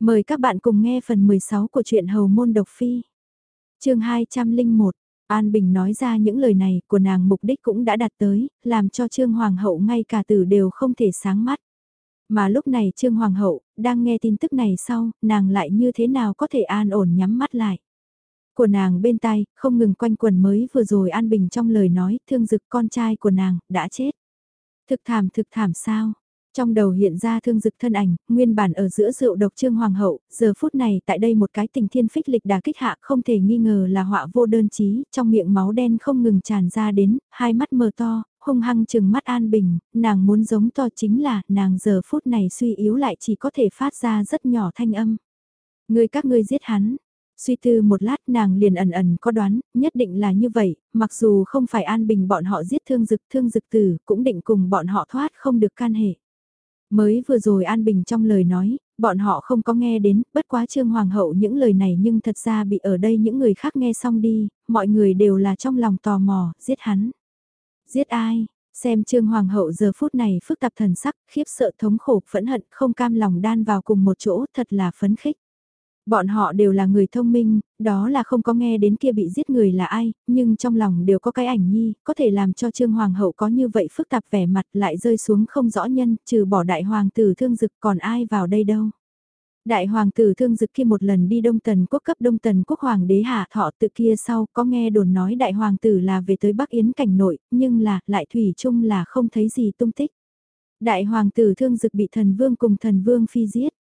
Mời các bạn cùng nghe phần 16 của truyện Hầu Môn Độc Phi. chương 201, An Bình nói ra những lời này của nàng mục đích cũng đã đạt tới, làm cho Trương Hoàng hậu ngay cả tử đều không thể sáng mắt. Mà lúc này Trương Hoàng hậu, đang nghe tin tức này sau, nàng lại như thế nào có thể an ổn nhắm mắt lại. Của nàng bên tai, không ngừng quanh quần mới vừa rồi An Bình trong lời nói, thương dực con trai của nàng, đã chết. Thực thảm thực thảm sao? Trong đầu hiện ra thương dực thân ảnh, nguyên bản ở giữa rượu độc trương hoàng hậu, giờ phút này tại đây một cái tình thiên phích lịch đà kích hạ không thể nghi ngờ là họa vô đơn chí, trong miệng máu đen không ngừng tràn ra đến, hai mắt mờ to, hung hăng chừng mắt an bình, nàng muốn giống to chính là nàng giờ phút này suy yếu lại chỉ có thể phát ra rất nhỏ thanh âm. Người các ngươi giết hắn, Suy tư một lát nàng liền ẩn ẩn có đoán, nhất định là như vậy, mặc dù không phải an bình bọn họ giết thương dực thương dực tử, cũng định cùng bọn họ thoát không được can hệ. Mới vừa rồi An Bình trong lời nói, bọn họ không có nghe đến, bất quá Trương Hoàng hậu những lời này nhưng thật ra bị ở đây những người khác nghe xong đi, mọi người đều là trong lòng tò mò, giết hắn. Giết ai? Xem Trương Hoàng hậu giờ phút này phức tạp thần sắc, khiếp sợ thống khổ, phẫn hận, không cam lòng đan vào cùng một chỗ, thật là phấn khích. Bọn họ đều là người thông minh, đó là không có nghe đến kia bị giết người là ai, nhưng trong lòng đều có cái ảnh nhi, có thể làm cho Trương Hoàng hậu có như vậy phức tạp vẻ mặt lại rơi xuống không rõ nhân, trừ bỏ đại hoàng tử thương dực còn ai vào đây đâu. Đại hoàng tử thương dực kia một lần đi Đông Tần quốc cấp Đông Tần quốc hoàng đế hạ thọ tự kia sau có nghe đồn nói đại hoàng tử là về tới Bắc Yến cảnh nội, nhưng là, lại thủy chung là không thấy gì tung tích. Đại hoàng tử thương dực bị thần vương cùng thần vương phi giết.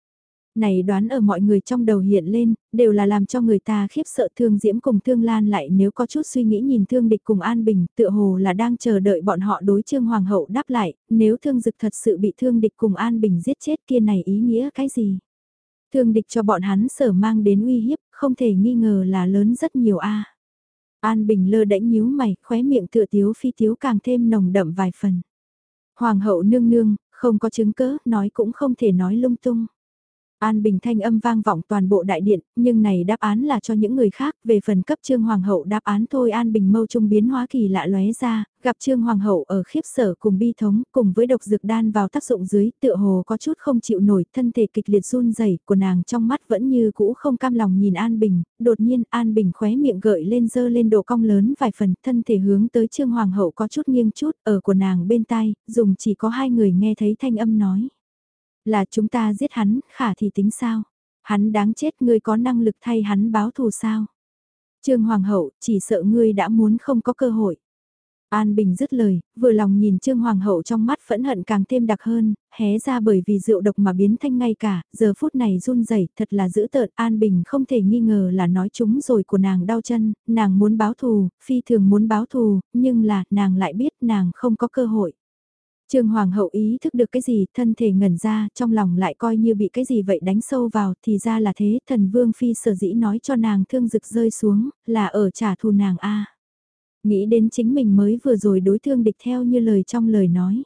Này đoán ở mọi người trong đầu hiện lên, đều là làm cho người ta khiếp sợ thương diễm cùng thương lan lại nếu có chút suy nghĩ nhìn thương địch cùng an bình, tựa hồ là đang chờ đợi bọn họ đối trương hoàng hậu đáp lại, nếu thương dực thật sự bị thương địch cùng an bình giết chết kia này ý nghĩa cái gì? Thương địch cho bọn hắn sở mang đến uy hiếp, không thể nghi ngờ là lớn rất nhiều a. An Bình lơ đễnh nhíu mày, khóe miệng tựa tiếu phi tiếu càng thêm nồng đậm vài phần. Hoàng hậu nương nương, không có chứng cớ, nói cũng không thể nói lung tung. An Bình thanh âm vang vọng toàn bộ đại điện, nhưng này đáp án là cho những người khác, về phần cấp Trương Hoàng hậu đáp án thôi An Bình mâu trung biến hóa kỳ lạ lóe ra, gặp Trương Hoàng hậu ở khiếp sở cùng bi thống, cùng với độc dược đan vào tác dụng dưới, tựa hồ có chút không chịu nổi, thân thể kịch liệt run rẩy của nàng trong mắt vẫn như cũ không cam lòng nhìn An Bình, đột nhiên An Bình khóe miệng gợi lên dơ lên độ cong lớn vài phần, thân thể hướng tới Trương Hoàng hậu có chút nghiêng chút, ở của nàng bên tai, dùng chỉ có hai người nghe thấy thanh âm nói. Là chúng ta giết hắn, khả thì tính sao? Hắn đáng chết ngươi có năng lực thay hắn báo thù sao? Trương Hoàng hậu, chỉ sợ ngươi đã muốn không có cơ hội. An Bình dứt lời, vừa lòng nhìn Trương Hoàng hậu trong mắt phẫn hận càng thêm đặc hơn, hé ra bởi vì rượu độc mà biến thanh ngay cả, giờ phút này run rẩy thật là dữ tợn. An Bình không thể nghi ngờ là nói chúng rồi của nàng đau chân, nàng muốn báo thù, phi thường muốn báo thù, nhưng là nàng lại biết nàng không có cơ hội. Trương Hoàng hậu ý thức được cái gì, thân thể ngẩn ra, trong lòng lại coi như bị cái gì vậy đánh sâu vào, thì ra là thế, thần vương phi sở dĩ nói cho nàng thương rực rơi xuống, là ở trả thù nàng a. Nghĩ đến chính mình mới vừa rồi đối thương địch theo như lời trong lời nói.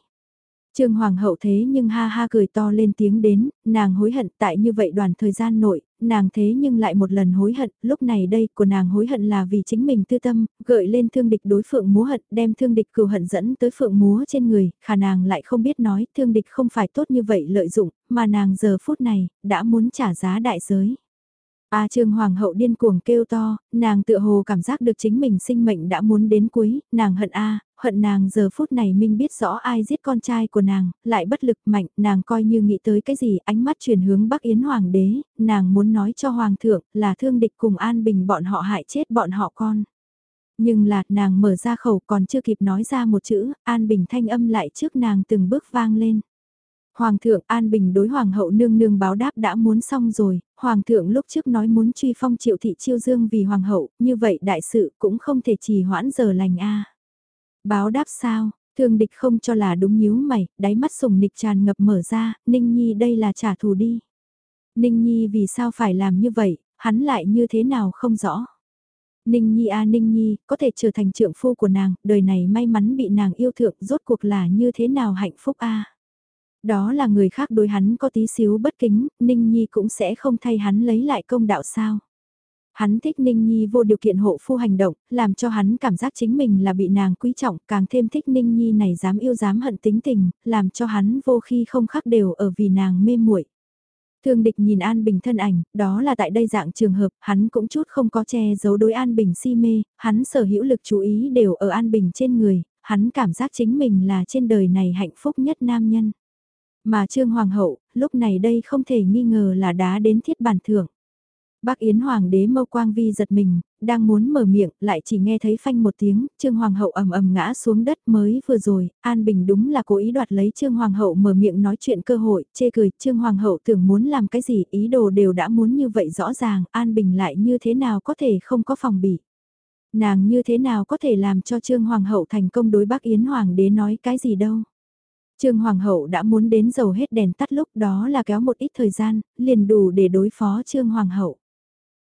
Trương Hoàng hậu thế nhưng ha ha cười to lên tiếng đến, nàng hối hận tại như vậy đoàn thời gian nội, nàng thế nhưng lại một lần hối hận, lúc này đây của nàng hối hận là vì chính mình tư tâm, gợi lên thương địch đối phượng múa hận, đem thương địch cừu hận dẫn tới phượng múa trên người, khả nàng lại không biết nói thương địch không phải tốt như vậy lợi dụng, mà nàng giờ phút này, đã muốn trả giá đại giới. A Trương Hoàng hậu điên cuồng kêu to, nàng tựa hồ cảm giác được chính mình sinh mệnh đã muốn đến cuối, nàng hận A, hận nàng giờ phút này minh biết rõ ai giết con trai của nàng, lại bất lực mạnh, nàng coi như nghĩ tới cái gì, ánh mắt chuyển hướng Bắc Yến Hoàng đế, nàng muốn nói cho Hoàng thượng là thương địch cùng an bình bọn họ hại chết bọn họ con. Nhưng là, nàng mở ra khẩu còn chưa kịp nói ra một chữ, an bình thanh âm lại trước nàng từng bước vang lên. Hoàng thượng An Bình đối Hoàng hậu nương nương báo đáp đã muốn xong rồi, Hoàng thượng lúc trước nói muốn truy phong triệu thị chiêu dương vì Hoàng hậu, như vậy đại sự cũng không thể trì hoãn giờ lành a Báo đáp sao, thương địch không cho là đúng nhíu mày, đáy mắt sùng nịch tràn ngập mở ra, Ninh Nhi đây là trả thù đi. Ninh Nhi vì sao phải làm như vậy, hắn lại như thế nào không rõ. Ninh Nhi a Ninh Nhi, có thể trở thành trượng phu của nàng, đời này may mắn bị nàng yêu thượng rốt cuộc là như thế nào hạnh phúc a đó là người khác đối hắn có tí xíu bất kính, Ninh Nhi cũng sẽ không thay hắn lấy lại công đạo sao. Hắn thích Ninh Nhi vô điều kiện hộ phu hành động, làm cho hắn cảm giác chính mình là bị nàng quý trọng, càng thêm thích Ninh Nhi này dám yêu dám hận tính tình, làm cho hắn vô khi không khác đều ở vì nàng mê muội. Thương địch nhìn An Bình thân ảnh, đó là tại đây dạng trường hợp, hắn cũng chút không có che giấu đối An Bình si mê, hắn sở hữu lực chú ý đều ở An Bình trên người, hắn cảm giác chính mình là trên đời này hạnh phúc nhất nam nhân. Mà Trương Hoàng hậu, lúc này đây không thể nghi ngờ là đá đến thiết bản thưởng. Bác Yến Hoàng đế mâu quang vi giật mình, đang muốn mở miệng, lại chỉ nghe thấy phanh một tiếng, Trương Hoàng hậu ầm ầm ngã xuống đất mới vừa rồi, An Bình đúng là cố ý đoạt lấy Trương Hoàng hậu mở miệng nói chuyện cơ hội, chê cười, Trương Hoàng hậu tưởng muốn làm cái gì, ý đồ đều đã muốn như vậy rõ ràng, An Bình lại như thế nào có thể không có phòng bị. Nàng như thế nào có thể làm cho Trương Hoàng hậu thành công đối bác Yến Hoàng đế nói cái gì đâu. Trương Hoàng hậu đã muốn đến dầu hết đèn tắt lúc đó là kéo một ít thời gian, liền đủ để đối phó Trương Hoàng hậu.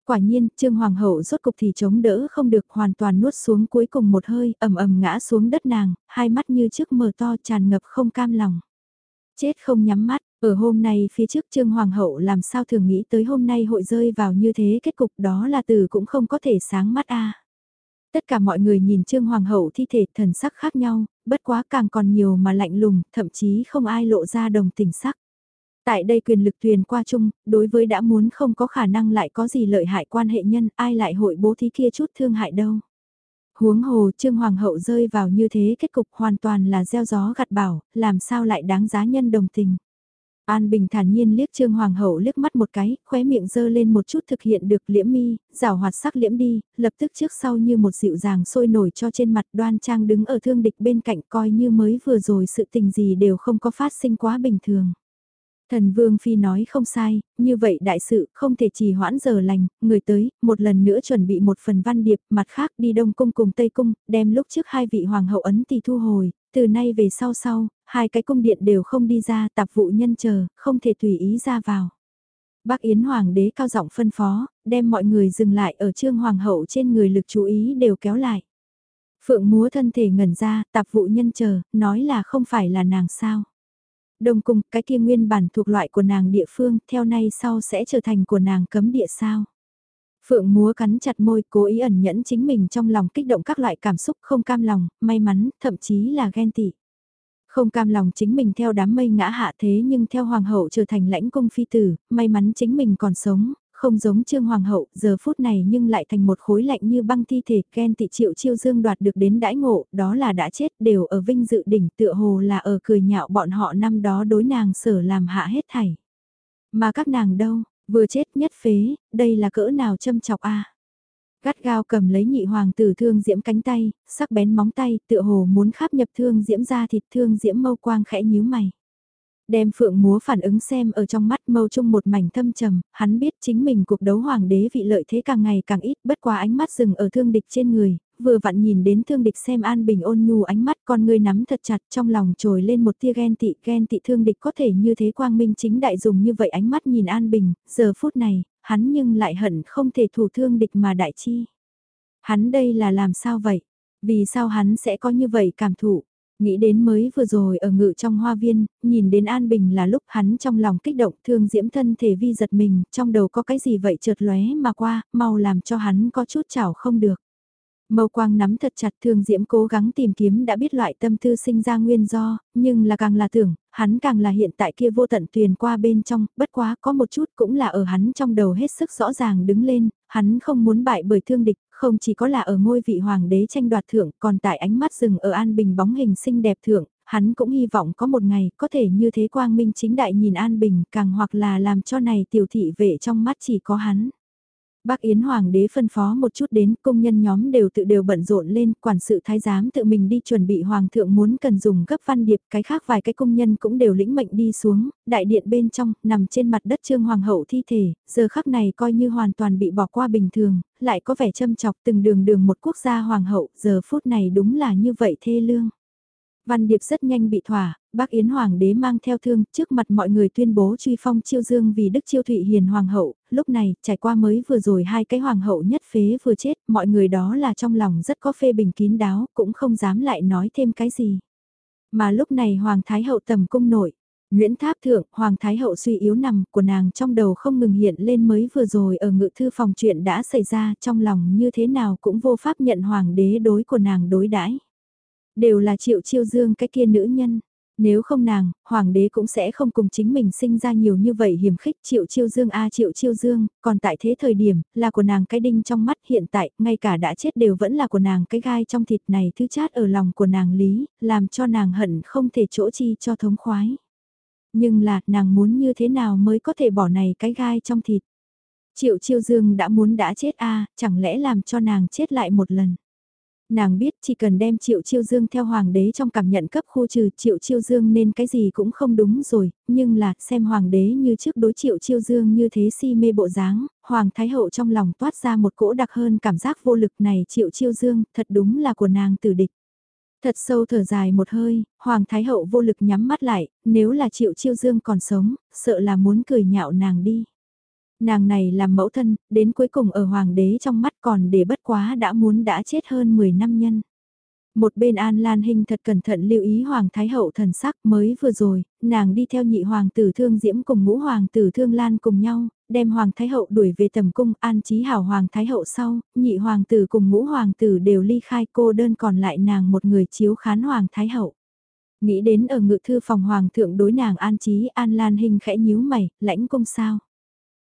Quả nhiên, Trương Hoàng hậu rốt cục thì chống đỡ không được hoàn toàn nuốt xuống cuối cùng một hơi, ầm ầm ngã xuống đất nàng, hai mắt như trước mờ to tràn ngập không cam lòng. Chết không nhắm mắt, ở hôm nay phía trước Trương Hoàng hậu làm sao thường nghĩ tới hôm nay hội rơi vào như thế kết cục đó là từ cũng không có thể sáng mắt a. Tất cả mọi người nhìn Trương Hoàng hậu thi thể thần sắc khác nhau, bất quá càng còn nhiều mà lạnh lùng, thậm chí không ai lộ ra đồng tình sắc. Tại đây quyền lực thuyền qua chung, đối với đã muốn không có khả năng lại có gì lợi hại quan hệ nhân, ai lại hội bố thí kia chút thương hại đâu. Huống hồ Trương Hoàng hậu rơi vào như thế kết cục hoàn toàn là gieo gió gặt bảo, làm sao lại đáng giá nhân đồng tình. An Bình thản nhiên liếc Trương Hoàng hậu liếc mắt một cái, khóe miệng dơ lên một chút thực hiện được liễm mi, rào hoạt sắc liễm đi, lập tức trước sau như một dịu dàng sôi nổi cho trên mặt đoan trang đứng ở thương địch bên cạnh coi như mới vừa rồi sự tình gì đều không có phát sinh quá bình thường. Thần Vương Phi nói không sai, như vậy đại sự không thể trì hoãn giờ lành, người tới, một lần nữa chuẩn bị một phần văn điệp, mặt khác đi Đông Cung cùng Tây Cung, đem lúc trước hai vị Hoàng hậu ấn thì thu hồi, từ nay về sau sau, hai cái cung điện đều không đi ra tạp vụ nhân chờ, không thể tùy ý ra vào. Bác Yến Hoàng đế cao giọng phân phó, đem mọi người dừng lại ở trương Hoàng hậu trên người lực chú ý đều kéo lại. Phượng múa thân thể ngẩn ra, tạp vụ nhân chờ, nói là không phải là nàng sao. Đông cung, cái kia nguyên bản thuộc loại của nàng địa phương, theo nay sau sẽ trở thành của nàng cấm địa sao. Phượng múa cắn chặt môi, cố ý ẩn nhẫn chính mình trong lòng kích động các loại cảm xúc không cam lòng, may mắn, thậm chí là ghen tị. Không cam lòng chính mình theo đám mây ngã hạ thế nhưng theo hoàng hậu trở thành lãnh cung phi tử, may mắn chính mình còn sống, không giống trương hoàng hậu, giờ phút này nhưng lại thành một khối lạnh như băng thi thể, Ken tị triệu chiêu dương đoạt được đến đãi ngộ, đó là đã chết đều ở vinh dự đỉnh tựa hồ là ở cười nhạo bọn họ năm đó đối nàng sở làm hạ hết thảy. Mà các nàng đâu, vừa chết nhất phế, đây là cỡ nào châm chọc a Gắt gao cầm lấy nhị hoàng tử thương diễm cánh tay, sắc bén móng tay, tựa hồ muốn kháp nhập thương diễm ra thịt thương diễm mâu quang khẽ nhíu mày. Đem phượng múa phản ứng xem ở trong mắt mâu chung một mảnh thâm trầm, hắn biết chính mình cuộc đấu hoàng đế vị lợi thế càng ngày càng ít, bất qua ánh mắt dừng ở thương địch trên người, vừa vặn nhìn đến thương địch xem an bình ôn nhu ánh mắt con người nắm thật chặt trong lòng trồi lên một tia ghen tị, ghen tị thương địch có thể như thế quang minh chính đại dùng như vậy ánh mắt nhìn an bình, giờ phút này, hắn nhưng lại hận không thể thủ thương địch mà đại chi. Hắn đây là làm sao vậy? Vì sao hắn sẽ có như vậy cảm thụ? Nghĩ đến mới vừa rồi ở ngự trong hoa viên, nhìn đến An Bình là lúc hắn trong lòng kích động thương diễm thân thể vi giật mình, trong đầu có cái gì vậy chợt lóe mà qua, mau làm cho hắn có chút chảo không được. Mâu quang nắm thật chặt thương diễm cố gắng tìm kiếm đã biết loại tâm tư sinh ra nguyên do, nhưng là càng là tưởng, hắn càng là hiện tại kia vô tận tuyền qua bên trong, bất quá có một chút cũng là ở hắn trong đầu hết sức rõ ràng đứng lên, hắn không muốn bại bởi thương địch, không chỉ có là ở ngôi vị hoàng đế tranh đoạt thượng, còn tại ánh mắt rừng ở an bình bóng hình xinh đẹp thượng, hắn cũng hy vọng có một ngày có thể như thế quang minh chính đại nhìn an bình, càng hoặc là làm cho này tiểu thị vệ trong mắt chỉ có hắn. Bác Yến Hoàng đế phân phó một chút đến công nhân nhóm đều tự đều bận rộn lên, quản sự thái giám tự mình đi chuẩn bị Hoàng thượng muốn cần dùng gấp văn điệp, cái khác vài cái công nhân cũng đều lĩnh mệnh đi xuống, đại điện bên trong, nằm trên mặt đất trương Hoàng hậu thi thể, giờ khắc này coi như hoàn toàn bị bỏ qua bình thường, lại có vẻ châm chọc từng đường đường một quốc gia Hoàng hậu, giờ phút này đúng là như vậy thê lương. Văn Điệp rất nhanh bị thỏa, bác Yến Hoàng đế mang theo thương trước mặt mọi người tuyên bố truy phong chiêu dương vì Đức Chiêu Thụy Hiền Hoàng hậu, lúc này trải qua mới vừa rồi hai cái Hoàng hậu nhất phế vừa chết, mọi người đó là trong lòng rất có phê bình kín đáo, cũng không dám lại nói thêm cái gì. Mà lúc này Hoàng Thái hậu tầm cung nội, Nguyễn Tháp Thượng, Hoàng Thái Hậu suy yếu nằm của nàng trong đầu không ngừng hiện lên mới vừa rồi ở ngự thư phòng chuyện đã xảy ra trong lòng như thế nào cũng vô pháp nhận Hoàng đế đối của nàng đối đãi Đều là triệu chiêu dương cái kia nữ nhân. Nếu không nàng, hoàng đế cũng sẽ không cùng chính mình sinh ra nhiều như vậy hiểm khích triệu chiêu dương a triệu chiêu dương, còn tại thế thời điểm, là của nàng cái đinh trong mắt hiện tại, ngay cả đã chết đều vẫn là của nàng cái gai trong thịt này thứ chát ở lòng của nàng lý, làm cho nàng hận không thể chỗ chi cho thống khoái. Nhưng là, nàng muốn như thế nào mới có thể bỏ này cái gai trong thịt. Triệu chiêu dương đã muốn đã chết a chẳng lẽ làm cho nàng chết lại một lần. Nàng biết chỉ cần đem Triệu Chiêu Dương theo Hoàng đế trong cảm nhận cấp khu trừ Triệu Chiêu Dương nên cái gì cũng không đúng rồi, nhưng là xem Hoàng đế như trước đối Triệu Chiêu Dương như thế si mê bộ dáng, Hoàng Thái Hậu trong lòng toát ra một cỗ đặc hơn cảm giác vô lực này Triệu Chiêu Dương thật đúng là của nàng tử địch. Thật sâu thở dài một hơi, Hoàng Thái Hậu vô lực nhắm mắt lại, nếu là Triệu Chiêu Dương còn sống, sợ là muốn cười nhạo nàng đi. Nàng này làm mẫu thân, đến cuối cùng ở hoàng đế trong mắt còn để bất quá đã muốn đã chết hơn 10 năm nhân. Một bên An Lan Hinh thật cẩn thận lưu ý Hoàng Thái Hậu thần sắc mới vừa rồi, nàng đi theo nhị Hoàng tử Thương Diễm cùng ngũ Hoàng tử Thương Lan cùng nhau, đem Hoàng Thái Hậu đuổi về tầm cung an trí hảo Hoàng Thái Hậu sau, nhị Hoàng tử cùng ngũ Hoàng tử đều ly khai cô đơn còn lại nàng một người chiếu khán Hoàng Thái Hậu. Nghĩ đến ở ngự thư phòng Hoàng thượng đối nàng an trí An Lan Hinh khẽ nhíu mày, lãnh cung sao.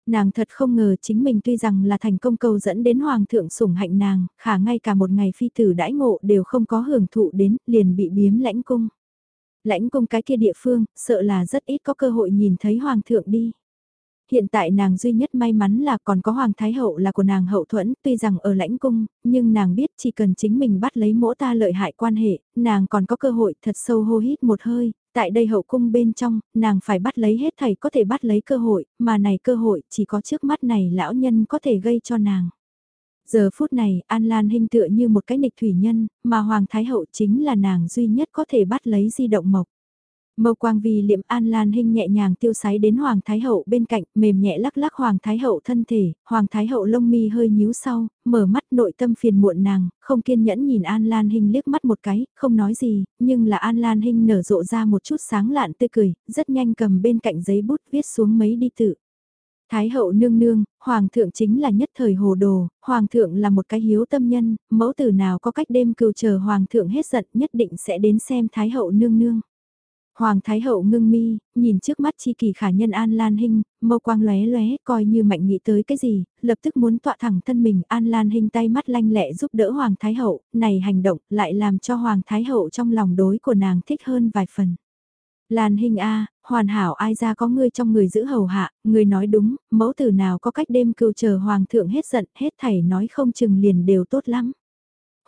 Nàng thật không ngờ chính mình tuy rằng là thành công cầu dẫn đến hoàng thượng sủng hạnh nàng, khả ngay cả một ngày phi tử đãi ngộ đều không có hưởng thụ đến, liền bị biếm lãnh cung. Lãnh cung cái kia địa phương, sợ là rất ít có cơ hội nhìn thấy hoàng thượng đi hiện tại nàng duy nhất may mắn là còn có Hoàng Thái Hậu là của nàng hậu thuẫn, tuy rằng ở lãnh cung, nhưng nàng biết chỉ cần chính mình bắt lấy mỗ ta lợi hại quan hệ, nàng còn có cơ hội thật sâu hô hít một hơi, tại đây hậu cung bên trong, nàng phải bắt lấy hết thầy có thể bắt lấy cơ hội, mà này cơ hội chỉ có trước mắt này lão nhân có thể gây cho nàng. Giờ phút này, An Lan hình tựa như một cái nịch thủy nhân, mà Hoàng Thái Hậu chính là nàng duy nhất có thể bắt lấy di động mộc. Mâu quang vì liệm an lan hình nhẹ nhàng tiêu sái đến Hoàng Thái Hậu bên cạnh, mềm nhẹ lắc lắc Hoàng Thái Hậu thân thể, Hoàng Thái Hậu lông mi hơi nhíu sau, mở mắt nội tâm phiền muộn nàng, không kiên nhẫn nhìn An Lan hình liếc mắt một cái, không nói gì, nhưng là An Lan hình nở rộ ra một chút sáng lạn tươi cười, rất nhanh cầm bên cạnh giấy bút viết xuống mấy đi tự. Thái hậu nương nương, hoàng thượng chính là nhất thời hồ đồ, hoàng thượng là một cái hiếu tâm nhân, mẫu tử nào có cách đêm cừu chờ hoàng thượng hết giận nhất định sẽ đến xem thái hậu nương nương. Hoàng Thái Hậu ngưng mi, nhìn trước mắt chi kỳ khả nhân An Lan Hinh, mâu quang lóe lóe, coi như mạnh nghĩ tới cái gì, lập tức muốn tọa thẳng thân mình An Lan Hinh tay mắt lanh lẹ giúp đỡ Hoàng Thái Hậu, này hành động lại làm cho Hoàng Thái Hậu trong lòng đối của nàng thích hơn vài phần. Lan Hinh A, hoàn hảo ai ra có ngươi trong người giữ hầu hạ, người nói đúng, mẫu tử nào có cách đêm cưu chờ Hoàng thượng hết giận, hết thảy nói không chừng liền đều tốt lắm.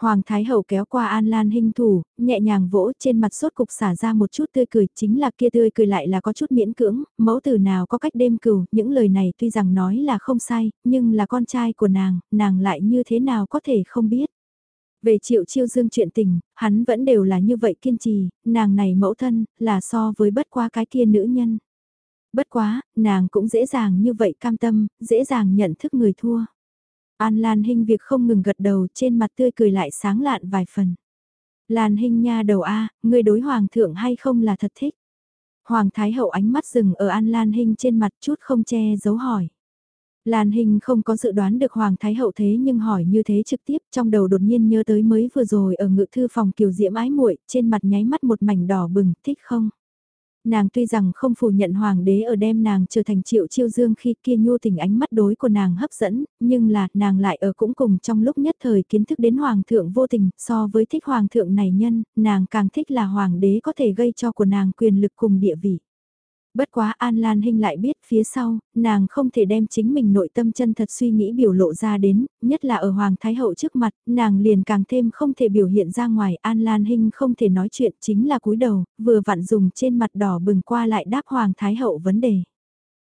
Hoàng Thái Hậu kéo qua An Lan Hinh thủ, nhẹ nhàng vỗ trên mặt sốt cục xả ra một chút tươi cười, chính là kia tươi cười lại là có chút miễn cưỡng, mẫu tử nào có cách đêm cừu, những lời này tuy rằng nói là không sai, nhưng là con trai của nàng, nàng lại như thế nào có thể không biết. Về triệu chiêu dương chuyện tình, hắn vẫn đều là như vậy kiên trì, nàng này mẫu thân, là so với bất qua cái kia nữ nhân. Bất quá, nàng cũng dễ dàng như vậy cam tâm, dễ dàng nhận thức người thua. An Lan Hinh việc không ngừng gật đầu trên mặt tươi cười lại sáng lạn vài phần. Lan Hinh nha đầu A, người đối hoàng thượng hay không là thật thích. Hoàng Thái Hậu ánh mắt dừng ở An Lan Hinh trên mặt chút không che giấu hỏi. Lan Hình không có dự đoán được Hoàng Thái Hậu thế nhưng hỏi như thế trực tiếp trong đầu đột nhiên nhớ tới mới vừa rồi ở ngự thư phòng kiều diễm ái muội trên mặt nháy mắt một mảnh đỏ bừng, thích không? Nàng tuy rằng không phủ nhận hoàng đế ở đem nàng trở thành triệu chiêu dương khi kia nhu tình ánh mắt đối của nàng hấp dẫn, nhưng là nàng lại ở cũng cùng trong lúc nhất thời kiến thức đến hoàng thượng vô tình so với thích hoàng thượng này nhân, nàng càng thích là hoàng đế có thể gây cho của nàng quyền lực cùng địa vị. Bất quá An Lan Hinh lại biết phía sau, nàng không thể đem chính mình nội tâm chân thật suy nghĩ biểu lộ ra đến, nhất là ở Hoàng Thái Hậu trước mặt, nàng liền càng thêm không thể biểu hiện ra ngoài. An Lan Hinh không thể nói chuyện chính là cúi đầu, vừa vặn dùng trên mặt đỏ bừng qua lại đáp Hoàng Thái Hậu vấn đề.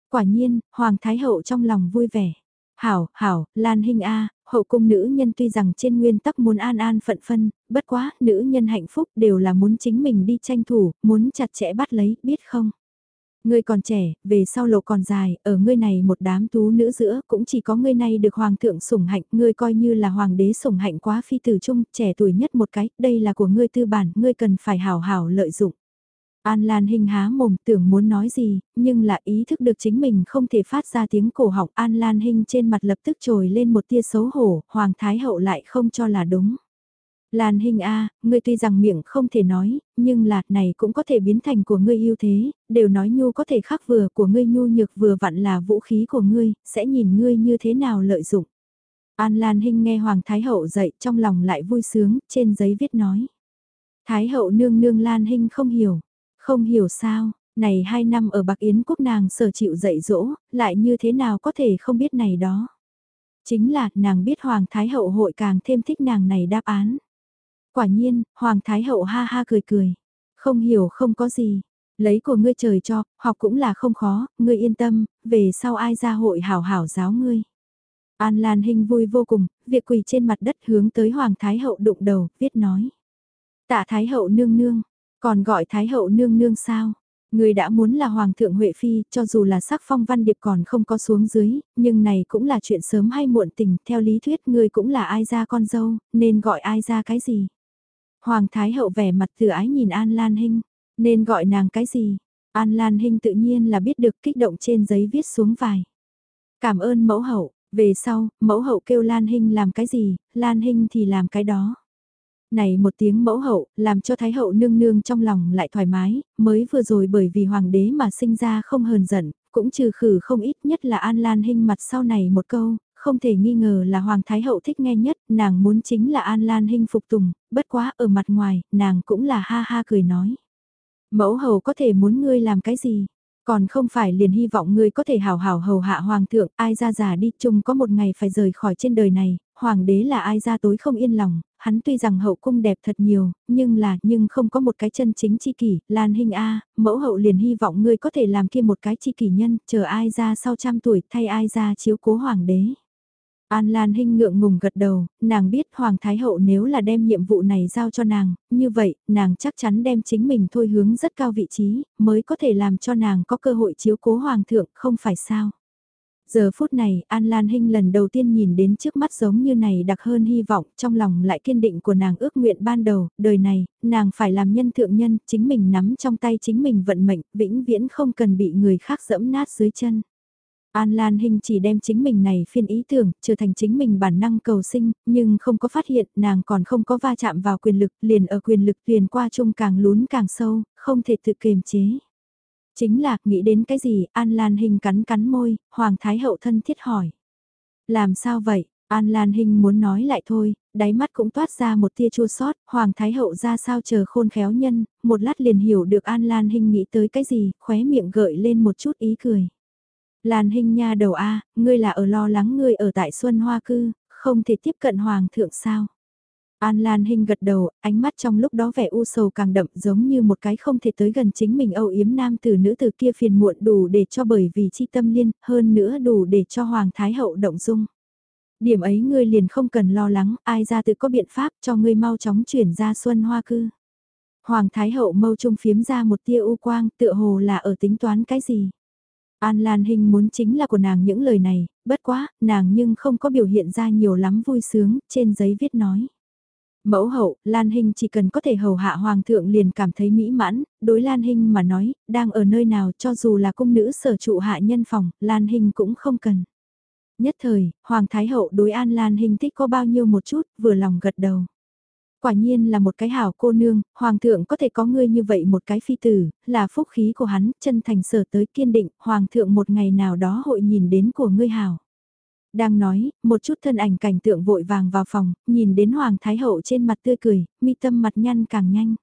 Quả nhiên, Hoàng Thái Hậu trong lòng vui vẻ. Hảo, hảo, Lan Hinh A, hậu cung nữ nhân tuy rằng trên nguyên tắc muốn an an phận phân, bất quá, nữ nhân hạnh phúc đều là muốn chính mình đi tranh thủ, muốn chặt chẽ bắt lấy, biết không? Ngươi còn trẻ, về sau lộ còn dài, ở ngươi này một đám tú nữ giữa, cũng chỉ có ngươi này được hoàng thượng sủng hạnh, ngươi coi như là hoàng đế sủng hạnh quá phi tử trung, trẻ tuổi nhất một cái, đây là của ngươi tư bản, ngươi cần phải hảo hảo lợi dụng. An Lan Hinh há mồm tưởng muốn nói gì, nhưng là ý thức được chính mình không thể phát ra tiếng cổ họng An Lan Hinh trên mặt lập tức trồi lên một tia xấu hổ, Hoàng Thái Hậu lại không cho là đúng. Lan Hinh A, ngươi tuy rằng miệng không thể nói, nhưng là này cũng có thể biến thành của ngươi ưu thế, đều nói nhu có thể khắc vừa của ngươi nhu nhược vừa vặn là vũ khí của ngươi, sẽ nhìn ngươi như thế nào lợi dụng. An Lan Hinh nghe Hoàng Thái Hậu dạy trong lòng lại vui sướng, trên giấy viết nói. Thái Hậu nương nương Lan Hinh không hiểu, không hiểu sao, này hai năm ở Bạc Yến Quốc nàng sở chịu dạy dỗ, lại như thế nào có thể không biết này đó. Chính là nàng biết Hoàng Thái Hậu hội càng thêm thích nàng này đáp án. Quả nhiên, Hoàng Thái Hậu ha ha cười cười. Không hiểu không có gì. Lấy của ngươi trời cho, học cũng là không khó, ngươi yên tâm, về sau ai ra hội hảo hảo giáo ngươi. An Lan Hinh vui vô cùng, việc quỳ trên mặt đất hướng tới Hoàng Thái Hậu đụng đầu, viết nói. Tạ Thái Hậu nương nương, còn gọi Thái Hậu nương nương sao? Người đã muốn là Hoàng thượng Huệ Phi, cho dù là sắc phong văn điệp còn không có xuống dưới, nhưng này cũng là chuyện sớm hay muộn tình, theo lý thuyết người cũng là ai ra con dâu, nên gọi ai ra cái gì. Hoàng Thái Hậu vẻ mặt từ ái nhìn An Lan Hinh, nên gọi nàng cái gì? An Lan Hinh tự nhiên là biết được kích động trên giấy viết xuống vài. Cảm ơn mẫu hậu, về sau, mẫu hậu kêu Lan Hinh làm cái gì, Lan Hinh thì làm cái đó. Này một tiếng mẫu hậu, làm cho Thái hậu nương nương trong lòng lại thoải mái, mới vừa rồi bởi vì hoàng đế mà sinh ra không hờn giận, cũng trừ khử không ít nhất là An Lan Hinh mặt sau này một câu, không thể nghi ngờ là Hoàng Thái Hậu thích nghe nhất, nàng muốn chính là An Lan Hinh phục tùng, bất quá ở mặt ngoài, nàng cũng là ha ha cười nói. Mẫu hầu có thể muốn ngươi làm cái gì? Còn không phải liền hy vọng ngươi có thể hào hào hầu hạ hoàng thượng, ai ra già đi chung có một ngày phải rời khỏi trên đời này, hoàng đế là ai ra tối không yên lòng, hắn tuy rằng hậu cung đẹp thật nhiều, nhưng là, nhưng không có một cái chân chính chi kỷ, Lan Hinh A, mẫu hậu liền hy vọng ngươi có thể làm kia một cái chi kỷ nhân, chờ ai ra sau trăm tuổi thay ai ra chiếu cố hoàng đế. An Lan Hinh ngượng ngùng gật đầu, nàng biết Hoàng Thái Hậu nếu là đem nhiệm vụ này giao cho nàng, như vậy, nàng chắc chắn đem chính mình thôi hướng rất cao vị trí, mới có thể làm cho nàng có cơ hội chiếu cố Hoàng thượng, không phải sao. Giờ phút này, An Lan Hinh lần đầu tiên nhìn đến trước mắt giống như này đặc hơn hy vọng, trong lòng lại kiên định của nàng ước nguyện ban đầu, đời này, nàng phải làm nhân thượng nhân, chính mình nắm trong tay chính mình vận mệnh, vĩnh viễn không cần bị người khác dẫm nát dưới chân. An Lan Hinh chỉ đem chính mình này phiên ý tưởng, trở thành chính mình bản năng cầu sinh, nhưng không có phát hiện nàng còn không có va chạm vào quyền lực, liền ở quyền lực liền qua chung càng lún càng sâu, không thể tự kiềm chế. Chính là, nghĩ đến cái gì, An Lan Hinh cắn cắn môi, Hoàng Thái Hậu thân thiết hỏi. Làm sao vậy? An Lan Hinh muốn nói lại thôi, đáy mắt cũng toát ra một tia chua sót, Hoàng Thái Hậu ra sao chờ khôn khéo nhân, một lát liền hiểu được An Lan Hinh nghĩ tới cái gì, khóe miệng gợi lên một chút ý cười. Lan Hinh nha đầu A, ngươi là ở lo lắng ngươi ở tại Xuân Hoa Cư, không thể tiếp cận Hoàng thượng sao? An Lan Hinh gật đầu, ánh mắt trong lúc đó vẻ u sầu càng đậm giống như một cái không thể tới gần chính mình âu yếm nam từ nữ từ kia phiền muộn đủ để cho bởi vì chi tâm liên, hơn nữa đủ để cho Hoàng Thái Hậu động dung. Điểm ấy ngươi liền không cần lo lắng, ai ra tự có biện pháp cho ngươi mau chóng chuyển ra Xuân Hoa Cư. Hoàng Thái Hậu mâu trung phiếm ra một tia u quang tựa hồ là ở tính toán cái gì. An Lan Hinh muốn chính là của nàng những lời này, bất quá, nàng nhưng không có biểu hiện ra nhiều lắm vui sướng, trên giấy viết nói. Mẫu hậu, Lan Hinh chỉ cần có thể hầu hạ hoàng thượng liền cảm thấy mỹ mãn, đối Lan Hinh mà nói, đang ở nơi nào cho dù là cung nữ sở trụ hạ nhân phòng, Lan Hinh cũng không cần. Nhất thời, Hoàng Thái Hậu đối An Lan Hinh thích có bao nhiêu một chút, vừa lòng gật đầu quả nhiên là một cái hảo cô nương, hoàng thượng có thể có ngươi như vậy một cái phi tử, là phúc khí của hắn, chân thành sở tới kiên định, hoàng thượng một ngày nào đó hội nhìn đến của ngươi hảo. Đang nói, một chút thân ảnh cảnh tượng vội vàng vào phòng, nhìn đến hoàng thái hậu trên mặt tươi cười, mi tâm mặt nhăn càng nhanh.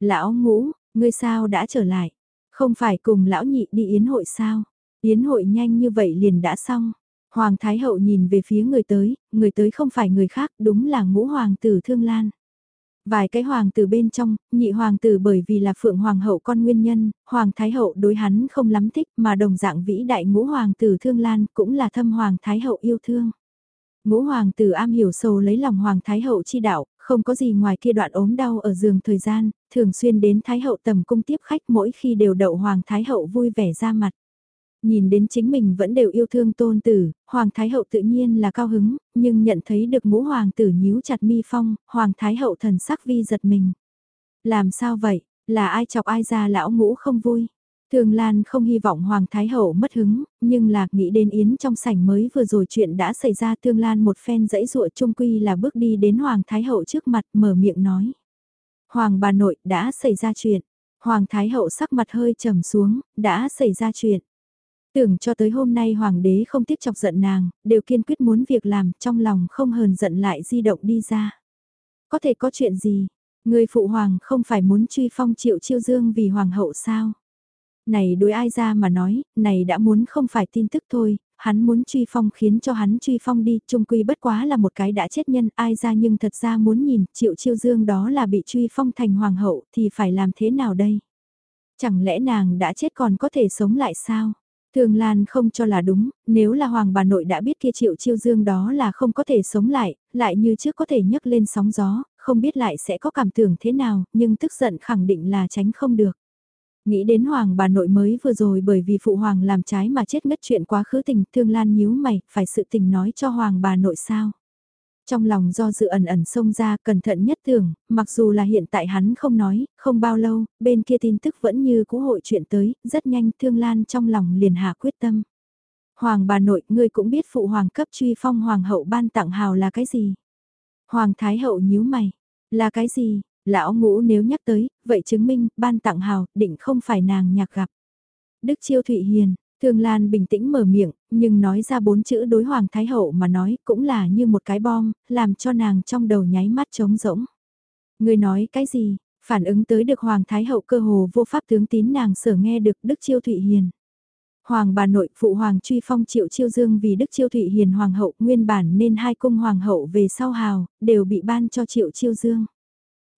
Lão ngũ, ngươi sao đã trở lại? Không phải cùng lão nhị đi yến hội sao? Yến hội nhanh như vậy liền đã xong. Hoàng Thái Hậu nhìn về phía người tới, người tới không phải người khác, đúng là ngũ hoàng tử Thương Lan. Vài cái hoàng tử bên trong, nhị hoàng tử bởi vì là phượng hoàng hậu con nguyên nhân, hoàng thái hậu đối hắn không lắm thích mà đồng dạng vĩ đại ngũ hoàng tử thương lan cũng là thâm hoàng thái hậu yêu thương. Ngũ hoàng tử am hiểu sâu lấy lòng hoàng thái hậu chi đạo, không có gì ngoài kia đoạn ốm đau ở giường thời gian, thường xuyên đến thái hậu tầm cung tiếp khách mỗi khi đều đậu hoàng thái hậu vui vẻ ra mặt. Nhìn đến chính mình vẫn đều yêu thương tôn tử, Hoàng Thái Hậu tự nhiên là cao hứng, nhưng nhận thấy được ngũ Hoàng tử nhíu chặt mi phong, Hoàng Thái Hậu thần sắc vi giật mình. Làm sao vậy, là ai chọc ai ra lão ngũ không vui? Thường Lan không hy vọng Hoàng Thái Hậu mất hứng, nhưng là nghĩ đến Yến trong sảnh mới vừa rồi chuyện đã xảy ra Thương Lan một phen dãy dụa trung quy là bước đi đến Hoàng Thái Hậu trước mặt mở miệng nói. Hoàng bà nội đã xảy ra chuyện. Hoàng Thái Hậu sắc mặt hơi trầm xuống, đã xảy ra chuyện. Tưởng cho tới hôm nay Hoàng đế không tiếp chọc giận nàng, đều kiên quyết muốn việc làm, trong lòng không hờn giận lại di động đi ra. Có thể có chuyện gì? Người phụ hoàng không phải muốn truy phong triệu chiêu dương vì hoàng hậu sao? Này đối ai ra mà nói, này đã muốn không phải tin tức thôi, hắn muốn truy phong khiến cho hắn truy phong đi, trung quy bất quá là một cái đã chết nhân ai ra nhưng thật ra muốn nhìn triệu chiêu dương đó là bị truy phong thành hoàng hậu thì phải làm thế nào đây? Chẳng lẽ nàng đã chết còn có thể sống lại sao? Thường Lan không cho là đúng, nếu là hoàng bà nội đã biết kia triệu chiêu dương đó là không có thể sống lại, lại như trước có thể nhấc lên sóng gió, không biết lại sẽ có cảm tưởng thế nào, nhưng tức giận khẳng định là tránh không được. Nghĩ đến hoàng bà nội mới vừa rồi bởi vì phụ hoàng làm trái mà chết ngất chuyện quá khứ tình, thương lan nhíu mày, phải sự tình nói cho hoàng bà nội sao. Trong lòng do dự ẩn ẩn xông ra cẩn thận nhất tưởng, mặc dù là hiện tại hắn không nói, không bao lâu, bên kia tin tức vẫn như cũ hội chuyện tới, rất nhanh thương lan trong lòng liền hạ quyết tâm. Hoàng bà nội, ngươi cũng biết phụ hoàng cấp truy phong hoàng hậu ban tặng hào là cái gì? Hoàng thái hậu nhíu mày, là cái gì? Lão ngũ nếu nhắc tới, vậy chứng minh, ban tặng hào, định không phải nàng nhạc gặp. Đức Chiêu Thụy Hiền, Thương Lan bình tĩnh mở miệng, nhưng nói ra bốn chữ đối Hoàng Thái Hậu mà nói cũng là như một cái bom, làm cho nàng trong đầu nháy mắt trống rỗng. Người nói cái gì, phản ứng tới được Hoàng Thái Hậu cơ hồ vô pháp tướng tín nàng sở nghe được Đức Chiêu Thụy Hiền. Hoàng bà nội phụ hoàng truy phong triệu chiêu dương vì Đức Chiêu Thụy Hiền Hoàng hậu nguyên bản nên hai cung Hoàng hậu về sau hào, đều bị ban cho triệu chiêu dương.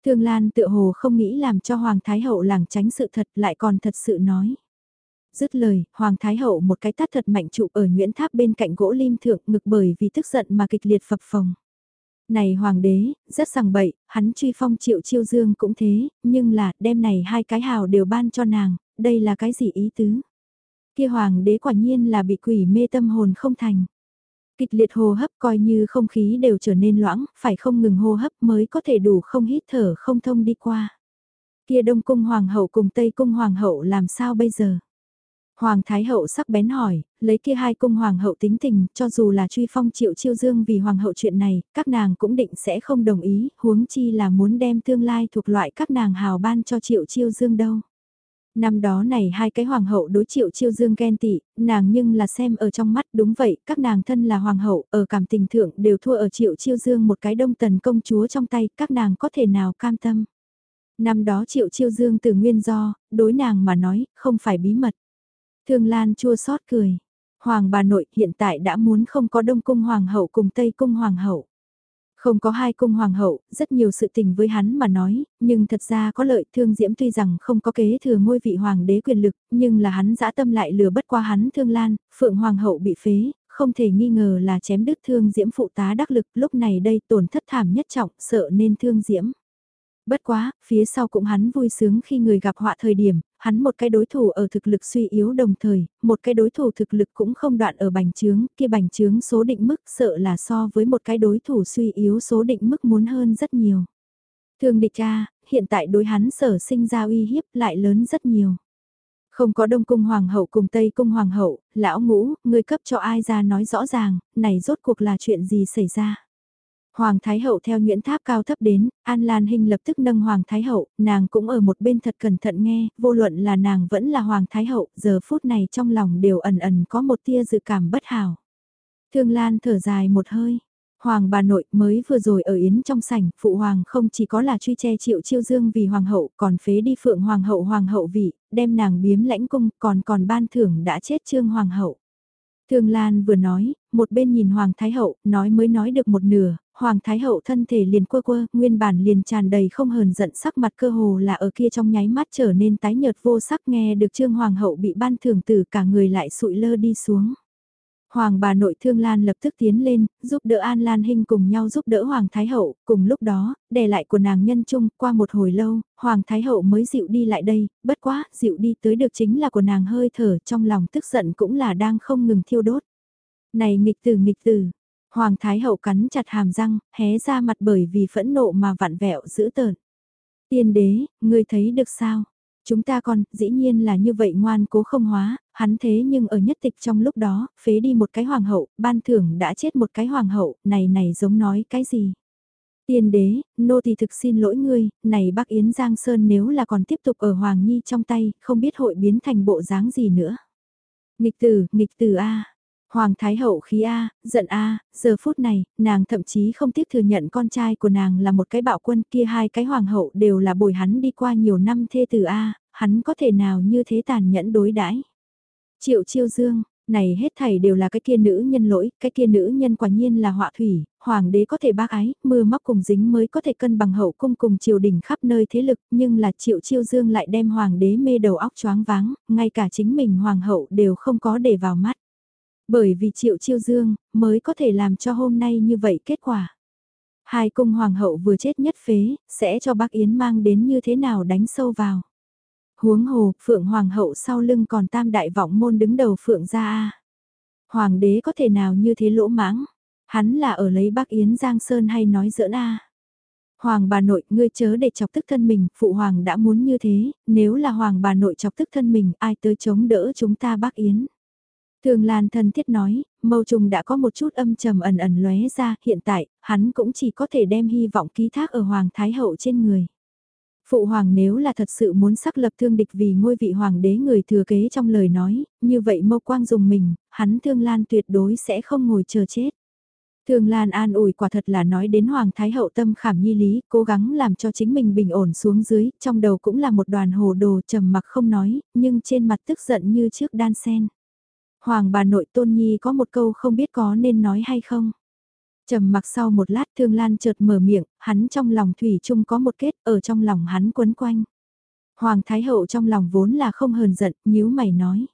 Thương Lan tự hồ không nghĩ làm cho Hoàng Thái Hậu làng tránh sự thật lại còn thật sự nói. Dứt lời, Hoàng Thái Hậu một cái tát thật mạnh trụ ở Nguyễn Tháp bên cạnh gỗ lim thượng ngực bởi vì tức giận mà kịch liệt phập phồng. Này Hoàng đế, rất sằng bậy, hắn truy phong triệu chiêu dương cũng thế, nhưng là đêm này hai cái hào đều ban cho nàng, đây là cái gì ý tứ? Kia Hoàng đế quả nhiên là bị quỷ mê tâm hồn không thành. Kịch liệt hô hấp coi như không khí đều trở nên loãng, phải không ngừng hô hấp mới có thể đủ không hít thở không thông đi qua. Kia Đông Cung Hoàng hậu cùng Tây Cung Hoàng hậu làm sao bây giờ? Hoàng Thái Hậu sắc bén hỏi, lấy kia hai cung Hoàng hậu tính tình, cho dù là truy phong triệu chiêu dương vì Hoàng hậu chuyện này, các nàng cũng định sẽ không đồng ý, huống chi là muốn đem tương lai thuộc loại các nàng hào ban cho triệu chiêu dương đâu. Năm đó này hai cái hoàng hậu đối triệu chiêu dương ghen tị, nàng nhưng là xem ở trong mắt đúng vậy, các nàng thân là hoàng hậu, ở cảm tình thượng đều thua ở triệu chiêu dương một cái đông tần công chúa trong tay, các nàng có thể nào cam tâm. Năm đó triệu chiêu dương từ nguyên do, đối nàng mà nói, không phải bí mật. Thương Lan chua xót cười. Hoàng bà nội hiện tại đã muốn không có Đông Cung Hoàng hậu cùng Tây Cung Hoàng hậu. Không có hai cung hoàng hậu, rất nhiều sự tình với hắn mà nói, nhưng thật ra có lợi thương diễm tuy rằng không có kế thừa ngôi vị hoàng đế quyền lực, nhưng là hắn dã tâm lại lừa bất qua hắn thương lan, phượng hoàng hậu bị phế, không thể nghi ngờ là chém đứt thương diễm phụ tá đắc lực, lúc này đây tổn thất thảm nhất trọng, sợ nên thương diễm. Bất quá, phía sau cũng hắn vui sướng khi người gặp họa thời điểm, hắn một cái đối thủ ở thực lực suy yếu đồng thời, một cái đối thủ thực lực cũng không đoạn ở bành trướng, kia bành trướng số định mức sợ là so với một cái đối thủ suy yếu số định mức muốn hơn rất nhiều. Thương địch cha, hiện tại đối hắn sở sinh ra uy hiếp lại lớn rất nhiều. Không có Đông Cung Hoàng hậu cùng Tây Cung Hoàng hậu, lão ngũ, người cấp cho ai ra nói rõ ràng, này rốt cuộc là chuyện gì xảy ra. Hoàng Thái Hậu theo Nguyễn Tháp cao thấp đến, An Lan Hinh lập tức nâng Hoàng Thái Hậu, nàng cũng ở một bên thật cẩn thận nghe, vô luận là nàng vẫn là Hoàng Thái Hậu, giờ phút này trong lòng đều ẩn ẩn có một tia dự cảm bất hảo. Thương Lan thở dài một hơi. Hoàng bà nội mới vừa rồi ở Yến trong sảnh, phụ hoàng không chỉ có là truy che triệu chiêu dương vì hoàng hậu, còn phế đi phượng hoàng hậu hoàng hậu vị, đem nàng biếm lãnh cung, còn còn ban thưởng đã chết trương hoàng hậu. Thương Lan vừa nói, một bên nhìn Hoàng Thái Hậu, nói mới nói được một nửa, Hoàng Thái Hậu thân thể liền quơ quơ, nguyên bản liền tràn đầy không hờn giận sắc mặt cơ hồ là ở kia trong nháy mắt trở nên tái nhợt vô sắc nghe được Trương Hoàng Hậu bị ban thưởng tử cả người lại sụi lơ đi xuống. Hoàng bà nội Thương Lan lập tức tiến lên, giúp đỡ An Lan Hinh cùng nhau giúp đỡ Hoàng Thái Hậu, cùng lúc đó, đè lại của nàng nhân chung, qua một hồi lâu, Hoàng Thái Hậu mới dịu đi lại đây, bất quá, dịu đi tới được chính là của nàng hơi thở trong lòng tức giận cũng là đang không ngừng thiêu đốt. Này nghịch tử nghịch tử, Hoàng Thái Hậu cắn chặt hàm răng, hé ra mặt bởi vì phẫn nộ mà vặn vẹo giữ tợn. Tiên đế, ngươi thấy được sao? Chúng ta còn, dĩ nhiên là như vậy ngoan cố không hóa, hắn thế nhưng ở nhất tịch trong lúc đó, phế đi một cái hoàng hậu, ban thưởng đã chết một cái hoàng hậu, này này giống nói cái gì. Tiên đế, nô thì thực xin lỗi ngươi, này bác Yến Giang Sơn nếu là còn tiếp tục ở Hoàng Nhi trong tay, không biết hội biến thành bộ dáng gì nữa. Nghịch tử, nghịch tử A. Hoàng Thái Hậu khí A, giận A, giờ phút này, nàng thậm chí không tiếc thừa nhận con trai của nàng là một cái bạo quân kia hai cái Hoàng Hậu đều là bồi hắn đi qua nhiều năm thê tử A, hắn có thể nào như thế tàn nhẫn đối đãi Triệu Chiêu Dương, này hết thảy đều là cái kia nữ nhân lỗi, cái kia nữ nhân quả nhiên là họa thủy, hoàng đế có thể bác ái, mưa móc cùng dính mới có thể cân bằng hậu cung cùng triều đình khắp nơi thế lực, nhưng là triệu chiêu dương lại đem hoàng đế mê đầu óc choáng váng, ngay cả chính mình hoàng hậu đều không có để vào mắt. Bởi vì triệu chiêu dương, mới có thể làm cho hôm nay như vậy kết quả. Hai cung hoàng hậu vừa chết nhất phế, sẽ cho bác Yến mang đến như thế nào đánh sâu vào. Huống hồ, Phượng Hoàng hậu sau lưng còn tam đại vọng môn đứng đầu Phượng gia Hoàng đế có thể nào như thế lỗ mãng? Hắn là ở lấy bác Yến Giang Sơn hay nói giỡn a Hoàng bà nội, ngươi chớ để chọc tức thân mình, phụ hoàng đã muốn như thế, nếu là hoàng bà nội chọc tức thân mình, ai tới chống đỡ chúng ta bác Yến. Thường Lan thân thiết nói, mâu trùng đã có một chút âm trầm ẩn ẩn lóe ra, hiện tại, hắn cũng chỉ có thể đem hy vọng ký thác ở hoàng thái hậu trên người. Phụ hoàng nếu là thật sự muốn xác lập thương địch vì ngôi vị hoàng đế người thừa kế trong lời nói, như vậy mâu quang dùng mình, hắn thương lan tuyệt đối sẽ không ngồi chờ chết. Thương Lan an ủi quả thật là nói đến Hoàng Thái Hậu tâm khảm nhi lý, cố gắng làm cho chính mình bình ổn xuống dưới, trong đầu cũng là một đoàn hồ đồ trầm mặc không nói, nhưng trên mặt tức giận như trước đan sen. Hoàng bà nội tôn nhi có một câu không biết có nên nói hay không. trầm mặc sau một lát Thương Lan chợt mở miệng, hắn trong lòng Thủy chung có một kết, ở trong lòng hắn quấn quanh. Hoàng Thái Hậu trong lòng vốn là không hờn giận, nhíu mày nói.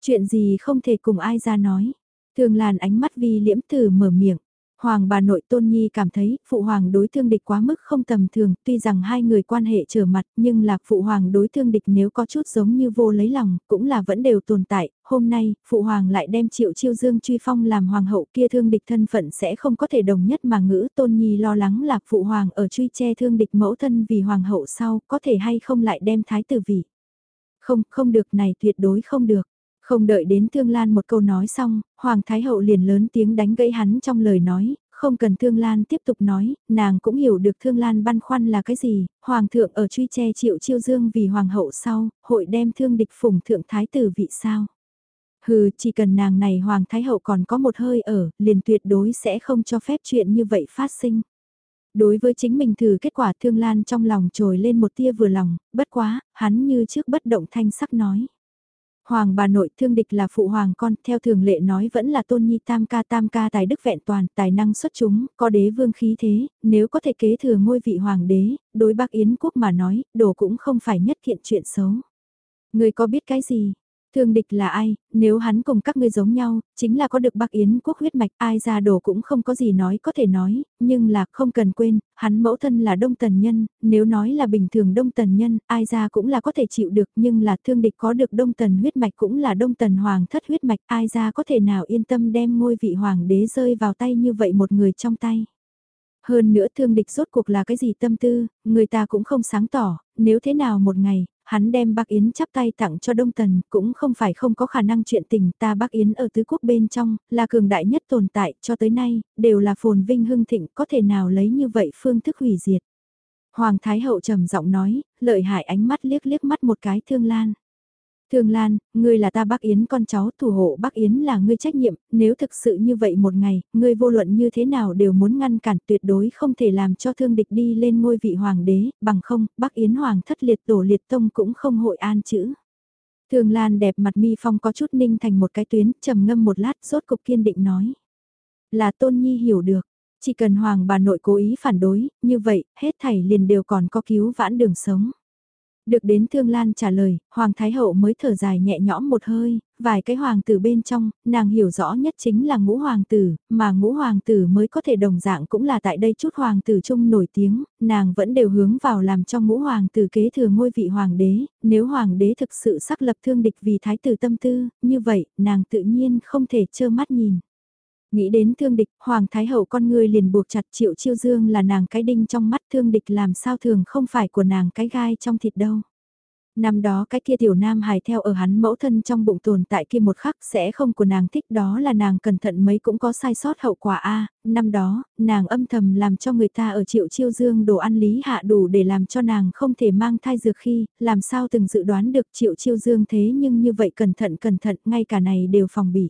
Chuyện gì không thể cùng ai ra nói. Thường Lan ánh mắt vi liễm từ mở miệng. Hoàng bà nội Tôn Nhi cảm thấy phụ hoàng đối thương địch quá mức không tầm thường, tuy rằng hai người quan hệ trở mặt nhưng là phụ hoàng đối thương địch nếu có chút giống như vô lấy lòng, cũng là vẫn đều tồn tại. Hôm nay, phụ hoàng lại đem triệu chiêu dương truy phong làm hoàng hậu kia thương địch thân phận sẽ không có thể đồng nhất mà ngữ Tôn Nhi lo lắng là phụ hoàng ở truy che thương địch mẫu thân vì hoàng hậu sau có thể hay không lại đem thái tử vị. Không, không được này tuyệt đối không được. Không đợi đến Thương Lan một câu nói xong, Hoàng Thái Hậu liền lớn tiếng đánh gãy hắn trong lời nói, không cần Thương Lan tiếp tục nói, nàng cũng hiểu được Thương Lan băn khoăn là cái gì, Hoàng thượng ở truy che triệu chiêu dương vì Hoàng hậu sau, hội đem thương địch phủng thượng Thái tử vị sao. Hừ, chỉ cần nàng này Hoàng Thái Hậu còn có một hơi ở, liền tuyệt đối sẽ không cho phép chuyện như vậy phát sinh. Đối với chính mình thử kết quả Thương Lan trong lòng trồi lên một tia vừa lòng, bất quá, hắn như trước bất động thanh sắc nói. Hoàng bà nội thương địch là phụ hoàng con, theo thường lệ nói vẫn là tôn nhi tam ca tam ca tài đức vẹn toàn, tài năng xuất chúng, có đế vương khí thế, nếu có thể kế thừa ngôi vị hoàng đế, đối bác Yến quốc mà nói, đồ cũng không phải nhất thiện chuyện xấu. Người có biết cái gì, Thương địch là ai, nếu hắn cùng các ngươi giống nhau, chính là có được bác Yến quốc huyết mạch, ai ra đồ cũng không có gì nói có thể nói, nhưng là không cần quên, hắn mẫu thân là đông tần nhân, nếu nói là bình thường đông tần nhân, ai ra cũng là có thể chịu được, nhưng là thương địch có được đông tần huyết mạch cũng là đông tần hoàng thất huyết mạch, ai ra có thể nào yên tâm đem ngôi vị hoàng đế rơi vào tay như vậy một người trong tay. Hơn nữa thương địch rốt cuộc là cái gì tâm tư, người ta cũng không sáng tỏ, nếu thế nào một ngày, hắn đem bác Yến chắp tay tặng cho Đông Tần, cũng không phải không có khả năng chuyện tình ta bác Yến ở tứ quốc bên trong, là cường đại nhất tồn tại, cho tới nay, đều là phồn vinh hưng thịnh, có thể nào lấy như vậy phương thức hủy diệt. Hoàng Thái Hậu trầm giọng nói, lợi hại ánh mắt liếc liếc mắt một cái thương lan. Thương Lan, ngươi là ta bác Yến con cháu thủ hộ bác Yến là ngươi trách nhiệm, nếu thực sự như vậy một ngày, ngươi vô luận như thế nào đều muốn ngăn cản tuyệt đối không thể làm cho thương địch đi lên ngôi vị hoàng đế, bằng không, bác Yến hoàng thất liệt tổ liệt tông cũng không hội an chữ. Thương Lan đẹp mặt mi phong có chút ninh thành một cái tuyến, trầm ngâm một lát, rốt cục kiên định nói. Là Tôn Nhi hiểu được, chỉ cần hoàng bà nội cố ý phản đối, như vậy, hết thảy liền đều còn có cứu vãn đường sống. Được đến Thương Lan trả lời, Hoàng Thái Hậu mới thở dài nhẹ nhõm một hơi, vài cái hoàng tử bên trong, nàng hiểu rõ nhất chính là ngũ hoàng tử, mà ngũ hoàng tử mới có thể đồng dạng cũng là tại đây chút hoàng tử chung nổi tiếng, nàng vẫn đều hướng vào làm cho ngũ hoàng tử kế thừa ngôi vị hoàng đế, nếu hoàng đế thực sự xác lập thương địch vì thái tử tâm tư, như vậy, nàng tự nhiên không thể trơ mắt nhìn. Nghĩ đến thương địch, Hoàng Thái Hậu con người liền buộc chặt triệu chiêu dương là nàng cái đinh trong mắt thương địch làm sao thường không phải của nàng cái gai trong thịt đâu. Năm đó cái kia tiểu nam hài theo ở hắn mẫu thân trong bụng tồn tại kia một khắc sẽ không của nàng thích đó là nàng cẩn thận mấy cũng có sai sót hậu quả a năm đó, nàng âm thầm làm cho người ta ở triệu chiêu dương đồ ăn lý hạ đủ để làm cho nàng không thể mang thai dược khi, làm sao từng dự đoán được triệu chiêu dương thế nhưng như vậy cẩn thận cẩn thận ngay cả này đều phòng bị.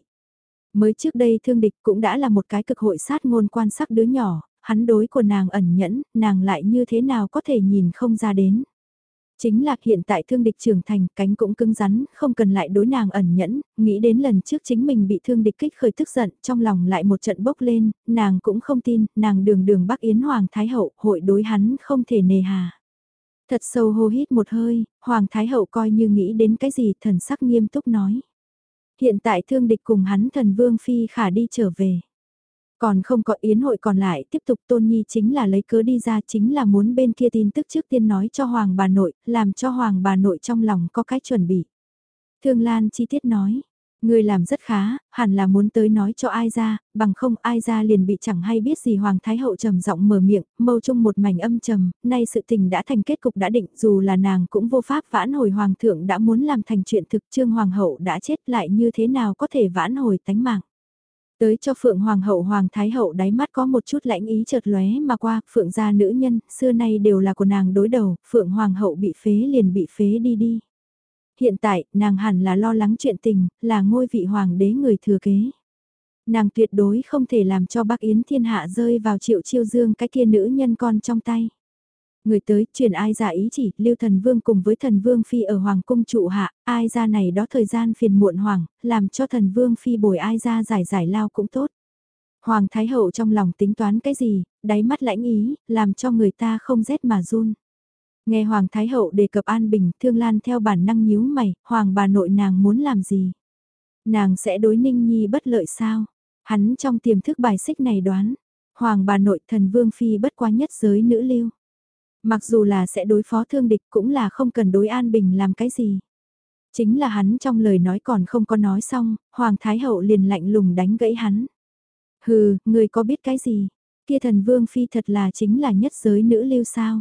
Mới trước đây thương địch cũng đã là một cái cực hội sát ngôn quan sắc đứa nhỏ, hắn đối của nàng ẩn nhẫn, nàng lại như thế nào có thể nhìn không ra đến. Chính là hiện tại thương địch trưởng thành, cánh cũng cứng rắn, không cần lại đối nàng ẩn nhẫn, nghĩ đến lần trước chính mình bị thương địch kích khởi tức giận, trong lòng lại một trận bốc lên, nàng cũng không tin, nàng đường đường Bắc Yến Hoàng Thái Hậu, hội đối hắn không thể nề hà. Thật sâu hô hít một hơi, Hoàng Thái Hậu coi như nghĩ đến cái gì thần sắc nghiêm túc nói. Hiện tại thương địch cùng hắn thần Vương Phi khả đi trở về. Còn không có yến hội còn lại, tiếp tục Tôn Nhi chính là lấy cớ đi ra chính là muốn bên kia tin tức trước tiên nói cho Hoàng bà nội, làm cho Hoàng bà nội trong lòng có cái chuẩn bị. Thương Lan chi tiết nói, Người làm rất khá, hẳn là muốn tới nói cho ai ra, bằng không ai ra liền bị chẳng hay biết gì Hoàng Thái Hậu trầm giọng mở miệng, mâu chung một mảnh âm trầm, nay sự tình đã thành kết cục đã định, dù là nàng cũng vô pháp vãn hồi Hoàng thượng đã muốn làm thành chuyện thực trương Hoàng hậu đã chết lại như thế nào có thể vãn hồi tánh mạng. Tới cho Phượng Hoàng hậu Hoàng Thái hậu đáy mắt có một chút lãnh ý chợt lóe mà qua, Phượng gia nữ nhân, xưa nay đều là của nàng đối đầu, Phượng Hoàng hậu bị phế liền bị phế đi đi. Hiện tại, nàng hẳn là lo lắng chuyện tình, là ngôi vị hoàng đế người thừa kế. Nàng tuyệt đối không thể làm cho bác Yến thiên hạ rơi vào triệu chiêu dương cái kia nữ nhân con trong tay. Người tới, truyền ai ra ý chỉ, lưu thần vương cùng với thần vương phi ở hoàng cung trụ hạ, ai ra này đó thời gian phiền muộn hoàng, làm cho thần vương phi bồi ai ra giải giải lao cũng tốt. Hoàng Thái Hậu trong lòng tính toán cái gì, đáy mắt lãnh ý, làm cho người ta không rét mà run. Nghe Hoàng Thái Hậu đề cập An Bình, Thương Lan theo bản năng nhíu mày, Hoàng bà nội nàng muốn làm gì? Nàng sẽ đối Ninh Nhi bất lợi sao? Hắn trong tiềm thức bài xích này đoán, Hoàng bà nội thần Vương Phi bất quá nhất giới nữ lưu. Mặc dù là sẽ đối phó thương địch cũng là không cần đối An Bình làm cái gì. Chính là hắn trong lời nói còn không có nói xong, Hoàng Thái Hậu liền lạnh lùng đánh gãy hắn. Hừ, người có biết cái gì? Kia thần Vương Phi thật là chính là nhất giới nữ lưu sao?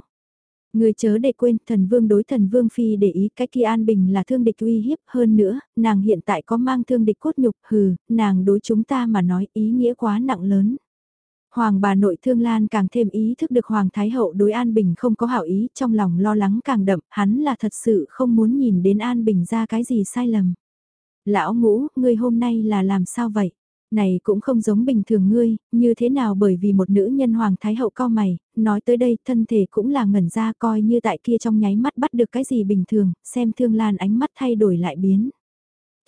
Người chớ để quên, thần vương đối thần vương phi để ý cái kia an bình là thương địch uy hiếp hơn nữa, nàng hiện tại có mang thương địch cốt nhục hừ, nàng đối chúng ta mà nói ý nghĩa quá nặng lớn. Hoàng bà nội thương lan càng thêm ý thức được Hoàng Thái Hậu đối An Bình không có hảo ý, trong lòng lo lắng càng đậm, hắn là thật sự không muốn nhìn đến An Bình ra cái gì sai lầm. Lão ngũ, ngươi hôm nay là làm sao vậy? Này cũng không giống bình thường ngươi, như thế nào bởi vì một nữ nhân hoàng thái hậu cao mày, nói tới đây thân thể cũng là ngẩn ra coi như tại kia trong nháy mắt bắt được cái gì bình thường, xem thương lan ánh mắt thay đổi lại biến.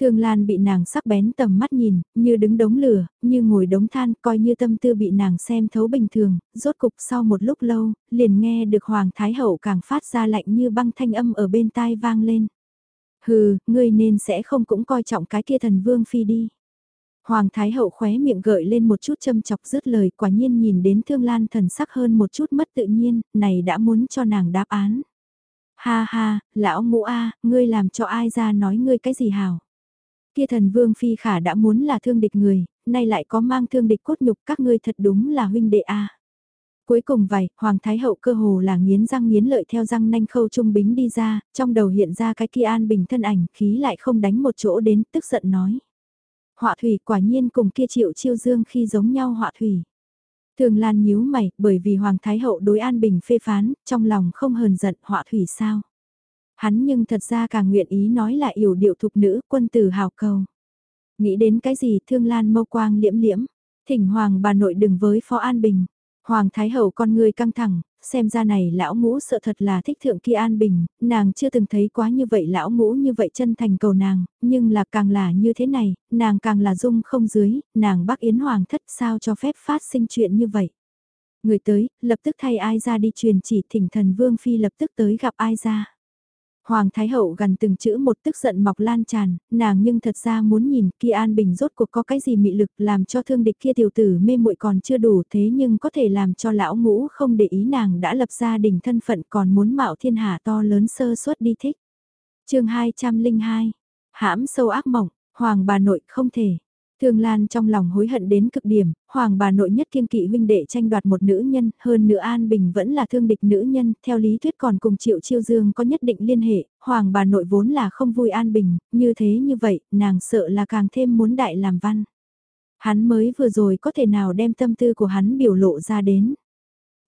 Thương Lan bị nàng sắc bén tầm mắt nhìn, như đứng đống lửa, như ngồi đống than, coi như tâm tư bị nàng xem thấu bình thường, rốt cục sau một lúc lâu, liền nghe được Hoàng Thái Hậu càng phát ra lạnh như băng thanh âm ở bên tai vang lên. Hừ, ngươi nên sẽ không cũng coi trọng cái kia thần vương phi đi. Hoàng Thái Hậu khóe miệng gợi lên một chút châm chọc rứt lời quả nhiên nhìn đến Thương Lan thần sắc hơn một chút mất tự nhiên, này đã muốn cho nàng đáp án. Ha ha, lão ngũ a, ngươi làm cho ai ra nói ngươi cái gì hảo. Kia thần vương phi khả đã muốn là thương địch người, nay lại có mang thương địch cốt nhục các ngươi thật đúng là huynh đệ a. Cuối cùng vài, Hoàng Thái Hậu cơ hồ là nghiến răng nghiến lợi theo răng nanh khâu trung bính đi ra, trong đầu hiện ra cái kia an bình thân ảnh, khí lại không đánh một chỗ đến, tức giận nói họa thủy quả nhiên cùng kia triệu chiêu dương khi giống nhau họa thủy. Thường Lan nhíu mày, bởi vì Hoàng Thái Hậu đối An Bình phê phán, trong lòng không hờn giận họa thủy sao. Hắn nhưng thật ra càng nguyện ý nói là yểu điệu thục nữ quân tử hào cầu. Nghĩ đến cái gì Thương Lan mâu quang liễm liễm, thỉnh Hoàng bà nội đừng với Phó An Bình. Hoàng Thái Hậu con người căng thẳng, xem ra này lão ngũ sợ thật là thích thượng kia an bình, nàng chưa từng thấy quá như vậy lão ngũ như vậy chân thành cầu nàng, nhưng là càng là như thế này, nàng càng là dung không dưới, nàng bác Yến Hoàng thất sao cho phép phát sinh chuyện như vậy. Người tới, lập tức thay ai ra đi truyền chỉ thỉnh thần Vương Phi lập tức tới gặp ai ra. Hoàng Thái Hậu gần từng chữ một tức giận mọc lan tràn, nàng nhưng thật ra muốn nhìn kia An Bình rốt cuộc có cái gì mị lực làm cho thương địch kia tiểu tử mê muội còn chưa đủ thế nhưng có thể làm cho lão ngũ không để ý nàng đã lập gia đình thân phận còn muốn mạo thiên hạ to lớn sơ suất đi thích. chương 202, hãm sâu ác mộng, Hoàng bà nội không thể. Thương Lan trong lòng hối hận đến cực điểm, hoàng bà nội nhất kiên kỵ huynh đệ tranh đoạt một nữ nhân, hơn nữa An Bình vẫn là thương địch nữ nhân, theo lý thuyết còn cùng Triệu Chiêu Dương có nhất định liên hệ, hoàng bà nội vốn là không vui An Bình, như thế như vậy, nàng sợ là càng thêm muốn đại làm văn. Hắn mới vừa rồi có thể nào đem tâm tư của hắn biểu lộ ra đến.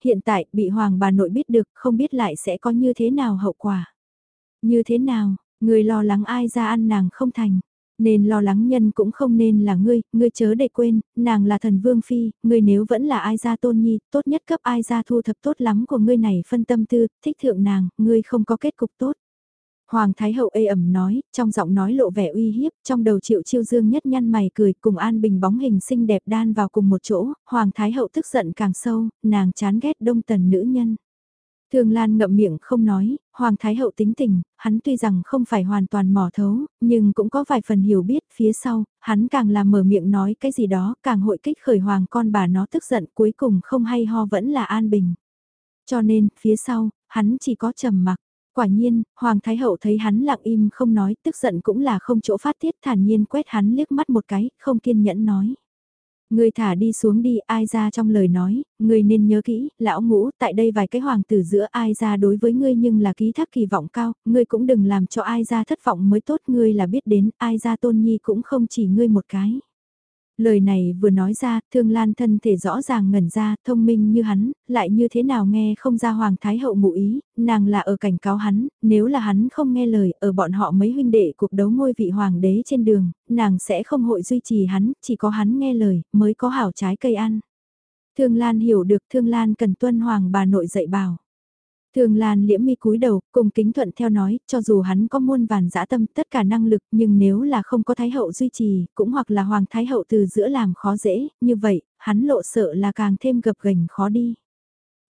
Hiện tại bị hoàng bà nội biết được không biết lại sẽ có như thế nào hậu quả. Như thế nào, người lo lắng ai ra ăn nàng không thành. Nên lo lắng nhân cũng không nên là ngươi, ngươi chớ để quên, nàng là thần vương phi, ngươi nếu vẫn là ai gia tôn nhi, tốt nhất cấp ai gia thu thập tốt lắm của ngươi này phân tâm tư, thích thượng nàng, ngươi không có kết cục tốt. Hoàng Thái Hậu ê ẩm nói, trong giọng nói lộ vẻ uy hiếp, trong đầu triệu chiêu dương nhất nhăn mày cười cùng An Bình bóng hình xinh đẹp đan vào cùng một chỗ, Hoàng Thái Hậu tức giận càng sâu, nàng chán ghét đông tần nữ nhân. Thường Lan ngậm miệng không nói, Hoàng Thái Hậu tính tình, hắn tuy rằng không phải hoàn toàn mò thấu, nhưng cũng có vài phần hiểu biết phía sau, hắn càng là mở miệng nói cái gì đó, càng hội kích khởi Hoàng con bà nó tức giận cuối cùng không hay ho vẫn là an bình. Cho nên, phía sau, hắn chỉ có trầm mặc. Quả nhiên, Hoàng Thái Hậu thấy hắn lặng im không nói, tức giận cũng là không chỗ phát tiết thản nhiên quét hắn liếc mắt một cái, không kiên nhẫn nói. Người thả đi xuống đi, ai ra trong lời nói, người nên nhớ kỹ, lão ngũ, tại đây vài cái hoàng tử giữa ai ra đối với ngươi nhưng là ký thác kỳ vọng cao, ngươi cũng đừng làm cho ai ra thất vọng mới tốt, ngươi là biết đến, ai ra tôn nhi cũng không chỉ ngươi một cái. Lời này vừa nói ra, thương lan thân thể rõ ràng ngẩn ra, thông minh như hắn, lại như thế nào nghe không ra Hoàng Thái Hậu ngụ ý, nàng là ở cảnh cáo hắn, nếu là hắn không nghe lời, ở bọn họ mấy huynh đệ cuộc đấu ngôi vị Hoàng đế trên đường, nàng sẽ không hội duy trì hắn, chỉ có hắn nghe lời, mới có hảo trái cây ăn. Thương Lan hiểu được Thương Lan cần tuân Hoàng bà nội dạy bảo. Thường Lan liễm mi cúi đầu, cùng kính thuận theo nói, cho dù hắn có muôn vàn dã tâm tất cả năng lực nhưng nếu là không có Thái Hậu duy trì, cũng hoặc là Hoàng Thái Hậu từ giữa làm khó dễ, như vậy, hắn lộ sợ là càng thêm gập gành khó đi.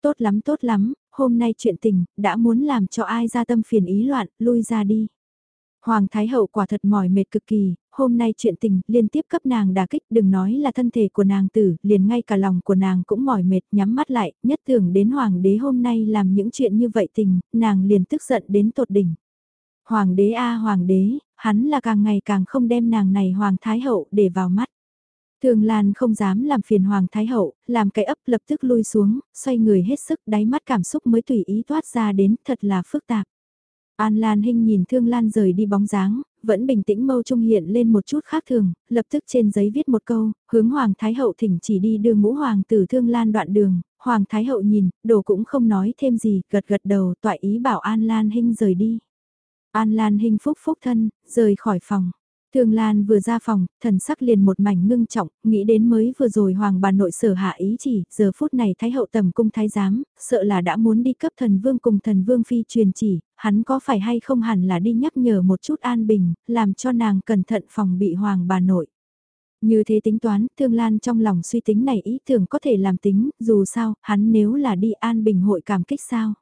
Tốt lắm tốt lắm, hôm nay chuyện tình, đã muốn làm cho ai ra tâm phiền ý loạn, lui ra đi. Hoàng Thái Hậu quả thật mỏi mệt cực kỳ, hôm nay chuyện tình liên tiếp cấp nàng đả kích đừng nói là thân thể của nàng tử, liền ngay cả lòng của nàng cũng mỏi mệt nhắm mắt lại, nhất tưởng đến Hoàng đế hôm nay làm những chuyện như vậy tình, nàng liền tức giận đến tột đỉnh. Hoàng đế a Hoàng đế, hắn là càng ngày càng không đem nàng này Hoàng Thái Hậu để vào mắt. Thường Lan không dám làm phiền Hoàng Thái Hậu, làm cái ấp lập tức lui xuống, xoay người hết sức đáy mắt cảm xúc mới tùy ý thoát ra đến thật là phức tạp. An Lan Hinh nhìn Thương Lan rời đi bóng dáng, vẫn bình tĩnh mâu trung hiện lên một chút khác thường, lập tức trên giấy viết một câu, hướng Hoàng Thái Hậu thỉnh chỉ đi đưa ngũ Hoàng tử Thương Lan đoạn đường, Hoàng Thái Hậu nhìn, đồ cũng không nói thêm gì, gật gật đầu tọa ý bảo An Lan Hinh rời đi. An Lan Hinh phúc phúc thân, rời khỏi phòng. Thường Lan vừa ra phòng, thần sắc liền một mảnh ngưng trọng, nghĩ đến mới vừa rồi hoàng bà nội sở hạ ý chỉ, giờ phút này thái hậu tầm cung thái giám, sợ là đã muốn đi cấp thần vương cùng thần vương phi truyền chỉ, hắn có phải hay không hẳn là đi nhắc nhở một chút an bình, làm cho nàng cẩn thận phòng bị hoàng bà nội. Như thế tính toán, Thương Lan trong lòng suy tính này ý tưởng có thể làm tính, dù sao, hắn nếu là đi an bình hội cảm kích sao.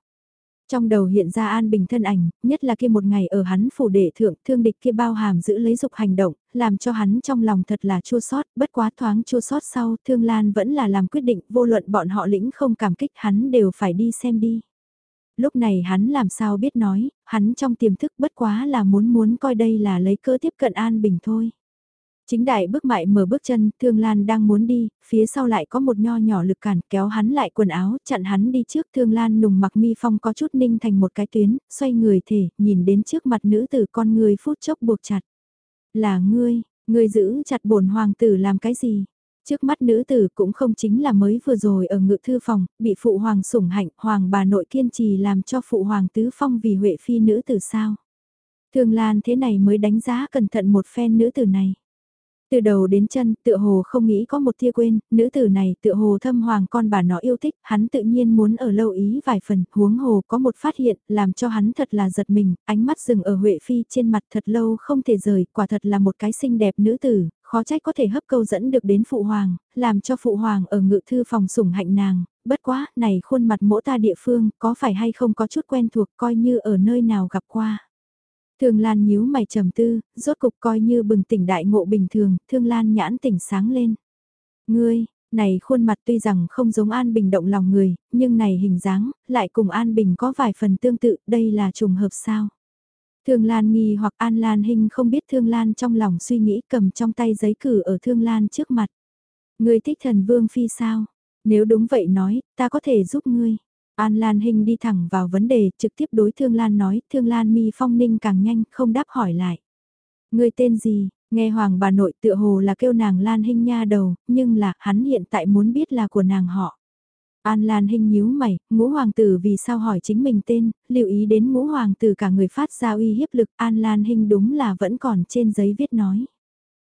Trong đầu hiện ra An Bình thân ảnh, nhất là kia một ngày ở hắn phủ đệ thượng thương địch kia bao hàm giữ lấy dục hành động, làm cho hắn trong lòng thật là chua sót, bất quá thoáng chua sót sau, Thương Lan vẫn là làm quyết định, vô luận bọn họ lĩnh không cảm kích hắn đều phải đi xem đi. Lúc này hắn làm sao biết nói, hắn trong tiềm thức bất quá là muốn muốn coi đây là lấy cơ tiếp cận An Bình thôi. Chính đại bước mại mở bước chân, Thương Lan đang muốn đi, phía sau lại có một nho nhỏ lực cản kéo hắn lại quần áo, chặn hắn đi trước. Thương Lan nùng mặc mi phong có chút ninh thành một cái tuyến, xoay người thể, nhìn đến trước mặt nữ tử con người phút chốc buộc chặt. Là ngươi, ngươi giữ chặt bổn hoàng tử làm cái gì? Trước mắt nữ tử cũng không chính là mới vừa rồi ở ngự thư phòng, bị phụ hoàng sủng hạnh, hoàng bà nội kiên trì làm cho phụ hoàng tứ phong vì huệ phi nữ tử sao. thường Lan thế này mới đánh giá cẩn thận một phen nữ tử này. Từ đầu đến chân, tựa hồ không nghĩ có một tia quên, nữ tử này tựa hồ thâm hoàng con bà nó yêu thích, hắn tự nhiên muốn ở lâu ý vài phần, huống hồ có một phát hiện, làm cho hắn thật là giật mình, ánh mắt dừng ở Huệ Phi trên mặt thật lâu không thể rời, quả thật là một cái xinh đẹp nữ tử, khó trách có thể hấp câu dẫn được đến phụ hoàng, làm cho phụ hoàng ở ngự thư phòng sủng hạnh nàng, bất quá, này khuôn mặt mỗ ta địa phương, có phải hay không có chút quen thuộc coi như ở nơi nào gặp qua. Thương Lan nhíu mày trầm tư, rốt cục coi như bừng tỉnh đại ngộ bình thường, Thương Lan nhãn tỉnh sáng lên. Ngươi, này khuôn mặt tuy rằng không giống An Bình động lòng người, nhưng này hình dáng, lại cùng An Bình có vài phần tương tự, đây là trùng hợp sao? Thương Lan nghi hoặc An Lan Hinh không biết Thương Lan trong lòng suy nghĩ cầm trong tay giấy cử ở Thương Lan trước mặt. Ngươi thích thần Vương Phi sao? Nếu đúng vậy nói, ta có thể giúp ngươi. An Lan Hinh đi thẳng vào vấn đề, trực tiếp đối Thương Lan nói, Thương Lan mi phong ninh càng nhanh, không đáp hỏi lại. Ngươi tên gì? Nghe hoàng bà nội tựa hồ là kêu nàng Lan Hinh nha đầu, nhưng là hắn hiện tại muốn biết là của nàng họ. An Lan Hinh nhíu mày, ngũ hoàng tử vì sao hỏi chính mình tên, lưu ý đến ngũ hoàng tử cả người phát ra uy hiếp lực, An Lan Hinh đúng là vẫn còn trên giấy viết nói.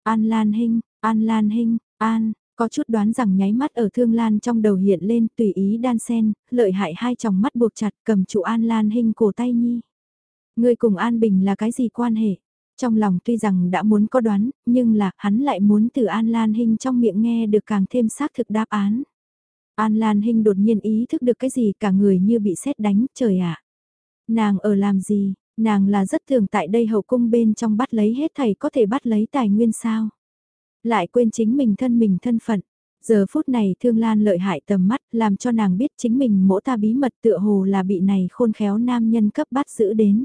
An Lan Hinh, An Lan Hinh, An, có chút đoán rằng nháy mắt ở thương lan trong đầu hiện lên tùy ý đan sen, lợi hại hai tròng mắt buộc chặt cầm trụ An Lan Hinh cổ tay nhi. Người cùng An Bình là cái gì quan hệ? Trong lòng tuy rằng đã muốn có đoán, nhưng là hắn lại muốn từ An Lan Hinh trong miệng nghe được càng thêm xác thực đáp án. An Lan Hinh đột nhiên ý thức được cái gì cả người như bị sét đánh, trời ạ. Nàng ở làm gì, nàng là rất thường tại đây hậu cung bên trong bắt lấy hết thầy có thể bắt lấy tài nguyên sao. Lại quên chính mình thân mình thân phận. Giờ phút này thương lan lợi hại tầm mắt làm cho nàng biết chính mình mỗ ta bí mật tựa hồ là bị này khôn khéo nam nhân cấp bắt giữ đến.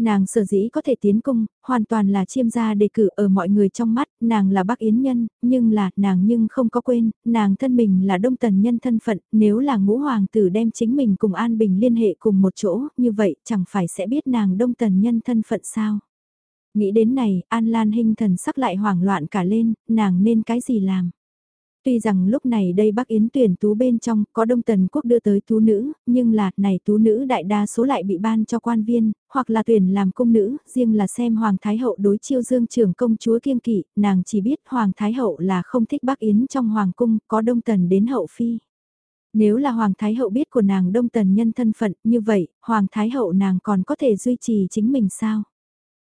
Nàng sở dĩ có thể tiến cung, hoàn toàn là chiêm gia đề cử ở mọi người trong mắt, nàng là bác yến nhân, nhưng là, nàng nhưng không có quên, nàng thân mình là đông tần nhân thân phận, nếu là ngũ hoàng tử đem chính mình cùng An Bình liên hệ cùng một chỗ, như vậy chẳng phải sẽ biết nàng đông tần nhân thân phận sao. Nghĩ đến này, An Lan Hinh thần sắc lại hoảng loạn cả lên, nàng nên cái gì làm. Tuy rằng lúc này đây Bắc Yến tuyển tú bên trong có Đông Tần Quốc đưa tới tú nữ, nhưng là này tú nữ đại đa số lại bị ban cho quan viên, hoặc là tuyển làm cung nữ, riêng là xem Hoàng Thái Hậu đối chiêu dương trưởng công chúa kiêng kỵ, nàng chỉ biết Hoàng Thái Hậu là không thích Bắc Yến trong Hoàng cung, có Đông Tần đến Hậu Phi. Nếu là Hoàng Thái Hậu biết của nàng Đông Tần nhân thân phận như vậy, Hoàng Thái Hậu nàng còn có thể duy trì chính mình sao?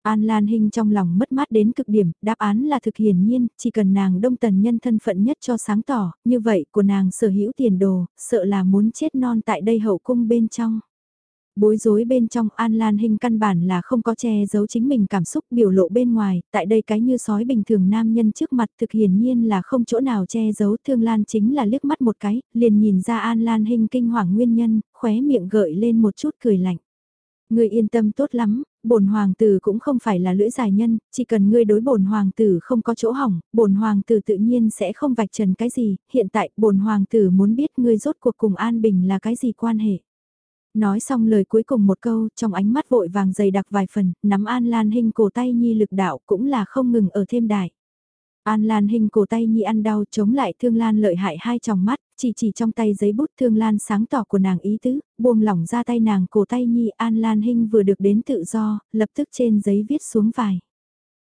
An Lan Hinh trong lòng mất mát đến cực điểm, đáp án là thực hiển nhiên, chỉ cần nàng đông tần nhân thân phận nhất cho sáng tỏ, như vậy của nàng sở hữu tiền đồ, sợ là muốn chết non tại đây hậu cung bên trong. Bối rối bên trong An Lan Hinh căn bản là không có che giấu chính mình cảm xúc biểu lộ bên ngoài, tại đây cái như sói bình thường nam nhân trước mặt thực hiển nhiên là không chỗ nào che giấu thương Lan chính là liếc mắt một cái, liền nhìn ra An Lan Hinh kinh hoàng nguyên nhân, khóe miệng gợi lên một chút cười lạnh ngươi yên tâm tốt lắm, bổn hoàng tử cũng không phải là lưỡi dài nhân, chỉ cần ngươi đối bổn hoàng tử không có chỗ hỏng, bổn hoàng tử tự nhiên sẽ không vạch trần cái gì, hiện tại bổn hoàng tử muốn biết ngươi rốt cuộc cùng An Bình là cái gì quan hệ. Nói xong lời cuối cùng một câu, trong ánh mắt vội vàng dày đặc vài phần, nắm An Lan Hinh cổ tay nhi lực đạo cũng là không ngừng ở thêm đại. An Lan Hinh cổ tay nhi ăn đau chống lại Thương Lan lợi hại hai tròng mắt, chỉ chỉ trong tay giấy bút Thương Lan sáng tỏ của nàng ý tứ, buông lỏng ra tay nàng cổ tay nhi An Lan Hinh vừa được đến tự do, lập tức trên giấy viết xuống vài.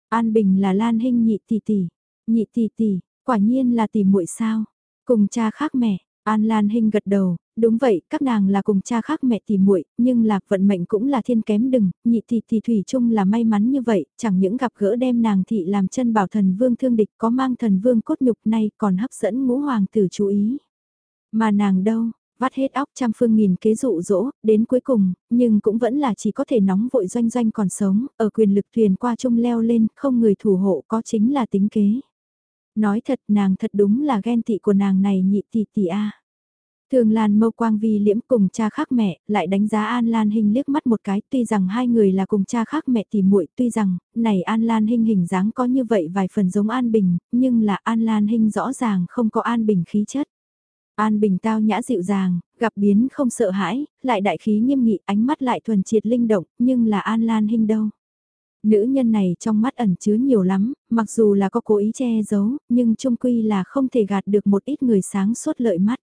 An Bình là Lan Hinh nhị tỷ tỷ, nhị tỷ tỷ, quả nhiên là tỷ muội sao, cùng cha khác mẹ, An Lan Hinh gật đầu, đúng vậy, các nàng là cùng cha khác mẹ tỷ muội, nhưng lạc vận mệnh cũng là thiên kém đừng, nhị tỷ tỷ thủy chung là may mắn như vậy, chẳng những gặp gỡ đem nàng thị làm chân bảo thần vương thương địch có mang thần vương cốt nhục này còn hấp dẫn ngũ hoàng tử chú ý. Mà nàng đâu, vắt hết óc trăm phương nghìn kế dụ dỗ, đến cuối cùng, nhưng cũng vẫn là chỉ có thể nóng vội doanh doanh còn sống, ở quyền lực thuyền qua chung leo lên, không người thủ hộ có chính là tính kế. Nói thật nàng thật đúng là ghen tị của nàng này nhị tỷ tỷ a. Thường Lan mâu quang vi liễm cùng cha khác mẹ, lại đánh giá An Lan Hinh liếc mắt một cái, tuy rằng hai người là cùng cha khác mẹ thì muội, tuy rằng, này An Lan Hinh hình dáng có như vậy vài phần giống An Bình, nhưng là An Lan Hinh rõ ràng không có An Bình khí chất. An Bình tao nhã dịu dàng, gặp biến không sợ hãi, lại đại khí nghiêm nghị, ánh mắt lại thuần triệt linh động, nhưng là An Lan Hinh đâu. Nữ nhân này trong mắt ẩn chứa nhiều lắm, mặc dù là có cố ý che giấu, nhưng trung quy là không thể gạt được một ít người sáng suốt lợi mắt.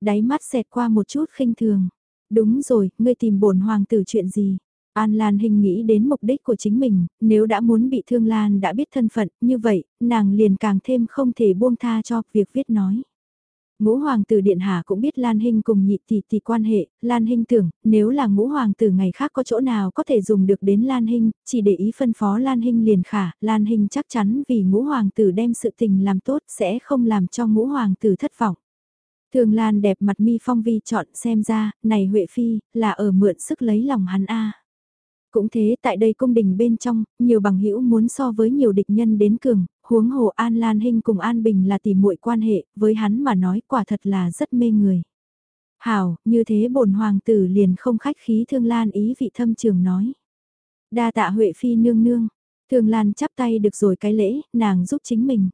Đáy mắt xẹt qua một chút khinh thường. Đúng rồi, ngươi tìm bổn hoàng tử chuyện gì? An Lan Hình nghĩ đến mục đích của chính mình, nếu đã muốn bị Thương Lan đã biết thân phận, như vậy, nàng liền càng thêm không thể buông tha cho việc viết nói. Ngũ hoàng tử điện hạ cũng biết Lan Hinh cùng nhị tỷ tỷ quan hệ, Lan Hinh tưởng, nếu là ngũ hoàng tử ngày khác có chỗ nào có thể dùng được đến Lan Hinh, chỉ để ý phân phó Lan Hinh liền khả, Lan Hinh chắc chắn vì ngũ hoàng tử đem sự tình làm tốt sẽ không làm cho ngũ hoàng tử thất vọng. Thường Lan đẹp mặt mi phong vi chọn xem ra, này Huệ Phi, là ở mượn sức lấy lòng hắn a. Cũng thế tại đây cung đình bên trong, nhiều bằng hữu muốn so với nhiều địch nhân đến cường, huống hồ An Lan Hinh cùng An Bình là tỷ muội quan hệ, với hắn mà nói quả thật là rất mê người. Hảo, như thế bổn hoàng tử liền không khách khí thương Lan ý vị thâm trường nói. Đa tạ Huệ Phi nương nương. thương Lan chắp tay được rồi cái lễ, nàng giúp chính mình.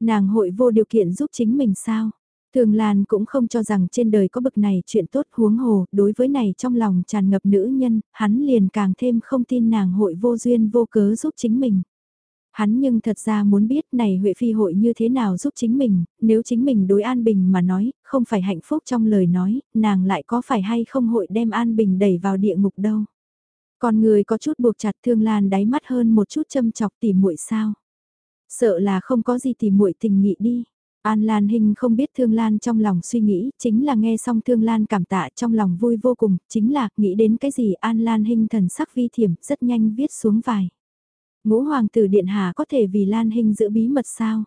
Nàng hội vô điều kiện giúp chính mình sao? Thường Lan cũng không cho rằng trên đời có bực này chuyện tốt huống hồ, đối với này trong lòng tràn ngập nữ nhân, hắn liền càng thêm không tin nàng hội vô duyên vô cớ giúp chính mình. Hắn nhưng thật ra muốn biết này Huệ Phi hội như thế nào giúp chính mình, nếu chính mình đối An Bình mà nói, không phải hạnh phúc trong lời nói, nàng lại có phải hay không hội đem An Bình đẩy vào địa ngục đâu. Còn người có chút buộc chặt thương lan đáy mắt hơn một chút châm chọc tỉ muội sao. Sợ là không có gì tỉ muội tình nghị đi. An Lan Hinh không biết Thương Lan trong lòng suy nghĩ, chính là nghe xong Thương Lan cảm tạ trong lòng vui vô cùng, chính là nghĩ đến cái gì An Lan Hinh thần sắc vi thiểm, rất nhanh viết xuống vài. Ngũ Hoàng tử Điện Hà có thể vì Lan Hinh giữ bí mật sao?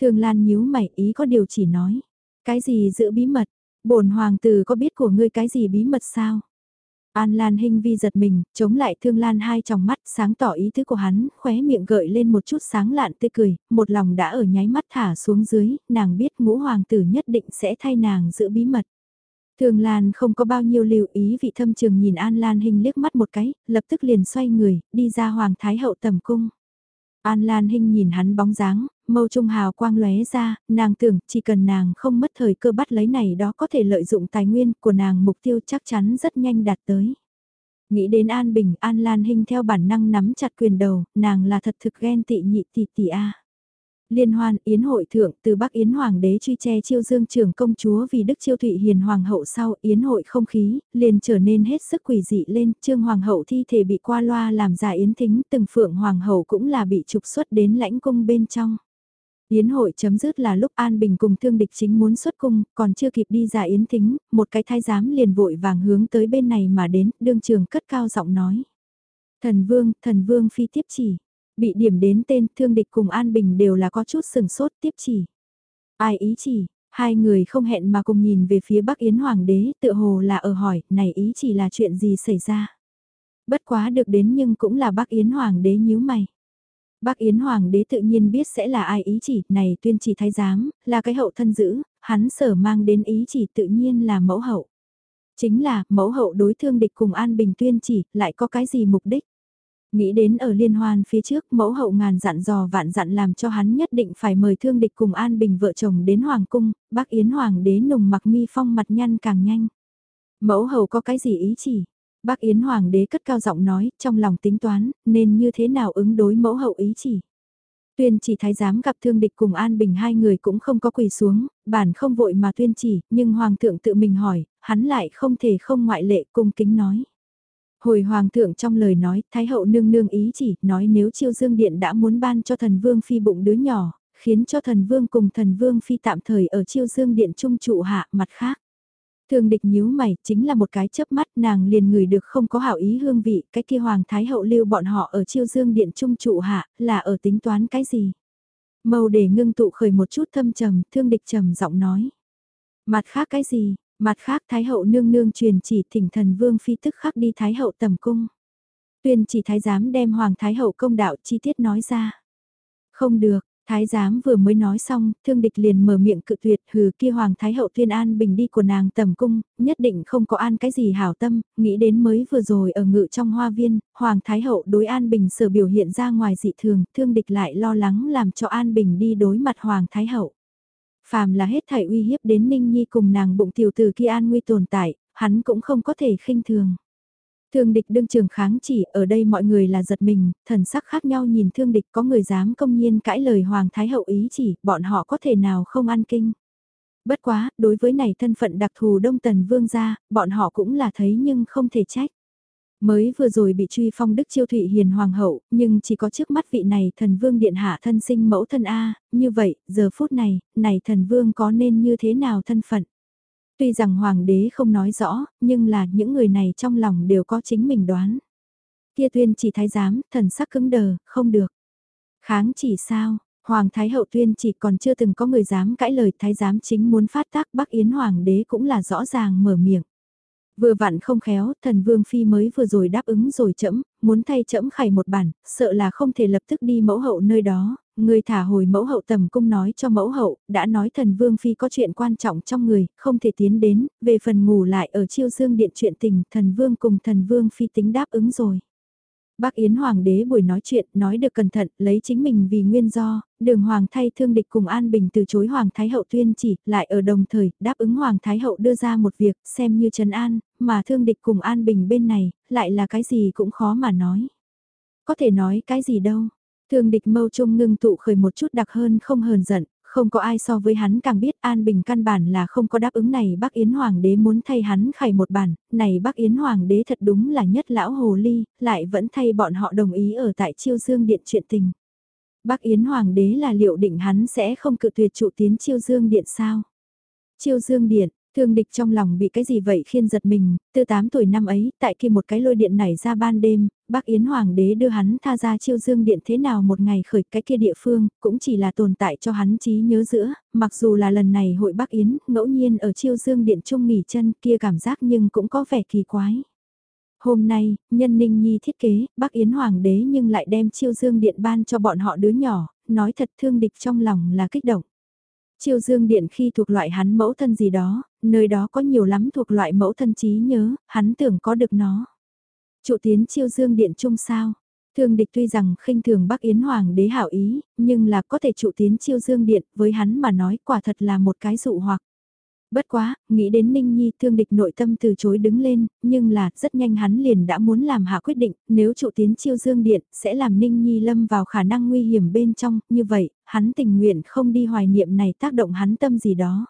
Thương Lan nhíu mày ý có điều chỉ nói. Cái gì giữ bí mật? bổn Hoàng tử có biết của ngươi cái gì bí mật sao? An Lan Hinh vi giật mình, chống lại Thương Lan hai tròng mắt sáng tỏ ý tứ của hắn, khóe miệng gợi lên một chút sáng lạn tươi cười, một lòng đã ở nháy mắt thả xuống dưới, nàng biết ngũ hoàng tử nhất định sẽ thay nàng giữ bí mật. Thương Lan không có bao nhiêu lưu ý vị thâm trường nhìn An Lan Hinh liếc mắt một cái, lập tức liền xoay người, đi ra Hoàng Thái Hậu tầm cung. An Lan Hinh nhìn hắn bóng dáng, mâu trung hào quang lóe ra, nàng tưởng chỉ cần nàng không mất thời cơ bắt lấy này đó có thể lợi dụng tài nguyên của nàng mục tiêu chắc chắn rất nhanh đạt tới. Nghĩ đến An Bình, An Lan Hinh theo bản năng nắm chặt quyền đầu, nàng là thật thực ghen tị nhị tỷ tỷ a. Liên hoan Yến hội thượng từ Bắc Yến Hoàng đế truy che chiêu dương trưởng công chúa vì Đức Chiêu Thụy Hiền Hoàng hậu sau Yến hội không khí, liền trở nên hết sức quỷ dị lên, trương Hoàng hậu thi thể bị qua loa làm giả Yến thính, từng phượng Hoàng hậu cũng là bị trục xuất đến lãnh cung bên trong. Yến hội chấm dứt là lúc An Bình cùng thương địch chính muốn xuất cung, còn chưa kịp đi ra Yến thính, một cái thái giám liền vội vàng hướng tới bên này mà đến, đương trường cất cao giọng nói. Thần vương, thần vương phi tiếp chỉ. Bị điểm đến tên thương địch cùng An Bình đều là có chút sừng sốt tiếp chỉ. Ai ý chỉ, hai người không hẹn mà cùng nhìn về phía Bắc Yến Hoàng đế tự hồ là ở hỏi, này ý chỉ là chuyện gì xảy ra. Bất quá được đến nhưng cũng là Bắc Yến Hoàng đế nhíu mày. Bắc Yến Hoàng đế tự nhiên biết sẽ là ai ý chỉ, này tuyên chỉ thái giám, là cái hậu thân giữ, hắn sở mang đến ý chỉ tự nhiên là mẫu hậu. Chính là, mẫu hậu đối thương địch cùng An Bình tuyên chỉ, lại có cái gì mục đích? Nghĩ đến ở liên hoan phía trước mẫu hậu ngàn dặn dò vạn dặn làm cho hắn nhất định phải mời thương địch cùng an bình vợ chồng đến hoàng cung, bác Yến hoàng đế nùng mặc mi phong mặt nhăn càng nhanh. Mẫu hậu có cái gì ý chỉ? Bác Yến hoàng đế cất cao giọng nói, trong lòng tính toán, nên như thế nào ứng đối mẫu hậu ý chỉ. Tuyên chỉ thái giám gặp thương địch cùng An Bình hai người cũng không có quỳ xuống, bản không vội mà tuyên chỉ, nhưng Hoàng thượng tự mình hỏi, hắn lại không thể không ngoại lệ cung kính nói. Hồi hoàng thượng trong lời nói, thái hậu nương nương ý chỉ, nói nếu chiêu dương điện đã muốn ban cho thần vương phi bụng đứa nhỏ, khiến cho thần vương cùng thần vương phi tạm thời ở chiêu dương điện trung trụ hạ mặt khác thương địch nhíu mày, chính là một cái chớp mắt nàng liền ngửi được không có hảo ý hương vị, cái kia hoàng thái hậu lưu bọn họ ở chiêu dương điện trung trụ hạ, là ở tính toán cái gì? Màu để ngưng tụ khởi một chút thâm trầm, thương địch trầm giọng nói. Mặt khác cái gì, Mặt khác Thái hậu nương nương truyền chỉ thỉnh thần vương phi tức khắc đi Thái hậu tầm cung. Tuyên chỉ Thái giám đem Hoàng Thái hậu công đạo chi tiết nói ra. Không được, Thái giám vừa mới nói xong, thương địch liền mở miệng cự tuyệt hừ kia Hoàng Thái hậu tuyên an bình đi của nàng tầm cung, nhất định không có an cái gì hảo tâm, nghĩ đến mới vừa rồi ở ngự trong hoa viên, Hoàng Thái hậu đối an bình sở biểu hiện ra ngoài dị thường, thương địch lại lo lắng làm cho an bình đi đối mặt Hoàng Thái hậu. Phàm là hết thảy uy hiếp đến Ninh Nhi cùng nàng bụng tiểu tử kia an nguy tồn tại, hắn cũng không có thể khinh thường. Thương địch đương trường kháng chỉ ở đây mọi người là giật mình, thần sắc khác nhau nhìn thương địch có người dám công nhiên cãi lời Hoàng Thái Hậu ý chỉ, bọn họ có thể nào không ăn kinh. Bất quá, đối với này thân phận đặc thù Đông Tần Vương gia, bọn họ cũng là thấy nhưng không thể trách. Mới vừa rồi bị truy phong đức chiêu thụy hiền hoàng hậu, nhưng chỉ có trước mắt vị này thần vương điện hạ thân sinh mẫu thân A, như vậy, giờ phút này, này thần vương có nên như thế nào thân phận? Tuy rằng hoàng đế không nói rõ, nhưng là những người này trong lòng đều có chính mình đoán. Kia tuyên chỉ thái giám, thần sắc cứng đờ, không được. Kháng chỉ sao, Hoàng Thái Hậu tuyên chỉ còn chưa từng có người dám cãi lời thái giám chính muốn phát tác Bắc Yến Hoàng đế cũng là rõ ràng mở miệng. Vừa vặn không khéo, thần vương phi mới vừa rồi đáp ứng rồi chẫm, muốn thay chẫm khải một bản, sợ là không thể lập tức đi mẫu hậu nơi đó, người thả hồi mẫu hậu tầm cung nói cho mẫu hậu, đã nói thần vương phi có chuyện quan trọng trong người, không thể tiến đến, về phần ngủ lại ở chiêu dương điện chuyện tình, thần vương cùng thần vương phi tính đáp ứng rồi. Bác Yến Hoàng đế buổi nói chuyện, nói được cẩn thận, lấy chính mình vì nguyên do, đường Hoàng thay thương địch cùng An Bình từ chối Hoàng Thái Hậu tuyên chỉ, lại ở đồng thời, đáp ứng Hoàng Thái Hậu đưa ra một việc, xem như trần an, mà thương địch cùng An Bình bên này, lại là cái gì cũng khó mà nói. Có thể nói cái gì đâu. Thương địch mâu trung ngưng tụ khởi một chút đặc hơn không hờn giận, không có ai so với hắn càng biết An Bình căn bản là không có đáp ứng này bác Yến Hoàng đế muốn thay hắn khải một bản, này bác Yến Hoàng đế thật đúng là nhất lão hồ ly, lại vẫn thay bọn họ đồng ý ở tại chiêu dương điện chuyện tình. Bác Yến Hoàng đế là liệu định hắn sẽ không cự tuyệt trụ tiến chiêu dương điện sao? Chiêu dương điện, Thương địch trong lòng bị cái gì vậy khiên giật mình, từ 8 tuổi năm ấy, tại khi một cái lôi điện nảy ra ban đêm, bác Yến Hoàng đế đưa hắn tha ra chiêu dương điện thế nào một ngày khởi cái kia địa phương, cũng chỉ là tồn tại cho hắn trí nhớ giữa, mặc dù là lần này hội bác Yến, ngẫu nhiên ở chiêu dương điện trung nghỉ chân kia cảm giác nhưng cũng có vẻ kỳ quái. Hôm nay, nhân ninh nhi thiết kế, bác Yến Hoàng đế nhưng lại đem chiêu dương điện ban cho bọn họ đứa nhỏ, nói thật thương địch trong lòng là kích động. Chiêu dương điện khi thuộc loại hắn mẫu thân gì đó, nơi đó có nhiều lắm thuộc loại mẫu thân trí nhớ, hắn tưởng có được nó. Trụ tiến chiêu dương điện chung sao? Thương địch tuy rằng khinh thường Bắc Yến Hoàng đế hảo ý, nhưng là có thể trụ tiến chiêu dương điện, với hắn mà nói quả thật là một cái dụ hoặc. Bất quá, nghĩ đến Ninh Nhi thương địch nội tâm từ chối đứng lên, nhưng là rất nhanh hắn liền đã muốn làm hạ quyết định, nếu trụ tiến chiêu dương điện, sẽ làm Ninh Nhi lâm vào khả năng nguy hiểm bên trong, như vậy, hắn tình nguyện không đi hoài niệm này tác động hắn tâm gì đó.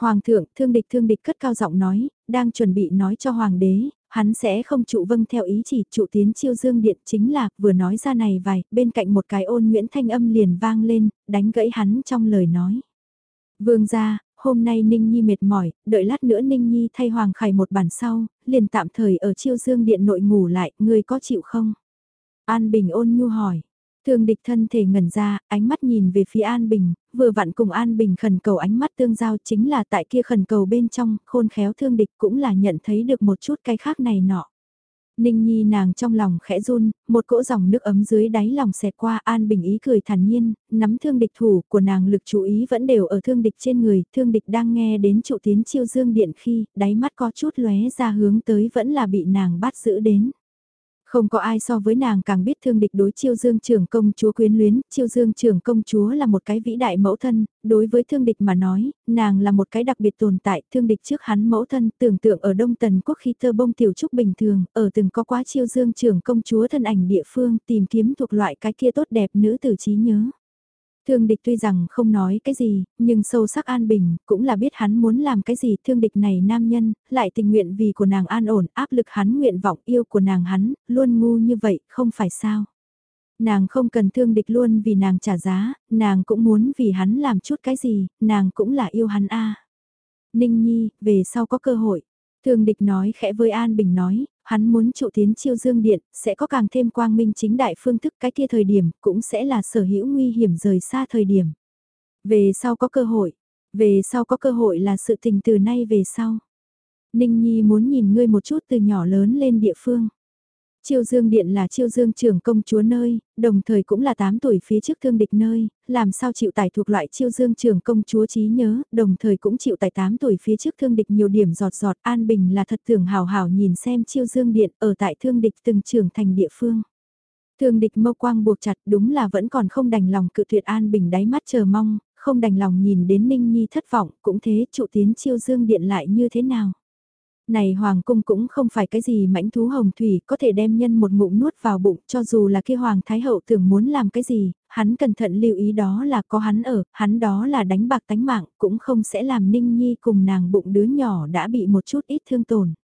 Hoàng thượng, thương địch thương địch cất cao giọng nói, đang chuẩn bị nói cho hoàng đế, hắn sẽ không trụ vâng theo ý chỉ trụ tiến chiêu dương điện chính là, vừa nói ra này vài, bên cạnh một cái ôn nguyễn thanh âm liền vang lên, đánh gãy hắn trong lời nói. Vương gia, hôm nay Ninh Nhi mệt mỏi, đợi lát nữa Ninh Nhi thay Hoàng Khải một bản sau, liền tạm thời ở chiêu dương điện nội ngủ lại, người có chịu không? An Bình ôn nhu hỏi. Thương địch thân thể ngẩn ra, ánh mắt nhìn về phía An Bình, vừa vặn cùng An Bình khẩn cầu ánh mắt tương giao chính là tại kia khẩn cầu bên trong, khôn khéo thương địch cũng là nhận thấy được một chút cái khác này nọ. Ninh Nhi nàng trong lòng khẽ run, một cỗ dòng nước ấm dưới đáy lòng xẹt qua an bình ý cười thản nhiên, nắm thương địch thủ của nàng lực chú ý vẫn đều ở thương địch trên người, thương địch đang nghe đến trụ tiến chiêu dương điện khi, đáy mắt có chút lóe ra hướng tới vẫn là bị nàng bắt giữ đến. Không có ai so với nàng càng biết thương địch đối chiêu dương trưởng công chúa quyến luyến, chiêu dương trưởng công chúa là một cái vĩ đại mẫu thân, đối với thương địch mà nói, nàng là một cái đặc biệt tồn tại, thương địch trước hắn mẫu thân tưởng tượng ở Đông Tần Quốc khi tơ bông tiểu trúc bình thường, ở từng có quá chiêu dương trưởng công chúa thân ảnh địa phương tìm kiếm thuộc loại cái kia tốt đẹp nữ tử trí nhớ. Thương địch tuy rằng không nói cái gì, nhưng sâu sắc an bình, cũng là biết hắn muốn làm cái gì thương địch này nam nhân, lại tình nguyện vì của nàng an ổn, áp lực hắn nguyện vọng yêu của nàng hắn, luôn ngu như vậy, không phải sao. Nàng không cần thương địch luôn vì nàng trả giá, nàng cũng muốn vì hắn làm chút cái gì, nàng cũng là yêu hắn a Ninh Nhi, về sau có cơ hội. Thương địch nói khẽ với An Bình nói, hắn muốn trụ tiến chiêu dương điện, sẽ có càng thêm quang minh chính đại phương thức cái kia thời điểm, cũng sẽ là sở hữu nguy hiểm rời xa thời điểm. Về sau có cơ hội, về sau có cơ hội là sự tình từ nay về sau. Ninh Nhi muốn nhìn ngươi một chút từ nhỏ lớn lên địa phương. Chiêu Dương Điện là Chiêu Dương trưởng công chúa nơi, đồng thời cũng là 8 tuổi phía trước thương địch nơi, làm sao chịu tải thuộc loại Chiêu Dương trưởng công chúa trí nhớ, đồng thời cũng chịu tải 8 tuổi phía trước thương địch nhiều điểm giọt giọt an bình là thật thường hào hào nhìn xem Chiêu Dương Điện ở tại thương địch từng trưởng thành địa phương. Thương địch mâu quang buộc chặt đúng là vẫn còn không đành lòng cự tuyệt an bình đáy mắt chờ mong, không đành lòng nhìn đến Ninh Nhi thất vọng, cũng thế trụ tiến Chiêu Dương Điện lại như thế nào. Này hoàng cung cũng không phải cái gì mãnh thú hồng thủy có thể đem nhân một ngụm nuốt vào bụng cho dù là kia hoàng thái hậu tưởng muốn làm cái gì, hắn cẩn thận lưu ý đó là có hắn ở, hắn đó là đánh bạc tánh mạng cũng không sẽ làm ninh nhi cùng nàng bụng đứa nhỏ đã bị một chút ít thương tổn.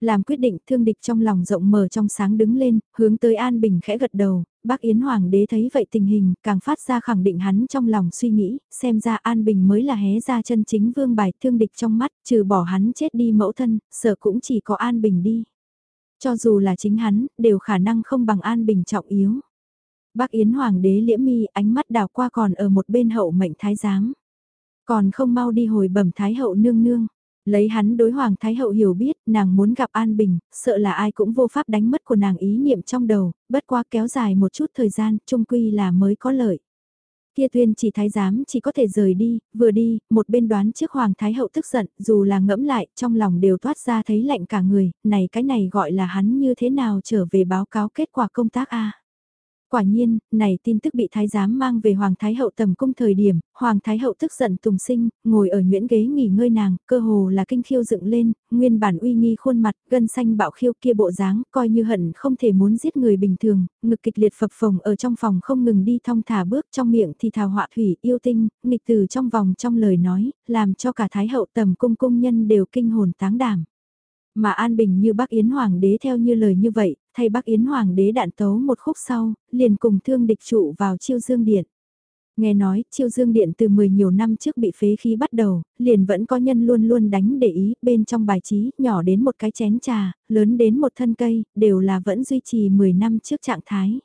Làm quyết định thương địch trong lòng rộng mở trong sáng đứng lên, hướng tới An Bình khẽ gật đầu, bác Yến Hoàng đế thấy vậy tình hình, càng phát ra khẳng định hắn trong lòng suy nghĩ, xem ra An Bình mới là hé ra chân chính vương bài thương địch trong mắt, trừ bỏ hắn chết đi mẫu thân, sợ cũng chỉ có An Bình đi. Cho dù là chính hắn, đều khả năng không bằng An Bình trọng yếu. Bác Yến Hoàng đế liễm mi ánh mắt đào qua còn ở một bên hậu mệnh thái giám. Còn không mau đi hồi bẩm thái hậu nương nương. Lấy hắn đối Hoàng Thái Hậu hiểu biết, nàng muốn gặp An Bình, sợ là ai cũng vô pháp đánh mất của nàng ý niệm trong đầu, bất quá kéo dài một chút thời gian, trung quy là mới có lợi. Kia tuyên chỉ thái giám chỉ có thể rời đi, vừa đi, một bên đoán trước Hoàng Thái Hậu tức giận, dù là ngẫm lại, trong lòng đều toát ra thấy lạnh cả người, này cái này gọi là hắn như thế nào trở về báo cáo kết quả công tác a Quả nhiên, này tin tức bị thái giám mang về Hoàng Thái Hậu tầm cung thời điểm, Hoàng Thái Hậu tức giận tùng sinh, ngồi ở nhuyễn ghế nghỉ ngơi nàng, cơ hồ là kinh khiêu dựng lên, nguyên bản uy nghi khuôn mặt, gân xanh bạo khiêu kia bộ dáng, coi như hận không thể muốn giết người bình thường, ngực kịch liệt phập phồng ở trong phòng không ngừng đi thong thả bước trong miệng thì thào họa thủy yêu tinh, nghịch từ trong vòng trong lời nói, làm cho cả Thái Hậu tầm cung cung nhân đều kinh hồn táng đảm. Mà An Bình như bác Yến Hoàng đế theo như lời như vậy, thay bác Yến Hoàng đế đạn tấu một khúc sau, liền cùng thương địch trụ vào chiêu dương điện. Nghe nói, chiêu dương điện từ 10 nhiều năm trước bị phế khí bắt đầu, liền vẫn có nhân luôn luôn đánh để ý, bên trong bài trí, nhỏ đến một cái chén trà, lớn đến một thân cây, đều là vẫn duy trì 10 năm trước trạng thái.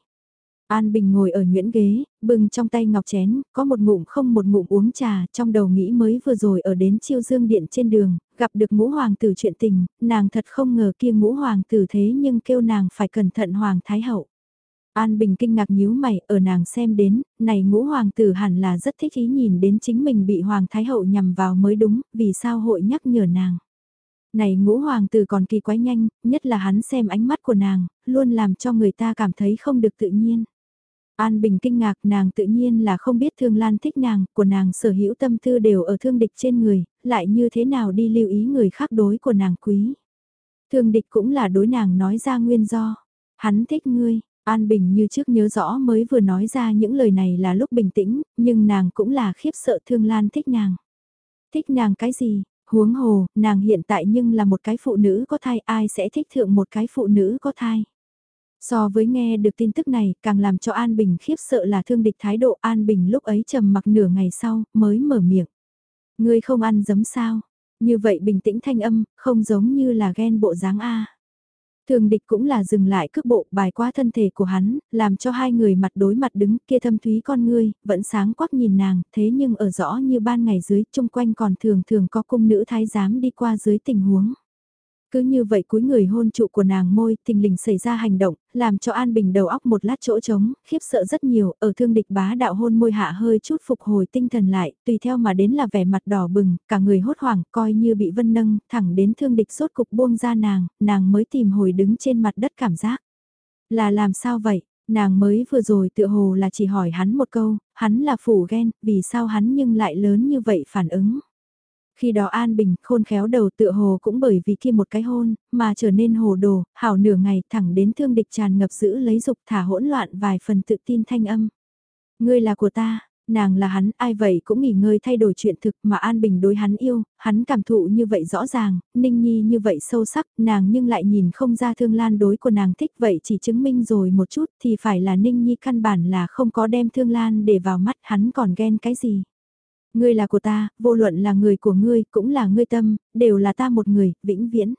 An Bình ngồi ở nhuyễn ghế, bưng trong tay ngọc chén, có một ngụm không một ngụm uống trà, trong đầu nghĩ mới vừa rồi ở đến chiêu dương điện trên đường, gặp được ngũ hoàng tử chuyện tình, nàng thật không ngờ kia ngũ hoàng tử thế nhưng kêu nàng phải cẩn thận hoàng thái hậu. An Bình kinh ngạc nhíu mày, ở nàng xem đến, này ngũ hoàng tử hẳn là rất thích ý nhìn đến chính mình bị hoàng thái hậu nhằm vào mới đúng, vì sao hội nhắc nhở nàng. Này ngũ hoàng tử còn kỳ quái nhanh, nhất là hắn xem ánh mắt của nàng, luôn làm cho người ta cảm thấy không được tự nhiên. An Bình kinh ngạc nàng tự nhiên là không biết Thương Lan thích nàng, của nàng sở hữu tâm tư đều ở thương địch trên người, lại như thế nào đi lưu ý người khác đối của nàng quý. Thương địch cũng là đối nàng nói ra nguyên do. Hắn thích ngươi, An Bình như trước nhớ rõ mới vừa nói ra những lời này là lúc bình tĩnh, nhưng nàng cũng là khiếp sợ Thương Lan thích nàng. Thích nàng cái gì? Huống hồ, nàng hiện tại nhưng là một cái phụ nữ có thai ai sẽ thích thượng một cái phụ nữ có thai. So với nghe được tin tức này, càng làm cho An Bình khiếp sợ là thương địch thái độ An Bình lúc ấy trầm mặc nửa ngày sau, mới mở miệng. Ngươi không ăn giấm sao? Như vậy bình tĩnh thanh âm, không giống như là ghen bộ dáng A. Thường địch cũng là dừng lại cước bộ bài qua thân thể của hắn, làm cho hai người mặt đối mặt đứng kia thâm thúy con ngươi, vẫn sáng quắc nhìn nàng, thế nhưng ở rõ như ban ngày dưới, chung quanh còn thường thường có cung nữ thái giám đi qua dưới tình huống. Cứ như vậy cuối người hôn trụ của nàng môi, tình lình xảy ra hành động, làm cho An Bình đầu óc một lát chỗ trống, khiếp sợ rất nhiều, ở thương địch bá đạo hôn môi hạ hơi chút phục hồi tinh thần lại, tùy theo mà đến là vẻ mặt đỏ bừng, cả người hốt hoảng, coi như bị vân nâng, thẳng đến thương địch sốt cục buông ra nàng, nàng mới tìm hồi đứng trên mặt đất cảm giác. Là làm sao vậy? Nàng mới vừa rồi tựa hồ là chỉ hỏi hắn một câu, hắn là phủ ghen, vì sao hắn nhưng lại lớn như vậy phản ứng. Khi đó An Bình khôn khéo đầu tựa hồ cũng bởi vì kia một cái hôn, mà trở nên hồ đồ, hảo nửa ngày thẳng đến thương địch tràn ngập giữ lấy dục thả hỗn loạn vài phần tự tin thanh âm. Ngươi là của ta, nàng là hắn, ai vậy cũng nghỉ ngơi thay đổi chuyện thực mà An Bình đối hắn yêu, hắn cảm thụ như vậy rõ ràng, Ninh Nhi như vậy sâu sắc, nàng nhưng lại nhìn không ra thương lan đối của nàng thích vậy chỉ chứng minh rồi một chút thì phải là Ninh Nhi căn bản là không có đem thương lan để vào mắt hắn còn ghen cái gì. Ngươi là của ta, vô luận là người của ngươi, cũng là ngươi tâm, đều là ta một người, vĩnh viễn.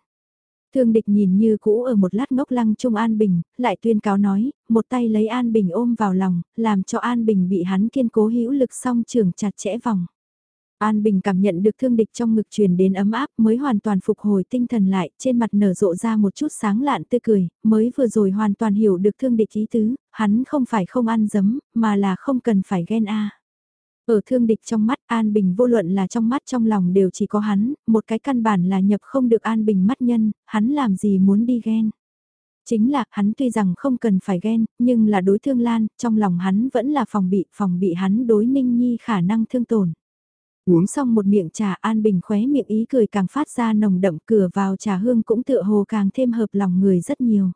Thương địch nhìn như cũ ở một lát ngốc lăng trung An Bình, lại tuyên cáo nói, một tay lấy An Bình ôm vào lòng, làm cho An Bình bị hắn kiên cố hữu lực song trường chặt chẽ vòng. An Bình cảm nhận được thương địch trong ngực truyền đến ấm áp mới hoàn toàn phục hồi tinh thần lại, trên mặt nở rộ ra một chút sáng lạn tươi cười, mới vừa rồi hoàn toàn hiểu được thương địch ý tứ, hắn không phải không ăn dấm, mà là không cần phải ghen a. Ở thương địch trong mắt An Bình vô luận là trong mắt trong lòng đều chỉ có hắn, một cái căn bản là nhập không được An Bình mắt nhân, hắn làm gì muốn đi ghen. Chính là, hắn tuy rằng không cần phải ghen, nhưng là đối thương lan, trong lòng hắn vẫn là phòng bị, phòng bị hắn đối ninh nhi khả năng thương tổn. Uống xong một miệng trà An Bình khóe miệng ý cười càng phát ra nồng đậm cửa vào trà hương cũng tựa hồ càng thêm hợp lòng người rất nhiều.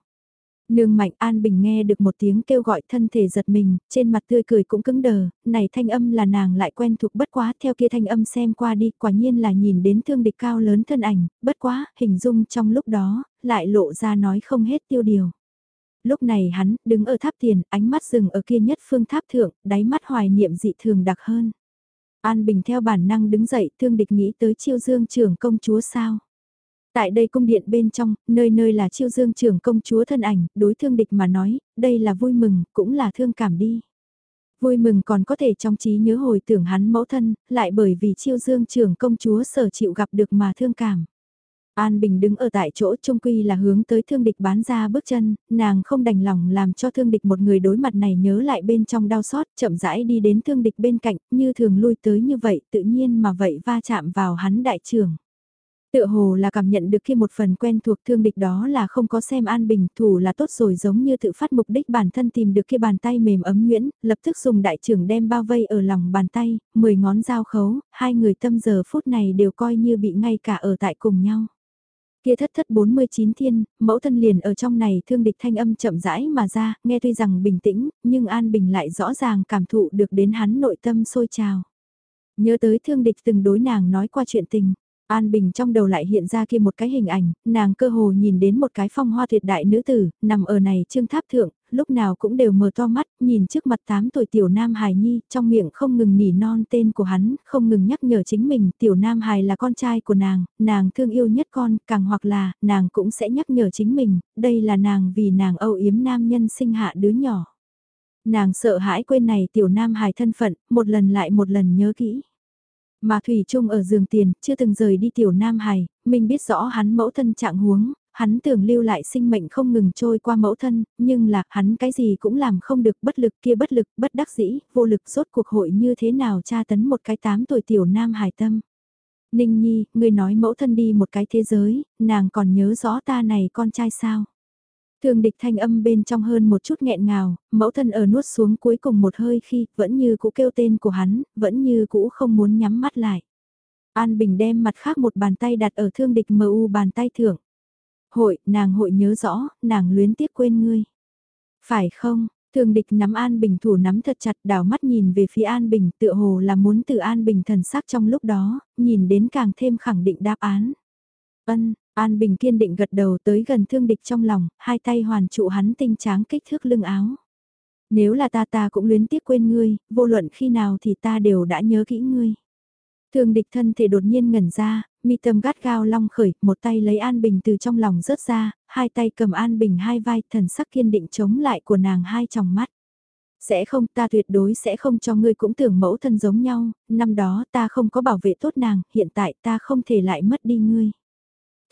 Nương mạnh An Bình nghe được một tiếng kêu gọi thân thể giật mình, trên mặt tươi cười cũng cứng đờ, này thanh âm là nàng lại quen thuộc bất quá theo kia thanh âm xem qua đi, quả nhiên là nhìn đến thương địch cao lớn thân ảnh, bất quá, hình dung trong lúc đó, lại lộ ra nói không hết tiêu điều. Lúc này hắn, đứng ở tháp tiền, ánh mắt dừng ở kia nhất phương tháp thượng, đáy mắt hoài niệm dị thường đặc hơn. An Bình theo bản năng đứng dậy, thương địch nghĩ tới chiêu dương trưởng công chúa sao. Tại đây cung điện bên trong, nơi nơi là chiêu dương trưởng công chúa thân ảnh, đối thương địch mà nói, đây là vui mừng, cũng là thương cảm đi. Vui mừng còn có thể trong trí nhớ hồi tưởng hắn mẫu thân, lại bởi vì chiêu dương trưởng công chúa sở chịu gặp được mà thương cảm. An Bình đứng ở tại chỗ trung quy là hướng tới thương địch bán ra bước chân, nàng không đành lòng làm cho thương địch một người đối mặt này nhớ lại bên trong đau xót, chậm rãi đi đến thương địch bên cạnh, như thường lui tới như vậy, tự nhiên mà vậy va chạm vào hắn đại trưởng. Tựa hồ là cảm nhận được khi một phần quen thuộc thương địch đó là không có xem an bình thủ là tốt rồi giống như tự phát mục đích bản thân tìm được kia bàn tay mềm ấm nguyễn, lập tức dùng đại trưởng đem bao vây ở lòng bàn tay, 10 ngón dao khấu, hai người tâm giờ phút này đều coi như bị ngay cả ở tại cùng nhau. Kia thất thất 49 thiên, mẫu thân liền ở trong này thương địch thanh âm chậm rãi mà ra, nghe tuy rằng bình tĩnh, nhưng An Bình lại rõ ràng cảm thụ được đến hắn nội tâm sôi trào. Nhớ tới thương địch từng đối nàng nói qua chuyện tình, An Bình trong đầu lại hiện ra kia một cái hình ảnh, nàng cơ hồ nhìn đến một cái phong hoa tuyệt đại nữ tử, nằm ở này trương tháp thượng, lúc nào cũng đều mở to mắt, nhìn trước mặt 8 tuổi tiểu nam hài nhi, trong miệng không ngừng nỉ non tên của hắn, không ngừng nhắc nhở chính mình, tiểu nam hài là con trai của nàng, nàng thương yêu nhất con, càng hoặc là, nàng cũng sẽ nhắc nhở chính mình, đây là nàng vì nàng âu yếm nam nhân sinh hạ đứa nhỏ. Nàng sợ hãi quên này tiểu nam hài thân phận, một lần lại một lần nhớ kỹ. Mà Thủy Trung ở giường tiền, chưa từng rời đi tiểu Nam Hải, mình biết rõ hắn mẫu thân trạng huống, hắn tưởng lưu lại sinh mệnh không ngừng trôi qua mẫu thân, nhưng là hắn cái gì cũng làm không được bất lực kia bất lực, bất đắc dĩ, vô lực rốt cuộc hội như thế nào tra tấn một cái tám tuổi tiểu Nam Hải tâm. Ninh Nhi, người nói mẫu thân đi một cái thế giới, nàng còn nhớ rõ ta này con trai sao? Thường địch thanh âm bên trong hơn một chút nghẹn ngào, mẫu thân ở nuốt xuống cuối cùng một hơi khi vẫn như cũ kêu tên của hắn, vẫn như cũ không muốn nhắm mắt lại. An Bình đem mặt khác một bàn tay đặt ở thương địch mờ u bàn tay thưởng. Hội, nàng hội nhớ rõ, nàng luyến tiếc quên ngươi. Phải không, thương địch nắm An Bình thủ nắm thật chặt đảo mắt nhìn về phía An Bình tựa hồ là muốn từ An Bình thần sắc trong lúc đó, nhìn đến càng thêm khẳng định đáp án. Ân, An Bình kiên định gật đầu tới gần thương địch trong lòng, hai tay hoàn trụ hắn tinh tráng kích thước lưng áo. Nếu là ta ta cũng luyến tiếc quên ngươi, vô luận khi nào thì ta đều đã nhớ kỹ ngươi. Thương địch thân thể đột nhiên ngẩn ra, mi tâm gắt gao long khởi, một tay lấy An Bình từ trong lòng rớt ra, hai tay cầm An Bình hai vai, thần sắc kiên định chống lại của nàng hai tròng mắt. Sẽ không, ta tuyệt đối sẽ không cho ngươi cũng tưởng mẫu thân giống nhau, năm đó ta không có bảo vệ tốt nàng, hiện tại ta không thể lại mất đi ngươi.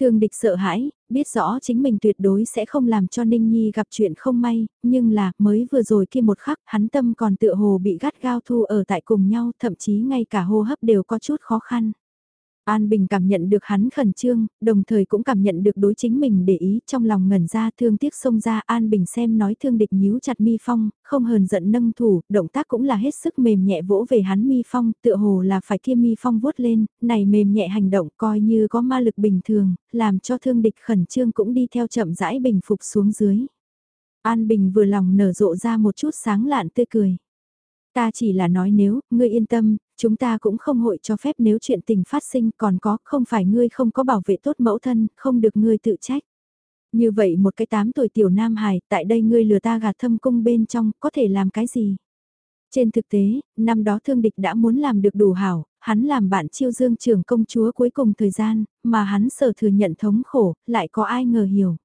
Thương địch sợ hãi, biết rõ chính mình tuyệt đối sẽ không làm cho Ninh Nhi gặp chuyện không may, nhưng là mới vừa rồi kia một khắc hắn tâm còn tựa hồ bị gắt gao thu ở tại cùng nhau, thậm chí ngay cả hô hấp đều có chút khó khăn. An Bình cảm nhận được hắn khẩn trương, đồng thời cũng cảm nhận được đối chính mình để ý trong lòng ngẩn ra thương tiếc xông ra An Bình xem nói thương địch nhíu chặt mi phong, không hờn giận nâng thủ, động tác cũng là hết sức mềm nhẹ vỗ về hắn mi phong, tựa hồ là phải kia mi phong vuốt lên, này mềm nhẹ hành động coi như có ma lực bình thường, làm cho thương địch khẩn trương cũng đi theo chậm rãi bình phục xuống dưới. An Bình vừa lòng nở rộ ra một chút sáng lạn tươi cười. Ta chỉ là nói nếu, ngươi yên tâm, chúng ta cũng không hội cho phép nếu chuyện tình phát sinh còn có, không phải ngươi không có bảo vệ tốt mẫu thân, không được ngươi tự trách. Như vậy một cái tám tuổi tiểu nam hài, tại đây ngươi lừa ta gạt thâm cung bên trong, có thể làm cái gì? Trên thực tế, năm đó thương địch đã muốn làm được đủ hảo, hắn làm bạn chiêu dương trưởng công chúa cuối cùng thời gian, mà hắn sở thừa nhận thống khổ, lại có ai ngờ hiểu.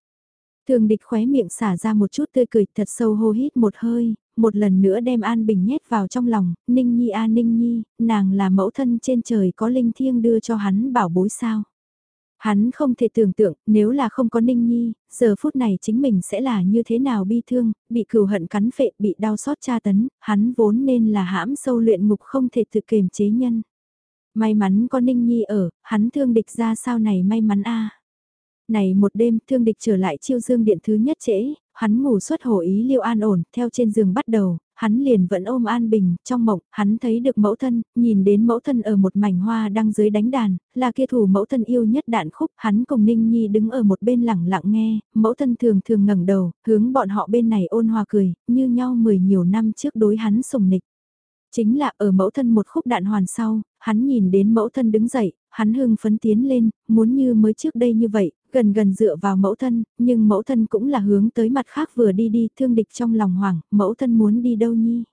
Thương địch khóe miệng xả ra một chút tươi cười thật sâu hô hít một hơi, một lần nữa đem An Bình nhét vào trong lòng, Ninh Nhi a à, Ninh Nhi, nàng là mẫu thân trên trời có linh thiêng đưa cho hắn bảo bối sao. Hắn không thể tưởng tượng, nếu là không có Ninh Nhi, giờ phút này chính mình sẽ là như thế nào bi thương, bị cừu hận cắn phệ, bị đau xót tra tấn, hắn vốn nên là hãm sâu luyện ngục không thể tự kiềm chế nhân. May mắn có Ninh Nhi ở, hắn thương địch ra sao này may mắn a này một đêm thương địch trở lại chiêu dương điện thứ nhất trễ, hắn ngủ suốt hồ ý liêu an ổn, theo trên giường bắt đầu, hắn liền vẫn ôm an bình, trong mộng, hắn thấy được mẫu thân, nhìn đến mẫu thân ở một mảnh hoa đang dưới đánh đàn, là kia thủ mẫu thân yêu nhất đạn khúc, hắn cùng Ninh Nhi đứng ở một bên lẳng lặng nghe, mẫu thân thường thường ngẩng đầu, hướng bọn họ bên này ôn hòa cười, như nhau mười nhiều năm trước đối hắn sùng nịch. Chính là ở mẫu thân một khúc đạn hoàn sau, hắn nhìn đến mẫu thân đứng dậy, hắn hưng phấn tiến lên, muốn như mới trước đây như vậy, gần gần dựa vào mẫu thân, nhưng mẫu thân cũng là hướng tới mặt khác vừa đi đi, thương địch trong lòng hoảng, mẫu thân muốn đi đâu nhi.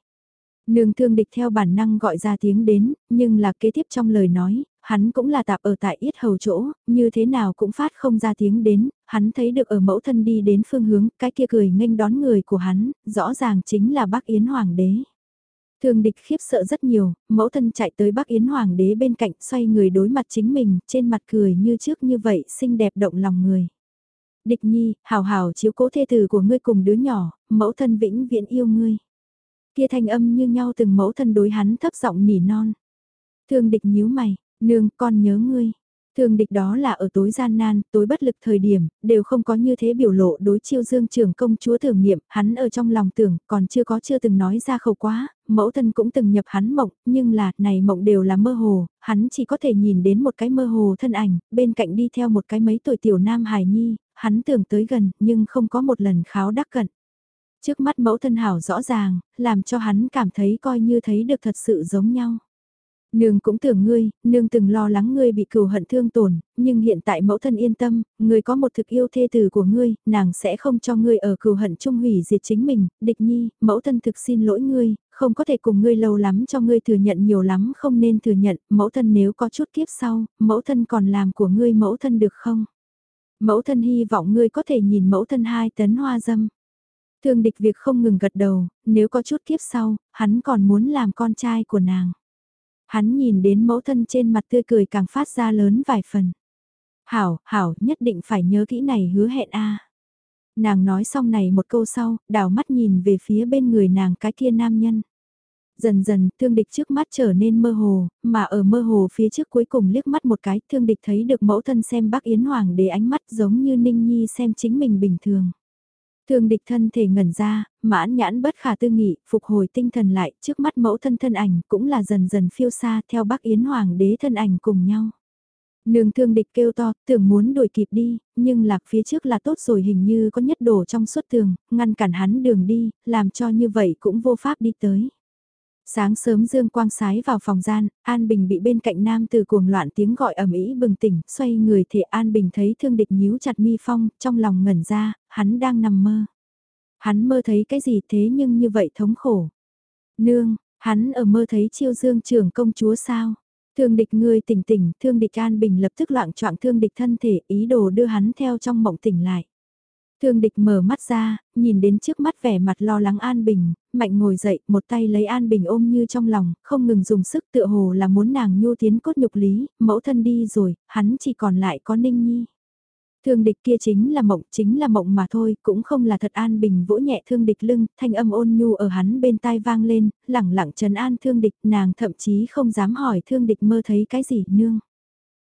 Nương thương địch theo bản năng gọi ra tiếng đến, nhưng là kế tiếp trong lời nói, hắn cũng là tạp ở tại yết hầu chỗ, như thế nào cũng phát không ra tiếng đến, hắn thấy được ở mẫu thân đi đến phương hướng, cái kia cười nghênh đón người của hắn, rõ ràng chính là bác Yến Hoàng đế. Thương địch khiếp sợ rất nhiều, mẫu thân chạy tới Bắc Yến Hoàng đế bên cạnh xoay người đối mặt chính mình, trên mặt cười như trước như vậy, xinh đẹp động lòng người. Địch nhi, hào hào chiếu cố thê tử của ngươi cùng đứa nhỏ, mẫu thân vĩnh viễn yêu ngươi. Kia thanh âm như nhau từng mẫu thân đối hắn thấp giọng nỉ non. Thương địch nhíu mày, nương con nhớ ngươi. Thường địch đó là ở tối gian nan, tối bất lực thời điểm, đều không có như thế biểu lộ đối chiêu dương trưởng công chúa thường nghiệm, hắn ở trong lòng tưởng, còn chưa có chưa từng nói ra khẩu quá, mẫu thân cũng từng nhập hắn mộng, nhưng là, này mộng đều là mơ hồ, hắn chỉ có thể nhìn đến một cái mơ hồ thân ảnh, bên cạnh đi theo một cái mấy tuổi tiểu nam hài nhi, hắn tưởng tới gần, nhưng không có một lần kháo đắc cận. Trước mắt mẫu thân hảo rõ ràng, làm cho hắn cảm thấy coi như thấy được thật sự giống nhau. Nương cũng tưởng ngươi, nương từng lo lắng ngươi bị cừu hận thương tổn, nhưng hiện tại mẫu thân yên tâm, ngươi có một thực yêu thê tử của ngươi, nàng sẽ không cho ngươi ở cừu hận chung hủy diệt chính mình, địch nhi, mẫu thân thực xin lỗi ngươi, không có thể cùng ngươi lâu lắm cho ngươi thừa nhận nhiều lắm không nên thừa nhận, mẫu thân nếu có chút kiếp sau, mẫu thân còn làm của ngươi mẫu thân được không? Mẫu thân hy vọng ngươi có thể nhìn mẫu thân hai tấn hoa dâm. Thương địch việc không ngừng gật đầu, nếu có chút kiếp sau, hắn còn muốn làm con trai của nàng. Hắn nhìn đến mẫu thân trên mặt tươi cười càng phát ra lớn vài phần. Hảo, hảo, nhất định phải nhớ kỹ này hứa hẹn a. Nàng nói xong này một câu sau, đảo mắt nhìn về phía bên người nàng cái kia nam nhân. Dần dần, thương địch trước mắt trở nên mơ hồ, mà ở mơ hồ phía trước cuối cùng liếc mắt một cái, thương địch thấy được mẫu thân xem bác Yến Hoàng để ánh mắt giống như Ninh Nhi xem chính mình bình thường. Thương địch thân thể ngẩn ra, mãn nhãn bất khả tư nghị, phục hồi tinh thần lại, trước mắt mẫu thân thân ảnh cũng là dần dần phiêu xa theo bác Yến Hoàng đế thân ảnh cùng nhau. Nương thương địch kêu to, tưởng muốn đuổi kịp đi, nhưng lạc phía trước là tốt rồi hình như có nhất đổ trong suốt tường, ngăn cản hắn đường đi, làm cho như vậy cũng vô pháp đi tới. Sáng sớm dương quang sái vào phòng gian, An Bình bị bên cạnh nam từ cuồng loạn tiếng gọi ầm ĩ bừng tỉnh, xoay người thì An Bình thấy thương địch nhíu chặt mi phong, trong lòng ngẩn ra, hắn đang nằm mơ. Hắn mơ thấy cái gì thế nhưng như vậy thống khổ. Nương, hắn ở mơ thấy chiêu dương trưởng công chúa sao? Thương địch ngươi tỉnh tỉnh, thương địch An Bình lập tức loạn trọng thương địch thân thể, ý đồ đưa hắn theo trong mộng tỉnh lại. Thương địch mở mắt ra, nhìn đến trước mắt vẻ mặt lo lắng An Bình, mạnh ngồi dậy, một tay lấy An Bình ôm như trong lòng, không ngừng dùng sức tựa hồ là muốn nàng nhu tiến cốt nhục lý, mẫu thân đi rồi, hắn chỉ còn lại có Ninh Nhi. Thương địch kia chính là mộng, chính là mộng mà thôi, cũng không là thật An Bình vỗ nhẹ thương địch lưng, thanh âm ôn nhu ở hắn bên tai vang lên, lẳng lặng trấn an thương địch, nàng thậm chí không dám hỏi thương địch mơ thấy cái gì, nương.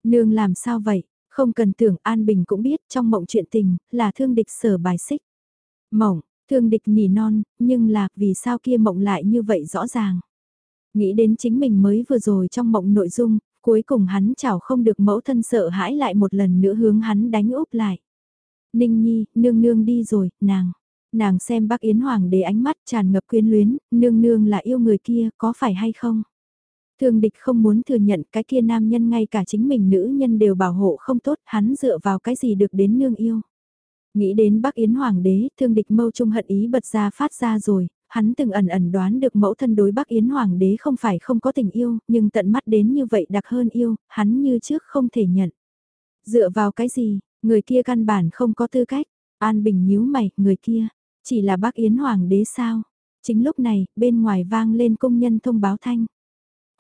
Nương làm sao vậy? Không cần tưởng An Bình cũng biết trong mộng chuyện tình là thương địch sở bài xích. Mộng, thương địch nỉ non, nhưng là vì sao kia mộng lại như vậy rõ ràng. Nghĩ đến chính mình mới vừa rồi trong mộng nội dung, cuối cùng hắn chảo không được mẫu thân sợ hãi lại một lần nữa hướng hắn đánh úp lại. Ninh Nhi, nương nương đi rồi, nàng. Nàng xem bác Yến Hoàng đế ánh mắt tràn ngập quyến luyến, nương nương là yêu người kia, có phải hay không? Thương địch không muốn thừa nhận cái kia nam nhân ngay cả chính mình nữ nhân đều bảo hộ không tốt, hắn dựa vào cái gì được đến nương yêu. Nghĩ đến Bắc Yến Hoàng đế, thương địch mâu trung hận ý bật ra phát ra rồi, hắn từng ẩn ẩn đoán được mẫu thân đối Bắc Yến Hoàng đế không phải không có tình yêu, nhưng tận mắt đến như vậy đặc hơn yêu, hắn như trước không thể nhận. Dựa vào cái gì, người kia căn bản không có tư cách, An Bình nhíu mày, người kia, chỉ là Bắc Yến Hoàng đế sao? Chính lúc này, bên ngoài vang lên công nhân thông báo thanh.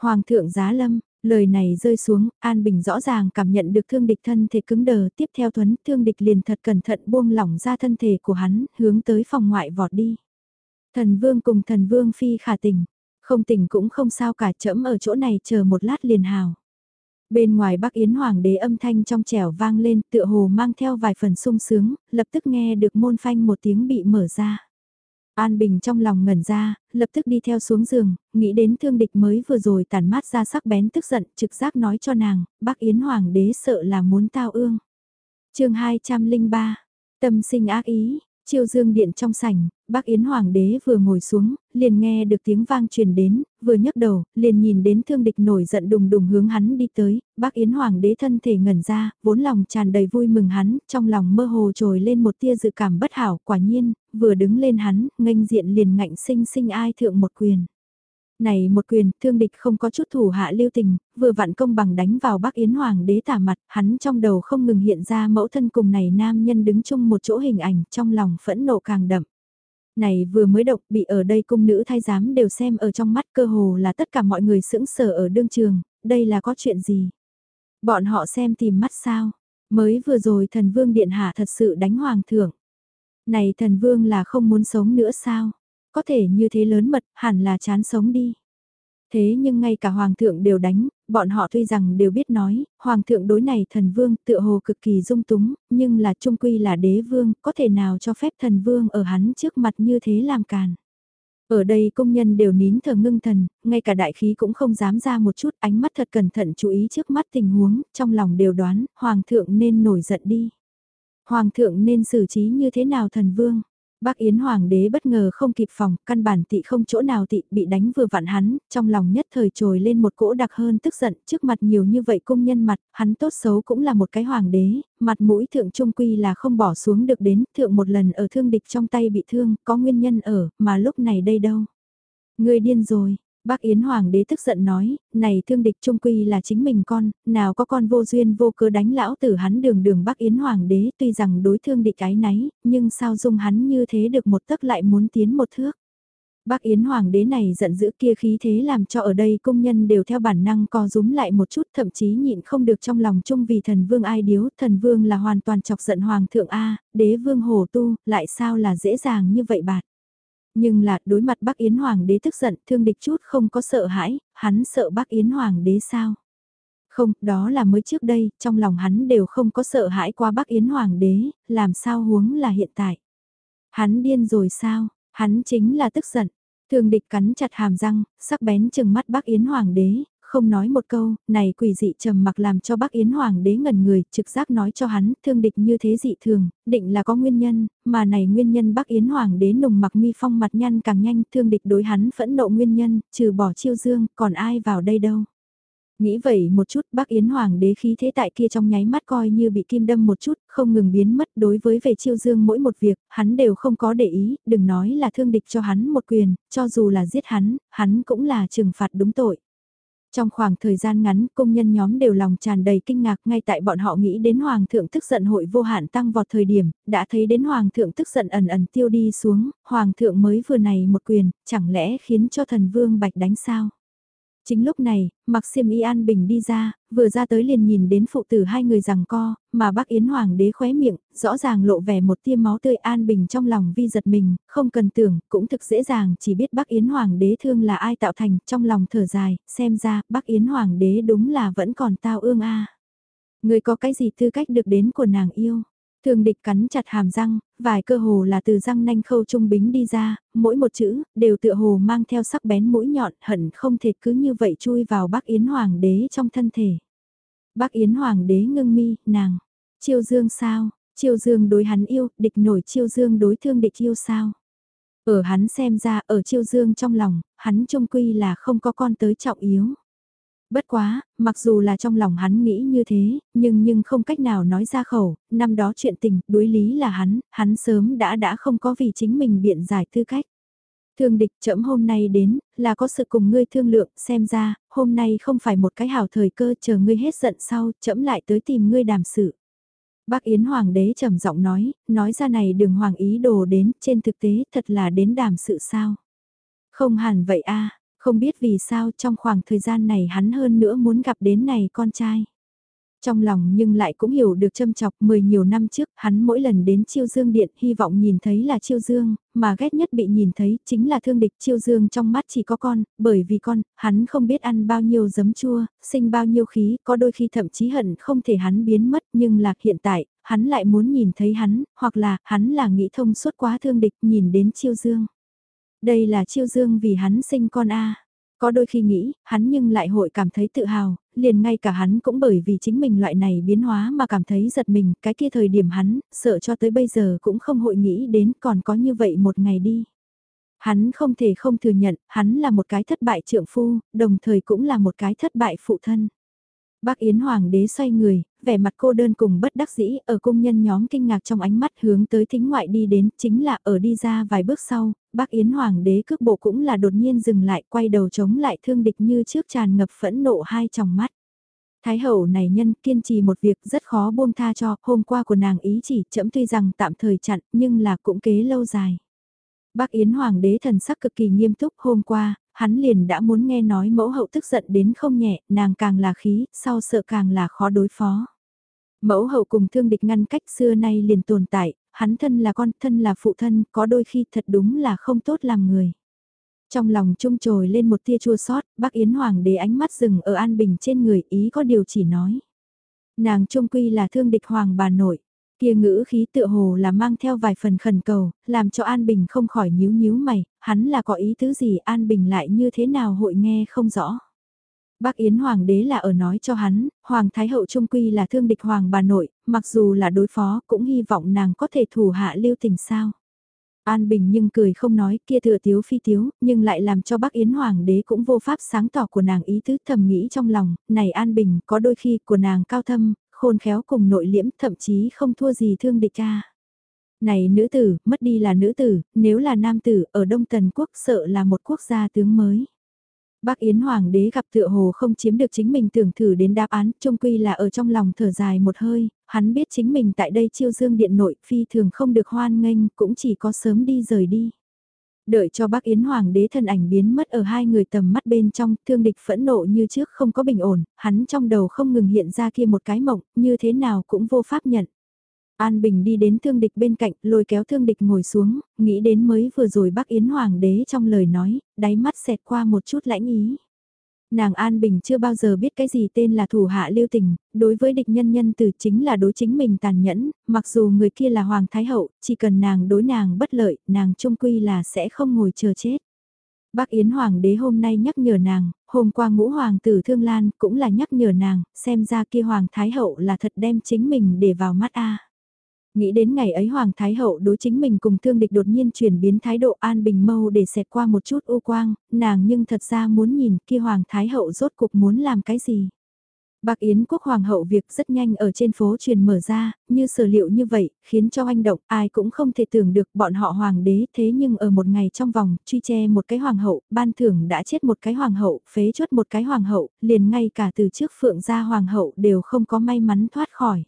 Hoàng thượng giá lâm, lời này rơi xuống, An Bình rõ ràng cảm nhận được thương địch thân thể cứng đờ, tiếp theo thuấn thương địch liền thật cẩn thận buông lỏng ra thân thể của hắn, hướng tới phòng ngoại vọt đi. Thần vương cùng thần vương phi khả tình, không tình cũng không sao cả chẫm ở chỗ này chờ một lát liền hào. Bên ngoài Bắc Yến Hoàng đế âm thanh trong trẻo vang lên tựa hồ mang theo vài phần sung sướng, lập tức nghe được môn phanh một tiếng bị mở ra. An Bình trong lòng ngẩn ra, lập tức đi theo xuống giường, nghĩ đến thương địch mới vừa rồi tàn mát ra sắc bén tức giận, trực giác nói cho nàng, bác Yến Hoàng đế sợ là muốn tao ương. chương 203, tâm sinh ác ý, Chiêu dương điện trong sảnh, bác Yến Hoàng đế vừa ngồi xuống, liền nghe được tiếng vang truyền đến, vừa nhấc đầu, liền nhìn đến thương địch nổi giận đùng đùng hướng hắn đi tới, bác Yến Hoàng đế thân thể ngẩn ra, vốn lòng tràn đầy vui mừng hắn, trong lòng mơ hồ trồi lên một tia dự cảm bất hảo, quả nhiên, vừa đứng lên hắn, nghênh diện liền ngạnh sinh sinh ai thượng một quyền này một quyền, thương địch không có chút thủ hạ lưu tình, vừa vặn công bằng đánh vào Bắc Yến Hoàng đế tả mặt, hắn trong đầu không ngừng hiện ra mẫu thân cùng này nam nhân đứng chung một chỗ hình ảnh, trong lòng phẫn nộ càng đậm. Này vừa mới động bị ở đây cung nữ thái giám đều xem ở trong mắt cơ hồ là tất cả mọi người sững sờ ở đương trường, đây là có chuyện gì? Bọn họ xem tìm mắt sao? Mới vừa rồi thần vương điện hạ thật sự đánh hoàng thượng. Này thần vương là không muốn sống nữa sao? Có thể như thế lớn mật, hẳn là chán sống đi. Thế nhưng ngay cả hoàng thượng đều đánh, bọn họ tuy rằng đều biết nói, hoàng thượng đối này thần vương tựa hồ cực kỳ dung túng, nhưng là trung quy là đế vương, có thể nào cho phép thần vương ở hắn trước mặt như thế làm càn. Ở đây công nhân đều nín thở ngưng thần, ngay cả đại khí cũng không dám ra một chút, ánh mắt thật cẩn thận chú ý trước mắt tình huống, trong lòng đều đoán, hoàng thượng nên nổi giận đi. Hoàng thượng nên xử trí như thế nào thần vương? Bác Yến Hoàng đế bất ngờ không kịp phòng, căn bản tị không chỗ nào tị bị đánh vừa vặn hắn, trong lòng nhất thời trồi lên một cỗ đặc hơn tức giận trước mặt nhiều như vậy cung nhân mặt, hắn tốt xấu cũng là một cái hoàng đế, mặt mũi thượng trung quy là không bỏ xuống được đến, thượng một lần ở thương địch trong tay bị thương, có nguyên nhân ở, mà lúc này đây đâu. Người điên rồi, Bác Yến Hoàng đế tức giận nói, này thương địch trung quy là chính mình con, nào có con vô duyên vô cớ đánh lão tử hắn đường đường Bác Yến Hoàng đế tuy rằng đối thương địch cái náy, nhưng sao dung hắn như thế được một tấc lại muốn tiến một thước. Bác Yến Hoàng đế này giận dữ kia khí thế làm cho ở đây công nhân đều theo bản năng co rúm lại một chút thậm chí nhịn không được trong lòng chung vì thần vương ai điếu, thần vương là hoàn toàn chọc giận Hoàng thượng A, đế vương hồ tu, lại sao là dễ dàng như vậy bạt. Nhưng là đối mặt Bắc Yến Hoàng đế tức giận thương địch chút không có sợ hãi, hắn sợ Bắc Yến Hoàng đế sao? Không, đó là mới trước đây, trong lòng hắn đều không có sợ hãi qua Bắc Yến Hoàng đế, làm sao huống là hiện tại. Hắn điên rồi sao, hắn chính là tức giận. Thương địch cắn chặt hàm răng, sắc bén chừng mắt Bắc Yến Hoàng đế, không nói một câu, này quỷ dị trầm mặc làm cho bác Yến Hoàng đế ngẩn người, trực giác nói cho hắn, thương địch như thế dị thường, định là có nguyên nhân, mà này nguyên nhân bác Yến Hoàng đế nùng mặc mi phong mặt nhăn càng nhanh, thương địch đối hắn phẫn nộ nguyên nhân, trừ bỏ chiêu dương, còn ai vào đây đâu. Nghĩ vậy một chút bác Yến Hoàng đế khí thế tại kia trong nháy mắt coi như bị kim đâm một chút, không ngừng biến mất đối với về chiêu dương mỗi một việc, hắn đều không có để ý, đừng nói là thương địch cho hắn một quyền, cho dù là giết hắn, hắn cũng là trừng phạt đúng tội. Trong khoảng thời gian ngắn, công nhân nhóm đều lòng tràn đầy kinh ngạc ngay tại bọn họ nghĩ đến Hoàng thượng tức giận hội vô hạn tăng vọt thời điểm, đã thấy đến Hoàng thượng tức giận ẩn ẩn tiêu đi xuống, Hoàng thượng mới vừa này một quyền, chẳng lẽ khiến cho thần vương bạch đánh sao? Chính lúc này, mặc xiêm y an bình đi ra, vừa ra tới liền nhìn đến phụ tử hai người rằng co, mà bác Yến Hoàng đế khóe miệng, rõ ràng lộ vẻ một tia máu tươi. An bình trong lòng vi giật mình, không cần tưởng, cũng thực dễ dàng chỉ biết bác Yến Hoàng đế thương là ai tạo thành, trong lòng thở dài, xem ra, bác Yến Hoàng đế đúng là vẫn còn tao ương a. Người có cái gì tư cách được đến của nàng yêu? Thường địch cắn chặt hàm răng, vài cơ hồ là từ răng nanh khâu trung bính đi ra, mỗi một chữ, đều tựa hồ mang theo sắc bén mũi nhọn hận không thể cứ như vậy chui vào bác Yến Hoàng đế trong thân thể. Bác Yến Hoàng đế ngưng mi, nàng, chiêu dương sao, chiêu dương đối hắn yêu, địch nổi chiêu dương đối thương địch yêu sao. Ở hắn xem ra, ở chiêu dương trong lòng, hắn trung quy là không có con tới trọng yếu. Bất quá, mặc dù là trong lòng hắn nghĩ như thế, nhưng nhưng không cách nào nói ra khẩu, năm đó chuyện tình, đối lý là hắn, hắn sớm đã đã không có vì chính mình biện giải tư cách. Thương địch chậm hôm nay đến, là có sự cùng ngươi thương lượng, xem ra, hôm nay không phải một cái hảo thời cơ chờ ngươi hết giận sau, chậm lại tới tìm ngươi đàm sự. Bác Yến Hoàng đế trầm giọng nói, nói ra này đường hoàng ý đồ đến, trên thực tế thật là đến đàm sự sao. Không hẳn vậy a không biết vì sao trong khoảng thời gian này hắn hơn nữa muốn gặp đến này con trai. Trong lòng nhưng lại cũng hiểu được châm chọc mười nhiều năm trước hắn mỗi lần đến chiêu dương điện hy vọng nhìn thấy là chiêu dương, mà ghét nhất bị nhìn thấy chính là thương địch chiêu dương trong mắt chỉ có con, bởi vì con, hắn không biết ăn bao nhiêu giấm chua, sinh bao nhiêu khí, có đôi khi thậm chí hận không thể hắn biến mất nhưng là hiện tại, hắn lại muốn nhìn thấy hắn, hoặc là hắn là nghĩ thông suốt quá thương địch nhìn đến chiêu dương. Đây là chiêu dương vì hắn sinh con A. Có đôi khi nghĩ, hắn nhưng lại hội cảm thấy tự hào, liền ngay cả hắn cũng bởi vì chính mình loại này biến hóa mà cảm thấy giật mình, cái kia thời điểm hắn, sợ cho tới bây giờ cũng không hội nghĩ đến còn có như vậy một ngày đi. Hắn không thể không thừa nhận, hắn là một cái thất bại trượng phu, đồng thời cũng là một cái thất bại phụ thân. Bác Yến Hoàng đế xoay người, vẻ mặt cô đơn cùng bất đắc dĩ ở cung nhân nhóm kinh ngạc trong ánh mắt hướng tới thính ngoại đi đến, chính là ở đi ra vài bước sau, bác Yến Hoàng đế cước bộ cũng là đột nhiên dừng lại quay đầu chống lại thương địch như trước tràn ngập phẫn nộ hai tròng mắt. Thái hậu này nhân kiên trì một việc rất khó buông tha cho, hôm qua của nàng ý chỉ chậm tuy rằng tạm thời chặn nhưng là cũng kế lâu dài. Bác Yến Hoàng đế thần sắc cực kỳ nghiêm túc hôm qua, hắn liền đã muốn nghe nói mẫu hậu tức giận đến không nhẹ, nàng càng là khí, sau sợ càng là khó đối phó. Mẫu hậu cùng thương địch ngăn cách xưa nay liền tồn tại, hắn thân là con, thân là phụ thân, có đôi khi thật đúng là không tốt làm người. Trong lòng trung trồi lên một tia chua sót, bác Yến Hoàng đế ánh mắt dừng ở An Bình trên người ý có điều chỉ nói. Nàng trung quy là thương địch hoàng bà nội, kia ngữ khí tựa hồ là mang theo vài phần khẩn cầu, làm cho An Bình không khỏi nhíu nhíu mày, hắn là có ý tứ gì An Bình lại như thế nào hội nghe không rõ. Bác Yến Hoàng đế là ở nói cho hắn, Hoàng Thái Hậu Trung Quy là thương địch Hoàng bà nội, mặc dù là đối phó cũng hy vọng nàng có thể thủ hạ lưu tình sao. An Bình nhưng cười không nói kia thừa tiếu phi tiếu, nhưng lại làm cho bác Yến Hoàng đế cũng vô pháp sáng tỏ của nàng ý tứ thầm nghĩ trong lòng, này An Bình có đôi khi của nàng cao thâm, khôn khéo cùng nội liễm thậm chí không thua gì thương địch cha. Này nữ tử, mất đi là nữ tử, nếu là nam tử, ở Đông Tần Quốc sợ là một quốc gia tướng mới. Bác Yến Hoàng đế gặp tựa hồ không chiếm được chính mình tưởng thử đến đáp án, trung quy là ở trong lòng thở dài một hơi, hắn biết chính mình tại đây chiêu dương điện nội phi thường không được hoan nghênh, cũng chỉ có sớm đi rời đi. Đợi cho bác Yến Hoàng đế thân ảnh biến mất ở hai người tầm mắt bên trong, thương địch phẫn nộ như trước không có bình ổn, hắn trong đầu không ngừng hiện ra kia một cái mộng, như thế nào cũng vô pháp nhận. An Bình đi đến thương địch bên cạnh, lôi kéo thương địch ngồi xuống, nghĩ đến mới vừa rồi bác Yến Hoàng đế trong lời nói, đáy mắt xẹt qua một chút lãnh ý. Nàng An Bình chưa bao giờ biết cái gì tên là thủ hạ lưu tình, đối với địch nhân nhân từ chính là đối chính mình tàn nhẫn, mặc dù người kia là Hoàng Thái Hậu, chỉ cần nàng đối nàng bất lợi, nàng trung quy là sẽ không ngồi chờ chết. Bác Yến Hoàng đế hôm nay nhắc nhở nàng, hôm qua ngũ hoàng tử Thương Lan cũng là nhắc nhở nàng, xem ra kia Hoàng Thái Hậu là thật đem chính mình để vào mắt A. Nghĩ đến ngày ấy Hoàng Thái Hậu đối chính mình cùng thương địch đột nhiên chuyển biến thái độ an bình mâu để xẹt qua một chút u quang, nàng nhưng thật ra muốn nhìn kia Hoàng Thái Hậu rốt cuộc muốn làm cái gì. Bạc Yến quốc hoàng hậu việc rất nhanh ở trên phố truyền mở ra, như sở liệu như vậy, khiến cho anh động, ai cũng không thể tưởng được bọn họ hoàng đế thế nhưng ở một ngày trong vòng, truy che một cái hoàng hậu, ban thưởng đã chết một cái hoàng hậu, phế chuất một cái hoàng hậu, liền ngay cả từ trước phượng gia hoàng hậu đều không có may mắn thoát khỏi.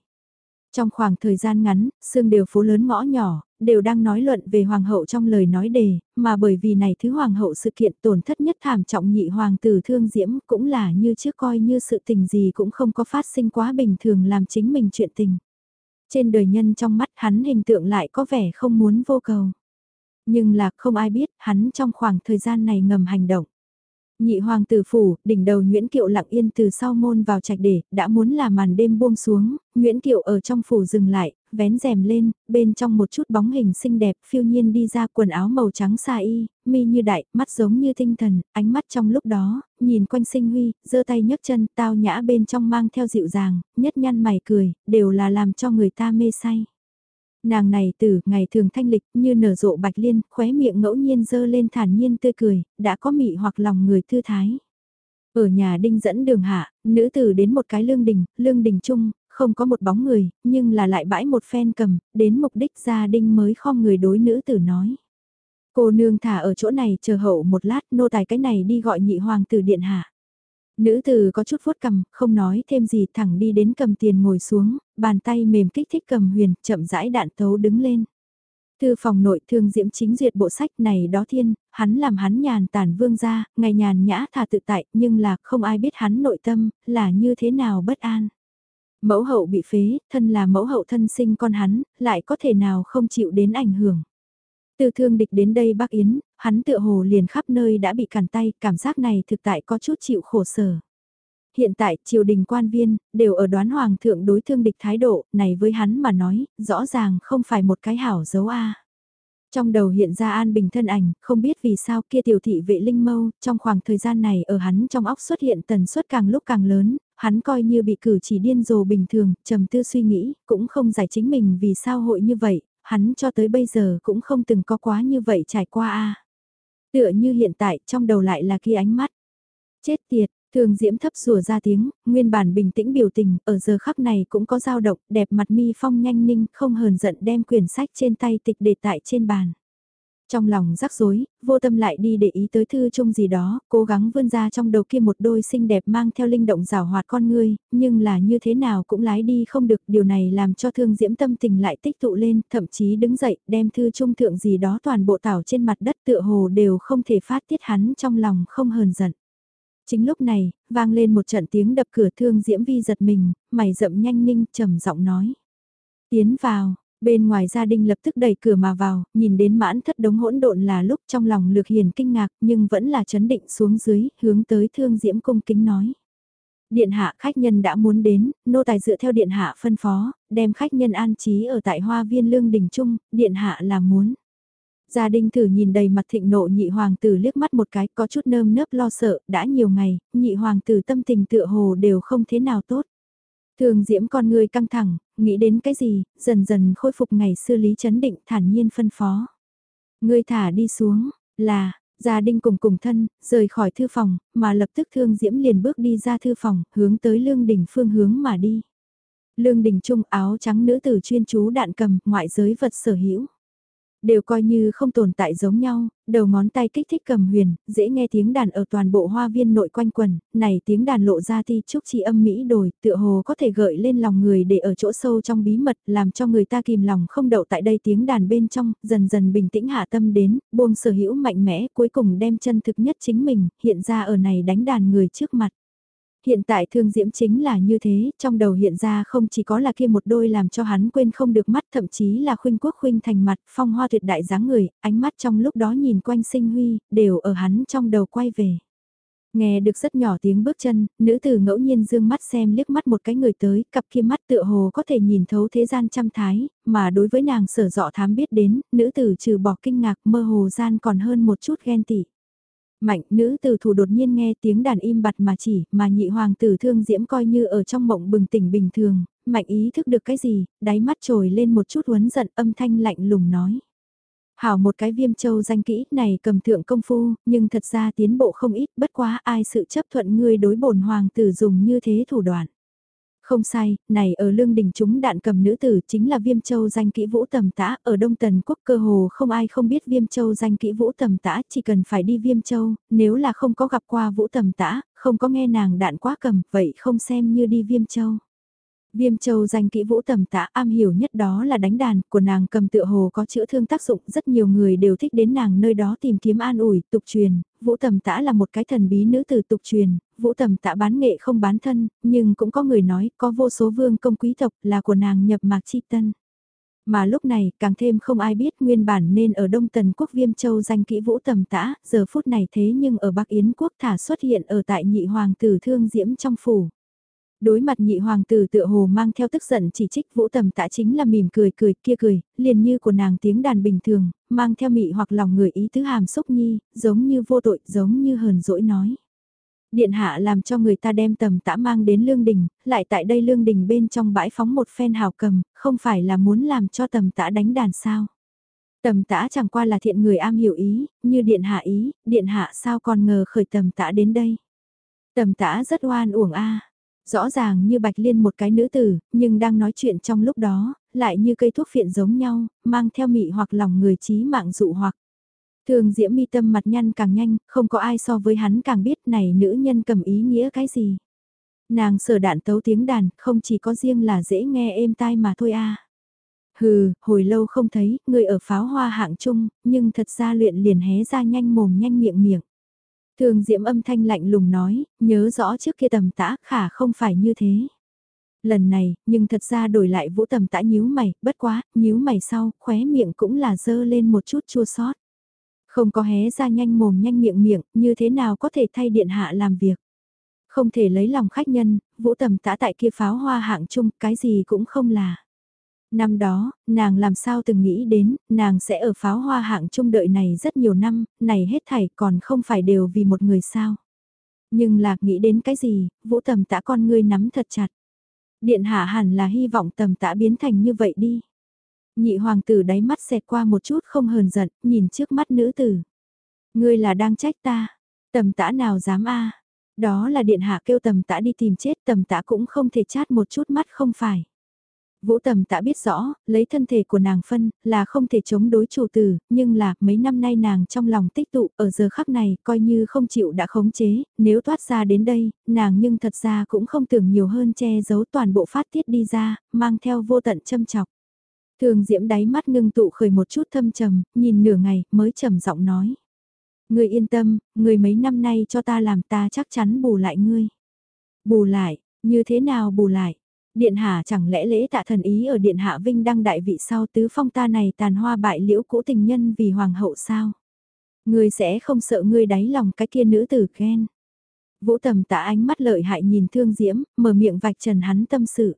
Trong khoảng thời gian ngắn, xương đều phố lớn ngõ nhỏ, đều đang nói luận về hoàng hậu trong lời nói đề, mà bởi vì này thứ hoàng hậu sự kiện tổn thất nhất thảm trọng nhị hoàng tử thương diễm cũng là như trước coi như sự tình gì cũng không có phát sinh quá bình thường làm chính mình chuyện tình. Trên đời nhân trong mắt hắn hình tượng lại có vẻ không muốn vô cầu. Nhưng là không ai biết hắn trong khoảng thời gian này ngầm hành động. Nhị hoàng tử phủ, đỉnh đầu Nguyễn Kiệu lặng yên từ sau môn vào trạch để, đã muốn là màn đêm buông xuống, Nguyễn Kiệu ở trong phủ dừng lại, vén rèm lên, bên trong một chút bóng hình xinh đẹp phiêu nhiên đi ra quần áo màu trắng xa y, mi như đại, mắt giống như tinh thần, ánh mắt trong lúc đó, nhìn quanh sinh huy, giơ tay nhấc chân, tao nhã bên trong mang theo dịu dàng, nhất nhăn mày cười, đều là làm cho người ta mê say. Nàng này từ ngày thường thanh lịch như nở rộ bạch liên, khóe miệng ngẫu nhiên dơ lên thản nhiên tươi cười, đã có mị hoặc lòng người thư thái. Ở nhà đinh dẫn đường hạ, nữ tử đến một cái lương đình, lương đình chung, không có một bóng người, nhưng là lại bãi một phen cầm, đến mục đích gia đinh mới không người đối nữ tử nói. Cô nương thả ở chỗ này chờ hậu một lát nô tài cái này đi gọi nhị hoàng tử điện hạ. Nữ tử có chút vuốt cầm, không nói thêm gì thẳng đi đến cầm tiền ngồi xuống, bàn tay mềm kích thích cầm huyền, chậm rãi đạn tấu đứng lên. Thư phòng nội thương diễm chính duyệt bộ sách này đó thiên, hắn làm hắn nhàn tản vương ra, ngày nhàn nhã thà tự tại, nhưng là không ai biết hắn nội tâm, là như thế nào bất an. Mẫu hậu bị phế, thân là mẫu hậu thân sinh con hắn, lại có thể nào không chịu đến ảnh hưởng. Từ thương địch đến đây bác Yến, hắn tựa hồ liền khắp nơi đã bị cản tay, cảm giác này thực tại có chút chịu khổ sở. Hiện tại, triều đình quan viên, đều ở đoán hoàng thượng đối thương địch thái độ, này với hắn mà nói, rõ ràng không phải một cái hảo dấu A. Trong đầu hiện ra An Bình thân ảnh, không biết vì sao kia tiểu thị vệ linh mâu, trong khoảng thời gian này ở hắn trong óc xuất hiện tần suất càng lúc càng lớn, hắn coi như bị cử chỉ điên rồ bình thường, trầm tư suy nghĩ, cũng không giải chính mình vì sao hội như vậy, hắn cho tới bây giờ cũng không từng có quá như vậy trải qua a. Tựa như hiện tại trong đầu lại là kia ánh mắt. Chết tiệt, thường diễm thấp rùa ra tiếng, nguyên bản bình tĩnh biểu tình, ở giờ khắc này cũng có dao động, đẹp mặt mi phong nhanh ninh, không hờn giận đem quyển sách trên tay tịch để tại trên bàn. Trong lòng rắc rối, vô tâm lại đi để ý tới thư chung gì đó, cố gắng vươn ra trong đầu kia một đôi xinh đẹp mang theo linh động rào hoạt con ngươi, nhưng là như thế nào cũng lái đi không được, điều này làm cho thương diễm tâm tình lại tích tụ lên, thậm chí đứng dậy, đem thư Chung thượng gì đó toàn bộ tảo trên mặt đất tựa hồ đều không thể phát tiết hắn trong lòng không hờn giận. Chính lúc này, vang lên một trận tiếng đập cửa thương diễm vi giật mình, mày rậm nhanh ninh trầm giọng nói. Tiến vào, Bên ngoài gia đình lập tức đẩy cửa mà vào, nhìn đến mãn thất đống hỗn độn là lúc trong lòng lược hiền kinh ngạc nhưng vẫn là chấn định xuống dưới, hướng tới thương diễm cung kính nói. Điện hạ khách nhân đã muốn đến, nô tài dựa theo điện hạ phân phó, đem khách nhân an trí ở tại hoa viên lương đình trung, điện hạ là muốn. Gia đình thử nhìn đầy mặt thịnh nộ nhị hoàng tử liếc mắt một cái có chút nơm nớp lo sợ, đã nhiều ngày, nhị hoàng tử tâm tình tựa hồ đều không thế nào tốt. Thường diễm con người căng thẳng, nghĩ đến cái gì, dần dần khôi phục ngày xưa lý chấn định thản nhiên phân phó. Ngươi thả đi xuống, là, gia đình cùng cùng thân, rời khỏi thư phòng, mà lập tức thương diễm liền bước đi ra thư phòng, hướng tới lương đỉnh phương hướng mà đi. Lương đỉnh trung áo trắng nữ tử chuyên chú đạn cầm, ngoại giới vật sở hữu đều coi như không tồn tại giống nhau, đầu ngón tay kích thích cầm huyền, dễ nghe tiếng đàn ở toàn bộ hoa viên nội quanh quần, này tiếng đàn lộ ra thi trúc chi âm mỹ đồi, tựa hồ có thể gợi lên lòng người để ở chỗ sâu trong bí mật, làm cho người ta kìm lòng không đậu tại đây tiếng đàn bên trong, dần dần bình tĩnh hạ tâm đến, buông sở hữu mạnh mẽ, cuối cùng đem chân thực nhất chính mình, hiện ra ở này đánh đàn người trước mặt. Hiện tại thương diễm chính là như thế, trong đầu hiện ra không chỉ có là kia một đôi làm cho hắn quên không được mắt thậm chí là khuynh quốc khuynh thành mặt, phong hoa tuyệt đại dáng người, ánh mắt trong lúc đó nhìn quanh sinh huy, đều ở hắn trong đầu quay về. Nghe được rất nhỏ tiếng bước chân, nữ tử ngẫu nhiên dương mắt xem liếc mắt một cái người tới, cặp kia mắt tựa hồ có thể nhìn thấu thế gian trăm thái, mà đối với nàng sở dọ thám biết đến, nữ tử trừ bỏ kinh ngạc mơ hồ gian còn hơn một chút ghen tị. Mạnh, nữ tử thủ đột nhiên nghe tiếng đàn im bặt mà chỉ, mà nhị hoàng tử thương diễm coi như ở trong mộng bừng tỉnh bình thường, mạnh ý thức được cái gì, đáy mắt trồi lên một chút huấn giận âm thanh lạnh lùng nói. Hảo một cái viêm châu danh kỹ này cầm thượng công phu, nhưng thật ra tiến bộ không ít, bất quá ai sự chấp thuận ngươi đối bổn hoàng tử dùng như thế thủ đoạn. Không sai, này ở lương đình chúng đạn cầm nữ tử chính là viêm châu danh kỹ vũ tầm tã, ở Đông Tần Quốc cơ hồ không ai không biết viêm châu danh kỹ vũ tầm tã, chỉ cần phải đi viêm châu, nếu là không có gặp qua vũ tầm tã, không có nghe nàng đạn quá cầm, vậy không xem như đi viêm châu. Viêm châu danh kỹ vũ tầm tã am hiểu nhất đó là đánh đàn, của nàng cầm tựa hồ có chữa thương tác dụng, rất nhiều người đều thích đến nàng nơi đó tìm kiếm an ủi, tục truyền, vũ tầm tã là một cái thần bí nữ từ tục truyền, vũ tầm Tạ bán nghệ không bán thân, nhưng cũng có người nói có vô số vương công quý tộc là của nàng nhập mạc chi tân. Mà lúc này càng thêm không ai biết nguyên bản nên ở Đông Tần Quốc Viêm Châu danh kỹ vũ tầm tã, giờ phút này thế nhưng ở Bắc Yến Quốc thả xuất hiện ở tại nhị hoàng tử thương diễm trong phủ. Đối mặt nhị hoàng tử tựa hồ mang theo tức giận chỉ trích vũ tầm tạ chính là mỉm cười cười kia cười, liền như của nàng tiếng đàn bình thường, mang theo mị hoặc lòng người ý tứ hàm xúc nhi, giống như vô tội, giống như hờn dỗi nói. Điện hạ làm cho người ta đem tầm tã mang đến lương đình, lại tại đây lương đình bên trong bãi phóng một phen hào cầm, không phải là muốn làm cho tầm tã đánh đàn sao. Tầm tã chẳng qua là thiện người am hiểu ý, như điện hạ ý, điện hạ sao còn ngờ khởi tầm tã đến đây. Tầm tã rất oan uổng a Rõ ràng như Bạch Liên một cái nữ tử, nhưng đang nói chuyện trong lúc đó, lại như cây thuốc phiện giống nhau, mang theo mị hoặc lòng người trí mạng dụ hoặc. Thường diễm mi tâm mặt nhăn càng nhanh, không có ai so với hắn càng biết này nữ nhân cầm ý nghĩa cái gì. Nàng sở đạn tấu tiếng đàn, không chỉ có riêng là dễ nghe êm tai mà thôi a. Hừ, hồi lâu không thấy, người ở pháo hoa hạng chung, nhưng thật ra luyện liền hé ra nhanh mồm nhanh miệng miệng. Thường diễm âm thanh lạnh lùng nói, nhớ rõ trước kia tầm tã khả không phải như thế. Lần này, nhưng thật ra đổi lại vũ tầm tã nhíu mày, bất quá, nhíu mày sau, khóe miệng cũng là dơ lên một chút chua sót. Không có hé ra nhanh mồm nhanh miệng miệng, như thế nào có thể thay điện hạ làm việc. Không thể lấy lòng khách nhân, vũ tầm tã tại kia pháo hoa hạng chung, cái gì cũng không là. Năm đó, nàng làm sao từng nghĩ đến, nàng sẽ ở pháo hoa hạng trung đợi này rất nhiều năm, này hết thảy còn không phải đều vì một người sao. Nhưng lạc nghĩ đến cái gì, vũ tầm tã con ngươi nắm thật chặt. Điện hạ hẳn là hy vọng tầm tã biến thành như vậy đi. Nhị hoàng tử đáy mắt xẹt qua một chút không hờn giận, nhìn trước mắt nữ tử. Ngươi là đang trách ta, tầm tã nào dám a Đó là điện hạ kêu tầm tã đi tìm chết tầm tã cũng không thể chát một chút mắt không phải. Vũ Tầm tã biết rõ, lấy thân thể của nàng phân, là không thể chống đối chủ tử, nhưng là, mấy năm nay nàng trong lòng tích tụ, ở giờ khắc này, coi như không chịu đã khống chế, nếu thoát ra đến đây, nàng nhưng thật ra cũng không tưởng nhiều hơn che giấu toàn bộ phát tiết đi ra, mang theo vô tận châm chọc. Thường diễm đáy mắt ngưng tụ khởi một chút thâm trầm, nhìn nửa ngày, mới trầm giọng nói. Ngươi yên tâm, người mấy năm nay cho ta làm ta chắc chắn bù lại ngươi. Bù lại, như thế nào bù lại? Điện hạ chẳng lẽ lễ tạ thần ý ở điện hạ vinh đăng đại vị sau tứ phong ta này tàn hoa bại liễu cũ tình nhân vì hoàng hậu sao? Ngươi sẽ không sợ ngươi đáy lòng cái kia nữ tử ghen. Vũ tầm tạ ánh mắt lợi hại nhìn thương diễm, mở miệng vạch trần hắn tâm sự.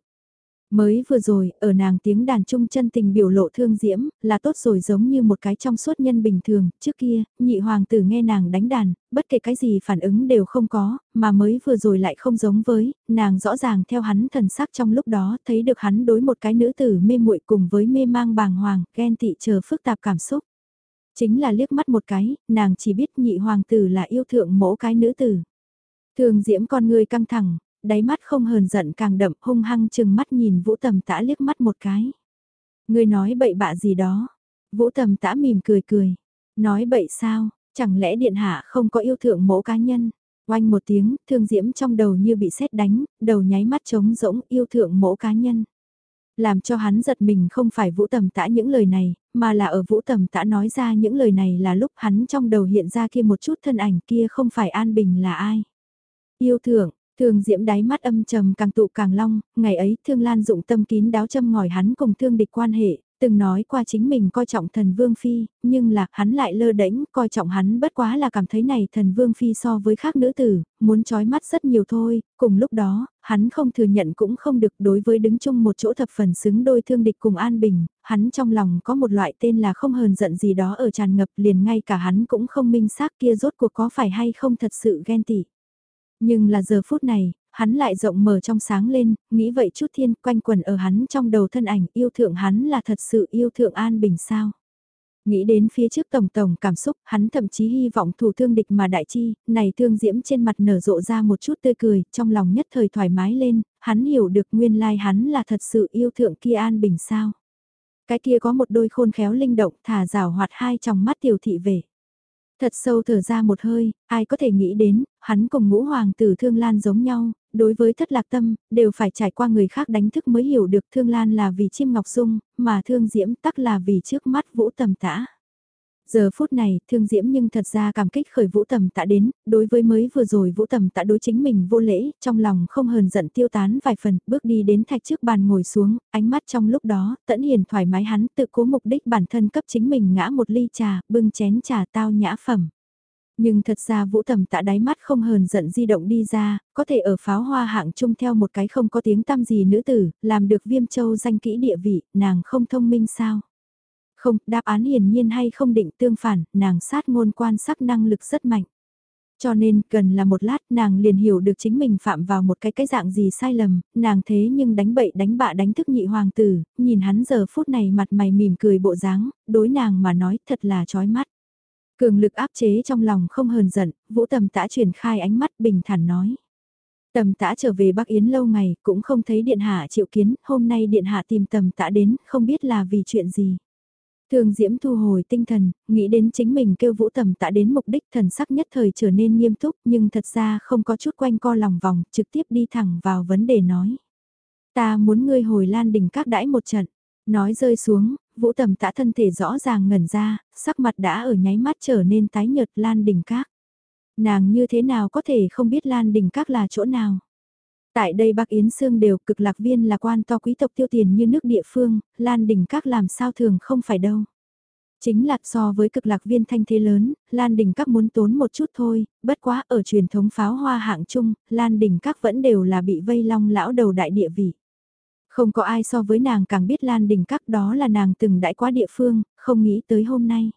Mới vừa rồi, ở nàng tiếng đàn trung chân tình biểu lộ thương diễm, là tốt rồi giống như một cái trong suốt nhân bình thường, trước kia, nhị hoàng tử nghe nàng đánh đàn, bất kể cái gì phản ứng đều không có, mà mới vừa rồi lại không giống với, nàng rõ ràng theo hắn thần sắc trong lúc đó, thấy được hắn đối một cái nữ tử mê muội cùng với mê mang bàng hoàng, ghen tị chờ phức tạp cảm xúc. Chính là liếc mắt một cái, nàng chỉ biết nhị hoàng tử là yêu thượng mỗ cái nữ tử. Thường diễm con người căng thẳng, đáy mắt không hờn giận càng đậm hung hăng chừng mắt nhìn Vũ Tầm Tã liếc mắt một cái. Người nói bậy bạ gì đó. Vũ Tầm Tã mỉm cười cười. Nói bậy sao, chẳng lẽ điện hạ không có yêu thượng mẫu cá nhân. Oanh một tiếng, thương diễm trong đầu như bị sét đánh, đầu nháy mắt trống rỗng yêu thượng mẫu cá nhân. Làm cho hắn giật mình không phải vũ tầm tã những lời này, mà là ở vũ tầm tã nói ra những lời này là lúc hắn trong đầu hiện ra kia một chút thân ảnh kia không phải An Bình là ai. Yêu thượng, Thương Diễm đáy mắt âm trầm càng tụ càng long, ngày ấy Thương Lan dụng tâm kín đáo châm ngòi hắn cùng thương địch quan hệ, từng nói qua chính mình coi trọng thần Vương Phi, nhưng là hắn lại lơ đễnh coi trọng hắn bất quá là cảm thấy này thần Vương Phi so với khác nữ tử, muốn trói mắt rất nhiều thôi, cùng lúc đó, hắn không thừa nhận cũng không được đối với đứng chung một chỗ thập phần xứng đôi thương địch cùng An Bình, hắn trong lòng có một loại tên là không hờn giận gì đó ở tràn ngập liền ngay cả hắn cũng không minh xác kia rốt cuộc có phải hay không thật sự ghen tị. Nhưng là giờ phút này, hắn lại rộng mở trong sáng lên, nghĩ vậy chút thiên quanh quần ở hắn trong đầu thân ảnh yêu thượng hắn là thật sự yêu thượng an bình sao. Nghĩ đến phía trước tổng tổng cảm xúc, hắn thậm chí hy vọng thủ thương địch mà đại chi, này thương diễm trên mặt nở rộ ra một chút tươi cười, trong lòng nhất thời thoải mái lên, hắn hiểu được nguyên lai hắn là thật sự yêu thượng kia an bình sao. Cái kia có một đôi khôn khéo linh động thả rào hoạt hai trong mắt tiểu thị về. Thật sâu thở ra một hơi, ai có thể nghĩ đến, hắn cùng ngũ hoàng tử Thương Lan giống nhau, đối với thất lạc tâm, đều phải trải qua người khác đánh thức mới hiểu được Thương Lan là vì chim ngọc dung, mà Thương Diễm tắc là vì trước mắt vũ tầm tã. Giờ phút này, thương diễm nhưng thật ra cảm kích khởi vũ tầm tạ đến, đối với mới vừa rồi vũ tầm tạ đối chính mình vô lễ, trong lòng không hờn giận tiêu tán vài phần, bước đi đến thạch trước bàn ngồi xuống, ánh mắt trong lúc đó, tẫn hiền thoải mái hắn tự cố mục đích bản thân cấp chính mình ngã một ly trà, bưng chén trà tao nhã phẩm. Nhưng thật ra vũ tầm tạ đáy mắt không hờn giận di động đi ra, có thể ở pháo hoa hạng chung theo một cái không có tiếng tăm gì nữ tử, làm được viêm châu danh kỹ địa vị, nàng không thông minh sao. Không, đáp án hiển nhiên hay không định tương phản, nàng sát ngôn quan sắc năng lực rất mạnh. Cho nên, cần là một lát nàng liền hiểu được chính mình phạm vào một cái cái dạng gì sai lầm, nàng thế nhưng đánh bậy đánh bạ đánh thức nhị hoàng tử, nhìn hắn giờ phút này mặt mày mỉm cười bộ dáng, đối nàng mà nói thật là chói mắt. Cường lực áp chế trong lòng không hờn giận, vũ tầm tã truyền khai ánh mắt bình thản nói. Tầm tã trở về Bắc Yến lâu ngày, cũng không thấy điện hạ triệu kiến, hôm nay điện hạ tìm tầm tã đến, không biết là vì chuyện gì. Thường Diễm thu hồi tinh thần, nghĩ đến chính mình kêu vũ tầm tạ đến mục đích thần sắc nhất thời trở nên nghiêm túc nhưng thật ra không có chút quanh co lòng vòng, trực tiếp đi thẳng vào vấn đề nói. Ta muốn ngươi hồi lan đỉnh các đãi một trận, nói rơi xuống, vũ tầm tạ thân thể rõ ràng ngẩn ra, sắc mặt đã ở nháy mắt trở nên tái nhợt lan đỉnh các. Nàng như thế nào có thể không biết lan đỉnh các là chỗ nào? Tại đây Bắc Yến Sương đều cực lạc viên là quan to quý tộc tiêu tiền như nước địa phương, Lan Đình Các làm sao thường không phải đâu. Chính là so với cực lạc viên thanh thế lớn, Lan Đình Các muốn tốn một chút thôi, bất quá ở truyền thống pháo hoa hạng chung, Lan Đình Các vẫn đều là bị vây long lão đầu đại địa vị. Không có ai so với nàng càng biết Lan Đình Các đó là nàng từng đãi quá địa phương, không nghĩ tới hôm nay.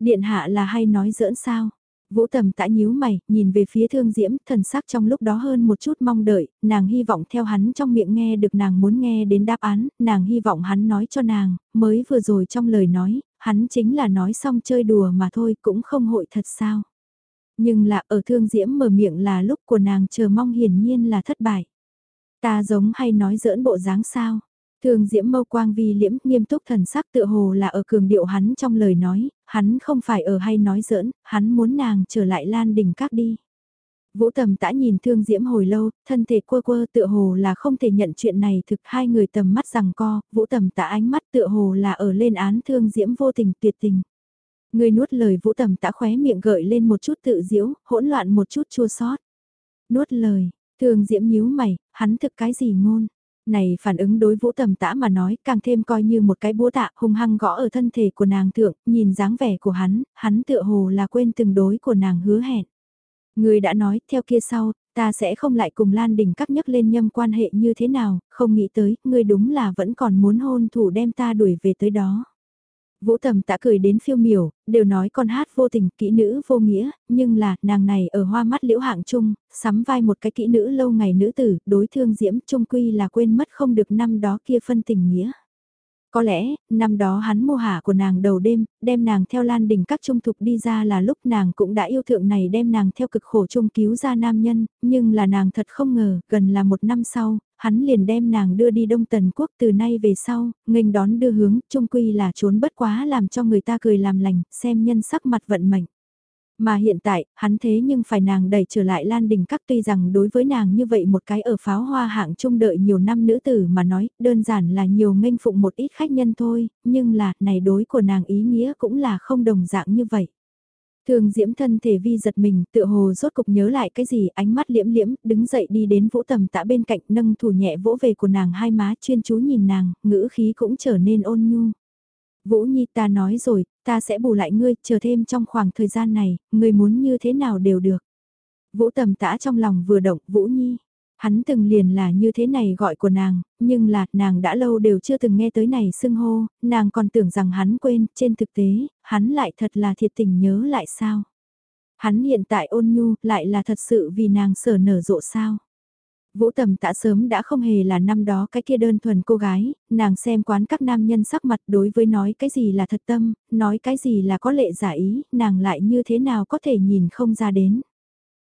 Điện hạ là hay nói giỡn sao, Vũ tầm tã nhíu mày, nhìn về phía thương diễm, thần sắc trong lúc đó hơn một chút mong đợi, nàng hy vọng theo hắn trong miệng nghe được nàng muốn nghe đến đáp án, nàng hy vọng hắn nói cho nàng, mới vừa rồi trong lời nói, hắn chính là nói xong chơi đùa mà thôi cũng không hội thật sao. Nhưng là ở thương diễm mở miệng là lúc của nàng chờ mong hiển nhiên là thất bại. Ta giống hay nói giỡn bộ dáng sao, Thường diễm mâu quang vi liễm nghiêm túc thần sắc tựa hồ là ở cường điệu hắn trong lời nói, hắn không phải ở hay nói giỡn, hắn muốn nàng trở lại lan đỉnh các đi. Vũ tầm tã nhìn thương diễm hồi lâu, thân thể quơ quơ tựa hồ là không thể nhận chuyện này thực hai người tầm mắt rằng co, vũ tầm tã ánh mắt tựa hồ là ở lên án thương diễm vô tình tuyệt tình. Người nuốt lời vũ tầm tã khóe miệng gợi lên một chút tự diễu, hỗn loạn một chút chua sót. Nuốt lời, thương diễm nhíu mày, hắn thực cái gì ngôn. Này phản ứng đối vũ tầm tã mà nói càng thêm coi như một cái búa tạ hung hăng gõ ở thân thể của nàng thượng, nhìn dáng vẻ của hắn, hắn tựa hồ là quên từng đối của nàng hứa hẹn. Người đã nói, theo kia sau, ta sẽ không lại cùng Lan Đình các nhắc lên nhâm quan hệ như thế nào, không nghĩ tới, ngươi đúng là vẫn còn muốn hôn thủ đem ta đuổi về tới đó. Vũ Tầm tạ cười đến phiêu miểu, đều nói con hát vô tình, kỹ nữ vô nghĩa, nhưng là, nàng này ở hoa mắt liễu hạng chung, sắm vai một cái kỹ nữ lâu ngày nữ tử, đối thương diễm trung quy là quên mất không được năm đó kia phân tình nghĩa. Có lẽ, năm đó hắn mua hạ của nàng đầu đêm, đem nàng theo lan đỉnh các trung thục đi ra là lúc nàng cũng đã yêu thượng này đem nàng theo cực khổ chung cứu ra nam nhân, nhưng là nàng thật không ngờ, gần là một năm sau, hắn liền đem nàng đưa đi Đông Tần Quốc từ nay về sau, nghênh đón đưa hướng, trung quy là trốn bất quá làm cho người ta cười làm lành, xem nhân sắc mặt vận mệnh. Mà hiện tại, hắn thế nhưng phải nàng đẩy trở lại Lan Đình Các tuy rằng đối với nàng như vậy một cái ở pháo hoa hạng trung đợi nhiều năm nữ tử mà nói, đơn giản là nhiều nghênh phụng một ít khách nhân thôi, nhưng là, này đối của nàng ý nghĩa cũng là không đồng dạng như vậy. Thường diễm thân thể vi giật mình, tựa hồ rốt cục nhớ lại cái gì, ánh mắt liễm liễm, đứng dậy đi đến vũ tầm tạ bên cạnh nâng thủ nhẹ vỗ về của nàng hai má chuyên chú nhìn nàng, ngữ khí cũng trở nên ôn nhu. Vũ Nhi ta nói rồi, ta sẽ bù lại ngươi, chờ thêm trong khoảng thời gian này, ngươi muốn như thế nào đều được. Vũ tầm tã trong lòng vừa động, Vũ Nhi. Hắn từng liền là như thế này gọi của nàng, nhưng là, nàng đã lâu đều chưa từng nghe tới này xưng hô, nàng còn tưởng rằng hắn quên, trên thực tế, hắn lại thật là thiệt tình nhớ lại sao. Hắn hiện tại ôn nhu, lại là thật sự vì nàng sở nở rộ sao. Vũ tầm tạ sớm đã không hề là năm đó cái kia đơn thuần cô gái, nàng xem quán các nam nhân sắc mặt đối với nói cái gì là thật tâm, nói cái gì là có lệ giả ý, nàng lại như thế nào có thể nhìn không ra đến.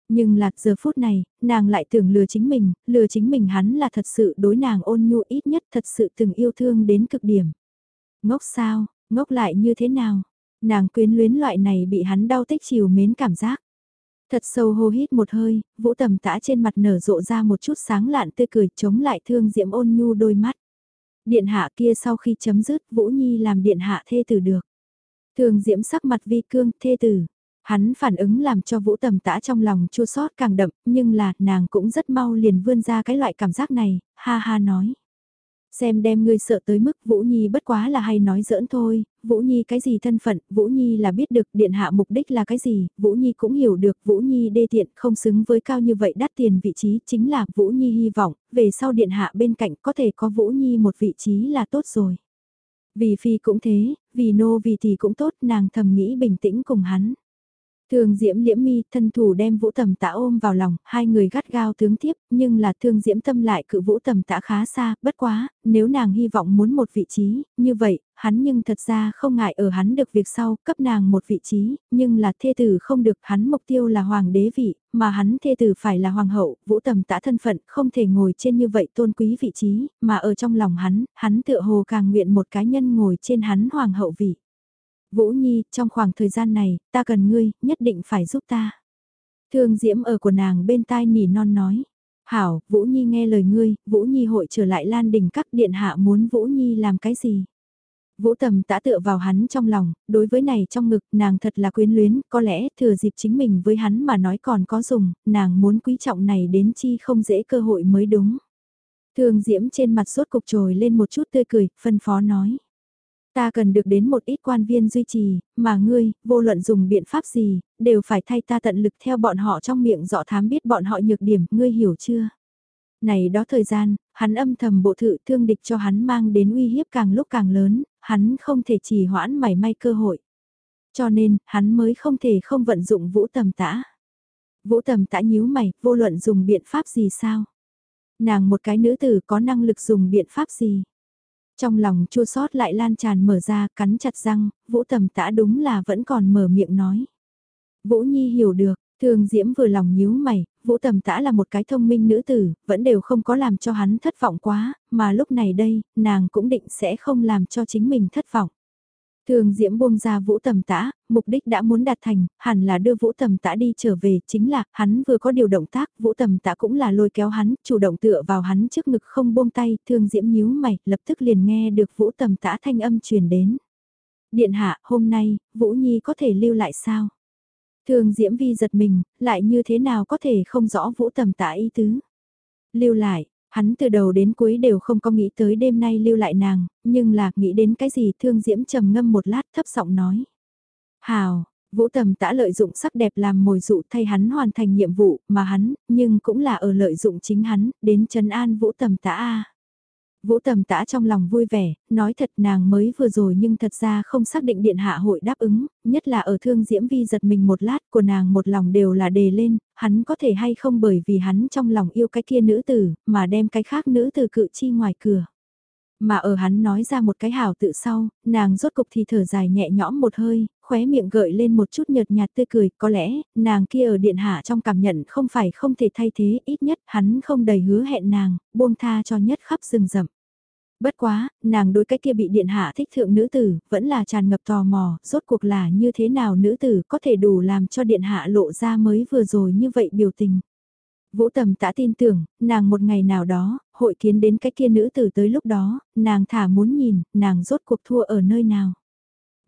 Nhưng lạc giờ phút này, nàng lại tưởng lừa chính mình, lừa chính mình hắn là thật sự đối nàng ôn nhu ít nhất thật sự từng yêu thương đến cực điểm. Ngốc sao, ngốc lại như thế nào? Nàng quyến luyến loại này bị hắn đau tích chiều mến cảm giác. Thật sâu hô hít một hơi, vũ tầm tã trên mặt nở rộ ra một chút sáng lạn tươi cười chống lại thương diễm ôn nhu đôi mắt. Điện hạ kia sau khi chấm dứt Vũ Nhi làm điện hạ thê tử được. Thương diễm sắc mặt vi cương thê tử. Hắn phản ứng làm cho vũ tầm tã trong lòng chua sót càng đậm, nhưng là nàng cũng rất mau liền vươn ra cái loại cảm giác này, ha ha nói. Xem đem ngươi sợ tới mức Vũ Nhi bất quá là hay nói giỡn thôi, Vũ Nhi cái gì thân phận, Vũ Nhi là biết được điện hạ mục đích là cái gì, Vũ Nhi cũng hiểu được Vũ Nhi đê tiện không xứng với cao như vậy đắt tiền vị trí chính là Vũ Nhi hy vọng, về sau điện hạ bên cạnh có thể có Vũ Nhi một vị trí là tốt rồi. Vì phi cũng thế, vì nô vì thì cũng tốt nàng thầm nghĩ bình tĩnh cùng hắn. Thương Diễm liễm mi thân thủ đem Vũ Tầm Tã ôm vào lòng, hai người gắt gao tướng tiếp, nhưng là Thương Diễm tâm lại cự Vũ Tầm Tã khá xa, bất quá, nếu nàng hy vọng muốn một vị trí, như vậy, hắn nhưng thật ra không ngại ở hắn được việc sau, cấp nàng một vị trí, nhưng là thê tử không được, hắn mục tiêu là hoàng đế vị, mà hắn thê tử phải là hoàng hậu, Vũ Tầm Tã thân phận không thể ngồi trên như vậy tôn quý vị trí, mà ở trong lòng hắn, hắn tựa hồ càng nguyện một cá nhân ngồi trên hắn hoàng hậu vị. Vũ Nhi, trong khoảng thời gian này, ta cần ngươi, nhất định phải giúp ta. Thương Diễm ở của nàng bên tai nỉ non nói. Hảo, Vũ Nhi nghe lời ngươi, Vũ Nhi hội trở lại Lan Đình các điện hạ muốn Vũ Nhi làm cái gì? Vũ Tầm đã tựa vào hắn trong lòng, đối với này trong ngực nàng thật là quyến luyến, có lẽ thừa dịp chính mình với hắn mà nói còn có dùng, nàng muốn quý trọng này đến chi không dễ cơ hội mới đúng. Thương Diễm trên mặt sốt cục trồi lên một chút tươi cười, phân phó nói. Ta cần được đến một ít quan viên duy trì, mà ngươi, vô luận dùng biện pháp gì, đều phải thay ta tận lực theo bọn họ trong miệng dọ thám biết bọn họ nhược điểm, ngươi hiểu chưa? Này đó thời gian, hắn âm thầm bộ thự thương địch cho hắn mang đến uy hiếp càng lúc càng lớn, hắn không thể trì hoãn mảy may cơ hội. Cho nên, hắn mới không thể không vận dụng vũ tầm tã. Vũ tầm tã nhíu mày, vô luận dùng biện pháp gì sao? Nàng một cái nữ tử có năng lực dùng biện pháp gì? Trong lòng chua sót lại lan tràn mở ra, cắn chặt răng, Vũ tầm tã đúng là vẫn còn mở miệng nói. Vũ Nhi hiểu được, Thường Diễm vừa lòng nhíu mày, Vũ Tầm Tã là một cái thông minh nữ tử, vẫn đều không có làm cho hắn thất vọng quá, mà lúc này đây, nàng cũng định sẽ không làm cho chính mình thất vọng. Thường Diễm buông ra Vũ Tầm Tã, mục đích đã muốn đạt thành, hẳn là đưa Vũ Tầm Tã đi trở về, chính là, hắn vừa có điều động tác, Vũ Tầm Tã cũng là lôi kéo hắn, chủ động tựa vào hắn trước ngực không buông tay, Thường Diễm nhíu mày, lập tức liền nghe được Vũ Tầm Tã thanh âm truyền đến. Điện hạ, hôm nay, Vũ Nhi có thể lưu lại sao? Thường Diễm Vi giật mình, lại như thế nào có thể không rõ Vũ Tầm Tã ý tứ? Lưu lại, Hắn từ đầu đến cuối đều không có nghĩ tới đêm nay lưu lại nàng, nhưng là nghĩ đến cái gì thương diễm trầm ngâm một lát thấp giọng nói. Hào, Vũ Tầm đã lợi dụng sắc đẹp làm mồi dụ thay hắn hoàn thành nhiệm vụ mà hắn, nhưng cũng là ở lợi dụng chính hắn, đến trấn an Vũ Tầm tã A. Vũ tầm tã trong lòng vui vẻ, nói thật nàng mới vừa rồi nhưng thật ra không xác định điện hạ hội đáp ứng, nhất là ở thương diễm vi giật mình một lát của nàng một lòng đều là đề lên, hắn có thể hay không bởi vì hắn trong lòng yêu cái kia nữ tử, mà đem cái khác nữ tử cự chi ngoài cửa. Mà ở hắn nói ra một cái hảo tự sau, nàng rốt cục thì thở dài nhẹ nhõm một hơi, khóe miệng gợi lên một chút nhợt nhạt tươi cười, có lẽ, nàng kia ở điện hạ trong cảm nhận không phải không thể thay thế, ít nhất hắn không đầy hứa hẹn nàng, buông tha cho nhất khắp rừng rậm. Bất quá, nàng đối cái kia bị điện hạ thích thượng nữ tử, vẫn là tràn ngập tò mò, rốt cuộc là như thế nào nữ tử có thể đủ làm cho điện hạ lộ ra mới vừa rồi như vậy biểu tình. Vũ Tầm đã tin tưởng, nàng một ngày nào đó, hội kiến đến cái kia nữ tử tới lúc đó, nàng thả muốn nhìn, nàng rốt cuộc thua ở nơi nào.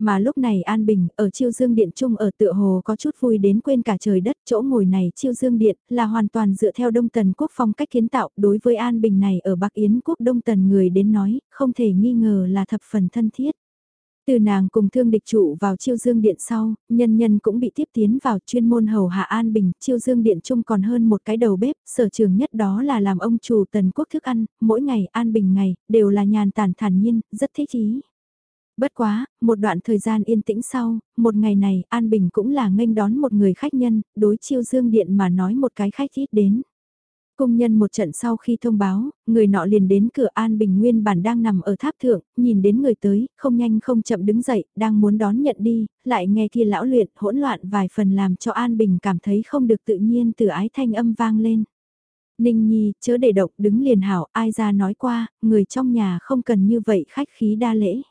Mà lúc này An Bình, ở Chiêu Dương Điện Trung ở tựa hồ có chút vui đến quên cả trời đất, chỗ ngồi này Chiêu Dương Điện là hoàn toàn dựa theo Đông Tần Quốc phong cách kiến tạo, đối với An Bình này ở Bắc Yến Quốc Đông Tần người đến nói, không thể nghi ngờ là thập phần thân thiết. Từ nàng cùng thương địch trụ vào chiêu dương điện sau, nhân nhân cũng bị tiếp tiến vào chuyên môn hầu hạ an bình, chiêu dương điện chung còn hơn một cái đầu bếp, sở trường nhất đó là làm ông chủ tần quốc thức ăn, mỗi ngày an bình ngày, đều là nhàn tản thản nhiên, rất thích ý. Bất quá, một đoạn thời gian yên tĩnh sau, một ngày này An Bình cũng là nghênh đón một người khách nhân, đối chiêu dương điện mà nói một cái khách ít đến. Công nhân một trận sau khi thông báo, người nọ liền đến cửa An Bình Nguyên bản đang nằm ở tháp thượng, nhìn đến người tới, không nhanh không chậm đứng dậy, đang muốn đón nhận đi, lại nghe kia lão luyện hỗn loạn vài phần làm cho An Bình cảm thấy không được tự nhiên từ ái thanh âm vang lên. Ninh Nhi, chớ để động đứng liền hảo, ai ra nói qua, người trong nhà không cần như vậy khách khí đa lễ.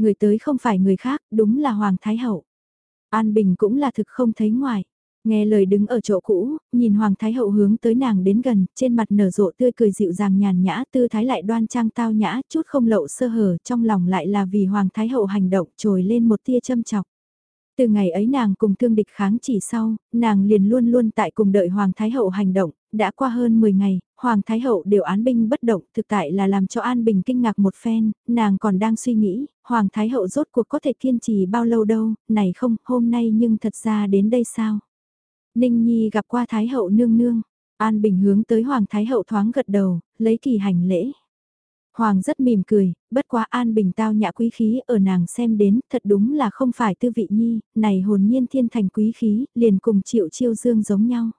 Người tới không phải người khác, đúng là Hoàng Thái Hậu. An Bình cũng là thực không thấy ngoài. Nghe lời đứng ở chỗ cũ, nhìn Hoàng Thái Hậu hướng tới nàng đến gần, trên mặt nở rộ tươi cười dịu dàng nhàn nhã, tư thái lại đoan trang tao nhã, chút không lậu sơ hở, trong lòng lại là vì Hoàng Thái Hậu hành động trồi lên một tia châm chọc. Từ ngày ấy nàng cùng thương địch kháng chỉ sau, nàng liền luôn luôn tại cùng đợi Hoàng Thái Hậu hành động, đã qua hơn 10 ngày, Hoàng Thái Hậu đều án binh bất động, thực tại là làm cho An Bình kinh ngạc một phen, nàng còn đang suy nghĩ, Hoàng Thái Hậu rốt cuộc có thể kiên trì bao lâu đâu, này không, hôm nay nhưng thật ra đến đây sao? Ninh Nhi gặp qua Thái Hậu nương nương, An Bình hướng tới Hoàng Thái Hậu thoáng gật đầu, lấy kỳ hành lễ. Hoàng rất mỉm cười, bất quá An Bình tao nhã quý khí ở nàng xem đến, thật đúng là không phải tư vị nhi, này hồn nhiên thiên thành quý khí, liền cùng triệu chiêu dương giống nhau.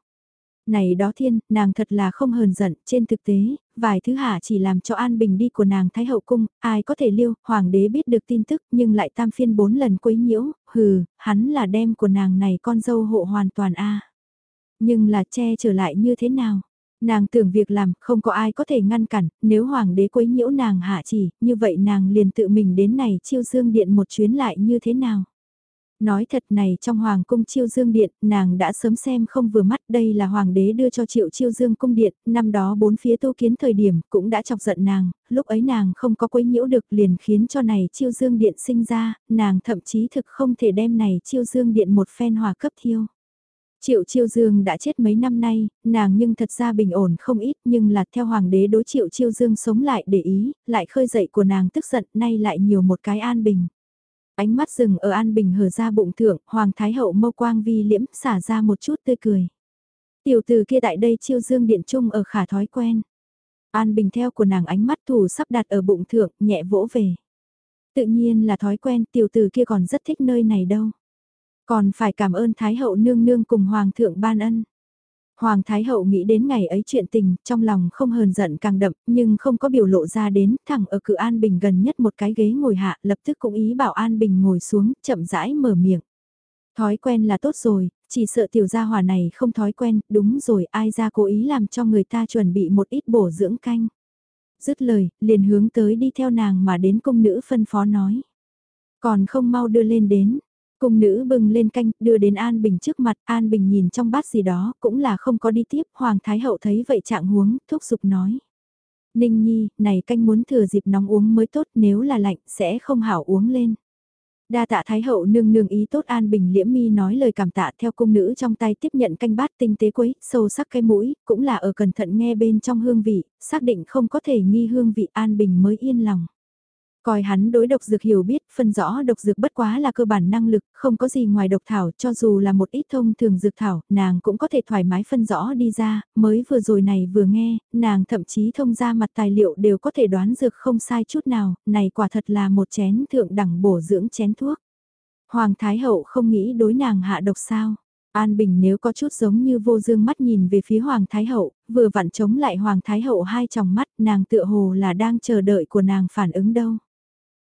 Này đó thiên, nàng thật là không hờn giận, trên thực tế, vài thứ hạ chỉ làm cho an bình đi của nàng thái hậu cung, ai có thể liêu, hoàng đế biết được tin tức nhưng lại tam phiên bốn lần quấy nhiễu, hừ, hắn là đem của nàng này con dâu hộ hoàn toàn a Nhưng là che trở lại như thế nào? Nàng tưởng việc làm, không có ai có thể ngăn cản, nếu hoàng đế quấy nhiễu nàng hạ chỉ, như vậy nàng liền tự mình đến này chiêu dương điện một chuyến lại như thế nào? Nói thật này trong Hoàng cung chiêu dương điện, nàng đã sớm xem không vừa mắt đây là Hoàng đế đưa cho triệu chiêu dương cung điện, năm đó bốn phía tu kiến thời điểm cũng đã chọc giận nàng, lúc ấy nàng không có quấy nhiễu được liền khiến cho này chiêu dương điện sinh ra, nàng thậm chí thực không thể đem này chiêu dương điện một phen hòa cấp thiêu. Triệu Chiêu Dương đã chết mấy năm nay, nàng nhưng thật ra bình ổn không ít nhưng là theo hoàng đế đối Triệu Chiêu Dương sống lại để ý, lại khơi dậy của nàng tức giận nay lại nhiều một cái an bình. Ánh mắt rừng ở An Bình hở ra bụng thượng, Hoàng Thái Hậu mâu quang vi liễm xả ra một chút tươi cười. Tiểu từ kia tại đây chiêu dương điện trung ở khả thói quen. An Bình theo của nàng ánh mắt thủ sắp đặt ở bụng thượng, nhẹ vỗ về. Tự nhiên là thói quen, tiểu tử kia còn rất thích nơi này đâu. Còn phải cảm ơn Thái Hậu nương nương cùng Hoàng thượng ban ân. Hoàng Thái Hậu nghĩ đến ngày ấy chuyện tình, trong lòng không hờn giận càng đậm, nhưng không có biểu lộ ra đến, thẳng ở cự An Bình gần nhất một cái ghế ngồi hạ, lập tức cũng ý bảo An Bình ngồi xuống, chậm rãi mở miệng. Thói quen là tốt rồi, chỉ sợ tiểu gia hòa này không thói quen, đúng rồi ai ra cố ý làm cho người ta chuẩn bị một ít bổ dưỡng canh. Dứt lời, liền hướng tới đi theo nàng mà đến cung nữ phân phó nói. Còn không mau đưa lên đến, cung nữ bưng lên canh, đưa đến An Bình trước mặt, An Bình nhìn trong bát gì đó, cũng là không có đi tiếp, Hoàng Thái Hậu thấy vậy trạng huống, thúc giục nói. Ninh Nhi, này canh muốn thừa dịp nóng uống mới tốt, nếu là lạnh, sẽ không hảo uống lên. Đa tạ Thái Hậu nương nương ý tốt An Bình liễm mi nói lời cảm tạ theo cung nữ trong tay tiếp nhận canh bát tinh tế quấy, sâu sắc cái mũi, cũng là ở cẩn thận nghe bên trong hương vị, xác định không có thể nghi hương vị An Bình mới yên lòng. Coi hắn đối độc dược hiểu biết, phân rõ độc dược bất quá là cơ bản năng lực, không có gì ngoài độc thảo, cho dù là một ít thông thường dược thảo, nàng cũng có thể thoải mái phân rõ đi ra, mới vừa rồi này vừa nghe, nàng thậm chí thông ra mặt tài liệu đều có thể đoán dược không sai chút nào, này quả thật là một chén thượng đẳng bổ dưỡng chén thuốc. Hoàng Thái Hậu không nghĩ đối nàng hạ độc sao. An Bình nếu có chút giống như vô dương mắt nhìn về phía Hoàng Thái Hậu, vừa vặn chống lại Hoàng Thái Hậu hai tròng mắt nàng tựa hồ là đang chờ đợi của nàng phản ứng đâu.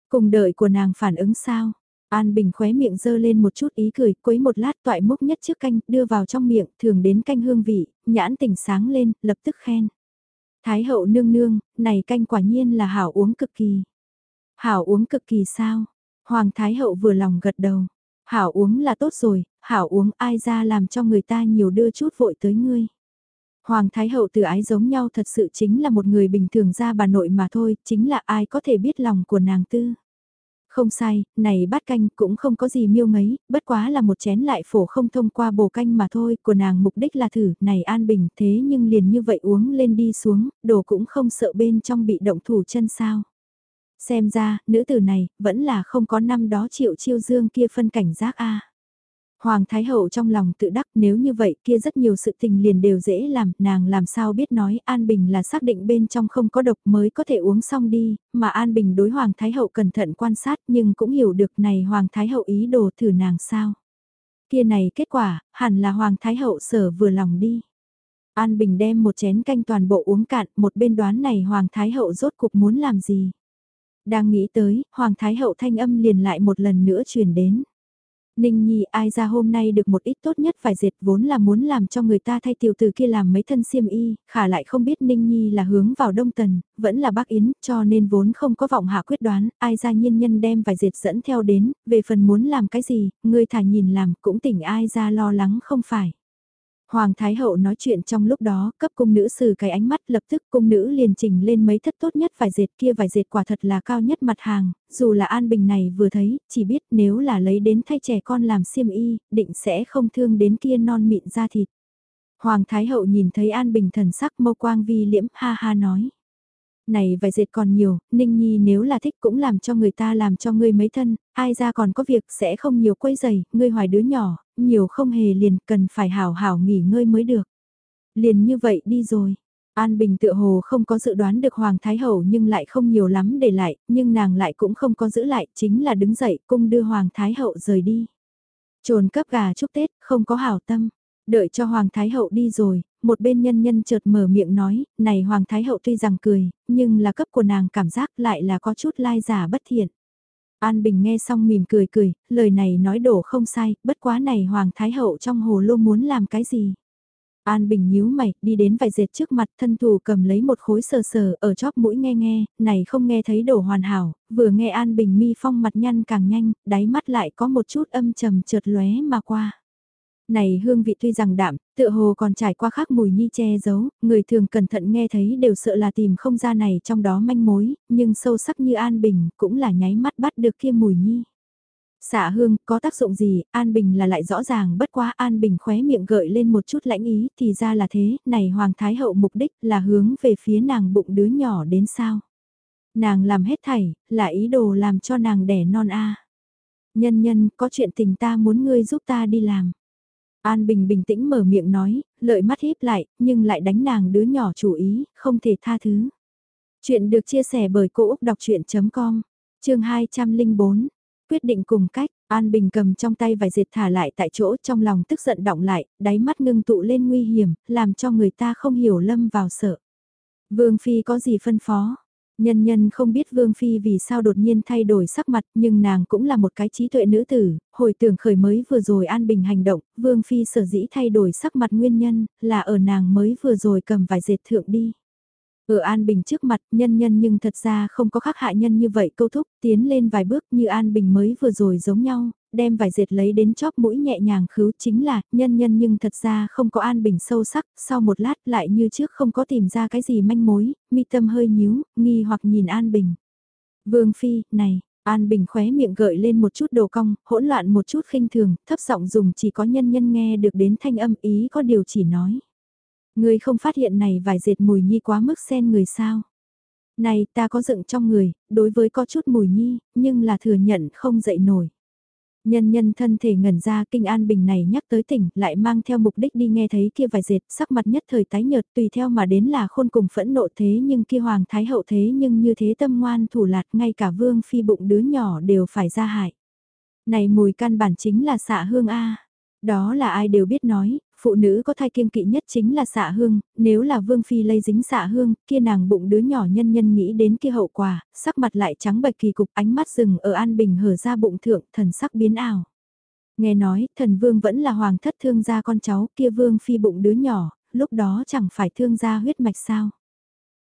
Cùng đợi của nàng phản ứng sao? An Bình khóe miệng dơ lên một chút ý cười, quấy một lát toại múc nhất trước canh, đưa vào trong miệng, thường đến canh hương vị, nhãn tỉnh sáng lên, lập tức khen. Thái hậu nương nương, này canh quả nhiên là hảo uống cực kỳ. Hảo uống cực kỳ sao? Hoàng Thái hậu vừa lòng gật đầu. Hảo uống là tốt rồi, hảo uống ai ra làm cho người ta nhiều đưa chút vội tới ngươi. Hoàng Thái Hậu từ ái giống nhau thật sự chính là một người bình thường ra bà nội mà thôi, chính là ai có thể biết lòng của nàng tư. Không sai, này bát canh cũng không có gì miêu ngấy, bất quá là một chén lại phổ không thông qua bồ canh mà thôi, của nàng mục đích là thử, này an bình thế nhưng liền như vậy uống lên đi xuống, đồ cũng không sợ bên trong bị động thủ chân sao. Xem ra, nữ tử này, vẫn là không có năm đó triệu chiêu dương kia phân cảnh giác a Hoàng Thái Hậu trong lòng tự đắc nếu như vậy kia rất nhiều sự tình liền đều dễ làm, nàng làm sao biết nói An Bình là xác định bên trong không có độc mới có thể uống xong đi, mà An Bình đối Hoàng Thái Hậu cẩn thận quan sát nhưng cũng hiểu được này Hoàng Thái Hậu ý đồ thử nàng sao. Kia này kết quả, hẳn là Hoàng Thái Hậu sở vừa lòng đi. An Bình đem một chén canh toàn bộ uống cạn, một bên đoán này Hoàng Thái Hậu rốt cục muốn làm gì. Đang nghĩ tới, Hoàng Thái Hậu thanh âm liền lại một lần nữa truyền đến. Ninh Nhi ai ra hôm nay được một ít tốt nhất phải dệt vốn là muốn làm cho người ta thay tiểu tử kia làm mấy thân xiêm y, khả lại không biết Ninh Nhi là hướng vào Đông Tần, vẫn là bác Yến, cho nên vốn không có vọng hạ quyết đoán, ai ra nhiên nhân đem vài dệt dẫn theo đến, về phần muốn làm cái gì, người thả nhìn làm cũng tỉnh ai ra lo lắng không phải. Hoàng Thái Hậu nói chuyện trong lúc đó, cấp cung nữ sử cái ánh mắt lập tức cung nữ liền trình lên mấy thất tốt nhất vài dệt kia vài dệt quả thật là cao nhất mặt hàng, dù là An Bình này vừa thấy, chỉ biết nếu là lấy đến thay trẻ con làm xiêm y, định sẽ không thương đến kia non mịn da thịt. Hoàng Thái Hậu nhìn thấy An Bình thần sắc mâu quang vi liễm ha ha nói này vài dệt còn nhiều, Ninh Nhi nếu là thích cũng làm cho người ta làm cho ngươi mấy thân, ai ra còn có việc sẽ không nhiều quấy giày, ngươi hoài đứa nhỏ, nhiều không hề liền cần phải hảo hảo nghỉ ngơi mới được. Liền như vậy đi rồi. An Bình tựa hồ không có dự đoán được Hoàng Thái Hậu nhưng lại không nhiều lắm để lại, nhưng nàng lại cũng không có giữ lại, chính là đứng dậy cung đưa Hoàng Thái Hậu rời đi. Trồn cấp gà chúc Tết, không có hảo tâm. Đợi cho Hoàng Thái Hậu đi rồi, một bên nhân nhân chợt mở miệng nói, này Hoàng Thái Hậu tuy rằng cười, nhưng là cấp của nàng cảm giác lại là có chút lai giả bất thiện. An Bình nghe xong mỉm cười cười, lời này nói đổ không sai, bất quá này Hoàng Thái Hậu trong hồ lô muốn làm cái gì. An Bình nhíu mày, đi đến vài dệt trước mặt thân thủ cầm lấy một khối sờ sờ ở chóp mũi nghe nghe, này không nghe thấy đổ hoàn hảo, vừa nghe An Bình mi phong mặt nhăn càng nhanh, đáy mắt lại có một chút âm trầm chợt lóe mà qua. Này hương vị tuy rằng đạm, tựa hồ còn trải qua khác mùi nhi che giấu, người thường cẩn thận nghe thấy đều sợ là tìm không ra này trong đó manh mối, nhưng sâu sắc như An Bình cũng là nháy mắt bắt được kia mùi nhi. Xả hương có tác dụng gì, An Bình là lại rõ ràng bất quá An Bình khóe miệng gợi lên một chút lãnh ý thì ra là thế, này Hoàng Thái Hậu mục đích là hướng về phía nàng bụng đứa nhỏ đến sao. Nàng làm hết thảy, là ý đồ làm cho nàng đẻ non a Nhân nhân, có chuyện tình ta muốn ngươi giúp ta đi làm. An Bình bình tĩnh mở miệng nói, lợi mắt híp lại, nhưng lại đánh nàng đứa nhỏ chủ ý, không thể tha thứ. Chuyện được chia sẻ bởi Cô Úc Đọc Chuyện.com, chương 204, quyết định cùng cách, An Bình cầm trong tay vài dệt thả lại tại chỗ trong lòng tức giận động lại, đáy mắt ngưng tụ lên nguy hiểm, làm cho người ta không hiểu lâm vào sợ. Vương Phi có gì phân phó? Nhân nhân không biết Vương Phi vì sao đột nhiên thay đổi sắc mặt nhưng nàng cũng là một cái trí tuệ nữ tử, hồi tưởng khởi mới vừa rồi an bình hành động, Vương Phi sở dĩ thay đổi sắc mặt nguyên nhân là ở nàng mới vừa rồi cầm vài dệt thượng đi. Ở An Bình trước mặt, nhân nhân nhưng thật ra không có khác hại nhân như vậy câu thúc, tiến lên vài bước như An Bình mới vừa rồi giống nhau, đem vài dệt lấy đến chóp mũi nhẹ nhàng khứu chính là, nhân nhân nhưng thật ra không có An Bình sâu sắc, sau một lát lại như trước không có tìm ra cái gì manh mối, mi tâm hơi nhíu, nghi hoặc nhìn An Bình. Vương Phi, này, An Bình khóe miệng gợi lên một chút đồ cong, hỗn loạn một chút khinh thường, thấp giọng dùng chỉ có nhân nhân nghe được đến thanh âm ý có điều chỉ nói. Người không phát hiện này vài dệt mùi nhi quá mức sen người sao. Này ta có dựng trong người, đối với có chút mùi nhi, nhưng là thừa nhận không dậy nổi. Nhân nhân thân thể ngẩn ra kinh an bình này nhắc tới tỉnh, lại mang theo mục đích đi nghe thấy kia vài dệt, sắc mặt nhất thời tái nhợt tùy theo mà đến là khôn cùng phẫn nộ thế nhưng kia hoàng thái hậu thế nhưng như thế tâm ngoan thủ lạt ngay cả vương phi bụng đứa nhỏ đều phải ra hại. Này mùi căn bản chính là xạ hương A. Đó là ai đều biết nói, phụ nữ có thai kiêng kỵ nhất chính là xạ hương, nếu là vương phi lây dính xạ hương, kia nàng bụng đứa nhỏ nhân nhân nghĩ đến kia hậu quả, sắc mặt lại trắng bệch kỳ cục ánh mắt rừng ở an bình hở ra bụng thượng, thần sắc biến ảo. Nghe nói, thần vương vẫn là hoàng thất thương gia con cháu, kia vương phi bụng đứa nhỏ, lúc đó chẳng phải thương gia huyết mạch sao.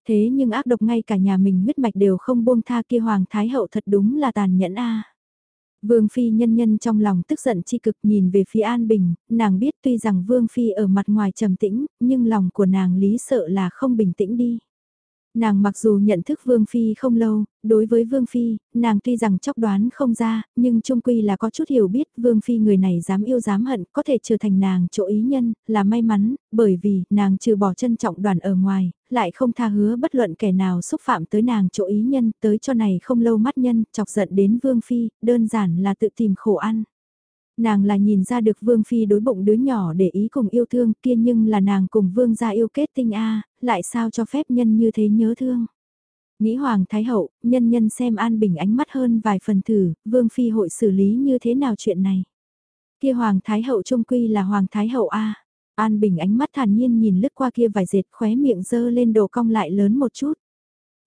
Thế nhưng ác độc ngay cả nhà mình huyết mạch đều không buông tha kia hoàng thái hậu thật đúng là tàn nhẫn a. Vương Phi nhân nhân trong lòng tức giận chi cực nhìn về phía An Bình, nàng biết tuy rằng Vương Phi ở mặt ngoài trầm tĩnh, nhưng lòng của nàng lý sợ là không bình tĩnh đi. Nàng mặc dù nhận thức Vương Phi không lâu, đối với Vương Phi, nàng tuy rằng chóc đoán không ra, nhưng trung quy là có chút hiểu biết Vương Phi người này dám yêu dám hận, có thể trở thành nàng chỗ ý nhân, là may mắn, bởi vì nàng trừ bỏ trân trọng đoàn ở ngoài, lại không tha hứa bất luận kẻ nào xúc phạm tới nàng chỗ ý nhân, tới cho này không lâu mắt nhân, chọc giận đến Vương Phi, đơn giản là tự tìm khổ ăn. Nàng là nhìn ra được Vương Phi đối bụng đứa nhỏ để ý cùng yêu thương kia nhưng là nàng cùng Vương gia yêu kết tinh A, lại sao cho phép nhân như thế nhớ thương. Nghĩ Hoàng Thái Hậu, nhân nhân xem An Bình ánh mắt hơn vài phần thử, Vương Phi hội xử lý như thế nào chuyện này. Kia Hoàng Thái Hậu trung quy là Hoàng Thái Hậu A. An Bình ánh mắt thản nhiên nhìn lướt qua kia vài dệt khóe miệng dơ lên đồ cong lại lớn một chút.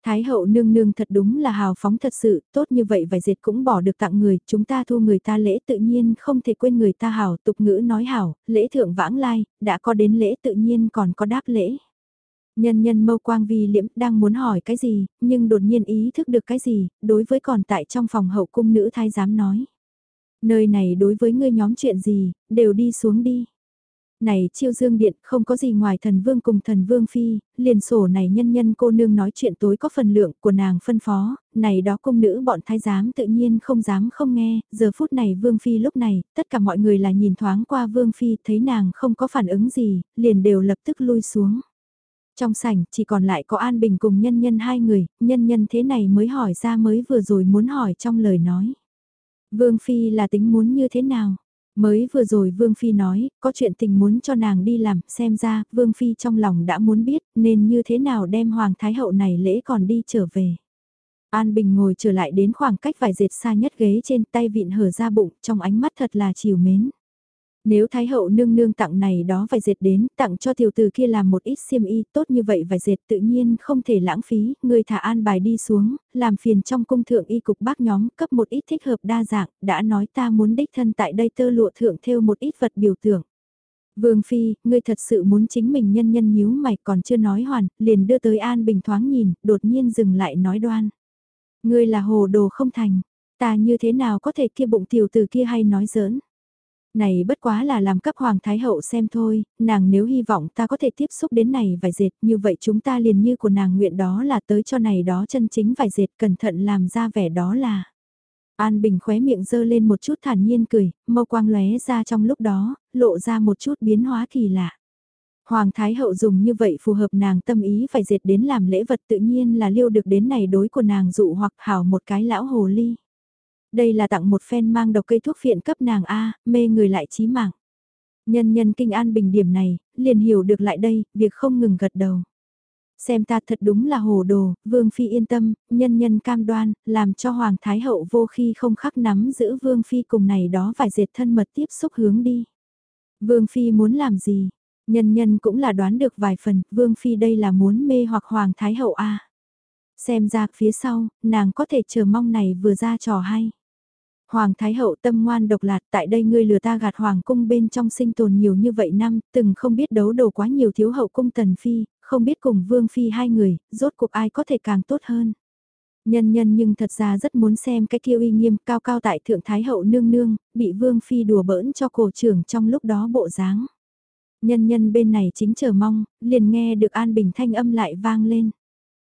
Thái hậu nương nương thật đúng là hào phóng thật sự, tốt như vậy vài dệt cũng bỏ được tặng người, chúng ta thu người ta lễ tự nhiên không thể quên người ta hảo, tục ngữ nói hảo, lễ thượng vãng lai, đã có đến lễ tự nhiên còn có đáp lễ. Nhân nhân mâu quang vi liễm đang muốn hỏi cái gì, nhưng đột nhiên ý thức được cái gì, đối với còn tại trong phòng hậu cung nữ thái giám nói. Nơi này đối với ngươi nhóm chuyện gì, đều đi xuống đi. Này chiêu dương điện không có gì ngoài thần vương cùng thần vương phi, liền sổ này nhân nhân cô nương nói chuyện tối có phần lượng của nàng phân phó, này đó cung nữ bọn thái giám tự nhiên không dám không nghe, giờ phút này vương phi lúc này, tất cả mọi người là nhìn thoáng qua vương phi thấy nàng không có phản ứng gì, liền đều lập tức lui xuống. Trong sảnh chỉ còn lại có An Bình cùng nhân nhân hai người, nhân nhân thế này mới hỏi ra mới vừa rồi muốn hỏi trong lời nói. Vương Phi là tính muốn như thế nào? Mới vừa rồi Vương Phi nói, có chuyện tình muốn cho nàng đi làm, xem ra, Vương Phi trong lòng đã muốn biết, nên như thế nào đem Hoàng Thái Hậu này lễ còn đi trở về. An Bình ngồi trở lại đến khoảng cách vài dệt xa nhất ghế trên tay vịn hở ra bụng, trong ánh mắt thật là chiều mến. Nếu Thái hậu nương nương tặng này đó vài dệt đến, tặng cho tiểu tử kia làm một ít xiêm y tốt như vậy vài dệt tự nhiên không thể lãng phí, người thả an bài đi xuống, làm phiền trong cung thượng y cục bác nhóm cấp một ít thích hợp đa dạng, đã nói ta muốn đích thân tại đây tơ lụa thượng theo một ít vật biểu tượng. Vương Phi, ngươi thật sự muốn chính mình nhân nhân nhíu mày còn chưa nói hoàn, liền đưa tới An Bình thoáng nhìn, đột nhiên dừng lại nói đoan. Ngươi là hồ đồ không thành, ta như thế nào có thể kia bụng tiểu từ kia hay nói giỡn. Này bất quá là làm cấp Hoàng Thái Hậu xem thôi, nàng nếu hy vọng ta có thể tiếp xúc đến này vải dệt như vậy chúng ta liền như của nàng nguyện đó là tới cho này đó chân chính vải dệt cẩn thận làm ra vẻ đó là. An Bình khóe miệng dơ lên một chút thản nhiên cười, mâu quang lóe ra trong lúc đó, lộ ra một chút biến hóa kỳ lạ. Hoàng Thái Hậu dùng như vậy phù hợp nàng tâm ý phải dệt đến làm lễ vật tự nhiên là liêu được đến này đối của nàng dụ hoặc hảo một cái lão hồ ly. Đây là tặng một phen mang độc cây thuốc phiện cấp nàng A, mê người lại chí mạng. Nhân nhân kinh an bình điểm này, liền hiểu được lại đây, việc không ngừng gật đầu. Xem ta thật đúng là hồ đồ, Vương Phi yên tâm, nhân nhân cam đoan, làm cho Hoàng Thái Hậu vô khi không khắc nắm giữ Vương Phi cùng này đó phải dệt thân mật tiếp xúc hướng đi. Vương Phi muốn làm gì? Nhân nhân cũng là đoán được vài phần, Vương Phi đây là muốn mê hoặc Hoàng Thái Hậu A. Xem ra phía sau, nàng có thể chờ mong này vừa ra trò hay. Hoàng Thái Hậu tâm ngoan độc lạt tại đây ngươi lừa ta gạt Hoàng cung bên trong sinh tồn nhiều như vậy năm, từng không biết đấu đồ quá nhiều thiếu hậu cung tần phi, không biết cùng vương phi hai người, rốt cuộc ai có thể càng tốt hơn. Nhân nhân nhưng thật ra rất muốn xem cái kia uy nghiêm cao cao tại thượng Thái Hậu nương nương, bị vương phi đùa bỡn cho cổ trưởng trong lúc đó bộ dáng. Nhân nhân bên này chính chờ mong, liền nghe được An Bình thanh âm lại vang lên.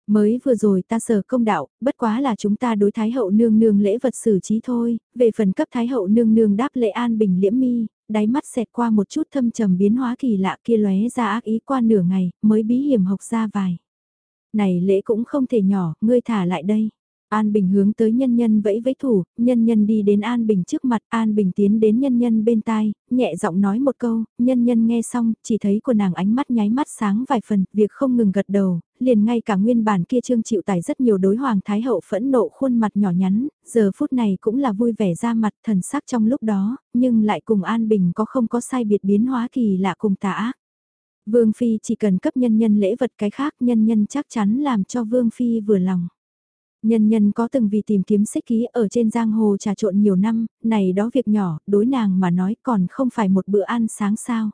Mới vừa rồi ta sở công đạo, bất quá là chúng ta đối Thái hậu nương nương lễ vật xử trí thôi, về phần cấp Thái hậu nương nương đáp lễ an bình liễm mi, đáy mắt xẹt qua một chút thâm trầm biến hóa kỳ lạ kia lóe ra ác ý qua nửa ngày, mới bí hiểm học ra vài. Này lễ cũng không thể nhỏ, ngươi thả lại đây. An Bình hướng tới nhân nhân vẫy vẫy thủ, nhân nhân đi đến An Bình trước mặt, An Bình tiến đến nhân nhân bên tai, nhẹ giọng nói một câu, nhân nhân nghe xong, chỉ thấy của nàng ánh mắt nháy mắt sáng vài phần, việc không ngừng gật đầu, liền ngay cả nguyên bản kia trương chịu tải rất nhiều đối hoàng thái hậu phẫn nộ khuôn mặt nhỏ nhắn, giờ phút này cũng là vui vẻ ra mặt thần sắc trong lúc đó, nhưng lại cùng An Bình có không có sai biệt biến hóa kỳ lạ cùng tả Vương Phi chỉ cần cấp nhân nhân lễ vật cái khác nhân nhân chắc chắn làm cho Vương Phi vừa lòng. Nhân nhân có từng vì tìm kiếm xích ký ở trên giang hồ trà trộn nhiều năm, này đó việc nhỏ, đối nàng mà nói còn không phải một bữa ăn sáng sao.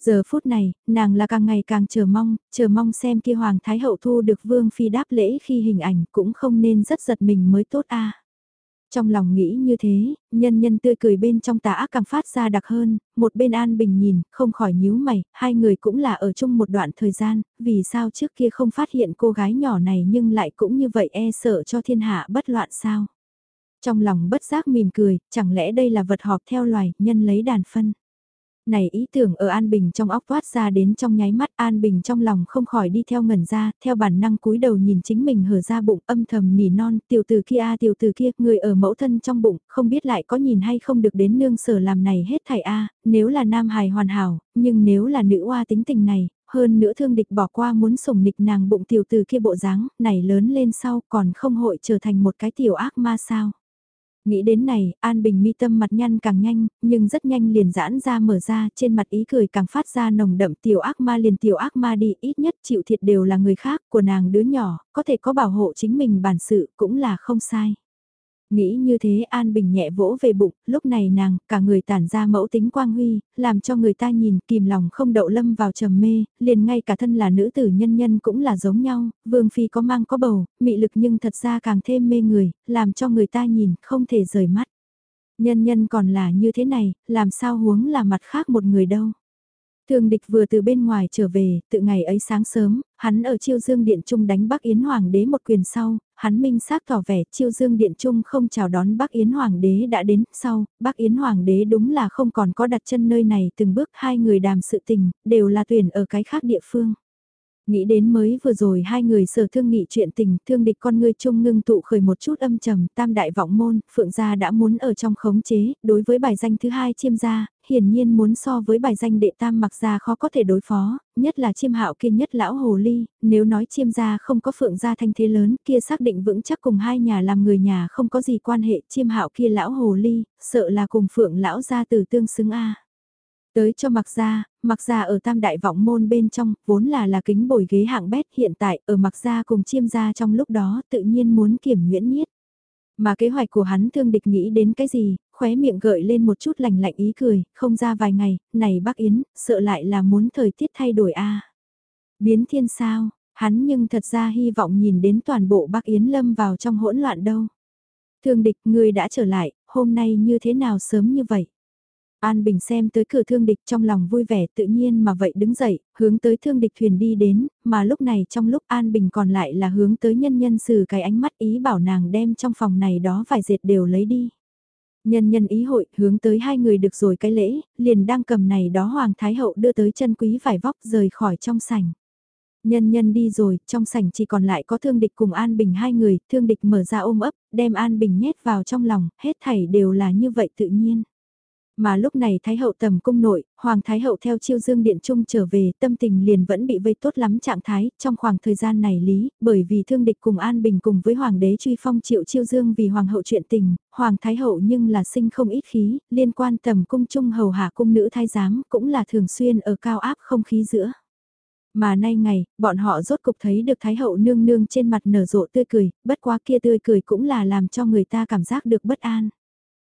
Giờ phút này, nàng là càng ngày càng chờ mong, chờ mong xem kia Hoàng Thái Hậu thu được Vương Phi đáp lễ khi hình ảnh cũng không nên rất giật mình mới tốt a trong lòng nghĩ như thế, nhân nhân tươi cười bên trong tà ác càng phát ra đặc hơn, một bên an bình nhìn, không khỏi nhíu mày, hai người cũng là ở chung một đoạn thời gian, vì sao trước kia không phát hiện cô gái nhỏ này nhưng lại cũng như vậy e sợ cho thiên hạ bất loạn sao. Trong lòng bất giác mỉm cười, chẳng lẽ đây là vật họp theo loài, nhân lấy đàn phân. Này ý tưởng ở An Bình trong óc toát ra đến trong nháy mắt An Bình trong lòng không khỏi đi theo ngẩn ra, theo bản năng cúi đầu nhìn chính mình hở ra bụng âm thầm nỉ non, tiểu từ kia a tiểu từ kia, người ở mẫu thân trong bụng, không biết lại có nhìn hay không được đến nương sở làm này hết thảy a nếu là nam hài hoàn hảo, nhưng nếu là nữ oa tính tình này, hơn nữa thương địch bỏ qua muốn sủng nịch nàng bụng tiểu từ kia bộ dáng, này lớn lên sau còn không hội trở thành một cái tiểu ác ma sao. Nghĩ đến này, An Bình mi tâm mặt nhăn càng nhanh, nhưng rất nhanh liền giãn ra mở ra, trên mặt ý cười càng phát ra nồng đậm tiểu ác ma liền tiểu ác ma đi, ít nhất chịu thiệt đều là người khác, của nàng đứa nhỏ, có thể có bảo hộ chính mình bản sự, cũng là không sai. Nghĩ như thế An Bình nhẹ vỗ về bụng, lúc này nàng, cả người tản ra mẫu tính quang huy, làm cho người ta nhìn kìm lòng không đậu lâm vào trầm mê, liền ngay cả thân là nữ tử nhân nhân cũng là giống nhau, Vương Phi có mang có bầu, mị lực nhưng thật ra càng thêm mê người, làm cho người ta nhìn, không thể rời mắt. Nhân nhân còn là như thế này, làm sao huống là mặt khác một người đâu. Thường địch vừa từ bên ngoài trở về, tự ngày ấy sáng sớm, hắn ở chiêu dương điện trung đánh Bắc Yến Hoàng đế một quyền sau, hắn minh xác tỏ vẻ chiêu dương điện trung không chào đón Bắc Yến Hoàng đế đã đến, sau, Bắc Yến Hoàng đế đúng là không còn có đặt chân nơi này từng bước hai người đàm sự tình, đều là tuyển ở cái khác địa phương. Nghĩ đến mới vừa rồi hai người sở thương nghị chuyện tình, thương địch con ngươi chung ngưng tụ khởi một chút âm trầm, tam đại vọng môn, phượng gia đã muốn ở trong khống chế, đối với bài danh thứ hai chiêm gia, hiển nhiên muốn so với bài danh đệ tam mặc gia khó có thể đối phó, nhất là chiêm hạo kiên nhất lão hồ ly, nếu nói chiêm gia không có phượng gia thanh thế lớn, kia xác định vững chắc cùng hai nhà làm người nhà không có gì quan hệ, chiêm hạo kia lão hồ ly, sợ là cùng phượng lão gia từ tương xứng a. Tới cho mặc gia, mặc gia ở tam đại vọng môn bên trong, vốn là là kính bồi ghế hạng bét hiện tại ở mặc gia cùng chiêm gia trong lúc đó tự nhiên muốn kiểm nguyễn nhiết. Mà kế hoạch của hắn thương địch nghĩ đến cái gì, khóe miệng gợi lên một chút lành lạnh ý cười, không ra vài ngày, này bác Yến, sợ lại là muốn thời tiết thay đổi a Biến thiên sao, hắn nhưng thật ra hy vọng nhìn đến toàn bộ bác Yến lâm vào trong hỗn loạn đâu. Thương địch, người đã trở lại, hôm nay như thế nào sớm như vậy? An Bình xem tới cửa thương địch trong lòng vui vẻ tự nhiên mà vậy đứng dậy, hướng tới thương địch thuyền đi đến, mà lúc này trong lúc An Bình còn lại là hướng tới nhân nhân sử cái ánh mắt ý bảo nàng đem trong phòng này đó vài dệt đều lấy đi. Nhân nhân ý hội hướng tới hai người được rồi cái lễ, liền đang cầm này đó Hoàng Thái Hậu đưa tới chân quý vải vóc rời khỏi trong sảnh. Nhân nhân đi rồi, trong sảnh chỉ còn lại có thương địch cùng An Bình hai người, thương địch mở ra ôm ấp, đem An Bình nhét vào trong lòng, hết thảy đều là như vậy tự nhiên. Mà lúc này Thái hậu tầm cung nội, Hoàng Thái hậu theo chiêu dương điện trung trở về, tâm tình liền vẫn bị vây tốt lắm trạng thái, trong khoảng thời gian này lý, bởi vì thương địch cùng An Bình cùng với Hoàng đế truy phong triệu chiêu dương vì Hoàng hậu chuyện tình, Hoàng Thái hậu nhưng là sinh không ít khí, liên quan tầm cung trung hầu hạ cung nữ thái giám cũng là thường xuyên ở cao áp không khí giữa. Mà nay ngày, bọn họ rốt cục thấy được Thái hậu nương nương trên mặt nở rộ tươi cười, bất quá kia tươi cười cũng là làm cho người ta cảm giác được bất an.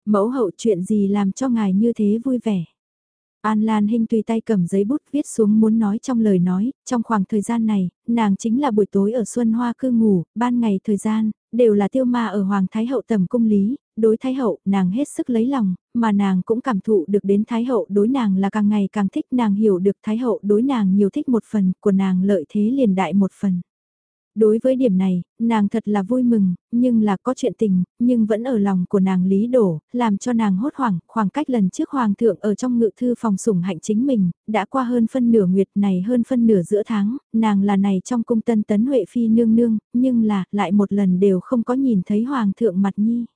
Mẫu hậu chuyện gì làm cho ngài như thế vui vẻ? An Lan Hinh tùy tay cầm giấy bút viết xuống muốn nói trong lời nói, trong khoảng thời gian này, nàng chính là buổi tối ở Xuân Hoa cư ngủ, ban ngày thời gian, đều là tiêu ma ở Hoàng Thái Hậu tầm cung lý, đối Thái Hậu, nàng hết sức lấy lòng, mà nàng cũng cảm thụ được đến Thái Hậu đối nàng là càng ngày càng thích nàng hiểu được Thái Hậu đối nàng nhiều thích một phần, của nàng lợi thế liền đại một phần. Đối với điểm này, nàng thật là vui mừng, nhưng là có chuyện tình, nhưng vẫn ở lòng của nàng lý đổ, làm cho nàng hốt hoảng, khoảng cách lần trước hoàng thượng ở trong ngự thư phòng sủng hạnh chính mình, đã qua hơn phân nửa nguyệt này hơn phân nửa giữa tháng, nàng là này trong cung tân tấn Huệ Phi nương nương, nhưng là, lại một lần đều không có nhìn thấy hoàng thượng mặt nhi.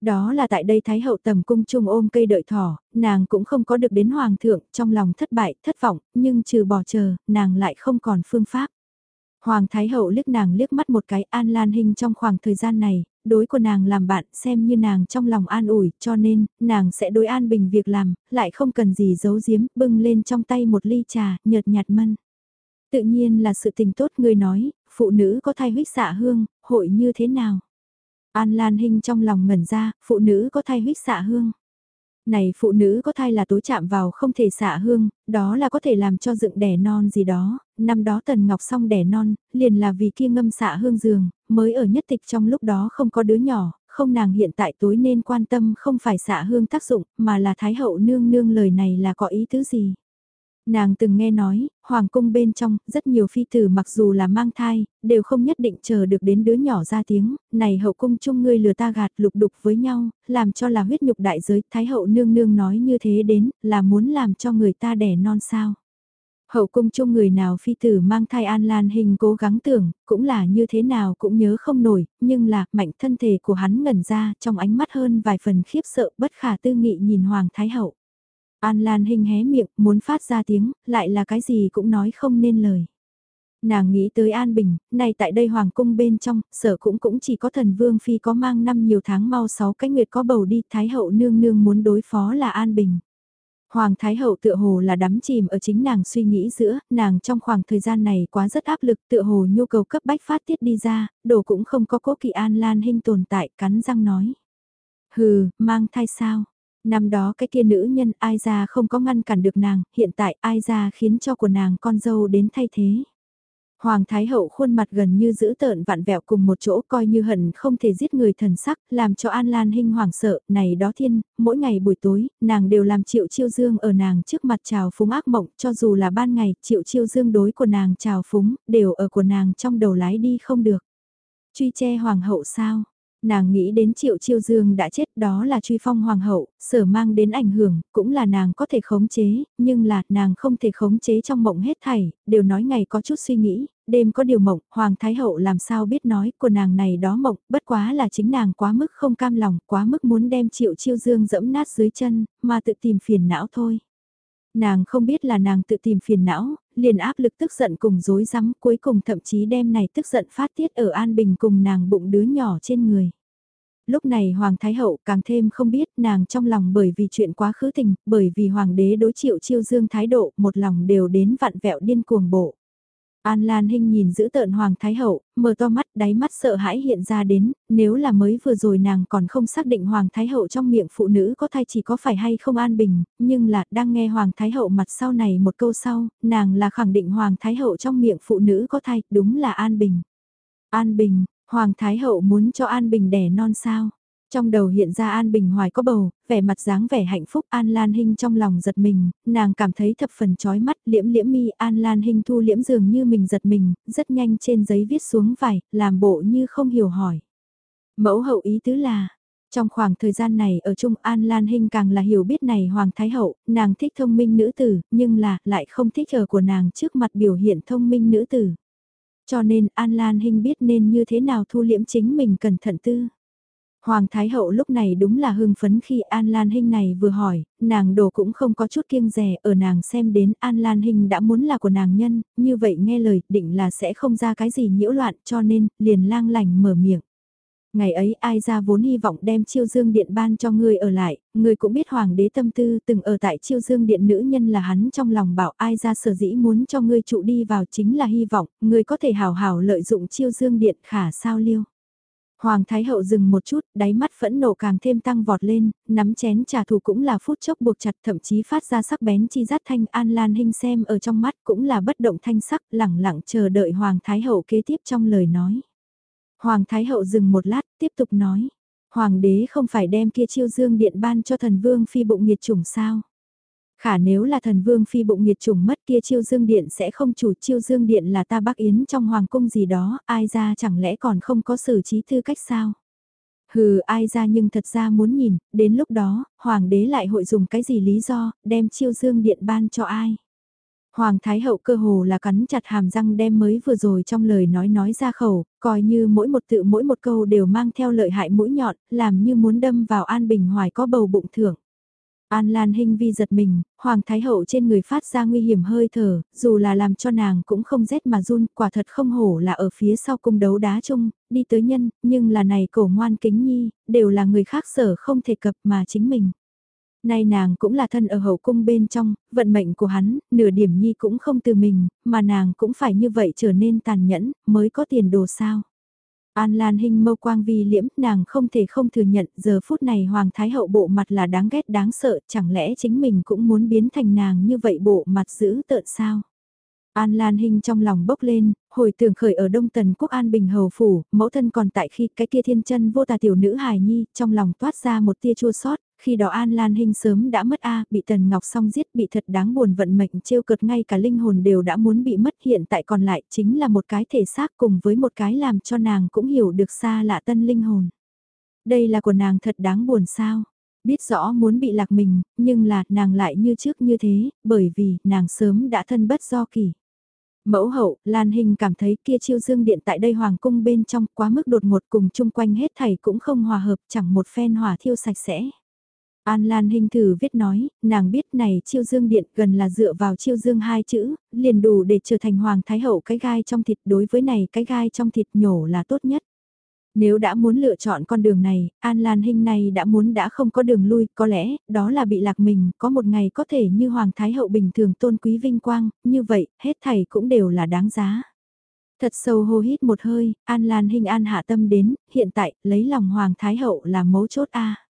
Đó là tại đây Thái hậu tầm cung trung ôm cây đợi thỏ, nàng cũng không có được đến hoàng thượng, trong lòng thất bại, thất vọng, nhưng trừ bỏ chờ, nàng lại không còn phương pháp. Hoàng Thái Hậu liếc nàng liếc mắt một cái An Lan Hinh trong khoảng thời gian này, đối của nàng làm bạn xem như nàng trong lòng an ủi cho nên, nàng sẽ đối an bình việc làm, lại không cần gì giấu giếm, bưng lên trong tay một ly trà, nhợt nhạt mân. Tự nhiên là sự tình tốt người nói, phụ nữ có thai huyết xạ hương, hội như thế nào? An Lan Hinh trong lòng ngẩn ra, phụ nữ có thai huyết xạ hương. Này phụ nữ có thai là tối chạm vào không thể xạ hương, đó là có thể làm cho dựng đẻ non gì đó, năm đó Tần Ngọc xong đẻ non, liền là vì kia ngâm xạ hương giường, mới ở nhất tịch trong lúc đó không có đứa nhỏ, không nàng hiện tại tối nên quan tâm không phải xạ hương tác dụng, mà là Thái hậu nương nương lời này là có ý tứ gì. Nàng từng nghe nói, hoàng cung bên trong, rất nhiều phi tử mặc dù là mang thai, đều không nhất định chờ được đến đứa nhỏ ra tiếng, này hậu cung chung ngươi lừa ta gạt lục đục với nhau, làm cho là huyết nhục đại giới, thái hậu nương nương nói như thế đến, là muốn làm cho người ta đẻ non sao. Hậu cung chung người nào phi tử mang thai an lan hình cố gắng tưởng, cũng là như thế nào cũng nhớ không nổi, nhưng là mạnh thân thể của hắn ngẩn ra trong ánh mắt hơn vài phần khiếp sợ bất khả tư nghị nhìn Hoàng Thái Hậu. An Lan Hinh hé miệng, muốn phát ra tiếng, lại là cái gì cũng nói không nên lời. Nàng nghĩ tới An Bình, này tại đây Hoàng cung bên trong, sở cũng cũng chỉ có thần Vương Phi có mang năm nhiều tháng mau sáu cái nguyệt có bầu đi, Thái Hậu nương nương muốn đối phó là An Bình. Hoàng Thái Hậu tựa hồ là đắm chìm ở chính nàng suy nghĩ giữa, nàng trong khoảng thời gian này quá rất áp lực tựa hồ nhu cầu cấp bách phát tiết đi ra, đồ cũng không có cố kỵ An Lan hình tồn tại, cắn răng nói. Hừ, mang thai sao? Năm đó cái kia nữ nhân ai ra không có ngăn cản được nàng, hiện tại ai ra khiến cho của nàng con dâu đến thay thế. Hoàng Thái Hậu khuôn mặt gần như giữ tợn vặn vẹo cùng một chỗ coi như hận không thể giết người thần sắc, làm cho An Lan Hinh hoảng sợ, này đó thiên, mỗi ngày buổi tối, nàng đều làm triệu chiêu dương ở nàng trước mặt trào phúng ác mộng, cho dù là ban ngày, triệu chiêu dương đối của nàng trào phúng, đều ở của nàng trong đầu lái đi không được. Truy che Hoàng hậu sao? Nàng nghĩ đến triệu chiêu dương đã chết đó là truy phong hoàng hậu, sở mang đến ảnh hưởng, cũng là nàng có thể khống chế, nhưng là nàng không thể khống chế trong mộng hết thảy, đều nói ngày có chút suy nghĩ, đêm có điều mộng, hoàng thái hậu làm sao biết nói của nàng này đó mộng, bất quá là chính nàng quá mức không cam lòng, quá mức muốn đem triệu chiêu dương dẫm nát dưới chân, mà tự tìm phiền não thôi. Nàng không biết là nàng tự tìm phiền não, liền áp lực tức giận cùng dối rắm cuối cùng thậm chí đem này tức giận phát tiết ở An Bình cùng nàng bụng đứa nhỏ trên người. Lúc này Hoàng Thái Hậu càng thêm không biết nàng trong lòng bởi vì chuyện quá khứ tình, bởi vì Hoàng đế đối chịu chiêu dương thái độ một lòng đều đến vặn vẹo điên cuồng bộ. An Lan Hinh nhìn giữ tợn Hoàng Thái Hậu, mở to mắt đáy mắt sợ hãi hiện ra đến, nếu là mới vừa rồi nàng còn không xác định Hoàng Thái Hậu trong miệng phụ nữ có thai chỉ có phải hay không an bình, nhưng là đang nghe Hoàng Thái Hậu mặt sau này một câu sau, nàng là khẳng định Hoàng Thái Hậu trong miệng phụ nữ có thai, đúng là an bình. An bình, Hoàng Thái Hậu muốn cho an bình đẻ non sao? Trong đầu hiện ra An Bình Hoài có bầu, vẻ mặt dáng vẻ hạnh phúc An Lan Hinh trong lòng giật mình, nàng cảm thấy thập phần chói mắt liễm liễm mi An Lan Hinh thu liễm dường như mình giật mình, rất nhanh trên giấy viết xuống vải, làm bộ như không hiểu hỏi. Mẫu hậu ý tứ là, trong khoảng thời gian này ở Trung An Lan Hinh càng là hiểu biết này Hoàng Thái Hậu, nàng thích thông minh nữ tử, nhưng là lại không thích ở của nàng trước mặt biểu hiện thông minh nữ tử. Cho nên An Lan Hinh biết nên như thế nào thu liễm chính mình cẩn thận tư. Hoàng Thái Hậu lúc này đúng là hưng phấn khi An Lan Hinh này vừa hỏi, nàng đồ cũng không có chút kiêng rẻ ở nàng xem đến An Lan Hinh đã muốn là của nàng nhân, như vậy nghe lời định là sẽ không ra cái gì nhiễu loạn cho nên liền lang lành mở miệng. Ngày ấy ai ra vốn hy vọng đem chiêu dương điện ban cho ngươi ở lại, ngươi cũng biết hoàng đế tâm tư từng ở tại chiêu dương điện nữ nhân là hắn trong lòng bảo ai ra sở dĩ muốn cho ngươi trụ đi vào chính là hy vọng, ngươi có thể hào hào lợi dụng chiêu dương điện khả sao liêu. Hoàng Thái Hậu dừng một chút, đáy mắt phẫn nộ càng thêm tăng vọt lên, nắm chén trà thù cũng là phút chốc buộc chặt thậm chí phát ra sắc bén chi rát thanh an lan hình xem ở trong mắt cũng là bất động thanh sắc lẳng lặng chờ đợi Hoàng Thái Hậu kế tiếp trong lời nói. Hoàng Thái Hậu dừng một lát, tiếp tục nói. Hoàng đế không phải đem kia chiêu dương điện ban cho thần vương phi bụng nghiệt chủng sao. Khả nếu là thần vương phi bụng nghiệt chủng mất kia chiêu dương điện sẽ không chủ chiêu dương điện là ta bác yến trong hoàng cung gì đó, ai ra chẳng lẽ còn không có xử trí tư cách sao? Hừ ai ra nhưng thật ra muốn nhìn, đến lúc đó, hoàng đế lại hội dùng cái gì lý do, đem chiêu dương điện ban cho ai? Hoàng Thái Hậu cơ hồ là cắn chặt hàm răng đem mới vừa rồi trong lời nói nói ra khẩu, coi như mỗi một tự mỗi một câu đều mang theo lợi hại mũi nhọn, làm như muốn đâm vào An Bình Hoài có bầu bụng thưởng. An Lan Hinh vi giật mình, Hoàng Thái Hậu trên người phát ra nguy hiểm hơi thở, dù là làm cho nàng cũng không rét mà run, quả thật không hổ là ở phía sau cung đấu đá chung, đi tới nhân, nhưng là này cổ ngoan kính nhi, đều là người khác sở không thể cập mà chính mình. Nay nàng cũng là thân ở hậu cung bên trong, vận mệnh của hắn, nửa điểm nhi cũng không từ mình, mà nàng cũng phải như vậy trở nên tàn nhẫn, mới có tiền đồ sao. An Lan Hinh mâu quang vi liễm, nàng không thể không thừa nhận giờ phút này Hoàng Thái Hậu bộ mặt là đáng ghét đáng sợ, chẳng lẽ chính mình cũng muốn biến thành nàng như vậy bộ mặt giữ tợn sao? An Lan Hinh trong lòng bốc lên, hồi tưởng khởi ở Đông Tần Quốc An Bình Hầu Phủ, mẫu thân còn tại khi cái kia thiên chân vô tà tiểu nữ hài nhi, trong lòng toát ra một tia chua sót, khi đó An Lan Hinh sớm đã mất A, bị Tần Ngọc Song giết bị thật đáng buồn vận mệnh trêu cực ngay cả linh hồn đều đã muốn bị mất hiện tại còn lại chính là một cái thể xác cùng với một cái làm cho nàng cũng hiểu được xa lạ tân linh hồn. Đây là của nàng thật đáng buồn sao? Biết rõ muốn bị lạc mình, nhưng là nàng lại như trước như thế, bởi vì nàng sớm đã thân bất do kỳ. Mẫu hậu, Lan Hình cảm thấy kia chiêu dương điện tại đây hoàng cung bên trong quá mức đột ngột cùng chung quanh hết thảy cũng không hòa hợp chẳng một phen hỏa thiêu sạch sẽ. An Lan Hinh thử viết nói, nàng biết này chiêu dương điện gần là dựa vào chiêu dương hai chữ, liền đủ để trở thành hoàng thái hậu cái gai trong thịt đối với này cái gai trong thịt nhổ là tốt nhất. Nếu đã muốn lựa chọn con đường này, An Lan Hinh này đã muốn đã không có đường lui, có lẽ, đó là bị lạc mình, có một ngày có thể như Hoàng Thái Hậu bình thường tôn quý vinh quang, như vậy, hết thảy cũng đều là đáng giá. Thật sâu hô hít một hơi, An Lan Hinh An hạ tâm đến, hiện tại, lấy lòng Hoàng Thái Hậu là mấu chốt A.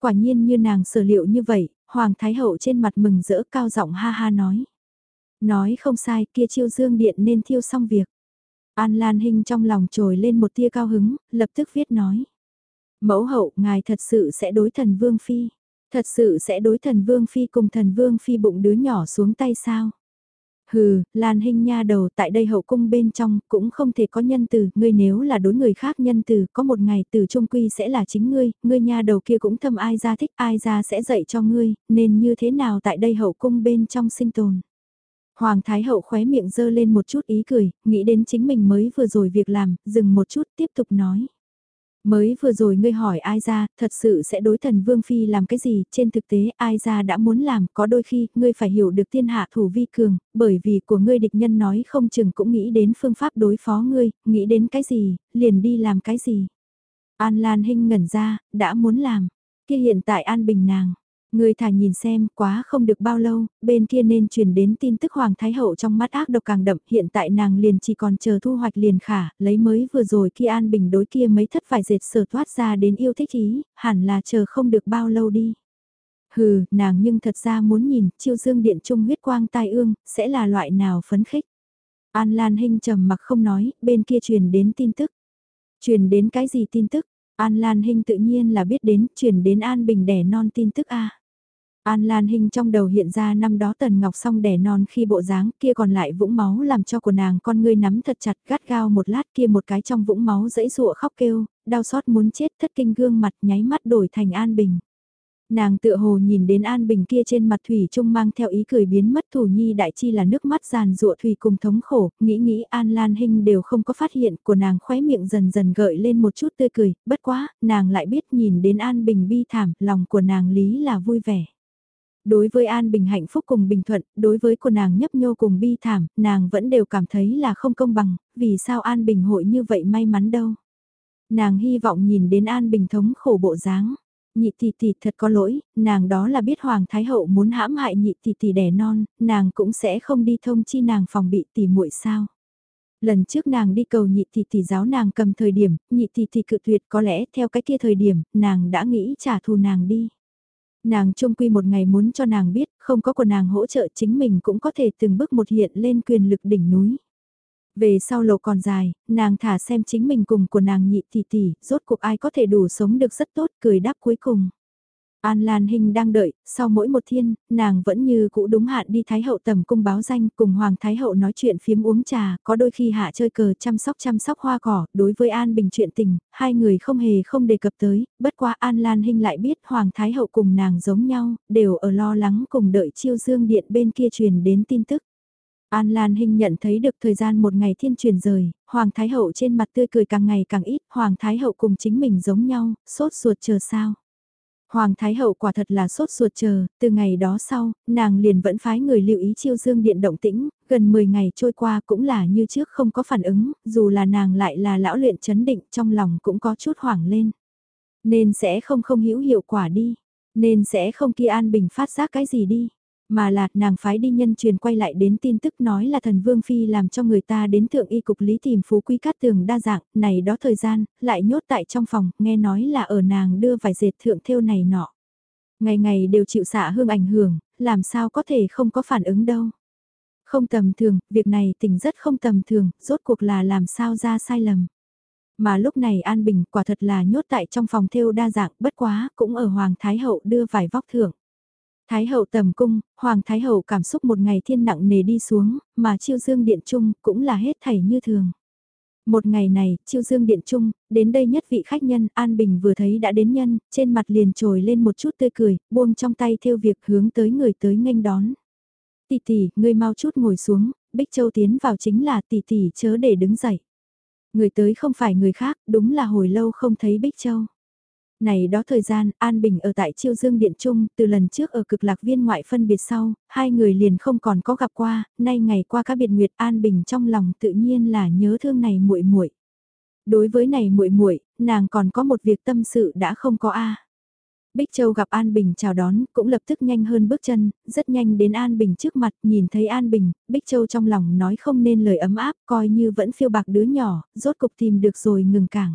Quả nhiên như nàng sở liệu như vậy, Hoàng Thái Hậu trên mặt mừng rỡ cao giọng ha ha nói. Nói không sai kia chiêu dương điện nên thiêu xong việc. An Lan Hinh trong lòng trồi lên một tia cao hứng, lập tức viết nói. Mẫu hậu, ngài thật sự sẽ đối thần Vương Phi. Thật sự sẽ đối thần Vương Phi cùng thần Vương Phi bụng đứa nhỏ xuống tay sao? Hừ, Lan Hinh nha đầu tại đây hậu cung bên trong cũng không thể có nhân từ, ngươi nếu là đối người khác nhân từ, có một ngày từ trung quy sẽ là chính ngươi, ngươi nha đầu kia cũng thâm ai ra thích ai ra sẽ dạy cho ngươi, nên như thế nào tại đây hậu cung bên trong sinh tồn. Hoàng Thái Hậu khóe miệng dơ lên một chút ý cười, nghĩ đến chính mình mới vừa rồi việc làm, dừng một chút tiếp tục nói. Mới vừa rồi ngươi hỏi ai ra, thật sự sẽ đối thần Vương Phi làm cái gì, trên thực tế ai ra đã muốn làm, có đôi khi, ngươi phải hiểu được thiên hạ thủ vi cường, bởi vì của ngươi địch nhân nói không chừng cũng nghĩ đến phương pháp đối phó ngươi, nghĩ đến cái gì, liền đi làm cái gì. An Lan Hinh ngẩn ra, đã muốn làm, kia hiện tại An Bình nàng, Người thả nhìn xem, quá không được bao lâu, bên kia nên truyền đến tin tức Hoàng Thái Hậu trong mắt ác độc càng đậm, hiện tại nàng liền chỉ còn chờ thu hoạch liền khả, lấy mới vừa rồi khi An Bình đối kia mấy thất vải dệt sở thoát ra đến yêu thích ý, hẳn là chờ không được bao lâu đi. Hừ, nàng nhưng thật ra muốn nhìn, chiêu dương điện trung huyết quang tai ương, sẽ là loại nào phấn khích. An Lan Hinh trầm mặc không nói, bên kia truyền đến tin tức. Truyền đến cái gì tin tức? An Lan Hinh tự nhiên là biết đến, truyền đến An Bình đẻ non tin tức a. An Lan Hinh trong đầu hiện ra năm đó Tần Ngọc song đẻ non khi bộ dáng kia còn lại vũng máu làm cho của nàng con ngươi nắm thật chặt gắt gao một lát kia một cái trong vũng máu dẫy dụa khóc kêu, đau xót muốn chết thất kinh gương mặt nháy mắt đổi thành An Bình. Nàng tựa hồ nhìn đến An Bình kia trên mặt Thủy Trung mang theo ý cười biến mất thủ nhi đại chi là nước mắt giàn rụa Thủy cùng thống khổ, nghĩ nghĩ An Lan Hinh đều không có phát hiện của nàng khóe miệng dần dần gợi lên một chút tươi cười, bất quá, nàng lại biết nhìn đến An Bình bi thảm, lòng của nàng lý là vui vẻ. Đối với An Bình hạnh phúc cùng bình thuận, đối với của nàng nhấp nhô cùng bi thảm, nàng vẫn đều cảm thấy là không công bằng, vì sao An Bình hội như vậy may mắn đâu. Nàng hy vọng nhìn đến An Bình thống khổ bộ dáng. Nhị tỷ tỷ thật có lỗi, nàng đó là biết Hoàng Thái Hậu muốn hãm hại nhị tỷ tỷ đẻ non, nàng cũng sẽ không đi thông chi nàng phòng bị tỷ muội sao. Lần trước nàng đi cầu nhị tỷ tỷ giáo nàng cầm thời điểm, nhị tỷ tỷ cự tuyệt có lẽ theo cái kia thời điểm, nàng đã nghĩ trả thù nàng đi. Nàng trung quy một ngày muốn cho nàng biết, không có của nàng hỗ trợ chính mình cũng có thể từng bước một hiện lên quyền lực đỉnh núi. Về sau lộ còn dài, nàng thả xem chính mình cùng của nàng nhị tỷ tỷ, rốt cuộc ai có thể đủ sống được rất tốt, cười đáp cuối cùng. An Lan Hinh đang đợi, sau mỗi một thiên, nàng vẫn như cũ đúng hạn đi Thái Hậu tầm cung báo danh cùng Hoàng Thái Hậu nói chuyện phiếm uống trà, có đôi khi hạ chơi cờ chăm sóc chăm sóc hoa cỏ, đối với An Bình chuyện tình, hai người không hề không đề cập tới, bất quá An Lan Hinh lại biết Hoàng Thái Hậu cùng nàng giống nhau, đều ở lo lắng cùng đợi chiêu dương điện bên kia truyền đến tin tức. An Lan Hinh nhận thấy được thời gian một ngày thiên truyền rời, Hoàng Thái Hậu trên mặt tươi cười càng ngày càng ít, Hoàng Thái Hậu cùng chính mình giống nhau, sốt ruột chờ sao. Hoàng Thái Hậu quả thật là sốt ruột chờ, từ ngày đó sau, nàng liền vẫn phái người lưu ý chiêu dương điện động tĩnh, gần 10 ngày trôi qua cũng là như trước không có phản ứng, dù là nàng lại là lão luyện chấn định trong lòng cũng có chút hoảng lên. Nên sẽ không không hữu hiệu quả đi, nên sẽ không kia an bình phát giác cái gì đi. Mà là, nàng phái đi nhân truyền quay lại đến tin tức nói là thần Vương Phi làm cho người ta đến thượng y cục lý tìm phú quý cát tường đa dạng, này đó thời gian, lại nhốt tại trong phòng, nghe nói là ở nàng đưa vài dệt thượng thêu này nọ. Ngày ngày đều chịu xạ hương ảnh hưởng, làm sao có thể không có phản ứng đâu. Không tầm thường, việc này tình rất không tầm thường, rốt cuộc là làm sao ra sai lầm. Mà lúc này An Bình quả thật là nhốt tại trong phòng thêu đa dạng bất quá, cũng ở Hoàng Thái Hậu đưa vài vóc thưởng. Thái hậu tầm cung, Hoàng Thái hậu cảm xúc một ngày thiên nặng nề đi xuống, mà chiêu dương điện trung cũng là hết thảy như thường. Một ngày này, chiêu dương điện trung, đến đây nhất vị khách nhân, An Bình vừa thấy đã đến nhân, trên mặt liền trồi lên một chút tươi cười, buông trong tay theo việc hướng tới người tới nghênh đón. Tỷ tỷ, ngươi mau chút ngồi xuống, Bích Châu tiến vào chính là tỷ tỷ chớ để đứng dậy. Người tới không phải người khác, đúng là hồi lâu không thấy Bích Châu. Này đó thời gian, An Bình ở tại Chiêu Dương Điện Trung, từ lần trước ở cực lạc viên ngoại phân biệt sau, hai người liền không còn có gặp qua, nay ngày qua các biệt nguyệt An Bình trong lòng tự nhiên là nhớ thương này muội muội. Đối với này muội muội, nàng còn có một việc tâm sự đã không có a. Bích Châu gặp An Bình chào đón, cũng lập tức nhanh hơn bước chân, rất nhanh đến An Bình trước mặt, nhìn thấy An Bình, Bích Châu trong lòng nói không nên lời ấm áp, coi như vẫn phiêu bạc đứa nhỏ, rốt cục tìm được rồi ngừng cảng.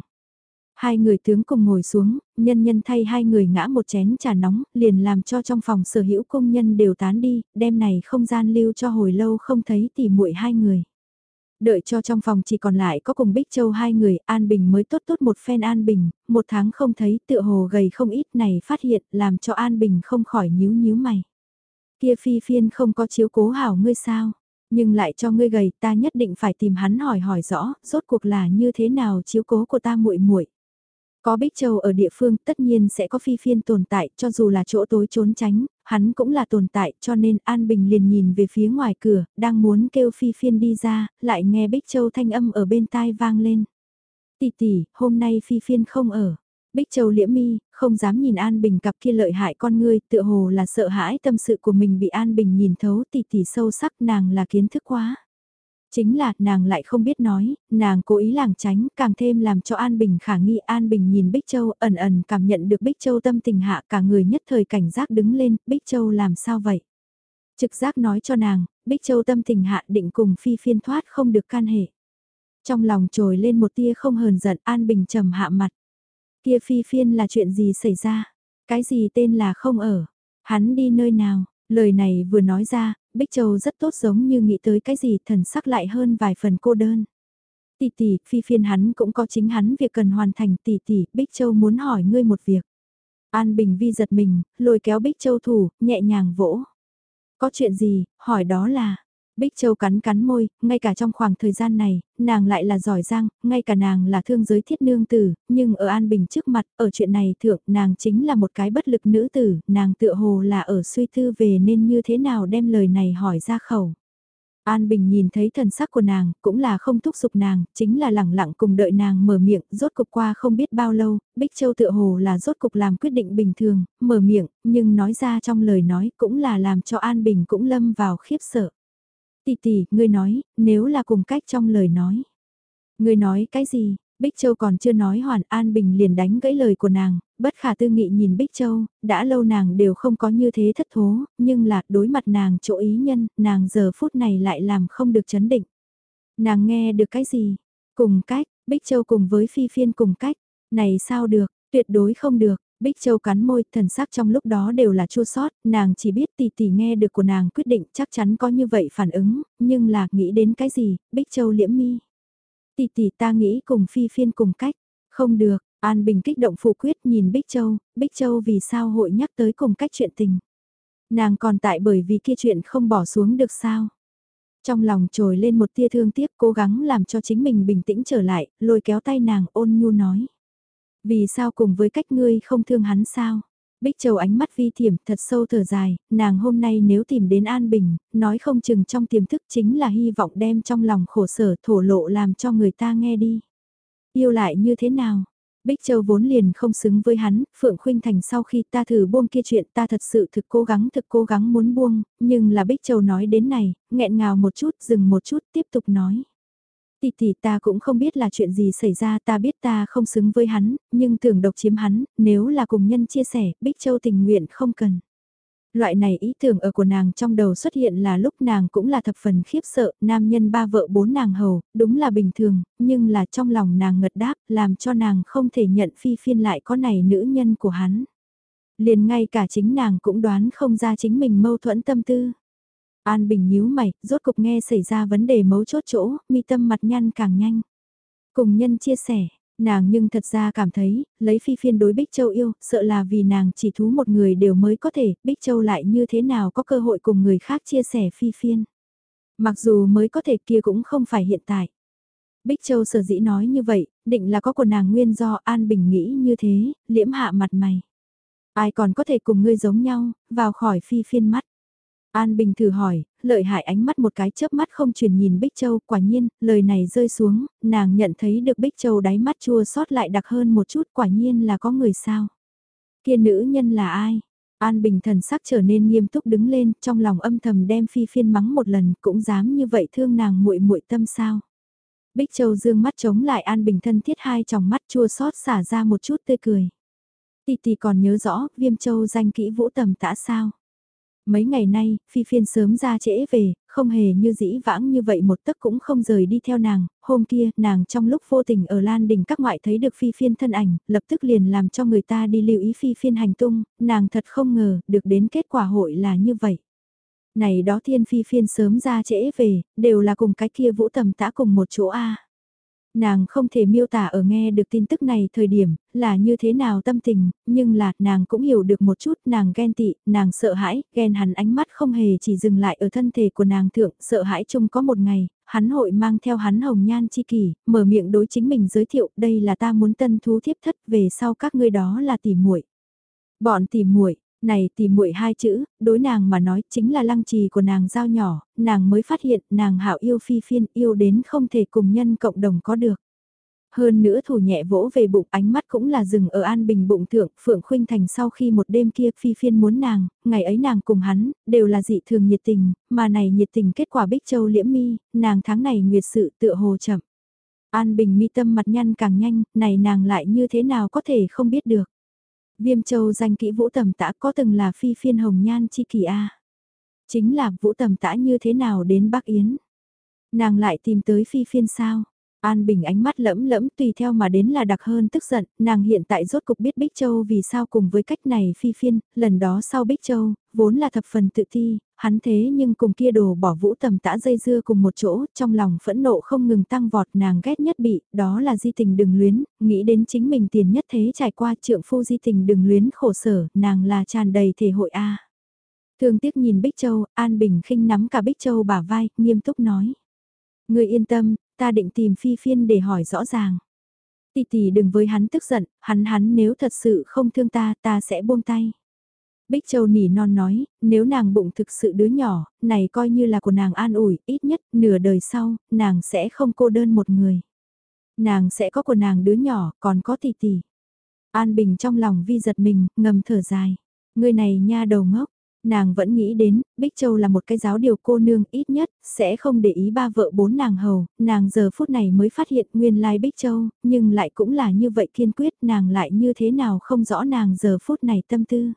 Hai người tướng cùng ngồi xuống, nhân nhân thay hai người ngã một chén trà nóng, liền làm cho trong phòng sở hữu công nhân đều tán đi, đêm này không gian lưu cho hồi lâu không thấy tỉ muội hai người. Đợi cho trong phòng chỉ còn lại có cùng Bích Châu hai người, An Bình mới tốt tốt một phen An Bình, một tháng không thấy tựa hồ gầy không ít này phát hiện làm cho An Bình không khỏi nhíu nhíu mày. Kia phi phiên không có chiếu cố hảo ngươi sao, nhưng lại cho ngươi gầy ta nhất định phải tìm hắn hỏi hỏi rõ, rốt cuộc là như thế nào chiếu cố của ta muội muội có Bích Châu ở địa phương tất nhiên sẽ có phi phiên tồn tại cho dù là chỗ tối trốn tránh, hắn cũng là tồn tại cho nên An Bình liền nhìn về phía ngoài cửa, đang muốn kêu phi phiên đi ra, lại nghe Bích Châu thanh âm ở bên tai vang lên. Tỷ tỷ, hôm nay phi phiên không ở. Bích Châu liễm mi, không dám nhìn An Bình cặp kia lợi hại con ngươi, tựa hồ là sợ hãi tâm sự của mình bị An Bình nhìn thấu tỷ tỷ sâu sắc nàng là kiến thức quá. Chính là, nàng lại không biết nói, nàng cố ý làng tránh, càng thêm làm cho An Bình khả nghi An Bình nhìn Bích Châu ẩn ẩn cảm nhận được Bích Châu tâm tình hạ cả người nhất thời cảnh giác đứng lên, Bích Châu làm sao vậy? Trực giác nói cho nàng, Bích Châu tâm tình hạ định cùng phi phiên thoát không được can hệ. Trong lòng trồi lên một tia không hờn giận An Bình trầm hạ mặt. Kia phi phiên là chuyện gì xảy ra? Cái gì tên là không ở? Hắn đi nơi nào? Lời này vừa nói ra, Bích Châu rất tốt giống như nghĩ tới cái gì thần sắc lại hơn vài phần cô đơn. Tỷ tỷ, phi phiên hắn cũng có chính hắn việc cần hoàn thành tỷ tỷ, Bích Châu muốn hỏi ngươi một việc. An Bình Vi giật mình, lôi kéo Bích Châu thủ, nhẹ nhàng vỗ. Có chuyện gì, hỏi đó là, Bích Châu cắn cắn môi, ngay cả trong khoảng thời gian này, nàng lại là giỏi giang, ngay cả nàng là thương giới thiết nương tử, nhưng ở An Bình trước mặt, ở chuyện này thượng, nàng chính là một cái bất lực nữ tử, nàng tựa hồ là ở suy tư về nên như thế nào đem lời này hỏi ra khẩu. An Bình nhìn thấy thần sắc của nàng, cũng là không thúc giục nàng, chính là lẳng lặng cùng đợi nàng mở miệng, rốt cục qua không biết bao lâu, Bích Châu tựa hồ là rốt cục làm quyết định bình thường, mở miệng, nhưng nói ra trong lời nói cũng là làm cho An Bình cũng lâm vào khiếp sợ. Tỷ tỷ, ngươi nói, nếu là cùng cách trong lời nói. Ngươi nói cái gì? Bích Châu còn chưa nói hoàn An Bình liền đánh gãy lời của nàng, bất khả tư nghị nhìn Bích Châu, đã lâu nàng đều không có như thế thất thố, nhưng là đối mặt nàng chỗ ý nhân, nàng giờ phút này lại làm không được chấn định. Nàng nghe được cái gì? Cùng cách, Bích Châu cùng với Phi Phiên cùng cách, này sao được, tuyệt đối không được. Bích Châu cắn môi, thần sắc trong lúc đó đều là chua sót, nàng chỉ biết tỷ tỷ nghe được của nàng quyết định chắc chắn có như vậy phản ứng, nhưng là nghĩ đến cái gì, Bích Châu liễm mi. Tỷ tỷ ta nghĩ cùng phi phiên cùng cách. Không được, An Bình kích động phụ quyết nhìn Bích Châu, Bích Châu vì sao hội nhắc tới cùng cách chuyện tình. Nàng còn tại bởi vì kia chuyện không bỏ xuống được sao. Trong lòng trồi lên một tia thương tiếc cố gắng làm cho chính mình bình tĩnh trở lại, lôi kéo tay nàng ôn nhu nói. Vì sao cùng với cách ngươi không thương hắn sao? Bích Châu ánh mắt vi thiểm thật sâu thở dài, nàng hôm nay nếu tìm đến An Bình, nói không chừng trong tiềm thức chính là hy vọng đem trong lòng khổ sở thổ lộ làm cho người ta nghe đi. Yêu lại như thế nào? Bích Châu vốn liền không xứng với hắn, Phượng Khuynh Thành sau khi ta thử buông kia chuyện ta thật sự thực cố gắng thực cố gắng muốn buông, nhưng là Bích Châu nói đến này, nghẹn ngào một chút, dừng một chút, tiếp tục nói. Tỷ tỷ ta cũng không biết là chuyện gì xảy ra ta biết ta không xứng với hắn, nhưng tưởng độc chiếm hắn, nếu là cùng nhân chia sẻ, Bích Châu tình nguyện không cần. Loại này ý tưởng ở của nàng trong đầu xuất hiện là lúc nàng cũng là thập phần khiếp sợ, nam nhân ba vợ bốn nàng hầu, đúng là bình thường, nhưng là trong lòng nàng ngật đáp, làm cho nàng không thể nhận phi phiên lại có này nữ nhân của hắn. Liền ngay cả chính nàng cũng đoán không ra chính mình mâu thuẫn tâm tư. An Bình nhíu mày, rốt cục nghe xảy ra vấn đề mấu chốt chỗ, mi tâm mặt nhăn càng nhanh. Cùng nhân chia sẻ, nàng nhưng thật ra cảm thấy, lấy phi phiên đối Bích Châu yêu, sợ là vì nàng chỉ thú một người đều mới có thể, Bích Châu lại như thế nào có cơ hội cùng người khác chia sẻ phi phiên. Mặc dù mới có thể kia cũng không phải hiện tại. Bích Châu sở dĩ nói như vậy, định là có của nàng nguyên do An Bình nghĩ như thế, liễm hạ mặt mày. Ai còn có thể cùng ngươi giống nhau, vào khỏi phi phiên mắt. An Bình thử hỏi, lợi hại ánh mắt một cái chớp mắt không truyền nhìn Bích Châu, quả nhiên, lời này rơi xuống, nàng nhận thấy được Bích Châu đáy mắt chua xót lại đặc hơn một chút, quả nhiên là có người sao. Kia nữ nhân là ai? An Bình thần sắc trở nên nghiêm túc đứng lên, trong lòng âm thầm đem phi phiên mắng một lần, cũng dám như vậy thương nàng muội muội tâm sao. Bích Châu dương mắt chống lại An Bình thân thiết hai tròng mắt chua xót xả ra một chút tươi cười. Tì tì còn nhớ rõ, Viêm Châu danh kỹ vũ tầm tã sao. Mấy ngày nay, Phi Phiên sớm ra trễ về, không hề như dĩ vãng như vậy một tấc cũng không rời đi theo nàng, hôm kia nàng trong lúc vô tình ở Lan Đình các ngoại thấy được Phi Phiên thân ảnh, lập tức liền làm cho người ta đi lưu ý Phi Phiên hành tung, nàng thật không ngờ được đến kết quả hội là như vậy. Này đó thiên Phi Phiên sớm ra trễ về, đều là cùng cái kia vũ tầm tã cùng một chỗ A. Nàng không thể miêu tả ở nghe được tin tức này thời điểm, là như thế nào tâm tình, nhưng là, nàng cũng hiểu được một chút, nàng ghen tị, nàng sợ hãi, ghen hắn ánh mắt không hề chỉ dừng lại ở thân thể của nàng thượng, sợ hãi chung có một ngày, hắn hội mang theo hắn hồng nhan chi kỷ mở miệng đối chính mình giới thiệu, đây là ta muốn tân thú thiếp thất, về sau các ngươi đó là tỉ muội. Bọn tỉ muội này tỉ muội hai chữ, đối nàng mà nói chính là lăng trì của nàng giao nhỏ, nàng mới phát hiện nàng hảo yêu phi phiên yêu đến không thể cùng nhân cộng đồng có được. Hơn nữa thủ nhẹ vỗ về bụng ánh mắt cũng là dừng ở an bình bụng thượng, Phượng Khuynh Thành sau khi một đêm kia phi phiên muốn nàng, ngày ấy nàng cùng hắn, đều là dị thường nhiệt tình, mà này nhiệt tình kết quả bích châu liễm mi, nàng tháng này nguyệt sự tựa hồ chậm. An bình mi tâm mặt nhăn càng nhanh, này nàng lại như thế nào có thể không biết được. Viêm châu danh kỹ vũ tầm tã có từng là phi phiên hồng nhan chi kỳ A. Chính là vũ tầm tã như thế nào đến Bắc Yến. Nàng lại tìm tới phi phiên sao. An Bình ánh mắt lẫm lẫm tùy theo mà đến là đặc hơn tức giận, nàng hiện tại rốt cục biết Bích Châu vì sao cùng với cách này phi phiên, lần đó sau Bích Châu, vốn là thập phần tự thi hắn thế nhưng cùng kia đồ bỏ vũ tầm tã dây dưa cùng một chỗ, trong lòng phẫn nộ không ngừng tăng vọt nàng ghét nhất bị, đó là di tình đừng luyến, nghĩ đến chính mình tiền nhất thế trải qua trượng phu di tình đừng luyến khổ sở, nàng là tràn đầy thể hội A. Thương tiếc nhìn Bích Châu, An Bình khinh nắm cả Bích Châu bả vai, nghiêm túc nói. Người yên tâm, ta định tìm phi phiên để hỏi rõ ràng. Tì tì đừng với hắn tức giận, hắn hắn nếu thật sự không thương ta, ta sẽ buông tay. Bích Châu nỉ non nói, nếu nàng bụng thực sự đứa nhỏ, này coi như là của nàng an ủi, ít nhất nửa đời sau, nàng sẽ không cô đơn một người. Nàng sẽ có của nàng đứa nhỏ, còn có tỷ tỷ. An Bình trong lòng vi giật mình, ngầm thở dài. Người này nha đầu ngốc, Nàng vẫn nghĩ đến, Bích Châu là một cái giáo điều cô nương ít nhất, sẽ không để ý ba vợ bốn nàng hầu, nàng giờ phút này mới phát hiện nguyên lai Bích Châu, nhưng lại cũng là như vậy kiên quyết nàng lại như thế nào không rõ nàng giờ phút này tâm tư.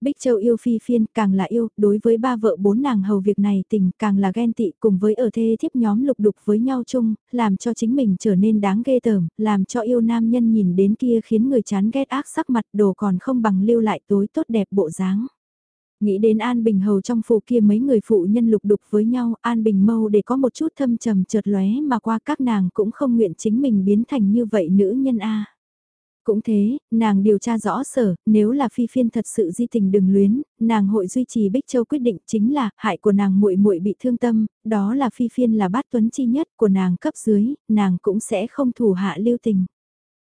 Bích Châu yêu phi phiên càng là yêu, đối với ba vợ bốn nàng hầu việc này tình càng là ghen tị cùng với ở thê thiếp nhóm lục đục với nhau chung, làm cho chính mình trở nên đáng ghê tởm, làm cho yêu nam nhân nhìn đến kia khiến người chán ghét ác sắc mặt đồ còn không bằng lưu lại tối tốt đẹp bộ dáng. Nghĩ đến An Bình Hầu trong phủ kia mấy người phụ nhân lục đục với nhau, An Bình Mâu để có một chút thâm trầm chợt lóe mà qua các nàng cũng không nguyện chính mình biến thành như vậy nữ nhân A. Cũng thế, nàng điều tra rõ sở, nếu là phi phiên thật sự di tình đừng luyến, nàng hội duy trì Bích Châu quyết định chính là hại của nàng muội muội bị thương tâm, đó là phi phiên là bát tuấn chi nhất của nàng cấp dưới, nàng cũng sẽ không thủ hạ lưu tình.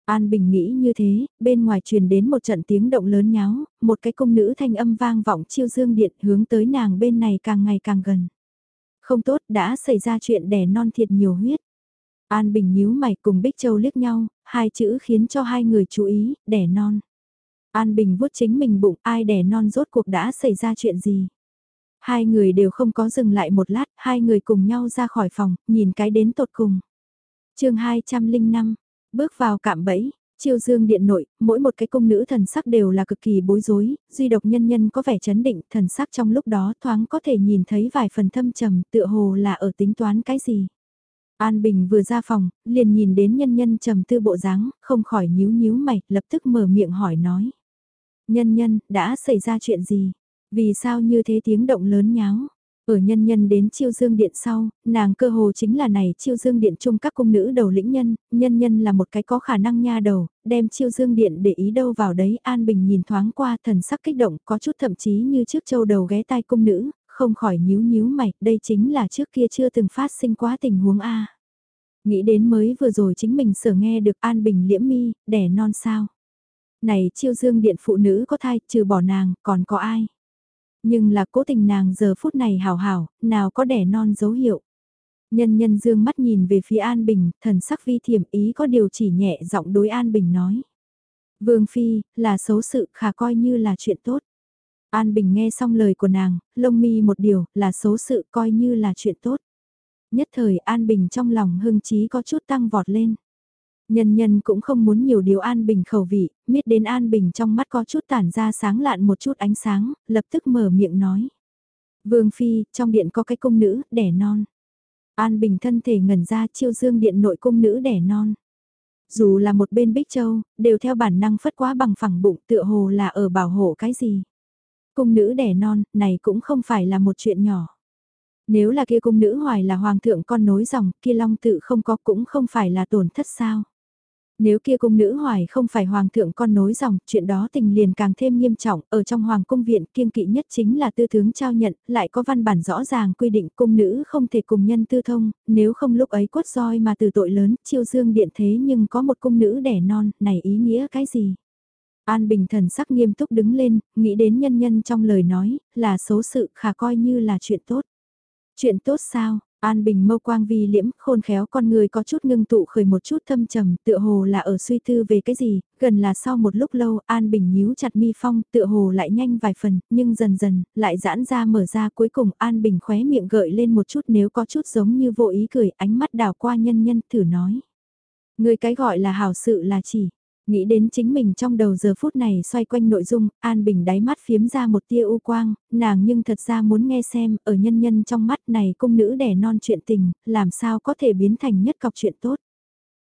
An Bình nghĩ như thế, bên ngoài truyền đến một trận tiếng động lớn nháo, một cái công nữ thanh âm vang vọng chiêu dương điện hướng tới nàng bên này càng ngày càng gần. Không tốt, đã xảy ra chuyện đẻ non thiệt nhiều huyết. An Bình nhíu mày cùng Bích Châu liếc nhau, hai chữ khiến cho hai người chú ý, đẻ non. An Bình vuốt chính mình bụng, ai đẻ non rốt cuộc đã xảy ra chuyện gì. Hai người đều không có dừng lại một lát, hai người cùng nhau ra khỏi phòng, nhìn cái đến tột cùng. chương 205, bước vào cạm bẫy, Chiêu dương điện nội, mỗi một cái cung nữ thần sắc đều là cực kỳ bối rối, duy độc nhân nhân có vẻ chấn định, thần sắc trong lúc đó thoáng có thể nhìn thấy vài phần thâm trầm tựa hồ là ở tính toán cái gì. An Bình vừa ra phòng, liền nhìn đến nhân nhân trầm tư bộ dáng, không khỏi nhíu nhíu mày, lập tức mở miệng hỏi nói. Nhân nhân, đã xảy ra chuyện gì? Vì sao như thế tiếng động lớn nháo? Ở nhân nhân đến chiêu dương điện sau, nàng cơ hồ chính là này chiêu dương điện chung các cung nữ đầu lĩnh nhân, nhân nhân là một cái có khả năng nha đầu, đem chiêu dương điện để ý đâu vào đấy An Bình nhìn thoáng qua thần sắc kích động có chút thậm chí như trước châu đầu ghé tai cung nữ, không khỏi nhíu nhíu mày, đây chính là trước kia chưa từng phát sinh quá tình huống A. Nghĩ đến mới vừa rồi chính mình sở nghe được An Bình liễm mi, đẻ non sao. Này chiêu dương điện phụ nữ có thai, trừ bỏ nàng, còn có ai? Nhưng là cố tình nàng giờ phút này hào hào, nào có đẻ non dấu hiệu. Nhân nhân dương mắt nhìn về phía An Bình, thần sắc vi thiểm ý có điều chỉ nhẹ giọng đối An Bình nói. Vương Phi, là xấu sự khả coi như là chuyện tốt. An Bình nghe xong lời của nàng, lông mi một điều, là xấu sự coi như là chuyện tốt. Nhất thời An Bình trong lòng hưng trí có chút tăng vọt lên. Nhân nhân cũng không muốn nhiều điều An Bình khẩu vị, miết đến An Bình trong mắt có chút tản ra sáng lạn một chút ánh sáng, lập tức mở miệng nói. Vương Phi, trong điện có cái cung nữ, đẻ non. An Bình thân thể ngẩn ra chiêu dương điện nội cung nữ đẻ non. Dù là một bên Bích Châu, đều theo bản năng phất quá bằng phẳng bụng tựa hồ là ở bảo hộ cái gì. Cung nữ đẻ non, này cũng không phải là một chuyện nhỏ. Nếu là kia cung nữ hoài là hoàng thượng con nối dòng, kia long tự không có cũng không phải là tổn thất sao. Nếu kia cung nữ hoài không phải hoàng thượng con nối dòng, chuyện đó tình liền càng thêm nghiêm trọng, ở trong hoàng cung viện kiêng kỵ nhất chính là tư tướng trao nhận, lại có văn bản rõ ràng quy định cung nữ không thể cùng nhân tư thông, nếu không lúc ấy quất roi mà từ tội lớn, chiêu dương điện thế nhưng có một cung nữ đẻ non, này ý nghĩa cái gì? An Bình thần sắc nghiêm túc đứng lên, nghĩ đến nhân nhân trong lời nói, là số sự khả coi như là chuyện tốt. Chuyện tốt sao? An Bình mâu quang vi liễm, khôn khéo con người có chút ngưng tụ khởi một chút thâm trầm, tựa hồ là ở suy tư về cái gì, gần là sau một lúc lâu, An Bình nhíu chặt mi phong, tựa hồ lại nhanh vài phần, nhưng dần dần, lại giãn ra mở ra cuối cùng An Bình khóe miệng gợi lên một chút nếu có chút giống như vô ý cười, ánh mắt đào qua nhân nhân, thử nói. Người cái gọi là hảo sự là chỉ, Nghĩ đến chính mình trong đầu giờ phút này xoay quanh nội dung, An Bình đáy mắt phiếm ra một tia u quang, nàng nhưng thật ra muốn nghe xem, ở nhân nhân trong mắt này cung nữ đẻ non chuyện tình, làm sao có thể biến thành nhất cọc chuyện tốt.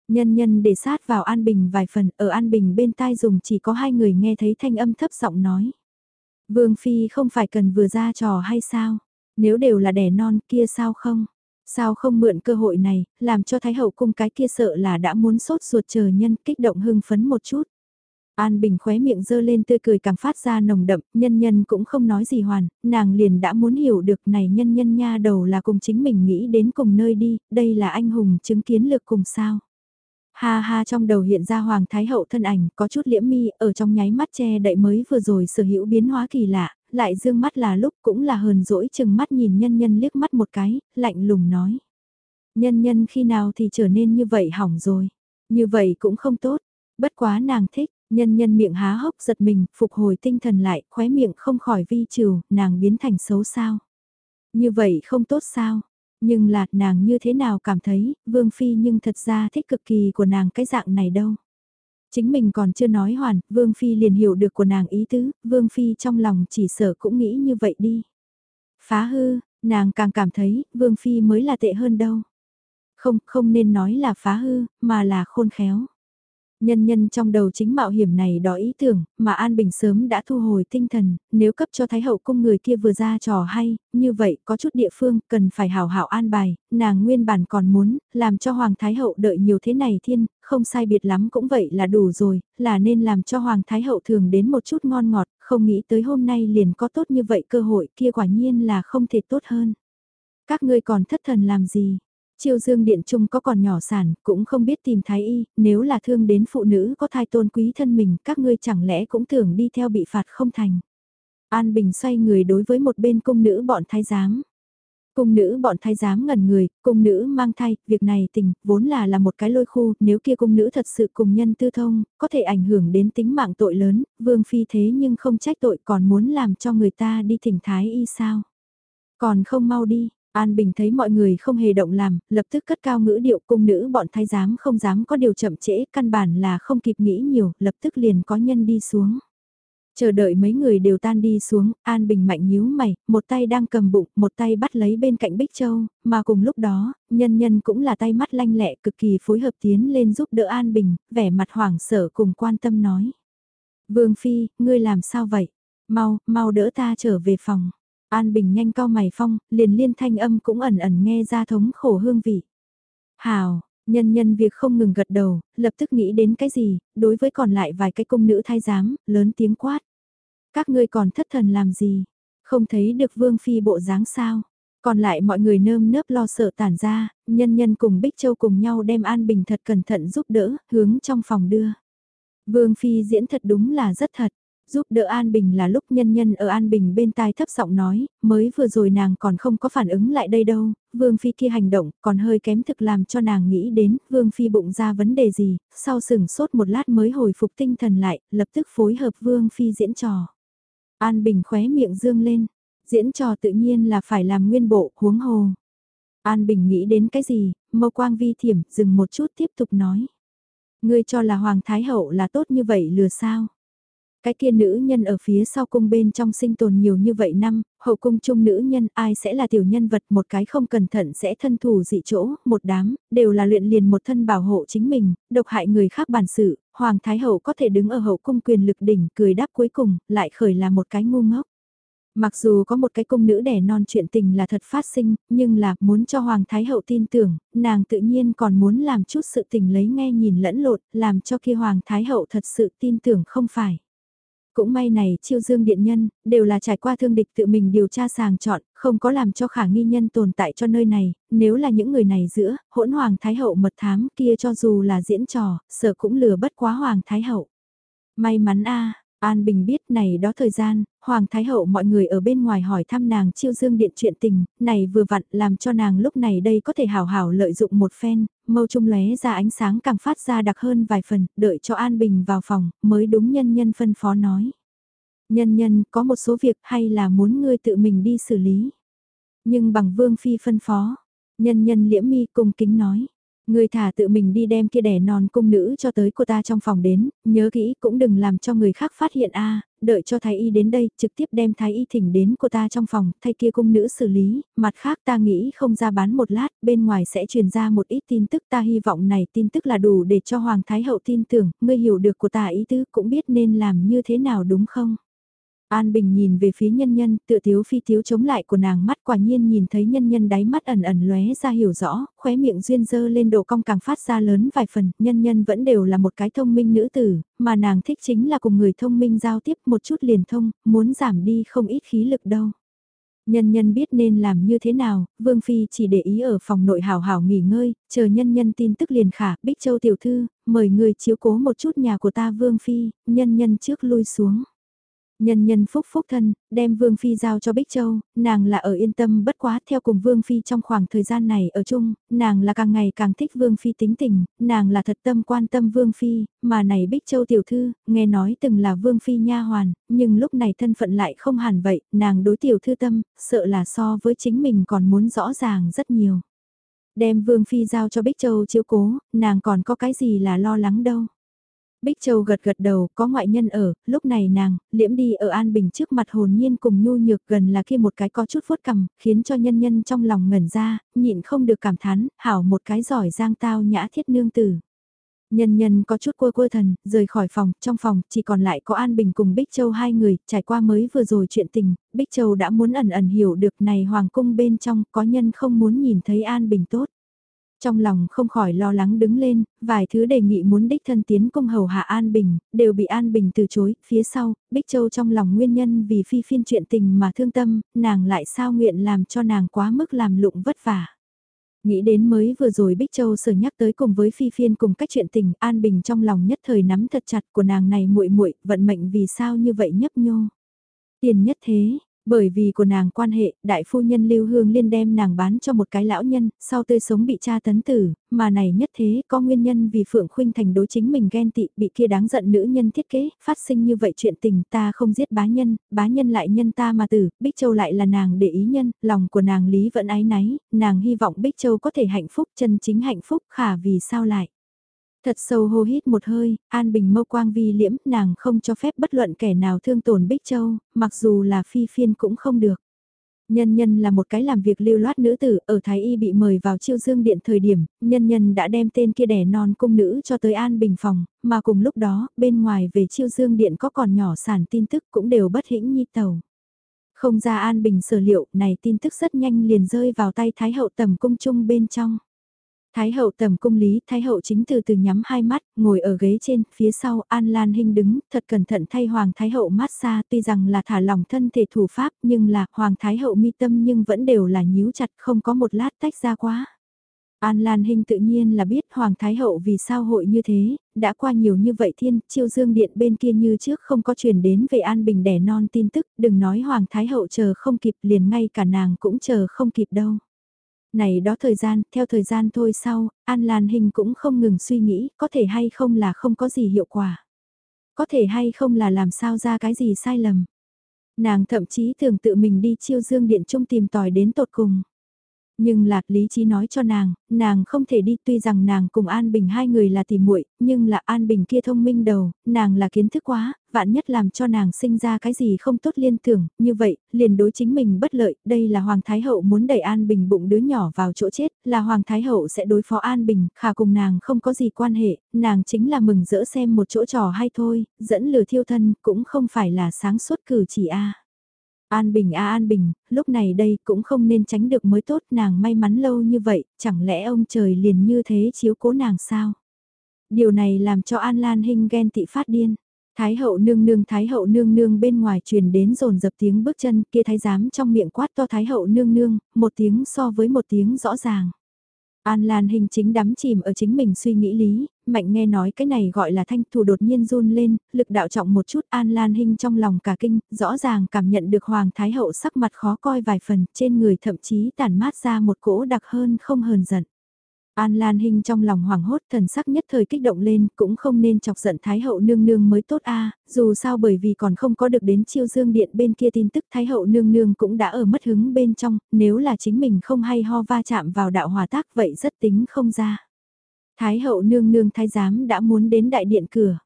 Nhân nhân để sát vào An Bình vài phần, ở An Bình bên tai dùng chỉ có hai người nghe thấy thanh âm thấp giọng nói. Vương Phi không phải cần vừa ra trò hay sao? Nếu đều là đẻ non kia sao không? Sao không mượn cơ hội này, làm cho Thái Hậu cung cái kia sợ là đã muốn sốt ruột chờ nhân kích động hưng phấn một chút. An Bình khóe miệng dơ lên tươi cười càng phát ra nồng đậm, nhân nhân cũng không nói gì hoàn, nàng liền đã muốn hiểu được này nhân nhân nha đầu là cùng chính mình nghĩ đến cùng nơi đi, đây là anh hùng chứng kiến lực cùng sao. Ha ha trong đầu hiện ra Hoàng Thái Hậu thân ảnh có chút liễm mi ở trong nháy mắt che đậy mới vừa rồi sở hữu biến hóa kỳ lạ, lại dương mắt là lúc cũng là hờn dỗi chừng mắt nhìn nhân nhân liếc mắt một cái, lạnh lùng nói. Nhân nhân khi nào thì trở nên như vậy hỏng rồi, như vậy cũng không tốt, bất quá nàng thích, Nhân nhân miệng há hốc giật mình, phục hồi tinh thần lại, khóe miệng không khỏi vi trừ, nàng biến thành xấu sao. Như vậy không tốt sao, nhưng là nàng như thế nào cảm thấy, Vương Phi nhưng thật ra thích cực kỳ của nàng cái dạng này đâu. Chính mình còn chưa nói hoàn, Vương Phi liền hiểu được của nàng ý tứ, Vương Phi trong lòng chỉ sợ cũng nghĩ như vậy đi. Phá hư, nàng càng cảm thấy, Vương Phi mới là tệ hơn đâu. Không, không nên nói là phá hư, mà là khôn khéo. Nhân nhân trong đầu chính mạo hiểm này đó ý tưởng, mà An Bình sớm đã thu hồi tinh thần, nếu cấp cho Thái Hậu cung người kia vừa ra trò hay, như vậy có chút địa phương cần phải hảo hảo an bài, nàng nguyên bản còn muốn, làm cho Hoàng Thái Hậu đợi nhiều thế này thiên, không sai biệt lắm cũng vậy là đủ rồi, là nên làm cho Hoàng Thái Hậu thường đến một chút ngon ngọt, không nghĩ tới hôm nay liền có tốt như vậy cơ hội kia quả nhiên là không thể tốt hơn. Các ngươi còn thất thần làm gì? Chiêu dương điện trung có còn nhỏ sản, cũng không biết tìm thái y, nếu là thương đến phụ nữ có thai tôn quý thân mình, các ngươi chẳng lẽ cũng tưởng đi theo bị phạt không thành. An Bình xoay người đối với một bên cung nữ bọn thái giám. Cung nữ bọn thái giám ngẩn người, cung nữ mang thai, việc này tình, vốn là là một cái lôi khu, nếu kia cung nữ thật sự cùng nhân tư thông, có thể ảnh hưởng đến tính mạng tội lớn, vương phi thế nhưng không trách tội còn muốn làm cho người ta đi thỉnh thái y sao. Còn không mau đi, An Bình thấy mọi người không hề động làm, lập tức cất cao ngữ điệu cung nữ bọn thái giám không dám có điều chậm trễ, căn bản là không kịp nghĩ nhiều, lập tức liền có nhân đi xuống. Chờ đợi mấy người đều tan đi xuống, An Bình mạnh nhíu mày, một tay đang cầm bụng, một tay bắt lấy bên cạnh Bích Châu, mà cùng lúc đó, nhân nhân cũng là tay mắt lanh lẹ cực kỳ phối hợp tiến lên giúp đỡ An Bình, vẻ mặt hoảng sợ cùng quan tâm nói. Vương Phi, ngươi làm sao vậy? Mau, mau đỡ ta trở về phòng. An Bình nhanh cao mày phong, liền liên thanh âm cũng ẩn ẩn nghe ra thống khổ hương vị. Hào, nhân nhân việc không ngừng gật đầu, lập tức nghĩ đến cái gì, đối với còn lại vài cái cung nữ thái giám, lớn tiếng quát. Các ngươi còn thất thần làm gì? Không thấy được vương phi bộ dáng sao? Còn lại mọi người nơm nớp lo sợ tản ra, nhân nhân cùng Bích Châu cùng nhau đem An Bình thật cẩn thận giúp đỡ, hướng trong phòng đưa. Vương Phi diễn thật đúng là rất thật, Giúp đỡ An Bình là lúc nhân nhân ở An Bình bên tai thấp giọng nói, mới vừa rồi nàng còn không có phản ứng lại đây đâu, Vương Phi kia hành động còn hơi kém thực làm cho nàng nghĩ đến Vương Phi bụng ra vấn đề gì, sau sừng sốt một lát mới hồi phục tinh thần lại, lập tức phối hợp Vương Phi diễn trò. An Bình khóe miệng dương lên, diễn trò tự nhiên là phải làm nguyên bộ, huống hồ. An Bình nghĩ đến cái gì, mâu quang vi thiểm, dừng một chút tiếp tục nói. Ngươi cho là Hoàng Thái Hậu là tốt như vậy lừa sao? Cái kia nữ nhân ở phía sau cung bên trong sinh tồn nhiều như vậy năm, hậu cung chung nữ nhân ai sẽ là tiểu nhân vật một cái không cẩn thận sẽ thân thủ dị chỗ, một đám, đều là luyện liền một thân bảo hộ chính mình, độc hại người khác bản sự, Hoàng Thái Hậu có thể đứng ở hậu cung quyền lực đỉnh cười đáp cuối cùng, lại khởi là một cái ngu ngốc. Mặc dù có một cái cung nữ đẻ non chuyện tình là thật phát sinh, nhưng là muốn cho Hoàng Thái Hậu tin tưởng, nàng tự nhiên còn muốn làm chút sự tình lấy nghe nhìn lẫn lộn, làm cho kia Hoàng Thái Hậu thật sự tin tưởng không phải. Cũng may này chiêu dương điện nhân, đều là trải qua thương địch tự mình điều tra sàng chọn, không có làm cho khả nghi nhân tồn tại cho nơi này, nếu là những người này giữa, hỗn hoàng thái hậu mật thám kia cho dù là diễn trò, sợ cũng lừa bất quá hoàng thái hậu. May mắn a An Bình biết này đó thời gian, Hoàng Thái Hậu mọi người ở bên ngoài hỏi thăm nàng chiêu dương điện chuyện tình, này vừa vặn làm cho nàng lúc này đây có thể hào hảo lợi dụng một phen, mâu trung lóe ra ánh sáng càng phát ra đặc hơn vài phần, đợi cho An Bình vào phòng, mới đúng nhân nhân phân phó nói. Nhân nhân có một số việc hay là muốn ngươi tự mình đi xử lý. Nhưng bằng vương phi phân phó, nhân nhân liễm mi cung kính nói. Người thả tự mình đi đem kia đẻ non cung nữ cho tới cô ta trong phòng đến, nhớ kỹ cũng đừng làm cho người khác phát hiện a đợi cho thái y đến đây, trực tiếp đem thái y thỉnh đến cô ta trong phòng, thay kia cung nữ xử lý, mặt khác ta nghĩ không ra bán một lát, bên ngoài sẽ truyền ra một ít tin tức ta hy vọng này tin tức là đủ để cho Hoàng Thái Hậu tin tưởng, ngươi hiểu được của ta ý tứ cũng biết nên làm như thế nào đúng không? An Bình nhìn về phía nhân nhân, tựa thiếu phi thiếu chống lại của nàng mắt quả nhiên nhìn thấy nhân nhân đáy mắt ẩn ẩn lóe ra hiểu rõ, khóe miệng duyên dơ lên độ cong càng phát ra lớn vài phần, nhân nhân vẫn đều là một cái thông minh nữ tử, mà nàng thích chính là cùng người thông minh giao tiếp một chút liền thông, muốn giảm đi không ít khí lực đâu. Nhân nhân biết nên làm như thế nào, Vương Phi chỉ để ý ở phòng nội hào hào nghỉ ngơi, chờ nhân nhân tin tức liền khả, Bích Châu tiểu thư, mời người chiếu cố một chút nhà của ta Vương Phi, nhân nhân trước lui xuống. Nhân nhân phúc phúc thân, đem Vương Phi giao cho Bích Châu, nàng là ở yên tâm bất quá theo cùng Vương Phi trong khoảng thời gian này ở chung, nàng là càng ngày càng thích Vương Phi tính tình, nàng là thật tâm quan tâm Vương Phi, mà này Bích Châu tiểu thư, nghe nói từng là Vương Phi nha hoàn, nhưng lúc này thân phận lại không hẳn vậy, nàng đối tiểu thư tâm, sợ là so với chính mình còn muốn rõ ràng rất nhiều. Đem Vương Phi giao cho Bích Châu chiếu cố, nàng còn có cái gì là lo lắng đâu. Bích Châu gật gật đầu, có ngoại nhân ở, lúc này nàng, liễm đi ở An Bình trước mặt hồn nhiên cùng nhu nhược gần là kia một cái có chút phốt cầm, khiến cho nhân nhân trong lòng ngẩn ra, nhịn không được cảm thán, hảo một cái giỏi giang tao nhã thiết nương tử. Nhân nhân có chút cua cua thần, rời khỏi phòng, trong phòng chỉ còn lại có An Bình cùng Bích Châu hai người, trải qua mới vừa rồi chuyện tình, Bích Châu đã muốn ẩn ẩn hiểu được này hoàng cung bên trong có nhân không muốn nhìn thấy An Bình tốt. Trong lòng không khỏi lo lắng đứng lên, vài thứ đề nghị muốn đích thân tiến công hầu hạ An Bình, đều bị An Bình từ chối, phía sau, Bích Châu trong lòng nguyên nhân vì phi phiên chuyện tình mà thương tâm, nàng lại sao nguyện làm cho nàng quá mức làm lụng vất vả. Nghĩ đến mới vừa rồi Bích Châu sở nhắc tới cùng với Phi Phiên cùng cách chuyện tình, An Bình trong lòng nhất thời nắm thật chặt của nàng này muội muội, vận mệnh vì sao như vậy nhấp nhô. Tiền nhất thế, bởi vì của nàng quan hệ, đại phu nhân Lưu Hương Liên đem nàng bán cho một cái lão nhân, sau tươi sống bị cha tấn tử, mà này nhất thế có nguyên nhân vì Phượng Khuynh Thành đối chính mình ghen tị, bị kia đáng giận nữ nhân thiết kế, phát sinh như vậy chuyện tình ta không giết bá nhân, bá nhân lại nhân ta mà tử, Bích Châu lại là nàng để ý nhân, lòng của nàng lý vẫn ái náy, nàng hy vọng Bích Châu có thể hạnh phúc, chân chính hạnh phúc, khả vì sao lại. Thật sâu hô hít một hơi, an bình mâu quang vi liễm, nàng không cho phép bất luận kẻ nào thương tổn Bích Châu, mặc dù là phi phiên cũng không được. Nhân nhân là một cái làm việc lưu loát nữ tử, ở Thái Y bị mời vào chiêu dương điện thời điểm, nhân nhân đã đem tên kia đẻ non cung nữ cho tới an bình phòng, mà cùng lúc đó, bên ngoài về chiêu dương điện có còn nhỏ sản tin tức cũng đều bất hĩnh nhi tàu. Không ra an bình sở liệu, này tin tức rất nhanh liền rơi vào tay Thái hậu tầm cung chung bên trong. Thái hậu tầm cung lý, thái hậu chính từ từ nhắm hai mắt, ngồi ở ghế trên, phía sau An Lan Hinh đứng, thật cẩn thận thay Hoàng Thái hậu mát xa, tuy rằng là thả lòng thân thể thủ pháp, nhưng là Hoàng Thái hậu mi tâm nhưng vẫn đều là nhíu chặt, không có một lát tách ra quá. An Lan Hinh tự nhiên là biết Hoàng Thái Hậu vì sao hội như thế, đã qua nhiều như vậy thiên, chiêu dương điện bên kia như trước không có truyền đến về An Bình đẻ non tin tức, đừng nói Hoàng Thái Hậu chờ không kịp liền ngay cả nàng cũng chờ không kịp đâu. Này đó thời gian, theo thời gian thôi sau, An Lan Hình cũng không ngừng suy nghĩ, có thể hay không là không có gì hiệu quả. Có thể hay không là làm sao ra cái gì sai lầm. Nàng thậm chí thường tự mình đi chiêu dương điện trung tìm tòi đến tột cùng. Nhưng lạc lý trí nói cho nàng, nàng không thể đi tuy rằng nàng cùng An Bình hai người là tìm muội nhưng là An Bình kia thông minh đầu, nàng là kiến thức quá, vạn nhất làm cho nàng sinh ra cái gì không tốt liên tưởng, như vậy, liền đối chính mình bất lợi, đây là Hoàng Thái Hậu muốn đẩy An Bình bụng đứa nhỏ vào chỗ chết, là Hoàng Thái Hậu sẽ đối phó An Bình, khả cùng nàng không có gì quan hệ, nàng chính là mừng rỡ xem một chỗ trò hay thôi, dẫn lừa thiêu thân, cũng không phải là sáng suốt cử chỉ a. An Bình a An Bình, lúc này đây cũng không nên tránh được mới tốt nàng may mắn lâu như vậy, chẳng lẽ ông trời liền như thế chiếu cố nàng sao? Điều này làm cho An Lan Hinh ghen tị phát điên. Thái hậu nương nương thái hậu nương nương bên ngoài truyền đến rồn dập tiếng bước chân kia thái giám trong miệng quát to thái hậu nương nương, một tiếng so với một tiếng rõ ràng. An Lan Hình chính đắm chìm ở chính mình suy nghĩ lý, mạnh nghe nói cái này gọi là thanh thủ đột nhiên run lên, lực đạo trọng một chút An Lan Hình trong lòng cả kinh, rõ ràng cảm nhận được Hoàng Thái Hậu sắc mặt khó coi vài phần, trên người thậm chí tản mát ra một cỗ đặc hơn không hờn giận. An Lan Hinh trong lòng hoảng hốt thần sắc nhất thời kích động lên, cũng không nên chọc giận Thái hậu nương nương mới tốt a dù sao bởi vì còn không có được đến chiêu dương điện bên kia tin tức Thái hậu nương nương cũng đã ở mất hứng bên trong, nếu là chính mình không hay ho va chạm vào đạo hòa tác vậy rất tính không ra. Thái hậu nương nương thái giám đã muốn đến đại điện cửa.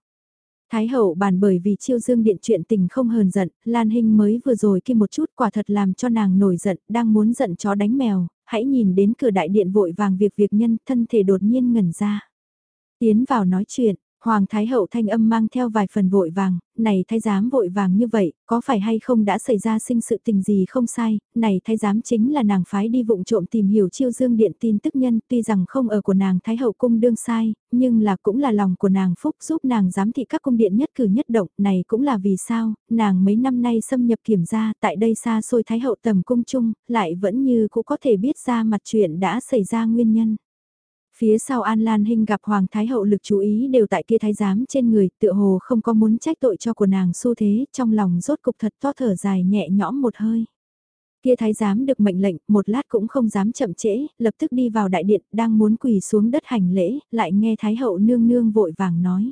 Thái hậu bàn bởi vì chiêu dương điện chuyện tình không hờn giận, Lan Hinh mới vừa rồi kia một chút quả thật làm cho nàng nổi giận, đang muốn giận chó đánh mèo, hãy nhìn đến cửa đại điện vội vàng việc việc nhân thân thể đột nhiên ngẩn ra. Tiến vào nói chuyện, Hoàng Thái Hậu thanh âm mang theo vài phần vội vàng, này thái giám vội vàng như vậy, có phải hay không đã xảy ra sinh sự tình gì không sai, này thái giám chính là nàng phái đi vụng trộm tìm hiểu chiêu dương điện tin tức nhân, tuy rằng không ở của nàng Thái Hậu cung đương sai, nhưng là cũng là lòng của nàng phúc giúp nàng giám thị các cung điện nhất cử nhất động, này cũng là vì sao, nàng mấy năm nay xâm nhập kiểm ra tại đây xa xôi Thái Hậu tầm cung chung, lại vẫn như cũng có thể biết ra mặt chuyện đã xảy ra nguyên nhân. Phía sau An Lan Hinh gặp Hoàng Thái Hậu lực chú ý đều tại kia thái giám trên người, tựa hồ không có muốn trách tội cho của nàng xu thế, trong lòng rốt cục thật to thở dài nhẹ nhõm một hơi. Kia thái giám được mệnh lệnh, một lát cũng không dám chậm trễ, lập tức đi vào đại điện, đang muốn quỳ xuống đất hành lễ, lại nghe Thái Hậu nương nương vội vàng nói.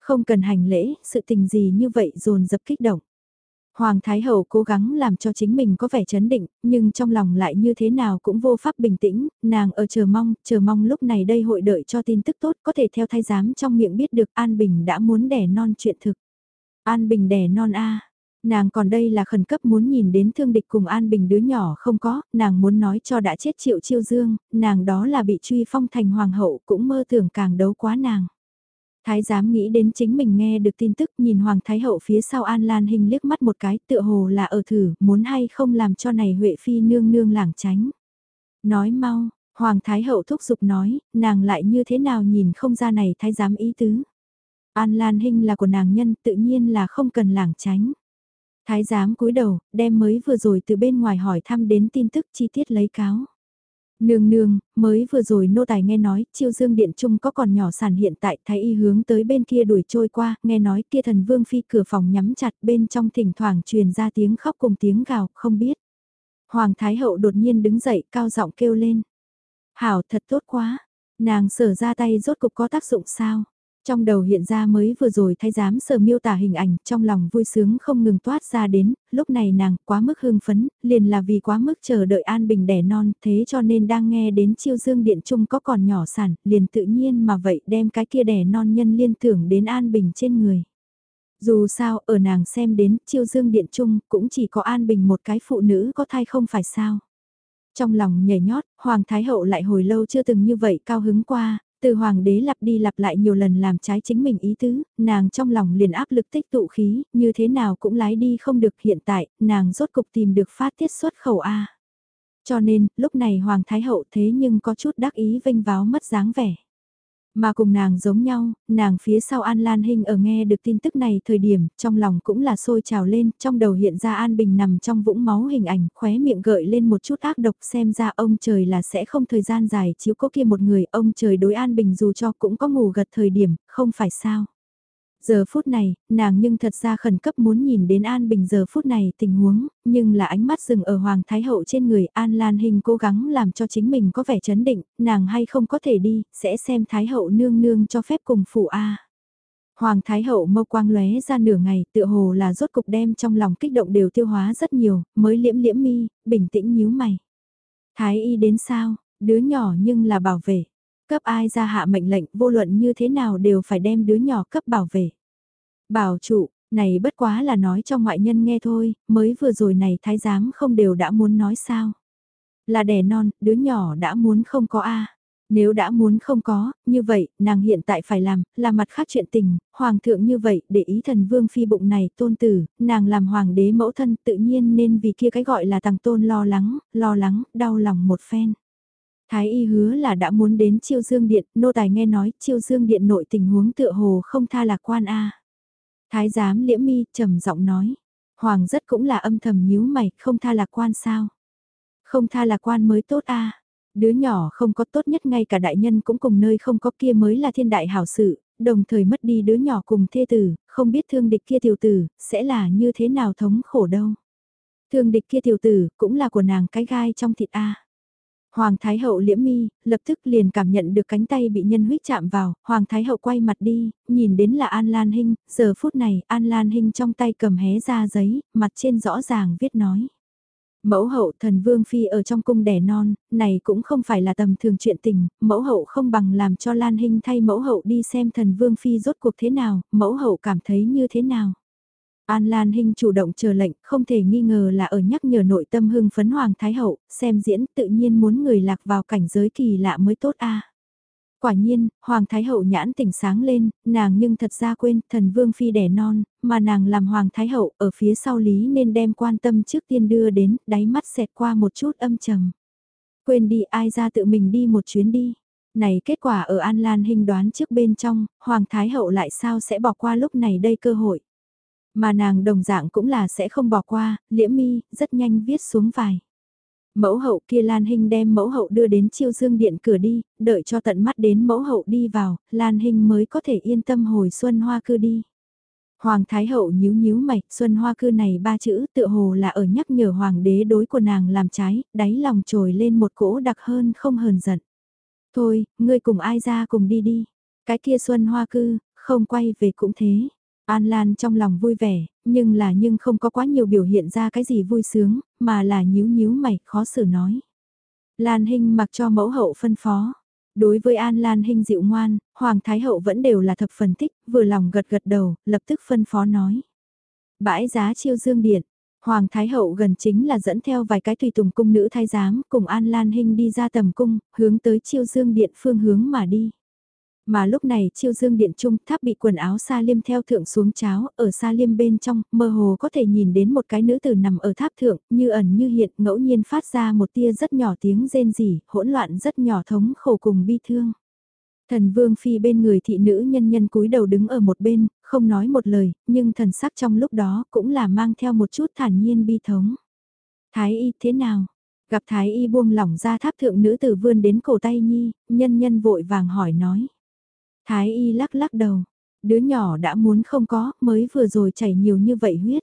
Không cần hành lễ, sự tình gì như vậy dồn dập kích động. Hoàng Thái Hậu cố gắng làm cho chính mình có vẻ chấn định, nhưng trong lòng lại như thế nào cũng vô pháp bình tĩnh, nàng ở chờ mong, chờ mong lúc này đây hội đợi cho tin tức tốt có thể theo thái giám trong miệng biết được An Bình đã muốn đẻ non chuyện thực. An Bình đẻ non a Nàng còn đây là khẩn cấp muốn nhìn đến thương địch cùng An Bình đứa nhỏ không có, nàng muốn nói cho đã chết triệu chiêu dương, nàng đó là bị truy phong thành hoàng hậu cũng mơ tưởng càng đấu quá nàng. Thái giám nghĩ đến chính mình nghe được tin tức nhìn Hoàng Thái Hậu phía sau An Lan Hình liếc mắt một cái tựa hồ là ở thử muốn hay không làm cho này Huệ Phi nương nương lảng tránh. Nói mau, Hoàng Thái Hậu thúc giục nói, nàng lại như thế nào nhìn không ra này thái giám ý tứ. An Lan Hinh là của nàng nhân tự nhiên là không cần lảng tránh. Thái giám cúi đầu, đem mới vừa rồi từ bên ngoài hỏi thăm đến tin tức chi tiết lấy cáo. Nương nương, mới vừa rồi nô tài nghe nói, chiêu dương điện trung có còn nhỏ sản hiện tại thái y hướng tới bên kia đuổi trôi qua, nghe nói kia thần vương phi cửa phòng nhắm chặt bên trong thỉnh thoảng truyền ra tiếng khóc cùng tiếng gào, không biết. Hoàng thái hậu đột nhiên đứng dậy, cao giọng kêu lên. Hảo thật tốt quá, nàng sở ra tay rốt cục có tác dụng sao? Trong đầu hiện ra mới vừa rồi thay dám sờ miêu tả hình ảnh, trong lòng vui sướng không ngừng toát ra đến, lúc này nàng quá mức hưng phấn, liền là vì quá mức chờ đợi An Bình đẻ non, thế cho nên đang nghe đến chiêu dương điện trung có còn nhỏ sản, liền tự nhiên mà vậy đem cái kia đẻ non nhân liên tưởng đến An Bình trên người. Dù sao, ở nàng xem đến chiêu dương điện trung cũng chỉ có An Bình một cái phụ nữ có thai không phải sao. Trong lòng nhảy nhót, Hoàng Thái Hậu lại hồi lâu chưa từng như vậy cao hứng qua, từ hoàng đế lặp đi lặp lại nhiều lần làm trái chính mình ý tứ, nàng trong lòng liền áp lực tích tụ khí, như thế nào cũng lái đi không được hiện tại, nàng rốt cục tìm được phát tiết xuất khẩu A. Cho nên, lúc này Hoàng Thái Hậu thế nhưng có chút đắc ý vinh váo mất dáng vẻ. Mà cùng nàng giống nhau, nàng phía sau An Lan Hinh ở nghe được tin tức này thời điểm, trong lòng cũng là sôi trào lên, trong đầu hiện ra An Bình nằm trong vũng máu hình ảnh, khóe miệng gợi lên một chút ác độc xem ra ông trời là sẽ không thời gian dài chiếu cố kia một người, ông trời đối An Bình dù cho cũng có ngủ gật thời điểm, không phải sao. Giờ phút này, nàng nhưng thật ra khẩn cấp muốn nhìn đến An Bình giờ phút này tình huống, nhưng là ánh mắt dừng ở Hoàng Thái Hậu trên người An Lan Hình cố gắng làm cho chính mình có vẻ chấn định, nàng hay không có thể đi, sẽ xem Thái Hậu nương nương cho phép cùng phụ A. Hoàng Thái Hậu mâu quang lóe ra nửa ngày tựa hồ là rốt cục đem trong lòng kích động đều tiêu hóa rất nhiều, mới liễm liễm mi, bình tĩnh nhíu mày. Thái y đến sao, đứa nhỏ nhưng là bảo vệ. Cấp ai ra hạ mệnh lệnh vô luận như thế nào đều phải đem đứa nhỏ cấp bảo vệ. Bảo trụ, này bất quá là nói cho ngoại nhân nghe thôi, mới vừa rồi này thái giám không đều đã muốn nói sao. Là đẻ non, đứa nhỏ đã muốn không có a Nếu đã muốn không có, như vậy, nàng hiện tại phải làm, là mặt khác chuyện tình, hoàng thượng như vậy, để ý thần vương phi bụng này tôn tử, nàng làm hoàng đế mẫu thân tự nhiên nên vì kia cái gọi là tàng tôn lo lắng, lo lắng, đau lòng một phen. Thái y hứa là đã muốn đến chiêu dương điện, nô tài nghe nói chiêu dương điện nội tình huống tựa hồ không tha lạc quan a. Thái giám liễm mi trầm giọng nói, hoàng rất cũng là âm thầm nhíu mày, không tha lạc quan sao? Không tha lạc quan mới tốt a. Đứa nhỏ không có tốt nhất ngay cả đại nhân cũng cùng nơi không có kia mới là thiên đại hảo sự, đồng thời mất đi đứa nhỏ cùng thê tử, không biết thương địch kia tiểu tử, sẽ là như thế nào thống khổ đâu. Thương địch kia tiểu tử, cũng là của nàng cái gai trong thịt A. Hoàng Thái Hậu liễm mi, lập tức liền cảm nhận được cánh tay bị nhân huyết chạm vào, Hoàng Thái Hậu quay mặt đi, nhìn đến là An Lan Hinh, giờ phút này An Lan Hinh trong tay cầm hé ra giấy, mặt trên rõ ràng viết nói. Mẫu hậu thần vương phi ở trong cung đẻ non, này cũng không phải là tầm thường chuyện tình, mẫu hậu không bằng làm cho Lan Hinh thay mẫu hậu đi xem thần vương phi rốt cuộc thế nào, mẫu hậu cảm thấy như thế nào. An Lan Hinh chủ động chờ lệnh, không thể nghi ngờ là ở nhắc nhở nội tâm hưng phấn Hoàng Thái Hậu, xem diễn tự nhiên muốn người lạc vào cảnh giới kỳ lạ mới tốt a. Quả nhiên, Hoàng Thái Hậu nhãn tỉnh sáng lên, nàng nhưng thật ra quên, thần vương phi đẻ non, mà nàng làm Hoàng Thái Hậu ở phía sau lý nên đem quan tâm trước tiên đưa đến, đáy mắt xẹt qua một chút âm trầm. Quên đi ai ra tự mình đi một chuyến đi. Này kết quả ở An Lan Hinh đoán trước bên trong, Hoàng Thái Hậu lại sao sẽ bỏ qua lúc này đây cơ hội. Mà nàng đồng dạng cũng là sẽ không bỏ qua, liễm mi, rất nhanh viết xuống vài. Mẫu hậu kia Lan Hinh đem mẫu hậu đưa đến chiêu dương điện cửa đi, đợi cho tận mắt đến mẫu hậu đi vào, Lan Hinh mới có thể yên tâm hồi xuân hoa cư đi. Hoàng Thái Hậu nhíu nhíu mày, xuân hoa cư này ba chữ tựa hồ là ở nhắc nhở Hoàng đế đối của nàng làm trái, đáy lòng trồi lên một cỗ đặc hơn không hờn giận. Thôi, ngươi cùng ai ra cùng đi đi. Cái kia xuân hoa cư, không quay về cũng thế. An Lan trong lòng vui vẻ, nhưng là nhưng không có quá nhiều biểu hiện ra cái gì vui sướng, mà là nhíu nhíu mày, khó xử nói. Lan Hinh mặc cho mẫu hậu phân phó. Đối với An Lan Hinh dịu ngoan, Hoàng Thái Hậu vẫn đều là thập phần thích, vừa lòng gật gật đầu, lập tức phân phó nói. Bãi giá chiêu dương điện, Hoàng Thái Hậu gần chính là dẫn theo vài cái tùy tùng cung nữ thái giám cùng An Lan Hinh đi ra tầm cung, hướng tới chiêu dương điện phương hướng mà đi. Mà lúc này chiêu dương điện trung tháp bị quần áo sa liêm theo thượng xuống cháo, ở sa liêm bên trong, mơ hồ có thể nhìn đến một cái nữ tử nằm ở tháp thượng, như ẩn như hiện, ngẫu nhiên phát ra một tia rất nhỏ tiếng rên rỉ, hỗn loạn rất nhỏ thống khổ cùng bi thương. Thần vương phi bên người thị nữ nhân nhân cúi đầu đứng ở một bên, không nói một lời, nhưng thần sắc trong lúc đó cũng là mang theo một chút thản nhiên bi thống. Thái y thế nào? Gặp thái y buông lỏng ra tháp thượng nữ tử vươn đến cổ tay nhi, nhân nhân vội vàng hỏi nói. Thái y lắc lắc đầu, đứa nhỏ đã muốn không có, mới vừa rồi chảy nhiều như vậy huyết.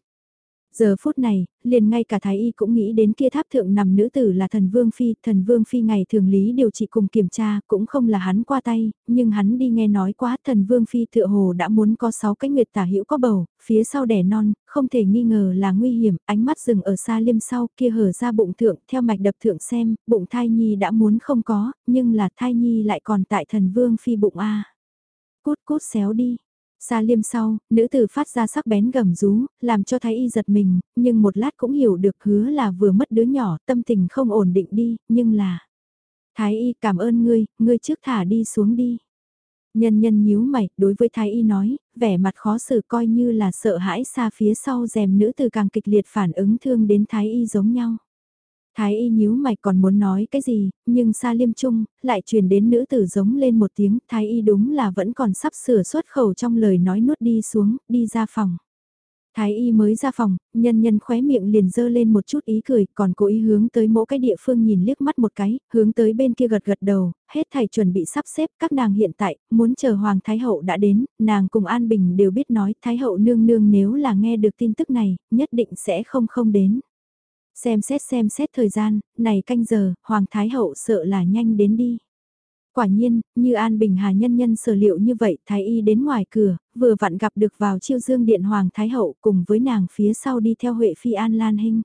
Giờ phút này, liền ngay cả Thái Y cũng nghĩ đến kia tháp thượng nằm nữ tử là thần Vương Phi, thần Vương Phi ngày thường lý điều trị cùng kiểm tra, cũng không là hắn qua tay, nhưng hắn đi nghe nói quá thần Vương Phi tựa hồ đã muốn có 6 cái nguyệt tả hữu có bầu, phía sau đẻ non, không thể nghi ngờ là nguy hiểm, ánh mắt dừng ở xa liêm sau kia hở ra bụng thượng, theo mạch đập thượng xem, bụng thai nhi đã muốn không có, nhưng là thai nhi lại còn tại thần Vương Phi bụng A. Cút cút xéo đi. Xa liêm sau, nữ tử phát ra sắc bén gầm rú, làm cho thái y giật mình, nhưng một lát cũng hiểu được hứa là vừa mất đứa nhỏ, tâm tình không ổn định đi, nhưng là... Thái y cảm ơn ngươi, ngươi trước thả đi xuống đi. Nhân nhân nhíu mày, đối với thái y nói, vẻ mặt khó xử coi như là sợ hãi xa phía sau rèm nữ tử càng kịch liệt phản ứng thương đến thái y giống nhau. Thái y nhíu mày còn muốn nói cái gì, nhưng xa liêm trung, lại truyền đến nữ tử giống lên một tiếng, thái y đúng là vẫn còn sắp sửa xuất khẩu trong lời nói nuốt đi xuống, đi ra phòng. Thái y mới ra phòng, nhân nhân khóe miệng liền dơ lên một chút ý cười, còn cố ý hướng tới mỗi cái địa phương nhìn liếc mắt một cái, hướng tới bên kia gật gật đầu, hết thầy chuẩn bị sắp xếp các nàng hiện tại, muốn chờ Hoàng Thái Hậu đã đến, nàng cùng An Bình đều biết nói Thái Hậu nương nương nếu là nghe được tin tức này, nhất định sẽ không không đến. Xem xét xem xét thời gian, này canh giờ, Hoàng Thái Hậu sợ là nhanh đến đi. Quả nhiên, như An Bình Hà nhân nhân sở liệu như vậy, Thái Y đến ngoài cửa, vừa vặn gặp được vào chiêu dương điện Hoàng Thái Hậu cùng với nàng phía sau đi theo Huệ Phi An Lan Hinh.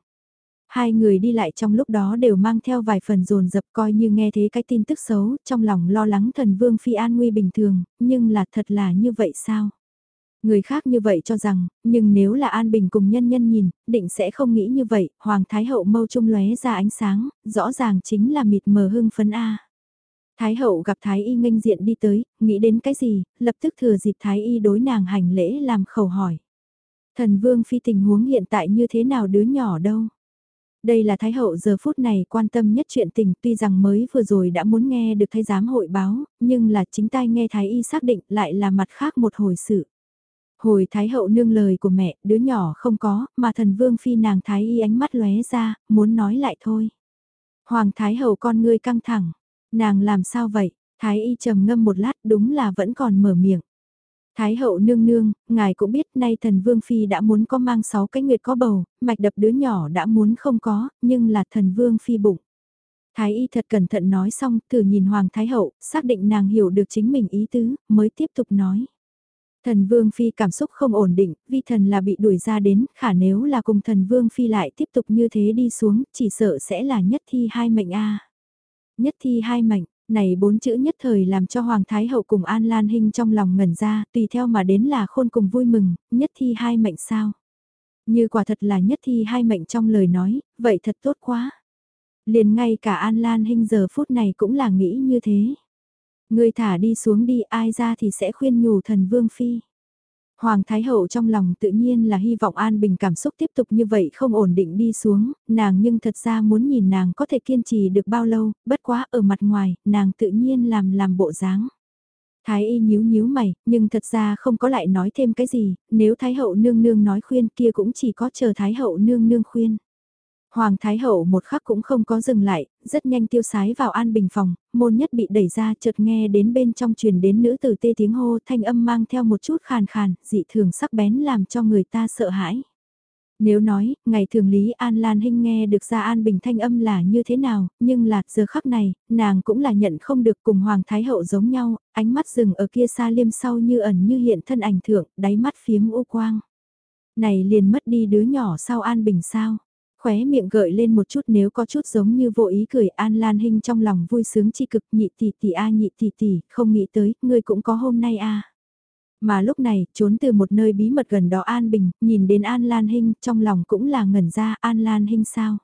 Hai người đi lại trong lúc đó đều mang theo vài phần dồn dập coi như nghe thế cái tin tức xấu, trong lòng lo lắng thần Vương Phi An nguy bình thường, nhưng là thật là như vậy sao? Người khác như vậy cho rằng, nhưng nếu là An Bình cùng nhân nhân nhìn, định sẽ không nghĩ như vậy, Hoàng Thái Hậu mâu trung lóe ra ánh sáng, rõ ràng chính là mịt mờ hưng phấn A. Thái Hậu gặp Thái Y nghênh diện đi tới, nghĩ đến cái gì, lập tức thừa dịp Thái Y đối nàng hành lễ làm khẩu hỏi. Thần Vương Phi tình huống hiện tại như thế nào đứa nhỏ đâu? Đây là Thái Hậu giờ phút này quan tâm nhất chuyện tình tuy rằng mới vừa rồi đã muốn nghe được Thái giám hội báo, nhưng là chính tai nghe Thái Y xác định lại là mặt khác một hồi sự. Hồi Thái hậu nương lời của mẹ, đứa nhỏ không có, mà thần vương phi nàng Thái y ánh mắt lóe ra, muốn nói lại thôi. Hoàng Thái hậu con ngươi căng thẳng, nàng làm sao vậy? Thái y trầm ngâm một lát đúng là vẫn còn mở miệng. Thái hậu nương nương, ngài cũng biết nay thần vương phi đã muốn có mang sáu cái nguyệt có bầu, mạch đập đứa nhỏ đã muốn không có, nhưng là thần vương phi bụng. Thái y thật cẩn thận nói xong, thử nhìn hoàng thái hậu, xác định nàng hiểu được chính mình ý tứ, mới tiếp tục nói. Thần Vương Phi cảm xúc không ổn định, vi thần là bị đuổi ra đến, khả nếu là cùng thần Vương Phi lại tiếp tục như thế đi xuống, chỉ sợ sẽ là nhất thi hai mệnh a Nhất thi hai mệnh, này bốn chữ nhất thời làm cho Hoàng Thái Hậu cùng An Lan Hinh trong lòng ngẩn ra, tùy theo mà đến là khôn cùng vui mừng, nhất thi hai mệnh sao. Như quả thật là nhất thi hai mệnh trong lời nói, vậy thật tốt quá. Liền ngay cả An Lan Hinh giờ phút này cũng là nghĩ như thế. Người thả đi xuống đi ai ra thì sẽ khuyên nhủ thần Vương Phi. Hoàng Thái Hậu trong lòng tự nhiên là hy vọng An Bình cảm xúc tiếp tục như vậy không ổn định đi xuống, nàng nhưng thật ra muốn nhìn nàng có thể kiên trì được bao lâu, bất quá ở mặt ngoài, nàng tự nhiên làm làm bộ dáng. Thái y nhíu nhíu mày, nhưng thật ra không có lại nói thêm cái gì, nếu Thái hậu nương nương nói khuyên kia cũng chỉ có chờ Thái hậu nương nương khuyên. Hoàng Thái Hậu một khắc cũng không có dừng lại, rất nhanh tiêu sái vào an bình phòng, môn nhất bị đẩy ra chợt nghe đến bên trong truyền đến nữ tử tê tiếng hô thanh âm mang theo một chút khàn khàn, dị thường sắc bén làm cho người ta sợ hãi. Nếu nói, ngày thường Lý An Lan Hinh nghe được ra An Bình thanh âm là như thế nào, nhưng là giờ khắc này, nàng cũng là nhận không được cùng Hoàng Thái Hậu giống nhau, ánh mắt rừng ở kia xa liêm sau như ẩn như hiện thân ảnh thượng, đáy mắt phiếm u quang. Này liền mất đi đứa nhỏ sau An Bình sao? Khóe miệng gợi lên một chút nếu có chút giống như vô ý cười An Lan Hinh trong lòng vui sướng chi cực nhị tỷ tỷ a nhị tỷ tỷ, không nghĩ tới, ngươi cũng có hôm nay a. Mà lúc này, trốn từ một nơi bí mật gần đó An Bình, nhìn đến An Lan Hinh, trong lòng cũng là ngẩn ra An Lan Hinh sao?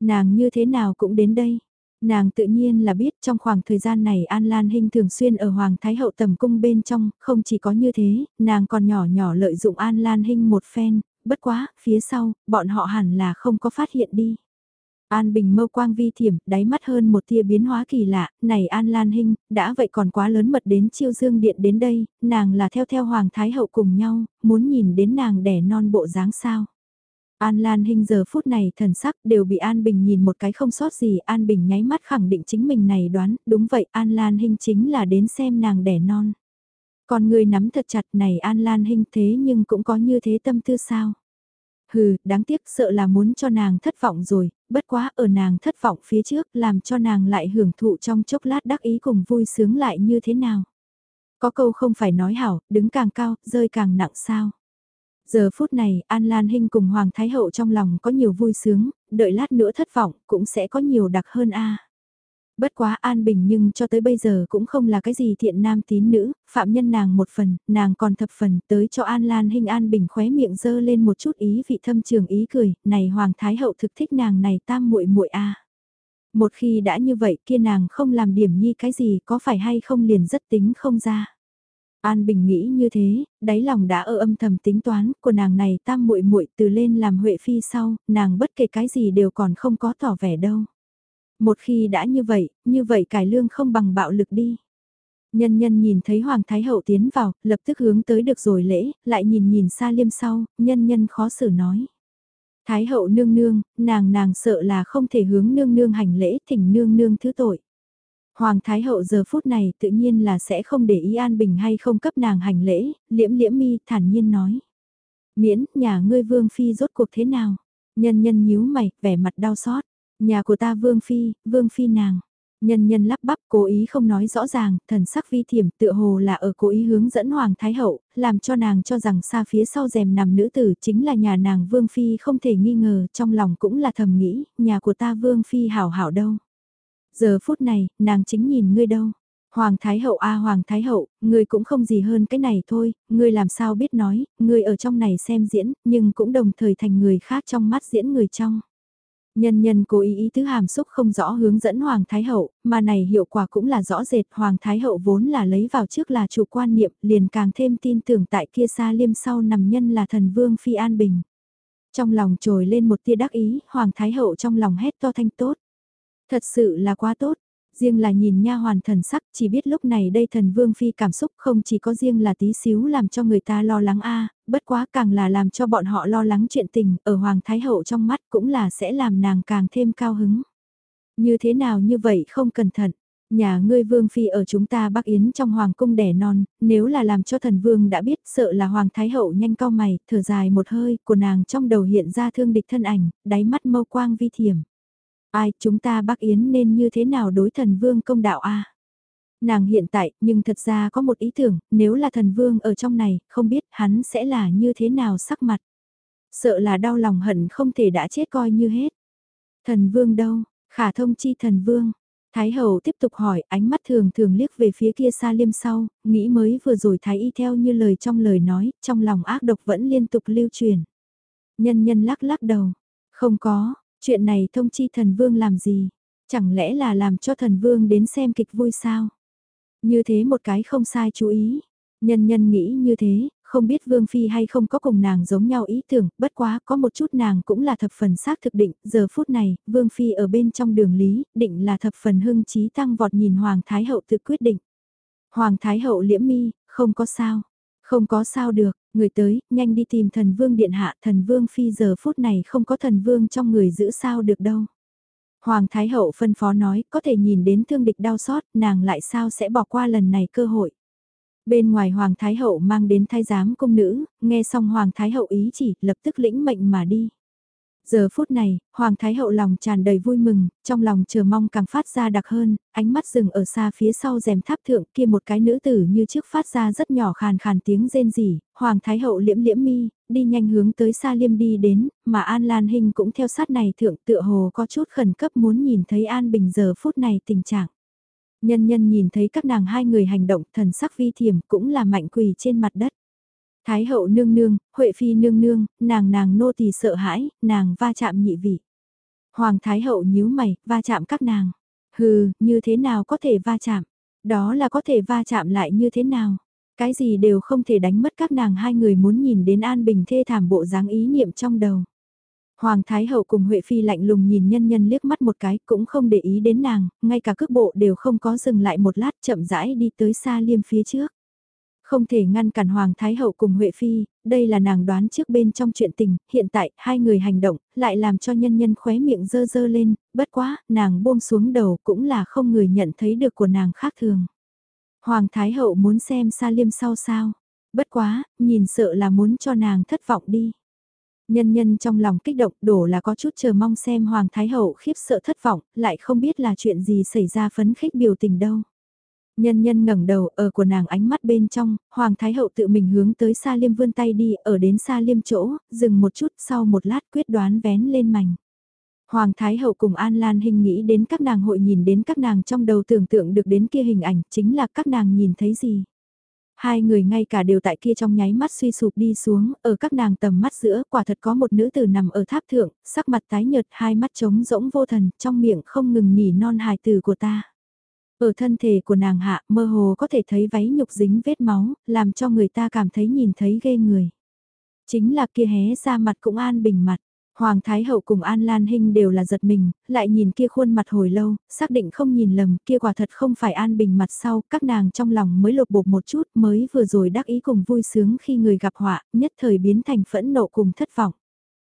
Nàng như thế nào cũng đến đây? Nàng tự nhiên là biết trong khoảng thời gian này An Lan Hinh thường xuyên ở Hoàng Thái Hậu tầm cung bên trong, không chỉ có như thế, nàng còn nhỏ nhỏ lợi dụng An Lan Hinh một phen, bất quá, phía sau, bọn họ hẳn là không có phát hiện đi. An Bình mâu quang vi thiểm, đáy mắt hơn một tia biến hóa kỳ lạ, này An Lan Hinh, đã vậy còn quá lớn mật đến chiêu dương điện đến đây, nàng là theo theo Hoàng Thái Hậu cùng nhau, muốn nhìn đến nàng đẻ non bộ dáng sao. An Lan Hinh giờ phút này thần sắc đều bị An Bình nhìn một cái không sót gì, An Bình nháy mắt khẳng định chính mình này đoán, đúng vậy An Lan Hinh chính là đến xem nàng đẻ non. Còn người nắm thật chặt này An Lan Hinh thế nhưng cũng có như thế tâm tư sao. Hừ, đáng tiếc sợ là muốn cho nàng thất vọng rồi, bất quá ở nàng thất vọng phía trước làm cho nàng lại hưởng thụ trong chốc lát đắc ý cùng vui sướng lại như thế nào. Có câu không phải nói hảo, đứng càng cao, rơi càng nặng sao. Giờ phút này, An Lan Hinh cùng Hoàng Thái Hậu trong lòng có nhiều vui sướng, đợi lát nữa thất vọng, cũng sẽ có nhiều đặc hơn a. Bất quá an bình nhưng cho tới bây giờ cũng không là cái gì thiện nam tín nữ, phạm nhân nàng một phần, nàng còn thập phần tới cho an lan hình an bình khóe miệng dơ lên một chút ý vị thâm trường ý cười, này hoàng thái hậu thực thích nàng này tam muội muội a. Một khi đã như vậy kia nàng không làm điểm nhi cái gì có phải hay không liền rất tính không ra. An Bình nghĩ như thế, đáy lòng đã ở âm thầm tính toán của nàng này tam muội muội từ lên làm huệ phi sau, nàng bất kể cái gì đều còn không có tỏ vẻ đâu. Một khi đã như vậy, như vậy cải lương không bằng bạo lực đi. Nhân nhân nhìn thấy Hoàng Thái Hậu tiến vào, lập tức hướng tới được rồi lễ, lại nhìn nhìn xa liêm sau, nhân nhân khó xử nói. Thái Hậu nương nương, nàng nàng sợ là không thể hướng nương nương hành lễ thỉnh nương nương thứ tội. Hoàng Thái Hậu giờ phút này tự nhiên là sẽ không để ý an bình hay không cấp nàng hành lễ, liễm liễm mi thản nhiên nói. Miễn, nhà ngươi vương phi rốt cuộc thế nào? Nhân nhân nhíu mày, vẻ mặt đau xót. Nhà của ta Vương Phi, Vương Phi nàng. Nhân nhân lắp bắp cố ý không nói rõ ràng, thần sắc vi thiểm tựa hồ là ở cố ý hướng dẫn Hoàng Thái Hậu, làm cho nàng cho rằng xa phía sau rèm nằm nữ tử chính là nhà nàng Vương Phi không thể nghi ngờ, trong lòng cũng là thầm nghĩ, nhà của ta Vương Phi hảo hảo đâu. Giờ phút này, nàng chính nhìn ngươi đâu. Hoàng Thái Hậu a Hoàng Thái Hậu, ngươi cũng không gì hơn cái này thôi, ngươi làm sao biết nói, ngươi ở trong này xem diễn, nhưng cũng đồng thời thành người khác trong mắt diễn người trong. Nhân nhân cố ý ý tứ hàm xúc không rõ hướng dẫn Hoàng Thái Hậu, mà này hiệu quả cũng là rõ rệt Hoàng Thái Hậu vốn là lấy vào trước là chủ quan niệm liền càng thêm tin tưởng tại kia xa liêm sau nằm nhân là thần vương Phi An Bình. Trong lòng trồi lên một tia đắc ý, Hoàng Thái Hậu trong lòng hét to thanh tốt. Thật sự là quá tốt, riêng là nhìn nha hoàn thần sắc, chỉ biết lúc này đây thần vương phi cảm xúc không chỉ có riêng là tí xíu làm cho người ta lo lắng a à, bất quá càng là làm cho bọn họ lo lắng chuyện tình ở hoàng thái hậu trong mắt cũng là sẽ làm nàng càng thêm cao hứng. Như thế nào như vậy không cẩn thận. Nhà ngươi vương phi ở chúng ta bắc yến trong hoàng cung đẻ non, nếu là làm cho thần vương đã biết sợ là hoàng thái hậu nhanh cao mày, thở dài một hơi, của nàng trong đầu hiện ra thương địch thân ảnh, đáy mắt mâu quang vi thiểm. Ai chúng ta Bắc Yến nên như thế nào đối thần vương công đạo a Nàng hiện tại, nhưng thật ra có một ý tưởng, nếu là thần vương ở trong này, không biết hắn sẽ là như thế nào sắc mặt. Sợ là đau lòng hận không thể đã chết coi như hết. Thần vương đâu, khả thông chi thần vương. Thái hậu tiếp tục hỏi, ánh mắt thường thường liếc về phía kia xa liêm sau, nghĩ mới vừa rồi thái y theo như lời trong lời nói, trong lòng ác độc vẫn liên tục lưu truyền. Nhân nhân lắc lắc đầu, không có, Chuyện này thông chi thần vương làm gì? Chẳng lẽ là làm cho thần vương đến xem kịch vui sao? Như thế một cái không sai chú ý. Nhân nhân nghĩ như thế, không biết Vương Phi hay không có cùng nàng giống nhau ý tưởng, bất quá có một chút nàng cũng là thập phần xác thực định, giờ phút này, Vương Phi ở bên trong đường lý, định là thập phần hưng trí tăng vọt nhìn Hoàng Thái Hậu tự quyết định. Hoàng Thái Hậu liễm mi, không có sao, không có sao được, Người tới, nhanh đi tìm thần vương điện hạ, thần vương phi giờ phút này không có thần vương trong người giữ sao được đâu. Hoàng Thái Hậu phân phó nói, có thể nhìn đến thương địch đau xót, nàng lại sao sẽ bỏ qua lần này cơ hội. Bên ngoài Hoàng Thái Hậu mang đến thái giám công nữ, nghe xong Hoàng Thái Hậu ý chỉ, lập tức lĩnh mệnh mà đi. Giờ phút này, Hoàng Thái Hậu lòng tràn đầy vui mừng, trong lòng chờ mong càng phát ra đặc hơn, ánh mắt dừng ở xa phía sau rèm tháp thượng kia một cái nữ tử như trước phát ra rất nhỏ khàn khàn tiếng rên rỉ, Hoàng Thái Hậu liễm liễm mi, đi nhanh hướng tới xa liêm đi đến, mà An Lan Hinh cũng theo sát này thượng tựa hồ có chút khẩn cấp muốn nhìn thấy An Bình giờ phút này tình trạng. Nhân nhân nhìn thấy các nàng hai người hành động thần sắc vi thiểm cũng là mạnh quỳ trên mặt đất. Thái hậu nương nương, Huệ phi nương nương, nàng nàng nô tỳ sợ hãi, nàng va chạm nhị vị. Hoàng Thái hậu nhíu mày, va chạm các nàng. Hừ, như thế nào có thể va chạm? Đó là có thể va chạm lại như thế nào? Cái gì đều không thể đánh mất các nàng hai người muốn nhìn đến an bình thê thảm bộ dáng ý niệm trong đầu. Hoàng Thái Hậu cùng Huệ Phi lạnh lùng nhìn nhân nhân liếc mắt một cái cũng không để ý đến nàng, ngay cả cước bộ đều không có dừng lại một lát chậm rãi đi tới xa liêm phía trước. Không thể ngăn cản Hoàng Thái Hậu cùng Huệ Phi, đây là nàng đoán trước bên trong chuyện tình, hiện tại hai người hành động, lại làm cho nhân nhân khóe miệng dơ dơ lên, bất quá, nàng buông xuống đầu cũng là không người nhận thấy được của nàng khác thường. Hoàng Thái Hậu muốn xem Sa Liêm sau sao, bất quá, nhìn sợ là muốn cho nàng thất vọng đi. Nhân nhân trong lòng kích động đổ là có chút chờ mong xem Hoàng Thái Hậu khiếp sợ thất vọng, lại không biết là chuyện gì xảy ra phấn khích biểu tình đâu. Nhân nhân ngẩng đầu ở của nàng ánh mắt bên trong, Hoàng Thái Hậu tự mình hướng tới Sa Liêm vươn tay đi, ở đến Sa Liêm chỗ, dừng một chút sau một lát quyết đoán vén lên mảnh. Hoàng Thái Hậu cùng An Lan hình nghĩ đến các nàng hội nhìn đến các nàng trong đầu tưởng tượng được đến kia hình ảnh, chính là các nàng nhìn thấy gì. Hai người ngay cả đều tại kia trong nháy mắt suy sụp đi xuống, ở các nàng tầm mắt giữa quả thật có một nữ tử nằm ở tháp thượng, sắc mặt tái nhợt hai mắt trống rỗng vô thần, trong miệng không ngừng nhỉ non hài từ của ta. Ở thân thể của nàng hạ mơ hồ có thể thấy váy nhục dính vết máu, làm cho người ta cảm thấy nhìn thấy ghê người. Chính là kia hé ra mặt cũng an bình mặt. Hoàng Thái Hậu cùng An Lan Hinh đều là giật mình, lại nhìn kia khuôn mặt hồi lâu, xác định không nhìn lầm, kia quả thật không phải An Bình mặt sau, các nàng trong lòng mới lột bột một chút, mới vừa rồi đắc ý cùng vui sướng khi người gặp họa, nhất thời biến thành phẫn nộ cùng thất vọng.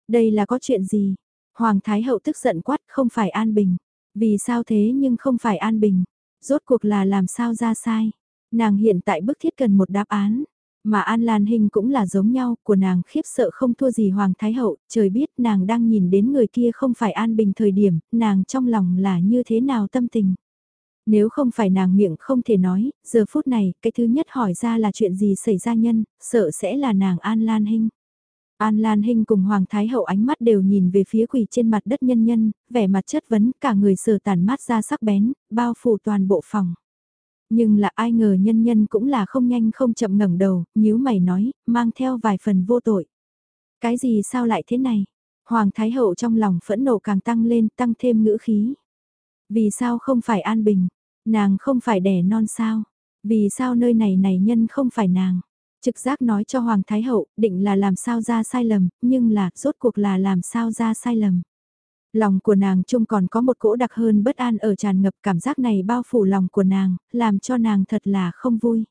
Đây là có chuyện gì? Hoàng Thái Hậu tức giận quát không phải An Bình. Vì sao thế nhưng không phải An Bình? Rốt cuộc là làm sao ra sai? Nàng hiện tại bức thiết cần một đáp án. Mà An Lan Hinh cũng là giống nhau, của nàng khiếp sợ không thua gì Hoàng Thái Hậu, trời biết nàng đang nhìn đến người kia không phải An Bình thời điểm, nàng trong lòng là như thế nào tâm tình. Nếu không phải nàng miệng không thể nói, giờ phút này, cái thứ nhất hỏi ra là chuyện gì xảy ra nhân, sợ sẽ là nàng An Lan Hinh. An Lan Hinh cùng Hoàng Thái Hậu ánh mắt đều nhìn về phía quỷ trên mặt đất nhân nhân, vẻ mặt chất vấn cả người sờ tàn mát ra sắc bén, bao phủ toàn bộ phòng. Nhưng là ai ngờ nhân nhân cũng là không nhanh không chậm ngẩng đầu, nhíu mày nói, mang theo vài phần vô tội. Cái gì sao lại thế này? Hoàng Thái Hậu trong lòng phẫn nộ càng tăng lên, tăng thêm ngữ khí. Vì sao không phải an bình? Nàng không phải đẻ non sao? Vì sao nơi này này nhân không phải nàng? Trực giác nói cho Hoàng Thái Hậu, định là làm sao ra sai lầm, nhưng là, rốt cuộc là làm sao ra sai lầm. Lòng của nàng chung còn có một cỗ đặc hơn bất an ở tràn ngập cảm giác này bao phủ lòng của nàng, làm cho nàng thật là không vui.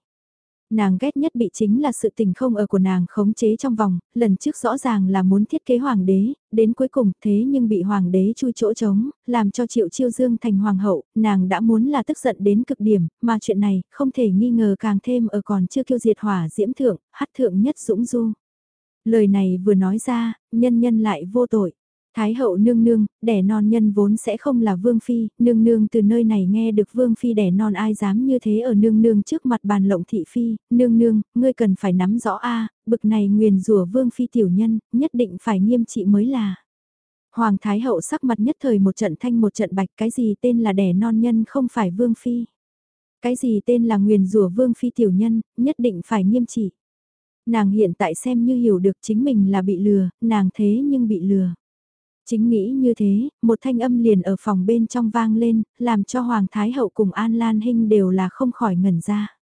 Nàng ghét nhất bị chính là sự tình không ở của nàng khống chế trong vòng, lần trước rõ ràng là muốn thiết kế hoàng đế, đến cuối cùng thế nhưng bị hoàng đế chui chỗ trống, làm cho triệu chiêu dương thành hoàng hậu, nàng đã muốn là tức giận đến cực điểm, mà chuyện này không thể nghi ngờ càng thêm ở còn chưa kiêu diệt hỏa diễm thượng, hát thượng nhất dũng du. Lời này vừa nói ra, nhân nhân lại vô tội. Thái hậu nương nương, đẻ non nhân vốn sẽ không là vương phi, nương nương từ nơi này nghe được vương phi đẻ non ai dám như thế ở nương nương trước mặt bàn lộng thị phi, nương nương, ngươi cần phải nắm rõ a bực này nguyền rủa vương phi tiểu nhân, nhất định phải nghiêm trị mới là. Hoàng Thái hậu sắc mặt nhất thời một trận thanh một trận bạch cái gì tên là đẻ non nhân không phải vương phi. Cái gì tên là nguyền rủa vương phi tiểu nhân, nhất định phải nghiêm trị. Nàng hiện tại xem như hiểu được chính mình là bị lừa, nàng thế nhưng bị lừa. Chính nghĩ như thế, một thanh âm liền ở phòng bên trong vang lên, làm cho Hoàng Thái Hậu cùng An Lan Hinh đều là không khỏi ngẩn ra.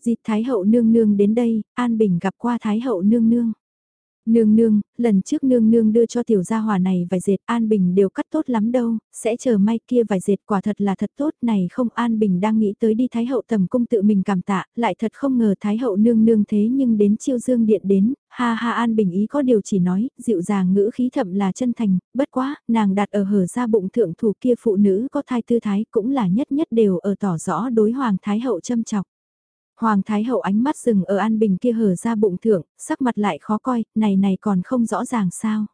Dịp Thái Hậu nương nương đến đây, An Bình gặp qua Thái Hậu nương nương. Nương nương, lần trước nương nương đưa cho tiểu gia hỏa này vài dệt An Bình đều cắt tốt lắm đâu, sẽ chờ may kia vài dệt quả thật là thật tốt này không An Bình đang nghĩ tới đi Thái hậu tầm cung tự mình cảm tạ, lại thật không ngờ Thái hậu nương nương thế nhưng đến chiêu dương điện đến, ha ha An Bình ý có điều chỉ nói, dịu dàng ngữ khí thậm là chân thành, bất quá, nàng đặt ở hở ra bụng thượng thủ kia phụ nữ có thai tư thái cũng là nhất nhất đều ở tỏ rõ đối hoàng Thái hậu châm chọc. Hoàng Thái Hậu ánh mắt dừng ở An Bình kia hở ra bụng thượng, sắc mặt lại khó coi, này này còn không rõ ràng sao.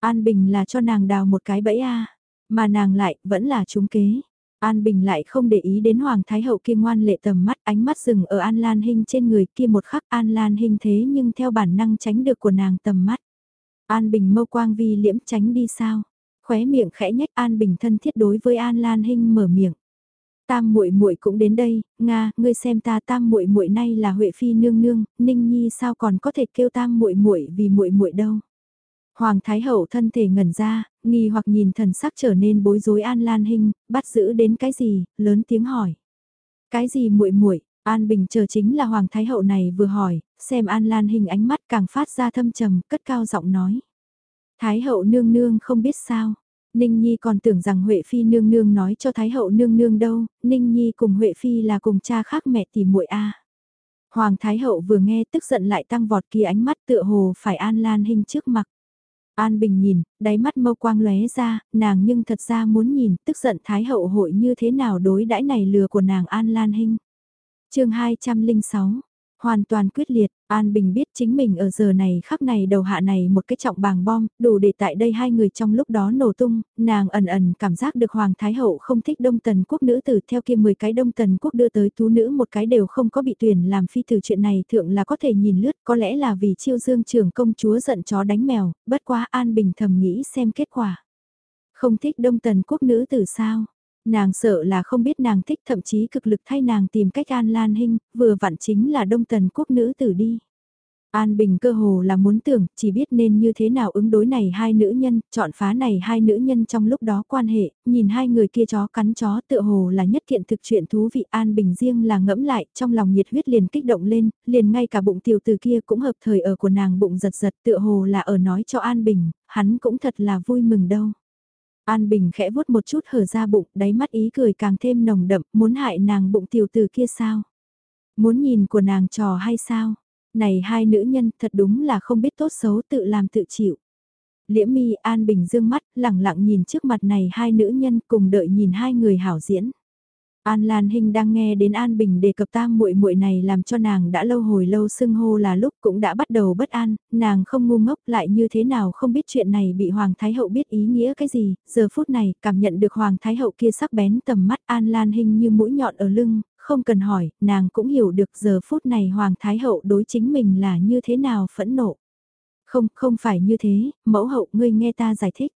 An Bình là cho nàng đào một cái bẫy a mà nàng lại vẫn là trúng kế. An Bình lại không để ý đến Hoàng Thái Hậu kia ngoan lệ tầm mắt ánh mắt dừng ở An Lan Hinh trên người kia một khắc An Lan Hinh thế nhưng theo bản năng tránh được của nàng tầm mắt. An Bình mâu quang vi liễm tránh đi sao? Khóe miệng khẽ nhách An Bình thân thiết đối với An Lan Hinh mở miệng. Tam muội muội cũng đến đây, nga, ngươi xem ta Tam muội muội nay là Huệ phi nương nương, Ninh Nhi sao còn có thể kêu Tam muội muội vì muội muội đâu. Hoàng Thái Hậu thân thể ngẩn ra, nghi hoặc nhìn thần sắc trở nên bối rối An Lan Hinh, bắt giữ đến cái gì, lớn tiếng hỏi. Cái gì muội muội? An Bình chờ chính là Hoàng Thái Hậu này vừa hỏi, xem An Lan Hinh ánh mắt càng phát ra thâm trầm, cất cao giọng nói. Thái Hậu nương nương không biết sao, Ninh Nhi còn tưởng rằng Huệ Phi nương nương nói cho Thái hậu nương nương đâu, Ninh Nhi cùng Huệ Phi là cùng cha khác mẹ tỷ muội a. Hoàng Thái hậu vừa nghe tức giận lại tăng vọt kia ánh mắt tựa hồ phải An Lan Hinh trước mặt. An Bình nhìn, đáy mắt mâu quang lóe ra, nàng nhưng thật ra muốn nhìn tức giận Thái hậu hội như thế nào đối đãi này lừa của nàng An Lan Hinh. chương 206 Hoàn toàn quyết liệt, An Bình biết chính mình ở giờ này khắc này đầu hạ này một cái trọng bàng bom, đủ để tại đây hai người trong lúc đó nổ tung, nàng ẩn ẩn cảm giác được Hoàng Thái Hậu không thích đông tần quốc nữ tử theo kia 10 cái đông tần quốc đưa tới tú nữ một cái đều không có bị tuyển làm phi từ chuyện này thượng là có thể nhìn lướt có lẽ là vì chiêu dương trưởng công chúa giận chó đánh mèo, bất quá An Bình thầm nghĩ xem kết quả. Không thích đông tần quốc nữ tử sao? Nàng sợ là không biết nàng thích thậm chí cực lực thay nàng tìm cách An Lan Hinh, vừa vặn chính là đông tần quốc nữ tử đi. An Bình cơ hồ là muốn tưởng, chỉ biết nên như thế nào ứng đối này hai nữ nhân, chọn phá này hai nữ nhân trong lúc đó quan hệ, nhìn hai người kia chó cắn chó tựa hồ là nhất kiện thực chuyện thú vị An Bình riêng là ngẫm lại, trong lòng nhiệt huyết liền kích động lên, liền ngay cả bụng tiểu từ kia cũng hợp thời ở của nàng bụng giật giật tựa hồ là ở nói cho An Bình, hắn cũng thật là vui mừng đâu. An Bình khẽ vuốt một chút hở ra bụng, đáy mắt ý cười càng thêm nồng đậm, muốn hại nàng bụng tiểu tử kia sao? Muốn nhìn của nàng trò hay sao? Này hai nữ nhân thật đúng là không biết tốt xấu tự làm tự chịu. Liễm mi An Bình dương mắt, lẳng lặng nhìn trước mặt này hai nữ nhân cùng đợi nhìn hai người hảo diễn. An Lan Hinh đang nghe đến An Bình đề cập tam muội muội này làm cho nàng đã lâu hồi lâu xưng hô là lúc cũng đã bắt đầu bất an, nàng không ngu ngốc lại như thế nào không biết chuyện này bị Hoàng Thái Hậu biết ý nghĩa cái gì, giờ phút này cảm nhận được Hoàng Thái Hậu kia sắc bén tầm mắt An Lan Hinh như mũi nhọn ở lưng, không cần hỏi, nàng cũng hiểu được giờ phút này Hoàng Thái Hậu đối chính mình là như thế nào phẫn nộ. Không, không phải như thế, mẫu hậu ngươi nghe ta giải thích.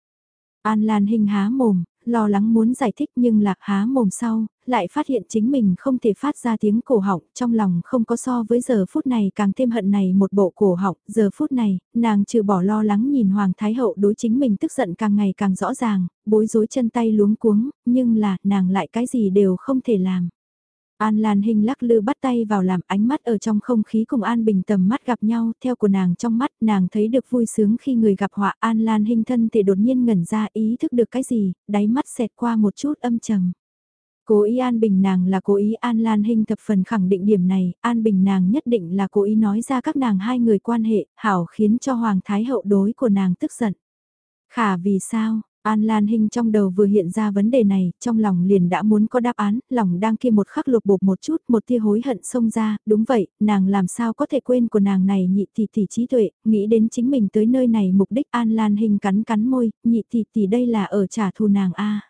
An Lan Hinh há mồm, lo lắng muốn giải thích nhưng lạc há mồm sau, lại phát hiện chính mình không thể phát ra tiếng cổ họng, trong lòng không có so với giờ phút này càng thêm hận này một bộ cổ họng, giờ phút này, nàng trừ bỏ lo lắng nhìn Hoàng Thái Hậu đối chính mình tức giận càng ngày càng rõ ràng, bối rối chân tay luống cuống, nhưng là, nàng lại cái gì đều không thể làm. An Lan Hinh lắc lư bắt tay vào làm ánh mắt ở trong không khí cùng An Bình tầm mắt gặp nhau, theo của nàng trong mắt nàng thấy được vui sướng khi người gặp họa An Lan Hinh thân thể đột nhiên ngẩn ra ý thức được cái gì, đáy mắt xẹt qua một chút âm trầm. Cố ý An Bình nàng là cố ý An Lan Hinh thập phần khẳng định điểm này, An Bình nàng nhất định là cố ý nói ra các nàng hai người quan hệ, hảo khiến cho Hoàng Thái hậu đối của nàng tức giận. Khả vì sao, An Lan Hinh trong đầu vừa hiện ra vấn đề này, trong lòng liền đã muốn có đáp án, lòng đang kia một khắc lột bột một chút, một tia hối hận xông ra, đúng vậy, nàng làm sao có thể quên của nàng này nhị tỷ tỷ trí tuệ, nghĩ đến chính mình tới nơi này mục đích An Lan Hinh cắn cắn môi, nhị tỷ tỷ đây là ở trả thù nàng a.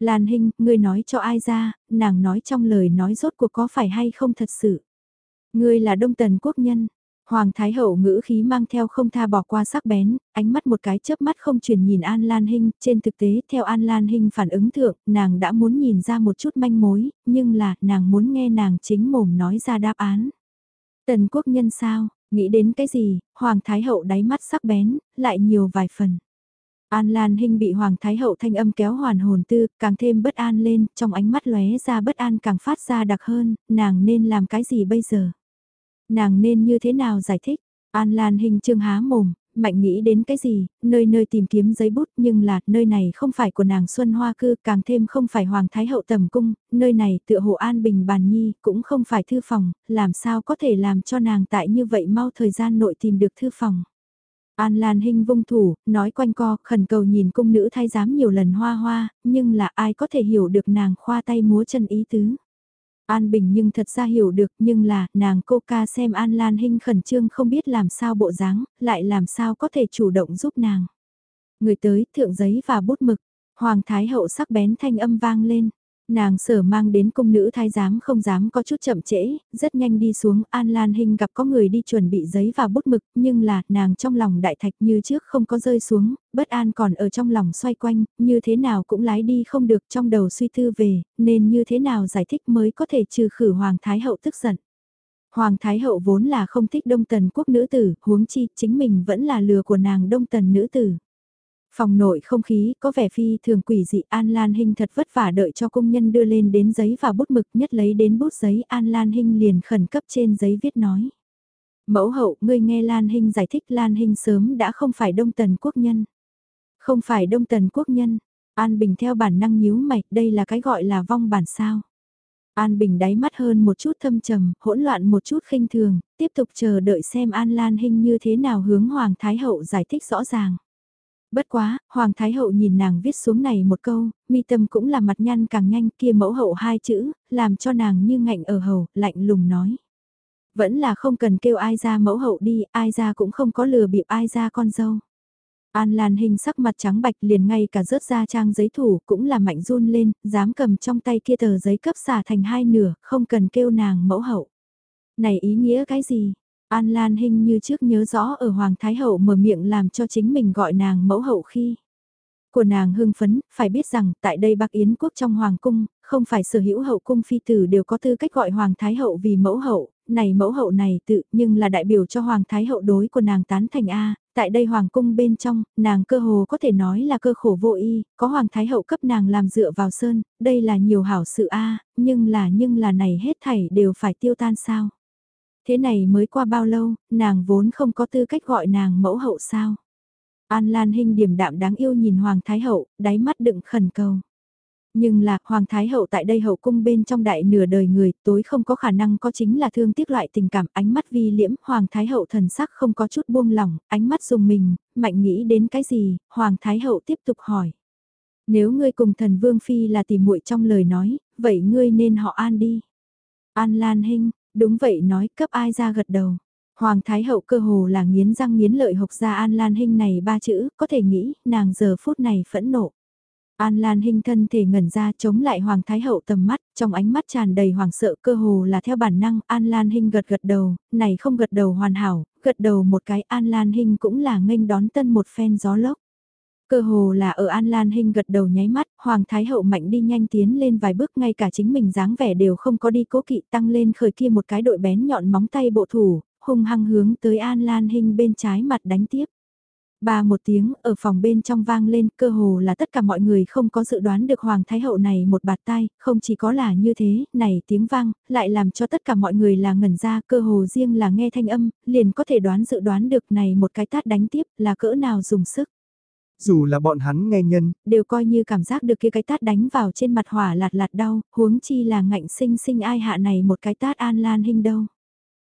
Lan Hinh, ngươi nói cho ai ra, nàng nói trong lời nói rốt cuộc có phải hay không thật sự. Ngươi là đông tần quốc nhân, Hoàng Thái Hậu ngữ khí mang theo không tha bỏ qua sắc bén, ánh mắt một cái chớp mắt không chuyển nhìn An Lan Hinh, trên thực tế theo An Lan Hinh phản ứng thượng, nàng đã muốn nhìn ra một chút manh mối, nhưng là nàng muốn nghe nàng chính mồm nói ra đáp án. Tần quốc nhân sao, nghĩ đến cái gì, Hoàng Thái Hậu đáy mắt sắc bén, lại nhiều vài phần. An Lan Hinh bị Hoàng Thái Hậu thanh âm kéo hoàn hồn tư, càng thêm bất an lên, trong ánh mắt lóe ra bất an càng phát ra đặc hơn, nàng nên làm cái gì bây giờ? Nàng nên như thế nào giải thích? An Lan Hình trương há mồm, mạnh nghĩ đến cái gì, nơi nơi tìm kiếm giấy bút nhưng là nơi này không phải của nàng Xuân Hoa Cư, càng thêm không phải Hoàng Thái Hậu tầm cung, nơi này tựa hồ an bình bàn nhi, cũng không phải thư phòng, làm sao có thể làm cho nàng tại như vậy mau thời gian nội tìm được thư phòng. An Lan Hinh vung thủ, nói quanh co, khẩn cầu nhìn cung nữ thay giám nhiều lần hoa hoa, nhưng là ai có thể hiểu được nàng khoa tay múa chân ý tứ. An Bình nhưng thật ra hiểu được nhưng là nàng cô ca xem An Lan Hinh khẩn trương không biết làm sao bộ dáng, lại làm sao có thể chủ động giúp nàng. Người tới thượng giấy và bút mực, Hoàng Thái Hậu sắc bén thanh âm vang lên. Nàng sở mang đến cung nữ thái giám không dám có chút chậm trễ, rất nhanh đi xuống, An Lan Hinh gặp có người đi chuẩn bị giấy và bút mực, nhưng là, nàng trong lòng đại thạch như trước không có rơi xuống, bất an còn ở trong lòng xoay quanh, như thế nào cũng lái đi không được trong đầu suy tư về, nên như thế nào giải thích mới có thể trừ khử Hoàng Thái Hậu tức giận. Hoàng Thái Hậu vốn là không thích đông tần quốc nữ tử, huống chi chính mình vẫn là lừa của nàng đông tần nữ tử. Phòng nội không khí có vẻ phi thường quỷ dị An Lan Hinh thật vất vả đợi cho công nhân đưa lên đến giấy và bút mực nhất lấy đến bút giấy An Lan Hinh liền khẩn cấp trên giấy viết nói. Mẫu hậu, ngươi nghe Lan Hinh giải thích Lan Hinh sớm đã không phải đông tần quốc nhân. Không phải đông tần quốc nhân, An Bình theo bản năng nhíu mày đây là cái gọi là vong bản sao. An Bình đáy mắt hơn một chút thâm trầm, hỗn loạn một chút khinh thường, tiếp tục chờ đợi xem An Lan Hinh như thế nào hướng Hoàng Thái Hậu giải thích rõ ràng. Bất quá, Hoàng Thái Hậu nhìn nàng viết xuống này một câu, mi tâm cũng là mặt nhăn càng nhanh kia mẫu hậu hai chữ, làm cho nàng như ngạnh ở hầu, lạnh lùng nói. Vẫn là không cần kêu ai ra mẫu hậu đi, ai ra cũng không có lừa bịp ai ra con dâu. An Lan hình sắc mặt trắng bạch liền ngay cả rớt ra trang giấy thủ cũng là mạnh run lên, dám cầm trong tay kia tờ giấy cấp xả thành hai nửa, không cần kêu nàng mẫu hậu. Này ý nghĩa cái gì? An Lan Hinh như trước nhớ rõ ở Hoàng Thái Hậu mở miệng làm cho chính mình gọi nàng mẫu hậu khi. Của nàng hưng phấn, phải biết rằng tại đây Bắc Yến quốc trong Hoàng cung, không phải sở hữu hậu cung phi tử đều có tư cách gọi Hoàng Thái Hậu vì mẫu hậu, này mẫu hậu này tự nhưng là đại biểu cho Hoàng Thái Hậu đối của nàng tán thành A, tại đây Hoàng cung bên trong, nàng cơ hồ có thể nói là cơ khổ vô y, có Hoàng Thái Hậu cấp nàng làm dựa vào sơn, đây là nhiều hảo sự A, nhưng là nhưng là này hết thảy đều phải tiêu tan sao. Thế này mới qua bao lâu, nàng vốn không có tư cách gọi nàng mẫu hậu sao. An Lan Hinh điềm đạm đáng yêu nhìn Hoàng Thái Hậu, đáy mắt đựng khẩn cầu. Nhưng là, Hoàng Thái Hậu tại đây hậu cung bên trong đại nửa đời người, tối không có khả năng có chính là thương tiếc loại tình cảm ánh mắt vi liễm, Hoàng Thái Hậu thần sắc không có chút buông lỏng, ánh mắt dùng mình, mạnh nghĩ đến cái gì, Hoàng Thái Hậu tiếp tục hỏi. Nếu ngươi cùng thần Vương Phi là tìm muội trong lời nói, vậy ngươi nên họ An đi. An Lan Hinh, Đúng vậy nói cấp ai ra gật đầu. Hoàng Thái Hậu cơ hồ là nghiến răng nghiến lợi hộc ra An Lan Hinh này ba chữ, có thể nghĩ, nàng giờ phút này phẫn nộ. An Lan Hinh thân thể ngẩn ra chống lại Hoàng Thái Hậu tầm mắt, trong ánh mắt tràn đầy hoàng sợ cơ hồ là theo bản năng, An Lan Hinh gật gật đầu, này không gật đầu hoàn hảo, gật đầu một cái An Lan Hinh cũng là nghênh đón tân một phen gió lốc. Cơ hồ là ở An Lan Hinh gật đầu nháy mắt, Hoàng Thái Hậu mạnh đi nhanh tiến lên vài bước ngay cả chính mình dáng vẻ đều không có đi cố kỵ tăng lên khởi kia một cái đội bén nhọn móng tay bộ thủ, hung hăng hướng tới An Lan Hinh bên trái mặt đánh tiếp. Ba một tiếng ở phòng bên trong vang lên cơ hồ là tất cả mọi người không có dự đoán được Hoàng Thái Hậu này một bạt tay, không chỉ có là như thế, này tiếng vang, lại làm cho tất cả mọi người là ngẩn ra cơ hồ riêng là nghe thanh âm, liền có thể đoán dự đoán được này một cái tát đánh tiếp là cỡ nào dùng sức. Dù là bọn hắn nghe nhân, đều coi như cảm giác được kia cái tát đánh vào trên mặt hỏa lạt lạt đau, huống chi là ngạnh sinh sinh ai hạ này một cái tát An Lan Hinh đâu.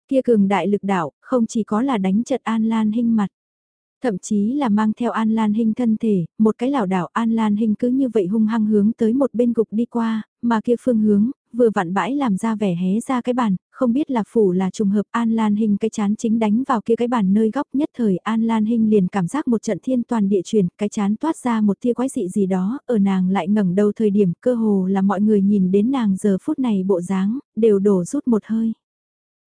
Kia cường đại lực đạo, không chỉ có là đánh chật An Lan Hinh mặt. Thậm chí là mang theo An Lan Hinh thân thể, một cái lảo đảo An Lan Hinh cứ như vậy hung hăng hướng tới một bên gục đi qua, mà kia phương hướng, vừa vặn bãi làm ra vẻ hé ra cái bàn, không biết là phủ là trùng hợp An Lan Hinh cái chán chính đánh vào kia cái bàn nơi góc nhất thời An Lan Hinh liền cảm giác một trận thiên toàn địa chuyển, cái chán toát ra một tia quái dị gì đó, ở nàng lại ngẩng đầu thời điểm cơ hồ là mọi người nhìn đến nàng giờ phút này bộ dáng, đều đổ rút một hơi.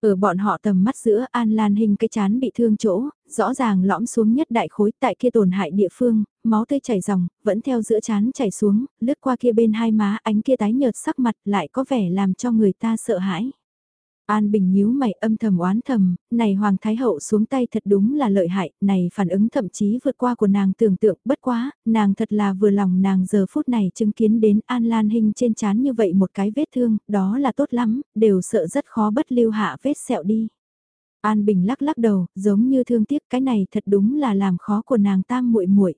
Ở bọn họ tầm mắt giữa An Lan Hình cái chán bị thương chỗ, rõ ràng lõm xuống nhất đại khối tại kia tổn hại địa phương, máu tươi chảy ròng, vẫn theo giữa chán chảy xuống, lướt qua kia bên hai má ánh kia tái nhợt sắc mặt lại có vẻ làm cho người ta sợ hãi. An Bình nhíu mày âm thầm oán thầm, này Hoàng Thái Hậu xuống tay thật đúng là lợi hại, này phản ứng thậm chí vượt qua của nàng tưởng tượng, bất quá, nàng thật là vừa lòng nàng giờ phút này chứng kiến đến An Lan Hinh trên chán như vậy một cái vết thương, đó là tốt lắm, đều sợ rất khó bất lưu hạ vết sẹo đi. An Bình lắc lắc đầu, giống như thương tiếc cái này thật đúng là làm khó của nàng tam muội muội.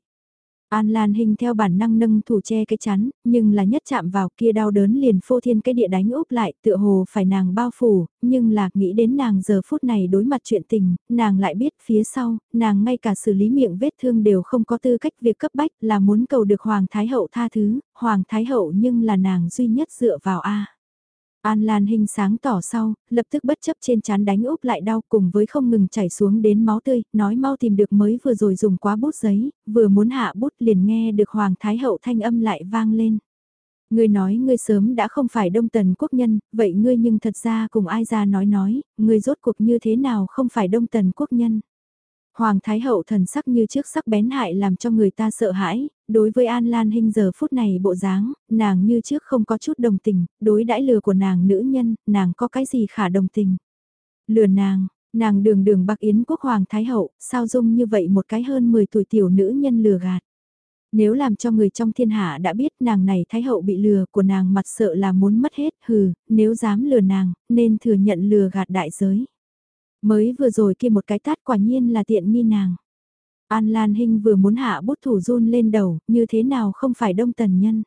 An Lan Hinh theo bản năng nâng thủ che cái chắn, nhưng là nhất chạm vào kia đau đớn liền phô thiên cái địa đánh úp lại, tựa hồ phải nàng bao phủ, nhưng là nghĩ đến nàng giờ phút này đối mặt chuyện tình, nàng lại biết phía sau, nàng ngay cả xử lý miệng vết thương đều không có tư cách việc cấp bách là muốn cầu được Hoàng Thái Hậu tha thứ, Hoàng Thái Hậu nhưng là nàng duy nhất dựa vào A. An Lan hình sáng tỏ sau, lập tức bất chấp trên chán đánh úp lại đau cùng với không ngừng chảy xuống đến máu tươi, nói mau tìm được mới vừa rồi dùng quá bút giấy, vừa muốn hạ bút liền nghe được Hoàng Thái Hậu thanh âm lại vang lên. Ngươi nói ngươi sớm đã không phải đông tần quốc nhân, vậy ngươi nhưng thật ra cùng ai ra nói nói, ngươi rốt cuộc như thế nào không phải đông tần quốc nhân. Hoàng Thái Hậu thần sắc như trước sắc bén hại làm cho người ta sợ hãi, đối với An Lan Hinh giờ phút này bộ dáng, nàng như trước không có chút đồng tình, đối đãi lừa của nàng nữ nhân, nàng có cái gì khả đồng tình. Lừa nàng, nàng đường đường bạc yến quốc Hoàng Thái Hậu, sao dung như vậy một cái hơn 10 tuổi tiểu nữ nhân lừa gạt. Nếu làm cho người trong thiên hạ đã biết nàng này Thái Hậu bị lừa của nàng mặt sợ là muốn mất hết, hừ, nếu dám lừa nàng, nên thừa nhận lừa gạt đại giới. Mới vừa rồi kia một cái tát quả nhiên là tiện nghi nàng. An Lan Hinh vừa muốn hạ bút thủ run lên đầu, như thế nào không phải đông tần nhân.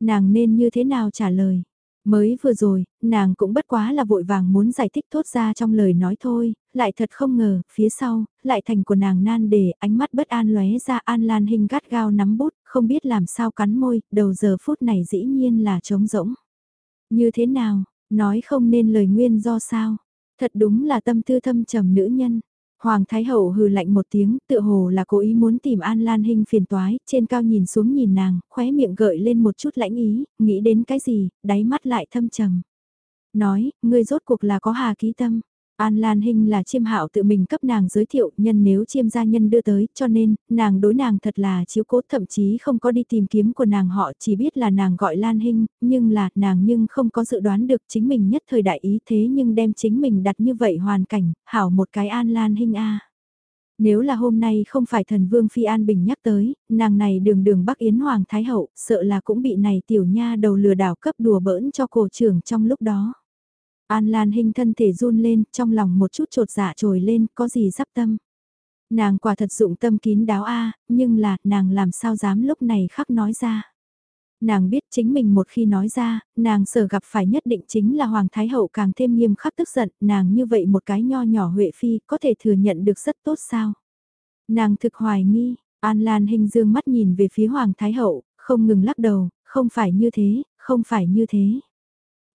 Nàng nên như thế nào trả lời. Mới vừa rồi, nàng cũng bất quá là vội vàng muốn giải thích thốt ra trong lời nói thôi, lại thật không ngờ, phía sau, lại thành của nàng nan đề, ánh mắt bất an lóe ra An Lan Hinh gắt gao nắm bút, không biết làm sao cắn môi, đầu giờ phút này dĩ nhiên là trống rỗng. Như thế nào, nói không nên lời nguyên do sao, Thật đúng là tâm tư thâm trầm nữ nhân. Hoàng Thái Hậu hừ lạnh một tiếng, tựa hồ là cố ý muốn tìm An Lan Hinh phiền toái, trên cao nhìn xuống nhìn nàng, khóe miệng gợi lên một chút lãnh ý, nghĩ đến cái gì, đáy mắt lại thâm trầm. Nói, ngươi rốt cuộc là có hà ký tâm. An Lan Hinh là chiêm hạo tự mình cấp nàng giới thiệu, nhân nếu chiêm gia nhân đưa tới, cho nên, nàng đối nàng thật là chiếu cố, thậm chí không có đi tìm kiếm của nàng họ, chỉ biết là nàng gọi Lan Hinh, nhưng là, nàng nhưng không có dự đoán được chính mình nhất thời đại ý thế nhưng đem chính mình đặt như vậy hoàn cảnh, hảo một cái An Lan Hinh a Nếu là hôm nay không phải thần vương Phi An Bình nhắc tới, nàng này đường đường Bắc Yến Hoàng Thái Hậu, sợ là cũng bị này tiểu nha đầu lừa đảo cấp đùa bỡn cho cổ trưởng trong lúc đó. An Lan Hinh thân thể run lên, trong lòng một chút trột dạ trồi lên, có gì dắp tâm. Nàng quả thật dụng tâm kín đáo a, nhưng là, nàng làm sao dám lúc này khắc nói ra. Nàng biết chính mình một khi nói ra, nàng sở gặp phải nhất định chính là Hoàng Thái Hậu càng thêm nghiêm khắc tức giận, nàng như vậy một cái nho nhỏ Huệ Phi có thể thừa nhận được rất tốt sao. Nàng thực hoài nghi, An Lan Hinh dương mắt nhìn về phía Hoàng Thái Hậu, không ngừng lắc đầu, không phải như thế, không phải như thế.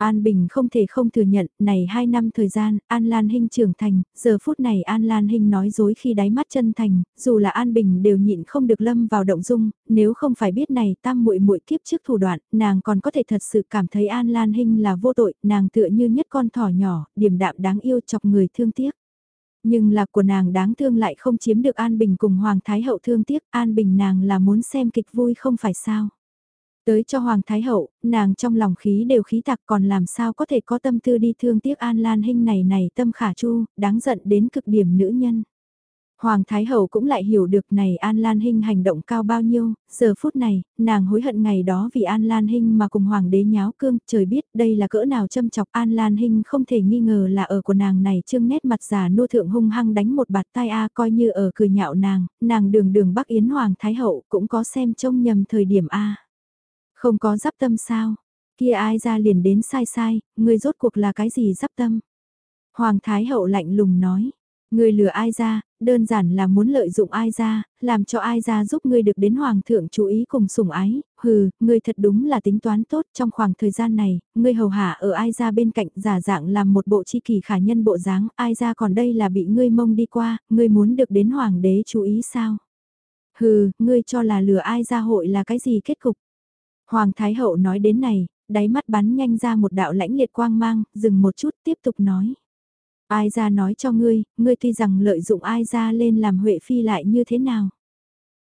An Bình không thể không thừa nhận, này 2 năm thời gian, An Lan Hinh trưởng thành, giờ phút này An Lan Hinh nói dối khi đáy mắt chân thành, dù là An Bình đều nhịn không được lâm vào động dung, nếu không phải biết này tam muội muội kiếp trước thủ đoạn, nàng còn có thể thật sự cảm thấy An Lan Hinh là vô tội, nàng tựa như nhất con thỏ nhỏ, điểm đạm đáng yêu chọc người thương tiếc. Nhưng là của nàng đáng thương lại không chiếm được An Bình cùng Hoàng Thái Hậu thương tiếc, An Bình nàng là muốn xem kịch vui không phải sao. Tới cho Hoàng Thái Hậu, nàng trong lòng khí đều khí tạc còn làm sao có thể có tâm tư đi thương tiếc An Lan Hinh này này tâm khả chu, đáng giận đến cực điểm nữ nhân. Hoàng Thái Hậu cũng lại hiểu được này An Lan Hinh hành động cao bao nhiêu, giờ phút này, nàng hối hận ngày đó vì An Lan Hinh mà cùng Hoàng đế nháo cương, trời biết đây là cỡ nào châm chọc An Lan Hinh không thể nghi ngờ là ở của nàng này trương nét mặt già nô thượng hung hăng đánh một bạt tai A coi như ở cười nhạo nàng, nàng đường đường Bắc Yến Hoàng Thái Hậu cũng có xem trông nhầm thời điểm A. Không có giáp tâm sao? Kia ai ra liền đến sai sai, ngươi rốt cuộc là cái gì giáp tâm? Hoàng Thái Hậu lạnh lùng nói. Ngươi lừa ai ra, đơn giản là muốn lợi dụng ai ra, làm cho ai ra giúp ngươi được đến Hoàng thượng chú ý cùng sủng ái, hừ, ngươi thật đúng là tính toán tốt trong khoảng thời gian này, ngươi hầu hạ ở ai ra bên cạnh giả dạng làm một bộ chi kỳ khả nhân bộ dáng, ai ra còn đây là bị ngươi mông đi qua, ngươi muốn được đến Hoàng đế chú ý sao? Hừ, ngươi cho là lừa ai ra hội là cái gì kết cục? Hoàng Thái Hậu nói đến này, đáy mắt bắn nhanh ra một đạo lãnh liệt quang mang, dừng một chút tiếp tục nói. Ai ra nói cho ngươi, ngươi tuy rằng lợi dụng ai ra lên làm Huệ Phi lại như thế nào.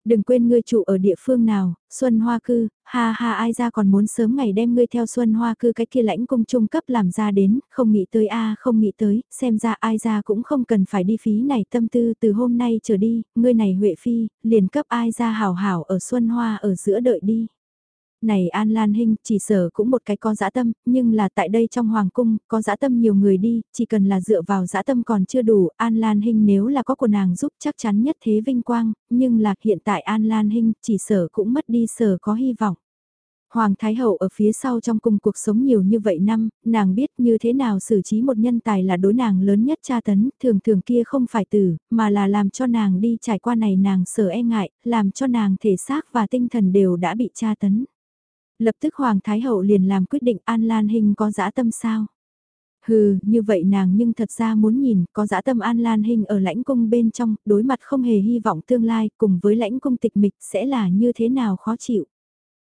Đừng quên ngươi trụ ở địa phương nào, Xuân Hoa Cư, ha ha ai ra còn muốn sớm ngày đem ngươi theo Xuân Hoa Cư cái kia lãnh cung trung cấp làm ra đến, không nghĩ tới a không nghĩ tới, xem ra ai ra cũng không cần phải đi phí này tâm tư từ hôm nay trở đi, ngươi này Huệ Phi, liền cấp ai ra hảo hảo ở Xuân Hoa ở giữa đợi đi. Này An Lan Hinh chỉ sở cũng một cái có dã tâm, nhưng là tại đây trong Hoàng Cung, có dã tâm nhiều người đi, chỉ cần là dựa vào dã tâm còn chưa đủ, An Lan Hinh nếu là có của nàng giúp chắc chắn nhất thế vinh quang, nhưng là hiện tại An Lan Hinh chỉ sở cũng mất đi sở có hy vọng. Hoàng Thái Hậu ở phía sau trong cùng cuộc sống nhiều như vậy năm, nàng biết như thế nào xử trí một nhân tài là đối nàng lớn nhất tra tấn, thường thường kia không phải tử, mà là làm cho nàng đi trải qua này nàng sợ e ngại, làm cho nàng thể xác và tinh thần đều đã bị tra tấn. Lập tức Hoàng Thái Hậu liền làm quyết định An Lan Hinh có dã tâm sao. Hừ, như vậy nàng nhưng thật ra muốn nhìn, có dã tâm An Lan Hinh ở lãnh cung bên trong, đối mặt không hề hy vọng tương lai, cùng với lãnh cung tịch mịch sẽ là như thế nào khó chịu.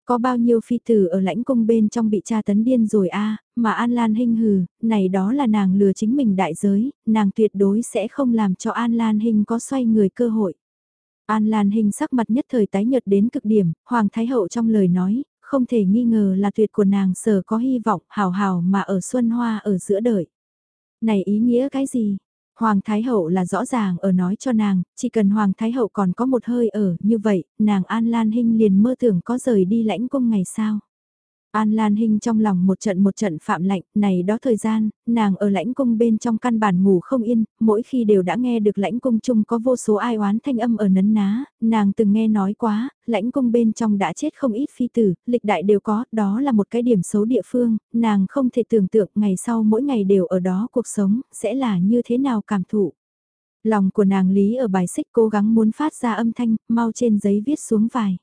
Có bao nhiêu phi tử ở lãnh cung bên trong bị tra tấn điên rồi a mà An Lan Hinh hừ, này đó là nàng lừa chính mình đại giới, nàng tuyệt đối sẽ không làm cho An Lan Hinh có xoay người cơ hội. An Lan Hinh sắc mặt nhất thời tái nhợt đến cực điểm, Hoàng Thái Hậu trong lời nói, không thể nghi ngờ là tuyệt của nàng sở có hy vọng hào hào mà ở Xuân Hoa ở giữa đời. Này ý nghĩa cái gì? Hoàng Thái Hậu là rõ ràng ở nói cho nàng, chỉ cần Hoàng Thái Hậu còn có một hơi ở như vậy, nàng An Lan Hinh liền mơ tưởng có rời đi lãnh cung ngày sao. An Lan Hinh trong lòng một trận một trận phạm lạnh, này đó thời gian, nàng ở lãnh cung bên trong căn bản ngủ không yên, mỗi khi đều đã nghe được lãnh cung chung có vô số ai oán thanh âm ở nấn ná, nàng từng nghe nói quá, lãnh cung bên trong đã chết không ít phi tử, lịch đại đều có, đó là một cái điểm xấu địa phương, nàng không thể tưởng tượng ngày sau mỗi ngày đều ở đó cuộc sống, sẽ là như thế nào cảm thụ. Lòng của nàng lý ở bài xích cố gắng muốn phát ra âm thanh, mau trên giấy viết xuống vài.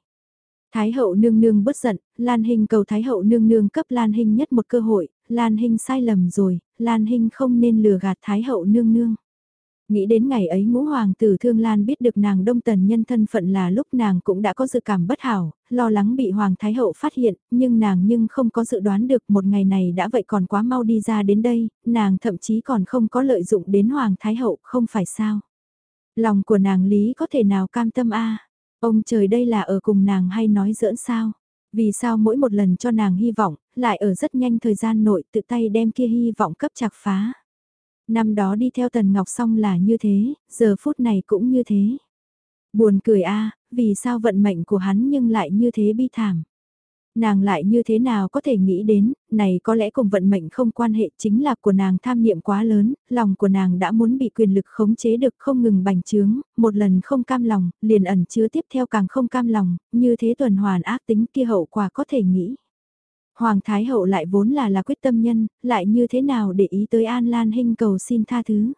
Thái hậu nương nương bất giận, Lan Hinh cầu Thái hậu nương nương cấp Lan Hinh nhất một cơ hội, Lan Hinh sai lầm rồi, Lan Hinh không nên lừa gạt Thái hậu nương nương. Nghĩ đến ngày ấy ngũ hoàng tử Thương Lan biết được nàng đông tần nhân thân phận là lúc nàng cũng đã có dự cảm bất hảo, lo lắng bị hoàng thái hậu phát hiện, nhưng nàng nhưng không có dự đoán được một ngày này đã vậy còn quá mau đi ra đến đây, nàng thậm chí còn không có lợi dụng đến hoàng thái hậu, không phải sao. Lòng của nàng lý có thể nào cam tâm a Ông trời đây là ở cùng nàng hay nói giỡn sao? Vì sao mỗi một lần cho nàng hy vọng, lại ở rất nhanh thời gian nội tự tay đem kia hy vọng cấp chặt phá. Năm đó đi theo Tần Ngọc xong là như thế, giờ phút này cũng như thế. Buồn cười a vì sao vận mệnh của hắn nhưng lại như thế bi thảm. Nàng lại như thế nào có thể nghĩ đến, này có lẽ cùng vận mệnh không quan hệ chính là của nàng tham niệm quá lớn, lòng của nàng đã muốn bị quyền lực khống chế được không ngừng bành trướng, một lần không cam lòng, liền ẩn chứa tiếp theo càng không cam lòng, như thế tuần hoàn ác tính kia hậu quả có thể nghĩ. Hoàng Thái Hậu lại vốn là là quyết tâm nhân, lại như thế nào để ý tới An Lan Hinh cầu xin tha thứ.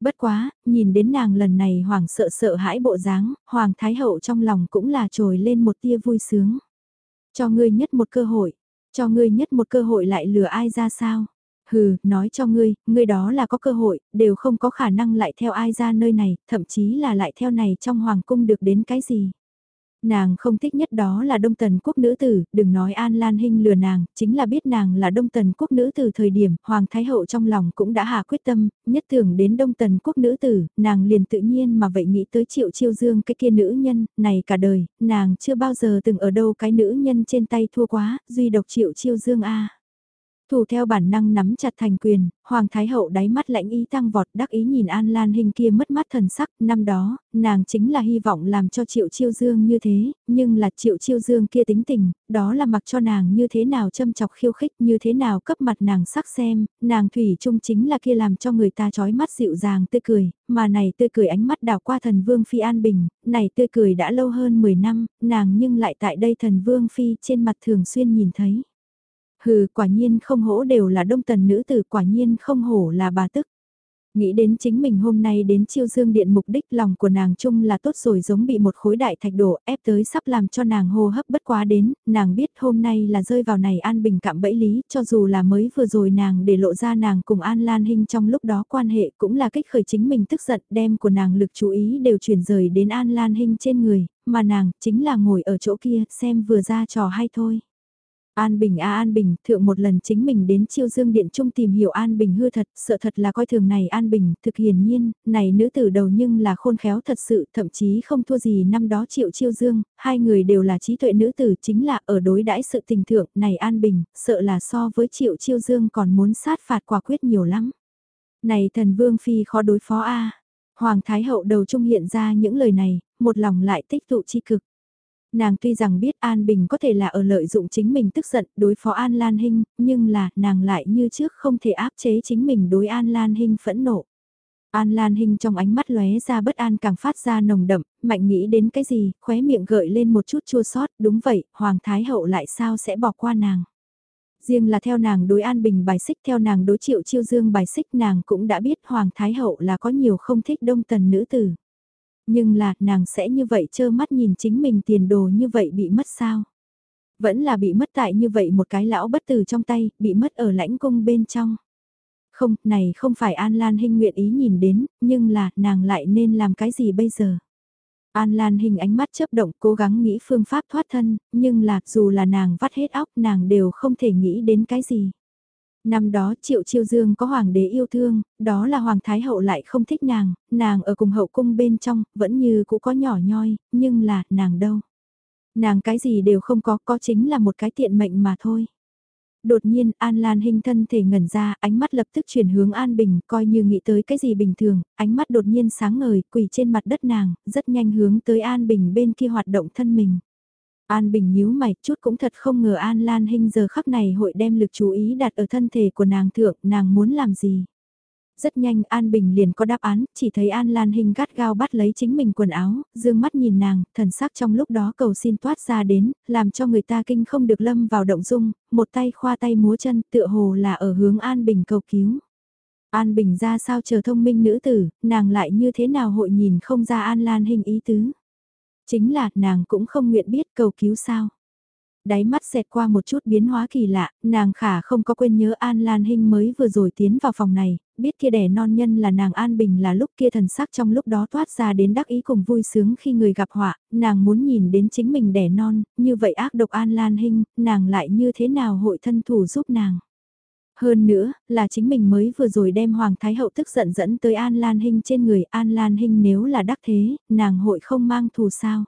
Bất quá, nhìn đến nàng lần này Hoàng sợ sợ hãi bộ dáng, Hoàng Thái Hậu trong lòng cũng là trồi lên một tia vui sướng. Cho ngươi nhất một cơ hội, cho ngươi nhất một cơ hội lại lừa ai ra sao? Hừ, nói cho ngươi, ngươi đó là có cơ hội, đều không có khả năng lại theo ai ra nơi này, thậm chí là lại theo này trong hoàng cung được đến cái gì. Nàng không thích nhất đó là Đông Tần quốc nữ tử, đừng nói An Lan Hinh lừa nàng, chính là biết nàng là Đông Tần quốc nữ tử thời điểm, Hoàng Thái Hậu trong lòng cũng đã hạ quyết tâm, nhất tưởng đến Đông Tần quốc nữ tử, nàng liền tự nhiên mà vậy nghĩ tới triệu chiêu dương cái kia nữ nhân, này cả đời, nàng chưa bao giờ từng ở đâu cái nữ nhân trên tay thua quá, duy độc triệu chiêu dương a. Thủ theo bản năng nắm chặt thành quyền, Hoàng Thái Hậu đáy mắt lãnh ý tăng vọt đắc ý nhìn An Lan Hinh kia mất mắt thần sắc, năm đó, nàng chính là hy vọng làm cho Triệu Chiêu Dương như thế, nhưng là Triệu Chiêu Dương kia tính tình, đó là mặc cho nàng như thế nào châm chọc khiêu khích, như thế nào cấp mặt nàng sắc xem, nàng thủy chung chính là kia làm cho người ta chói mắt dịu dàng tươi cười, mà này tươi cười ánh mắt đào qua thần Vương Phi An Bình, này tươi cười đã lâu hơn 10 năm, nàng nhưng lại tại đây thần Vương Phi trên mặt thường xuyên nhìn thấy. Hừ, quả nhiên không hổ đều là đông tần nữ tử, quả nhiên không hổ là bà tức. Nghĩ đến chính mình hôm nay đến chiêu dương điện mục đích lòng của nàng chung là tốt rồi giống bị một khối đại thạch đổ ép tới sắp làm cho nàng hô hấp bất quá đến, nàng biết hôm nay là rơi vào này an bình cạm bẫy lý, cho dù là mới vừa rồi nàng để lộ ra nàng cùng an lan hình trong lúc đó quan hệ cũng là kích khởi chính mình tức giận đem của nàng lực chú ý đều chuyển rời đến an lan hình trên người, mà nàng chính là ngồi ở chỗ kia xem vừa ra trò hay thôi. An Bình a An Bình, thượng một lần chính mình đến chiêu dương điện trung tìm hiểu An Bình hư thật, sợ thật là coi thường này An Bình, thực hiển nhiên, này nữ tử đầu nhưng là khôn khéo thật sự, thậm chí không thua gì năm đó triệu chiêu dương, hai người đều là trí tuệ nữ tử chính là ở đối đãi sự tình thượng, này An Bình, sợ là so với triệu chiêu dương còn muốn sát phạt quả quyết nhiều lắm. Này thần vương phi khó đối phó a Hoàng Thái Hậu đầu trung hiện ra những lời này, một lòng lại tích tụ chi cực. Nàng tuy rằng biết An Bình có thể là ở lợi dụng chính mình tức giận đối phó An Lan Hinh, nhưng là nàng lại như trước không thể áp chế chính mình đối An Lan Hinh phẫn nộ. An Lan Hinh trong ánh mắt lóe ra bất an càng phát ra nồng đậm, mạnh nghĩ đến cái gì, khóe miệng gợi lên một chút chua sót, đúng vậy, Hoàng Thái Hậu lại sao sẽ bỏ qua nàng. Riêng là theo nàng đối An Bình bài xích theo nàng đối triệu chiêu dương bài xích nàng cũng đã biết Hoàng Thái Hậu là có nhiều không thích đông tần nữ tử. Nhưng là nàng sẽ như vậy trơ mắt nhìn chính mình tiền đồ như vậy bị mất sao. Vẫn là bị mất tại như vậy một cái lão bất tử trong tay, bị mất ở lãnh cung bên trong. Không, này không phải An Lan Hinh nguyện ý nhìn đến, nhưng là nàng lại nên làm cái gì bây giờ. An Lan Hinh ánh mắt chớp động cố gắng nghĩ phương pháp thoát thân, nhưng là dù là nàng vắt hết óc nàng đều không thể nghĩ đến cái gì. Năm đó Triệu Chiêu Dương có hoàng đế yêu thương, đó là hoàng thái hậu lại không thích nàng, nàng ở cùng hậu cung bên trong, vẫn như cũ có nhỏ nhoi, nhưng là, nàng đâu. Nàng cái gì đều không có, có chính là một cái tiện mệnh mà thôi. Đột nhiên An Lan Hinh thân thể ngẩn ra, ánh mắt lập tức chuyển hướng An Bình, coi như nghĩ tới cái gì bình thường, ánh mắt đột nhiên sáng ngời, quỳ trên mặt đất nàng, rất nhanh hướng tới An Bình bên kia hoạt động thân mình. An Bình nhíu mày, chút cũng thật không ngờ An Lan Hinh giờ khắc này hội đem lực chú ý đặt ở thân thể của nàng thượng, nàng muốn làm gì. Rất nhanh An Bình liền có đáp án, chỉ thấy An Lan Hinh gắt gao bắt lấy chính mình quần áo, dương mắt nhìn nàng, thần sắc trong lúc đó cầu xin toát ra đến, làm cho người ta kinh không được lâm vào động dung, một tay khoa tay múa chân tựa hồ là ở hướng An Bình cầu cứu. An Bình ra sao chờ thông minh nữ tử, nàng lại như thế nào hội nhìn không ra An Lan Hinh ý tứ. Chính là nàng cũng không nguyện biết cầu cứu sao. Đáy mắt xẹt qua một chút biến hóa kỳ lạ, nàng khả không có quên nhớ An Lan Hinh mới vừa rồi tiến vào phòng này, biết kia đẻ non nhân là nàng An Bình là lúc kia thần sắc trong lúc đó toát ra đến đắc ý cùng vui sướng khi người gặp họa, nàng muốn nhìn đến chính mình đẻ non, như vậy ác độc An Lan Hinh, nàng lại như thế nào hội thân thủ giúp nàng. Hơn nữa, là chính mình mới vừa rồi đem Hoàng Thái Hậu tức giận dẫn tới An Lan Hinh trên người An Lan Hinh nếu là đắc thế, nàng hội không mang thù sao.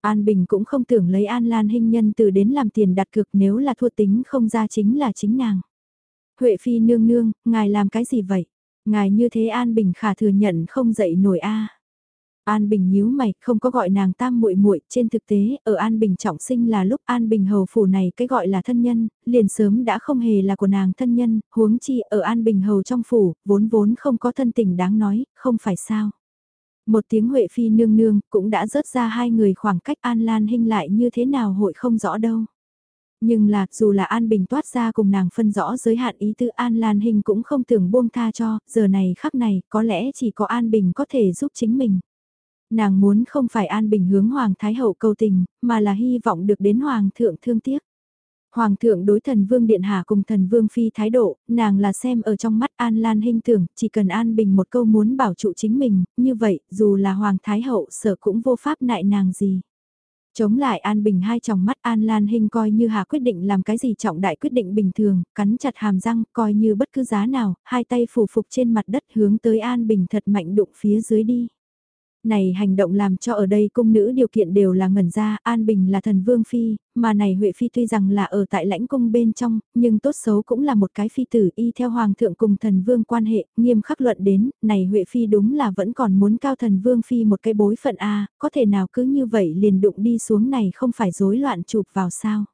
An Bình cũng không tưởng lấy An Lan Hinh nhân từ đến làm tiền đặt cược nếu là thua tính không ra chính là chính nàng. Huệ Phi nương nương, ngài làm cái gì vậy? Ngài như thế An Bình khả thừa nhận không dậy nổi a. An Bình nhíu mày, không có gọi nàng tam muội muội, trên thực tế, ở An Bình trọng sinh là lúc An Bình hầu phủ này cái gọi là thân nhân, liền sớm đã không hề là của nàng thân nhân, huống chi ở An Bình hầu trong phủ, vốn vốn không có thân tình đáng nói, không phải sao. Một tiếng Huệ Phi nương nương cũng đã rớt ra hai người khoảng cách An Lan Hinh lại như thế nào hội không rõ đâu. Nhưng là, dù là An Bình toát ra cùng nàng phân rõ giới hạn ý tư An Lan Hinh cũng không tưởng buông tha cho, giờ này khắc này, có lẽ chỉ có An Bình có thể giúp chính mình. Nàng muốn không phải An Bình hướng Hoàng Thái Hậu cầu tình, mà là hy vọng được đến Hoàng thượng thương tiếc. Hoàng thượng đối thần vương điện hạ cùng thần vương phi thái độ, nàng là xem ở trong mắt An Lan hình tưởng, chỉ cần An Bình một câu muốn bảo trụ chính mình, như vậy, dù là Hoàng Thái Hậu sở cũng vô pháp nại nàng gì. Chống lại An Bình hai tròng mắt An Lan Hinh coi như Hà quyết định làm cái gì trọng đại quyết định bình thường, cắn chặt hàm răng, coi như bất cứ giá nào, hai tay phủ phục trên mặt đất hướng tới An Bình thật mạnh đụng phía dưới đi. Này hành động làm cho ở đây cung nữ điều kiện đều là ngẩn ra, An Bình là thần vương phi, mà này Huệ phi tuy rằng là ở tại lãnh cung bên trong, nhưng tốt xấu cũng là một cái phi tử y theo hoàng thượng cùng thần vương quan hệ, nghiêm khắc luận đến, này Huệ phi đúng là vẫn còn muốn cao thần vương phi một cái bối phận a, có thể nào cứ như vậy liền đụng đi xuống này không phải rối loạn chụp vào sao?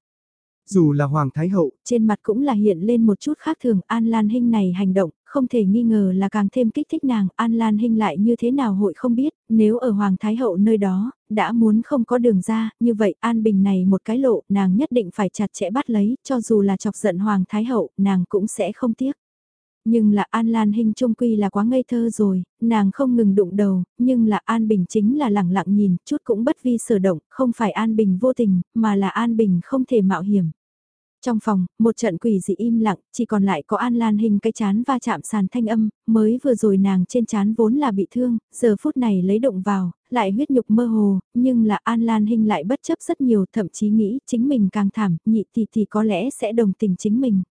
Dù là Hoàng Thái Hậu, trên mặt cũng là hiện lên một chút khác thường An Lan Hinh này hành động, không thể nghi ngờ là càng thêm kích thích nàng, An Lan Hinh lại như thế nào hội không biết, nếu ở Hoàng Thái Hậu nơi đó, đã muốn không có đường ra, như vậy An Bình này một cái lộ, nàng nhất định phải chặt chẽ bắt lấy, cho dù là chọc giận Hoàng Thái Hậu, nàng cũng sẽ không tiếc. Nhưng là An Lan Hinh trung quy là quá ngây thơ rồi, nàng không ngừng đụng đầu, nhưng là An Bình chính là lẳng lặng nhìn, chút cũng bất vi sở động, không phải An Bình vô tình, mà là An Bình không thể mạo hiểm. Trong phòng, một trận quỷ dị im lặng, chỉ còn lại có An Lan hình cái chán va chạm sàn thanh âm, mới vừa rồi nàng trên chán vốn là bị thương, giờ phút này lấy động vào, lại huyết nhục mơ hồ, nhưng là An Lan hình lại bất chấp rất nhiều, thậm chí nghĩ chính mình càng thảm, nhị thì thì có lẽ sẽ đồng tình chính mình.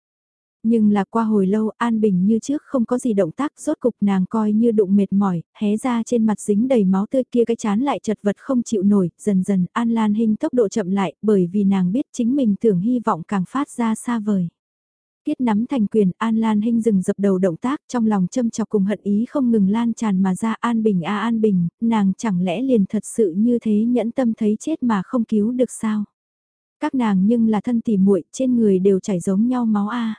Nhưng là qua hồi lâu An Bình như trước không có gì động tác rốt cục nàng coi như đụng mệt mỏi, hé ra trên mặt dính đầy máu tươi kia cái chán lại chật vật không chịu nổi, dần dần An Lan Hinh tốc độ chậm lại bởi vì nàng biết chính mình tưởng hy vọng càng phát ra xa vời. Tiết nắm thành quyền, An Lan Hinh dừng dập đầu động tác, trong lòng châm chọc cùng hận ý không ngừng lan tràn mà ra An Bình a An Bình, nàng chẳng lẽ liền thật sự như thế nhẫn tâm thấy chết mà không cứu được sao? Các nàng nhưng là thân tỉ muội trên người đều chảy giống nhau máu a.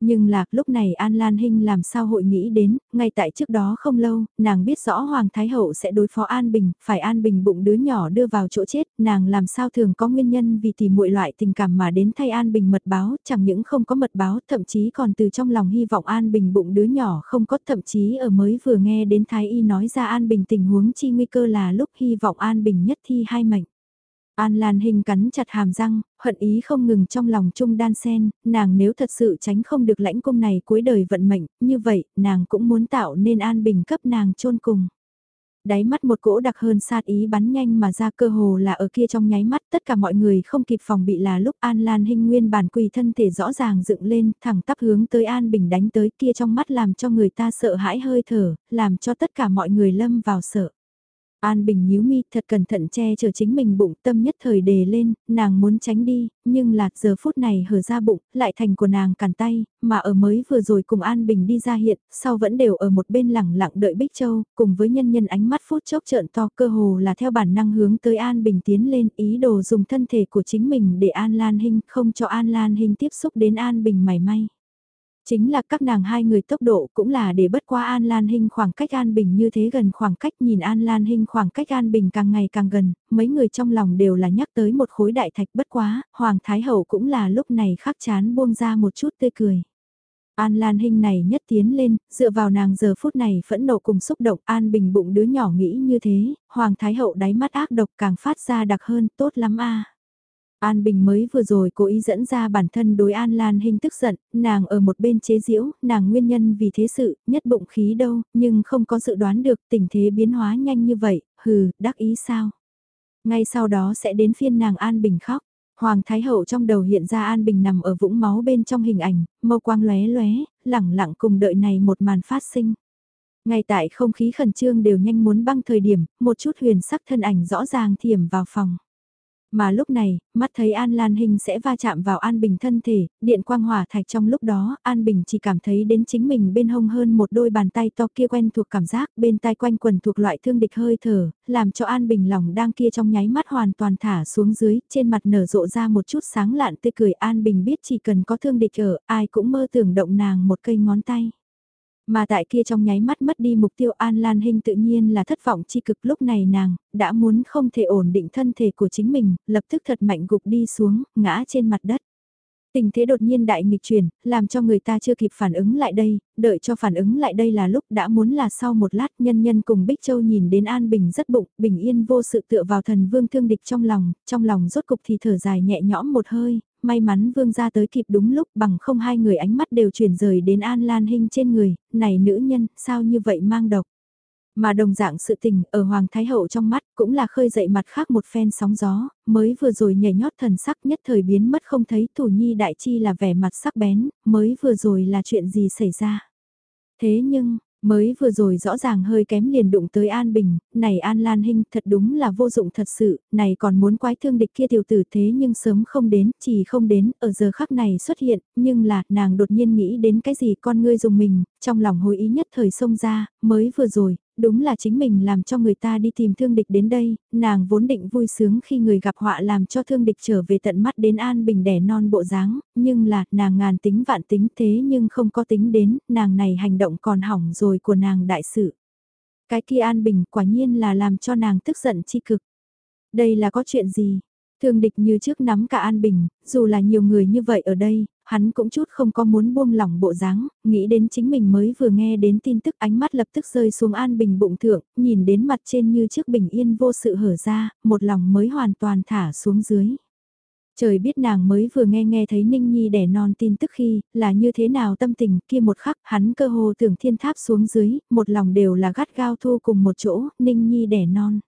Nhưng lạc lúc này An Lan Hinh làm sao hội nghĩ đến, ngay tại trước đó không lâu, nàng biết rõ Hoàng Thái Hậu sẽ đối phó An Bình, phải An Bình bụng đứa nhỏ đưa vào chỗ chết, nàng làm sao thường có nguyên nhân vì tìm muội loại tình cảm mà đến thay An Bình mật báo, chẳng những không có mật báo, thậm chí còn từ trong lòng hy vọng An Bình bụng đứa nhỏ không có, thậm chí ở mới vừa nghe đến Thái Y nói ra An Bình tình huống chi nguy cơ là lúc hy vọng An Bình nhất thi hai mệnh. An Lan Hinh cắn chặt hàm răng, hận ý không ngừng trong lòng chung đan sen, nàng nếu thật sự tránh không được lãnh cung này cuối đời vận mệnh, như vậy, nàng cũng muốn tạo nên an bình cấp nàng chôn cùng. Đáy mắt một cỗ đặc hơn sát ý bắn nhanh mà ra cơ hồ là ở kia trong nháy mắt tất cả mọi người không kịp phòng bị là lúc An Lan Hinh nguyên bản quỳ thân thể rõ ràng dựng lên thẳng tắp hướng tới An Bình đánh tới kia trong mắt làm cho người ta sợ hãi hơi thở, làm cho tất cả mọi người lâm vào sợ. An Bình nhíu mi thật cẩn thận che chở chính mình bụng tâm nhất thời đề lên, nàng muốn tránh đi, nhưng lạc giờ phút này hở ra bụng, lại thành của nàng cản tay, mà ở mới vừa rồi cùng An Bình đi ra hiện, sau vẫn đều ở một bên lẳng lặng đợi Bích Châu, cùng với nhân nhân ánh mắt phút chốc trợn to cơ hồ là theo bản năng hướng tới An Bình tiến lên ý đồ dùng thân thể của chính mình để An Lan Hinh không cho An Lan Hinh tiếp xúc đến An Bình mảy may. Chính là các nàng hai người tốc độ cũng là để bất qua An Lan Hinh khoảng cách An Bình như thế gần khoảng cách nhìn An Lan Hinh khoảng cách An Bình càng ngày càng gần, mấy người trong lòng đều là nhắc tới một khối đại thạch bất quá, Hoàng Thái Hậu cũng là lúc này khắc chán buông ra một chút tươi cười. An Lan Hinh này nhất tiến lên, dựa vào nàng giờ phút này phẫn nộ cùng xúc động An Bình bụng đứa nhỏ nghĩ như thế, Hoàng Thái Hậu đáy mắt ác độc càng phát ra đặc hơn, tốt lắm a An Bình mới vừa rồi cố ý dẫn ra bản thân đối An Lan Hinh tức giận, nàng ở một bên chế giễu, nàng nguyên nhân vì thế sự, nhất bụng khí đâu, nhưng không có dự đoán được tình thế biến hóa nhanh như vậy, hừ, đắc ý sao. Ngay sau đó sẽ đến phiên nàng An Bình khóc. Hoàng Thái Hậu trong đầu hiện ra An Bình nằm ở vũng máu bên trong hình ảnh, mâu quang lóe lóe, lẳng lặng cùng đợi này một màn phát sinh. Ngay tại không khí khẩn trương đều nhanh muốn băng thời điểm, một chút huyền sắc thân ảnh rõ ràng thiểm vào phòng. Mà lúc này, mắt thấy An Lan Hinh sẽ va chạm vào An Bình thân thể, điện quang hỏa thạch trong lúc đó, An Bình chỉ cảm thấy đến chính mình bên hông hơn một đôi bàn tay to kia quen thuộc cảm giác, bên tai quanh quần thuộc loại thương địch hơi thở, làm cho An Bình lòng đang kia trong nháy mắt hoàn toàn thả xuống dưới, trên mặt nở rộ ra một chút sáng lạn tươi cười An Bình biết chỉ cần có thương địch ở, ai cũng mơ tưởng động nàng một cây ngón tay. Mà tại kia trong nháy mắt mất đi mục tiêu An Lan Hinh tự nhiên là thất vọng chi cực lúc này nàng, đã muốn không thể ổn định thân thể của chính mình, lập tức thật mạnh gục đi xuống, ngã trên mặt đất. Tình thế đột nhiên đại nghịch chuyển, làm cho người ta chưa kịp phản ứng lại đây, đợi cho phản ứng lại đây là lúc đã muốn là sau một lát nhân nhân cùng Bích Châu nhìn đến An Bình rất bụng, bình yên vô sự tựa vào thần vương thương địch trong lòng, trong lòng rốt cục thì thở dài nhẹ nhõm một hơi, may mắn vương gia tới kịp đúng lúc bằng không hai người ánh mắt đều chuyển rời đến An Lan Hinh trên người, này nữ nhân, sao như vậy mang độc. Mà đồng dạng sự tình ở Hoàng Thái Hậu trong mắt cũng là khơi dậy mặt khác một phen sóng gió, mới vừa rồi nhảy nhót thần sắc nhất thời biến mất không thấy thủ nhi đại chi là vẻ mặt sắc bén, mới vừa rồi là chuyện gì xảy ra. Thế nhưng, Mới vừa rồi rõ ràng hơi kém liền đụng tới An Bình, này An Lan Hinh thật đúng là vô dụng thật sự, này còn muốn quái thương địch kia tiểu tử thế nhưng sớm không đến, chỉ không đến, ở giờ khắc này xuất hiện, nhưng là, nàng đột nhiên nghĩ đến cái gì con ngươi dùng mình, trong lòng hối ý nhất thời xông ra, mới vừa rồi, đúng là chính mình làm cho người ta đi tìm thương địch đến đây, nàng vốn định vui sướng khi người gặp họa làm cho thương địch trở về tận mắt đến an bình đẻ non bộ dáng, nhưng là nàng ngàn tính vạn tính thế nhưng không có tính đến, nàng này hành động còn hỏng rồi của nàng đại sự. Cái kia an bình quả nhiên là làm cho nàng tức giận chi cực. Đây là có chuyện gì? Thương địch như trước nắm cả An Bình, dù là nhiều người như vậy ở đây, hắn cũng chút không có muốn buông lỏng bộ dáng, nghĩ đến chính mình mới vừa nghe đến tin tức ánh mắt lập tức rơi xuống an bình bụng thượng, nhìn đến mặt trên như trước bình yên vô sự hở ra, một lòng mới hoàn toàn thả xuống dưới. Trời biết nàng mới vừa nghe nghe thấy Ninh Nhi đẻ non tin tức khi, là như thế nào tâm tình kia một khắc hắn cơ hồ tưởng thiên tháp xuống dưới, một lòng đều là gắt gao thu cùng một chỗ, Ninh Nhi đẻ non.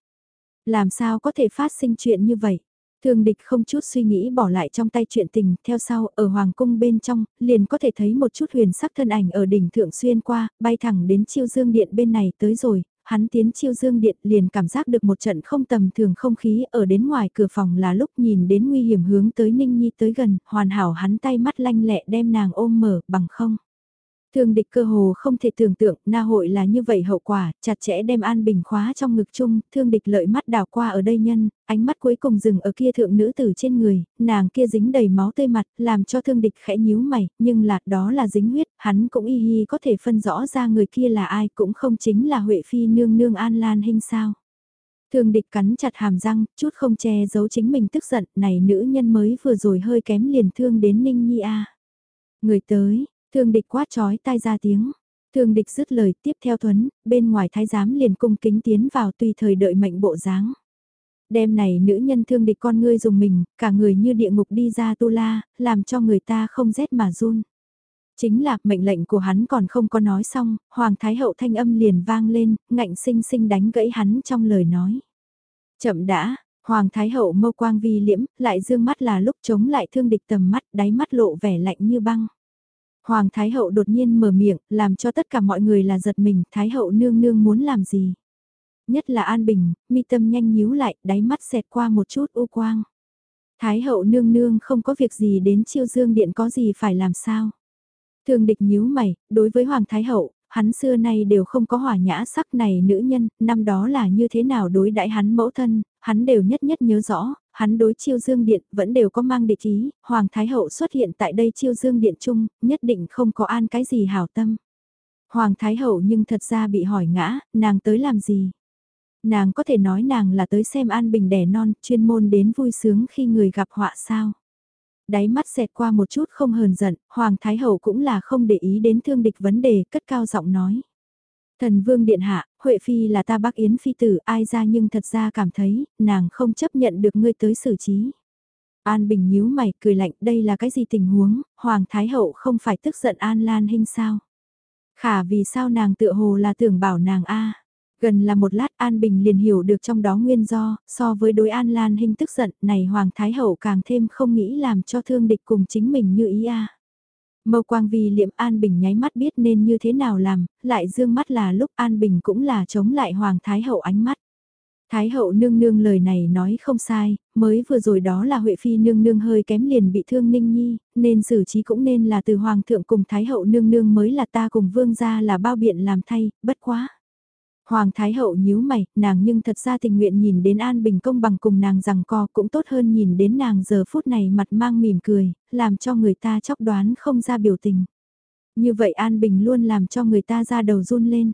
Làm sao có thể phát sinh chuyện như vậy? Thương địch không chút suy nghĩ bỏ lại trong tay chuyện tình, theo sau, ở hoàng cung bên trong, liền có thể thấy một chút huyền sắc thân ảnh ở đỉnh thượng xuyên qua, bay thẳng đến chiêu dương điện bên này tới rồi, hắn tiến chiêu dương điện liền cảm giác được một trận không tầm thường không khí ở đến ngoài cửa phòng là lúc nhìn đến nguy hiểm hướng tới Ninh Nhi tới gần, hoàn hảo hắn tay mắt lanh lẹ đem nàng ôm mở bằng không. Thương địch cơ hồ không thể tưởng tượng, na hội là như vậy hậu quả, chặt chẽ đem An Bình khóa trong ngực chung, thương địch lợi mắt đào qua ở đây nhân, ánh mắt cuối cùng dừng ở kia thượng nữ tử trên người, nàng kia dính đầy máu tươi mặt, làm cho thương địch khẽ nhíu mày, nhưng là đó là dính huyết, hắn cũng y hi có thể phân rõ ra người kia là ai cũng không chính là Huệ Phi nương nương An Lan hình sao. Thương địch cắn chặt hàm răng, chút không che giấu chính mình tức giận, này nữ nhân mới vừa rồi hơi kém liền thương đến Ninh Nhi A. Người tới, Thương địch quát chói tai ra tiếng. Thương địch dứt lời tiếp theo thuấn, bên ngoài thái giám liền cung kính tiến vào tùy thời đợi mệnh bộ dáng. Đêm này nữ nhân thương địch con ngươi dùng mình, cả người như địa ngục đi ra tu la, làm cho người ta không rét mà run. Chính là mệnh lệnh của hắn còn không có nói xong, Hoàng Thái Hậu thanh âm liền vang lên, ngạnh sinh sinh đánh gãy hắn trong lời nói. Chậm đã, Hoàng Thái Hậu mâu quang vi liễm, lại dương mắt là lúc chống lại thương địch tầm mắt, đáy mắt lộ vẻ lạnh như băng. Hoàng Thái Hậu đột nhiên mở miệng, làm cho tất cả mọi người là giật mình, Thái Hậu nương nương muốn làm gì? Nhất là An Bình, mi tâm nhanh nhíu lại, đáy mắt xẹt qua một chút u quang. Thái Hậu nương nương không có việc gì đến chiêu dương điện có gì phải làm sao? Thường địch nhíu mày, đối với Hoàng Thái Hậu, hắn xưa nay đều không có hỏa nhã sắc này nữ nhân, năm đó là như thế nào đối đãi hắn mẫu thân, hắn đều nhất nhất nhớ rõ, hắn đối chiêu dương điện vẫn đều có mang địch ý, Hoàng Thái Hậu xuất hiện tại đây chiêu dương điện chung, nhất định không có an cái gì hảo tâm. Hoàng Thái Hậu nhưng thật ra bị hỏi ngã, nàng tới làm gì? Nàng có thể nói nàng là tới xem an bình đẻ non, chuyên môn đến vui sướng khi người gặp họa sao? Đáy mắt xẹt qua một chút không hờn giận, Hoàng Thái Hậu cũng là không để ý đến thương địch vấn đề, cất cao giọng nói. Thần vương điện hạ, Huệ Phi là ta bác Yến Phi tử ai ra nhưng thật ra cảm thấy, nàng không chấp nhận được ngươi tới xử trí. An Bình nhíu mày cười lạnh đây là cái gì tình huống, Hoàng Thái Hậu không phải tức giận An Lan Hinh sao? Khả vì sao nàng tựa hồ là tưởng bảo nàng A. Gần là một lát An Bình liền hiểu được trong đó nguyên do, so với đối An Lan Hinh tức giận này Hoàng Thái Hậu càng thêm không nghĩ làm cho thương địch cùng chính mình như ý A. Mâu quang vì liệm An Bình nháy mắt biết nên như thế nào làm, lại dương mắt là lúc An Bình cũng là chống lại Hoàng Thái Hậu ánh mắt. Thái hậu nương nương lời này nói không sai, mới vừa rồi đó là Huệ Phi nương nương hơi kém liền bị thương Ninh Nhi, nên xử trí cũng nên là từ Hoàng thượng cùng Thái hậu nương nương mới là ta cùng vương gia là bao biện làm thay, bất quá. Hoàng Thái Hậu nhíu mày, nàng nhưng thật ra tình nguyện nhìn đến An Bình công bằng cùng nàng rằng co cũng tốt hơn nhìn đến nàng giờ phút này mặt mang mỉm cười, làm cho người ta chóc đoán không ra biểu tình. Như vậy An Bình luôn làm cho người ta ra đầu run lên.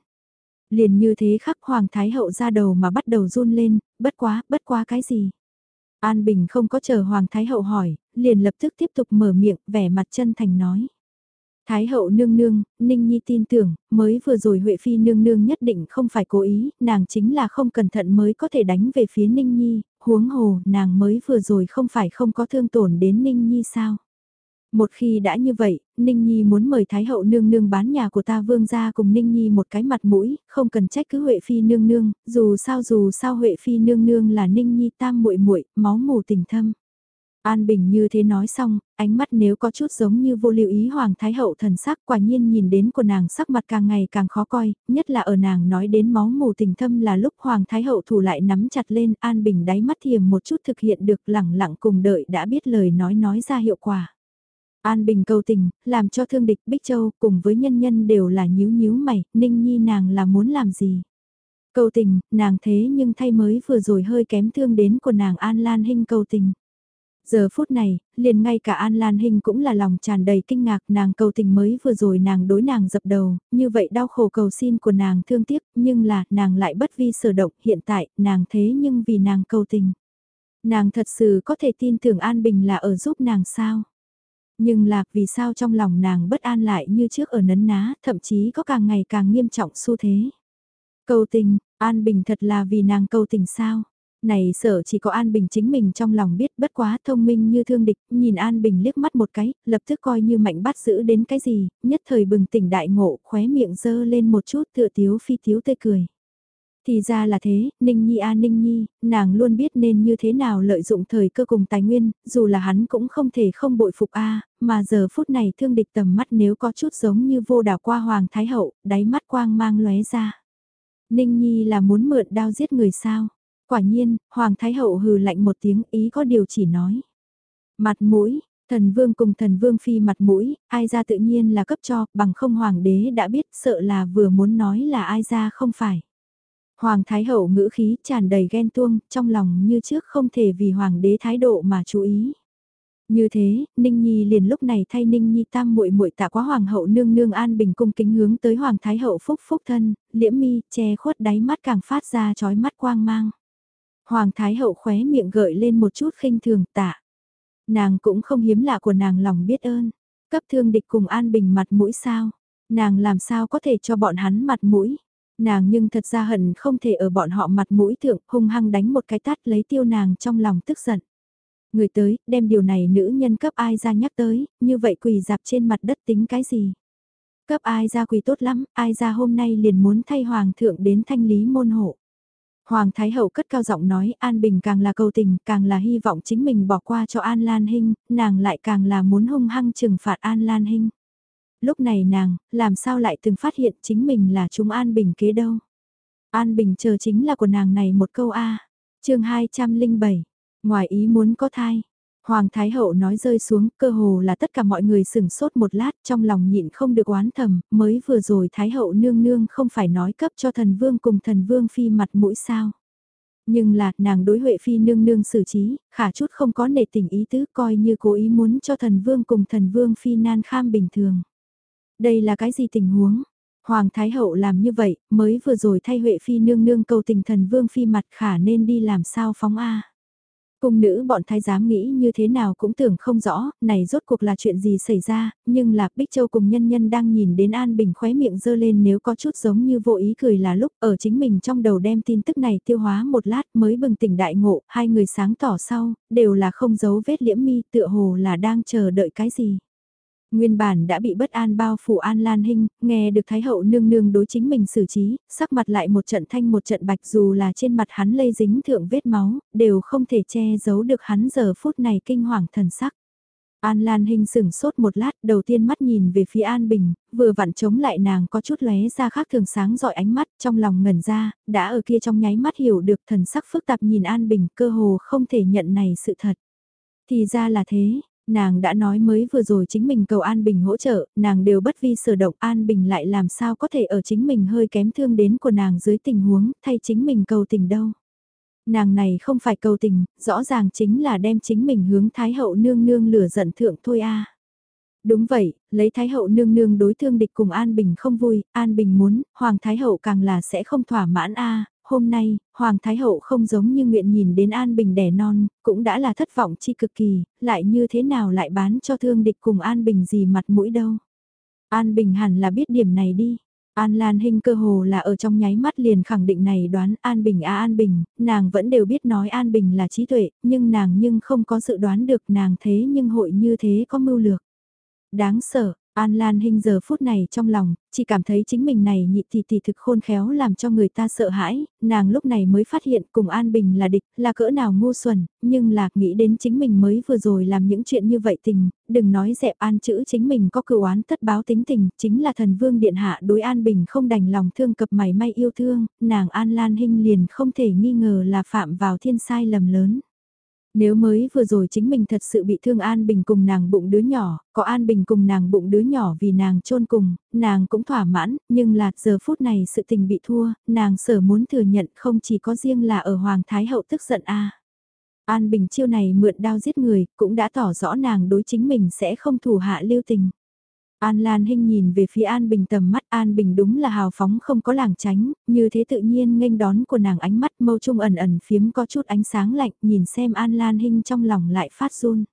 Liền như thế khắc Hoàng Thái Hậu ra đầu mà bắt đầu run lên, bất quá, bất quá cái gì. An Bình không có chờ Hoàng Thái Hậu hỏi, liền lập tức tiếp tục mở miệng, vẻ mặt chân thành nói. Thái hậu nương nương, Ninh Nhi tin tưởng, mới vừa rồi Huệ Phi nương nương nhất định không phải cố ý, nàng chính là không cẩn thận mới có thể đánh về phía Ninh Nhi, huống hồ, nàng mới vừa rồi không phải không có thương tổn đến Ninh Nhi sao. Một khi đã như vậy, Ninh Nhi muốn mời Thái hậu nương nương bán nhà của ta vương ra cùng Ninh Nhi một cái mặt mũi, không cần trách cứ Huệ Phi nương nương, dù sao dù sao Huệ Phi nương nương là Ninh Nhi tam muội muội máu mù tình thâm. An Bình như thế nói xong, ánh mắt nếu có chút giống như vô lưu ý Hoàng Thái Hậu thần sắc quả nhiên nhìn đến của nàng sắc mặt càng ngày càng khó coi, nhất là ở nàng nói đến máu mù tình thâm là lúc Hoàng Thái Hậu thủ lại nắm chặt lên An Bình đáy mắt thiềm một chút thực hiện được lẳng lặng cùng đợi đã biết lời nói nói ra hiệu quả. An Bình cầu tình, làm cho thương địch Bích Châu cùng với nhân nhân đều là nhíu nhíu mày, Ninh Nhi nàng là muốn làm gì. Cầu tình, nàng thế nhưng thay mới vừa rồi hơi kém thương đến của nàng An Lan Hinh cầu tình. Giờ phút này, liền ngay cả An Lan Hinh cũng là lòng tràn đầy kinh ngạc nàng cầu tình mới vừa rồi nàng đối nàng dập đầu, như vậy đau khổ cầu xin của nàng thương tiếc, nhưng là nàng lại bất vi sở động hiện tại nàng thế nhưng vì nàng cầu tình. Nàng thật sự có thể tin tưởng An Bình là ở giúp nàng sao? Nhưng là vì sao trong lòng nàng bất an lại như trước ở nấn ná, thậm chí có càng ngày càng nghiêm trọng xu thế. Cầu tình, An Bình thật là vì nàng cầu tình sao? Này sở chỉ có An Bình chính mình trong lòng biết bất quá thông minh như thương địch, nhìn An Bình liếc mắt một cái, lập tức coi như mạnh bắt giữ đến cái gì, nhất thời bừng tỉnh đại ngộ, khóe miệng dơ lên một chút tựa tiếu phi tiếu tươi cười. Thì ra là thế, Ninh Nhi a à Ninh Nhi, nàng luôn biết nên như thế nào lợi dụng thời cơ cùng tài nguyên, dù là hắn cũng không thể không bội phục a mà giờ phút này thương địch tầm mắt nếu có chút giống như vô đảo qua Hoàng Thái Hậu, đáy mắt quang mang lóe ra. Ninh Nhi là muốn mượn đao giết người sao? Quả nhiên, Hoàng Thái Hậu hừ lạnh một tiếng ý có điều chỉ nói. Mặt mũi, thần vương cùng thần vương phi mặt mũi, ai ra tự nhiên là cấp cho, bằng không hoàng đế đã biết sợ là vừa muốn nói là ai ra không phải. Hoàng Thái Hậu ngữ khí tràn đầy ghen tuông, trong lòng như trước không thể vì hoàng đế thái độ mà chú ý. Như thế, Ninh Nhi liền lúc này thay Ninh Nhi tam muội muội tạ quá hoàng hậu nương nương an bình cung kính hướng tới hoàng thái hậu phúc phúc thân, liễm mi, che khuất đáy mắt càng phát ra chói mắt quang mang. Hoàng thái hậu khóe miệng gợi lên một chút khinh thường tạ. Nàng cũng không hiếm lạ của nàng lòng biết ơn. Cấp thương địch cùng an bình mặt mũi sao. Nàng làm sao có thể cho bọn hắn mặt mũi. Nàng nhưng thật ra hận không thể ở bọn họ mặt mũi thượng hung hăng đánh một cái tát lấy tiêu nàng trong lòng tức giận. Người tới, đem điều này nữ nhân cấp ai ra nhắc tới, như vậy quỳ dạp trên mặt đất tính cái gì? Cấp ai ra quỳ tốt lắm, ai ra hôm nay liền muốn thay hoàng thượng đến thanh lý môn hộ. Hoàng Thái Hậu cất cao giọng nói An Bình càng là cầu tình, càng là hy vọng chính mình bỏ qua cho An Lan Hinh, nàng lại càng là muốn hung hăng trừng phạt An Lan Hinh. Lúc này nàng, làm sao lại từng phát hiện chính mình là chúng An Bình kế đâu. An Bình chờ chính là của nàng này một câu A. chương 207, ngoài ý muốn có thai. Hoàng Thái Hậu nói rơi xuống, cơ hồ là tất cả mọi người sửng sốt một lát trong lòng nhịn không được oán thầm, mới vừa rồi Thái Hậu nương nương không phải nói cấp cho thần vương cùng thần vương phi mặt mũi sao. Nhưng là, nàng đối Huệ Phi nương nương xử trí, khả chút không có nề tình ý tứ coi như cố ý muốn cho thần vương cùng thần vương phi nan kham bình thường. Đây là cái gì tình huống? Hoàng Thái Hậu làm như vậy, mới vừa rồi thay Huệ Phi nương nương cầu tình thần vương phi mặt khả nên đi làm sao phóng A. Cung nữ bọn thái giám nghĩ như thế nào cũng tưởng không rõ, này rốt cuộc là chuyện gì xảy ra, nhưng Lạc Bích Châu cùng nhân nhân đang nhìn đến An Bình khóe miệng dơ lên nếu có chút giống như vô ý cười là lúc ở chính mình trong đầu đem tin tức này tiêu hóa một lát mới bừng tỉnh đại ngộ, hai người sáng tỏ sau, đều là không giấu vết liễm mi tựa hồ là đang chờ đợi cái gì. Nguyên bản đã bị bất an bao phủ An Lan Hinh, nghe được Thái Hậu nương nương đối chính mình xử trí, sắc mặt lại một trận thanh một trận bạch dù là trên mặt hắn lây dính thượng vết máu, đều không thể che giấu được hắn giờ phút này kinh hoàng thần sắc. An Lan Hinh sửng sốt một lát, đầu tiên mắt nhìn về phía An Bình, vừa vặn chống lại nàng có chút lóe ra khác thường sáng dọi ánh mắt, trong lòng ngẩn ra, đã ở kia trong nháy mắt hiểu được thần sắc phức tạp nhìn An Bình, cơ hồ không thể nhận này sự thật. Thì ra là thế, Nàng đã nói mới vừa rồi chính mình cầu An Bình hỗ trợ, nàng đều bất vi sở động An Bình lại làm sao có thể ở chính mình hơi kém thương đến của nàng dưới tình huống thay chính mình cầu tình đâu. Nàng này không phải cầu tình, rõ ràng chính là đem chính mình hướng Thái Hậu nương nương lửa giận thượng thôi a. Đúng vậy, lấy Thái Hậu nương nương đối thương địch cùng An Bình không vui, An Bình muốn, Hoàng Thái Hậu càng là sẽ không thỏa mãn a hôm nay, Hoàng Thái Hậu không giống như nguyện nhìn đến An Bình đẻ non, cũng đã là thất vọng chi cực kỳ, lại như thế nào lại bán cho thương địch cùng An Bình gì mặt mũi đâu. An Bình hẳn là biết điểm này đi. An Lan Hinh cơ hồ là ở trong nháy mắt liền khẳng định này đoán An Bình à An Bình, nàng vẫn đều biết nói An Bình là trí tuệ, nhưng nàng nhưng không có dự đoán được nàng thế nhưng hội như thế có mưu lược. Đáng sợ, An Lan Hinh giờ phút này trong lòng, chỉ cảm thấy chính mình này nhị tỷ tỷ thực khôn khéo làm cho người ta sợ hãi, nàng lúc này mới phát hiện cùng An Bình là địch, là cỡ nào ngu xuẩn, nhưng là nghĩ đến chính mình mới vừa rồi làm những chuyện như vậy tình, đừng nói dẹp An chữ chính mình có cựu oán tất báo tính tình, chính là thần vương điện hạ đối An Bình không đành lòng thương cập mày may yêu thương, nàng An Lan Hinh liền không thể nghi ngờ là phạm vào thiên sai lầm lớn. Nếu mới vừa rồi chính mình thật sự bị thương An Bình cùng nàng bụng đứa nhỏ, có An Bình cùng nàng bụng đứa nhỏ vì nàng chôn cùng, nàng cũng thỏa mãn, nhưng là giờ phút này sự tình bị thua, nàng sở muốn thừa nhận không chỉ có riêng là ở Hoàng Thái Hậu tức giận a An Bình chiêu này mượn đao giết người, cũng đã tỏ rõ nàng đối chính mình sẽ không thủ hạ lưu tình. An Lan Hinh nhìn về phía An Bình tầm mắt An Bình đúng là hào phóng không có làng tránh, như thế tự nhiên nghênh đón của nàng ánh mắt mâu trung ẩn ẩn phiếm có chút ánh sáng lạnh nhìn xem An Lan Hinh trong lòng lại phát run.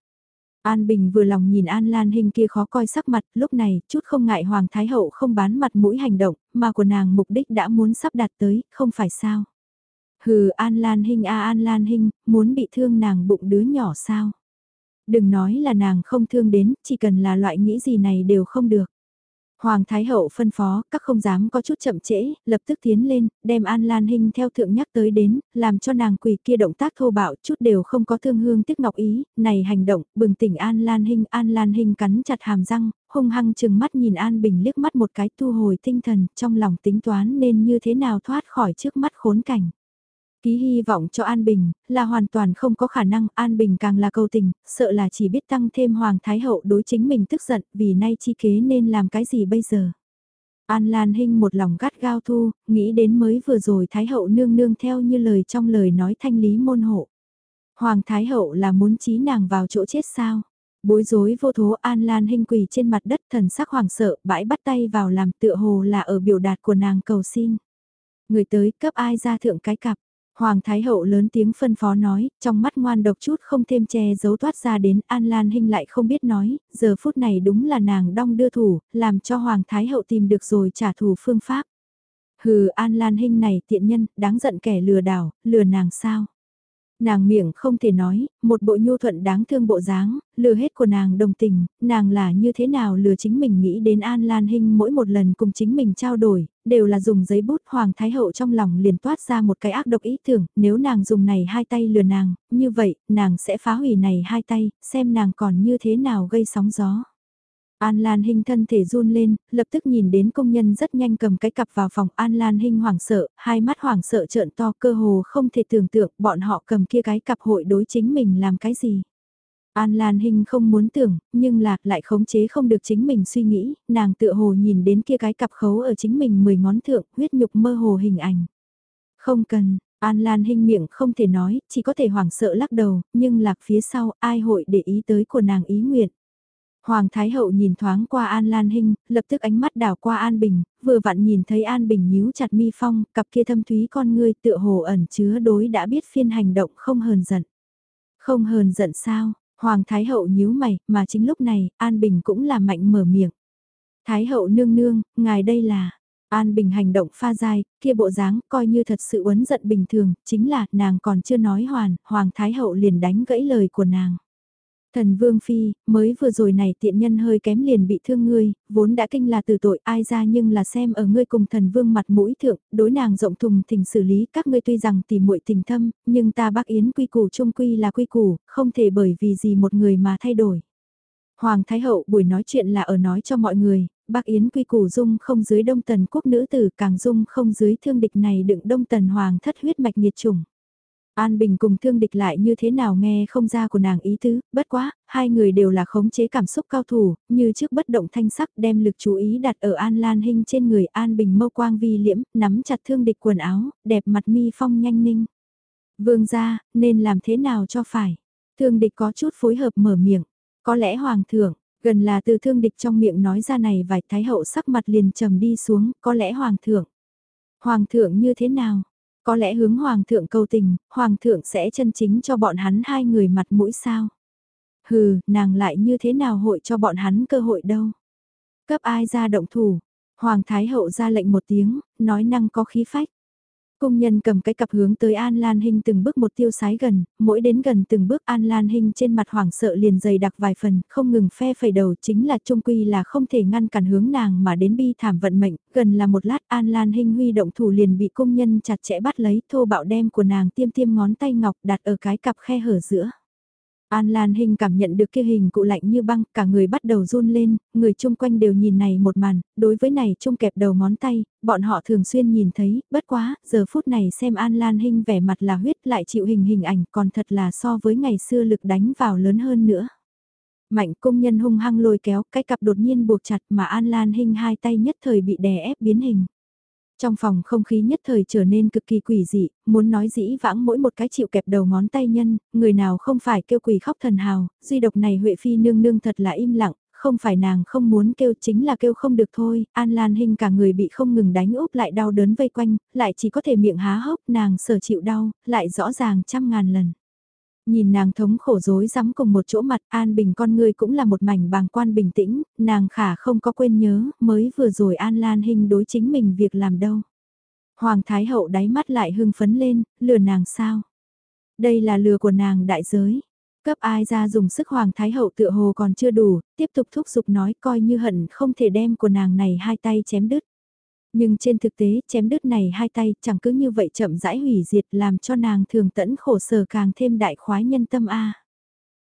An Bình vừa lòng nhìn An Lan Hinh kia khó coi sắc mặt, lúc này, chút không ngại Hoàng Thái Hậu không bán mặt mũi hành động, mà của nàng mục đích đã muốn sắp đạt tới, không phải sao. Hừ An Lan Hinh a An Lan Hinh, muốn bị thương nàng bụng đứa nhỏ sao. Đừng nói là nàng không thương đến, chỉ cần là loại nghĩ gì này đều không được. Hoàng Thái Hậu phân phó, các không dám có chút chậm trễ, lập tức tiến lên, đem An Lan Hinh theo thượng nhắc tới đến, làm cho nàng quỳ kia động tác thô bạo chút đều không có thương hương tiếc ngọc ý, này hành động, bừng tỉnh An Lan Hinh, An Lan Hinh cắn chặt hàm răng, hung hăng chừng mắt nhìn An Bình liếc mắt một cái thu hồi tinh thần, trong lòng tính toán nên như thế nào thoát khỏi trước mắt khốn cảnh. Ký hy vọng cho An Bình, là hoàn toàn không có khả năng, An Bình càng là cầu tình, sợ là chỉ biết tăng thêm Hoàng Thái Hậu đối chính mình tức giận, vì nay chi kế nên làm cái gì bây giờ. An Lan Hinh một lòng gắt gao thu, nghĩ đến mới vừa rồi Thái Hậu nương nương theo như lời trong lời nói thanh lý môn hộ. Hoàng Thái Hậu là muốn trí nàng vào chỗ chết sao? Bối rối vô thố An Lan Hinh quỳ trên mặt đất thần sắc hoàng sợ, bãi bắt tay vào làm tựa hồ là ở biểu đạt của nàng cầu xin. Người tới cấp ai ra thượng cái cặp, Hoàng Thái Hậu lớn tiếng phân phó nói, trong mắt ngoan độc chút không thêm che giấu thoát ra đến An Lan Hinh lại không biết nói, giờ phút này đúng là nàng đong đưa thủ, làm cho Hoàng Thái Hậu tìm được rồi trả thù phương pháp. Hừ An Lan Hinh này tiện nhân, đáng giận kẻ lừa đảo, lừa nàng sao? Nàng miệng không thể nói, một bộ nhu thuận đáng thương bộ dáng, lừa hết của nàng đồng tình, nàng là như thế nào lừa chính mình nghĩ đến An Lan Hinh mỗi một lần cùng chính mình trao đổi, đều là dùng giấy bút Hoàng Thái Hậu trong lòng liền toát ra một cái ác độc ý tưởng, nếu nàng dùng này hai tay lừa nàng, như vậy, nàng sẽ phá hủy này hai tay, xem nàng còn như thế nào gây sóng gió. An Lan Hinh thân thể run lên, lập tức nhìn đến công nhân rất nhanh cầm cái cặp vào phòng An Lan Hinh hoảng sợ, hai mắt hoảng sợ trợn to cơ hồ không thể tưởng tượng bọn họ cầm kia cái cặp hội đối chính mình làm cái gì. An Lan Hinh không muốn tưởng, nhưng lạc lại khống chế không được chính mình suy nghĩ, nàng tựa hồ nhìn đến kia cái cặp khấu ở chính mình mười ngón thượng, huyết nhục mơ hồ hình ảnh. Không cần, An Lan Hinh miệng không thể nói, chỉ có thể hoảng sợ lắc đầu, nhưng lạc phía sau ai hội để ý tới của nàng ý nguyện. Hoàng Thái Hậu nhìn thoáng qua An Lan Hinh, lập tức ánh mắt đảo qua An Bình, vừa vặn nhìn thấy An Bình nhíu chặt mi phong, cặp kia thâm thúy con ngươi tựa hồ ẩn chứa đối đã biết phiên hành động không hờn giận. Không hờn giận sao, Hoàng Thái Hậu nhíu mày, mà chính lúc này, An Bình cũng là mạnh mở miệng. Thái Hậu nương nương, ngài đây là... An Bình hành động pha dai, kia bộ dáng coi như thật sự uấn giận bình thường, chính là nàng còn chưa nói hoàn, Hoàng Thái Hậu liền đánh gãy lời của nàng. Thần Vương Phi, mới vừa rồi này tiện nhân hơi kém liền bị thương ngươi, vốn đã kinh là từ tội ai ra nhưng là xem ở ngươi cùng thần Vương mặt mũi thượng, đối nàng rộng thùng thình xử lý các ngươi tuy rằng tỉ muội tình thâm, nhưng ta bác yến quy củ trung quy là quy củ, không thể bởi vì gì một người mà thay đổi. Hoàng Thái Hậu buổi nói chuyện là ở nói cho mọi người, bác Yến quy củ dung không dưới đông tần quốc nữ tử càng dung không dưới thương địch này đựng đông tần hoàng thất huyết mạch nhiệt chủng. An Bình cùng thương địch lại như thế nào nghe không ra của nàng ý tứ, bất quá, hai người đều là khống chế cảm xúc cao thủ, như trước bất động thanh sắc đem lực chú ý đặt ở An Lan Hinh trên người An Bình mâu quang vi liễm, nắm chặt thương địch quần áo, đẹp mặt mi phong nhanh ninh. Vương gia, nên làm thế nào cho phải? Thương địch có chút phối hợp mở miệng, có lẽ hoàng thượng, gần là từ thương địch trong miệng nói ra này vài thái hậu sắc mặt liền trầm đi xuống, có lẽ hoàng thượng. Hoàng thượng như thế nào? Có lẽ hướng Hoàng thượng cầu tình, Hoàng thượng sẽ chân chính cho bọn hắn hai người mặt mũi sao? Hừ, nàng lại như thế nào hội cho bọn hắn cơ hội đâu? Cấp ai ra động thủ? Hoàng Thái Hậu ra lệnh một tiếng, nói năng có khí phách. Công nhân cầm cái cặp hướng tới An Lan Hinh từng bước một tiêu sái gần, mỗi đến gần từng bước An Lan Hinh trên mặt hoảng sợ liền dày đặc vài phần, không ngừng phe phẩy đầu chính là trung quy là không thể ngăn cản hướng nàng mà đến bi thảm vận mệnh, gần là một lát An Lan Hinh huy động thủ liền bị công nhân chặt chẽ bắt lấy thô bạo đem của nàng tiêm tiêm ngón tay ngọc đặt ở cái cặp khe hở giữa. An Lan Hinh cảm nhận được kia hình cụ lạnh như băng, cả người bắt đầu run lên, người chung quanh đều nhìn này một màn, đối với này chung kẹp đầu ngón tay, bọn họ thường xuyên nhìn thấy, bất quá, giờ phút này xem An Lan Hinh vẻ mặt là huyết lại chịu hình hình ảnh còn thật là so với ngày xưa lực đánh vào lớn hơn nữa. Mạnh công nhân hung hăng lôi kéo, cái cặp đột nhiên buộc chặt mà An Lan Hinh hai tay nhất thời bị đè ép biến hình. Trong phòng không khí nhất thời trở nên cực kỳ quỷ dị, muốn nói dĩ vãng mỗi một cái chịu kẹp đầu ngón tay nhân, người nào không phải kêu quỷ khóc thần hào, duy độc này Huệ Phi nương nương thật là im lặng, không phải nàng không muốn kêu chính là kêu không được thôi, An Lan Hinh cả người bị không ngừng đánh úp lại đau đớn vây quanh, lại chỉ có thể miệng há hốc nàng sở chịu đau, lại rõ ràng trăm ngàn lần. Nhìn nàng thống khổ rối rắm cùng một chỗ mặt An Bình con người cũng là một mảnh bàng quan bình tĩnh, nàng khả không có quên nhớ, mới vừa rồi An Lan Hinh đối chính mình việc làm đâu. Hoàng Thái Hậu đáy mắt lại hưng phấn lên, lừa nàng sao? Đây là lừa của nàng đại giới. Cấp ai ra dùng sức Hoàng Thái Hậu tựa hồ còn chưa đủ, tiếp tục thúc giục nói coi như hận không thể đem của nàng này hai tay chém đứt. Nhưng trên thực tế chém đứt này hai tay chẳng cứ như vậy chậm rãi hủy diệt làm cho nàng thường tẫn khổ sở càng thêm đại khoái nhân tâm A.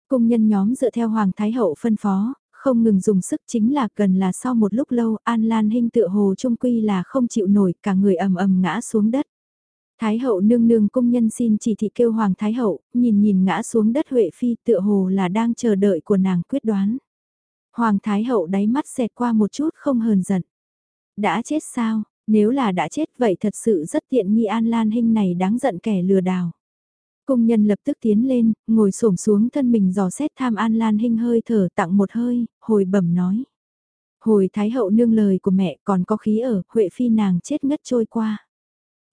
công nhân nhóm dựa theo Hoàng Thái Hậu phân phó, không ngừng dùng sức chính là gần là sau một lúc lâu An Lan Hinh tựa hồ trung quy là không chịu nổi cả người ầm ầm ngã xuống đất. Thái hậu nương nương cung nhân xin chỉ thị kêu Hoàng Thái hậu, nhìn nhìn ngã xuống đất Huệ Phi tựa hồ là đang chờ đợi của nàng quyết đoán. Hoàng Thái hậu đáy mắt xẹt qua một chút không hờn giận. Đã chết sao, nếu là đã chết vậy thật sự rất tiện nghi An Lan Hinh này đáng giận kẻ lừa đảo. Cung nhân lập tức tiến lên, ngồi xổm xuống thân mình dò xét tham An Lan Hinh hơi thở tặng một hơi, hồi bẩm nói. Hồi Thái hậu nương lời của mẹ còn có khí ở, Huệ Phi nàng chết ngất trôi qua.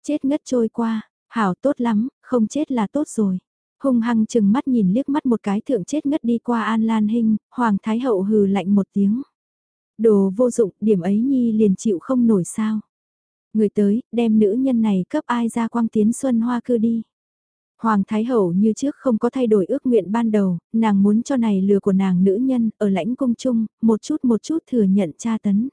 Chết ngất trôi qua, hảo tốt lắm, không chết là tốt rồi. Hung hăng chừng mắt nhìn liếc mắt một cái thượng chết ngất đi qua An Lan Hinh, Hoàng Thái Hậu hừ lạnh một tiếng. Đồ vô dụng, điểm ấy nhi liền chịu không nổi sao. Người tới, đem nữ nhân này cấp ai ra quang tiến xuân hoa cư đi. Hoàng Thái Hậu như trước không có thay đổi ước nguyện ban đầu, nàng muốn cho này lừa của nàng nữ nhân ở lãnh cung chung, một chút một chút thừa nhận tra tấn.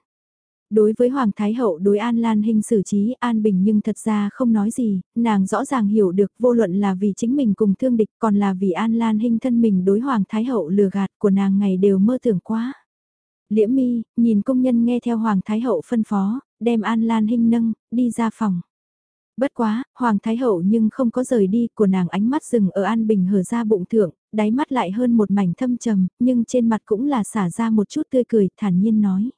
Đối với Hoàng Thái Hậu đối An Lan Hinh xử trí An Bình nhưng thật ra không nói gì, nàng rõ ràng hiểu được vô luận là vì chính mình cùng thương địch còn là vì An Lan Hinh thân mình đối Hoàng Thái Hậu lừa gạt của nàng ngày đều mơ tưởng quá. Liễm mi, nhìn công nhân nghe theo Hoàng Thái Hậu phân phó, đem An Lan Hinh nâng, đi ra phòng. Bất quá, Hoàng Thái Hậu nhưng không có rời đi của nàng ánh mắt rừng ở An Bình hở ra bụng thượng, đáy mắt lại hơn một mảnh thâm trầm, nhưng trên mặt cũng là xả ra một chút tươi cười, thản nhiên nói.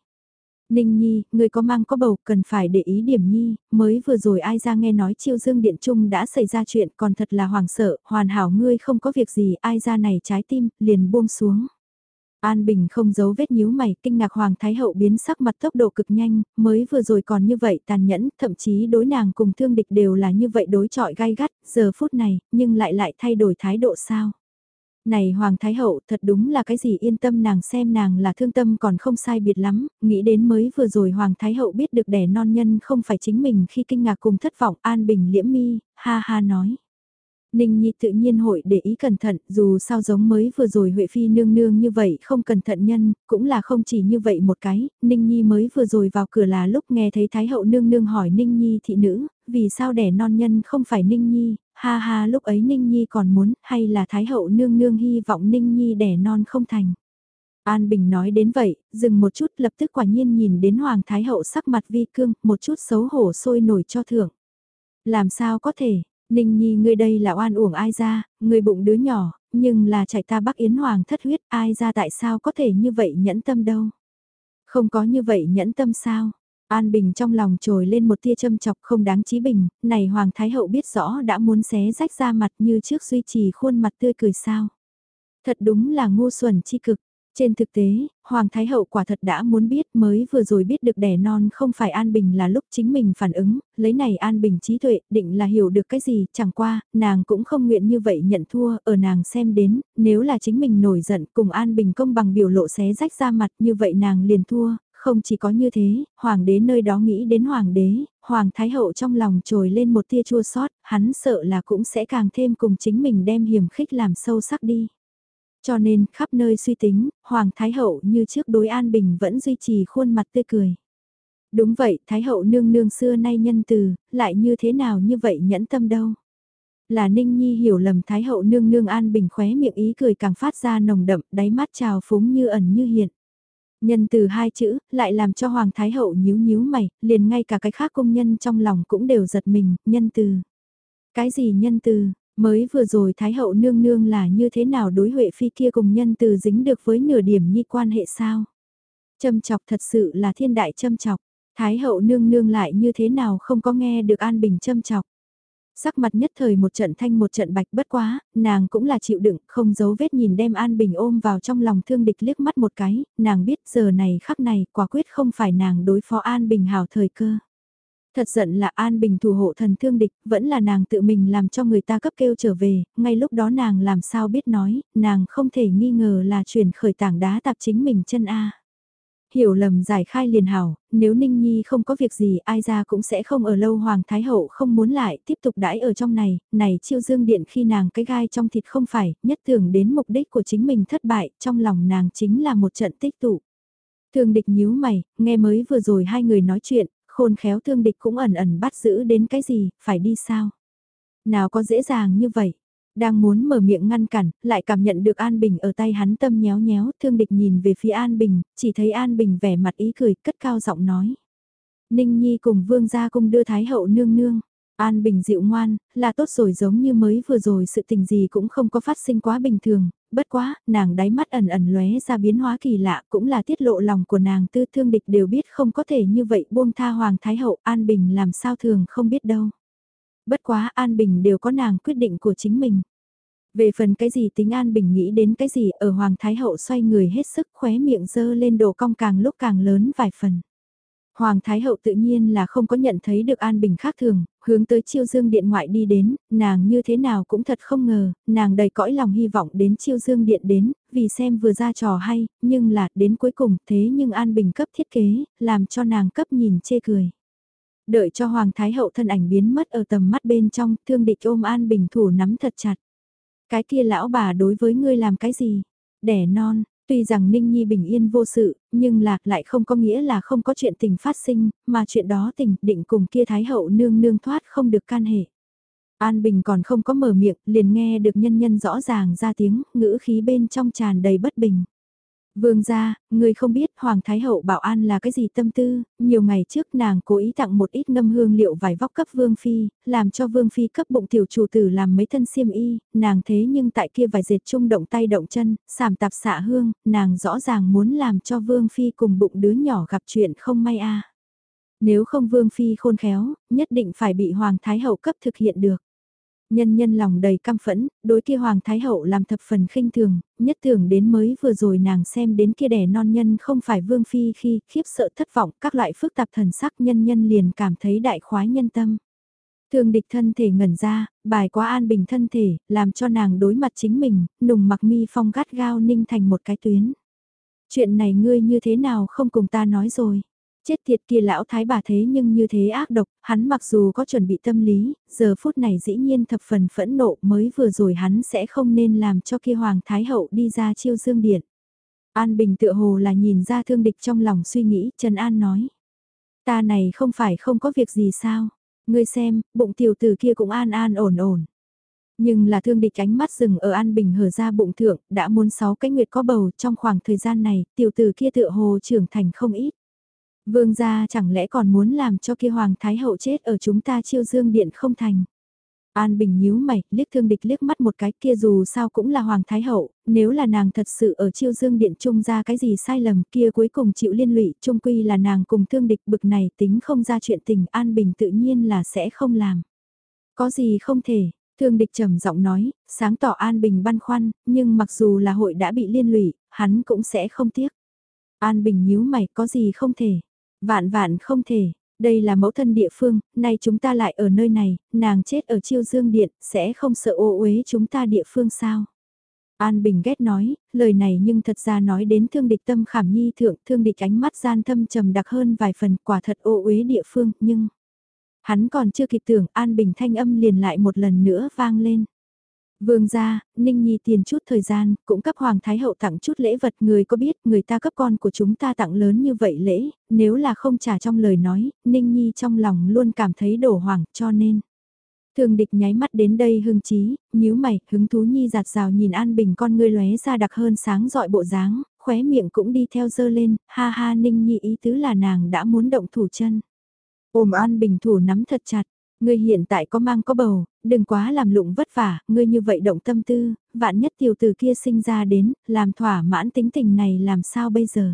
Ninh Nhi, người có mang có bầu, cần phải để ý điểm Nhi, mới vừa rồi ai ra nghe nói chiêu dương điện trung đã xảy ra chuyện còn thật là hoàng sợ, hoàn hảo ngươi không có việc gì, ai ra này trái tim, liền buông xuống. An Bình không giấu vết nhíu mày, kinh ngạc Hoàng Thái Hậu biến sắc mặt tốc độ cực nhanh, mới vừa rồi còn như vậy tàn nhẫn, thậm chí đối nàng cùng thương địch đều là như vậy đối trọi gai gắt, giờ phút này, nhưng lại lại thay đổi thái độ sao. Này Hoàng Thái Hậu thật đúng là cái gì yên tâm nàng xem nàng là thương tâm còn không sai biệt lắm, nghĩ đến mới vừa rồi Hoàng Thái Hậu biết được đẻ non nhân không phải chính mình khi kinh ngạc cùng thất vọng an bình liễm mi, ha ha nói. Ninh Nhi tự nhiên hội để ý cẩn thận, dù sao giống mới vừa rồi Huệ Phi nương nương như vậy không cẩn thận nhân, cũng là không chỉ như vậy một cái, Ninh Nhi mới vừa rồi vào cửa là lúc nghe thấy Thái hậu nương nương hỏi Ninh Nhi thị nữ, vì sao đẻ non nhân không phải Ninh Nhi, ha ha lúc ấy Ninh Nhi còn muốn, hay là Thái hậu nương nương hy vọng Ninh Nhi đẻ non không thành. An Bình nói đến vậy, dừng một chút lập tức quả nhiên nhìn đến Hoàng Thái hậu sắc mặt vi cương, một chút xấu hổ sôi nổi cho thưởng. Làm sao có thể, Ninh Nhi ngươi đây là oan uổng ai ra, ngươi bụng đứa nhỏ, nhưng là chạy ta Bắc Yến Hoàng thất huyết ai ra tại sao có thể như vậy nhẫn tâm đâu. Không có như vậy nhẫn tâm sao. An Bình trong lòng trồi lên một tia châm chọc không đáng chí bình, này Hoàng Thái Hậu biết rõ đã muốn xé rách ra mặt như trước duy trì khuôn mặt tươi cười sao. Thật đúng là ngu xuẩn chi cực, trên thực tế, Hoàng Thái Hậu quả thật đã muốn biết mới vừa rồi biết được đẻ non không phải An Bình là lúc chính mình phản ứng, lấy này An Bình trí tuệ định là hiểu được cái gì, chẳng qua, nàng cũng không nguyện như vậy nhận thua, ở nàng xem đến, nếu là chính mình nổi giận cùng An Bình công bằng biểu lộ xé rách ra mặt như vậy nàng liền thua, không chỉ có như thế, Hoàng đế nơi đó nghĩ đến Hoàng đế, Hoàng Thái Hậu trong lòng trồi lên một tia chua sót, hắn sợ là cũng sẽ càng thêm cùng chính mình đem hiểm khích làm sâu sắc đi. Cho nên, khắp nơi suy tính, Hoàng Thái Hậu như trước đối An Bình vẫn duy trì khuôn mặt tươi cười. Đúng vậy, Thái Hậu nương nương xưa nay nhân từ, lại như thế nào như vậy nhẫn tâm đâu. Là Ninh Nhi hiểu lầm Thái Hậu nương nương An Bình khóe miệng ý cười càng phát ra nồng đậm, đáy mắt trào phúng như ẩn như hiện. Nhân từ hai chữ, lại làm cho Hoàng Thái Hậu nhíu nhíu mày, liền ngay cả cái khác công nhân trong lòng cũng đều giật mình, nhân từ. Cái gì nhân từ, Mới vừa rồi Thái hậu nương nương là như thế nào đối Huệ Phi kia cùng nhân từ dính được với nửa điểm nhi quan hệ sao? Châm chọc thật sự là thiên đại châm chọc. Thái hậu nương nương lại như thế nào không có nghe được An Bình châm chọc. Sắc mặt nhất thời một trận thanh một trận bạch bất quá, nàng cũng là chịu đựng, không giấu vết nhìn đem An Bình ôm vào trong lòng thương địch liếc mắt một cái, nàng biết giờ này khắc này quả quyết không phải nàng đối phó An Bình hào thời cơ. Thật giận là An Bình thủ hộ thần thương địch, vẫn là nàng tự mình làm cho người ta cấp kêu trở về, ngay lúc đó nàng làm sao biết nói, nàng không thể nghi ngờ là chuyển khởi tảng đá tạp chính mình chân A. hiểu lầm giải khai liền hảo, nếu Ninh Nhi không có việc gì ai ra cũng sẽ không ở lâu Hoàng Thái Hậu không muốn lại tiếp tục đãi ở trong này, này chiêu dương điện khi nàng cái gai trong thịt không phải, nhất tưởng đến mục đích của chính mình thất bại, trong lòng nàng chính là một trận tích tụ. Thương địch nhíu mày, nghe mới vừa rồi hai người nói chuyện, khôn khéo thương địch cũng ẩn ẩn bắt giữ đến cái gì, phải đi sao? Nào có dễ dàng như vậy? Đang muốn mở miệng ngăn cản, lại cảm nhận được An Bình ở tay hắn tâm nhéo nhéo, thương địch nhìn về phía An Bình, chỉ thấy An Bình vẻ mặt ý cười, cất cao giọng nói. Ninh Nhi cùng vương gia cung đưa Thái hậu nương nương. An Bình dịu ngoan, là tốt rồi giống như mới vừa rồi sự tình gì cũng không có phát sinh quá bình thường, bất quá, nàng đáy mắt ẩn ẩn lóe ra biến hóa kỳ lạ cũng là tiết lộ lòng của nàng tư thương địch đều biết không có thể như vậy buông tha Hoàng Thái Hậu An Bình làm sao thường không biết đâu. Bất quá An Bình đều có nàng quyết định của chính mình. Về phần cái gì tính An Bình nghĩ đến cái gì ở Hoàng Thái Hậu xoay người hết sức khóe miệng dơ lên đồ cong càng lúc càng lớn vài phần. Hoàng Thái Hậu tự nhiên là không có nhận thấy được An Bình khác thường, hướng tới chiêu dương điện ngoại đi đến, nàng như thế nào cũng thật không ngờ, nàng đầy cõi lòng hy vọng đến chiêu dương điện đến, vì xem vừa ra trò hay, nhưng là đến cuối cùng thế nhưng An Bình cấp thiết kế, làm cho nàng cấp nhìn chê cười. Đợi cho Hoàng Thái Hậu thân ảnh biến mất ở tầm mắt bên trong, thương địch ôm An Bình thủ nắm thật chặt. Cái kia lão bà đối với ngươi làm cái gì? Đẻ non, Tuy rằng Ninh Nhi bình yên vô sự, nhưng lạc lại không có nghĩa là không có chuyện tình phát sinh, mà chuyện đó tình định cùng kia Thái Hậu nương nương thoát không được can hệ. An Bình còn không có mở miệng, liền nghe được nhân nhân rõ ràng ra tiếng, ngữ khí bên trong tràn đầy bất bình. Vương gia, người không biết Hoàng Thái Hậu bảo an là cái gì tâm tư, nhiều ngày trước nàng cố ý tặng một ít ngâm hương liệu vải vóc cấp Vương Phi, làm cho Vương Phi cấp bụng tiểu chủ tử làm mấy thân xiêm y, nàng thế nhưng tại kia vài dệt trung động tay động chân, sàm tạp xạ hương, nàng rõ ràng muốn làm cho Vương Phi cùng bụng đứa nhỏ gặp chuyện không may a Nếu không Vương Phi khôn khéo, nhất định phải bị Hoàng Thái Hậu cấp thực hiện được. Nhân nhân lòng đầy căm phẫn, đối kia Hoàng Thái Hậu làm thập phần khinh thường, nhất thường đến mới vừa rồi nàng xem đến kia đẻ non nhân không phải Vương Phi khi khiếp sợ thất vọng các loại phức tạp thần sắc nhân nhân liền cảm thấy đại khoái nhân tâm. Thường địch thân thể ngẩn ra, bài quá an bình thân thể, làm cho nàng đối mặt chính mình, nùng mặc mi phong gắt gao ninh thành một cái tuyến. Chuyện này ngươi như thế nào không cùng ta nói rồi. Chết thiệt kia lão thái bà thế nhưng như thế ác độc, hắn mặc dù có chuẩn bị tâm lý, giờ phút này dĩ nhiên thập phần phẫn nộ mới vừa rồi hắn sẽ không nên làm cho kia hoàng thái hậu đi ra chiêu dương điện. An Bình tựa hồ là nhìn ra thương địch trong lòng suy nghĩ, Trần An nói. Ta này không phải không có việc gì sao, ngươi xem, bụng tiểu tử kia cũng an an ổn ổn. Nhưng là thương địch ánh mắt rừng ở An Bình hở ra bụng thượng, đã muốn sáu cái nguyệt có bầu trong khoảng thời gian này, tiểu tử kia tựa hồ trưởng thành không ít. Vương gia chẳng lẽ còn muốn làm cho kia Hoàng Thái Hậu chết ở chúng ta chiêu dương điện không thành. An Bình nhíu mày, liếc thương địch liếc mắt một cái kia dù sao cũng là Hoàng Thái Hậu, nếu là nàng thật sự ở chiêu dương điện trung ra cái gì sai lầm kia cuối cùng chịu liên lụy, trung quy là nàng cùng thương địch bực này tính không ra chuyện tình An Bình tự nhiên là sẽ không làm. Có gì không thể, thương địch trầm giọng nói, sáng tỏ An Bình băn khoăn, nhưng mặc dù là hội đã bị liên lụy, hắn cũng sẽ không tiếc. An Bình nhíu mày có gì không thể. Vạn vạn không thể, đây là mẫu thân địa phương, nay chúng ta lại ở nơi này, nàng chết ở chiêu dương điện, sẽ không sợ ô uế chúng ta địa phương sao? An Bình ghét nói, lời này nhưng thật ra nói đến thương địch tâm khảm nhi thượng, thương địch ánh mắt gian thâm trầm đặc hơn vài phần, quả thật ô uế địa phương, nhưng... Hắn còn chưa kịp tưởng, An Bình thanh âm liền lại một lần nữa vang lên. Vương gia, Ninh Nhi tiền chút thời gian, cũng cấp Hoàng Thái Hậu tặng chút lễ vật người có biết người ta cấp con của chúng ta tặng lớn như vậy lễ, nếu là không trả trong lời nói, Ninh Nhi trong lòng luôn cảm thấy đổ hoàng cho nên. Thường địch nháy mắt đến đây hưng trí, nhíu mày, hứng thú Nhi giạt rào nhìn An Bình con ngươi lóe ra đặc hơn sáng dọi bộ dáng, khóe miệng cũng đi theo dơ lên, ha ha Ninh Nhi ý tứ là nàng đã muốn động thủ chân. Ôm An Bình thủ nắm thật chặt, Ngươi hiện tại có mang có bầu, đừng quá làm lụng vất vả, ngươi như vậy động tâm tư, vạn nhất tiểu từ kia sinh ra đến, làm thỏa mãn tính tình này làm sao bây giờ.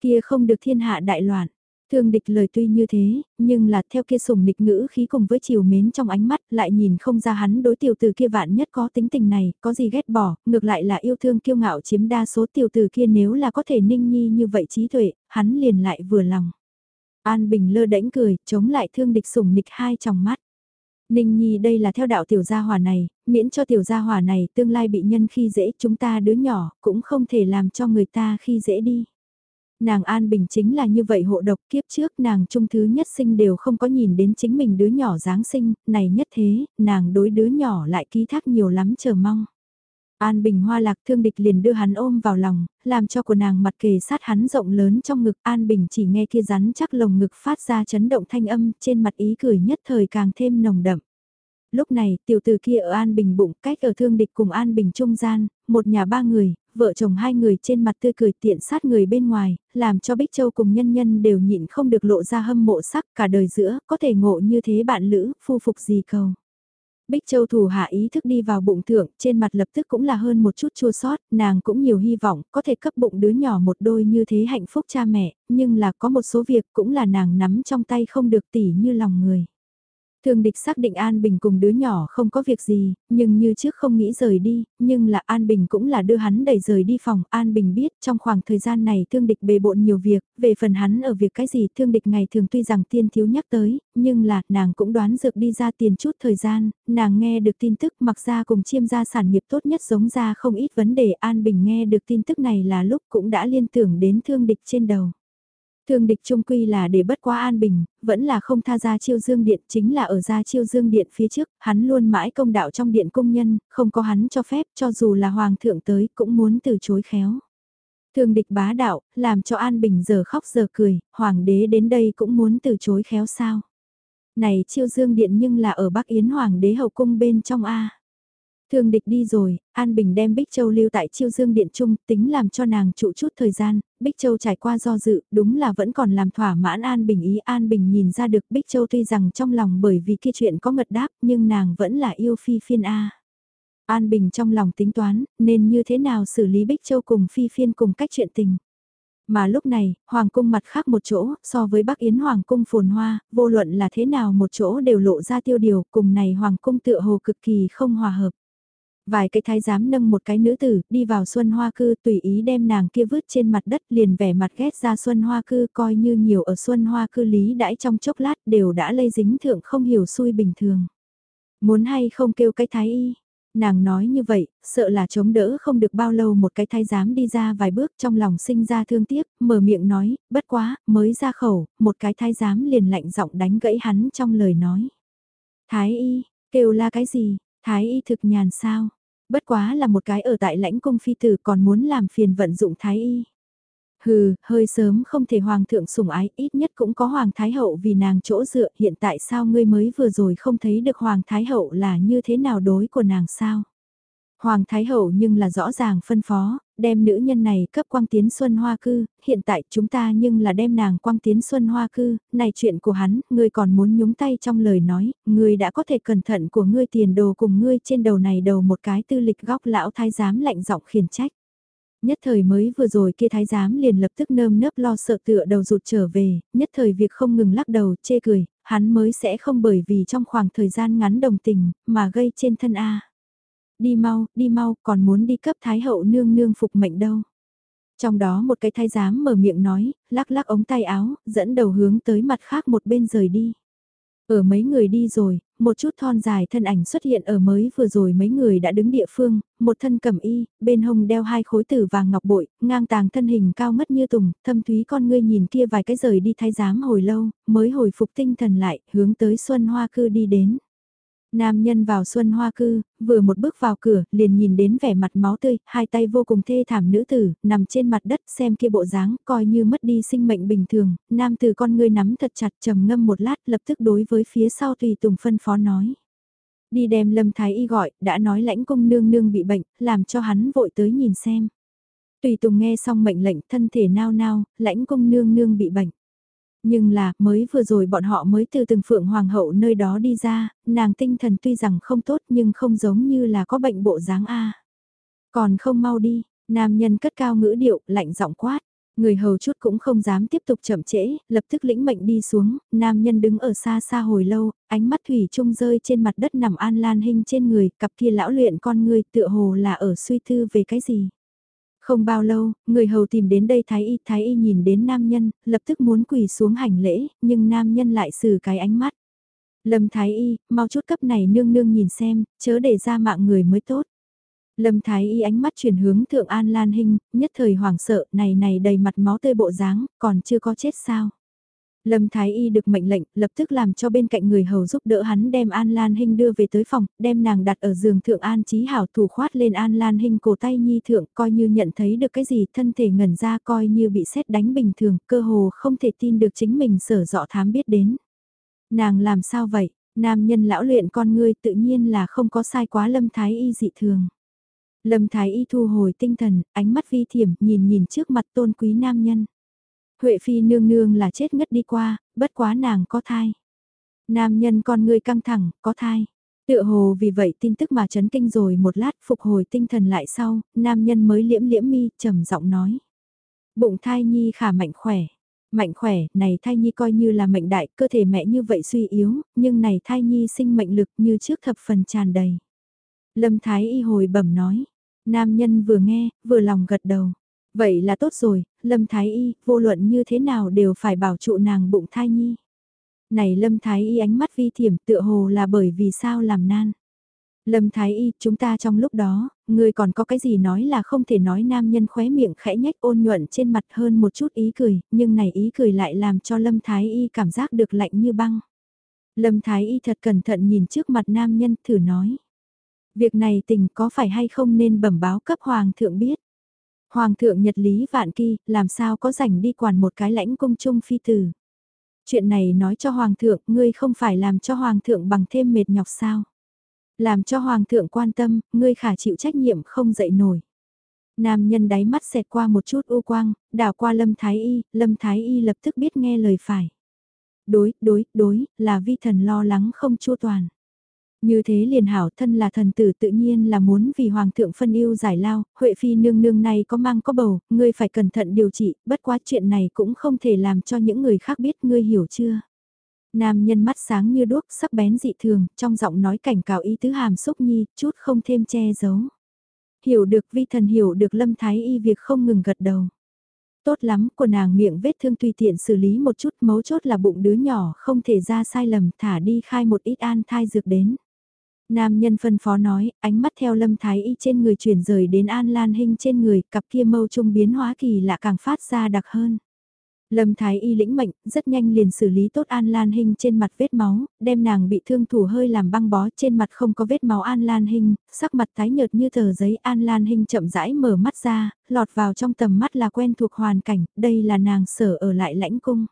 Kia không được thiên hạ đại loạn. Thương địch lời tuy như thế, nhưng là theo kia sùng địch ngữ khí cùng với chiều mến trong ánh mắt lại nhìn không ra hắn đối tiểu từ kia vạn nhất có tính tình này, có gì ghét bỏ, ngược lại là yêu thương kiêu ngạo chiếm đa số tiểu từ kia nếu là có thể ninh nhi như vậy trí tuệ, hắn liền lại vừa lòng. An Bình lơ đễnh cười, chống lại thương địch sủng nịch hai trong mắt. Ninh Nhi đây là theo đạo tiểu gia hỏa này, miễn cho tiểu gia hỏa này tương lai bị nhân khi dễ chúng ta đứa nhỏ cũng không thể làm cho người ta khi dễ đi. Nàng An Bình chính là như vậy hộ độc kiếp trước nàng trung thứ nhất sinh đều không có nhìn đến chính mình đứa nhỏ Giáng sinh, này nhất thế, nàng đối đứa nhỏ lại ký thác nhiều lắm chờ mong. An Bình hoa lạc thương địch liền đưa hắn ôm vào lòng, làm cho của nàng mặt kề sát hắn rộng lớn trong ngực An Bình chỉ nghe kia rắn chắc lồng ngực phát ra chấn động thanh âm trên mặt ý cười nhất thời càng thêm nồng đậm. Lúc này tiểu tử kia ở An Bình bụng cách ở thương địch cùng An Bình trung gian, một nhà ba người, vợ chồng hai người trên mặt tươi cười tiện sát người bên ngoài, làm cho Bích Châu cùng nhân nhân đều nhịn không được lộ ra hâm mộ sắc cả đời giữa, có thể ngộ như thế bạn lữ, phu phục gì cầu. Bích Châu thủ hạ ý thức đi vào bụng thượng, trên mặt lập tức cũng là hơn một chút chua sót, nàng cũng nhiều hy vọng, có thể cấp bụng đứa nhỏ một đôi như thế hạnh phúc cha mẹ, nhưng là có một số việc cũng là nàng nắm trong tay không được tỉ như lòng người. Thường địch xác định An Bình cùng đứa nhỏ không có việc gì, nhưng như trước không nghĩ rời đi, nhưng là An Bình cũng là đưa hắn đẩy rời đi phòng. An Bình biết trong khoảng thời gian này thương địch bề bộn nhiều việc, về phần hắn ở việc cái gì thương địch ngày thường tuy rằng tiên thiếu nhắc tới, nhưng là nàng cũng đoán dược đi ra tiền chút thời gian, nàng nghe được tin tức mặc ra cùng chiêm gia sản nghiệp tốt nhất giống ra không ít vấn đề An Bình nghe được tin tức này là lúc cũng đã liên tưởng đến thương địch trên đầu. Thương địch trung quy là để bất quá an bình, vẫn là không tha ra chiêu dương điện chính là ở ra chiêu dương điện phía trước, hắn luôn mãi công đạo trong điện công nhân, không có hắn cho phép cho dù là hoàng thượng tới cũng muốn từ chối khéo. Thương địch bá đạo, làm cho An Bình giờ khóc giờ cười, hoàng đế đến đây cũng muốn từ chối khéo sao. Này chiêu dương điện nhưng là ở Bắc Yến hoàng đế hậu cung bên trong A. Thương địch đi rồi, An Bình đem Bích Châu lưu tại Chiêu Dương Điện Trung, tính làm cho nàng trụ chút thời gian, Bích Châu trải qua do dự, đúng là vẫn còn làm thỏa mãn An Bình ý. An Bình nhìn ra được Bích Châu tuy rằng trong lòng bởi vì kia chuyện có ngật đáp, nhưng nàng vẫn là yêu Phi Phiên A. An Bình trong lòng tính toán, nên như thế nào xử lý Bích Châu cùng Phi Phiên cùng cách chuyện tình. Mà lúc này, Hoàng cung mặt khác một chỗ, so với Bắc Yến Hoàng cung phồn hoa, vô luận là thế nào một chỗ đều lộ ra tiêu điều, cùng này Hoàng cung tựa hồ cực kỳ không hòa hợp. Vài cái thái giám nâng một cái nữ tử, đi vào xuân hoa cư tùy ý đem nàng kia vứt trên mặt đất liền vẻ mặt ghét ra xuân hoa cư coi như nhiều ở xuân hoa cư lý đãi trong chốc lát đều đã lây dính thượng không hiểu xui bình thường. Muốn hay không kêu cái thái y, nàng nói như vậy, sợ là chống đỡ không được bao lâu một cái thái giám đi ra vài bước trong lòng sinh ra thương tiếc, mở miệng nói, bất quá, mới ra khẩu, một cái thái giám liền lạnh giọng đánh gãy hắn trong lời nói. Thái y, kêu là cái gì, thái y thực nhàn sao, Bất quá là một cái ở tại lãnh cung phi tử còn muốn làm phiền vận dụng thái y. Hừ, hơi sớm không thể hoàng thượng sủng ái, ít nhất cũng có hoàng thái hậu vì nàng chỗ dựa, hiện tại sao ngươi mới vừa rồi không thấy được hoàng thái hậu là như thế nào đối của nàng sao? Hoàng Thái Hậu nhưng là rõ ràng phân phó, đem nữ nhân này cấp quang tiến xuân hoa cư, hiện tại chúng ta nhưng là đem nàng quang tiến xuân hoa cư, này chuyện của hắn, ngươi còn muốn nhúng tay trong lời nói, ngươi đã có thể cẩn thận của ngươi tiền đồ cùng ngươi trên đầu này đầu một cái tư lịch góc lão thái giám lạnh giọng khiển trách. Nhất thời mới vừa rồi kia thái giám liền lập tức nơm nớp lo sợ tựa đầu rụt trở về, nhất thời việc không ngừng lắc đầu, chê cười, hắn mới sẽ không bởi vì trong khoảng thời gian ngắn đồng tình, mà gây trên thân A đi mau, đi mau, còn muốn đi cấp Thái hậu nương nương phục mệnh đâu. Trong đó một cái thái giám mở miệng nói, lắc lắc ống tay áo, dẫn đầu hướng tới mặt khác một bên rời đi. Ở mấy người đi rồi, một chút thon dài thân ảnh xuất hiện ở mới vừa rồi mấy người đã đứng địa phương, một thân cẩm y, bên hông đeo hai khối tử vàng ngọc bội, ngang tàng thân hình cao ngất như tùng, thâm thúy con ngươi nhìn kia vài cái rời đi thái giám hồi lâu, mới hồi phục tinh thần lại, hướng tới Xuân Hoa Cư đi đến. Nam nhân vào xuân hoa cư, vừa một bước vào cửa, liền nhìn đến vẻ mặt máu tươi, hai tay vô cùng thê thảm nữ tử, nằm trên mặt đất xem kia bộ dáng, coi như mất đi sinh mệnh bình thường, nam tử con ngươi nắm thật chặt trầm ngâm một lát lập tức đối với phía sau tùy tùng phân phó nói. Đi đem lâm thái y gọi, đã nói lãnh cung nương nương bị bệnh, làm cho hắn vội tới nhìn xem. Tùy tùng nghe xong mệnh lệnh thân thể nao nao, lãnh cung nương nương bị bệnh. Nhưng là, mới vừa rồi bọn họ mới từ từng phượng hoàng hậu nơi đó đi ra, nàng tinh thần tuy rằng không tốt nhưng không giống như là có bệnh bộ dáng A. Còn không mau đi, nam nhân cất cao ngữ điệu, lạnh giọng quát. Người hầu chút cũng không dám tiếp tục chậm trễ, lập tức lĩnh mệnh đi xuống, nam nhân đứng ở xa xa hồi lâu, ánh mắt thủy trung rơi trên mặt đất nằm an lan hình trên người, cặp kia lão luyện con người tựa hồ là ở suy tư về cái gì. Không bao lâu, người hầu tìm đến đây Thái Y, Thái Y nhìn đến nam nhân, lập tức muốn quỳ xuống hành lễ, nhưng nam nhân lại xử cái ánh mắt. Lâm Thái Y, mau chút cấp này nương nương nhìn xem, chớ để ra mạng người mới tốt. Lâm Thái Y ánh mắt chuyển hướng Thượng An Lan Hinh, nhất thời hoảng sợ, này này đầy mặt máu tươi bộ dáng, còn chưa có chết sao. Lâm Thái Y được mệnh lệnh, lập tức làm cho bên cạnh người hầu giúp đỡ hắn đem An Lan Hinh đưa về tới phòng, đem nàng đặt ở giường thượng An Chí Hảo thủ khoát lên An Lan Hinh cổ tay nhi thượng, coi như nhận thấy được cái gì, thân thể ngẩn ra coi như bị xét đánh bình thường, cơ hồ không thể tin được chính mình sở dọ thám biết đến. Nàng làm sao vậy? Nam nhân lão luyện con ngươi tự nhiên là không có sai quá Lâm Thái Y dị thường. Lâm Thái Y thu hồi tinh thần, ánh mắt vi thiểm nhìn nhìn trước mặt tôn quý nam nhân. Huệ Phi nương nương là chết ngất đi qua, bất quá nàng có thai. Nam nhân con ngươi căng thẳng, có thai. Tựa hồ vì vậy tin tức mà chấn kinh rồi một lát phục hồi tinh thần lại sau, nam nhân mới liễm liễm mi, trầm giọng nói. Bụng thai nhi khả mạnh khỏe. Mạnh khỏe, này thai nhi coi như là mệnh đại, cơ thể mẹ như vậy suy yếu, nhưng này thai nhi sinh mệnh lực như trước thập phần tràn đầy. Lâm Thái y hồi bẩm nói, nam nhân vừa nghe, vừa lòng gật đầu. Vậy là tốt rồi, Lâm Thái Y, vô luận như thế nào đều phải bảo trụ nàng bụng thai nhi. Này Lâm Thái Y ánh mắt vi thiểm tựa hồ là bởi vì sao làm nan. Lâm Thái Y, chúng ta trong lúc đó, người còn có cái gì nói là không thể nói nam nhân khóe miệng khẽ nhách ôn nhuận trên mặt hơn một chút ý cười, nhưng này ý cười lại làm cho Lâm Thái Y cảm giác được lạnh như băng. Lâm Thái Y thật cẩn thận nhìn trước mặt nam nhân thử nói. Việc này tình có phải hay không nên bẩm báo cấp hoàng thượng biết. Hoàng thượng nhật lý vạn kỳ, làm sao có rảnh đi quản một cái lãnh cung trung phi tử. Chuyện này nói cho Hoàng thượng, ngươi không phải làm cho Hoàng thượng bằng thêm mệt nhọc sao. Làm cho Hoàng thượng quan tâm, ngươi khả chịu trách nhiệm không dậy nổi. Nam nhân đáy mắt xẹt qua một chút u quang, đảo qua Lâm Thái Y, Lâm Thái Y lập tức biết nghe lời phải. Đối, đối, đối, là vi thần lo lắng không chua toàn. Như thế liền hảo thân là thần tử tự nhiên là muốn vì hoàng thượng phân yêu giải lao, Huệ Phi nương nương này có mang có bầu, ngươi phải cẩn thận điều trị, bất quá chuyện này cũng không thể làm cho những người khác biết ngươi hiểu chưa. Nam nhân mắt sáng như đuốc sắc bén dị thường, trong giọng nói cảnh cáo ý tứ hàm xúc nhi, chút không thêm che giấu. Hiểu được vi thần hiểu được lâm thái y việc không ngừng gật đầu. Tốt lắm, của nàng miệng vết thương tùy tiện xử lý một chút mấu chốt là bụng đứa nhỏ không thể ra sai lầm thả đi khai một ít an thai dược đến. Nam nhân phân phó nói, ánh mắt theo lâm thái y trên người chuyển rời đến an lan hình trên người, cặp kia mâu trung biến hóa kỳ lạ càng phát ra đặc hơn. Lâm Thái Y lĩnh mệnh, rất nhanh liền xử lý tốt An Lan Hinh trên mặt vết máu, đem nàng bị thương thủ hơi làm băng bó trên mặt không có vết máu An Lan Hinh, sắc mặt tái nhợt như tờ giấy An Lan Hinh chậm rãi mở mắt ra, lọt vào trong tầm mắt là quen thuộc hoàn cảnh, đây là nàng sở ở lại lãnh cung.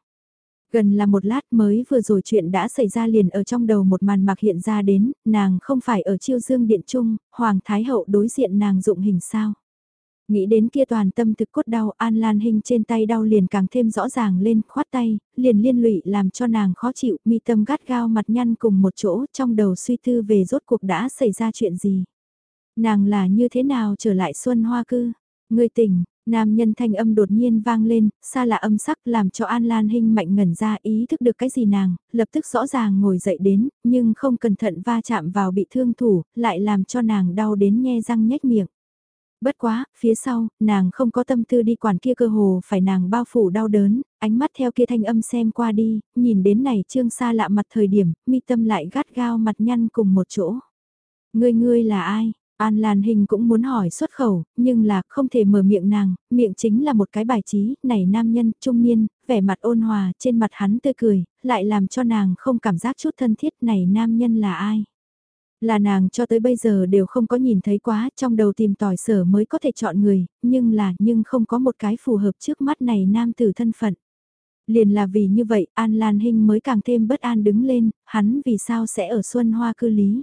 Gần là một lát mới vừa rồi chuyện đã xảy ra liền ở trong đầu một màn mạc hiện ra đến, nàng không phải ở chiêu dương điện trung, Hoàng Thái Hậu đối diện nàng dụng hình sao. Nghĩ đến kia toàn tâm thực cốt đau An Lan Hinh trên tay đau liền càng thêm rõ ràng lên khoát tay, liền liên lụy làm cho nàng khó chịu mi tâm gắt gao mặt nhăn cùng một chỗ trong đầu suy tư về rốt cuộc đã xảy ra chuyện gì. Nàng là như thế nào trở lại xuân hoa cư, người tỉnh, Nam nhân thanh âm đột nhiên vang lên, xa lạ âm sắc làm cho An Lan Hinh mạnh ngẩn ra ý thức được cái gì nàng, lập tức rõ ràng ngồi dậy đến, nhưng không cẩn thận va chạm vào bị thương thủ, lại làm cho nàng đau đến nhe răng nhếch miệng. Bất quá, phía sau, nàng không có tâm tư đi quản kia cơ hồ phải nàng bao phủ đau đớn, ánh mắt theo kia thanh âm xem qua đi, nhìn đến này trương xa lạ mặt thời điểm, mi tâm lại gắt gao mặt nhăn cùng một chỗ. Ngươi ngươi là ai? An Lan Hình cũng muốn hỏi xuất khẩu, nhưng là không thể mở miệng nàng, miệng chính là một cái bài trí, này nam nhân, trung niên, vẻ mặt ôn hòa, trên mặt hắn tươi cười, lại làm cho nàng không cảm giác chút thân thiết này nam nhân là ai. Là nàng cho tới bây giờ đều không có nhìn thấy quá, trong đầu tìm tòi sở mới có thể chọn người, nhưng là, nhưng không có một cái phù hợp trước mắt này nam tử thân phận. Liền là vì như vậy, An Lan Hinh mới càng thêm bất an đứng lên, hắn vì sao sẽ ở Xuân Hoa cư lý.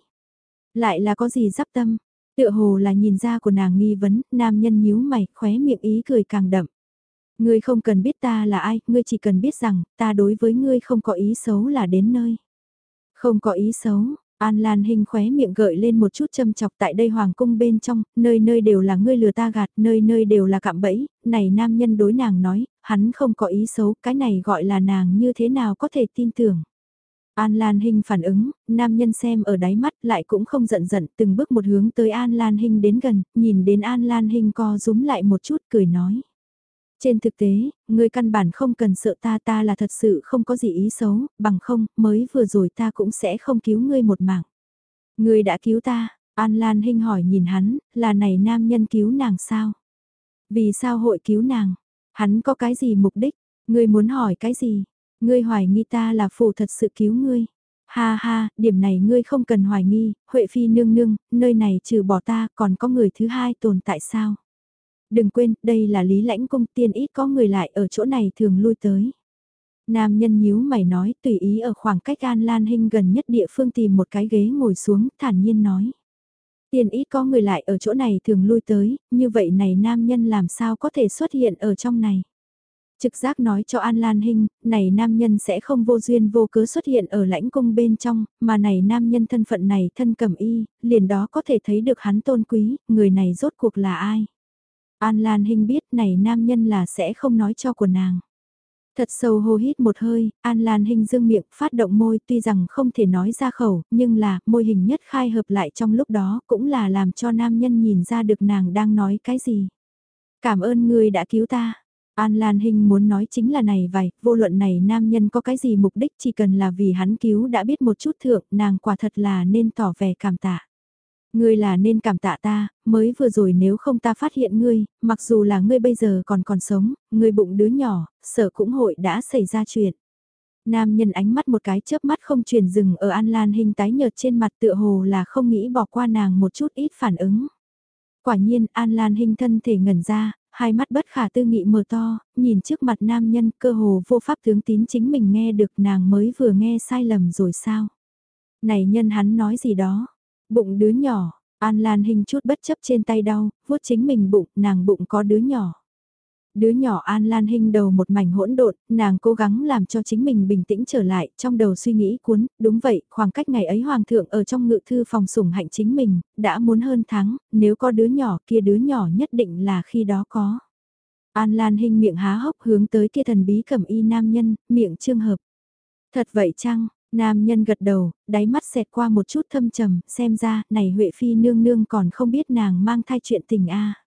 Lại là có gì dắp tâm, Tựa hồ là nhìn ra của nàng nghi vấn, nam nhân nhíu mày, khóe miệng ý cười càng đậm. Ngươi không cần biết ta là ai, ngươi chỉ cần biết rằng, ta đối với ngươi không có ý xấu là đến nơi. Không có ý xấu, An Lan Hinh khóe miệng gợi lên một chút châm chọc tại đây hoàng cung bên trong, nơi nơi đều là ngươi lừa ta gạt, nơi nơi đều là cạm bẫy, này nam nhân đối nàng nói, hắn không có ý xấu, cái này gọi là nàng như thế nào có thể tin tưởng. An Lan Hinh phản ứng, nam nhân xem ở đáy mắt lại cũng không giận giận, từng bước một hướng tới An Lan Hinh đến gần, nhìn đến An Lan Hinh co rúm lại một chút cười nói. Trên thực tế, người căn bản không cần sợ ta ta là thật sự không có gì ý xấu, bằng không, mới vừa rồi ta cũng sẽ không cứu ngươi một mạng. Ngươi đã cứu ta, An Lan Hinh hỏi nhìn hắn, là này nam nhân cứu nàng sao? Vì sao hội cứu nàng? Hắn có cái gì mục đích? Ngươi muốn hỏi cái gì? Ngươi hoài nghi ta là phù thật sự cứu ngươi. Ha ha, điểm này ngươi không cần hoài nghi, Huệ Phi nương nương, nơi này trừ bỏ ta còn có người thứ hai tồn tại sao? Đừng quên, đây là lý lãnh cung tiên ít có người lại ở chỗ này thường lui tới. Nam nhân nhíu mày nói tùy ý ở khoảng cách An Lan Hinh gần nhất địa phương tìm một cái ghế ngồi xuống, thản nhiên nói. Tiên ít có người lại ở chỗ này thường lui tới, như vậy này nam nhân làm sao có thể xuất hiện ở trong này. Trực giác nói cho An Lan Hinh, này nam nhân sẽ không vô duyên vô cớ xuất hiện ở lãnh cung bên trong, mà này nam nhân thân phận này thân cầm y, liền đó có thể thấy được hắn tôn quý, người này rốt cuộc là ai. An Lan Hinh biết này nam nhân là sẽ không nói cho của nàng. Thật sâu hô hít một hơi, An Lan Hinh dương miệng phát động môi tuy rằng không thể nói ra khẩu, nhưng là môi hình nhất khai hợp lại trong lúc đó cũng là làm cho nam nhân nhìn ra được nàng đang nói cái gì. Cảm ơn người đã cứu ta. An Lan Hinh muốn nói chính là này vậy, vô luận này nam nhân có cái gì mục đích chỉ cần là vì hắn cứu đã biết một chút thượng, nàng quả thật là nên tỏ vẻ cảm tạ. Ngươi là nên cảm tạ ta, mới vừa rồi nếu không ta phát hiện ngươi, mặc dù là ngươi bây giờ còn còn sống, ngươi bụng đứa nhỏ, sợ cũng hội đã xảy ra chuyện. Nam nhân ánh mắt một cái chớp mắt không truyền dừng ở An Lan hình tái nhợt trên mặt tựa hồ là không nghĩ bỏ qua nàng một chút ít phản ứng. Quả nhiên An Lan hình thân thể ngẩn ra, hai mắt bất khả tư nghị mở to, nhìn trước mặt nam nhân cơ hồ vô pháp tướng tín chính mình nghe được nàng mới vừa nghe sai lầm rồi sao. Này nhân hắn nói gì đó, Bụng đứa nhỏ, An Lan hình chút bất chấp trên tay đau, vuốt chính mình bụng, nàng bụng có đứa nhỏ. Đứa nhỏ An Lan Hinh đầu một mảnh hỗn độn, nàng cố gắng làm cho chính mình bình tĩnh trở lại, trong đầu suy nghĩ cuốn, đúng vậy, khoảng cách ngày ấy Hoàng thượng ở trong ngự thư phòng sủng hạnh chính mình, đã muốn hơn tháng, nếu có đứa nhỏ kia đứa nhỏ nhất định là khi đó có. An Lan Hinh miệng há hốc hướng tới kia thần bí cẩm y nam nhân, miệng trương hợp. Thật vậy chăng, Nam nhân gật đầu, đáy mắt xẹt qua một chút thâm trầm, xem ra, này Huệ Phi nương nương còn không biết nàng mang thai chuyện tình a.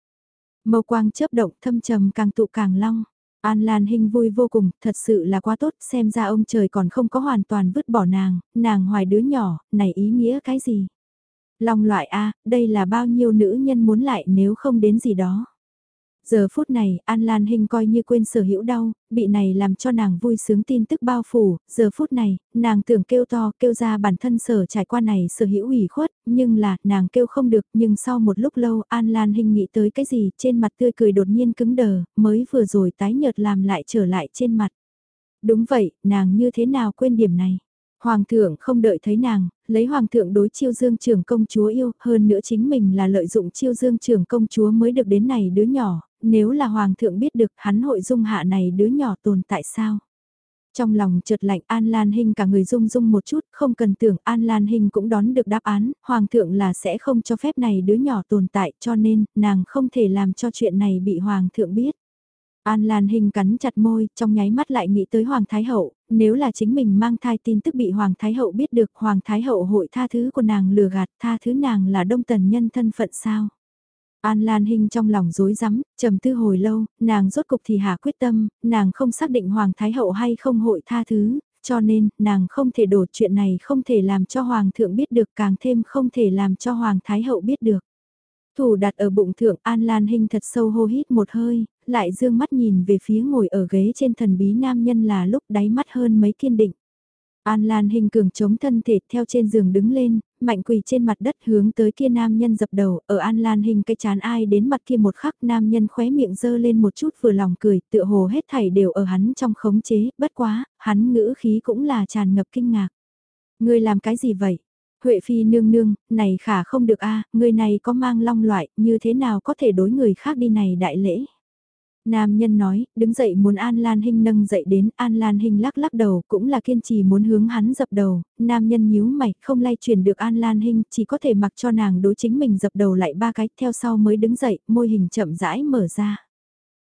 Mâu quang chớp động thâm trầm càng tụ càng long. An Lan Hinh vui vô cùng, thật sự là quá tốt, xem ra ông trời còn không có hoàn toàn vứt bỏ nàng, nàng hoài đứa nhỏ, này ý nghĩa cái gì? Long loại A, đây là bao nhiêu nữ nhân muốn lại nếu không đến gì đó. Giờ phút này, An Lan Hinh coi như quên sở hữu đau, bị này làm cho nàng vui sướng tin tức bao phủ, giờ phút này, nàng tưởng kêu to, kêu ra bản thân sở trải qua này sở hữu ủy khuất, nhưng là, nàng kêu không được, nhưng sau một lúc lâu, An Lan Hinh nghĩ tới cái gì, trên mặt tươi cười đột nhiên cứng đờ, mới vừa rồi tái nhợt làm lại trở lại trên mặt. Đúng vậy, nàng như thế nào quên điểm này? Hoàng thượng không đợi thấy nàng, lấy hoàng thượng đối chiêu dương trưởng công chúa yêu, hơn nữa chính mình là lợi dụng chiêu dương trưởng công chúa mới được đến này đứa nhỏ, nếu là hoàng thượng biết được hắn hội dung hạ này đứa nhỏ tồn tại sao? Trong lòng chợt lạnh An Lan Hinh cả người rung rung một chút, không cần tưởng An Lan Hinh cũng đón được đáp án, Hoàng thượng là sẽ không cho phép này đứa nhỏ tồn tại cho nên nàng không thể làm cho chuyện này bị Hoàng thượng biết. An Lan Hinh cắn chặt môi, trong nháy mắt lại nghĩ tới Hoàng Thái Hậu, nếu là chính mình mang thai tin tức bị Hoàng Thái Hậu biết được Hoàng Thái Hậu hội tha thứ của nàng lừa gạt tha thứ nàng là đông tần nhân thân phận sao. An Lan Hinh trong lòng rối rắm, trầm tư hồi lâu, nàng rốt cục thì hạ quyết tâm, nàng không xác định Hoàng Thái Hậu hay không hội tha thứ, cho nên, nàng không thể đổ chuyện này không thể làm cho Hoàng thượng biết được càng thêm không thể làm cho Hoàng Thái Hậu biết được. Thủ đặt ở bụng thượng An Lan Hinh thật sâu hô hít một hơi, lại dương mắt nhìn về phía ngồi ở ghế trên thần bí nam nhân là lúc đáy mắt hơn mấy kiên định. An Lan hình cường chống thân thể theo trên giường đứng lên, mạnh quỳ trên mặt đất hướng tới kia nam nhân dập đầu, ở An Lan hình cái chán ai đến mặt kia một khắc nam nhân khóe miệng dơ lên một chút vừa lòng cười, tựa hồ hết thảy đều ở hắn trong khống chế, bất quá, hắn ngữ khí cũng là tràn ngập kinh ngạc. Ngươi làm cái gì vậy? Huệ Phi nương nương, này khả không được a à, người này có mang long loại, như thế nào có thể đối người khác đi này đại lễ? Nam nhân nói, đứng dậy muốn An Lan Hinh nâng dậy đến, An Lan Hinh lắc lắc đầu, cũng là kiên trì muốn hướng hắn dập đầu, nam nhân nhíu mày, không lay truyền được An Lan Hinh, chỉ có thể mặc cho nàng đối chính mình dập đầu lại ba cái, theo sau mới đứng dậy, môi hình chậm rãi mở ra.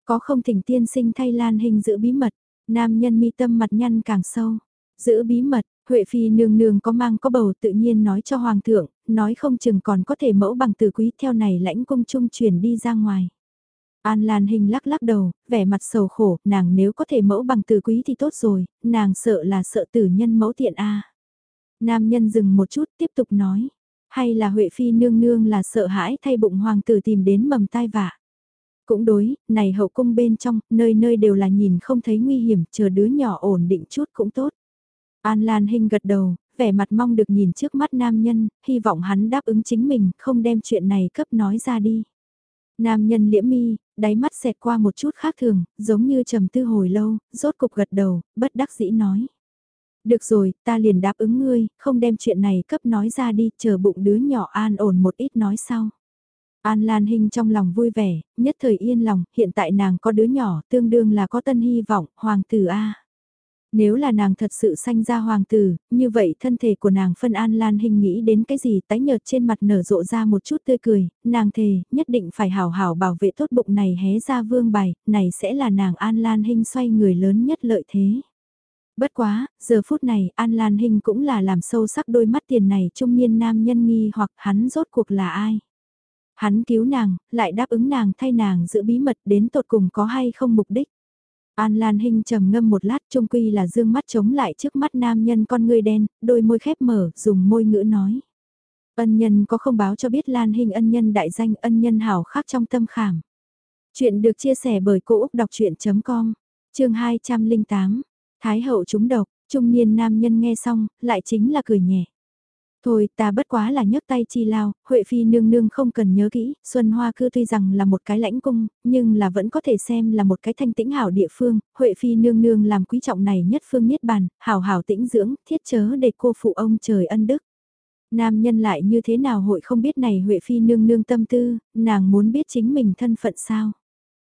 Có không thỉnh tiên sinh thay Lan Hinh giữ bí mật, nam nhân mi tâm mặt nhăn càng sâu, giữ bí mật, Huệ Phi nương nương có mang có bầu tự nhiên nói cho Hoàng thượng, nói không chừng còn có thể mẫu bằng từ quý theo này lãnh cung trung truyền đi ra ngoài. An Lan Hình lắc lắc đầu, vẻ mặt sầu khổ, nàng nếu có thể mẫu bằng từ quý thì tốt rồi, nàng sợ là sợ tử nhân mẫu tiện A. Nam nhân dừng một chút tiếp tục nói, Hay là Huệ Phi nương nương là sợ hãi thay bụng hoàng tử tìm đến mầm tai vạ. Cũng đối, này hậu cung bên trong, nơi nơi đều là nhìn không thấy nguy hiểm, chờ đứa nhỏ ổn định chút cũng tốt. An Lan Hinh gật đầu, vẻ mặt mong được nhìn trước mắt nam nhân, hy vọng hắn đáp ứng chính mình, không đem chuyện này cấp nói ra đi. Nam nhân liễm mi, đáy mắt xẹt qua một chút khác thường, giống như trầm tư hồi lâu, rốt cục gật đầu, bất đắc dĩ nói. Được rồi, ta liền đáp ứng ngươi, không đem chuyện này cấp nói ra đi, chờ bụng đứa nhỏ an ổn một ít nói sau. An Lan Hinh trong lòng vui vẻ, nhất thời yên lòng, hiện tại nàng có đứa nhỏ, tương đương là có tân hy vọng, hoàng tử A. Nếu là nàng thật sự sanh ra hoàng tử, như vậy thân thể của nàng phân An Lan hình nghĩ đến cái gì tái nhợt trên mặt nở rộ ra một chút tươi cười, nàng thề, nhất định phải hảo hảo bảo vệ tốt bụng này hé ra vương bài, này sẽ là nàng An Lan hình xoay người lớn nhất lợi thế. Bất quá, giờ phút này An Lan Hinh cũng là làm sâu sắc đôi mắt tiền này trung niên nam nhân nghi hoặc hắn rốt cuộc là ai. Hắn cứu nàng, lại đáp ứng nàng thay nàng giữ bí mật đến tột cùng có hay không mục đích. An Lan Hinh trầm ngâm một lát trung quy là dương mắt chống lại trước mắt nam nhân con người đen, đôi môi khép mở, dùng môi ngữ nói. Ân nhân có không báo cho biết Lan Hinh ân nhân đại danh ân nhân hảo khác trong tâm khảm. Chuyện được chia sẻ bởi Cô Úc Đọc Chuyện.com, chương 208, Thái hậu chúng độc, trung niên nam nhân nghe xong, lại chính là cười nhẹ. Thôi ta bất quá là nhấc tay chi lao, Huệ Phi nương nương không cần nhớ kỹ, Xuân Hoa cư tuy rằng là một cái lãnh cung, nhưng là vẫn có thể xem là một cái thanh tĩnh hảo địa phương, Huệ Phi nương nương làm quý trọng này nhất phương niết bàn, hảo hảo tĩnh dưỡng, thiết chớ để cô phụ ông trời ân đức. Nam nhân lại như thế nào hội không biết này Huệ Phi nương nương tâm tư, nàng muốn biết chính mình thân phận sao.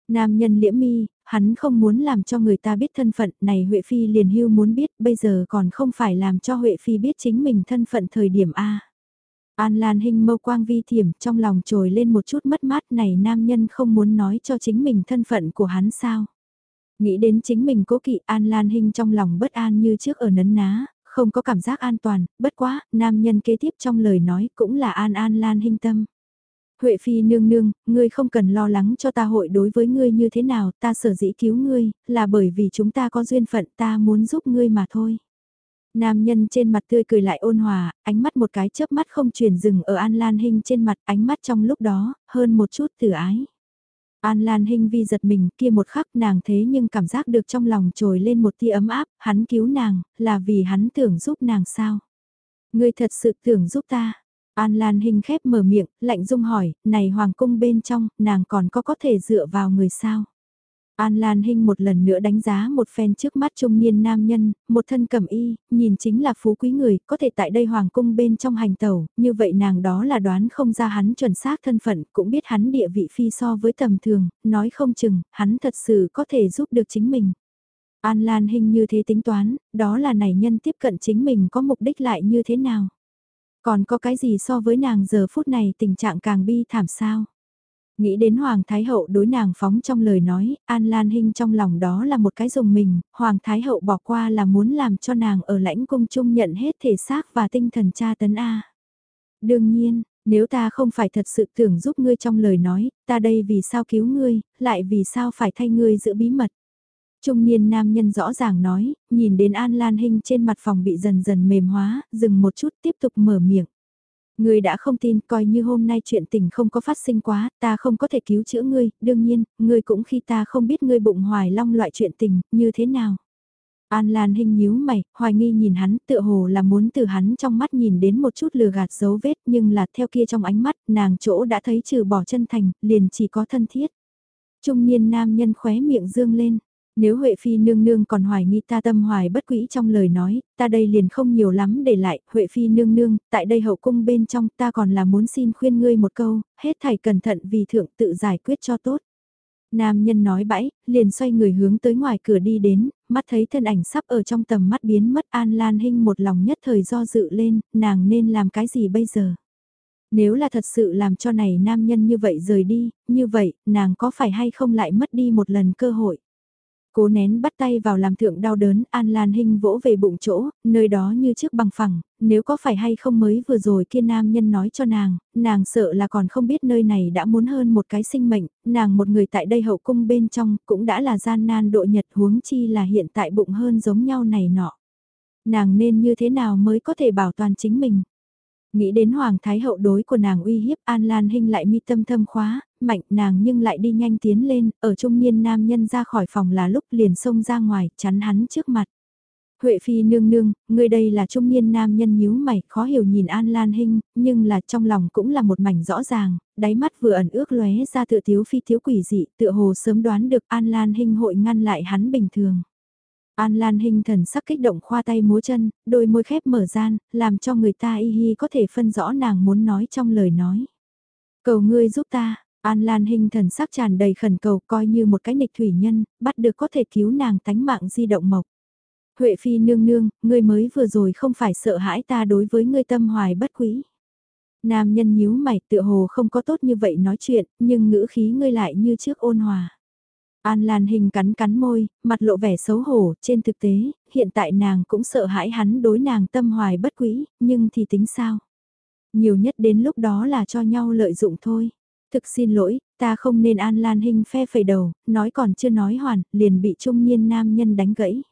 Nam nhân liễm mi, hắn không muốn làm cho người ta biết thân phận này Huệ Phi liền hưu muốn biết bây giờ còn không phải làm cho Huệ Phi biết chính mình thân phận thời điểm A. An Lan Hinh mâu quang vi thiểm trong lòng trồi lên một chút mất mát này nam nhân không muốn nói cho chính mình thân phận của hắn sao. Nghĩ đến chính mình cố kỵ An Lan Hinh trong lòng bất an như trước ở nấn ná, không có cảm giác an toàn, bất quá, nam nhân kế tiếp trong lời nói cũng là An An Lan Hinh tâm. Huệ Phi nương nương, ngươi không cần lo lắng cho ta hội đối với ngươi như thế nào, ta sở dĩ cứu ngươi, là bởi vì chúng ta có duyên phận ta muốn giúp ngươi mà thôi. Nam nhân trên mặt tươi cười lại ôn hòa, ánh mắt một cái chớp mắt không chuyển dừng ở An Lan Hinh trên mặt ánh mắt trong lúc đó, hơn một chút từ ái. An Lan Hinh vi giật mình kia một khắc nàng thế nhưng cảm giác được trong lòng trồi lên một tia ấm áp, hắn cứu nàng, là vì hắn tưởng giúp nàng sao. Ngươi thật sự tưởng giúp ta, An Lan Hinh khép mở miệng, lạnh dung hỏi, này hoàng cung bên trong, nàng còn có có thể dựa vào người sao? An Lan Hinh một lần nữa đánh giá một phen trước mắt trung niên nam nhân, một thân cẩm y, nhìn chính là phú quý người, có thể tại đây hoàng cung bên trong hành tẩu, như vậy nàng đó là đoán không ra hắn chuẩn xác thân phận, cũng biết hắn địa vị phi so với tầm thường, nói không chừng, hắn thật sự có thể giúp được chính mình. An Lan Hinh như thế tính toán, đó là này nhân tiếp cận chính mình có mục đích lại như thế nào? Còn có cái gì so với nàng giờ phút này tình trạng càng bi thảm sao? Nghĩ đến Hoàng Thái Hậu đối nàng phóng trong lời nói, An Lan Hinh trong lòng đó là một cái dùng mình, Hoàng Thái Hậu bỏ qua là muốn làm cho nàng ở lãnh cung chung nhận hết thể xác và tinh thần cha tấn A. Đương nhiên, nếu ta không phải thật sự tưởng giúp ngươi trong lời nói, ta đây vì sao cứu ngươi, lại vì sao phải thay ngươi giữ bí mật. Trung niên nam nhân rõ ràng nói, nhìn đến An Lan Hinh trên mặt phòng bị dần dần mềm hóa, dừng một chút tiếp tục mở miệng. Ngươi đã không tin, coi như hôm nay chuyện tình không có phát sinh quá, ta không có thể cứu chữa ngươi, đương nhiên, ngươi cũng khi ta không biết ngươi bụng hoài long loại chuyện tình, như thế nào. An Lan Hinh nhíu mày, hoài nghi nhìn hắn, tựa hồ là muốn từ hắn trong mắt nhìn đến một chút lừa gạt dấu vết, nhưng là theo kia trong ánh mắt, nàng chỗ đã thấy trừ bỏ chân thành, liền chỉ có thân thiết. Trung niên nam nhân khóe miệng dương lên, nếu Huệ Phi nương nương còn hoài nghi ta tâm hoài bất quỹ trong lời nói, ta đây liền không nhiều lắm để lại, Huệ Phi nương nương, tại đây hậu cung bên trong ta còn là muốn xin khuyên ngươi một câu, hết thảy cẩn thận vì thượng tự giải quyết cho tốt. Nam nhân nói bãi, liền xoay người hướng tới ngoài cửa đi đến, mắt thấy thân ảnh sắp ở trong tầm mắt biến mất An Lan Hinh một lòng nhất thời do dự lên, nàng nên làm cái gì bây giờ? Nếu là thật sự làm cho này nam nhân như vậy rời đi, như vậy, nàng có phải hay không lại mất đi một lần cơ hội? Cố nén bắt tay vào làm thượng đau đớn, An Lan Hinh vỗ về bụng chỗ, nơi đó như trước bằng phẳng, nếu có phải hay không mới vừa rồi kia nam nhân nói cho nàng, nàng sợ là còn không biết nơi này đã muốn hơn một cái sinh mệnh, nàng một người tại đây hậu cung bên trong cũng đã là gian nan độ nhật huống chi là hiện tại bụng hơn giống nhau này nọ. Nàng nên như thế nào mới có thể bảo toàn chính mình? Nghĩ đến Hoàng Thái Hậu đối của nàng uy hiếp An Lan Hinh lại mi tâm thâm khóa, mạnh nàng nhưng lại đi nhanh tiến lên, ở trung niên nam nhân ra khỏi phòng là lúc liền xông ra ngoài, chắn hắn trước mặt. Huệ Phi nương nương, người đây là trung niên nam nhân nhíu mày, khó hiểu nhìn An Lan Hinh, nhưng là trong lòng cũng là một mảnh rõ ràng, đáy mắt vừa ẩn ước lóe ra tựa thiếu phi thiếu quỷ dị, tựa hồ sớm đoán được An Lan Hinh hội ngăn lại hắn bình thường. An Lan Hinh thần sắc kích động khoa tay múa chân, đôi môi khép mở gian, làm cho người ta y hi có thể phân rõ nàng muốn nói trong lời nói. Cầu ngươi giúp ta, An Lan Hinh thần sắc tràn đầy khẩn cầu coi như một cái nịch thủy nhân, bắt được có thể cứu nàng tánh mạng di động mộc. Huệ Phi nương nương, ngươi mới vừa rồi không phải sợ hãi ta đối với ngươi tâm hoài bất quý. Nam nhân nhíu mày tựa hồ không có tốt như vậy nói chuyện, nhưng ngữ khí ngươi lại như trước ôn hòa. An Lan Hình cắn cắn môi, mặt lộ vẻ xấu hổ, trên thực tế, hiện tại nàng cũng sợ hãi hắn đối nàng tâm hoài bất quý, nhưng thì tính sao? Nhiều nhất đến lúc đó là cho nhau lợi dụng thôi. Thực xin lỗi, ta không nên An Lan Hinh phe phẩy đầu, nói còn chưa nói hoàn, liền bị trung niên nam nhân đánh gãy.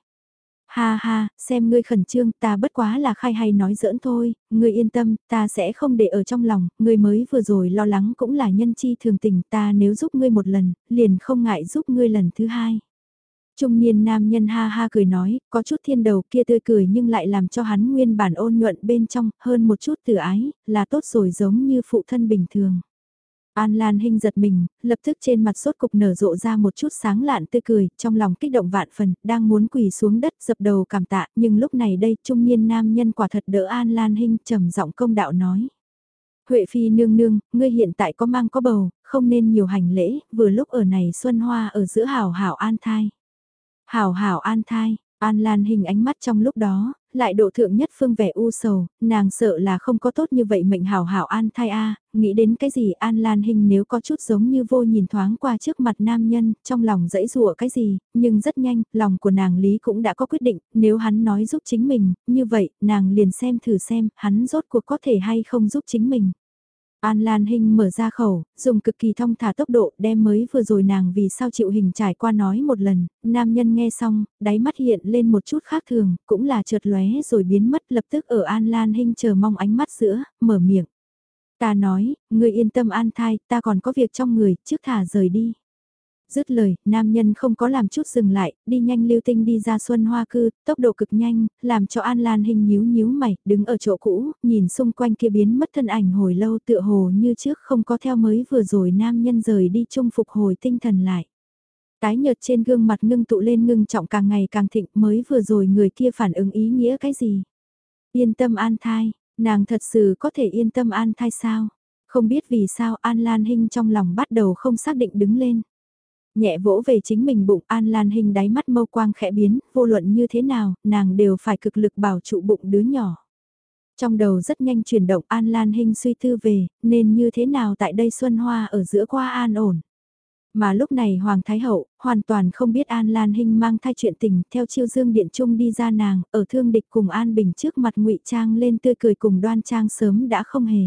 Ha ha, xem ngươi khẩn trương, ta bất quá là khai hay nói giỡn thôi, ngươi yên tâm, ta sẽ không để ở trong lòng, ngươi mới vừa rồi lo lắng cũng là nhân chi thường tình, ta nếu giúp ngươi một lần, liền không ngại giúp ngươi lần thứ hai. Trung niên nam nhân ha ha cười nói, có chút thiên đầu kia tươi cười nhưng lại làm cho hắn nguyên bản ôn nhuận bên trong, hơn một chút từ ái, là tốt rồi giống như phụ thân bình thường. An Lan Hinh giật mình, lập tức trên mặt sốt cục nở rộ ra một chút sáng lạn tươi cười, trong lòng kích động vạn phần, đang muốn quỳ xuống đất dập đầu cảm tạ, nhưng lúc này đây trung niên nam nhân quả thật đỡ An Lan Hinh trầm giọng công đạo nói. Huệ Phi nương nương, ngươi hiện tại có mang có bầu, không nên nhiều hành lễ, vừa lúc ở này xuân hoa ở giữa hảo hảo an thai. Hảo hảo an thai, An Lan Hình ánh mắt trong lúc đó, lại độ thượng nhất phương vẻ u sầu, nàng sợ là không có tốt như vậy mệnh hảo hảo an thai a nghĩ đến cái gì An Lan Hình nếu có chút giống như vô nhìn thoáng qua trước mặt nam nhân, trong lòng dẫy rùa cái gì, nhưng rất nhanh, lòng của nàng Lý cũng đã có quyết định, nếu hắn nói giúp chính mình, như vậy, nàng liền xem thử xem, hắn rốt cuộc có thể hay không giúp chính mình. An Lan Hinh mở ra khẩu, dùng cực kỳ thông thả tốc độ đem mới vừa rồi nàng vì sao chịu hình trải qua nói một lần, nam nhân nghe xong, đáy mắt hiện lên một chút khác thường, cũng là chợt lóe rồi biến mất lập tức ở An Lan Hinh chờ mong ánh mắt giữa, mở miệng. Ta nói, người yên tâm an thai, ta còn có việc trong người, trước thả rời đi. Dứt lời, nam nhân không có làm chút dừng lại, đi nhanh lưu tinh đi ra xuân hoa cư, tốc độ cực nhanh, làm cho An Lan hình nhíu nhíu mày, đứng ở chỗ cũ, nhìn xung quanh kia biến mất thân ảnh hồi lâu tựa hồ như trước không có theo mới vừa rồi nam nhân rời đi chung phục hồi tinh thần lại. Tái nhợt trên gương mặt ngưng tụ lên ngưng trọng càng ngày càng thịnh mới vừa rồi người kia phản ứng ý nghĩa cái gì? Yên tâm an thai, nàng thật sự có thể yên tâm an thai sao? Không biết vì sao An Lan Hinh trong lòng bắt đầu không xác định đứng lên. Nhẹ vỗ về chính mình bụng An Lan Hình đáy mắt mâu quang khẽ biến, vô luận như thế nào, nàng đều phải cực lực bảo trụ bụng đứa nhỏ. Trong đầu rất nhanh chuyển động An Lan Hình suy tư về, nên như thế nào tại đây Xuân Hoa ở giữa qua an ổn. Mà lúc này Hoàng Thái Hậu, hoàn toàn không biết An Lan Hinh mang thai chuyện tình, theo chiêu dương điện trung đi ra nàng, ở thương địch cùng An Bình trước mặt ngụy Trang lên tươi cười cùng đoan trang sớm đã không hề.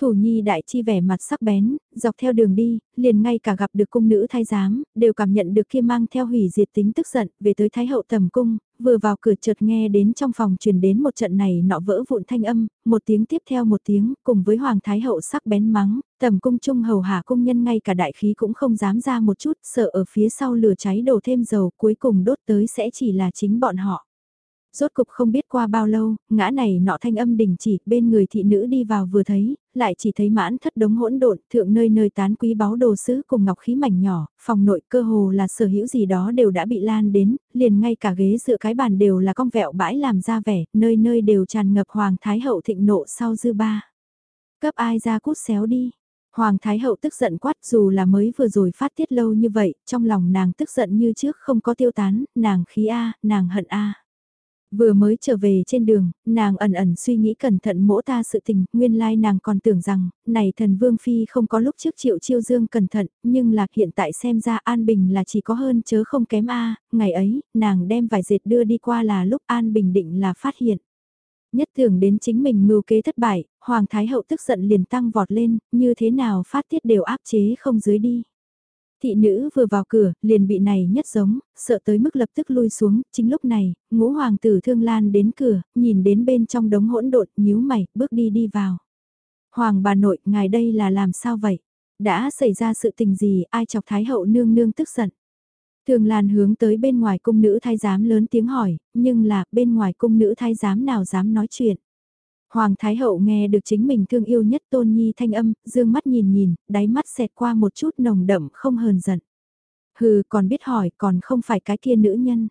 Thủ nhi đại chi vẻ mặt sắc bén, dọc theo đường đi, liền ngay cả gặp được cung nữ thái giám, đều cảm nhận được kia mang theo hủy diệt tính tức giận, về tới thái hậu tầm cung, vừa vào cửa chợt nghe đến trong phòng truyền đến một trận này nọ vỡ vụn thanh âm, một tiếng tiếp theo một tiếng, cùng với hoàng thái hậu sắc bén mắng, tầm cung trung hầu hạ cung nhân ngay cả đại khí cũng không dám ra một chút, sợ ở phía sau lửa cháy đổ thêm dầu, cuối cùng đốt tới sẽ chỉ là chính bọn họ rốt cục không biết qua bao lâu, ngã này nọ thanh âm đình chỉ, bên người thị nữ đi vào vừa thấy, lại chỉ thấy mãn thất đống hỗn độn, thượng nơi nơi tán quý báu đồ sứ cùng ngọc khí mảnh nhỏ, phòng nội cơ hồ là sở hữu gì đó đều đã bị lan đến, liền ngay cả ghế dựa cái bàn đều là cong vẹo bãi làm ra vẻ, nơi nơi đều tràn ngập hoàng thái hậu thịnh nộ sau dư ba. Cấp ai ra cút xéo đi. Hoàng Thái Hậu tức giận quát dù là mới vừa rồi phát tiết lâu như vậy, trong lòng nàng tức giận như trước không có tiêu tán, nàng khí A, nàng hận A. Vừa mới trở về trên đường, nàng ẩn ẩn suy nghĩ cẩn thận mỗ ta sự tình, nguyên lai nàng còn tưởng rằng, này thần Vương Phi không có lúc trước triệu chiêu dương cẩn thận, nhưng là hiện tại xem ra An Bình là chỉ có hơn chớ không kém A, ngày ấy, nàng đem vài dệt đưa đi qua là lúc An Bình định là phát hiện. Nhất thường đến chính mình mưu kế thất bại, Hoàng Thái Hậu tức giận liền tăng vọt lên, như thế nào phát tiết đều áp chế không dưới đi. Thị nữ vừa vào cửa, liền bị này nhất giống, sợ tới mức lập tức lui xuống, chính lúc này, ngũ hoàng tử thương lan đến cửa, nhìn đến bên trong đống hỗn độn, nhíu mày, bước đi đi vào. Hoàng bà nội, ngài đây là làm sao vậy? Đã xảy ra sự tình gì, ai chọc thái hậu nương nương tức giận? Thường Lan hướng tới bên ngoài cung nữ thái giám lớn tiếng hỏi, nhưng là bên ngoài cung nữ thái giám nào dám nói chuyện. Hoàng Thái Hậu nghe được chính mình thương yêu nhất tôn nhi thanh âm, dương mắt nhìn nhìn, đáy mắt xẹt qua một chút nồng đậm không hờn giận. Hừ còn biết hỏi còn không phải cái kia nữ nhân.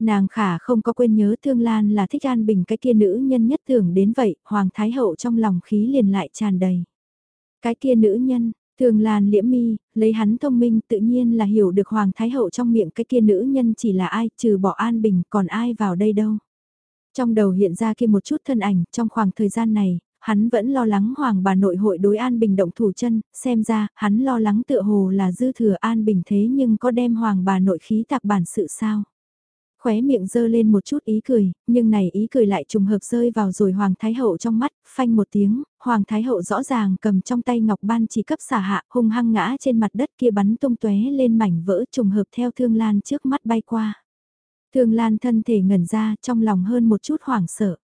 Nàng khả không có quên nhớ Thương Lan là thích an bình cái kia nữ nhân nhất tưởng đến vậy, Hoàng Thái Hậu trong lòng khí liền lại tràn đầy. Cái kia nữ nhân, Thương Lan liễm mi, lấy hắn thông minh tự nhiên là hiểu được Hoàng Thái Hậu trong miệng cái kia nữ nhân chỉ là ai, trừ bỏ An Bình, còn ai vào đây đâu. Trong đầu hiện ra kia một chút thân ảnh, trong khoảng thời gian này, hắn vẫn lo lắng Hoàng bà nội hội đối An Bình động thủ chân, xem ra, hắn lo lắng tựa hồ là dư thừa An Bình thế nhưng có đem Hoàng bà nội khí tạc bản sự sao khóe miệng dơ lên một chút ý cười, nhưng này ý cười lại trùng hợp rơi vào rồi Hoàng Thái Hậu trong mắt, phanh một tiếng, Hoàng Thái Hậu rõ ràng cầm trong tay ngọc ban chỉ cấp xả hạ hung hăng ngã trên mặt đất kia bắn tung tóe lên mảnh vỡ trùng hợp theo thương lan trước mắt bay qua. Thương lan thân thể ngẩn ra trong lòng hơn một chút hoảng sợ.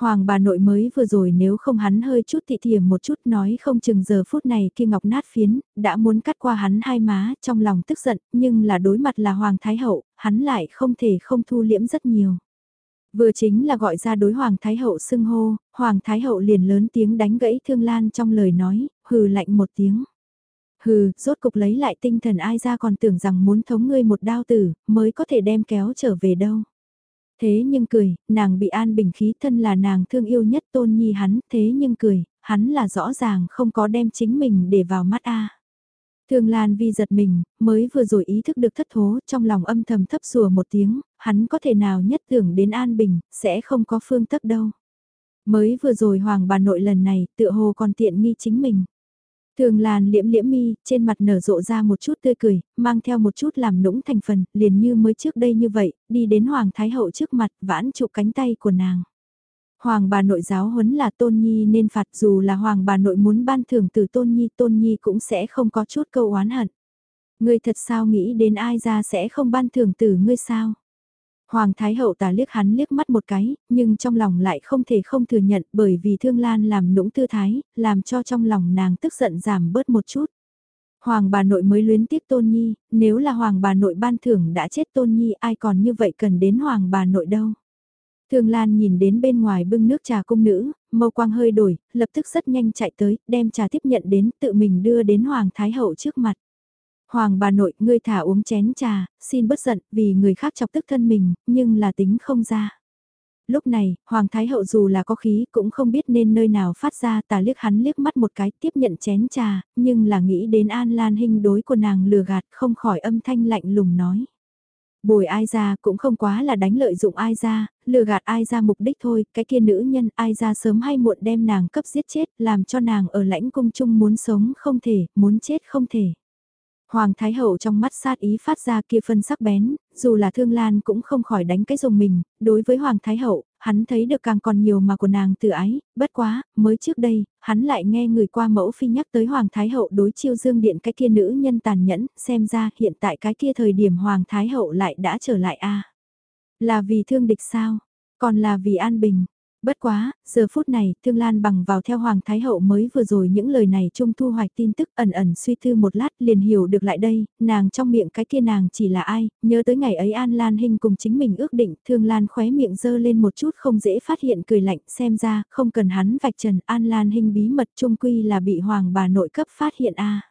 Hoàng bà nội mới vừa rồi nếu không hắn hơi chút thị thiểm một chút nói không chừng giờ phút này kia ngọc nát phiến, đã muốn cắt qua hắn hai má trong lòng tức giận, nhưng là đối mặt là Hoàng Thái Hậu, hắn lại không thể không thu liễm rất nhiều. Vừa chính là gọi ra đối Hoàng Thái Hậu xưng hô, Hoàng Thái Hậu liền lớn tiếng đánh gãy Thương Lan trong lời nói, hừ lạnh một tiếng. Hừ, rốt cục lấy lại tinh thần ai ra còn tưởng rằng muốn thống ngươi một đao tử, mới có thể đem kéo trở về đâu. Thế nhưng cười, nàng bị an bình khí thân là nàng thương yêu nhất tôn nhi hắn, thế nhưng cười, hắn là rõ ràng không có đem chính mình để vào mắt a. Thương Lan Vi giật mình, mới vừa rồi ý thức được thất thố, trong lòng âm thầm thấp sùa một tiếng, hắn có thể nào nhất tưởng đến An Bình, sẽ không có phương tất đâu. Mới vừa rồi Hoàng bà nội lần này, tựa hồ còn tiện nghi chính mình. Thường làn liễm liễm mi, trên mặt nở rộ ra một chút tươi cười, mang theo một chút làm nũng thành phần, liền như mới trước đây như vậy, đi đến Hoàng Thái Hậu trước mặt, vãn trụ cánh tay của nàng. Hoàng bà nội giáo huấn là Tôn Nhi nên phạt dù là Hoàng bà nội muốn ban thưởng từ Tôn Nhi, Tôn Nhi cũng sẽ không có chút câu oán hận. Ngươi thật sao nghĩ đến ai ra sẽ không ban thưởng từ ngươi sao? Hoàng Thái Hậu tà liếc hắn liếc mắt một cái, nhưng trong lòng lại không thể không thừa nhận bởi vì Thương Lan làm nũng tư thái, làm cho trong lòng nàng tức giận giảm bớt một chút. Hoàng bà nội mới luyến tiếc Tôn Nhi, nếu là Hoàng bà nội ban thưởng đã chết Tôn Nhi ai còn như vậy cần đến Hoàng bà nội đâu. Thương Lan nhìn đến bên ngoài bưng nước trà cung nữ, mâu quang hơi đổi, lập tức rất nhanh chạy tới, đem trà tiếp nhận đến tự mình đưa đến Hoàng Thái Hậu trước mặt. Hoàng bà nội, ngươi thả uống chén trà, xin bất giận, vì người khác chọc tức thân mình, nhưng là tính không ra. Lúc này, Hoàng Thái Hậu dù là có khí cũng không biết nên nơi nào phát ra tà liếc hắn liếc mắt một cái tiếp nhận chén trà, nhưng là nghĩ đến An Lan hình đối của nàng lừa gạt không khỏi âm thanh lạnh lùng nói. Bồi ai ra cũng không quá là đánh lợi dụng ai ra, lừa gạt ai ra mục đích thôi, cái kia nữ nhân ai ra sớm hay muộn đem nàng cấp giết chết, làm cho nàng ở lãnh cung chung muốn sống không thể, muốn chết không thể. Hoàng Thái Hậu trong mắt sát ý phát ra kia phân sắc bén, dù là thương lan cũng không khỏi đánh cái dùng mình, đối với Hoàng Thái Hậu, hắn thấy được càng còn nhiều mà của nàng tự ái, bất quá, mới trước đây, hắn lại nghe người qua mẫu phi nhắc tới Hoàng Thái Hậu đối chiêu dương điện cái kia nữ nhân tàn nhẫn, xem ra hiện tại cái kia thời điểm Hoàng Thái Hậu lại đã trở lại a à, Là vì thương địch sao? Còn là vì an bình, Bất quá, giờ phút này, Thương Lan bằng vào theo Hoàng Thái Hậu mới vừa rồi những lời này trung thu hoạch tin tức ẩn ẩn suy tư một lát liền hiểu được lại đây, nàng trong miệng cái kia nàng chỉ là ai, nhớ tới ngày ấy An Lan Hinh cùng chính mình ước định, Thương Lan khóe miệng dơ lên một chút không dễ phát hiện cười lạnh xem ra, không cần hắn vạch trần An Lan Hinh bí mật trung quy là bị Hoàng bà nội cấp phát hiện a.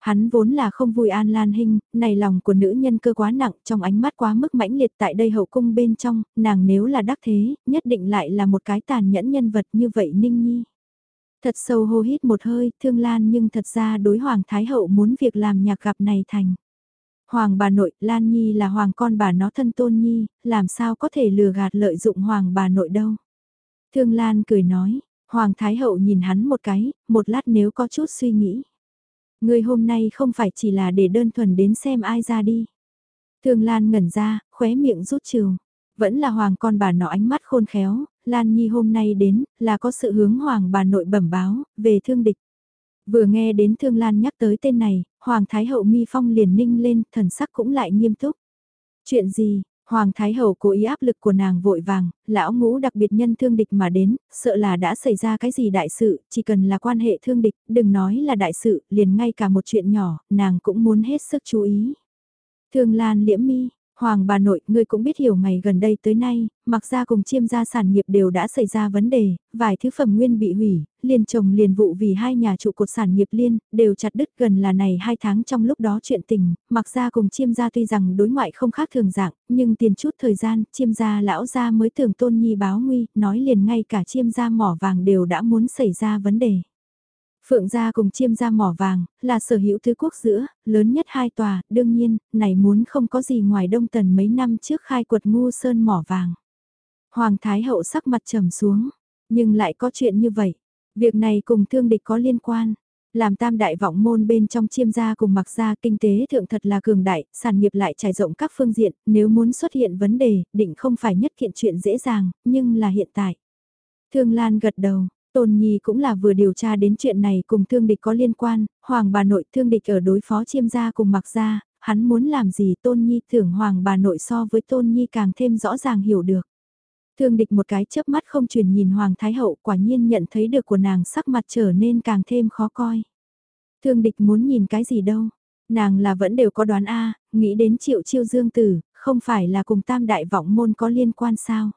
Hắn vốn là không vui An Lan Hinh, này lòng của nữ nhân cơ quá nặng trong ánh mắt quá mức mãnh liệt tại đây hậu cung bên trong, nàng nếu là đắc thế, nhất định lại là một cái tàn nhẫn nhân vật như vậy Ninh Nhi. Thật sâu hô hít một hơi, thương Lan nhưng thật ra đối Hoàng Thái Hậu muốn việc làm nhạc gặp này thành. Hoàng bà nội, Lan Nhi là hoàng con bà nó thân tôn nhi, làm sao có thể lừa gạt lợi dụng hoàng bà nội đâu. Thương Lan cười nói, Hoàng Thái Hậu nhìn hắn một cái, một lát nếu có chút suy nghĩ. Người hôm nay không phải chỉ là để đơn thuần đến xem ai ra đi. Thường Lan ngẩn ra, khóe miệng rút trường, Vẫn là hoàng con bà nọ ánh mắt khôn khéo, Lan Nhi hôm nay đến, là có sự hướng hoàng bà nội bẩm báo, về thương địch. Vừa nghe đến Thương Lan nhắc tới tên này, Hoàng Thái Hậu mi phong liền ninh lên, thần sắc cũng lại nghiêm túc. Chuyện gì, Hoàng Thái Hậu cố ý áp lực của nàng vội vàng, lão ngũ đặc biệt nhân thương địch mà đến, sợ là đã xảy ra cái gì đại sự, chỉ cần là quan hệ thương địch, đừng nói là đại sự, liền ngay cả một chuyện nhỏ, nàng cũng muốn hết sức chú ý. Thương Lan liễm mi, Hoàng bà nội, ngươi cũng biết hiểu ngày gần đây tới nay, mặc ra cùng chiêm gia sản nghiệp đều đã xảy ra vấn đề, vài thứ phẩm nguyên bị hủy, liền chồng liền vụ vì hai nhà trụ cột sản nghiệp liên, đều chặt đứt gần là này hai tháng trong lúc đó chuyện tình, mặc ra cùng chiêm gia tuy rằng đối ngoại không khác thường dạng, nhưng tiền chút thời gian, chiêm gia lão gia mới tưởng tôn nhi báo nguy, nói liền ngay cả chiêm gia mỏ vàng đều đã muốn xảy ra vấn đề. Phượng gia cùng chiêm gia mỏ vàng, là sở hữu thứ quốc giữa, lớn nhất hai tòa, đương nhiên, này muốn không có gì ngoài đông tần mấy năm trước khai quật ngu sơn mỏ vàng. Hoàng Thái Hậu sắc mặt trầm xuống, nhưng lại có chuyện như vậy. Việc này cùng thương địch có liên quan. Làm tam đại vọng môn bên trong chiêm gia cùng mặc gia kinh tế thượng thật là cường đại, sản nghiệp lại trải rộng các phương diện, nếu muốn xuất hiện vấn đề, định không phải nhất kiện chuyện dễ dàng, nhưng là hiện tại. Thương Lan gật đầu, Tôn Nhi cũng là vừa điều tra đến chuyện này cùng thương địch có liên quan, hoàng bà nội thương địch ở đối phó chiêm gia cùng mặc gia, hắn muốn làm gì Tôn Nhi thưởng hoàng bà nội so với Tôn Nhi càng thêm rõ ràng hiểu được. Thương địch một cái chớp mắt không truyền nhìn hoàng thái hậu quả nhiên nhận thấy được của nàng sắc mặt trở nên càng thêm khó coi. Thương địch muốn nhìn cái gì đâu, nàng là vẫn đều có đoán A, nghĩ đến triệu chiêu dương tử, không phải là cùng tam đại vọng môn có liên quan sao.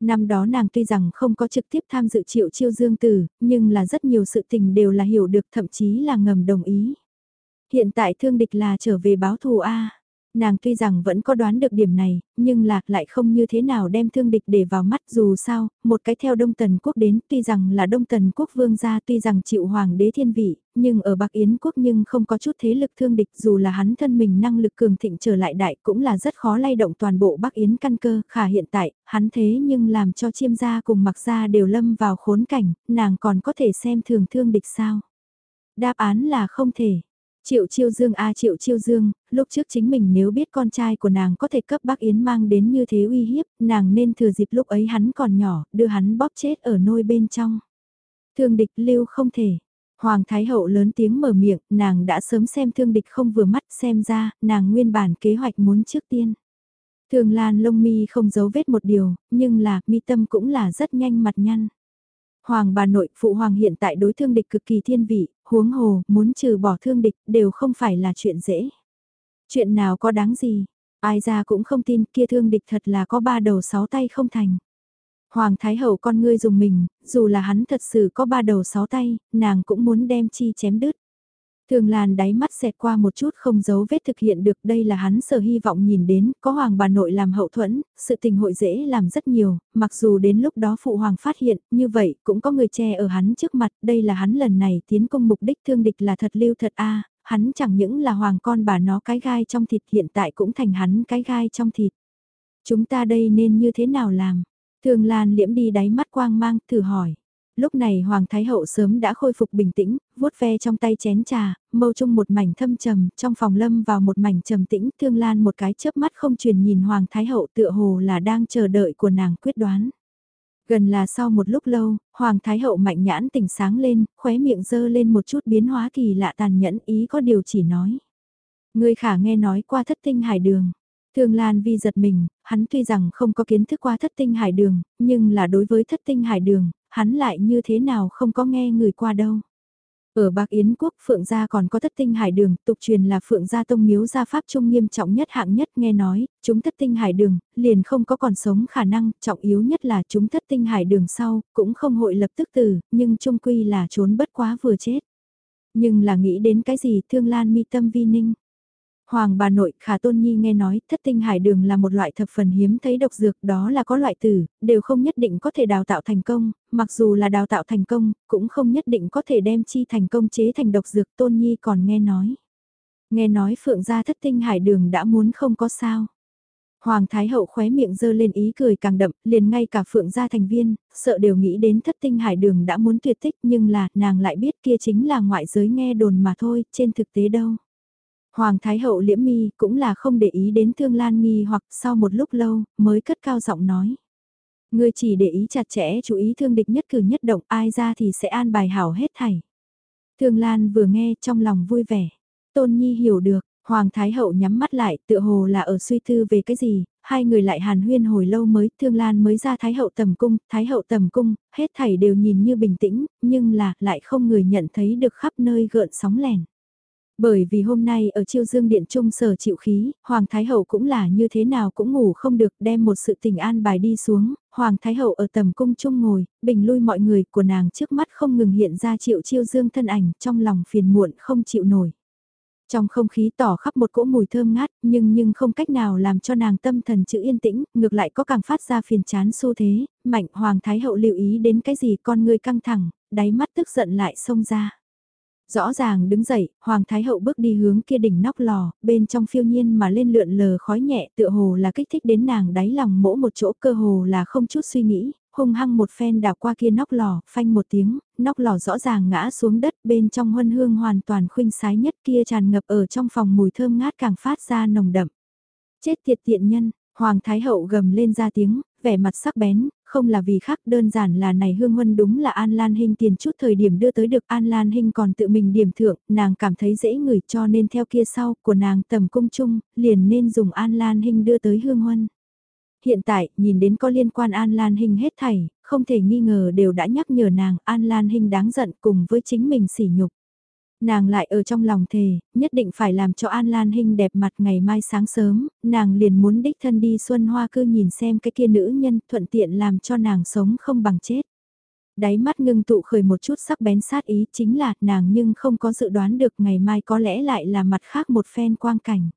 Năm đó nàng tuy rằng không có trực tiếp tham dự triệu chiêu dương tử, nhưng là rất nhiều sự tình đều là hiểu được thậm chí là ngầm đồng ý. Hiện tại thương địch là trở về báo thù A. Nàng tuy rằng vẫn có đoán được điểm này, nhưng lạc lại không như thế nào đem thương địch để vào mắt dù sao, một cái theo Đông Tần Quốc đến tuy rằng là Đông Tần Quốc vương gia tuy rằng chịu hoàng đế thiên vị, nhưng ở Bắc Yến Quốc nhưng không có chút thế lực thương địch dù là hắn thân mình năng lực cường thịnh trở lại đại cũng là rất khó lay động toàn bộ Bắc Yến căn cơ, khả hiện tại, hắn thế nhưng làm cho chiêm gia cùng mặc gia đều lâm vào khốn cảnh, nàng còn có thể xem thường thương địch sao? Đáp án là không thể. Triệu Chiêu Dương a Triệu Chiêu Dương, lúc trước chính mình nếu biết con trai của nàng có thể cấp bác Yến mang đến như thế uy hiếp, nàng nên thừa dịp lúc ấy hắn còn nhỏ, đưa hắn bóp chết ở nôi bên trong. Thương địch lưu không thể. Hoàng Thái Hậu lớn tiếng mở miệng, nàng đã sớm xem thương địch không vừa mắt xem ra, nàng nguyên bản kế hoạch muốn trước tiên. Thường Lan lông mi không giấu vết một điều, nhưng là, mi tâm cũng là rất nhanh mặt nhăn. Hoàng bà nội phụ hoàng hiện tại đối thương địch cực kỳ thiên vị, huống hồ, muốn trừ bỏ thương địch đều không phải là chuyện dễ. Chuyện nào có đáng gì, ai ra cũng không tin kia thương địch thật là có ba đầu sáu tay không thành. Hoàng Thái Hậu con ngươi dùng mình, dù là hắn thật sự có ba đầu sáu tay, nàng cũng muốn đem chi chém đứt. Thường Lan đáy mắt xẹt qua một chút không giấu vết thực hiện được đây là hắn sở hy vọng nhìn đến, có hoàng bà nội làm hậu thuẫn, sự tình hội dễ làm rất nhiều, mặc dù đến lúc đó phụ hoàng phát hiện, như vậy cũng có người che ở hắn trước mặt, đây là hắn lần này tiến công mục đích thương địch là thật lưu thật a hắn chẳng những là hoàng con bà nó cái gai trong thịt hiện tại cũng thành hắn cái gai trong thịt. Chúng ta đây nên như thế nào làm? Thường Lan liễm đi đáy mắt quang mang, thử hỏi lúc này Hoàng Thái Hậu sớm đã khôi phục bình tĩnh, vuốt ve trong tay chén trà, mâu chung một mảnh thâm trầm, trong phòng lâm vào một mảnh trầm tĩnh, thương lan một cái chớp mắt không truyền nhìn Hoàng Thái Hậu tựa hồ là đang chờ đợi của nàng quyết đoán. Gần là sau một lúc lâu, Hoàng Thái Hậu mạnh nhãn tỉnh sáng lên, khóe miệng dơ lên một chút biến hóa kỳ lạ tàn nhẫn ý có điều chỉ nói. Người khả nghe nói qua thất tinh hải đường. Thương Lan Vi giật mình, hắn tuy rằng không có kiến thức qua thất tinh hải đường, nhưng là đối với thất tinh hải đường, hắn lại như thế nào không có nghe người qua đâu. Ở Bạc Yến Quốc Phượng Gia còn có thất tinh hải đường, tục truyền là Phượng Gia Tông Miếu Gia Pháp Trung nghiêm trọng nhất hạng nhất nghe nói, chúng thất tinh hải đường, liền không có còn sống khả năng, trọng yếu nhất là chúng thất tinh hải đường sau, cũng không hội lập tức tử, nhưng trung quy là trốn bất quá vừa chết. Nhưng là nghĩ đến cái gì thương lan mi tâm vi ninh. Hoàng bà nội khả tôn nhi nghe nói thất tinh hải đường là một loại thập phần hiếm thấy độc dược đó là có loại tử, đều không nhất định có thể đào tạo thành công, mặc dù là đào tạo thành công, cũng không nhất định có thể đem chi thành công chế thành độc dược tôn nhi còn nghe nói. Nghe nói phượng gia thất tinh hải đường đã muốn không có sao. Hoàng Thái Hậu khóe miệng dơ lên ý cười càng đậm, liền ngay cả phượng gia thành viên, sợ đều nghĩ đến thất tinh hải đường đã muốn tuyệt tích nhưng là nàng lại biết kia chính là ngoại giới nghe đồn mà thôi, trên thực tế đâu. Hoàng Thái Hậu liễm mi cũng là không để ý đến Thương Lan nghi hoặc sau một lúc lâu mới cất cao giọng nói. Ngươi chỉ để ý chặt chẽ chú ý thương địch nhất cử nhất động ai ra thì sẽ an bài hảo hết thảy. Thương Lan vừa nghe trong lòng vui vẻ. Tôn Nhi hiểu được, Hoàng Thái Hậu nhắm mắt lại, tựa hồ là ở suy tư về cái gì, hai người lại hàn huyên hồi lâu mới, Thương Lan mới ra Thái Hậu tầm cung, Thái Hậu tầm cung, hết thảy đều nhìn như bình tĩnh, nhưng là, lại không người nhận thấy được khắp nơi gợn sóng lèn. Bởi vì hôm nay ở chiêu dương điện trung sở chịu khí, Hoàng Thái Hậu cũng là như thế nào cũng ngủ không được đem một sự tình an bài đi xuống, Hoàng Thái Hậu ở tầm cung trung ngồi, bình lui mọi người của nàng trước mắt không ngừng hiện ra triệu chiêu dương thân ảnh trong lòng phiền muộn không chịu nổi. Trong không khí tỏ khắp một cỗ mùi thơm ngát nhưng nhưng không cách nào làm cho nàng tâm thần chữ yên tĩnh, ngược lại có càng phát ra phiền chán xu thế, mạnh Hoàng Thái Hậu lưu ý đến cái gì con người căng thẳng, đáy mắt tức giận lại xông ra. Rõ ràng đứng dậy, Hoàng Thái Hậu bước đi hướng kia đỉnh nóc lò, bên trong phiêu nhiên mà lên lượn lờ khói nhẹ tựa hồ là kích thích đến nàng đáy lòng mỗ một chỗ cơ hồ là không chút suy nghĩ, hung hăng một phen đào qua kia nóc lò, phanh một tiếng, nóc lò rõ ràng ngã xuống đất bên trong huân hương hoàn toàn khuynh sái nhất kia tràn ngập ở trong phòng mùi thơm ngát càng phát ra nồng đậm. Chết tiệt tiện nhân, Hoàng Thái Hậu gầm lên ra tiếng, vẻ mặt sắc bén, không là vì khác đơn giản là này hương huân đúng là An Lan Hinh tiền chút thời điểm đưa tới được An Lan Hinh còn tự mình điểm thượng, nàng cảm thấy dễ ngửi cho nên theo kia sau của nàng tầm cung chung, liền nên dùng An Lan Hinh đưa tới hương huân. Hiện tại, nhìn đến có liên quan An Lan Hinh hết thảy, không thể nghi ngờ đều đã nhắc nhở nàng An Lan Hinh đáng giận cùng với chính mình sỉ nhục. Nàng lại ở trong lòng thề, nhất định phải làm cho An Lan Hinh đẹp mặt ngày mai sáng sớm, nàng liền muốn đích thân đi Xuân Hoa cư nhìn xem cái kia nữ nhân thuận tiện làm cho nàng sống không bằng chết. Đáy mắt ngưng tụ khởi một chút sắc bén sát ý chính là nàng nhưng không có dự đoán được ngày mai có lẽ lại là mặt khác một phen quang cảnh.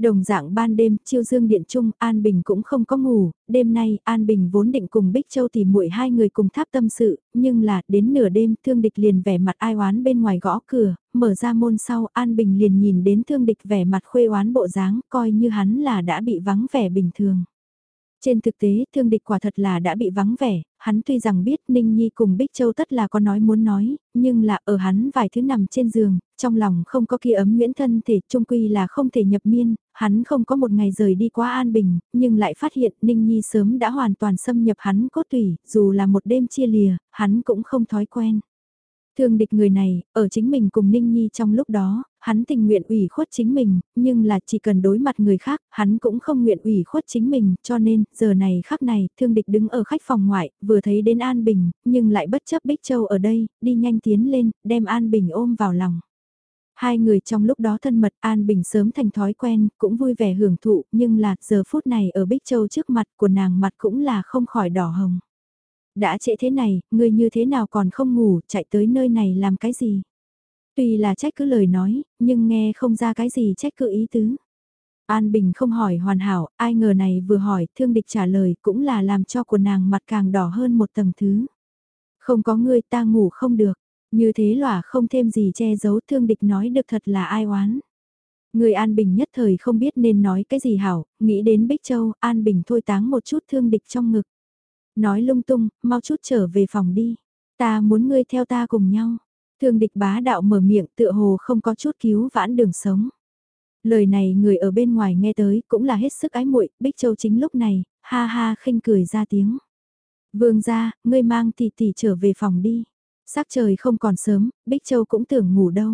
Đồng dạng ban đêm, chiêu dương điện trung, An Bình cũng không có ngủ, đêm nay, An Bình vốn định cùng Bích Châu tìm muội hai người cùng tháp tâm sự, nhưng là, đến nửa đêm, thương địch liền vẻ mặt ai oán bên ngoài gõ cửa, mở ra môn sau, An Bình liền nhìn đến thương địch vẻ mặt khuê oán bộ dáng, coi như hắn là đã bị vắng vẻ bình thường. Trên thực tế, thương địch quả thật là đã bị vắng vẻ, hắn tuy rằng biết Ninh Nhi cùng Bích Châu tất là có nói muốn nói, nhưng là ở hắn vài thứ nằm trên giường, trong lòng không có kia ấm nguyễn thân thể trung quy là không thể nhập miên, hắn không có một ngày rời đi qua an bình, nhưng lại phát hiện Ninh Nhi sớm đã hoàn toàn xâm nhập hắn cốt tủy, dù là một đêm chia lìa, hắn cũng không thói quen. Thương địch người này, ở chính mình cùng Ninh Nhi trong lúc đó, hắn tình nguyện ủy khuất chính mình, nhưng là chỉ cần đối mặt người khác, hắn cũng không nguyện ủy khuất chính mình, cho nên, giờ này khắc này, thương địch đứng ở khách phòng ngoại, vừa thấy đến An Bình, nhưng lại bất chấp Bích Châu ở đây, đi nhanh tiến lên, đem An Bình ôm vào lòng. Hai người trong lúc đó thân mật An Bình sớm thành thói quen, cũng vui vẻ hưởng thụ, nhưng là giờ phút này ở Bích Châu trước mặt của nàng mặt cũng là không khỏi đỏ hồng. Đã trễ thế này, người như thế nào còn không ngủ, chạy tới nơi này làm cái gì? Tuy là trách cứ lời nói, nhưng nghe không ra cái gì trách cứ ý tứ. An Bình không hỏi hoàn hảo, ai ngờ này vừa hỏi, thương địch trả lời cũng là làm cho của nàng mặt càng đỏ hơn một tầng thứ. Không có ngươi ta ngủ không được, như thế lỏa không thêm gì che giấu thương địch nói được thật là ai oán. Người An Bình nhất thời không biết nên nói cái gì hảo, nghĩ đến Bích Châu, An Bình thôi táng một chút thương địch trong ngực. Nói lung tung, mau chút trở về phòng đi. Ta muốn ngươi theo ta cùng nhau. Thương địch bá đạo mở miệng tựa hồ không có chút cứu vãn đường sống. Lời này người ở bên ngoài nghe tới cũng là hết sức ái muội, Bích Châu chính lúc này, ha ha khinh cười ra tiếng. Vương ra, ngươi mang tỷ tỷ trở về phòng đi. Sắc trời không còn sớm, Bích Châu cũng tưởng ngủ đâu.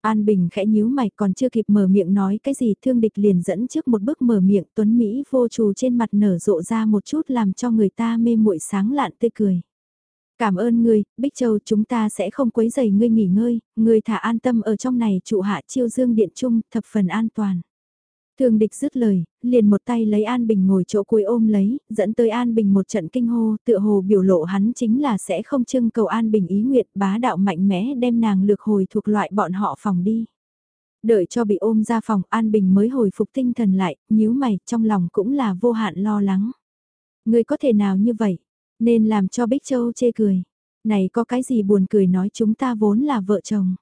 An Bình khẽ nhíu mày còn chưa kịp mở miệng nói cái gì thương địch liền dẫn trước một bước mở miệng tuấn Mỹ vô trù trên mặt nở rộ ra một chút làm cho người ta mê muội sáng lạn tươi cười. Cảm ơn ngươi, Bích Châu chúng ta sẽ không quấy dày ngươi nghỉ ngơi, ngươi thả an tâm ở trong này trụ hạ chiêu dương điện trung thập phần an toàn. Thường địch dứt lời, liền một tay lấy An Bình ngồi chỗ cuối ôm lấy, dẫn tới An Bình một trận kinh hô, tựa hồ biểu lộ hắn chính là sẽ không trưng cầu An Bình ý nguyện bá đạo mạnh mẽ đem nàng lược hồi thuộc loại bọn họ phòng đi. Đợi cho bị ôm ra phòng An Bình mới hồi phục tinh thần lại, nhíu mày, trong lòng cũng là vô hạn lo lắng. Người có thể nào như vậy? Nên làm cho Bích Châu chê cười. Này có cái gì buồn cười nói chúng ta vốn là vợ chồng.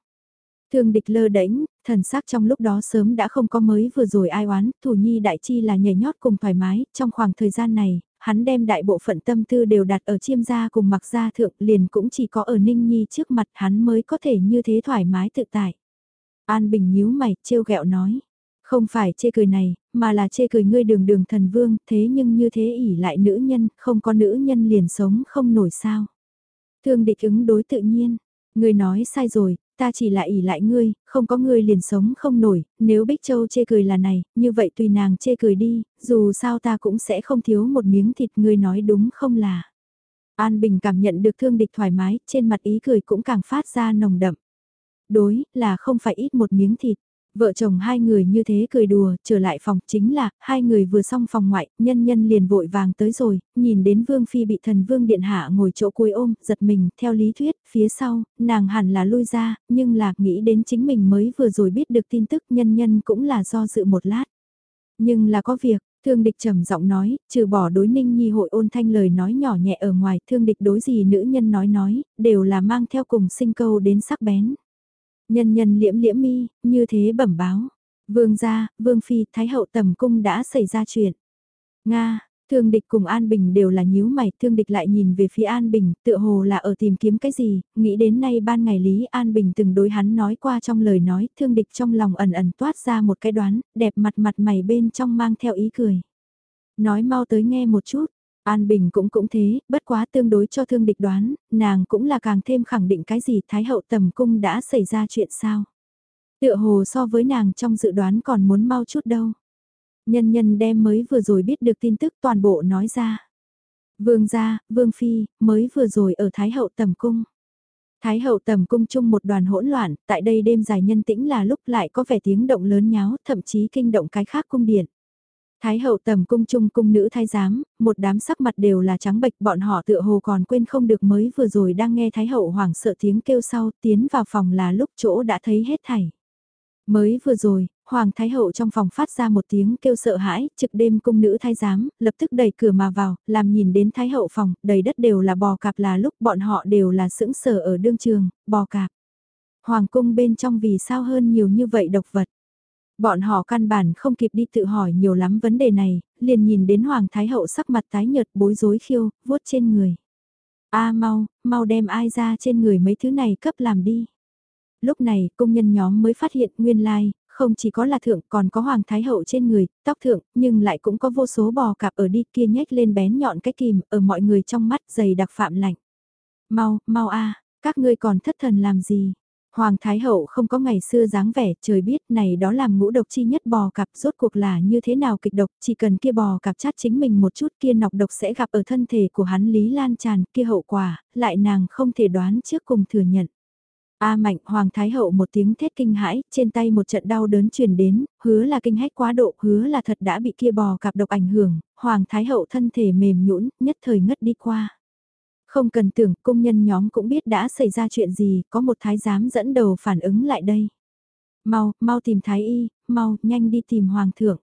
Thương địch lơ đễnh, thần sắc trong lúc đó sớm đã không có mới vừa rồi ai oán, thủ nhi đại chi là nhảy nhót cùng thoải mái, trong khoảng thời gian này, hắn đem đại bộ phận tâm tư đều đặt ở chiêm gia cùng mặc gia thượng liền cũng chỉ có ở ninh nhi trước mặt hắn mới có thể như thế thoải mái tự tại. An Bình nhíu mày, trêu ghẹo nói. Không phải chê cười này, mà là chê cười ngươi đường đường thần vương, thế nhưng như thế ỉ lại nữ nhân, không có nữ nhân liền sống không nổi sao. Thương địch ứng đối tự nhiên, ngươi nói sai rồi, ta chỉ là ỉ lại ngươi, không có ngươi liền sống không nổi, nếu Bích Châu chê cười là này, như vậy tùy nàng chê cười đi, dù sao ta cũng sẽ không thiếu một miếng thịt ngươi nói đúng không là. An Bình cảm nhận được thương địch thoải mái, trên mặt ý cười cũng càng phát ra nồng đậm. Đối, là không phải ít một miếng thịt. Vợ chồng hai người như thế cười đùa, trở lại phòng, chính là, hai người vừa xong phòng ngoại, nhân nhân liền vội vàng tới rồi, nhìn đến Vương Phi bị thần Vương Điện Hạ ngồi chỗ cuối ôm, giật mình, theo lý thuyết, phía sau, nàng hẳn là lui ra, nhưng là nghĩ đến chính mình mới vừa rồi biết được tin tức nhân nhân cũng là do dự một lát. Nhưng là có việc, Thương địch trầm giọng nói, trừ bỏ đối ninh nhi hội ôn thanh lời nói nhỏ nhẹ ở ngoài, thương địch đối gì nữ nhân nói nói, đều là mang theo cùng sinh câu đến sắc bén. Nhân nhân liễm liễm mi, như thế bẩm báo. Vương gia, vương phi, thái hậu tầm cung đã xảy ra chuyện. Nga, Thương địch cùng An Bình đều là nhíu mày, thương địch lại nhìn về phía An Bình, tựa hồ là ở tìm kiếm cái gì, nghĩ đến nay ban ngày Lý An Bình từng đối hắn nói qua trong lời nói, thương địch trong lòng ẩn ẩn toát ra một cái đoán, đẹp mặt mặt mày bên trong mang theo ý cười. Nói mau tới nghe một chút, An Bình cũng cũng thế, bất quá tương đối cho thương địch đoán, nàng cũng là càng thêm khẳng định cái gì Thái hậu tầm cung đã xảy ra chuyện sao. Tựa hồ so với nàng trong dự đoán còn muốn mau chút đâu. Nhân nhân đem mới vừa rồi biết được tin tức toàn bộ nói ra. Vương gia, Vương Phi, mới vừa rồi ở Thái hậu tầm cung. Thái hậu tầm cung chung một đoàn hỗn loạn, tại đây đêm dài nhân tĩnh là lúc lại có vẻ tiếng động lớn nháo, thậm chí kinh động cái khác cung điện. Thái hậu tầm cung trung cung nữ thái giám, một đám sắc mặt đều là trắng bệch bọn họ tựa hồ còn quên không được mới vừa rồi đang nghe thái hậu hoảng sợ tiếng kêu sau tiến vào phòng là lúc chỗ đã thấy hết thảy. Mới vừa rồi, Hoàng Thái Hậu trong phòng phát ra một tiếng kêu sợ hãi, trực đêm cung nữ thái giám, lập tức đẩy cửa mà vào, làm nhìn đến Thái Hậu phòng, đầy đất đều là bò cạp là lúc bọn họ đều là sững sờ ở đương trường, bò cạp. Hoàng cung bên trong vì sao hơn nhiều như vậy độc vật. Bọn họ căn bản không kịp đi tự hỏi nhiều lắm vấn đề này, liền nhìn đến Hoàng Thái Hậu sắc mặt tái nhợt bối rối khiêu, vuốt trên người. a mau, mau đem ai ra trên người mấy thứ này cấp làm đi. Lúc này, công nhân nhóm mới phát hiện nguyên lai, không chỉ có là thượng còn có hoàng thái hậu trên người, tóc thượng, nhưng lại cũng có vô số bò cạp ở đi kia nhếch lên bén nhọn cái kìm ở mọi người trong mắt dày đặc phạm lạnh. Mau, mau a các ngươi còn thất thần làm gì? Hoàng Thái Hậu không có ngày xưa dáng vẻ, trời biết này đó làm ngũ độc chi nhất bò cặp rốt cuộc là như thế nào kịch độc, chỉ cần kia bò cặp chát chính mình một chút kia nọc độc sẽ gặp ở thân thể của hắn Lý Lan tràn kia hậu quả, lại nàng không thể đoán trước cùng thừa nhận. A mạnh Hoàng Thái Hậu một tiếng thét kinh hãi, trên tay một trận đau đớn truyền đến, hứa là kinh hách quá độ, hứa là thật đã bị kia bò cặp độc ảnh hưởng, Hoàng Thái Hậu thân thể mềm nhũn nhất thời ngất đi qua. Không cần tưởng, công nhân nhóm cũng biết đã xảy ra chuyện gì, có một thái giám dẫn đầu phản ứng lại đây. Mau, mau tìm thái y, mau, nhanh đi tìm hoàng thượng.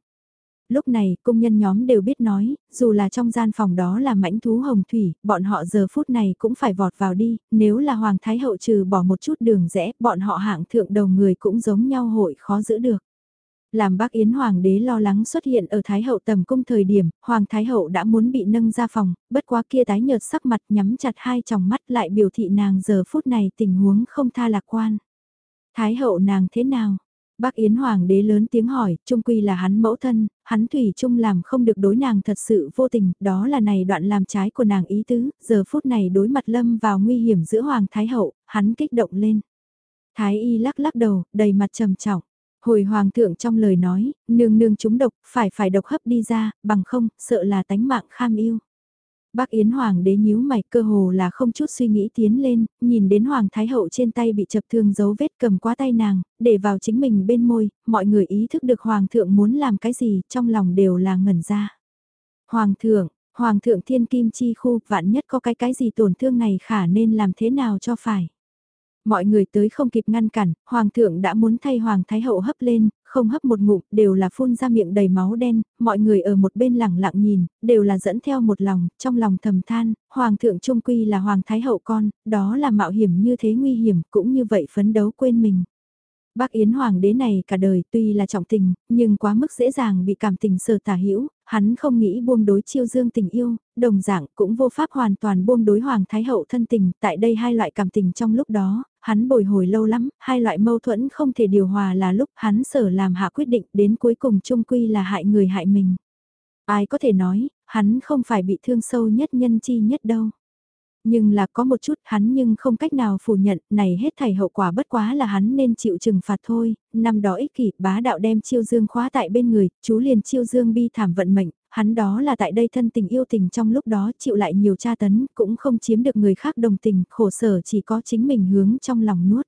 Lúc này, công nhân nhóm đều biết nói, dù là trong gian phòng đó là mãnh thú hồng thủy, bọn họ giờ phút này cũng phải vọt vào đi, nếu là Hoàng Thái Hậu trừ bỏ một chút đường rẽ, bọn họ hạng thượng đầu người cũng giống nhau hội khó giữ được. Làm bác Yến Hoàng đế lo lắng xuất hiện ở Thái Hậu tầm cung thời điểm, Hoàng Thái Hậu đã muốn bị nâng ra phòng, bất quá kia tái nhợt sắc mặt nhắm chặt hai tròng mắt lại biểu thị nàng giờ phút này tình huống không tha lạc quan. Thái Hậu nàng thế nào? Bác Yến Hoàng đế lớn tiếng hỏi, trung quy là hắn mẫu thân, hắn thủy chung làm không được đối nàng thật sự vô tình, đó là này đoạn làm trái của nàng ý tứ, giờ phút này đối mặt lâm vào nguy hiểm giữa Hoàng Thái Hậu, hắn kích động lên. Thái y lắc lắc đầu, đầy mặt trầm trọng. Hồi Hoàng thượng trong lời nói, nương nương chúng độc, phải phải độc hấp đi ra, bằng không, sợ là tánh mạng kham yêu. Bác Yến Hoàng đế nhíu mày cơ hồ là không chút suy nghĩ tiến lên, nhìn đến Hoàng Thái Hậu trên tay bị chập thương dấu vết cầm qua tay nàng, để vào chính mình bên môi, mọi người ý thức được Hoàng thượng muốn làm cái gì trong lòng đều là ngẩn ra. Hoàng thượng, Hoàng thượng thiên kim chi khu vạn nhất có cái cái gì tổn thương này khả nên làm thế nào cho phải. Mọi người tới không kịp ngăn cản, Hoàng thượng đã muốn thay Hoàng Thái Hậu hấp lên, không hấp một ngụm, đều là phun ra miệng đầy máu đen, mọi người ở một bên lẳng lặng nhìn, đều là dẫn theo một lòng, trong lòng thầm than, Hoàng thượng Trung Quy là Hoàng Thái Hậu con, đó là mạo hiểm như thế nguy hiểm, cũng như vậy phấn đấu quên mình. Bác Yến Hoàng đế này cả đời tuy là trọng tình, nhưng quá mức dễ dàng bị cảm tình sờ tả hữu hắn không nghĩ buông đối chiêu dương tình yêu, đồng dạng cũng vô pháp hoàn toàn buông đối Hoàng Thái Hậu thân tình, tại đây hai loại cảm tình trong lúc đó, hắn bồi hồi lâu lắm, hai loại mâu thuẫn không thể điều hòa là lúc hắn sở làm hạ quyết định đến cuối cùng chung quy là hại người hại mình. Ai có thể nói, hắn không phải bị thương sâu nhất nhân chi nhất đâu. Nhưng là có một chút hắn nhưng không cách nào phủ nhận, này hết thảy hậu quả bất quá là hắn nên chịu trừng phạt thôi, năm đó ích kỷ bá đạo đem chiêu dương khóa tại bên người, chú liền chiêu dương bi thảm vận mệnh, hắn đó là tại đây thân tình yêu tình trong lúc đó chịu lại nhiều tra tấn, cũng không chiếm được người khác đồng tình, khổ sở chỉ có chính mình hướng trong lòng nuốt.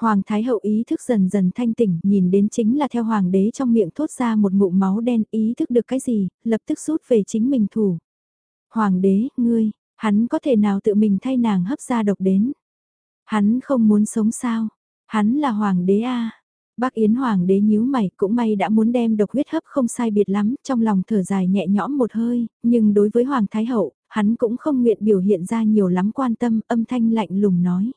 Hoàng Thái Hậu ý thức dần dần thanh tỉnh, nhìn đến chính là theo Hoàng đế trong miệng thốt ra một ngụm máu đen, ý thức được cái gì, lập tức rút về chính mình thủ. Hoàng đế, ngươi, hắn có thể nào tự mình thay nàng hấp ra độc đến. Hắn không muốn sống sao, hắn là Hoàng đế a Bác Yến Hoàng đế nhíu mày cũng may đã muốn đem độc huyết hấp không sai biệt lắm, trong lòng thở dài nhẹ nhõm một hơi, nhưng đối với Hoàng Thái Hậu, hắn cũng không nguyện biểu hiện ra nhiều lắm quan tâm, âm thanh lạnh lùng nói.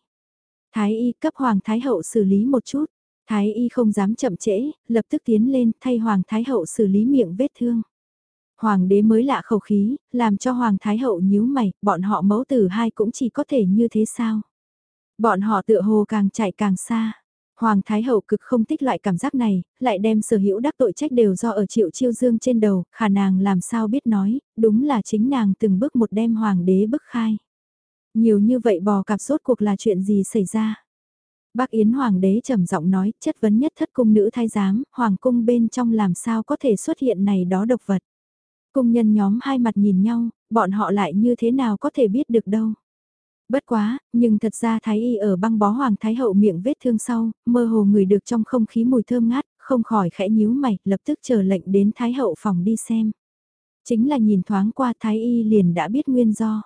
Thái y cấp Hoàng Thái Hậu xử lý một chút. Thái y không dám chậm trễ, lập tức tiến lên thay Hoàng Thái Hậu xử lý miệng vết thương. Hoàng đế mới lạ khẩu khí, làm cho Hoàng Thái Hậu nhíu mày, bọn họ mẫu tử hai cũng chỉ có thể như thế sao. Bọn họ tựa hồ càng chạy càng xa. Hoàng Thái Hậu cực không thích loại cảm giác này, lại đem sở hữu đắc tội trách đều do ở triệu chiêu dương trên đầu, khả nàng làm sao biết nói, đúng là chính nàng từng bước một đem Hoàng đế bức khai. Nhiều như vậy bò cặp sốt cuộc là chuyện gì xảy ra? Bác Yến Hoàng đế trầm giọng nói, chất vấn nhất thất cung nữ thái giám, Hoàng cung bên trong làm sao có thể xuất hiện này đó độc vật công nhân nhóm hai mặt nhìn nhau, bọn họ lại như thế nào có thể biết được đâu. Bất quá, nhưng thật ra Thái Y ở băng bó Hoàng Thái Hậu miệng vết thương sau, mơ hồ người được trong không khí mùi thơm ngát, không khỏi khẽ nhíu mày, lập tức chờ lệnh đến Thái Hậu phòng đi xem. Chính là nhìn thoáng qua Thái Y liền đã biết nguyên do.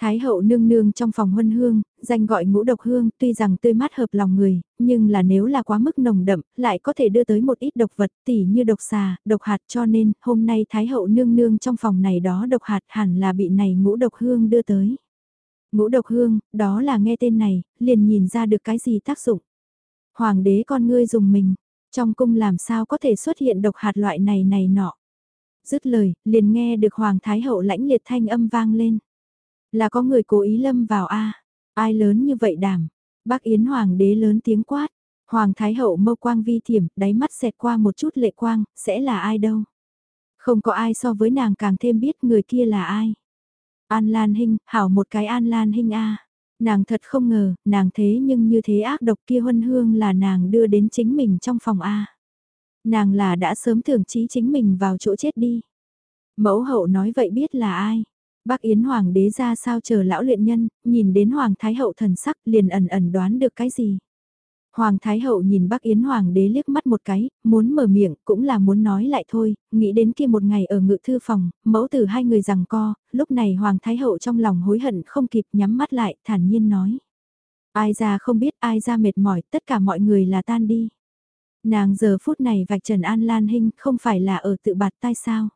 Thái hậu nương nương trong phòng huân hương, danh gọi ngũ độc hương, tuy rằng tươi mát hợp lòng người, nhưng là nếu là quá mức nồng đậm, lại có thể đưa tới một ít độc vật tỉ như độc xà, độc hạt cho nên hôm nay Thái hậu nương nương trong phòng này đó độc hạt hẳn là bị này ngũ độc hương đưa tới. Ngũ độc hương, đó là nghe tên này, liền nhìn ra được cái gì tác dụng. Hoàng đế con ngươi dùng mình, trong cung làm sao có thể xuất hiện độc hạt loại này này nọ. Dứt lời, liền nghe được Hoàng Thái hậu lãnh liệt thanh âm vang lên. Là có người cố ý lâm vào a ai lớn như vậy đảm. Bác Yến Hoàng đế lớn tiếng quát. Hoàng Thái Hậu mâu quang vi thiểm, đáy mắt xẹt qua một chút lệ quang, sẽ là ai đâu. Không có ai so với nàng càng thêm biết người kia là ai. An Lan Hinh, hảo một cái An Lan Hinh a Nàng thật không ngờ, nàng thế nhưng như thế ác độc kia huân hương là nàng đưa đến chính mình trong phòng A. Nàng là đã sớm tưởng trí chính mình vào chỗ chết đi. Mẫu hậu nói vậy biết là ai. Bác Yến Hoàng đế ra sao chờ lão luyện nhân, nhìn đến Hoàng Thái Hậu thần sắc liền ẩn ẩn đoán được cái gì. Hoàng Thái Hậu nhìn bác Yến Hoàng đế liếc mắt một cái, muốn mở miệng cũng là muốn nói lại thôi, nghĩ đến kia một ngày ở ngự thư phòng, mẫu tử hai người rằng co, lúc này Hoàng Thái Hậu trong lòng hối hận không kịp nhắm mắt lại, thản nhiên nói. Ai ra không biết ai ra mệt mỏi, tất cả mọi người là tan đi. Nàng giờ phút này vạch trần An Lan Hinh không phải là ở tự bạt tai sao.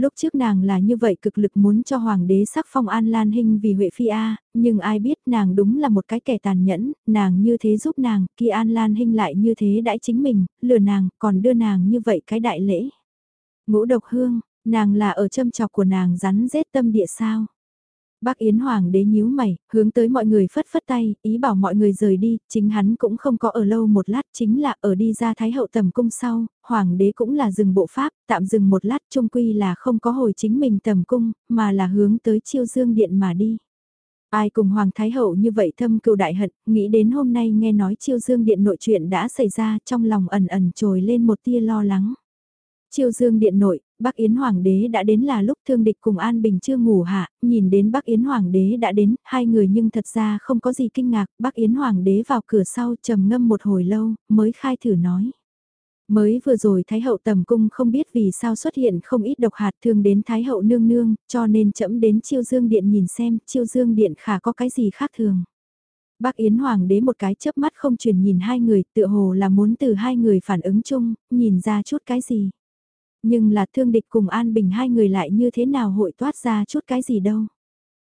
Lúc trước nàng là như vậy cực lực muốn cho hoàng đế sắc phong An Lan Hinh vì Huệ Phi A, nhưng ai biết nàng đúng là một cái kẻ tàn nhẫn, nàng như thế giúp nàng, kia An Lan Hinh lại như thế đãi chính mình, lừa nàng, còn đưa nàng như vậy cái đại lễ. Ngũ độc hương, nàng là ở châm chọc của nàng rắn rết tâm địa sao. Bác Yến Hoàng đế nhíu mày, hướng tới mọi người phất phất tay, ý bảo mọi người rời đi, chính hắn cũng không có ở lâu một lát, chính là ở đi ra Thái hậu tầm cung sau, Hoàng đế cũng là dừng bộ pháp, tạm dừng một lát trung quy là không có hồi chính mình tầm cung, mà là hướng tới chiêu dương điện mà đi. Ai cùng Hoàng Thái Hậu như vậy thâm cựu đại hận, nghĩ đến hôm nay nghe nói chiêu dương điện nội chuyện đã xảy ra trong lòng ẩn ẩn trồi lên một tia lo lắng. Chiêu dương điện nội, Bắc Yến Hoàng đế đã đến là lúc thương địch cùng An Bình chưa ngủ hạ, nhìn đến Bắc Yến Hoàng đế đã đến, hai người nhưng thật ra không có gì kinh ngạc, Bắc Yến Hoàng đế vào cửa sau trầm ngâm một hồi lâu, mới khai thử nói. Mới vừa rồi Thái hậu tầm cung không biết vì sao xuất hiện không ít độc hạt thương đến Thái hậu nương nương, cho nên chậm đến chiêu dương điện nhìn xem, chiêu dương điện khả có cái gì khác thường. Bác Yến Hoàng đế một cái chớp mắt không truyền nhìn hai người, tựa hồ là muốn từ hai người phản ứng chung, nhìn ra chút cái gì. Nhưng là thương địch cùng An Bình hai người lại như thế nào hội toát ra chút cái gì đâu.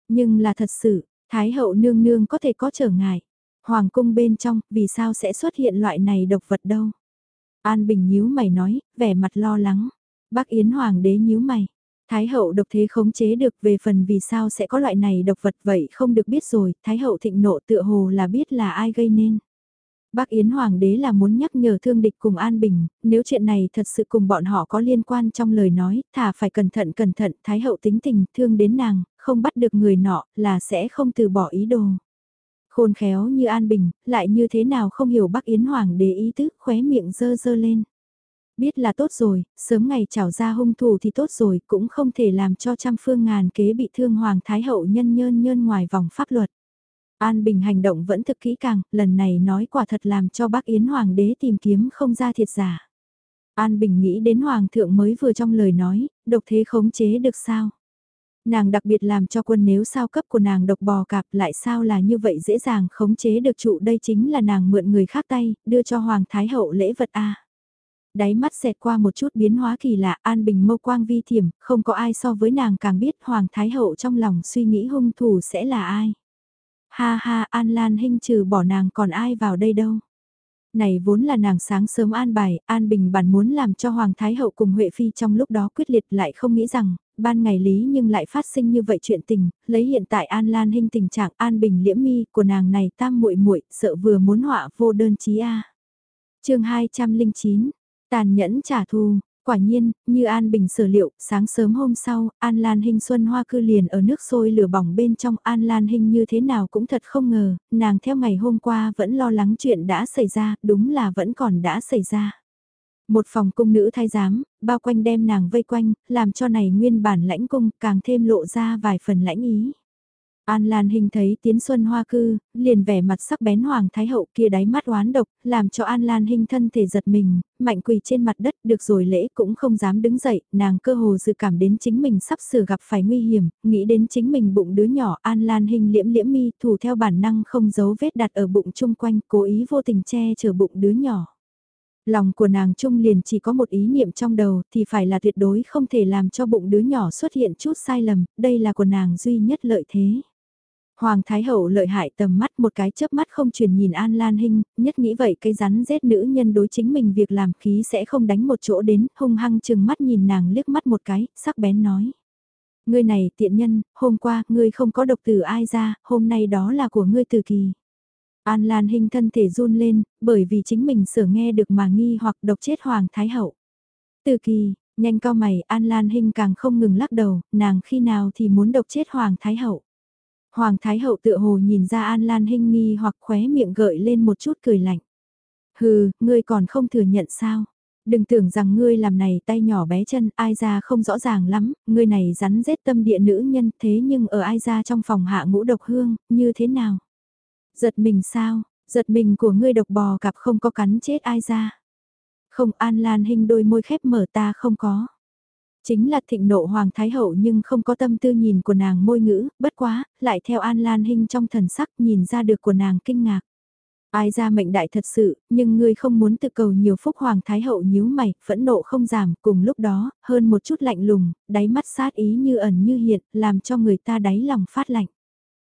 Nhưng là thật sự, Thái hậu nương nương có thể có trở ngại. Hoàng cung bên trong, vì sao sẽ xuất hiện loại này độc vật đâu. An Bình nhíu mày nói, vẻ mặt lo lắng. Bác Yến Hoàng đế nhíu mày. Thái hậu độc thế khống chế được về phần vì sao sẽ có loại này độc vật vậy không được biết rồi, Thái hậu thịnh nộ tựa hồ là biết là ai gây nên. Bác Yến Hoàng đế là muốn nhắc nhở thương địch cùng An Bình, nếu chuyện này thật sự cùng bọn họ có liên quan trong lời nói, Thả phải cẩn thận cẩn thận, Thái hậu tính tình, thương đến nàng, không bắt được người nọ là sẽ không từ bỏ ý đồ. Khôn khéo như An Bình, lại như thế nào không hiểu Bắc Yến Hoàng đế ý tứ khóe miệng dơ dơ lên. Biết là tốt rồi, sớm ngày trảo ra hung thủ thì tốt rồi, cũng không thể làm cho trăm phương ngàn kế bị thương Hoàng Thái Hậu nhân nhơn nhơn ngoài vòng pháp luật. An Bình hành động vẫn thực kỹ càng, lần này nói quả thật làm cho bác Yến Hoàng đế tìm kiếm không ra thiệt giả. An Bình nghĩ đến Hoàng thượng mới vừa trong lời nói, độc thế khống chế được sao? Nàng đặc biệt làm cho quân nếu sao cấp của nàng độc bò cạp lại sao là như vậy dễ dàng khống chế được trụ đây chính là nàng mượn người khác tay, đưa cho Hoàng Thái Hậu lễ vật A. Đáy mắt xẹt qua một chút biến hóa kỳ lạ An Bình mâu quang vi thiểm, không có ai so với nàng càng biết Hoàng Thái Hậu trong lòng suy nghĩ hung thủ sẽ là ai. Ha ha An Lan Hinh trừ bỏ nàng còn ai vào đây đâu. Này vốn là nàng sáng sớm an bài, An Bình bản muốn làm cho Hoàng Thái Hậu cùng Huệ Phi trong lúc đó quyết liệt lại không nghĩ rằng, ban ngày lý nhưng lại phát sinh như vậy chuyện tình, lấy hiện tại An Lan Hinh tình trạng An Bình liễm mi của nàng này tam muội muội sợ vừa muốn họa vô đơn chí a. chương 209, tàn nhẫn trả thù, Quả nhiên, như An Bình sở liệu, sáng sớm hôm sau, An Lan Hinh Xuân Hoa cư liền ở nước sôi lửa bỏng bên trong An Lan Hinh như thế nào cũng thật không ngờ, nàng theo ngày hôm qua vẫn lo lắng chuyện đã xảy ra, đúng là vẫn còn đã xảy ra. Một phòng cung nữ thay giám, bao quanh đem nàng vây quanh, làm cho này nguyên bản lãnh cung càng thêm lộ ra vài phần lãnh ý. An Lan Hinh thấy Tiến Xuân Hoa cư, liền vẻ mặt sắc bén Hoàng Thái Hậu kia đáy mắt oán độc, làm cho An Lan Hinh thân thể giật mình, mạnh quỳ trên mặt đất được rồi lễ cũng không dám đứng dậy, nàng cơ hồ dự cảm đến chính mình sắp sửa gặp phải nguy hiểm, nghĩ đến chính mình bụng đứa nhỏ An Lan Hinh liễm liễm mi thủ theo bản năng không giấu vết đặt ở bụng chung quanh, cố ý vô tình che chở bụng đứa nhỏ. Lòng của nàng chung liền chỉ có một ý niệm trong đầu thì phải là tuyệt đối không thể làm cho bụng đứa nhỏ xuất hiện chút sai lầm, đây là của nàng duy nhất lợi thế. Hoàng Thái Hậu lợi hại tầm mắt một cái chớp mắt không truyền nhìn An Lan Hinh, nhất nghĩ vậy cái rắn rết nữ nhân đối chính mình việc làm khí sẽ không đánh một chỗ đến, hung hăng chừng mắt nhìn nàng liếc mắt một cái, sắc bén nói. Ngươi này tiện nhân, hôm qua ngươi không có độc từ ai ra, hôm nay đó là của ngươi từ kỳ. An Lan Hinh thân thể run lên, bởi vì chính mình sở nghe được mà nghi hoặc độc chết Hoàng Thái Hậu. Từ kỳ, nhanh cao mày, An Lan Hinh càng không ngừng lắc đầu, nàng khi nào thì muốn độc chết Hoàng Thái Hậu. Hoàng Thái Hậu tựa hồ nhìn ra An Lan Hinh nghi hoặc khóe miệng gợi lên một chút cười lạnh. Hừ, ngươi còn không thừa nhận sao? Đừng tưởng rằng ngươi làm này tay nhỏ bé chân, ai ra không rõ ràng lắm, ngươi này rắn rết tâm địa nữ nhân thế nhưng ở ai ra trong phòng hạ ngũ độc hương, như thế nào? Giật mình sao, giật mình của ngươi độc bò cặp không có cắn chết ai ra? Không An Lan Hinh đôi môi khép mở ta không có. Chính là thịnh nộ Hoàng Thái Hậu nhưng không có tâm tư nhìn của nàng môi ngữ, bất quá, lại theo An Lan Hinh trong thần sắc nhìn ra được của nàng kinh ngạc. Ai ra mệnh đại thật sự, nhưng ngươi không muốn tự cầu nhiều phúc Hoàng Thái Hậu nhíu mày, phẫn nộ không giảm, cùng lúc đó, hơn một chút lạnh lùng, đáy mắt sát ý như ẩn như hiện, làm cho người ta đáy lòng phát lạnh.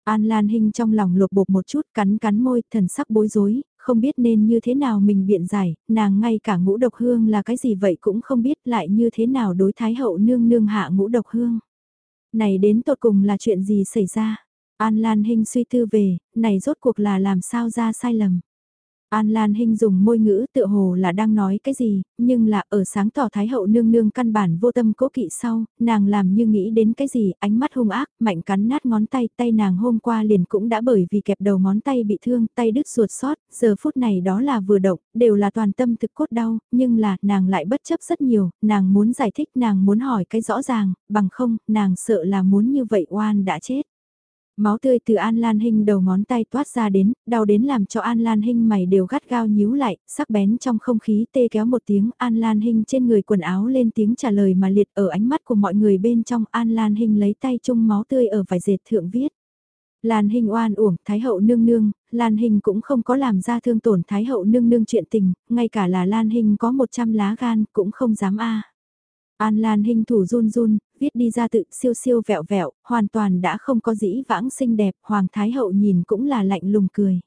An Lan Hinh trong lòng lột bột một chút cắn cắn môi, thần sắc bối rối, không biết nên như thế nào mình biện giải, nàng ngay cả ngũ độc hương là cái gì vậy cũng không biết lại như thế nào đối thái hậu nương nương hạ ngũ độc hương. Này đến tột cùng là chuyện gì xảy ra? An Lan Hinh suy tư về, này rốt cuộc là làm sao ra sai lầm. An Lan Hinh dùng môi ngữ tựa hồ là đang nói cái gì, nhưng là ở sáng tỏ Thái hậu nương nương căn bản vô tâm cố kỵ sau, nàng làm như nghĩ đến cái gì, ánh mắt hung ác, mạnh cắn nát ngón tay, tay nàng hôm qua liền cũng đã bởi vì kẹp đầu ngón tay bị thương, tay đứt ruột sót, giờ phút này đó là vừa động, đều là toàn tâm thực cốt đau, nhưng là, nàng lại bất chấp rất nhiều, nàng muốn giải thích, nàng muốn hỏi cái rõ ràng, bằng không, nàng sợ là muốn như vậy oan đã chết. Máu tươi từ An Lan Hinh đầu ngón tay toát ra đến, đau đến làm cho An Lan Hinh mày đều gắt gao nhíu lại, sắc bén trong không khí tê kéo một tiếng An Lan Hinh trên người quần áo lên tiếng trả lời mà liệt ở ánh mắt của mọi người bên trong An Lan Hinh lấy tay chung máu tươi ở vài dệt thượng viết. Lan Hinh oan uổng, Thái hậu nương nương, Lan Hinh cũng không có làm ra thương tổn Thái hậu nương nương chuyện tình, ngay cả là Lan Hinh có 100 lá gan cũng không dám a. An Lan hình thủ run run, viết đi ra tự siêu siêu vẹo vẹo, hoàn toàn đã không có dĩ vãng xinh đẹp, Hoàng Thái Hậu nhìn cũng là lạnh lùng cười.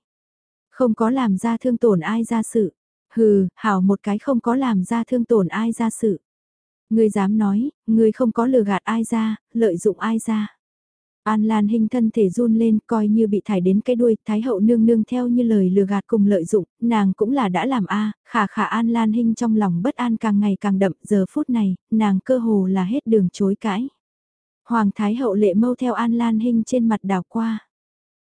Không có làm ra thương tổn ai ra sự. Hừ, hảo một cái không có làm ra thương tổn ai ra sự. Ngươi dám nói, ngươi không có lừa gạt ai ra, lợi dụng ai ra. An Lan Hinh thân thể run lên coi như bị thải đến cái đuôi, Thái hậu nương nương theo như lời lừa gạt cùng lợi dụng, nàng cũng là đã làm a khả khả An Lan Hinh trong lòng bất an càng ngày càng đậm, giờ phút này, nàng cơ hồ là hết đường chối cãi. Hoàng Thái Hậu lệ mâu theo An Lan Hinh trên mặt đào qua.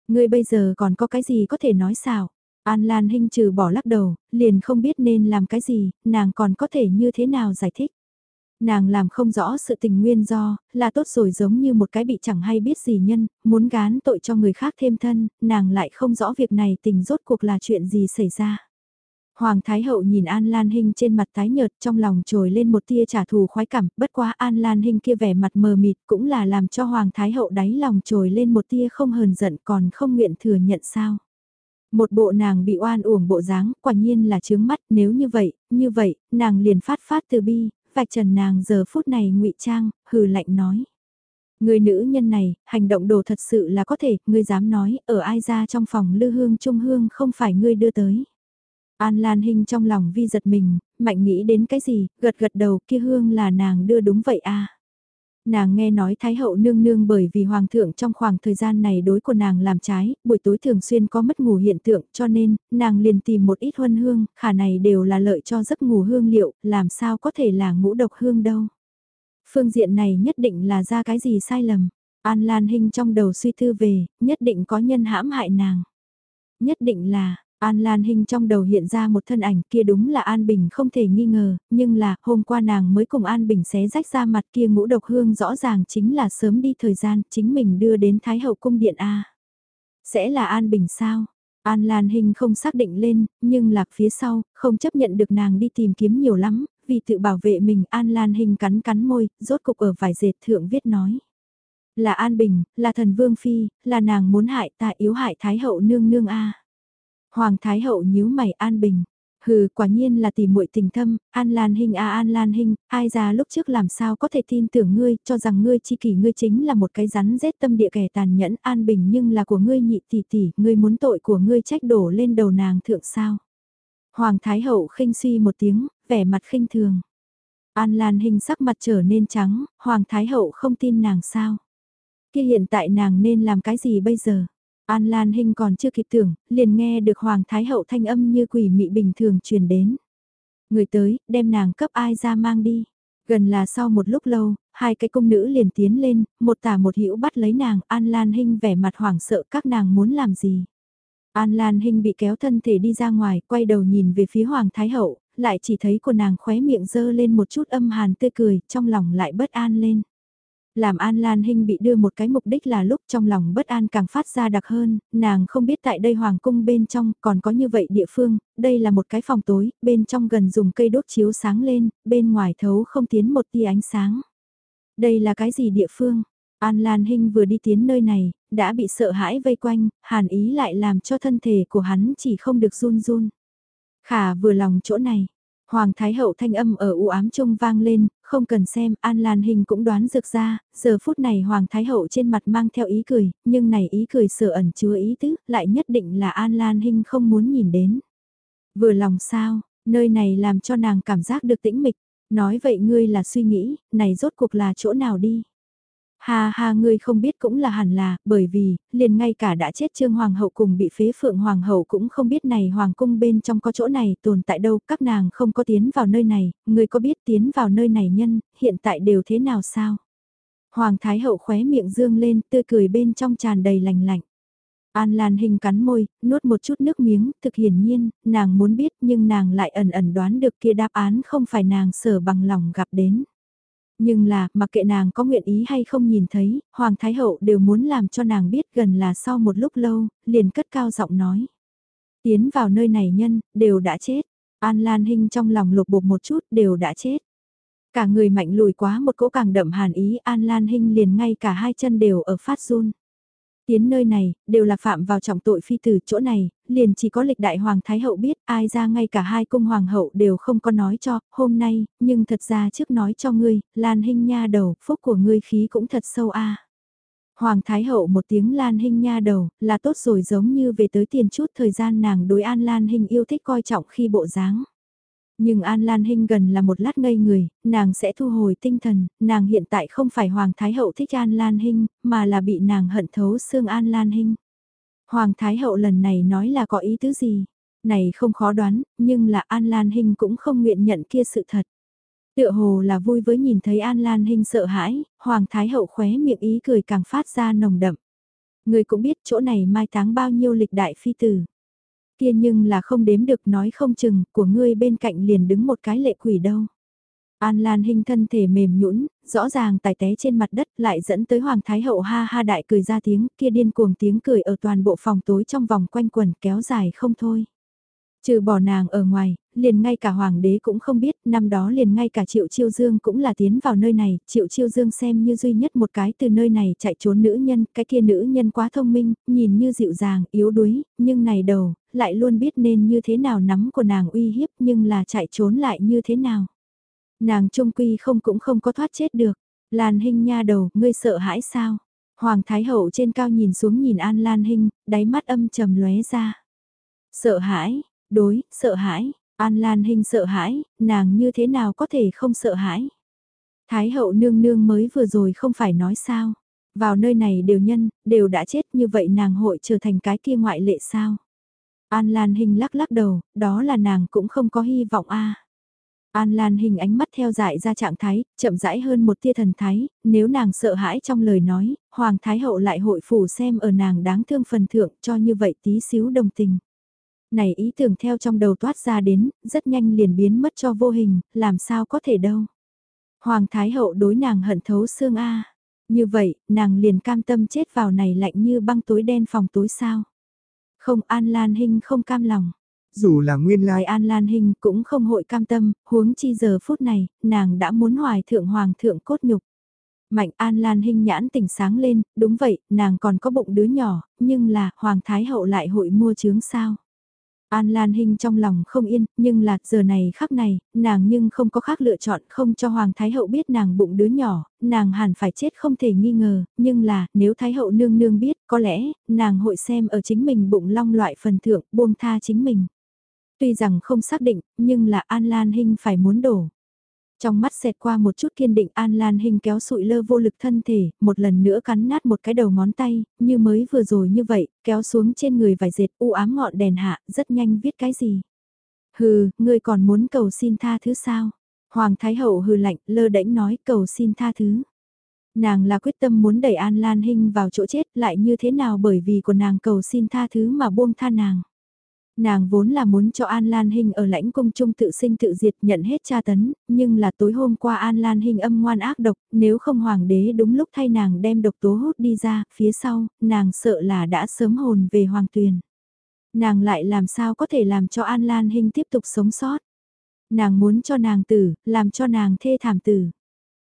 Ngươi bây giờ còn có cái gì có thể nói sao? An Lan Hinh trừ bỏ lắc đầu, liền không biết nên làm cái gì, nàng còn có thể như thế nào giải thích. Nàng làm không rõ sự tình nguyên do, là tốt rồi giống như một cái bị chẳng hay biết gì nhân, muốn gán tội cho người khác thêm thân, nàng lại không rõ việc này tình rốt cuộc là chuyện gì xảy ra. Hoàng Thái Hậu nhìn An Lan Hinh trên mặt tái nhợt trong lòng trồi lên một tia trả thù khoái cảm, bất quá An Lan Hinh kia vẻ mặt mờ mịt cũng là làm cho Hoàng Thái Hậu đáy lòng trồi lên một tia không hờn giận còn không nguyện thừa nhận sao. Một bộ nàng bị oan uổng bộ dáng, quả nhiên là chướng mắt, nếu như vậy, như vậy, nàng liền phát phát từ bi, vạch trần nàng giờ phút này ngụy trang, hừ lạnh nói. Người nữ nhân này, hành động đồ thật sự là có thể, ngươi dám nói, ở ai ra trong phòng lư hương trung hương không phải ngươi đưa tới. An Lan Hinh trong lòng vi giật mình, mạnh nghĩ đến cái gì, gật gật đầu kia hương là nàng đưa đúng vậy à. Nàng nghe nói Thái hậu nương nương bởi vì Hoàng thượng trong khoảng thời gian này đối của nàng làm trái, buổi tối thường xuyên có mất ngủ hiện tượng cho nên, nàng liền tìm một ít huân hương, khả này đều là lợi cho giấc ngủ hương liệu, làm sao có thể là ngũ độc hương đâu. Phương diện này nhất định là ra cái gì sai lầm. An Lan Hinh trong đầu suy thư về, nhất định có nhân hãm hại nàng. Nhất định là, An Lan Hinh trong đầu hiện ra một thân ảnh kia đúng là An Bình không thể nghi ngờ, nhưng là hôm qua nàng mới cùng An Bình xé rách ra mặt kia ngũ độc hương rõ ràng chính là sớm đi thời gian chính mình đưa đến Thái Hậu Cung Điện A. Sẽ là An Bình sao? An Lan Hinh không xác định lên, nhưng lạc phía sau, không chấp nhận được nàng đi tìm kiếm nhiều lắm, vì tự bảo vệ mình An Lan Hinh cắn cắn môi, rốt cục ở vải dệt thượng viết nói. Là An Bình, là thần Vương Phi, là nàng muốn hại ta yếu hại Thái Hậu nương nương A. Hoàng Thái Hậu nhíu mày an bình. Hừ, quả nhiên là tìm muội tình thâm, An Lan Hinh a An Lan Hinh, ai ra lúc trước làm sao có thể tin tưởng ngươi, cho rằng ngươi chi kỷ ngươi chính là một cái rắn rết tâm địa kẻ tàn nhẫn An Bình nhưng là của ngươi nhị tỷ tỷ, ngươi muốn tội của ngươi trách đổ lên đầu nàng thượng sao. Hoàng Thái Hậu khinh suy một tiếng, vẻ mặt khinh thường. An Lan Hinh sắc mặt trở nên trắng, Hoàng Thái Hậu không tin nàng sao. Kia hiện tại nàng nên làm cái gì bây giờ? An Lan Hinh còn chưa kịp tưởng, liền nghe được Hoàng Thái Hậu thanh âm như quỷ mị bình thường truyền đến. Người tới, đem nàng cấp ai ra mang đi. Gần là sau một lúc lâu, hai cái cung nữ liền tiến lên, một tả một hữu bắt lấy nàng, An Lan Hinh vẻ mặt hoảng sợ các nàng muốn làm gì. An Lan Hinh bị kéo thân thể đi ra ngoài, quay đầu nhìn về phía Hoàng Thái Hậu, lại chỉ thấy của nàng khóe miệng dơ lên một chút âm hàn tươi cười, trong lòng lại bất an lên làm An Lan Hinh bị đưa một cái mục đích là lúc trong lòng bất an càng phát ra đặc hơn, nàng không biết tại đây hoàng cung bên trong còn có như vậy địa phương, đây là một cái phòng tối, bên trong gần dùng cây đốt chiếu sáng lên, bên ngoài thấu không tiến một tia ánh sáng. Đây là cái gì địa phương? An Lan Hinh vừa đi tiến nơi này, đã bị sợ hãi vây quanh, hàn ý lại làm cho thân thể của hắn chỉ không được run run. Khả vừa lòng chỗ này, Hoàng Thái Hậu thanh âm ở u ám trung vang lên, không cần xem, An Lan Hình cũng đoán rực ra, giờ phút này Hoàng Thái Hậu trên mặt mang theo ý cười, nhưng này ý cười sở ẩn chứa ý tứ, lại nhất định là An Lan Hình không muốn nhìn đến. Vừa lòng sao, nơi này làm cho nàng cảm giác được tĩnh mịch, nói vậy ngươi là suy nghĩ, này rốt cuộc là chỗ nào đi. Ha ha ngươi không biết cũng là hẳn là, bởi vì, liền ngay cả đã chết trương hoàng hậu cùng bị phế phượng hoàng hậu cũng không biết này hoàng cung bên trong có chỗ này tồn tại đâu, các nàng không có tiến vào nơi này, ngươi có biết tiến vào nơi này nhân, hiện tại đều thế nào sao? Hoàng thái hậu khóe miệng dương lên, tươi cười bên trong tràn đầy lành lạnh. An Lan Hình cắn môi, nuốt một chút nước miếng, thực hiển nhiên, nàng muốn biết nhưng nàng lại ẩn ẩn đoán được kia đáp án không phải nàng sở bằng lòng gặp đến. Nhưng là, mặc kệ nàng có nguyện ý hay không nhìn thấy, Hoàng Thái Hậu đều muốn làm cho nàng biết gần là sau một lúc lâu, liền cất cao giọng nói. Tiến vào nơi này nhân, đều đã chết. An Lan Hinh trong lòng lục bục một chút, đều đã chết. Cả người mạnh lùi quá một cỗ càng đậm hàn ý An Lan Hinh liền ngay cả hai chân đều ở phát run. Tiến nơi này, đều là phạm vào trọng tội phi tử chỗ này, liền chỉ có lịch đại hoàng thái hậu biết, ai ra ngay cả hai cung hoàng hậu đều không có nói cho, hôm nay, nhưng thật ra trước nói cho ngươi, Lan Hinh nha đầu, phúc của ngươi khí cũng thật sâu a. Hoàng thái hậu một tiếng Lan Hinh nha đầu, là tốt rồi giống như về tới tiền chút thời gian nàng đối An Lan Hinh yêu thích coi trọng khi bộ dáng. Nhưng An Lan Hinh gần là một lát ngây người, nàng sẽ thu hồi tinh thần, nàng hiện tại không phải Hoàng Thái Hậu thích An Lan Hinh, mà là bị nàng hận thấu xương An Lan Hinh. Hoàng Thái Hậu lần này nói là có ý tứ gì? Này không khó đoán, nhưng là An Lan Hinh cũng không nguyện nhận kia sự thật. Tựa hồ là vui với nhìn thấy An Lan Hinh sợ hãi, Hoàng Thái Hậu khóe miệng ý cười càng phát ra nồng đậm. Người cũng biết chỗ này mai táng bao nhiêu lịch đại phi tử. Kia nhưng là không đếm được nói không chừng, của ngươi bên cạnh liền đứng một cái lệ quỷ đâu. An Lan Hinh thân thể mềm nhũn, rõ ràng tài té trên mặt đất lại dẫn tới Hoàng Thái Hậu ha ha đại cười ra tiếng, kia điên cuồng tiếng cười ở toàn bộ phòng tối trong vòng quanh quần kéo dài không thôi. Trừ bỏ nàng ở ngoài, liền ngay cả hoàng đế cũng không biết, năm đó liền ngay cả Triệu Chiêu Dương cũng là tiến vào nơi này, Triệu Chiêu Dương xem như duy nhất một cái từ nơi này chạy trốn nữ nhân, cái kia nữ nhân quá thông minh, nhìn như dịu dàng, yếu đuối, nhưng này đầu, lại luôn biết nên như thế nào nắm của nàng uy hiếp nhưng là chạy trốn lại như thế nào. Nàng trung quy không cũng không có thoát chết được, Lan Hinh nha đầu, ngươi sợ hãi sao? Hoàng Thái Hậu trên cao nhìn xuống nhìn An Lan Hinh, đáy mắt âm trầm lóe ra. Sợ hãi, đối, sợ hãi, An Lan Hinh sợ hãi, nàng như thế nào có thể không sợ hãi. Thái hậu nương nương mới vừa rồi không phải nói sao, vào nơi này đều nhân, đều đã chết như vậy nàng hội trở thành cái kia ngoại lệ sao. An Lan Hinh lắc lắc đầu, đó là nàng cũng không có hy vọng a. An Lan hình ánh mắt theo dại ra trạng thái, chậm rãi hơn một tia thần thái, nếu nàng sợ hãi trong lời nói, Hoàng Thái Hậu lại hội phủ xem ở nàng đáng thương phần thượng cho như vậy tí xíu đồng tình. Này ý tưởng theo trong đầu toát ra đến, rất nhanh liền biến mất cho vô hình, làm sao có thể đâu. Hoàng Thái Hậu đối nàng hận thấu xương A. Như vậy, nàng liền cam tâm chết vào này lạnh như băng tối đen phòng tối sao. Không An Lan Hinh không cam lòng. Dù là nguyên lai An Lan Hinh cũng không hội cam tâm, huống chi giờ phút này, nàng đã muốn hoài thượng hoàng thượng cốt nhục. Mạnh An Lan Hinh nhãn tỉnh sáng lên, đúng vậy, nàng còn có bụng đứa nhỏ, nhưng là, Hoàng Thái Hậu lại hội mua trướng sao. An Lan Hinh trong lòng không yên, nhưng là giờ này khắc này, nàng nhưng không có khác lựa chọn không cho Hoàng Thái Hậu biết nàng bụng đứa nhỏ, nàng hẳn phải chết không thể nghi ngờ, nhưng là nếu Thái Hậu nương nương biết, có lẽ, nàng hội xem ở chính mình bụng long loại phần thượng, buông tha chính mình. Tuy rằng không xác định, nhưng là An Lan Hinh phải muốn đổ. Trong mắt xẹt qua một chút kiên định An Lan Hinh kéo sụi lơ vô lực thân thể, một lần nữa cắn nát một cái đầu ngón tay, như mới vừa rồi như vậy, kéo xuống trên người vải dệt u ám ngọn đèn hạ, rất nhanh viết cái gì. Hừ, ngươi còn muốn cầu xin tha thứ sao? Hoàng Thái Hậu hừ lạnh, lơ đễnh nói cầu xin tha thứ. Nàng là quyết tâm muốn đẩy An Lan Hinh vào chỗ chết lại như thế nào bởi vì của nàng cầu xin tha thứ mà buông tha nàng. Nàng vốn là muốn cho An Lan Hinh ở lãnh cung trung tự sinh tự diệt nhận hết tra tấn, nhưng là tối hôm qua An Lan Hinh âm ngoan ác độc, nếu không hoàng đế đúng lúc thay nàng đem độc tố hút đi ra, phía sau, nàng sợ là đã sớm hồn về hoàng tuyền. Nàng lại làm sao có thể làm cho An Lan Hinh tiếp tục sống sót. Nàng muốn cho nàng tử, làm cho nàng thê thảm tử.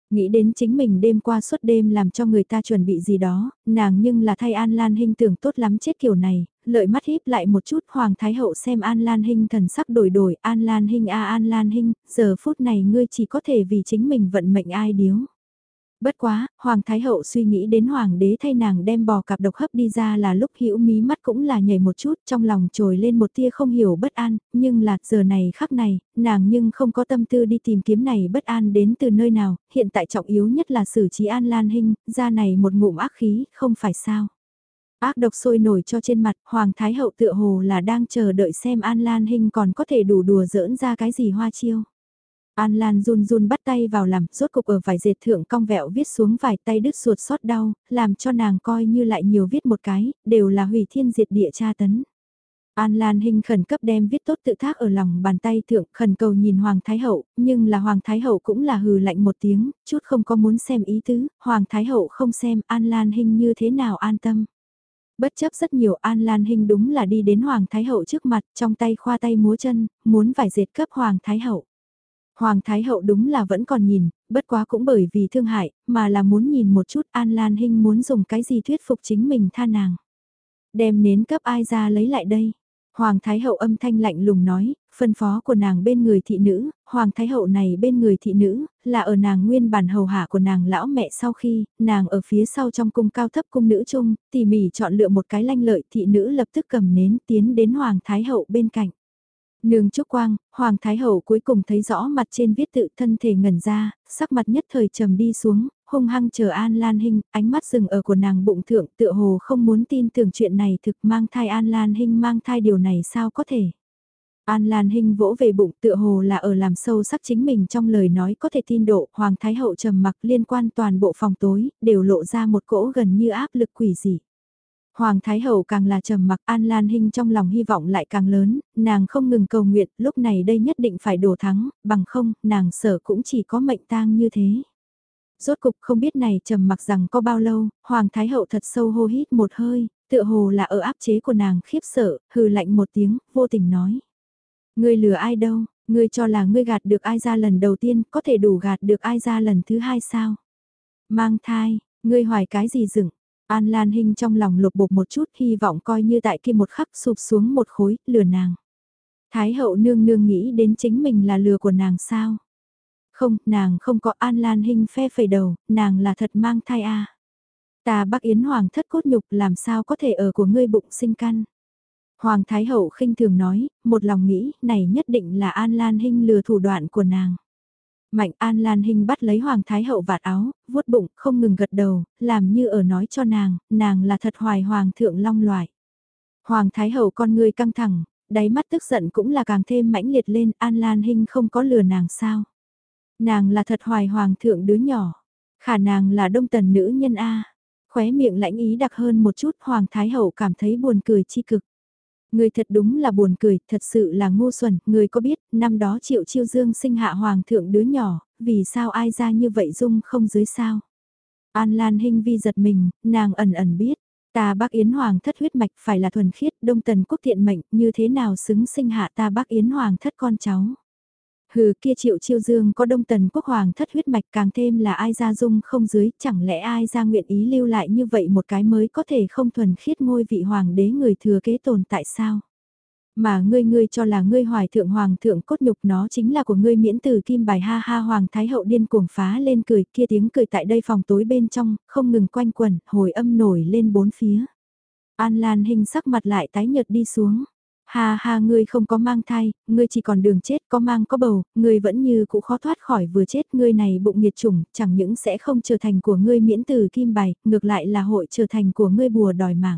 Nghĩ đến chính mình đêm qua suốt đêm làm cho người ta chuẩn bị gì đó, nàng nhưng là thay An Lan Hinh tưởng tốt lắm chết kiểu này, lợi mắt híp lại một chút Hoàng Thái Hậu xem An Lan Hinh thần sắc đổi đổi An Lan Hinh a An Lan Hinh, giờ phút này ngươi chỉ có thể vì chính mình vận mệnh ai điếu. Bất quá, Hoàng Thái Hậu suy nghĩ đến Hoàng đế thay nàng đem bò cặp độc hấp đi ra là lúc hữu mí mắt cũng là nhảy một chút trong lòng trồi lên một tia không hiểu bất an, nhưng là giờ này khắc này, nàng nhưng không có tâm tư đi tìm kiếm này bất an đến từ nơi nào, hiện tại trọng yếu nhất là xử trí An Lan Hinh, ra này một ngụm ác khí, không phải sao. Ác độc sôi nổi cho trên mặt, Hoàng Thái Hậu tựa hồ là đang chờ đợi xem An Lan Hinh còn có thể đủ đùa giỡn ra cái gì hoa chiêu. An Lan run run bắt tay vào làm, rốt cục ở vài dệt thượng cong vẹo viết xuống vài tay đứt ruột xót đau, làm cho nàng coi như lại nhiều viết một cái, đều là hủy thiên diệt địa tra tấn. An Lan Hinh khẩn cấp đem viết tốt tự thác ở lòng bàn tay thượng khẩn cầu nhìn Hoàng Thái Hậu, nhưng là Hoàng Thái Hậu cũng là hừ lạnh một tiếng, chút không có muốn xem ý tứ, Hoàng Thái Hậu không xem An Lan Hinh như thế nào an tâm. Bất chấp rất nhiều An Lan Hinh đúng là đi đến Hoàng Thái Hậu trước mặt trong tay khoa tay múa chân, muốn vải dệt cấp Hoàng Thái Hậu. Hoàng Thái Hậu đúng là vẫn còn nhìn, bất quá cũng bởi vì thương hại, mà là muốn nhìn một chút An Lan Hinh muốn dùng cái gì thuyết phục chính mình tha nàng. Đem nến cấp ai ra lấy lại đây. Hoàng Thái Hậu âm thanh lạnh lùng nói, phân phó của nàng bên người thị nữ, Hoàng Thái Hậu này bên người thị nữ, là ở nàng nguyên bản hầu hạ của nàng lão mẹ sau khi, nàng ở phía sau trong cung cao thấp cung nữ chung, tỉ mỉ chọn lựa một cái lanh lợi thị nữ lập tức cầm nến tiến đến Hoàng Thái Hậu bên cạnh. Nương Trúc Quang, Hoàng Thái Hậu cuối cùng thấy rõ mặt trên viết tự thân thể ngẩn ra, sắc mặt nhất thời trầm đi xuống, hung hăng chờ An Lan Hinh, ánh mắt dừng ở của nàng bụng thượng tựa hồ không muốn tin tưởng chuyện này thực mang thai An Lan Hinh mang thai điều này sao có thể. An Lan Hinh vỗ về bụng tựa hồ là ở làm sâu sắc chính mình trong lời nói có thể tin độ, Hoàng Thái Hậu trầm mặc liên quan toàn bộ phòng tối, đều lộ ra một cỗ gần như áp lực quỷ dị. Hoàng Thái Hậu càng là trầm mặc An Lan Hinh trong lòng hy vọng lại càng lớn, nàng không ngừng cầu nguyện, lúc này đây nhất định phải đổ thắng, bằng không, nàng sợ cũng chỉ có mệnh tang như thế. Rốt cục không biết này trầm mặc rằng có bao lâu, Hoàng Thái Hậu thật sâu hô hít một hơi, tựa hồ là ở áp chế của nàng khiếp sợ, hừ lạnh một tiếng, vô tình nói. Ngươi lừa ai đâu, ngươi cho là ngươi gạt được ai ra lần đầu tiên, có thể đủ gạt được ai ra lần thứ hai sao? Mang thai, ngươi hoài cái gì dựng? An Lan Hinh trong lòng lục bục một chút hy vọng coi như tại kia một khắc sụp xuống một khối, lừa nàng. Thái hậu nương nương nghĩ đến chính mình là lừa của nàng sao? Không, nàng không có An Lan Hinh phe phẩy đầu, nàng là thật mang thai a. À. Ta Bắc Yến Hoàng thất cốt nhục làm sao có thể ở của ngươi bụng sinh căn. Hoàng Thái Hậu khinh thường nói, một lòng nghĩ, này nhất định là An Lan Hinh lừa thủ đoạn của nàng. Mạnh An Lan Hinh bắt lấy Hoàng Thái Hậu vạt áo, vuốt bụng, không ngừng gật đầu, làm như ở nói cho nàng, nàng là thật hoài Hoàng thượng long loại. Hoàng Thái Hậu con người căng thẳng, đáy mắt tức giận cũng là càng thêm mãnh liệt lên, An Lan Hinh không có lừa nàng sao. Nàng là thật hoài Hoàng thượng đứa nhỏ, khả nàng là đông tần nữ nhân A. Khóe miệng lãnh ý đặc hơn một chút Hoàng Thái Hậu cảm thấy buồn cười chi cực. Người thật đúng là buồn cười, thật sự là ngu xuẩn, người có biết, năm đó triệu chiêu dương sinh hạ hoàng thượng đứa nhỏ, vì sao ai ra như vậy dung không dưới sao? An Lan Hinh vi giật mình, nàng ẩn ẩn biết, ta bác Yến Hoàng thất huyết mạch phải là thuần khiết, đông tần quốc thiện mệnh, như thế nào xứng sinh hạ ta bác Yến Hoàng thất con cháu? Hừ kia triệu chiêu dương có đông tần quốc hoàng thất huyết mạch càng thêm là ai ra dung không dưới, chẳng lẽ ai ra nguyện ý lưu lại như vậy một cái mới có thể không thuần khiết ngôi vị hoàng đế người thừa kế tồn tại sao? Mà ngươi ngươi cho là ngươi hoài thượng hoàng thượng cốt nhục nó chính là của ngươi miễn từ kim bài ha ha hoàng thái hậu điên cuồng phá lên cười kia tiếng cười tại đây phòng tối bên trong, không ngừng quanh quẩn, hồi âm nổi lên bốn phía. An Lan hình sắc mặt lại tái nhợt đi xuống. Ha ha ngươi không có mang thai, ngươi chỉ còn đường chết có mang có bầu, ngươi vẫn như cũ khó thoát khỏi vừa chết ngươi này bụng nhiệt chủng, chẳng những sẽ không trở thành của ngươi miễn từ kim bài, ngược lại là hội trở thành của ngươi bùa đòi mạng.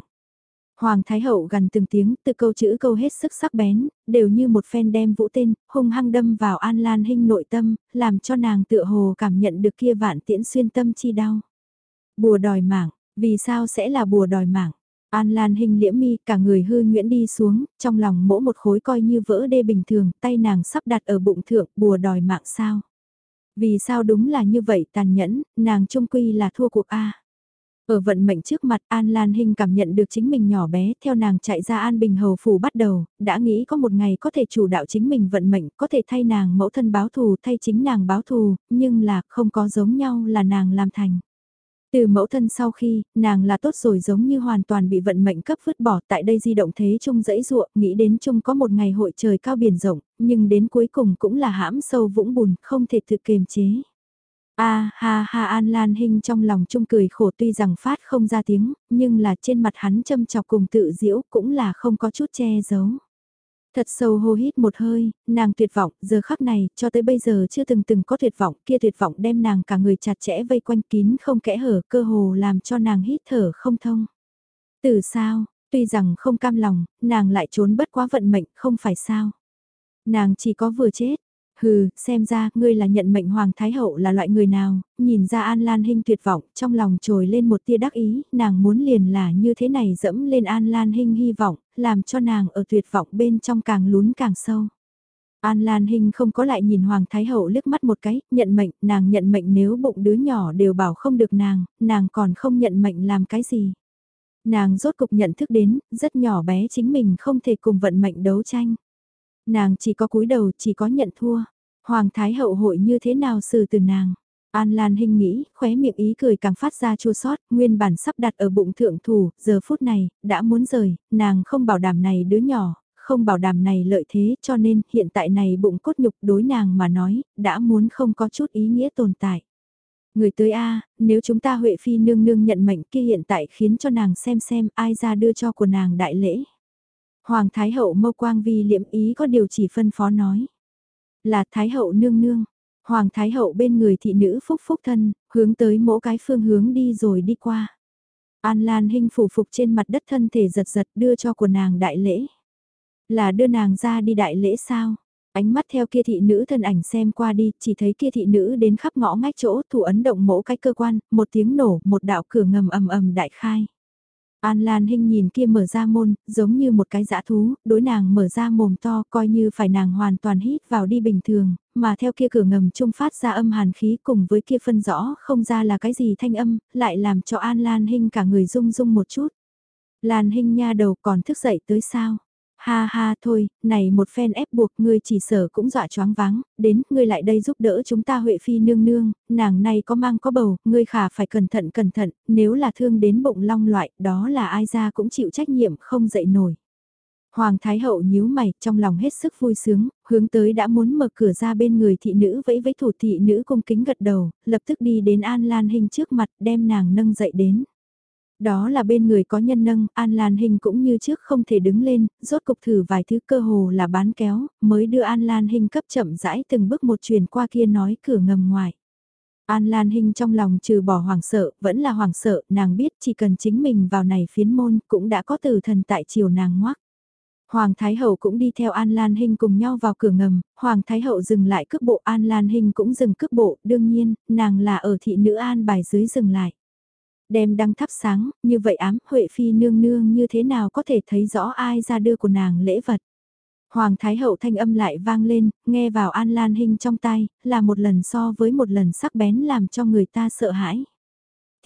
Hoàng Thái Hậu gần từng tiếng từ câu chữ câu hết sức sắc bén, đều như một phen đem vũ tên, hung hăng đâm vào An Lan Hinh nội tâm, làm cho nàng tựa hồ cảm nhận được kia vạn tiễn xuyên tâm chi đau. Bùa đòi mạng, vì sao sẽ là bùa đòi mạng? An Lan hình liễm mi cả người hư nguyễn đi xuống, trong lòng mỗ một khối coi như vỡ đê bình thường, tay nàng sắp đặt ở bụng thượng bùa đòi mạng sao. Vì sao đúng là như vậy tàn nhẫn, nàng trung quy là thua cuộc A. Ở vận mệnh trước mặt An Lan Hinh cảm nhận được chính mình nhỏ bé, theo nàng chạy ra An Bình Hầu Phủ bắt đầu, đã nghĩ có một ngày có thể chủ đạo chính mình vận mệnh, có thể thay nàng mẫu thân báo thù thay chính nàng báo thù, nhưng là không có giống nhau là nàng làm thành. Từ mẫu thân sau khi, nàng là tốt rồi giống như hoàn toàn bị vận mệnh cấp vứt bỏ tại đây di động thế chung dãy ruộng, nghĩ đến chung có một ngày hội trời cao biển rộng, nhưng đến cuối cùng cũng là hãm sâu vũng bùn, không thể thực kiềm chế. A ha ha An Lan Hinh trong lòng chung cười khổ tuy rằng phát không ra tiếng, nhưng là trên mặt hắn châm chọc cùng tự diễu cũng là không có chút che giấu. Thật sâu hô hít một hơi, nàng tuyệt vọng, giờ khắc này, cho tới bây giờ chưa từng từng có tuyệt vọng, kia tuyệt vọng đem nàng cả người chặt chẽ vây quanh kín không kẽ hở, cơ hồ làm cho nàng hít thở không thông. Từ sao, tuy rằng không cam lòng, nàng lại trốn bất quá vận mệnh, không phải sao. Nàng chỉ có vừa chết, Hừ, xem ra, ngươi là nhận mệnh Hoàng Thái Hậu là loại người nào, nhìn ra An Lan Hinh tuyệt vọng, trong lòng trồi lên một tia đắc ý, nàng muốn liền là như thế này dẫm lên An Lan Hinh hy vọng, làm cho nàng ở tuyệt vọng bên trong càng lún càng sâu. An Lan Hinh không có lại nhìn Hoàng Thái Hậu liếc mắt một cái, nhận mệnh, nàng nhận mệnh nếu bụng đứa nhỏ đều bảo không được nàng, nàng còn không nhận mệnh làm cái gì. Nàng rốt cục nhận thức đến, rất nhỏ bé chính mình không thể cùng vận mệnh đấu tranh. Nàng chỉ có cúi đầu, chỉ có nhận thua. Hoàng Thái Hậu hội như thế nào xử từ nàng? An Lan Hinh nghĩ, khóe miệng ý cười càng phát ra chua sót, nguyên bản sắp đặt ở bụng thượng thủ, giờ phút này, đã muốn rời, nàng không bảo đảm này đứa nhỏ, không bảo đảm này lợi thế cho nên hiện tại này bụng cốt nhục đối nàng mà nói, đã muốn không có chút ý nghĩa tồn tại. Người tới A, nếu chúng ta Huệ Phi nương nương nhận mệnh kia hiện tại khiến cho nàng xem xem ai ra đưa cho của nàng đại lễ. Hoàng Thái Hậu mâu quang vi liệm ý có điều chỉ phân phó nói. Là Thái Hậu nương nương. Hoàng Thái Hậu bên người thị nữ phúc phúc thân, hướng tới mỗi cái phương hướng đi rồi đi qua. An Lan Hinh phủ phục trên mặt đất thân thể giật giật đưa cho của nàng đại lễ. Là đưa nàng ra đi đại lễ sao? Ánh mắt theo kia thị nữ thân ảnh xem qua đi, chỉ thấy kia thị nữ đến khắp ngõ ngách chỗ thủ ấn động mỗ cái cơ quan, một tiếng nổ, một đạo cửa ngầm ầm ầm đại khai. An Lan Hinh nhìn kia mở ra môn, giống như một cái dã thú, đối nàng mở ra mồm to coi như phải nàng hoàn toàn hít vào đi bình thường, mà theo kia cửa ngầm trung phát ra âm hàn khí cùng với kia phân rõ không ra là cái gì thanh âm, lại làm cho An Lan Hinh cả người rung rung một chút. Lan Hinh nha đầu còn thức dậy tới sao? Ha ha thôi, này một phen ép buộc ngươi chỉ sở cũng dọa choáng váng, đến ngươi lại đây giúp đỡ chúng ta Huệ Phi nương nương, nàng này có mang có bầu, ngươi khả phải cẩn thận cẩn thận, nếu là thương đến bụng long loại, đó là ai ra cũng chịu trách nhiệm không dậy nổi. Hoàng Thái Hậu nhíu mày, trong lòng hết sức vui sướng, hướng tới đã muốn mở cửa ra bên người thị nữ vẫy vẫy thủ thị nữ cung kính gật đầu, lập tức đi đến An Lan Hinh trước mặt đem nàng nâng dậy đến. Đó là bên người có nhân nâng, An Lan Hinh cũng như trước không thể đứng lên, rốt cục thử vài thứ cơ hồ là bán kéo, mới đưa An Lan Hinh cấp chậm rãi từng bước một truyền qua kia nói cửa ngầm ngoài. An Lan Hinh trong lòng trừ bỏ hoàng sợ, vẫn là hoàng sợ, nàng biết chỉ cần chính mình vào này phiến môn cũng đã có từ thần tại chiều nàng ngoác. Hoàng Thái Hậu cũng đi theo An Lan Hinh cùng nhau vào cửa ngầm, Hoàng Thái Hậu dừng lại cước bộ An Lan Hinh cũng dừng cước bộ, đương nhiên, nàng là ở thị nữ An bài dưới dừng lại. Đem đăng thắp sáng, như vậy ám, Huệ Phi nương nương như thế nào có thể thấy rõ ai ra đưa của nàng lễ vật. Hoàng Thái Hậu thanh âm lại vang lên, nghe vào An Lan Hinh trong tai, là một lần so với một lần sắc bén làm cho người ta sợ hãi.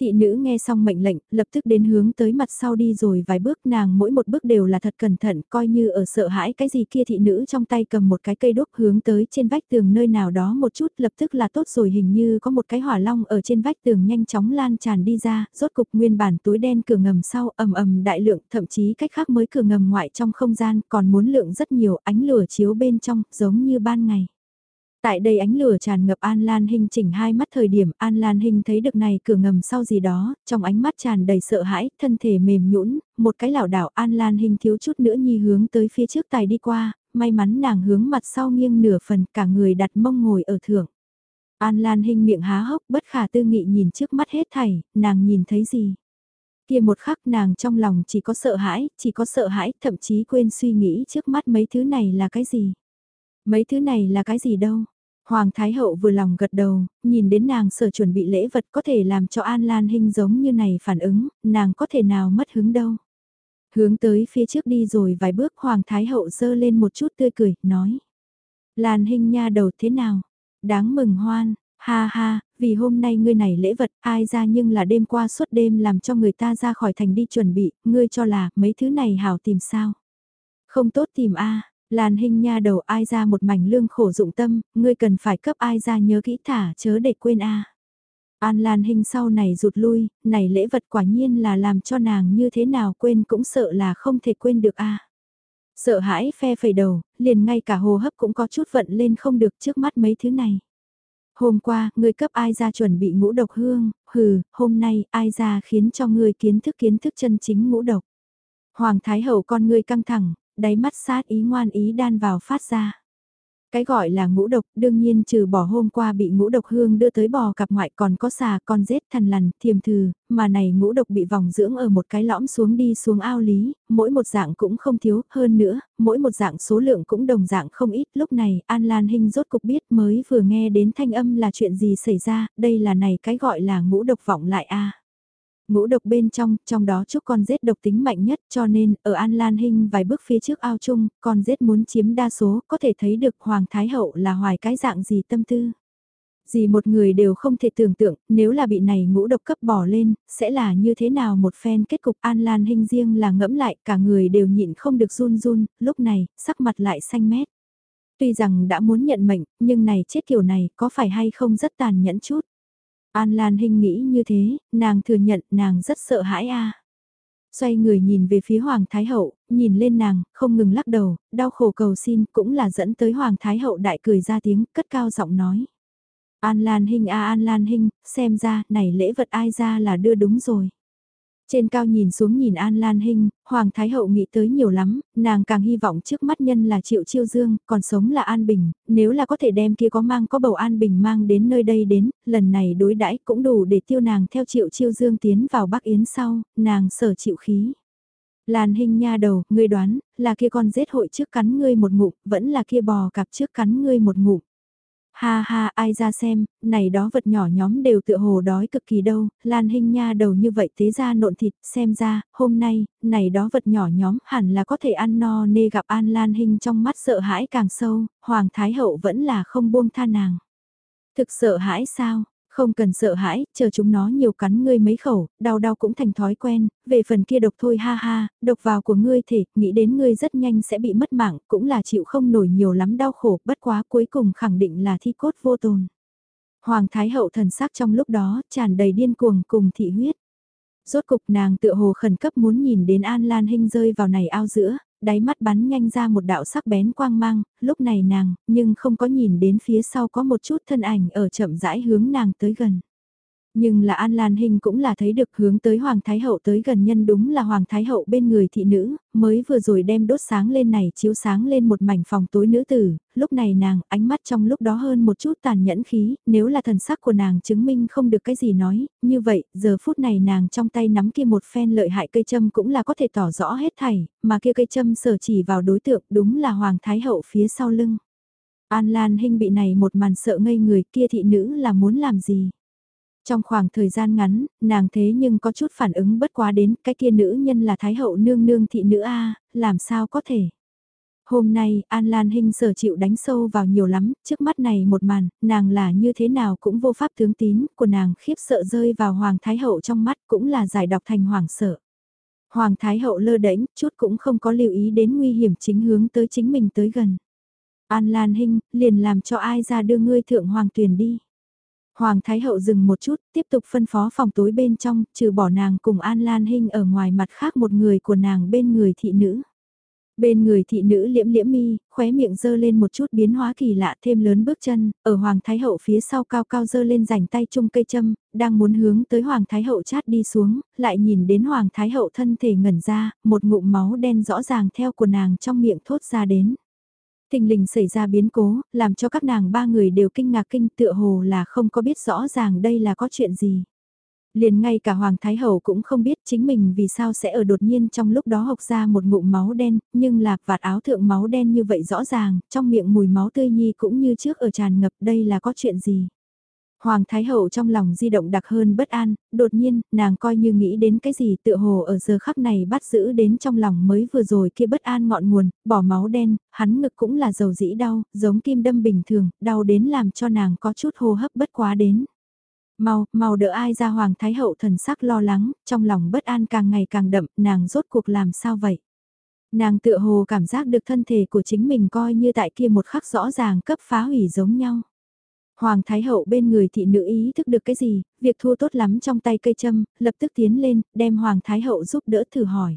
Thị nữ nghe xong mệnh lệnh, lập tức đến hướng tới mặt sau đi rồi vài bước nàng mỗi một bước đều là thật cẩn thận, coi như ở sợ hãi cái gì kia thị nữ trong tay cầm một cái cây đúc hướng tới trên vách tường nơi nào đó một chút lập tức là tốt rồi hình như có một cái hỏa long ở trên vách tường nhanh chóng lan tràn đi ra, rốt cục nguyên bản túi đen cửa ngầm sau ầm ầm đại lượng, thậm chí cách khác mới cửa ngầm ngoại trong không gian còn muốn lượng rất nhiều ánh lửa chiếu bên trong giống như ban ngày. Tại đây ánh lửa tràn ngập An Lan Hinh chỉnh hai mắt thời điểm An Lan Hinh thấy được này cửa ngầm sau gì đó, trong ánh mắt tràn đầy sợ hãi, thân thể mềm nhũn, một cái lảo đảo An Lan Hinh thiếu chút nữa nhi hướng tới phía trước tài đi qua, may mắn nàng hướng mặt sau nghiêng nửa phần cả người đặt mông ngồi ở thượng. An Lan Hinh miệng há hốc bất khả tư nghị nhìn trước mắt hết thảy, nàng nhìn thấy gì? Kia một khắc nàng trong lòng chỉ có sợ hãi, chỉ có sợ hãi, thậm chí quên suy nghĩ trước mắt mấy thứ này là cái gì? Mấy thứ này là cái gì đâu? Hoàng Thái Hậu vừa lòng gật đầu, nhìn đến nàng sở chuẩn bị lễ vật có thể làm cho An Lan Hinh giống như này phản ứng, nàng có thể nào mất hứng đâu. Hướng tới phía trước đi rồi vài bước Hoàng Thái Hậu dơ lên một chút tươi cười, nói. Lan Hinh nha đầu thế nào? Đáng mừng hoan, ha ha, vì hôm nay ngươi này lễ vật ai ra nhưng là đêm qua suốt đêm làm cho người ta ra khỏi thành đi chuẩn bị, ngươi cho là mấy thứ này hảo tìm sao? Không tốt tìm a Lan hình nha đầu ai ra một mảnh lương khổ dụng tâm, ngươi cần phải cấp ai ra nhớ kỹ thả chớ để quên a. An Lan hình sau này rụt lui, này lễ vật quả nhiên là làm cho nàng như thế nào quên cũng sợ là không thể quên được a. Sợ hãi phe phẩy đầu, liền ngay cả hồ hấp cũng có chút vận lên không được trước mắt mấy thứ này. Hôm qua, ngươi cấp ai ra chuẩn bị ngũ độc hương, hừ, hôm nay ai ra khiến cho ngươi kiến thức kiến thức chân chính ngũ độc. Hoàng Thái Hậu con ngươi căng thẳng, đáy mắt sát ý ngoan ý đan vào phát ra. Cái gọi là ngũ độc đương nhiên trừ bỏ hôm qua bị ngũ độc hương đưa tới bò cặp ngoại còn có xà con rết thần lằn thiềm thừ, mà này ngũ độc bị vòng dưỡng ở một cái lõm xuống đi xuống ao lý, mỗi một dạng cũng không thiếu, hơn nữa, mỗi một dạng số lượng cũng đồng dạng không ít. Lúc này An Lan Hinh rốt cục biết mới vừa nghe đến thanh âm là chuyện gì xảy ra, đây là này cái gọi là ngũ độc vọng lại a Ngũ độc bên trong, trong đó chúc con rết độc tính mạnh nhất cho nên ở An Lan Hinh vài bước phía trước ao chung, con rết muốn chiếm đa số, có thể thấy được Hoàng Thái Hậu là hoài cái dạng gì tâm tư. Gì một người đều không thể tưởng tượng, nếu là bị này ngũ độc cấp bỏ lên, sẽ là như thế nào một phen kết cục An Lan Hinh riêng là ngẫm lại, cả người đều nhịn không được run run, lúc này, sắc mặt lại xanh mét. Tuy rằng đã muốn nhận mệnh, nhưng này chết kiểu này có phải hay không rất tàn nhẫn chút. An Lan Hinh nghĩ như thế, nàng thừa nhận nàng rất sợ hãi a. Xoay người nhìn về phía Hoàng Thái Hậu, nhìn lên nàng, không ngừng lắc đầu, đau khổ cầu xin cũng là dẫn tới Hoàng Thái Hậu đại cười ra tiếng, cất cao giọng nói. An Lan Hinh a An Lan Hinh, xem ra, này lễ vật ai ra là đưa đúng rồi. Trên cao nhìn xuống nhìn An Lan Hinh, Hoàng Thái Hậu nghĩ tới nhiều lắm, nàng càng hy vọng trước mắt nhân là Triệu Chiêu Dương, còn sống là An Bình, nếu là có thể đem kia có mang có bầu An Bình mang đến nơi đây đến, lần này đối đãi cũng đủ để tiêu nàng theo Triệu Chiêu Dương tiến vào Bắc Yến sau, nàng sở chịu khí. Lan Hinh nha đầu, ngươi đoán, là kia con giết hội trước cắn ngươi một ngụm, vẫn là kia bò cặp trước cắn ngươi một ngụm. Ha ha, ai ra xem, này đó vật nhỏ nhóm đều tựa hồ đói cực kỳ đâu, Lan Hinh nha đầu như vậy thế ra nộn thịt, xem ra, hôm nay, này đó vật nhỏ nhóm hẳn là có thể ăn no nê gặp An Lan Hinh trong mắt sợ hãi càng sâu, Hoàng Thái Hậu vẫn là không buông tha nàng. Thực sợ hãi sao? Không cần sợ hãi, chờ chúng nó nhiều cắn ngươi mấy khẩu, đau đau cũng thành thói quen, về phần kia độc thôi ha ha, độc vào của ngươi thể, nghĩ đến ngươi rất nhanh sẽ bị mất mạng, cũng là chịu không nổi nhiều lắm đau khổ, bất quá cuối cùng khẳng định là thi cốt vô tồn. Hoàng Thái Hậu thần sắc trong lúc đó, tràn đầy điên cuồng cùng thị huyết. Rốt cục nàng tựa hồ khẩn cấp muốn nhìn đến An Lan Hinh rơi vào này ao giữa, đáy mắt bắn nhanh ra một đạo sắc bén quang mang, lúc này nàng, nhưng không có nhìn đến phía sau có một chút thân ảnh ở chậm rãi hướng nàng tới gần. Nhưng là An Lan Hinh cũng là thấy được hướng tới Hoàng Thái Hậu tới gần nhân đúng là Hoàng Thái Hậu bên người thị nữ, mới vừa rồi đem đốt sáng lên này chiếu sáng lên một mảnh phòng tối nữ tử, lúc này nàng ánh mắt trong lúc đó hơn một chút tàn nhẫn khí, nếu là thần sắc của nàng chứng minh không được cái gì nói, như vậy giờ phút này nàng trong tay nắm kia một phen lợi hại cây châm cũng là có thể tỏ rõ hết thảy, mà kia cây châm sở chỉ vào đối tượng đúng là Hoàng Thái Hậu phía sau lưng. An Lan Hinh bị này một màn sợ ngây người kia thị nữ là muốn làm gì? Trong khoảng thời gian ngắn, nàng thế nhưng có chút phản ứng bất quá đến cái kia nữ nhân là Thái hậu nương nương thị nữ A, làm sao có thể. Hôm nay, An Lan Hinh sở chịu đánh sâu vào nhiều lắm, trước mắt này một màn, nàng là như thế nào cũng vô pháp tướng tín, của nàng khiếp sợ rơi vào Hoàng Thái Hậu trong mắt cũng là giải đọc thành hoàng sợ. Hoàng Thái Hậu lơ đễnh chút cũng không có lưu ý đến nguy hiểm chính hướng tới chính mình tới gần. An Lan Hinh, liền làm cho ai ra đưa ngươi thượng hoàng tuyển đi. Hoàng Thái Hậu dừng một chút, tiếp tục phân phó phòng tối bên trong, trừ bỏ nàng cùng An Lan Hinh ở ngoài mặt khác một người của nàng bên người thị nữ. Bên người thị nữ liễm liễm mi, khóe miệng dơ lên một chút biến hóa kỳ lạ thêm lớn bước chân, ở Hoàng Thái Hậu phía sau cao cao dơ lên rảnh tay chung cây châm, đang muốn hướng tới Hoàng Thái Hậu chát đi xuống, lại nhìn đến Hoàng Thái Hậu thân thể ngẩn ra, một ngụm máu đen rõ ràng theo của nàng trong miệng thốt ra đến thình lình xảy ra biến cố, làm cho các nàng ba người đều kinh ngạc kinh tựa hồ là không có biết rõ ràng đây là có chuyện gì. Liền ngay cả Hoàng Thái Hậu cũng không biết chính mình vì sao sẽ ở đột nhiên trong lúc đó hộc ra một ngụm máu đen, nhưng lạc vạt áo thượng máu đen như vậy rõ ràng, trong miệng mùi máu tươi nhi cũng như trước ở tràn ngập đây là có chuyện gì. Hoàng Thái Hậu trong lòng di động đặc hơn bất an, đột nhiên, nàng coi như nghĩ đến cái gì tựa hồ ở giờ khắc này bắt giữ đến trong lòng mới vừa rồi kia bất an ngọn nguồn, bỏ máu đen, hắn ngực cũng là dầu dĩ đau, giống kim đâm bình thường, đau đến làm cho nàng có chút hô hấp bất quá đến. Mau, mau đỡ ai ra Hoàng Thái Hậu thần sắc lo lắng, trong lòng bất an càng ngày càng đậm, nàng rốt cuộc làm sao vậy? Nàng tựa hồ cảm giác được thân thể của chính mình coi như tại kia một khắc rõ ràng cấp phá hủy giống nhau. Hoàng Thái Hậu bên người thị nữ ý thức được cái gì, việc thua tốt lắm trong tay cây châm, lập tức tiến lên, đem Hoàng Thái Hậu giúp đỡ thử hỏi.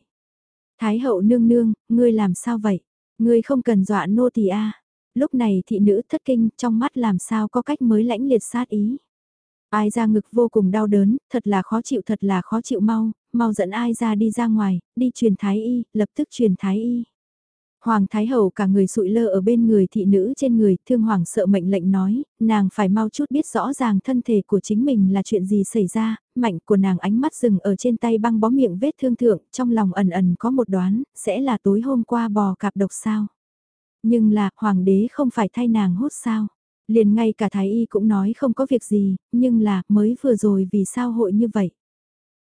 Thái Hậu nương nương, ngươi làm sao vậy? Ngươi không cần dọa nô tỳ a. Lúc này thị nữ thất kinh, trong mắt làm sao có cách mới lãnh liệt sát ý. Ai ra ngực vô cùng đau đớn, thật là khó chịu thật là khó chịu mau, mau dẫn ai ra đi ra ngoài, đi truyền thái y, lập tức truyền thái y. Hoàng Thái Hậu cả người sụi lơ ở bên người thị nữ trên người, thương hoàng sợ mệnh lệnh nói, nàng phải mau chút biết rõ ràng thân thể của chính mình là chuyện gì xảy ra, mạnh của nàng ánh mắt dừng ở trên tay băng bó miệng vết thương thượng, trong lòng ẩn ẩn có một đoán, sẽ là tối hôm qua bò cạp độc sao. Nhưng là, hoàng đế không phải thay nàng hút sao. Liền ngay cả thái y cũng nói không có việc gì, nhưng là, mới vừa rồi vì sao hội như vậy.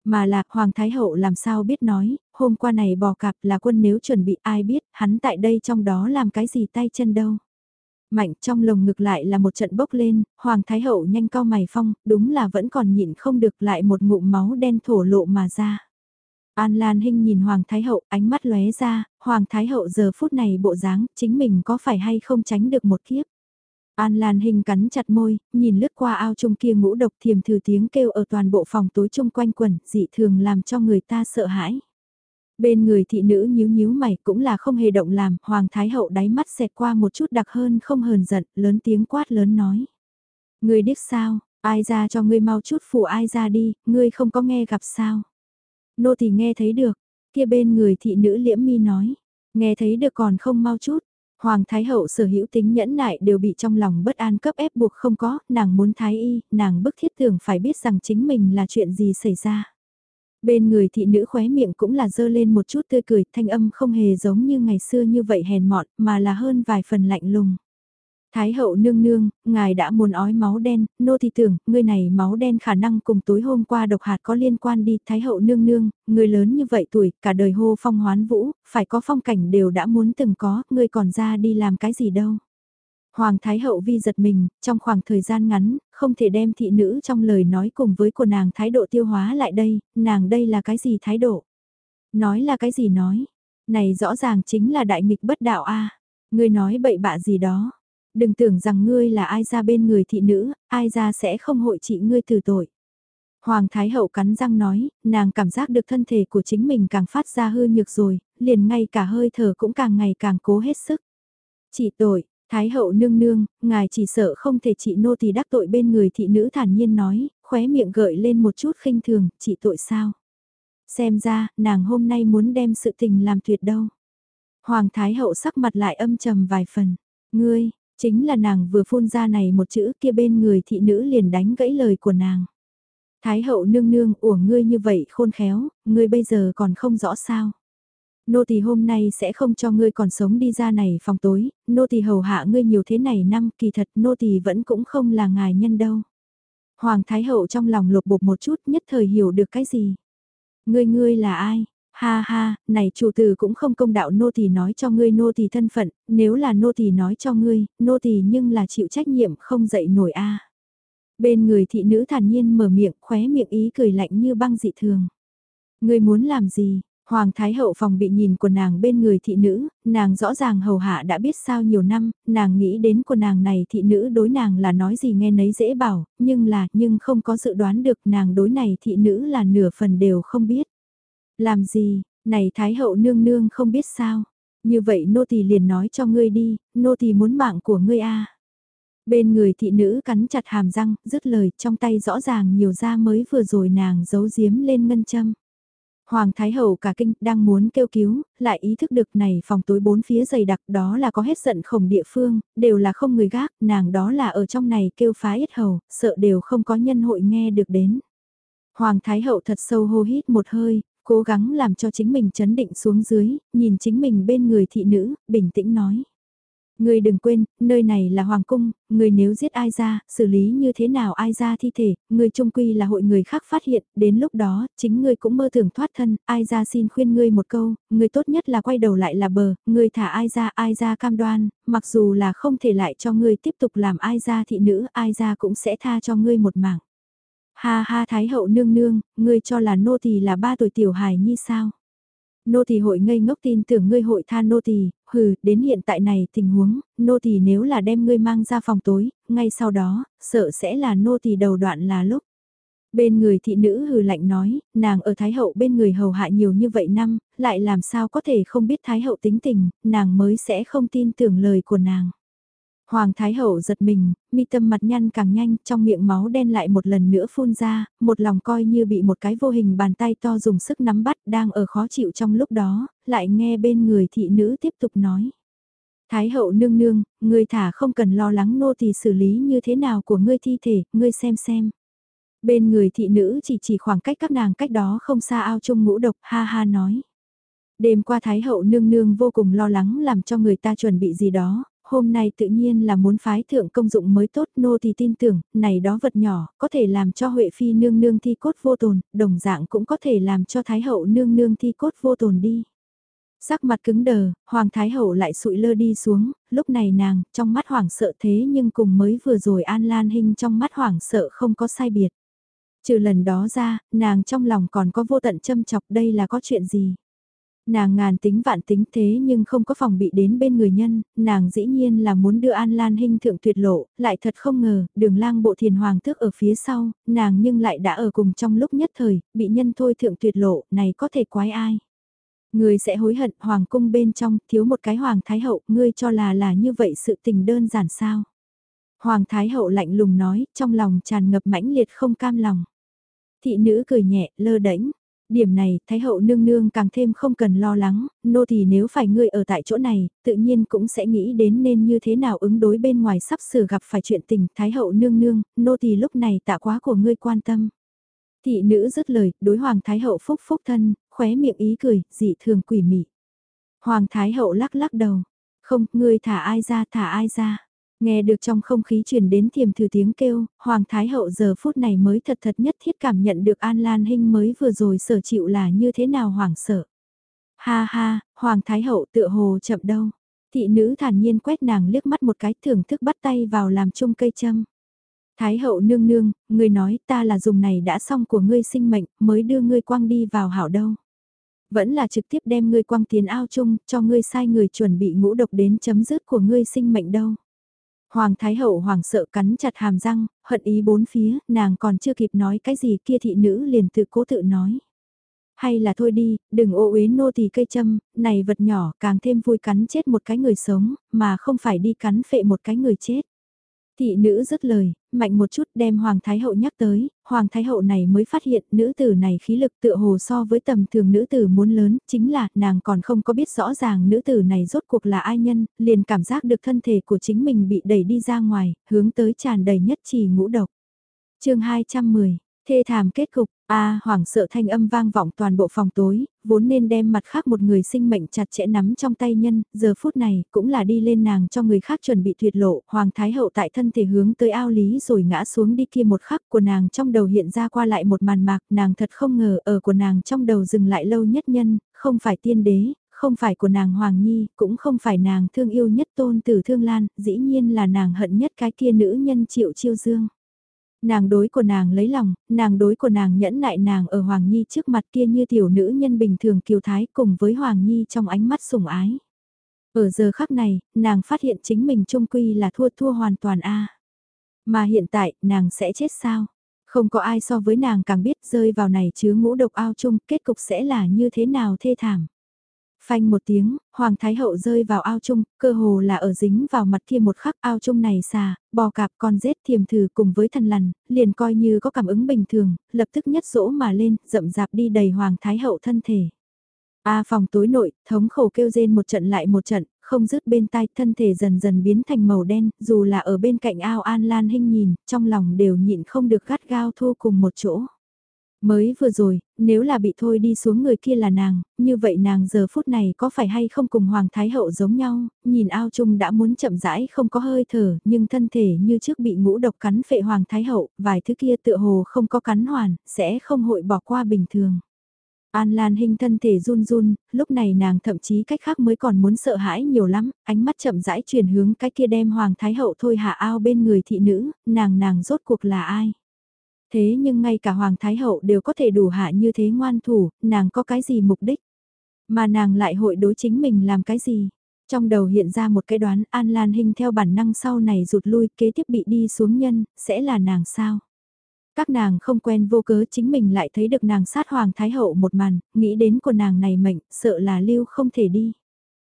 Mà là, Hoàng Thái Hậu làm sao biết nói, hôm qua này bò cạp là quân nếu chuẩn bị ai biết, hắn tại đây trong đó làm cái gì tay chân đâu. Mạnh trong lồng ngực lại là một trận bốc lên, Hoàng Thái Hậu nhanh cao mày phong, đúng là vẫn còn nhịn không được lại một ngụm máu đen thổ lộ mà ra. An Lan Hinh nhìn Hoàng Thái Hậu ánh mắt lóe ra, Hoàng Thái Hậu giờ phút này bộ dáng, chính mình có phải hay không tránh được một kiếp. An Lan Hình cắn chặt môi, nhìn lướt qua ao chung kia ngũ độc thiềm thử tiếng kêu ở toàn bộ phòng tối chung quanh quẩn, dị thường làm cho người ta sợ hãi. Bên người thị nữ nhíu nhíu mày cũng là không hề động làm, Hoàng Thái Hậu đáy mắt xẹt qua một chút đặc hơn không hờn giận, lớn tiếng quát lớn nói. Người điếc sao, ai ra cho ngươi mau chút phụ ai ra đi, ngươi không có nghe gặp sao. Nô thì nghe thấy được, kia bên người thị nữ liễm mi nói, nghe thấy được còn không mau chút, Hoàng Thái Hậu sở hữu tính nhẫn nại đều bị trong lòng bất an cấp ép buộc không có, nàng muốn Thái Y, nàng bức thiết tưởng phải biết rằng chính mình là chuyện gì xảy ra. Bên người thị nữ khóe miệng cũng là dơ lên một chút tươi cười, thanh âm không hề giống như ngày xưa như vậy hèn mọn, mà là hơn vài phần lạnh lùng. Thái hậu nương nương, ngài đã muốn ói máu đen, nô thì tưởng, người này máu đen khả năng cùng tối hôm qua độc hạt có liên quan đi. Thái hậu nương nương, người lớn như vậy tuổi, cả đời hô phong hoán vũ, phải có phong cảnh đều đã muốn từng có, người còn ra đi làm cái gì đâu. Hoàng Thái Hậu vi giật mình, trong khoảng thời gian ngắn, không thể đem thị nữ trong lời nói cùng với của nàng thái độ tiêu hóa lại đây, nàng đây là cái gì thái độ? Nói là cái gì nói? Này rõ ràng chính là đại nghịch bất đạo a Ngươi nói bậy bạ gì đó. Đừng tưởng rằng ngươi là ai ra bên người thị nữ, ai ra sẽ không hội trị ngươi từ tội. Hoàng Thái Hậu cắn răng nói, nàng cảm giác được thân thể của chính mình càng phát ra hư nhược rồi, liền ngay cả hơi thở cũng càng ngày càng cố hết sức. Chỉ tội, Thái hậu nương nương, ngài chỉ sợ không thể trị nô thì đắc tội bên người thị nữ thản nhiên nói, khóe miệng gợi lên một chút khinh thường, chỉ tội sao? Xem ra, nàng hôm nay muốn đem sự tình làm tuyệt đâu. Hoàng Thái hậu sắc mặt lại âm trầm vài phần. Ngươi, chính là nàng vừa phun ra này một chữ kia bên người thị nữ liền đánh gãy lời của nàng. Thái hậu nương nương, ủa ngươi như vậy khôn khéo, ngươi bây giờ còn không rõ sao nô tỳ hôm nay sẽ không cho ngươi còn sống đi ra này phòng tối, nô tỳ hầu hạ ngươi nhiều thế này năm, kỳ thật nô tỳ vẫn cũng không là ngài nhân đâu. Hoàng Thái Hậu trong lòng lột bột một chút nhất thời hiểu được cái gì. Ngươi ngươi là ai? Ha ha, này chủ tử cũng không công đạo nô tỳ nói cho ngươi nô tỳ thân phận, nếu là nô tỳ nói cho ngươi, nô tỳ nhưng là chịu trách nhiệm không dậy nổi a. Bên người thị nữ thản nhiên mở miệng, khóe miệng ý cười lạnh như băng dị thường. Ngươi muốn làm gì? Hoàng Thái Hậu phòng bị nhìn của nàng bên người thị nữ, nàng rõ ràng hầu hạ đã biết sao nhiều năm, nàng nghĩ đến của nàng này thị nữ đối nàng là nói gì nghe nấy dễ bảo, nhưng là, nhưng không có dự đoán được nàng đối này thị nữ là nửa phần đều không biết. Làm gì, này Thái Hậu nương nương không biết sao, như vậy nô tỳ liền nói cho ngươi đi, nô tỳ muốn mạng của ngươi a. Bên người thị nữ cắn chặt hàm răng, dứt lời trong tay rõ ràng nhiều da mới vừa rồi nàng giấu giếm lên ngân châm. Hoàng Thái Hậu cả kinh đang muốn kêu cứu, lại ý thức được này phòng tối bốn phía dày đặc đó là có hết giận khổng địa phương, đều là không người gác, nàng đó là ở trong này kêu phá ít hầu, sợ đều không có nhân hội nghe được đến. Hoàng Thái Hậu thật sâu hô hít một hơi, cố gắng làm cho chính mình chấn định xuống dưới, nhìn chính mình bên người thị nữ, bình tĩnh nói. Người đừng quên, nơi này là hoàng cung, người nếu giết ai ra, xử lý như thế nào ai ra thi thể, người trung quy là hội người khác phát hiện, đến lúc đó, chính người cũng mơ tưởng thoát thân, ai ra xin khuyên ngươi một câu, người tốt nhất là quay đầu lại là bờ, người thả ai ra ai ra cam đoan, mặc dù là không thể lại cho ngươi tiếp tục làm ai ra thị nữ, ai ra cũng sẽ tha cho ngươi một mảng. Ha ha thái hậu nương nương, ngươi cho là nô tỳ là ba tuổi tiểu hài như sao? nô tỳ hội ngây ngốc tin tưởng ngươi hội tha nô tỳ, hừ, đến hiện tại này tình huống, nô tỳ nếu là đem ngươi mang ra phòng tối, ngay sau đó, sợ sẽ là nô tỳ đầu đoạn là lúc. Bên người thị nữ hừ lạnh nói, nàng ở Thái Hậu bên người hầu hạ nhiều như vậy năm, lại làm sao có thể không biết Thái Hậu tính tình, nàng mới sẽ không tin tưởng lời của nàng. Hoàng Thái Hậu giật mình, mi tâm mặt nhăn càng nhanh, trong miệng máu đen lại một lần nữa phun ra, một lòng coi như bị một cái vô hình bàn tay to dùng sức nắm bắt đang ở khó chịu trong lúc đó, lại nghe bên người thị nữ tiếp tục nói. Thái hậu nương nương, ngươi thả không cần lo lắng nô thì xử lý như thế nào của ngươi thi thể, ngươi xem xem. Bên người thị nữ chỉ chỉ khoảng cách các nàng cách đó không xa ao chung ngũ độc, ha ha nói. Đêm qua Thái hậu nương nương vô cùng lo lắng làm cho người ta chuẩn bị gì đó, hôm nay tự nhiên là muốn phái thượng công dụng mới tốt nô thì tin tưởng, này đó vật nhỏ, có thể làm cho Huệ Phi nương nương thi cốt vô tồn, đồng dạng cũng có thể làm cho Thái hậu nương nương thi cốt vô tồn đi. Sắc mặt cứng đờ, Hoàng Thái hậu lại sụi lơ đi xuống, lúc này nàng, trong mắt hoảng sợ thế nhưng cùng mới vừa rồi An Lan Hinh trong mắt hoảng sợ không có sai biệt. Trừ lần đó ra, nàng trong lòng còn có vô tận châm chọc đây là có chuyện gì. Nàng ngàn tính vạn tính thế nhưng không có phòng bị đến bên người nhân, nàng dĩ nhiên là muốn đưa An Lan Hinh thượng tuyệt lộ, lại thật không ngờ, đường lang bộ thiền hoàng tước ở phía sau, nàng nhưng lại đã ở cùng trong lúc nhất thời, bị nhân thôi thượng tuyệt lộ, này có thể quái ai. Người sẽ hối hận hoàng cung bên trong, thiếu một cái hoàng thái hậu, ngươi cho là là như vậy sự tình đơn giản sao. Hoàng thái hậu lạnh lùng nói, trong lòng tràn ngập mãnh liệt không cam lòng. Thị nữ cười nhẹ, lơ đễnh Điểm này, Thái hậu nương nương càng thêm không cần lo lắng, nô thì nếu phải ngươi ở tại chỗ này, tự nhiên cũng sẽ nghĩ đến nên như thế nào ứng đối bên ngoài sắp sửa gặp phải chuyện tình. Thái hậu nương nương, nô thì lúc này tạ quá của ngươi quan tâm. Thị nữ dứt lời, đối Hoàng Thái Hậu phúc phúc thân, khóe miệng ý cười, dị thường quỷ mị. Hoàng Thái Hậu lắc lắc đầu. Không, ngươi thả ai ra, thả ai ra. Nghe được trong không khí truyền đến thiềm thử tiếng kêu, Hoàng Thái Hậu giờ phút này mới thật thật nhất thiết cảm nhận được An Lan Hinh mới vừa rồi sở chịu là như thế nào hoảng sợ. Ha ha, Hoàng Thái Hậu tựa hồ chậm đâu. Thị nữ thản nhiên quét nàng liếc mắt một cái thưởng thức bắt tay vào làm chung cây châm. Thái hậu nương nương, ngươi nói ta là dùng này đã xong của ngươi sinh mệnh, mới đưa ngươi quang đi vào hảo đâu. Vẫn là trực tiếp đem ngươi quang tiến ao chung, cho ngươi sai người chuẩn bị ngũ độc đến chấm dứt của ngươi sinh mệnh đâu. Hoàng Thái Hậu hoàng sợ cắn chặt hàm răng, hận ý bốn phía, nàng còn chưa kịp nói cái gì kia thị nữ liền tự cố tự nói. Hay là thôi đi, đừng ô uế nô tỳ cây châm, này vật nhỏ càng thêm vui cắn chết một cái người sống, mà không phải đi cắn phệ một cái người chết. Thị nữ dứt lời, mạnh một chút đem Hoàng Thái Hậu nhắc tới, Hoàng Thái Hậu này mới phát hiện nữ tử này khí lực tựa hồ so với tầm thường nữ tử muốn lớn, chính là nàng còn không có biết rõ ràng nữ tử này rốt cuộc là ai nhân, liền cảm giác được thân thể của chính mình bị đẩy đi ra ngoài, hướng tới tràn đầy nhất trì ngũ độc. chương 210, thê thảm kết cục, A hoảng sợ thanh âm vang vọng toàn bộ phòng tối, vốn nên đem mặt khác một người sinh mệnh chặt chẽ nắm trong tay nhân, giờ phút này cũng là đi lên nàng cho người khác chuẩn bị tuyệt lộ, Hoàng Thái Hậu tại thân thể hướng tới ao lý rồi ngã xuống đi kia một khắc của nàng trong đầu hiện ra qua lại một màn mạc, nàng thật không ngờ ở của nàng trong đầu dừng lại lâu nhất nhân, không phải tiên đế, không phải của nàng Hoàng Nhi, cũng không phải nàng thương yêu nhất tôn tử thương lan, dĩ nhiên là nàng hận nhất cái kia nữ nhân triệu chiêu dương. Nàng đối của nàng lấy lòng, nàng đối của nàng nhẫn nại nàng ở Hoàng Nhi trước mặt kia như tiểu nữ nhân bình thường kiều thái cùng với Hoàng Nhi trong ánh mắt sủng ái. Ở giờ khắc này, nàng phát hiện chính mình trung quy là thua thua hoàn toàn a. Mà hiện tại, nàng sẽ chết sao? Không có ai so với nàng càng biết rơi vào này chứa ngũ độc ao chung, kết cục sẽ là như thế nào thê thảm. Phanh một tiếng, Hoàng Thái Hậu rơi vào ao chung, cơ hồ là ở dính vào mặt kia một khắc ao chung này xà, bò cạp con rết thiềm thử cùng với thần lằn, liền coi như có cảm ứng bình thường, lập tức nhất dỗ mà lên, rậm rạp đi đầy Hoàng Thái Hậu thân thể. A phòng tối nội, thống khổ kêu rên một trận lại một trận, không dứt bên tai thân thể dần dần biến thành màu đen, dù là ở bên cạnh ao An Lan Hinh nhìn, trong lòng đều nhịn không được gắt gao thu cùng một chỗ. Mới vừa rồi, nếu là bị thôi đi xuống người kia là nàng, như vậy nàng giờ phút này có phải hay không cùng Hoàng Thái Hậu giống nhau, nhìn ao chung đã muốn chậm rãi không có hơi thở, nhưng thân thể như trước bị ngũ độc cắn phệ Hoàng Thái Hậu, vài thứ kia tựa hồ không có cắn hoàn, sẽ không hội bỏ qua bình thường. An Lan Hinh thân thể run run, lúc này nàng thậm chí cách khác mới còn muốn sợ hãi nhiều lắm, ánh mắt chậm rãi chuyển hướng cái kia đem Hoàng Thái Hậu thôi hạ ao bên người thị nữ, nàng nàng rốt cuộc là ai. Thế nhưng ngay cả Hoàng Thái Hậu đều có thể đủ hạ như thế ngoan thủ, nàng có cái gì mục đích? Mà nàng lại hội đối chính mình làm cái gì? Trong đầu hiện ra một cái đoán An Lan Hinh theo bản năng sau này rụt lui kế tiếp bị đi xuống nhân, sẽ là nàng sao? Các nàng không quen vô cớ chính mình lại thấy được nàng sát Hoàng Thái Hậu một màn, nghĩ đến của nàng này mệnh, sợ là lưu không thể đi.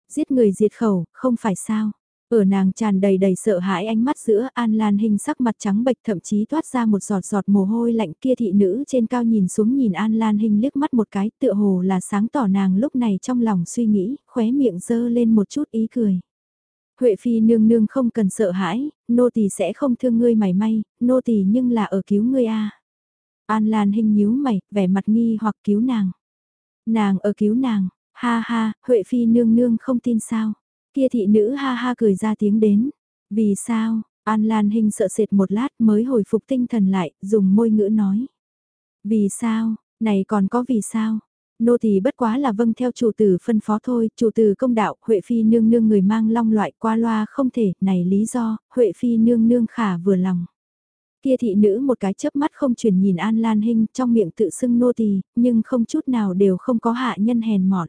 Giết người diệt khẩu, không phải sao? Ở nàng tràn đầy đầy sợ hãi ánh mắt giữa An Lan Hinh sắc mặt trắng bệch thậm chí toát ra một giọt giọt mồ hôi lạnh kia thị nữ trên cao nhìn xuống nhìn An Lan Hinh liếc mắt một cái tựa hồ là sáng tỏ nàng lúc này trong lòng suy nghĩ, khóe miệng dơ lên một chút ý cười. Huệ Phi nương nương không cần sợ hãi, nô tỳ sẽ không thương ngươi mảy may, nô tỳ nhưng là ở cứu ngươi a. An Lan Hinh nhíu mày, vẻ mặt nghi hoặc cứu nàng. Nàng ở cứu nàng, ha ha, Huệ Phi nương nương không tin sao. Kia thị nữ ha ha cười ra tiếng đến. Vì sao? An Lan Hinh sợ sệt một lát mới hồi phục tinh thần lại, dùng môi ngữ nói. Vì sao? Này còn có vì sao? Nô tỳ bất quá là vâng theo chủ tử phân phó thôi, chủ tử công đạo, Huệ Phi nương nương người mang long loại qua loa không thể, này lý do, Huệ Phi nương nương khả vừa lòng. Kia thị nữ một cái chớp mắt không chuyển nhìn An Lan Hinh trong miệng tự xưng nô tỳ, nhưng không chút nào đều không có hạ nhân hèn mọn.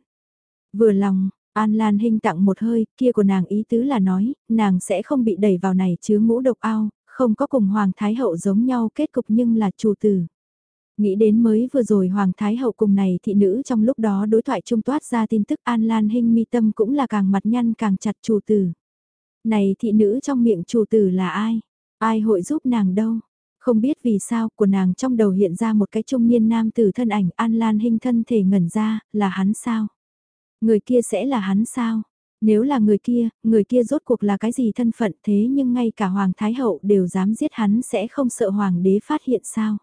Vừa lòng, An Lan Hinh tặng một hơi, kia của nàng ý tứ là nói, nàng sẽ không bị đẩy vào này chứa ngũ độc ao, không có cùng Hoàng Thái Hậu giống nhau kết cục nhưng là chủ tử. Nghĩ đến mới vừa rồi Hoàng Thái Hậu cùng này thị nữ trong lúc đó đối thoại trung toát ra tin tức An Lan Hinh mi tâm cũng là càng mặt nhăn càng chặt chủ tử. Này thị nữ trong miệng chủ tử là ai? Ai hội giúp nàng đâu? Không biết vì sao của nàng trong đầu hiện ra một cái trung niên nam tử thân ảnh An Lan Hinh thân thể ngẩn ra, là hắn sao? Người kia sẽ là hắn sao? Nếu là người kia, người kia rốt cuộc là cái gì thân phận thế nhưng ngay cả Hoàng Thái Hậu đều dám giết hắn sẽ không sợ Hoàng đế phát hiện sao?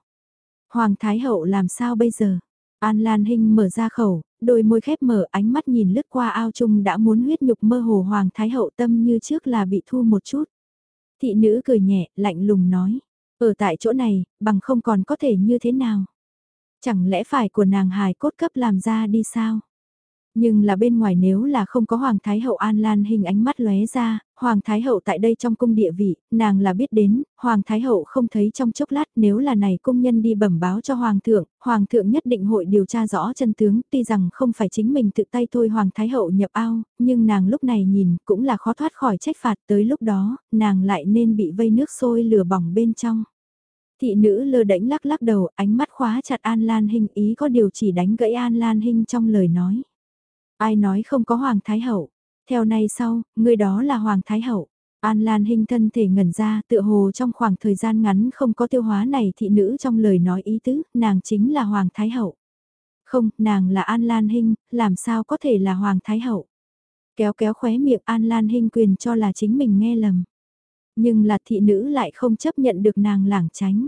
Hoàng Thái Hậu làm sao bây giờ? An Lan Hinh mở ra khẩu, đôi môi khép mở ánh mắt nhìn lướt qua ao trung đã muốn huyết nhục mơ hồ Hoàng Thái Hậu tâm như trước là bị thu một chút. Thị nữ cười nhẹ, lạnh lùng nói. Ở tại chỗ này, bằng không còn có thể như thế nào? Chẳng lẽ phải của nàng hài cốt cấp làm ra đi sao? Nhưng là bên ngoài nếu là không có Hoàng Thái Hậu An Lan hình ánh mắt lóe ra, Hoàng Thái Hậu tại đây trong cung địa vị, nàng là biết đến, Hoàng Thái Hậu không thấy trong chốc lát nếu là này cung nhân đi bẩm báo cho Hoàng thượng, Hoàng thượng nhất định hội điều tra rõ chân tướng, tuy rằng không phải chính mình tự tay thôi Hoàng Thái Hậu nhập ao, nhưng nàng lúc này nhìn cũng là khó thoát khỏi trách phạt tới lúc đó, nàng lại nên bị vây nước sôi lửa bỏng bên trong. Thị nữ lơ đễnh lắc lắc đầu, ánh mắt khóa chặt An Lan Hinh ý có điều chỉ đánh gãy An Lan Hinh trong lời nói. Ai nói không có Hoàng Thái Hậu? Theo nay sau, người đó là Hoàng Thái Hậu. An Lan Hinh thân thể ngẩn ra tựa hồ trong khoảng thời gian ngắn không có tiêu hóa này thị nữ trong lời nói ý tứ, nàng chính là Hoàng Thái Hậu. Không, nàng là An Lan Hinh, làm sao có thể là Hoàng Thái Hậu. Kéo kéo khóe miệng An Lan Hinh quyền cho là chính mình nghe lầm. Nhưng là thị nữ lại không chấp nhận được nàng lảng tránh.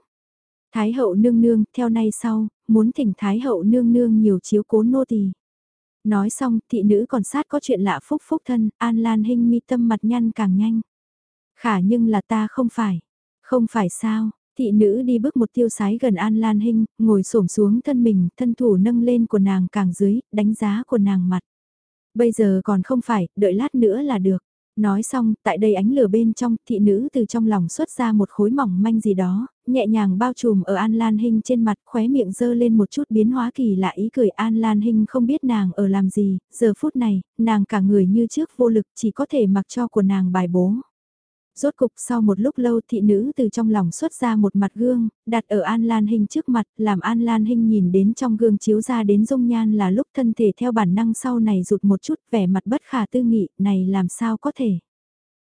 Thái hậu nương nương, theo nay sau, muốn thỉnh Thái hậu nương nương nhiều chiếu cố nô tỳ. Nói xong, thị nữ còn sát có chuyện lạ phúc phúc thân, An Lan Hinh mi tâm mặt nhăn càng nhanh. Khả nhưng là ta không phải. Không phải sao, thị nữ đi bước một tiêu sái gần An Lan Hinh, ngồi xổm xuống thân mình, thân thủ nâng lên của nàng càng dưới, đánh giá của nàng mặt. Bây giờ còn không phải, đợi lát nữa là được. Nói xong, tại đây ánh lửa bên trong, thị nữ từ trong lòng xuất ra một khối mỏng manh gì đó, nhẹ nhàng bao trùm ở An Lan Hinh trên mặt, khóe miệng dơ lên một chút biến hóa kỳ lạ ý cười An Lan Hinh không biết nàng ở làm gì, giờ phút này, nàng cả người như trước vô lực chỉ có thể mặc cho của nàng bài bố. Rốt cục sau một lúc lâu thị nữ từ trong lòng xuất ra một mặt gương, đặt ở An Lan Hinh trước mặt, làm An Lan Hinh nhìn đến trong gương chiếu ra đến dung nhan là lúc thân thể theo bản năng sau này rụt một chút vẻ mặt bất khả tư nghị, này làm sao có thể.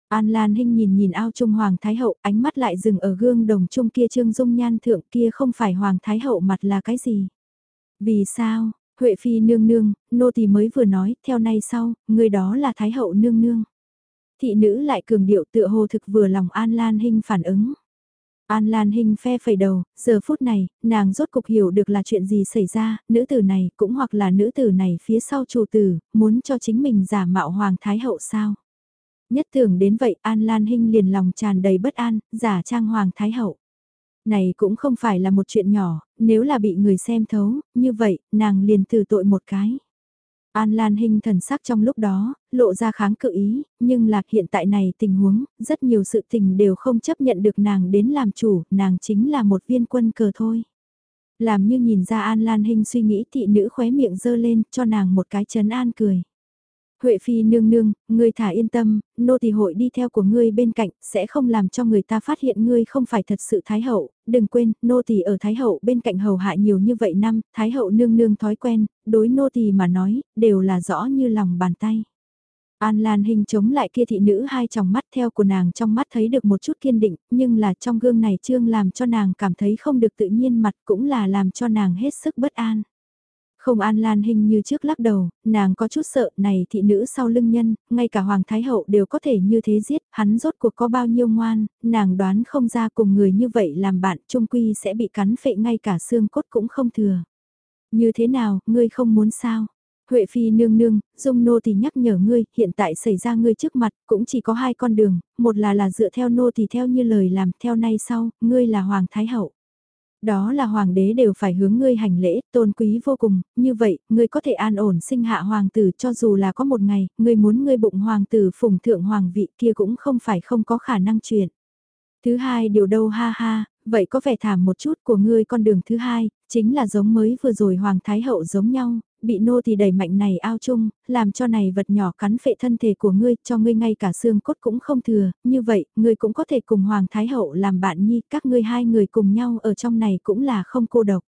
An Lan Hinh nhìn nhìn ao trung Hoàng Thái Hậu, ánh mắt lại dừng ở gương đồng trung kia trương dung nhan thượng kia không phải Hoàng Thái Hậu mặt là cái gì. Vì sao, Huệ Phi nương nương, nô tỳ mới vừa nói, theo nay sau, người đó là Thái Hậu nương nương. Thị nữ lại cường điệu tựa hồ thực vừa lòng An Lan Hinh phản ứng. An Lan Hinh phe phẩy đầu, giờ phút này, nàng rốt cục hiểu được là chuyện gì xảy ra, nữ tử này cũng hoặc là nữ tử này phía sau chủ tử, muốn cho chính mình giả mạo Hoàng Thái Hậu sao. Nhất tưởng đến vậy An Lan Hinh liền lòng tràn đầy bất an, giả trang Hoàng Thái Hậu. Này cũng không phải là một chuyện nhỏ, nếu là bị người xem thấu, như vậy, nàng liền từ tội một cái. An Lan Hinh thần sắc trong lúc đó, lộ ra kháng cự ý, nhưng là hiện tại này tình huống, rất nhiều sự tình đều không chấp nhận được nàng đến làm chủ, nàng chính là một viên quân cờ thôi. Làm như nhìn ra An Lan Hinh suy nghĩ thị nữ khóe miệng dơ lên cho nàng một cái chấn an cười. Huệ Phi nương nương, ngươi thả yên tâm, nô tỳ hội đi theo của ngươi bên cạnh, sẽ không làm cho người ta phát hiện ngươi không phải thật sự Thái Hậu, đừng quên, nô tỳ ở Thái Hậu bên cạnh hầu hạ nhiều như vậy năm, Thái Hậu nương nương thói quen, đối nô tỳ mà nói, đều là rõ như lòng bàn tay. An Lan hình chống lại kia thị nữ hai tròng mắt theo của nàng trong mắt thấy được một chút kiên định, nhưng là trong gương này trương làm cho nàng cảm thấy không được tự nhiên mặt cũng là làm cho nàng hết sức bất an. Không an lan hình như trước lắc đầu, nàng có chút sợ này thị nữ sau lưng nhân, ngay cả Hoàng Thái Hậu đều có thể như thế giết, hắn rốt cuộc có bao nhiêu ngoan, nàng đoán không ra cùng người như vậy làm bạn trung quy sẽ bị cắn phệ ngay cả xương cốt cũng không thừa. Như thế nào, ngươi không muốn sao? Huệ Phi nương nương, Dung nô thì nhắc nhở ngươi, hiện tại xảy ra ngươi trước mặt, cũng chỉ có hai con đường, một là là dựa theo nô thì theo như lời làm, theo nay sau, ngươi là Hoàng Thái Hậu. Đó là hoàng đế đều phải hướng ngươi hành lễ, tôn quý vô cùng, như vậy, ngươi có thể an ổn sinh hạ hoàng tử cho dù là có một ngày, ngươi muốn ngươi bụng hoàng tử phùng thượng hoàng vị kia cũng không phải không có khả năng chuyện. Thứ hai điều đâu ha ha, vậy có vẻ thảm một chút của ngươi con đường thứ hai, chính là giống mới vừa rồi hoàng thái hậu giống nhau, bị nô thì đẩy mạnh này ao chung, làm cho này vật nhỏ cắn phệ thân thể của ngươi, cho ngươi ngay cả xương cốt cũng không thừa, như vậy, ngươi cũng có thể cùng Hoàng Thái Hậu làm bạn nhi, các ngươi hai người cùng nhau ở trong này cũng là không cô độc.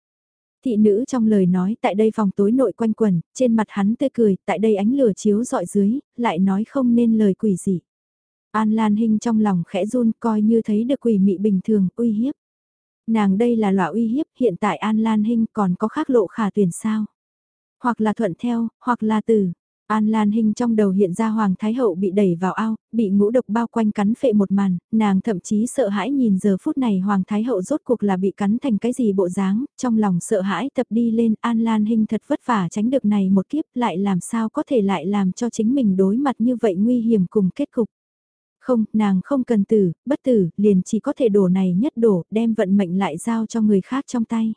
Thị nữ trong lời nói tại đây phòng tối nội quanh quần, trên mặt hắn tươi cười, tại đây ánh lửa chiếu dọi dưới, lại nói không nên lời quỷ gì. An Lan Hinh trong lòng khẽ run coi như thấy được quỷ mị bình thường, uy hiếp. Nàng đây là loại uy hiếp, hiện tại An Lan Hinh còn có khác lộ khả tuyển sao? Hoặc là thuận theo, hoặc là từ. An Lan Hinh trong đầu hiện ra Hoàng Thái Hậu bị đẩy vào ao, bị ngũ độc bao quanh cắn phệ một màn, nàng thậm chí sợ hãi nhìn giờ phút này Hoàng Thái Hậu rốt cuộc là bị cắn thành cái gì bộ dáng, trong lòng sợ hãi tập đi lên An Lan Hinh thật vất vả tránh được này một kiếp lại làm sao có thể lại làm cho chính mình đối mặt như vậy nguy hiểm cùng kết cục. Không, nàng không cần tử, bất tử, liền chỉ có thể đổ này nhất đổ, đem vận mệnh lại giao cho người khác trong tay.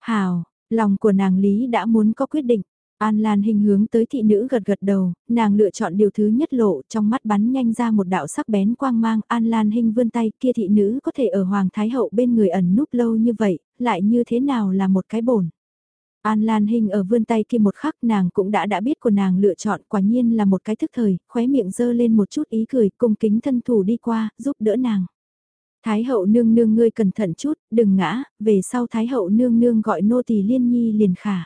Hào, lòng của nàng Lý đã muốn có quyết định. An Lan hình hướng tới thị nữ gật gật đầu, nàng lựa chọn điều thứ nhất lộ, trong mắt bắn nhanh ra một đạo sắc bén quang mang, An Lan hình vươn tay, kia thị nữ có thể ở Hoàng Thái Hậu bên người ẩn núp lâu như vậy, lại như thế nào là một cái bổn. An Lan Hình ở vươn tay kia một khắc nàng cũng đã đã biết của nàng lựa chọn quả nhiên là một cái thức thời, khóe miệng dơ lên một chút ý cười, cung kính thân thủ đi qua, giúp đỡ nàng. Thái hậu nương nương ngươi cẩn thận chút, đừng ngã, về sau Thái hậu nương nương gọi nô tỳ liên nhi liền khả.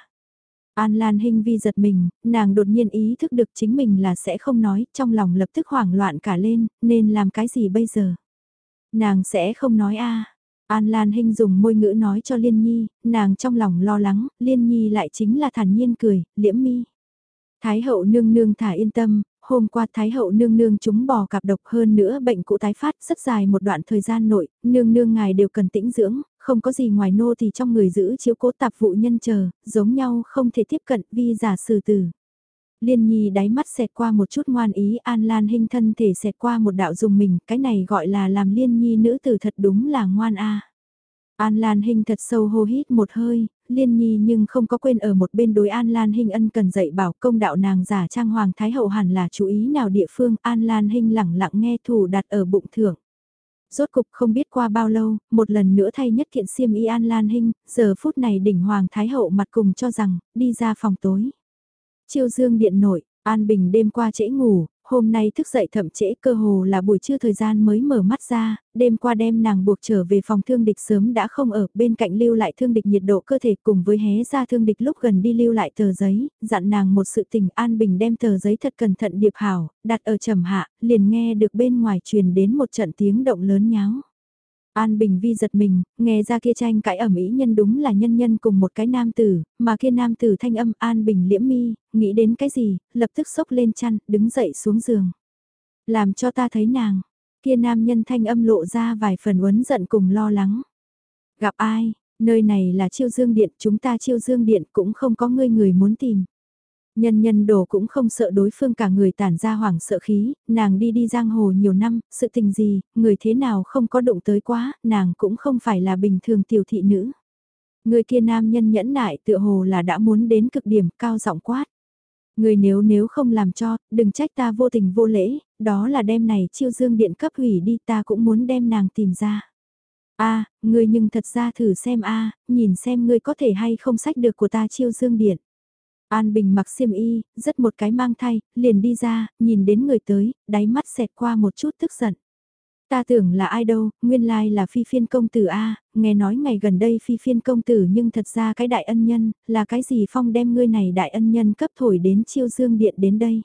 An Lan Hinh vi giật mình, nàng đột nhiên ý thức được chính mình là sẽ không nói, trong lòng lập tức hoảng loạn cả lên, nên làm cái gì bây giờ? Nàng sẽ không nói a An Lan Hinh dùng môi ngữ nói cho Liên Nhi, nàng trong lòng lo lắng, Liên Nhi lại chính là thản nhiên cười, liễm mi. Thái hậu nương nương thả yên tâm, hôm qua Thái hậu nương nương chúng bò cặp độc hơn nữa bệnh cũ tái phát rất dài một đoạn thời gian nội, nương nương ngài đều cần tĩnh dưỡng, không có gì ngoài nô thì trong người giữ chiếu cố tạp vụ nhân chờ, giống nhau không thể tiếp cận vi giả sử tử. Liên Nhi đáy mắt xẹt qua một chút ngoan ý An Lan hình thân thể xẹt qua một đạo dùng mình, cái này gọi là làm Liên Nhi nữ tử thật đúng là ngoan a. An Lan Hinh thật sâu hô hít một hơi, Liên Nhi nhưng không có quên ở một bên đối An Lan Hinh ân cần dạy bảo công đạo nàng giả trang Hoàng Thái Hậu hẳn là chú ý nào địa phương An Lan Hinh lẳng lặng nghe thủ đặt ở bụng thưởng. Rốt cục không biết qua bao lâu, một lần nữa thay nhất kiện xiêm y An Lan Hinh, giờ phút này đỉnh Hoàng Thái Hậu mặt cùng cho rằng, đi ra phòng tối. Chiêu dương điện nội, An Bình đêm qua trễ ngủ, hôm nay thức dậy thậm trễ cơ hồ là buổi trưa thời gian mới mở mắt ra, đêm qua đêm nàng buộc trở về phòng thương địch sớm đã không ở, bên cạnh lưu lại thương địch nhiệt độ cơ thể cùng với hé ra thương địch lúc gần đi lưu lại tờ giấy, dặn nàng một sự tình An Bình đem tờ giấy thật cẩn thận điệp hảo, đặt ở trầm hạ, liền nghe được bên ngoài truyền đến một trận tiếng động lớn nháo. An Bình Vi giật mình, nghe ra kia tranh cãi ẩm ý nhân đúng là nhân nhân cùng một cái nam tử, mà kia nam tử thanh âm An Bình liễm mi, nghĩ đến cái gì, lập tức sốc lên chăn, đứng dậy xuống giường. Làm cho ta thấy nàng, kia nam nhân thanh âm lộ ra vài phần uấn giận cùng lo lắng. Gặp ai, nơi này là chiêu dương điện, chúng ta chiêu dương điện cũng không có người người muốn tìm. Nhân nhân đồ cũng không sợ đối phương cả người tản ra hoảng sợ khí, nàng đi đi giang hồ nhiều năm, sự tình gì, người thế nào không có động tới quá, nàng cũng không phải là bình thường tiểu thị nữ. Người kia nam nhân nhẫn nại tựa hồ là đã muốn đến cực điểm cao giọng quát. Người nếu nếu không làm cho, đừng trách ta vô tình vô lễ, đó là đem này chiêu dương điện cấp hủy đi ta cũng muốn đem nàng tìm ra. À, a người nhưng thật ra thử xem a nhìn xem ngươi có thể hay không sách được của ta chiêu dương điện. An Bình mặc xiêm y, rất một cái mang thay, liền đi ra, nhìn đến người tới, đáy mắt xẹt qua một chút tức giận. Ta tưởng là ai đâu, nguyên lai là phi phiên công tử A, nghe nói ngày gần đây phi phiên công tử nhưng thật ra cái đại ân nhân, là cái gì phong đem ngươi này đại ân nhân cấp thổi đến chiêu dương điện đến đây.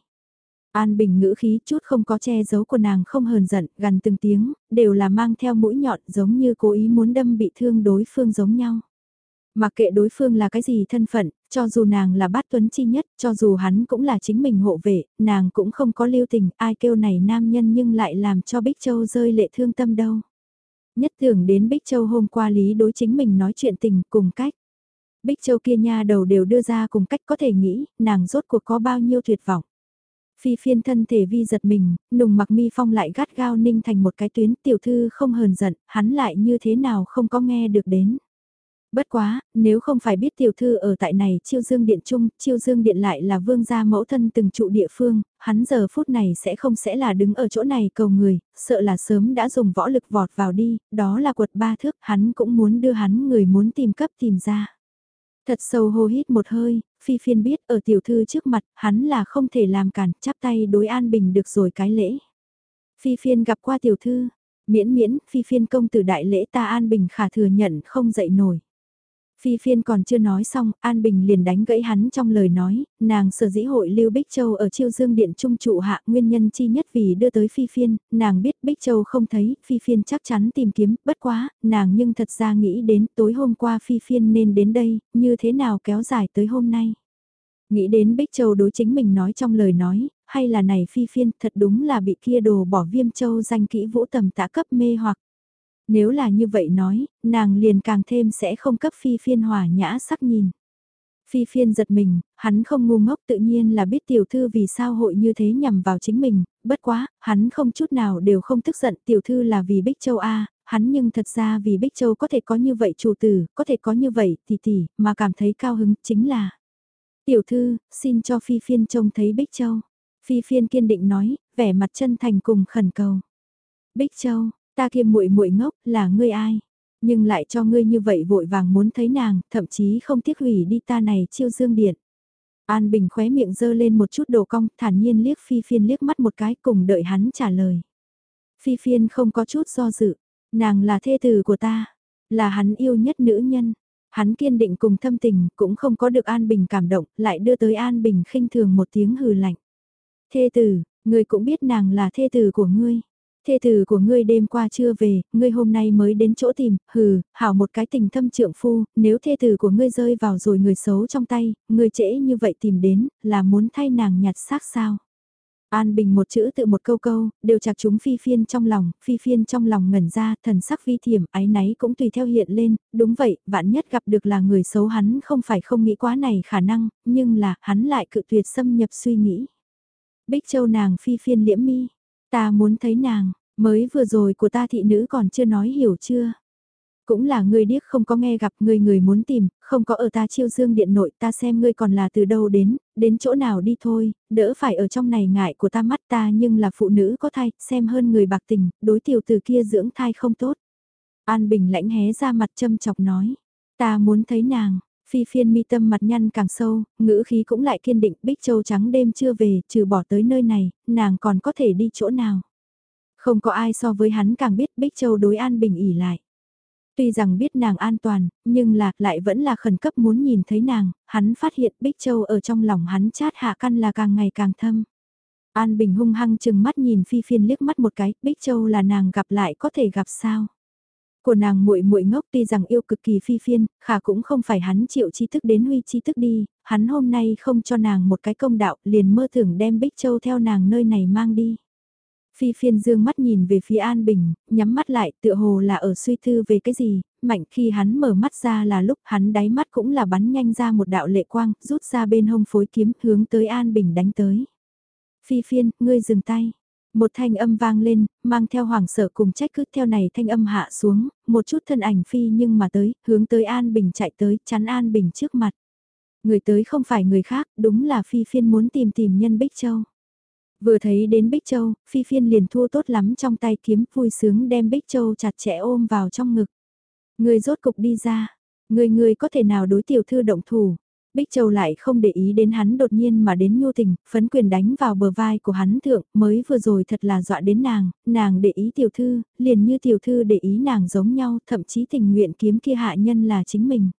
An Bình ngữ khí chút không có che giấu của nàng không hờn giận, gần từng tiếng, đều là mang theo mũi nhọn giống như cố ý muốn đâm bị thương đối phương giống nhau. Mặc kệ đối phương là cái gì thân phận, cho dù nàng là bát tuấn chi nhất, cho dù hắn cũng là chính mình hộ vệ, nàng cũng không có lưu tình, ai kêu này nam nhân nhưng lại làm cho Bích Châu rơi lệ thương tâm đâu. Nhất tưởng đến Bích Châu hôm qua lý đối chính mình nói chuyện tình cùng cách. Bích Châu kia nha đầu đều đưa ra cùng cách có thể nghĩ, nàng rốt cuộc có bao nhiêu tuyệt vọng. Phi phiên thân thể vi giật mình, nùng mặc mi phong lại gắt gao ninh thành một cái tuyến tiểu thư không hờn giận, hắn lại như thế nào không có nghe được đến. Bất quá, nếu không phải biết tiểu thư ở tại này chiêu dương điện trung, chiêu dương điện lại là vương gia mẫu thân từng trụ địa phương, hắn giờ phút này sẽ không sẽ là đứng ở chỗ này cầu người, sợ là sớm đã dùng võ lực vọt vào đi, đó là quật ba thước, hắn cũng muốn đưa hắn người muốn tìm cấp tìm ra. Thật sâu hô hít một hơi, phi phiên biết ở tiểu thư trước mặt, hắn là không thể làm cản, chắp tay đối an bình được rồi cái lễ. Phi phiên gặp qua tiểu thư, miễn miễn, phi phiên công tử đại lễ ta an bình khả thừa nhận không dậy nổi. Phi phiên còn chưa nói xong, An Bình liền đánh gãy hắn trong lời nói, nàng sở dĩ hội Lưu Bích Châu ở Chiêu Dương Điện Trung trụ hạ nguyên nhân chi nhất vì đưa tới Phi phiên, nàng biết Bích Châu không thấy, Phi phiên chắc chắn tìm kiếm, bất quá, nàng nhưng thật ra nghĩ đến tối hôm qua Phi phiên nên đến đây, như thế nào kéo dài tới hôm nay. Nghĩ đến Bích Châu đối chính mình nói trong lời nói, hay là này phi phiên thật đúng là bị kia đồ bỏ viêm châu danh kỹ vũ tầm tạ cấp mê hoặc. Nếu là như vậy nói, nàng liền càng thêm sẽ không cấp phi phiên hòa nhã sắc nhìn. Phi phiên giật mình, hắn không ngu ngốc tự nhiên là biết tiểu thư vì sao hội như thế nhằm vào chính mình, bất quá, hắn không chút nào đều không tức giận tiểu thư là vì Bích Châu A, hắn nhưng thật ra vì Bích Châu có thể có như vậy chủ tử, có thể có như vậy tỷ tỷ, mà cảm thấy cao hứng chính là. Tiểu thư, xin cho Phi phiên trông thấy Bích Châu. Phi phiên kiên định nói, vẻ mặt chân thành cùng khẩn cầu. Bích Châu, ta kia muội muội ngốc, là ngươi ai? nhưng lại cho ngươi như vậy vội vàng muốn thấy nàng, thậm chí không tiếc hủy đi ta này chiêu dương điện. An Bình khóe miệng dơ lên một chút đồ cong, thản nhiên liếc Phi Phiên liếc mắt một cái cùng đợi hắn trả lời. Phi Phiên không có chút do dự, nàng là thê tử của ta, là hắn yêu nhất nữ nhân. Hắn kiên định cùng thâm tình, cũng không có được An Bình cảm động, lại đưa tới An Bình khinh thường một tiếng hừ lạnh. Thê tử, ngươi cũng biết nàng là thê tử của ngươi. Thê tử của ngươi đêm qua chưa về, ngươi hôm nay mới đến chỗ tìm, hừ, hảo một cái tình thâm trượng phu, nếu thê tử của ngươi rơi vào rồi người xấu trong tay, ngươi trễ như vậy tìm đến, là muốn thay nàng nhặt xác sao? An Bình một chữ tự một câu câu, đều chạc chúng phi phiên trong lòng, phi phiên trong lòng ngẩn ra, thần sắc vi thiểm, ái náy cũng tùy theo hiện lên, đúng vậy, vạn nhất gặp được là người xấu hắn không phải không nghĩ quá này khả năng, nhưng là, hắn lại cự tuyệt xâm nhập suy nghĩ. Bích Châu nàng phi phiên liễm mi, ta muốn thấy nàng, Mới vừa rồi của ta thị nữ còn chưa nói hiểu chưa? Cũng là ngươi điếc không có nghe gặp người người muốn tìm, không có ở ta chiêu dương điện nội ta xem ngươi còn là từ đâu đến, đến chỗ nào đi thôi, đỡ phải ở trong này ngại của ta mắt ta nhưng là phụ nữ có thai, xem hơn người bạc tình, đối tiểu từ kia dưỡng thai không tốt. An Bình lãnh hé ra mặt châm chọc nói, ta muốn thấy nàng, phi phiên mi tâm mặt nhăn càng sâu, ngữ khí cũng lại kiên định bích châu trắng đêm chưa về, trừ bỏ tới nơi này, nàng còn có thể đi chỗ nào. Không có ai so với hắn càng biết Bích Châu đối An Bình ỉ lại. Tuy rằng biết nàng an toàn, nhưng là lại vẫn là khẩn cấp muốn nhìn thấy nàng, hắn phát hiện Bích Châu ở trong lòng hắn chát hạ căn là càng ngày càng thâm. An Bình hung hăng chừng mắt nhìn Phi Phiên liếc mắt một cái, Bích Châu là nàng gặp lại có thể gặp sao? Của nàng muội muội ngốc tuy rằng yêu cực kỳ phi phiên, khả cũng không phải hắn chịu chi thức đến huy chi thức đi, hắn hôm nay không cho nàng một cái công đạo, liền mơ tưởng đem Bích Châu theo nàng nơi này mang đi. Phi phiên dương mắt nhìn về phía An Bình, nhắm mắt lại tựa hồ là ở suy tư về cái gì, mạnh khi hắn mở mắt ra là lúc hắn đáy mắt cũng là bắn nhanh ra một đạo lệ quang, rút ra bên hông phối kiếm hướng tới An Bình đánh tới. Phi phiên, ngươi dừng tay. Một thanh âm vang lên, mang theo hoàng sở cùng trách cứ theo này thanh âm hạ xuống, một chút thân ảnh phi nhưng mà tới, hướng tới An Bình chạy tới, chắn An Bình trước mặt. Người tới không phải người khác, đúng là phi phiên muốn tìm tìm nhân Bích Châu. Vừa thấy đến Bích Châu, Phi Phiên liền thua tốt lắm trong tay kiếm vui sướng đem Bích Châu chặt chẽ ôm vào trong ngực. Người rốt cục đi ra, người người có thể nào đối tiểu thư động thủ. Bích Châu lại không để ý đến hắn đột nhiên mà đến nhu tình, phấn quyền đánh vào bờ vai của hắn thượng, mới vừa rồi thật là dọa đến nàng, nàng để ý tiểu thư, liền như tiểu thư để ý nàng giống nhau, thậm chí tình nguyện kiếm kia hạ nhân là chính mình.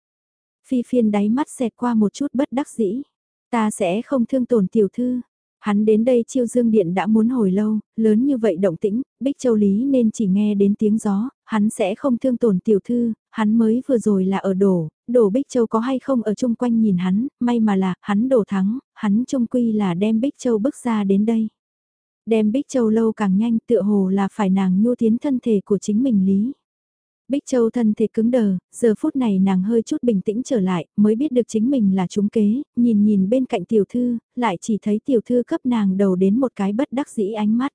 Phi phiên đáy mắt xẹt qua một chút bất đắc dĩ, ta sẽ không thương tổn tiểu thư, Hắn đến đây chiêu dương điện đã muốn hồi lâu, lớn như vậy động tĩnh, Bích Châu Lý nên chỉ nghe đến tiếng gió, hắn sẽ không thương tổn tiểu thư, hắn mới vừa rồi là ở đổ, đổ Bích Châu có hay không ở chung quanh nhìn hắn, may mà là, hắn đổ thắng, hắn trung quy là đem Bích Châu bước ra đến đây. Đem Bích Châu lâu càng nhanh tựa hồ là phải nàng nhu tiến thân thể của chính mình Lý. Bích Châu thân thể cứng đờ, giờ phút này nàng hơi chút bình tĩnh trở lại, mới biết được chính mình là trúng kế, nhìn nhìn bên cạnh tiểu thư, lại chỉ thấy tiểu thư cấp nàng đầu đến một cái bất đắc dĩ ánh mắt.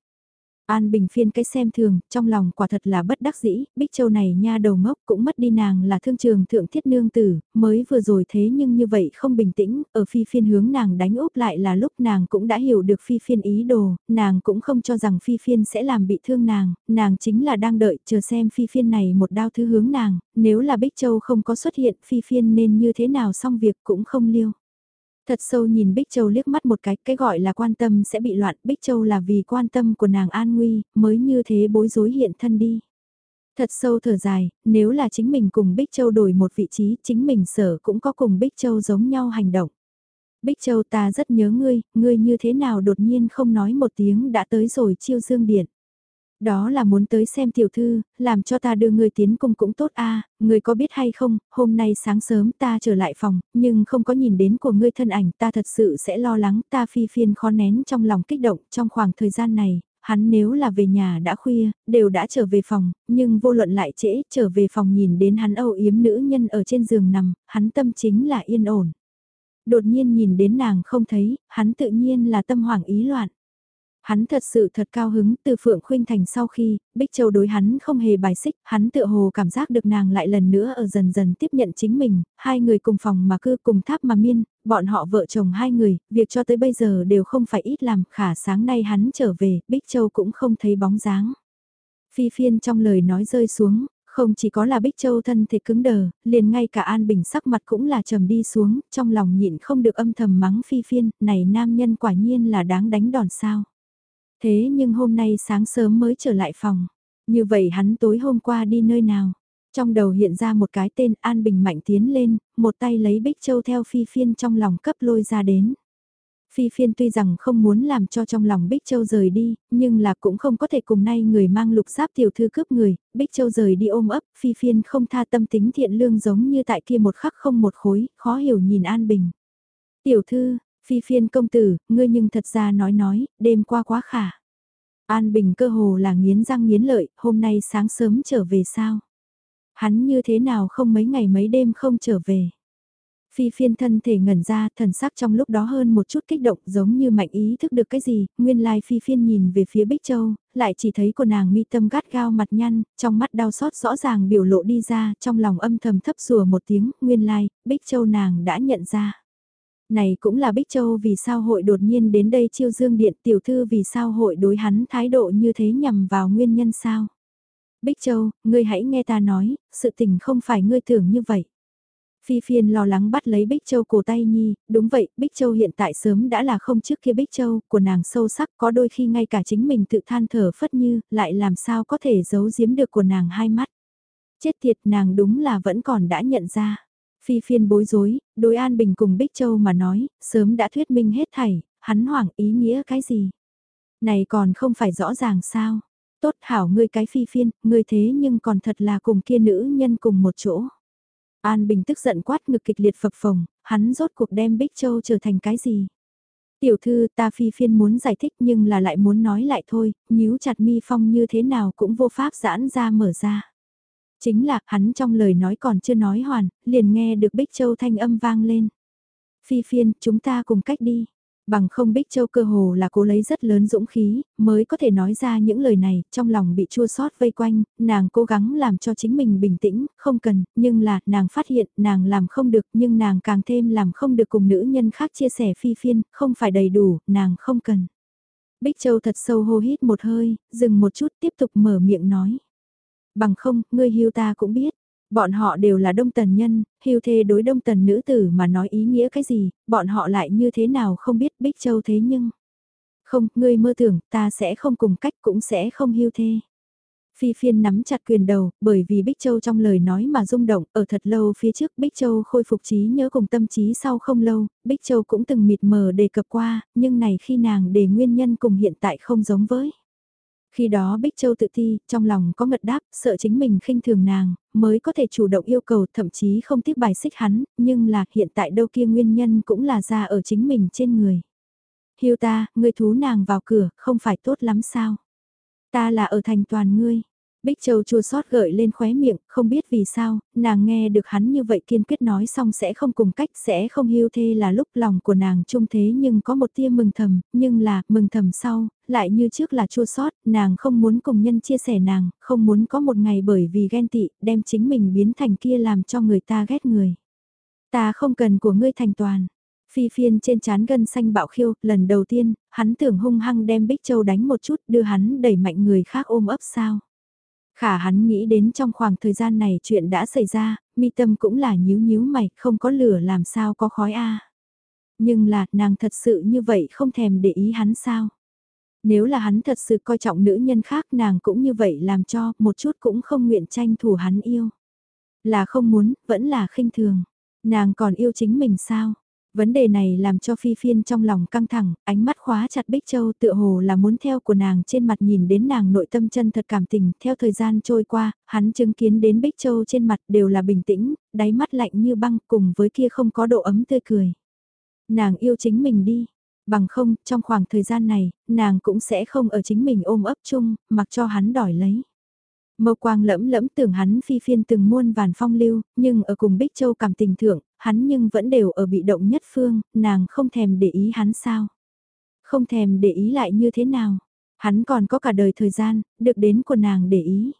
An Bình phiên cái xem thường, trong lòng quả thật là bất đắc dĩ, Bích Châu này nha đầu ngốc cũng mất đi nàng là thương trường thượng thiết nương tử, mới vừa rồi thế nhưng như vậy không bình tĩnh, ở phi phiên hướng nàng đánh úp lại là lúc nàng cũng đã hiểu được phi phiên ý đồ, nàng cũng không cho rằng phi phiên sẽ làm bị thương nàng, nàng chính là đang đợi chờ xem phi phiên này một đao thứ hướng nàng, nếu là Bích Châu không có xuất hiện phi phiên nên như thế nào xong việc cũng không liêu. Thật sâu nhìn Bích Châu liếc mắt một cái, cái gọi là quan tâm sẽ bị loạn, Bích Châu là vì quan tâm của nàng an nguy, mới như thế bối rối hiện thân đi. Thật sâu thở dài, nếu là chính mình cùng Bích Châu đổi một vị trí, chính mình sở cũng có cùng Bích Châu giống nhau hành động. Bích Châu ta rất nhớ ngươi, ngươi như thế nào đột nhiên không nói một tiếng đã tới rồi chiêu dương điện. Đó là muốn tới xem tiểu thư, làm cho ta đưa người tiến cung cũng tốt a người có biết hay không, hôm nay sáng sớm ta trở lại phòng, nhưng không có nhìn đến của ngươi thân ảnh, ta thật sự sẽ lo lắng, ta phi phiên khó nén trong lòng kích động trong khoảng thời gian này, hắn nếu là về nhà đã khuya, đều đã trở về phòng, nhưng vô luận lại trễ, trở về phòng nhìn đến hắn âu yếm nữ nhân ở trên giường nằm, hắn tâm chính là yên ổn. Đột nhiên nhìn đến nàng không thấy, hắn tự nhiên là tâm hoảng ý loạn. Hắn thật sự thật cao hứng từ Phượng Khuynh Thành sau khi, Bích Châu đối hắn không hề bài xích, hắn tự hồ cảm giác được nàng lại lần nữa ở dần dần tiếp nhận chính mình, hai người cùng phòng mà cư cùng tháp mà miên, bọn họ vợ chồng hai người, việc cho tới bây giờ đều không phải ít làm, khả sáng nay hắn trở về, Bích Châu cũng không thấy bóng dáng. Phi phiên trong lời nói rơi xuống, không chỉ có là Bích Châu thân thể cứng đờ, liền ngay cả An Bình sắc mặt cũng là trầm đi xuống, trong lòng nhịn không được âm thầm mắng Phi phiên, này nam nhân quả nhiên là đáng đánh đòn sao. Thế nhưng hôm nay sáng sớm mới trở lại phòng. Như vậy hắn tối hôm qua đi nơi nào? Trong đầu hiện ra một cái tên An Bình mạnh tiến lên, một tay lấy Bích Châu theo Phi Phiên trong lòng cấp lôi ra đến. Phi Phiên tuy rằng không muốn làm cho trong lòng Bích Châu rời đi, nhưng là cũng không có thể cùng nay người mang lục giáp tiểu thư cướp người, Bích Châu rời đi ôm ấp, Phi Phiên không tha tâm tính thiện lương giống như tại kia một khắc không một khối, khó hiểu nhìn An Bình. Tiểu thư, Phi phiên công tử, ngươi nhưng thật ra nói nói, đêm qua quá khả. An Bình cơ hồ là nghiến răng nghiến lợi, hôm nay sáng sớm trở về sao? Hắn như thế nào không mấy ngày mấy đêm không trở về? Phi phiên thân thể ngẩn ra, thần sắc trong lúc đó hơn một chút kích động giống như mạnh ý thức được cái gì, nguyên lai phi phiên nhìn về phía Bích Châu, lại chỉ thấy của nàng mi tâm gắt gao mặt nhăn, trong mắt đau xót rõ ràng biểu lộ đi ra, trong lòng âm thầm thấp rùa một tiếng, nguyên lai, Bích Châu nàng đã nhận ra. Này cũng là Bích Châu vì sao hội đột nhiên đến đây chiêu dương điện tiểu thư vì sao hội đối hắn thái độ như thế nhằm vào nguyên nhân sao. Bích Châu, ngươi hãy nghe ta nói, sự tình không phải ngươi tưởng như vậy. Phi phiên lo lắng bắt lấy Bích Châu cổ tay Nhi, đúng vậy, Bích Châu hiện tại sớm đã là không trước kia Bích Châu, của nàng sâu sắc có đôi khi ngay cả chính mình tự than thở phất như, lại làm sao có thể giấu giếm được của nàng hai mắt. Chết tiệt nàng đúng là vẫn còn đã nhận ra. Phi phiên bối rối, đối An Bình cùng Bích Châu mà nói, sớm đã thuyết minh hết thảy, hắn hoảng ý nghĩa cái gì. Này còn không phải rõ ràng sao. Tốt hảo ngươi cái phi phiên, ngươi thế nhưng còn thật là cùng kia nữ nhân cùng một chỗ. An Bình tức giận quát ngực kịch liệt phập phồng, hắn rốt cuộc đem Bích Châu trở thành cái gì. Tiểu thư ta phi phiên muốn giải thích nhưng là lại muốn nói lại thôi, nhíu chặt mi phong như thế nào cũng vô pháp giãn ra mở ra. Chính là, hắn trong lời nói còn chưa nói hoàn, liền nghe được Bích Châu thanh âm vang lên. Phi phiên, chúng ta cùng cách đi. Bằng không Bích Châu cơ hồ là cố lấy rất lớn dũng khí, mới có thể nói ra những lời này, trong lòng bị chua xót vây quanh, nàng cố gắng làm cho chính mình bình tĩnh, không cần, nhưng là, nàng phát hiện, nàng làm không được, nhưng nàng càng thêm làm không được cùng nữ nhân khác chia sẻ phi phiên, không phải đầy đủ, nàng không cần. Bích Châu thật sâu hô hít một hơi, dừng một chút tiếp tục mở miệng nói bằng không, ngươi hưu ta cũng biết. Bọn họ đều là đông tần nhân, hưu thê đối đông tần nữ tử mà nói ý nghĩa cái gì, bọn họ lại như thế nào không biết Bích Châu thế nhưng. Không, ngươi mơ tưởng, ta sẽ không cùng cách cũng sẽ không hưu thê. Phi phiên nắm chặt quyền đầu, bởi vì Bích Châu trong lời nói mà rung động, ở thật lâu phía trước Bích Châu khôi phục trí nhớ cùng tâm trí sau không lâu, Bích Châu cũng từng mịt mờ đề cập qua, nhưng này khi nàng đề nguyên nhân cùng hiện tại không giống với. Khi đó Bích Châu tự ti, trong lòng có ngật đáp, sợ chính mình khinh thường nàng, mới có thể chủ động yêu cầu thậm chí không tiếp bài xích hắn, nhưng là hiện tại đâu kia nguyên nhân cũng là ra ở chính mình trên người. Hiêu ta, ngươi thú nàng vào cửa, không phải tốt lắm sao? Ta là ở thành toàn ngươi. Bích Châu chua xót gợi lên khóe miệng, không biết vì sao, nàng nghe được hắn như vậy kiên quyết nói xong sẽ không cùng cách, sẽ không hưu thê là lúc lòng của nàng trung thế nhưng có một tia mừng thầm, nhưng là, mừng thầm sau, lại như trước là chua xót nàng không muốn cùng nhân chia sẻ nàng, không muốn có một ngày bởi vì ghen tị, đem chính mình biến thành kia làm cho người ta ghét người. Ta không cần của ngươi thành toàn. Phi phiên trên chán gân xanh bạo khiêu, lần đầu tiên, hắn tưởng hung hăng đem Bích Châu đánh một chút, đưa hắn đẩy mạnh người khác ôm ấp sao. Khả hắn nghĩ đến trong khoảng thời gian này chuyện đã xảy ra, mi tâm cũng là nhíu nhíu mày, không có lửa làm sao có khói a. Nhưng là, nàng thật sự như vậy không thèm để ý hắn sao. Nếu là hắn thật sự coi trọng nữ nhân khác nàng cũng như vậy làm cho, một chút cũng không nguyện tranh thủ hắn yêu. Là không muốn, vẫn là khinh thường. Nàng còn yêu chính mình sao? Vấn đề này làm cho Phi Phiên trong lòng căng thẳng, ánh mắt khóa chặt Bích Châu tựa hồ là muốn theo của nàng trên mặt nhìn đến nàng nội tâm chân thật cảm tình. Theo thời gian trôi qua, hắn chứng kiến đến Bích Châu trên mặt đều là bình tĩnh, đáy mắt lạnh như băng cùng với kia không có độ ấm tươi cười. Nàng yêu chính mình đi, bằng không, trong khoảng thời gian này, nàng cũng sẽ không ở chính mình ôm ấp chung, mặc cho hắn đòi lấy. Mâu quang lẫm lẫm tưởng hắn phi phiên từng muôn vàn phong lưu, nhưng ở cùng Bích Châu cảm tình thượng, hắn nhưng vẫn đều ở bị động nhất phương, nàng không thèm để ý hắn sao. Không thèm để ý lại như thế nào. Hắn còn có cả đời thời gian, được đến của nàng để ý.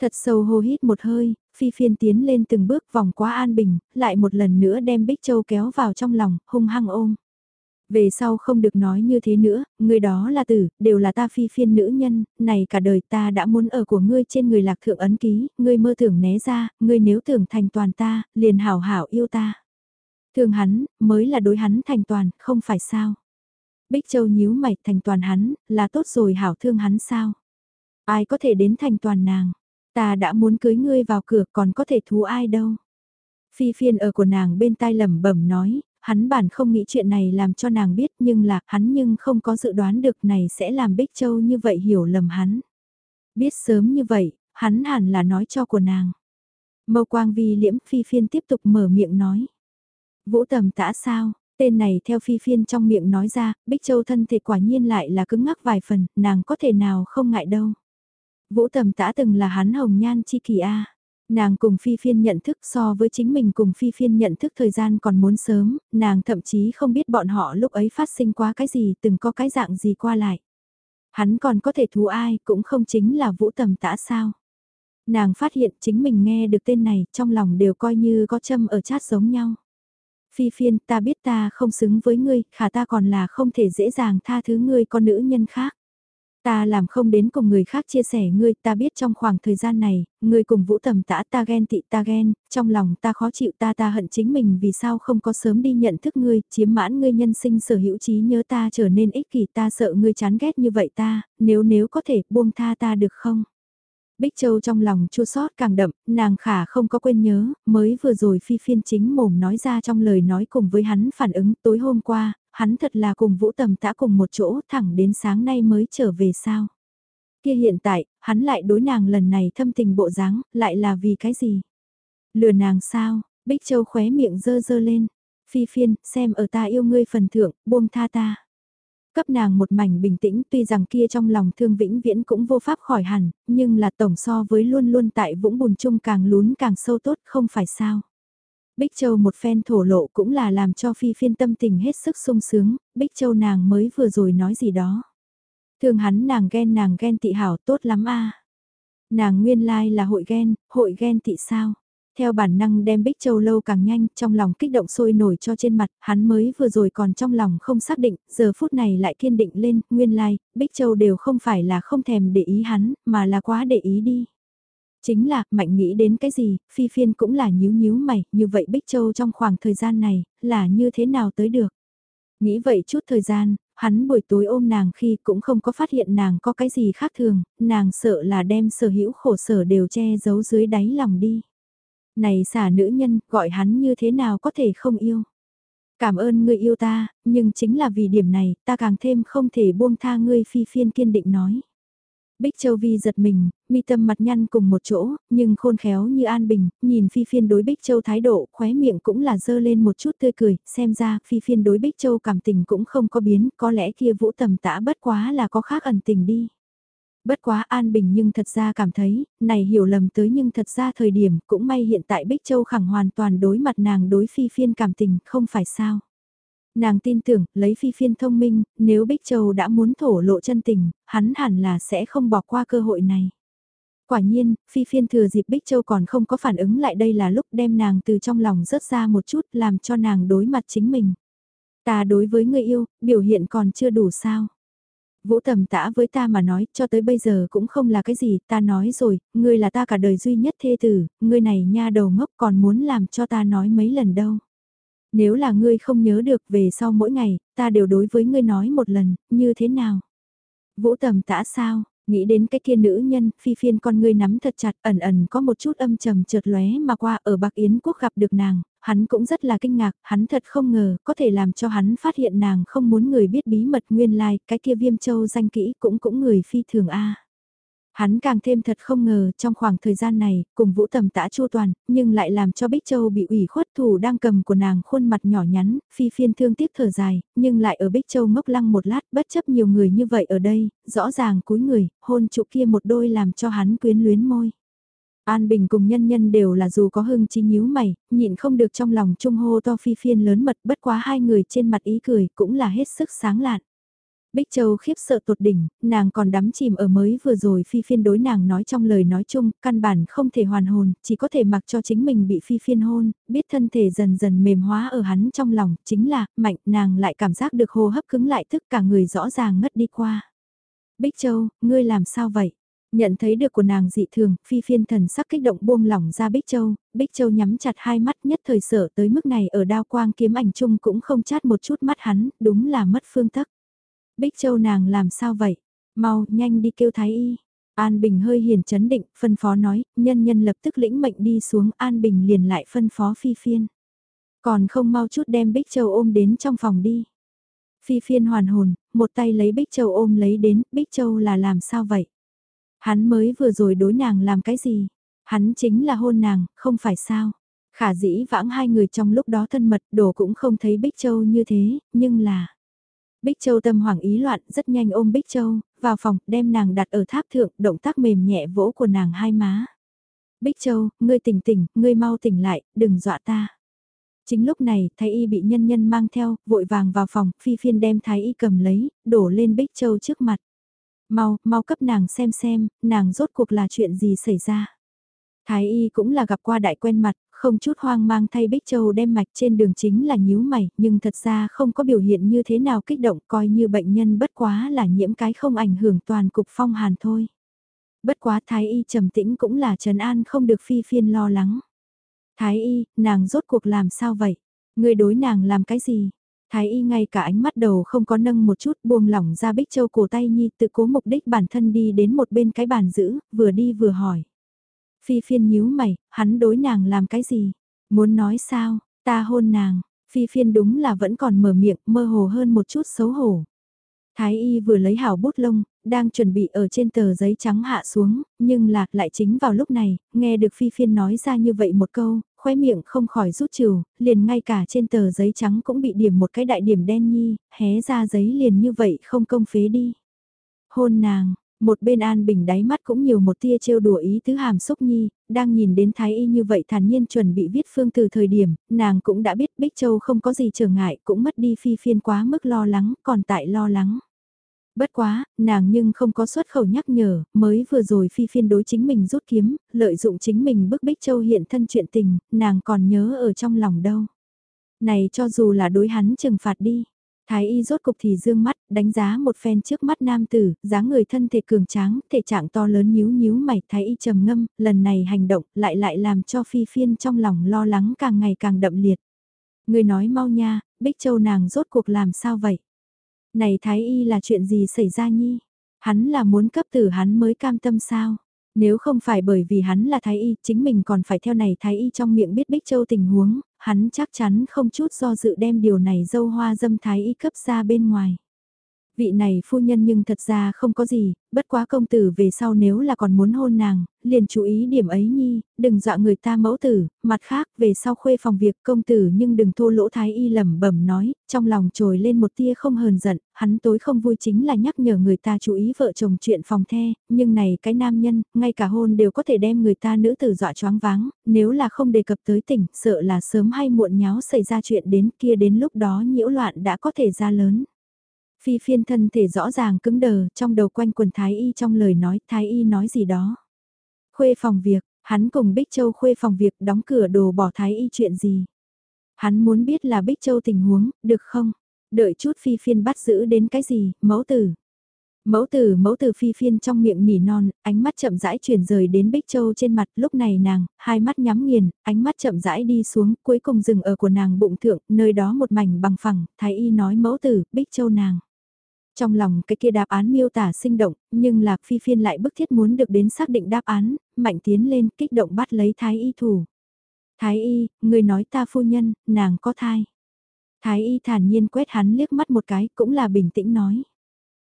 Thật sâu hô hít một hơi, phi phiên tiến lên từng bước vòng qua An Bình, lại một lần nữa đem Bích Châu kéo vào trong lòng, hung hăng ôm. Về sau không được nói như thế nữa, người đó là tử, đều là ta phi phiên nữ nhân, này cả đời ta đã muốn ở của ngươi trên người lạc thượng ấn ký, ngươi mơ tưởng né ra, ngươi nếu tưởng thành toàn ta, liền hảo hảo yêu ta. thường hắn, mới là đối hắn thành toàn, không phải sao. Bích Châu nhíu mày thành toàn hắn, là tốt rồi hảo thương hắn sao. Ai có thể đến thành toàn nàng, ta đã muốn cưới ngươi vào cửa còn có thể thú ai đâu. Phi phiên ở của nàng bên tai lẩm bẩm nói, hắn bản không nghĩ chuyện này làm cho nàng biết nhưng là hắn nhưng không có dự đoán được này sẽ làm Bích Châu như vậy hiểu lầm hắn. Biết sớm như vậy, hắn hẳn là nói cho của nàng. Mâu quang vi liễm phi phiên tiếp tục mở miệng nói. Vũ tầm tã sao, tên này theo phi phiên trong miệng nói ra, Bích Châu thân thể quả nhiên lại là cứng ngắc vài phần, nàng có thể nào không ngại đâu. Vũ tầm tã từng là hắn hồng nhan chi kỳ a Nàng cùng Phi Phiên nhận thức so với chính mình cùng Phi Phiên nhận thức thời gian còn muốn sớm, nàng thậm chí không biết bọn họ lúc ấy phát sinh qua cái gì từng có cái dạng gì qua lại. Hắn còn có thể thú ai cũng không chính là vũ tầm tã sao. Nàng phát hiện chính mình nghe được tên này trong lòng đều coi như có châm ở chát giống nhau. Phi phiên ta biết ta không xứng với ngươi, khả ta còn là không thể dễ dàng tha thứ ngươi con nữ nhân khác. Ta làm không đến cùng người khác chia sẻ ngươi, ta biết trong khoảng thời gian này, ngươi cùng vũ tầm tã ta ghen tị ta ghen, trong lòng ta khó chịu ta ta hận chính mình vì sao không có sớm đi nhận thức ngươi, chiếm mãn ngươi nhân sinh sở hữu trí nhớ ta trở nên ích kỷ ta sợ ngươi chán ghét như vậy ta, nếu nếu có thể buông tha ta được không? Bích Châu trong lòng chua sót càng đậm, nàng khả không có quên nhớ, mới vừa rồi phi phiên chính mồm nói ra trong lời nói cùng với hắn phản ứng tối hôm qua, hắn thật là cùng Vũ Tầm Tã cùng một chỗ thẳng đến sáng nay mới trở về sao. Kia hiện tại, hắn lại đối nàng lần này thâm tình bộ dáng, lại là vì cái gì? Lừa nàng sao? Bích Châu khóe miệng dơ dơ lên. Phi phiên, xem ở ta yêu ngươi phần thượng, buông tha ta. Cấp nàng một mảnh bình tĩnh tuy rằng kia trong lòng thương vĩnh viễn cũng vô pháp khỏi hẳn, nhưng là tổng so với luôn luôn tại vũng bùn chung càng lún càng sâu tốt không phải sao. Bích Châu một phen thổ lộ cũng là làm cho Phi phiên tâm tình hết sức sung sướng, Bích Châu nàng mới vừa rồi nói gì đó. Thường hắn nàng ghen nàng ghen tị hảo tốt lắm a Nàng nguyên lai là hội ghen, hội ghen tị sao. Theo bản năng đem Bích Châu lâu càng nhanh, trong lòng kích động sôi nổi cho trên mặt, hắn mới vừa rồi còn trong lòng không xác định, giờ phút này lại kiên định lên, nguyên lai, Bích Châu đều không phải là không thèm để ý hắn, mà là quá để ý đi. Chính là, mạnh nghĩ đến cái gì, phi phiên cũng là nhíu nhíu mày, như vậy Bích Châu trong khoảng thời gian này, là như thế nào tới được. Nghĩ vậy chút thời gian, hắn buổi tối ôm nàng khi cũng không có phát hiện nàng có cái gì khác thường, nàng sợ là đem sở hữu khổ sở đều che giấu dưới đáy lòng đi. Này xả nữ nhân, gọi hắn như thế nào có thể không yêu. Cảm ơn ngươi yêu ta, nhưng chính là vì điểm này, ta càng thêm không thể buông tha ngươi phi phiên kiên định nói. Bích Châu Vi giật mình, mi tâm mặt nhăn cùng một chỗ, nhưng khôn khéo như An Bình, nhìn Phi Phiên đối Bích Châu thái độ, khóe miệng cũng là dơ lên một chút tươi cười, xem ra Phi Phiên đối Bích Châu cảm tình cũng không có biến, có lẽ kia vũ tầm tã bất quá là có khác ẩn tình đi. Bất quá An Bình nhưng thật ra cảm thấy, này hiểu lầm tới nhưng thật ra thời điểm cũng may hiện tại Bích Châu khẳng hoàn toàn đối mặt nàng đối Phi Phiên cảm tình, không phải sao. Nàng tin tưởng, lấy phi phiên thông minh, nếu Bích Châu đã muốn thổ lộ chân tình, hắn hẳn là sẽ không bỏ qua cơ hội này. Quả nhiên, phi phiên thừa dịp Bích Châu còn không có phản ứng lại đây là lúc đem nàng từ trong lòng rớt ra một chút làm cho nàng đối mặt chính mình. Ta đối với người yêu, biểu hiện còn chưa đủ sao. Vũ tầm tã với ta mà nói, cho tới bây giờ cũng không là cái gì, ta nói rồi, ngươi là ta cả đời duy nhất thê tử, ngươi này nha đầu ngốc còn muốn làm cho ta nói mấy lần đâu. Nếu là ngươi không nhớ được về sau mỗi ngày, ta đều đối với ngươi nói một lần, như thế nào? Vũ tầm tã sao? Nghĩ đến cái kia nữ nhân, phi phiên con ngươi nắm thật chặt, ẩn ẩn có một chút âm trầm chợt lóe mà qua ở Bạc Yến Quốc gặp được nàng, hắn cũng rất là kinh ngạc, hắn thật không ngờ, có thể làm cho hắn phát hiện nàng không muốn người biết bí mật nguyên lai, like, cái kia viêm châu danh kỹ cũng cũng người phi thường a. Hắn càng thêm thật không ngờ trong khoảng thời gian này, cùng vũ tầm tã chu toàn, nhưng lại làm cho Bích Châu bị ủy khuất thủ đang cầm của nàng khuôn mặt nhỏ nhắn, phi phiên thương tiếc thở dài, nhưng lại ở Bích Châu ngốc lăng một lát bất chấp nhiều người như vậy ở đây, rõ ràng cúi người, hôn trụ kia một đôi làm cho hắn quyến luyến môi. An Bình cùng nhân nhân đều là dù có hưng chí nhíu mày, nhịn không được trong lòng trung hô to phi phiên lớn mật bất quá hai người trên mặt ý cười cũng là hết sức sáng lạn. Bích Châu khiếp sợ tột đỉnh, nàng còn đắm chìm ở mới vừa rồi phi phiên đối nàng nói trong lời nói chung, căn bản không thể hoàn hồn, chỉ có thể mặc cho chính mình bị phi phiên hôn, biết thân thể dần dần mềm hóa ở hắn trong lòng, chính là, mạnh, nàng lại cảm giác được hô hấp cứng lại tức cả người rõ ràng ngất đi qua. Bích Châu, ngươi làm sao vậy? Nhận thấy được của nàng dị thường, phi phiên thần sắc kích động buông lỏng ra Bích Châu, Bích Châu nhắm chặt hai mắt nhất thời sở tới mức này ở đao quang kiếm ảnh chung cũng không chát một chút mắt hắn, đúng là mất phương tắc. Bích Châu nàng làm sao vậy? Mau, nhanh đi kêu Thái Y. An Bình hơi hiền chấn định, phân phó nói, nhân nhân lập tức lĩnh mệnh đi xuống An Bình liền lại phân phó Phi Phiên. Còn không mau chút đem Bích Châu ôm đến trong phòng đi. Phi Phiên hoàn hồn, một tay lấy Bích Châu ôm lấy đến, Bích Châu là làm sao vậy? Hắn mới vừa rồi đối nàng làm cái gì? Hắn chính là hôn nàng, không phải sao? Khả dĩ vãng hai người trong lúc đó thân mật đồ cũng không thấy Bích Châu như thế, nhưng là... Bích Châu tâm hoảng ý loạn rất nhanh ôm Bích Châu, vào phòng, đem nàng đặt ở tháp thượng, động tác mềm nhẹ vỗ của nàng hai má. Bích Châu, ngươi tỉnh tỉnh, ngươi mau tỉnh lại, đừng dọa ta. Chính lúc này, Thái Y bị nhân nhân mang theo, vội vàng vào phòng, phi phiên đem Thái Y cầm lấy, đổ lên Bích Châu trước mặt. Mau, mau cấp nàng xem xem, nàng rốt cuộc là chuyện gì xảy ra. Thái y cũng là gặp qua đại quen mặt, không chút hoang mang thay Bích Châu đem mạch trên đường chính là nhíu mày, nhưng thật ra không có biểu hiện như thế nào kích động coi như bệnh nhân bất quá là nhiễm cái không ảnh hưởng toàn cục phong hàn thôi. Bất quá Thái y trầm tĩnh cũng là trần an không được phi phiên lo lắng. Thái y, nàng rốt cuộc làm sao vậy? Người đối nàng làm cái gì? Thái y ngay cả ánh mắt đầu không có nâng một chút buông lỏng ra Bích Châu cổ tay Nhi tự cố mục đích bản thân đi đến một bên cái bàn giữ, vừa đi vừa hỏi. Phi phiên nhíu mày, hắn đối nàng làm cái gì? Muốn nói sao, ta hôn nàng, phi phiên đúng là vẫn còn mở miệng, mơ hồ hơn một chút xấu hổ. Thái y vừa lấy hảo bút lông, đang chuẩn bị ở trên tờ giấy trắng hạ xuống, nhưng lạc lại chính vào lúc này, nghe được phi phiên nói ra như vậy một câu, khóe miệng không khỏi rút trừ, liền ngay cả trên tờ giấy trắng cũng bị điểm một cái đại điểm đen nhi, hé ra giấy liền như vậy không công phế đi. Hôn nàng, một bên An Bình đáy mắt cũng nhiều một tia trêu đùa ý tứ hàm xúc nhi, đang nhìn đến Thái Y như vậy thản nhiên chuẩn bị viết phương từ thời điểm, nàng cũng đã biết Bích Châu không có gì trở ngại cũng mất đi phi phiên quá mức lo lắng, còn tại lo lắng. Bất quá, nàng nhưng không có xuất khẩu nhắc nhở, mới vừa rồi phi phiên đối chính mình rút kiếm, lợi dụng chính mình bức Bích Châu hiện thân chuyện tình, nàng còn nhớ ở trong lòng đâu. Này cho dù là đối hắn trừng phạt đi, Thái y rốt cục thì dương mắt, đánh giá một phen trước mắt nam tử, dáng người thân thể cường tráng, thể trạng to lớn nhíu nhíu mày, thái y trầm ngâm, lần này hành động lại lại làm cho phi phiên trong lòng lo lắng càng ngày càng đậm liệt. Người nói mau nha, Bích Châu nàng rốt cuộc làm sao vậy? Này thái y là chuyện gì xảy ra nhi? Hắn là muốn cấp tử hắn mới cam tâm sao? Nếu không phải bởi vì hắn là thái y, chính mình còn phải theo này thái y trong miệng biết Bích Châu tình huống, hắn chắc chắn không chút do dự đem điều này dâu hoa dâm thái y cấp ra bên ngoài vị này phu nhân nhưng thật ra không có gì, bất quá công tử về sau nếu là còn muốn hôn nàng, liền chú ý điểm ấy nhi, đừng dọa người ta mẫu tử, mặt khác về sau khuê phòng việc công tử nhưng đừng thô lỗ thái y lẩm bẩm nói, trong lòng trồi lên một tia không hờn giận, hắn tối không vui chính là nhắc nhở người ta chú ý vợ chồng chuyện phòng the, nhưng này cái nam nhân, ngay cả hôn đều có thể đem người ta nữ tử dọa choáng váng, nếu là không đề cập tới tỉnh, sợ là sớm hay muộn nháo xảy ra chuyện đến kia đến lúc đó nhiễu loạn đã có thể ra lớn. Phi phiên thân thể rõ ràng cứng đờ, trong đầu quanh quần Thái Y trong lời nói, Thái Y nói gì đó. Khuê phòng việc, hắn cùng Bích Châu khuê phòng việc đóng cửa đồ bỏ Thái Y chuyện gì. Hắn muốn biết là Bích Châu tình huống, được không? Đợi chút phi phiên bắt giữ đến cái gì, mẫu tử. Mẫu tử mẫu tử phi phiên trong miệng nỉ non, ánh mắt chậm rãi chuyển rời đến Bích Châu trên mặt, lúc này nàng, hai mắt nhắm nghiền, ánh mắt chậm rãi đi xuống, cuối cùng dừng ở của nàng bụng thượng, nơi đó một mảnh bằng phẳng, thái y nói mẫu tử, Bích Châu nàng. Trong lòng cái kia đáp án miêu tả sinh động, nhưng Lạc Phi Phiên lại bức thiết muốn được đến xác định đáp án, mạnh tiến lên kích động bắt lấy thái y thủ. Thái y, người nói ta phu nhân, nàng có thai. Thái y thản nhiên quét hắn liếc mắt một cái, cũng là bình tĩnh nói.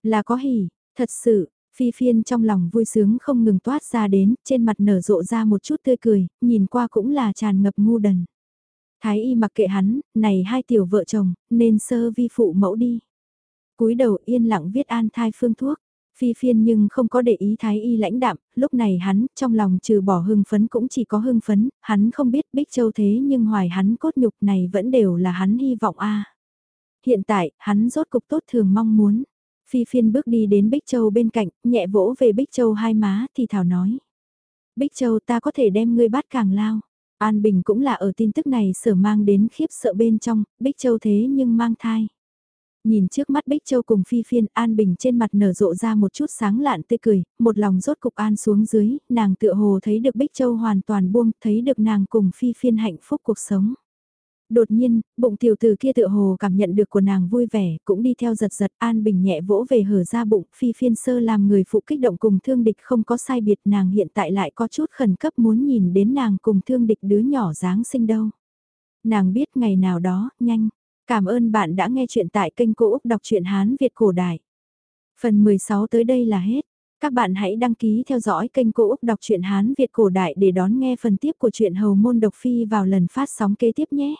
Là có hỉ, thật sự, phi phiên trong lòng vui sướng không ngừng toát ra đến, trên mặt nở rộ ra một chút tươi cười, nhìn qua cũng là tràn ngập ngu đần. Thái y mặc kệ hắn, này hai tiểu vợ chồng, nên sơ vi phụ mẫu đi cúi đầu yên lặng viết an thai phương thuốc. Phi phiên nhưng không có để ý thái y lãnh đạm, lúc này hắn, trong lòng trừ bỏ hưng phấn cũng chỉ có hưng phấn, hắn không biết Bích Châu thế nhưng hoài hắn cốt nhục này vẫn đều là hắn hy vọng a. Hiện tại, hắn rốt cục tốt thường mong muốn. Phi phiên bước đi đến Bích Châu bên cạnh, nhẹ vỗ về Bích Châu hai má, thì thảo nói. Bích Châu ta có thể đem ngươi bắt càng lao. An Bình cũng là ở tin tức này sở mang đến khiếp sợ bên trong, Bích Châu thế nhưng mang thai. Nhìn trước mắt Bích Châu cùng Phi Phiên An Bình trên mặt nở rộ ra một chút sáng lạn tươi cười, một lòng rốt cục An xuống dưới, nàng tựa hồ thấy được Bích Châu hoàn toàn buông, thấy được nàng cùng Phi Phiên hạnh phúc cuộc sống. Đột nhiên, bụng tiểu tử kia tựa hồ cảm nhận được của nàng vui vẻ, cũng đi theo giật giật An Bình nhẹ vỗ về hở ra bụng, Phi Phiên sơ làm người phụ kích động cùng thương địch không có sai biệt nàng hiện tại lại có chút khẩn cấp muốn nhìn đến nàng cùng thương địch đứa nhỏ dáng sinh đâu. Nàng biết ngày nào đó, nhanh Cảm ơn bạn đã nghe chuyện tại kênh Cô Úc Đọc truyện Hán Việt Cổ Đại. Phần 16 tới đây là hết. Các bạn hãy đăng ký theo dõi kênh Cô Úc Đọc truyện Hán Việt Cổ Đại để đón nghe phần tiếp của truyện Hầu Môn Độc Phi vào lần phát sóng kế tiếp nhé.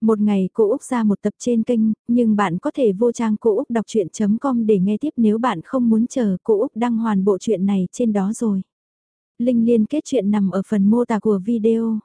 Một ngày cô Úc ra một tập trên kênh, nhưng bạn có thể vô trang cô Úc đọc chuyện.com để nghe tiếp nếu bạn không muốn chờ cô Úc đăng hoàn bộ truyện này trên đó rồi. Linh liên kết chuyện nằm ở phần mô tả của video.